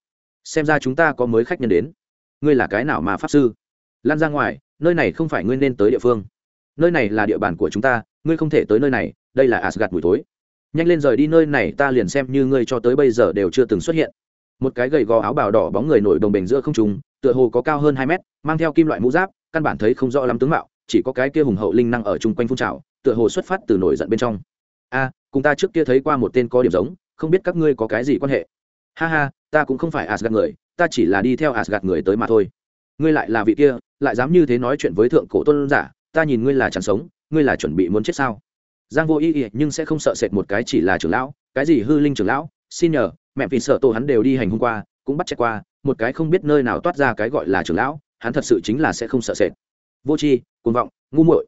Xem ra chúng ta có mới khách nhân đến. Ngươi là cái nào mà pháp sư? Lan ra ngoài, nơi này không phải ngươi nên tới địa phương nơi này là địa bàn của chúng ta, ngươi không thể tới nơi này, đây là asgad buổi tối. Nhanh lên rời đi nơi này, ta liền xem như ngươi cho tới bây giờ đều chưa từng xuất hiện. Một cái gầy gò áo bào đỏ bóng người nổi đồng bềnh giữa không trùng tựa hồ có cao hơn hai mét, mang theo kim loại mũ giáp, căn bản thấy không rõ lắm tướng mạo, chỉ có cái kia hùng hậu linh năng ở chung quanh phun trào, tựa hồ xuất phát từ nổi giận bên trong. A, cùng ta trước kia thấy qua một tên có điểm giống, không biết các ngươi có cái gì quan hệ? Ha ha, ta cũng không phải asgad người, ta chỉ là đi theo asgad người tới mà thôi. Ngươi lại là vị kia, lại dám như thế nói chuyện với thượng cổ tôn giả ta nhìn ngươi là chẳng sống ngươi là chuẩn bị muốn chết sao? Giang vô ý ý nhưng sẽ không sợ sệt một cái chỉ là trưởng lão cái gì hư linh trưởng lão xin nhờ mẹ vì sợ tổ hắn đều đi hành hôm qua cũng bắt chạy qua một cái không biết nơi nào toát ra cái gọi là trưởng lão hắn thật sự chính là sẽ không sợ sệt. Vô tri cuồng vọng ngu muội.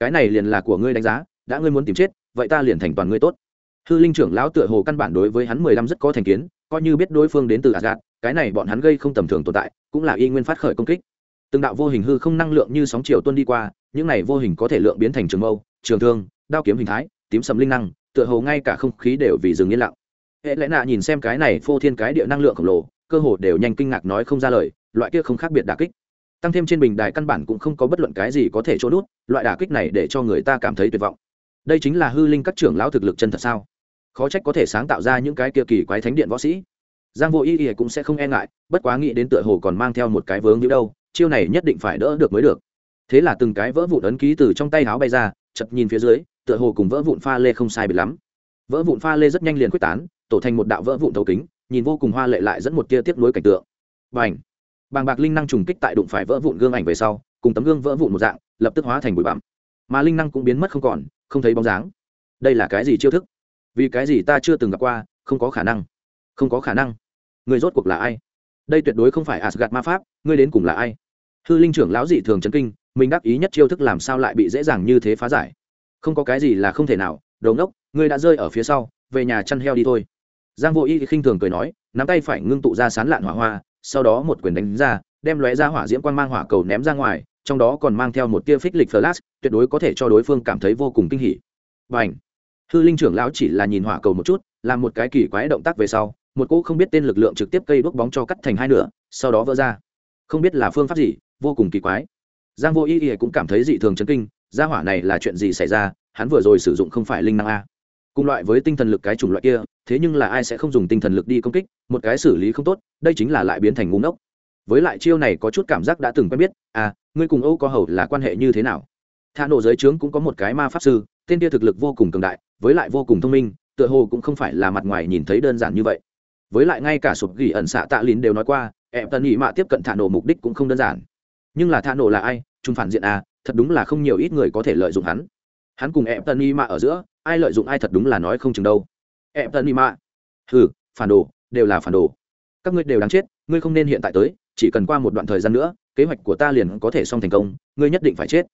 Cái này liền là của ngươi đánh giá đã ngươi muốn tìm chết vậy ta liền thành toàn ngươi tốt. Hư linh trưởng lão tựa hồ căn bản đối với hắn mười lăm rất có thành kiến coi như biết đối phương đến từ Asgard, cái này bọn hắn gây không tầm thường tồn tại, cũng là y nguyên phát khởi công kích. Từng đạo vô hình hư không năng lượng như sóng chiều tuôn đi qua, những này vô hình có thể lượng biến thành trường mâu, trường thương, đao kiếm hình thái, tím sầm linh năng, tựa hồ ngay cả không khí đều vì dừng yên lặng. Hệ lẽ nạ nhìn xem cái này phô thiên cái địa năng lượng khổng lồ, cơ hồ đều nhanh kinh ngạc nói không ra lời, loại kia không khác biệt đả kích. Tăng thêm trên bình đài căn bản cũng không có bất luận cái gì có thể chỗ đút loại đả kích này để cho người ta cảm thấy tuyệt vọng. Đây chính là hư linh các trưởng lão thực lực chân thật sao? khó trách có thể sáng tạo ra những cái kia kỳ quái thánh điện võ sĩ giang vô ý ý cũng sẽ không e ngại bất quá nghĩ đến tựa hồ còn mang theo một cái vướng như đâu chiêu này nhất định phải đỡ được mới được. Thế là từng cái vỡ vụn ấn ký từ trong tay áo bay ra, chật nhìn phía dưới, tựa hồ cùng vỡ vụn pha lê không sai biệt lắm. Vỡ vụn pha lê rất nhanh liền quyết tán, tổ thành một đạo vỡ vụn thấu kính, nhìn vô cùng hoa lệ lại dẫn một tia tiếp nối cảnh tượng. Và ảnh bàng bạc linh năng trùng kích tại đụng phải vỡ vụn gương ảnh về sau, cùng tấm gương vỡ vụn một dạng, lập tức hóa thành bụi bặm. Mà linh năng cũng biến mất không còn, không thấy bóng dáng. Đây là cái gì chiêu thức? Vì cái gì ta chưa từng gặp qua, không có khả năng. Không có khả năng. Người rốt cuộc là ai? Đây tuyệt đối không phải asgad ma pháp, ngươi đến cùng là ai? Hư linh trưởng lão dị thường chấn kinh mình đắc ý nhất chiêu thức làm sao lại bị dễ dàng như thế phá giải. Không có cái gì là không thể nào đầu ngốc ngươi đã rơi ở phía sau về nhà chăn heo đi thôi. Giang vô y khinh thường cười nói nắm tay phải ngưng tụ ra sán lạn hỏa hoa sau đó một quyền đánh ra đem lóe ra hỏa diễm quan mang hỏa cầu ném ra ngoài trong đó còn mang theo một tia phích lịch flash tuyệt đối có thể cho đối phương cảm thấy vô cùng kinh hỉ. Bảnh, hư linh trưởng lão chỉ là nhìn hỏa cầu một chút làm một cái kỳ quái động tác về sau một cỗ không biết tên lực lượng trực tiếp cây đuốc bóng cho cắt thành hai nửa sau đó vỡ ra. Không biết là phương pháp gì vô cùng kỳ quái. Giang vô y y cũng cảm thấy dị thường chấn kinh, gia hỏa này là chuyện gì xảy ra, hắn vừa rồi sử dụng không phải linh năng a. Cùng loại với tinh thần lực cái chủng loại kia, thế nhưng là ai sẽ không dùng tinh thần lực đi công kích, một cái xử lý không tốt, đây chính là lại biến thành ngu ngốc. Với lại chiêu này có chút cảm giác đã từng quen biết à ngươi cùng âu có hầu là quan hệ như thế nào? Thà nổ giới trướng cũng có một cái ma pháp sư, tên kia thực lực vô cùng cường đại, với lại vô cùng thông minh, tựa hồ cũng không phải là mặt ngoài nhìn thấy đơn giản như vậy. Với lại ngay cả sụp gỉ ẩn xạ tạ lín đều nói qua em tân nhị mạ tiếp cận thả nổ mục đích cũng không đơn giản nhưng là thả nổ là ai? Chúng phản diện à thật đúng là không nhiều ít người có thể lợi dụng hắn. Hắn cùng em tân y mạ ở giữa, ai lợi dụng ai thật đúng là nói không chừng đâu. Em tân y mạ hừ, phản đồ, đều là phản đồ. Các ngươi đều đáng chết, ngươi không nên hiện tại tới, chỉ cần qua một đoạn thời gian nữa, kế hoạch của ta liền có thể xong thành công, ngươi nhất định phải chết.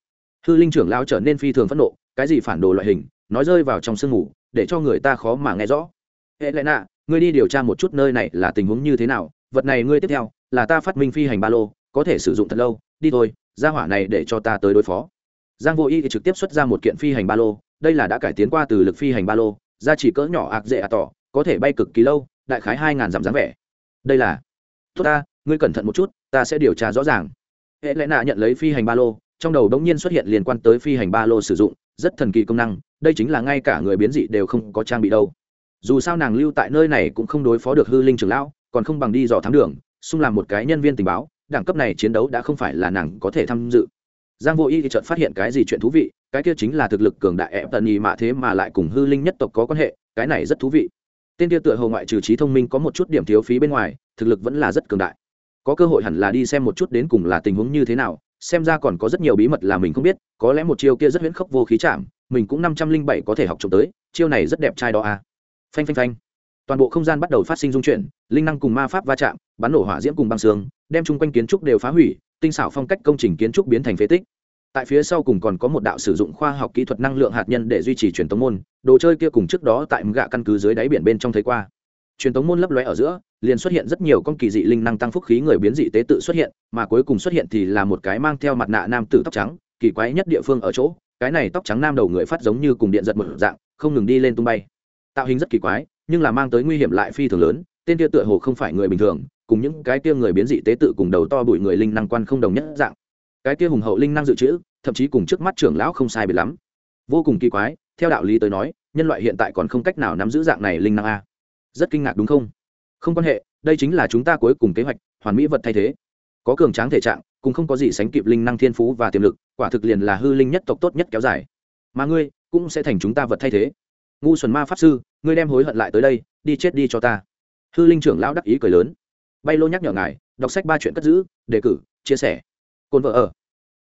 Hư linh trưởng lao trở nên phi thường phẫn nộ, cái gì phản đồ loại hình, nói rơi vào trong sương mù, để cho người ta khó mà nghe rõ. Hệ lẽ nạ ngươi đi điều tra một chút nơi này là tình huống như thế nào, vật này ngươi tiếp theo, là ta phát minh phi hành ba lô, có thể sử dụng thật lâu đi thôi ra hỏa này để cho ta tới đối phó. Giang vô y thì trực tiếp xuất ra một kiện phi hành ba lô, đây là đã cải tiến qua từ lực phi hành ba lô ra chỉ cỡ nhỏ ạc dễ ạ tỏ, có thể bay cực kỳ lâu, đại khái hai ngàn dặm dáng vẻ. Đây là, tốt ta, ngươi cẩn thận một chút, ta sẽ điều tra rõ ràng. Hệ lẽ nạ nhận lấy phi hành ba lô, trong đầu đống nhiên xuất hiện liên quan tới phi hành ba lô sử dụng, rất thần kỳ công năng, đây chính là ngay cả người biến dị đều không có trang bị đâu. Dù sao nàng lưu tại nơi này cũng không đối phó được hư linh trưởng lão, còn không bằng đi dò thám đường, xung làm một cái nhân viên tình báo đẳng cấp này chiến đấu đã không phải là nàng có thể tham dự. Giang vô y thì chợt phát hiện cái gì chuyện thú vị, cái kia chính là thực lực cường đại ép tần nhì mạ thế mà lại cùng hư linh nhất tộc có quan hệ, cái này rất thú vị. Tên kia tựa hồ ngoại trừ trí thông minh có một chút điểm thiếu phí bên ngoài, thực lực vẫn là rất cường đại. Có cơ hội hẳn là đi xem một chút đến cùng là tình huống như thế nào, xem ra còn có rất nhiều bí mật là mình không biết, có lẽ một chiêu kia rất huyễn khốc vô khí chạm, mình cũng năm trăm linh bảy có thể học trộm tới, chiêu này rất đẹp trai đó à. Phanh phanh phanh toàn bộ không gian bắt đầu phát sinh dung chuyển, linh năng cùng ma pháp va chạm, bắn nổ hỏa diễm cùng băng xương, đem chung quanh kiến trúc đều phá hủy, tinh xảo phong cách công trình kiến trúc biến thành phế tích. Tại phía sau cùng còn có một đạo sử dụng khoa học kỹ thuật năng lượng hạt nhân để duy trì truyền tống môn, đồ chơi kia cùng trước đó tại gạ căn cứ dưới đáy biển bên trong thấy qua. Truyền tống môn lấp lóe ở giữa, liền xuất hiện rất nhiều con kỳ dị linh năng tăng phúc khí người biến dị tế tự xuất hiện, mà cuối cùng xuất hiện thì là một cái mang theo mặt nạ nam tử tóc trắng, kỳ quái nhất địa phương ở chỗ, cái này tóc trắng nam đầu người phát giống như cùng điện giật một dạng, không ngừng đi lên tung bay. Tạo hình rất kỳ quái nhưng là mang tới nguy hiểm lại phi thường lớn, tên kia tựa hồ không phải người bình thường, cùng những cái kia người biến dị tế tự cùng đầu to bụi người linh năng quan không đồng nhất dạng. Cái kia hùng hậu linh năng dự trữ, thậm chí cùng trước mắt trưởng lão không sai biệt lắm. Vô cùng kỳ quái, theo đạo lý tới nói, nhân loại hiện tại còn không cách nào nắm giữ dạng này linh năng a. Rất kinh ngạc đúng không? Không quan hệ, đây chính là chúng ta cuối cùng kế hoạch, hoàn mỹ vật thay thế. Có cường tráng thể trạng, cũng không có gì sánh kịp linh năng thiên phú và tiềm lực, quả thực liền là hư linh nhất tộc tốt nhất kéo dài. Mà ngươi, cũng sẽ thành chúng ta vật thay thế ngu xuẩn ma pháp sư, ngươi đem hối hận lại tới đây, đi chết đi cho ta. Hư linh trưởng lão đắc ý cười lớn. Bay lô nhắc nhở ngài, đọc sách ba chuyện cất giữ, đề cử, chia sẻ. Cồn vợ ở.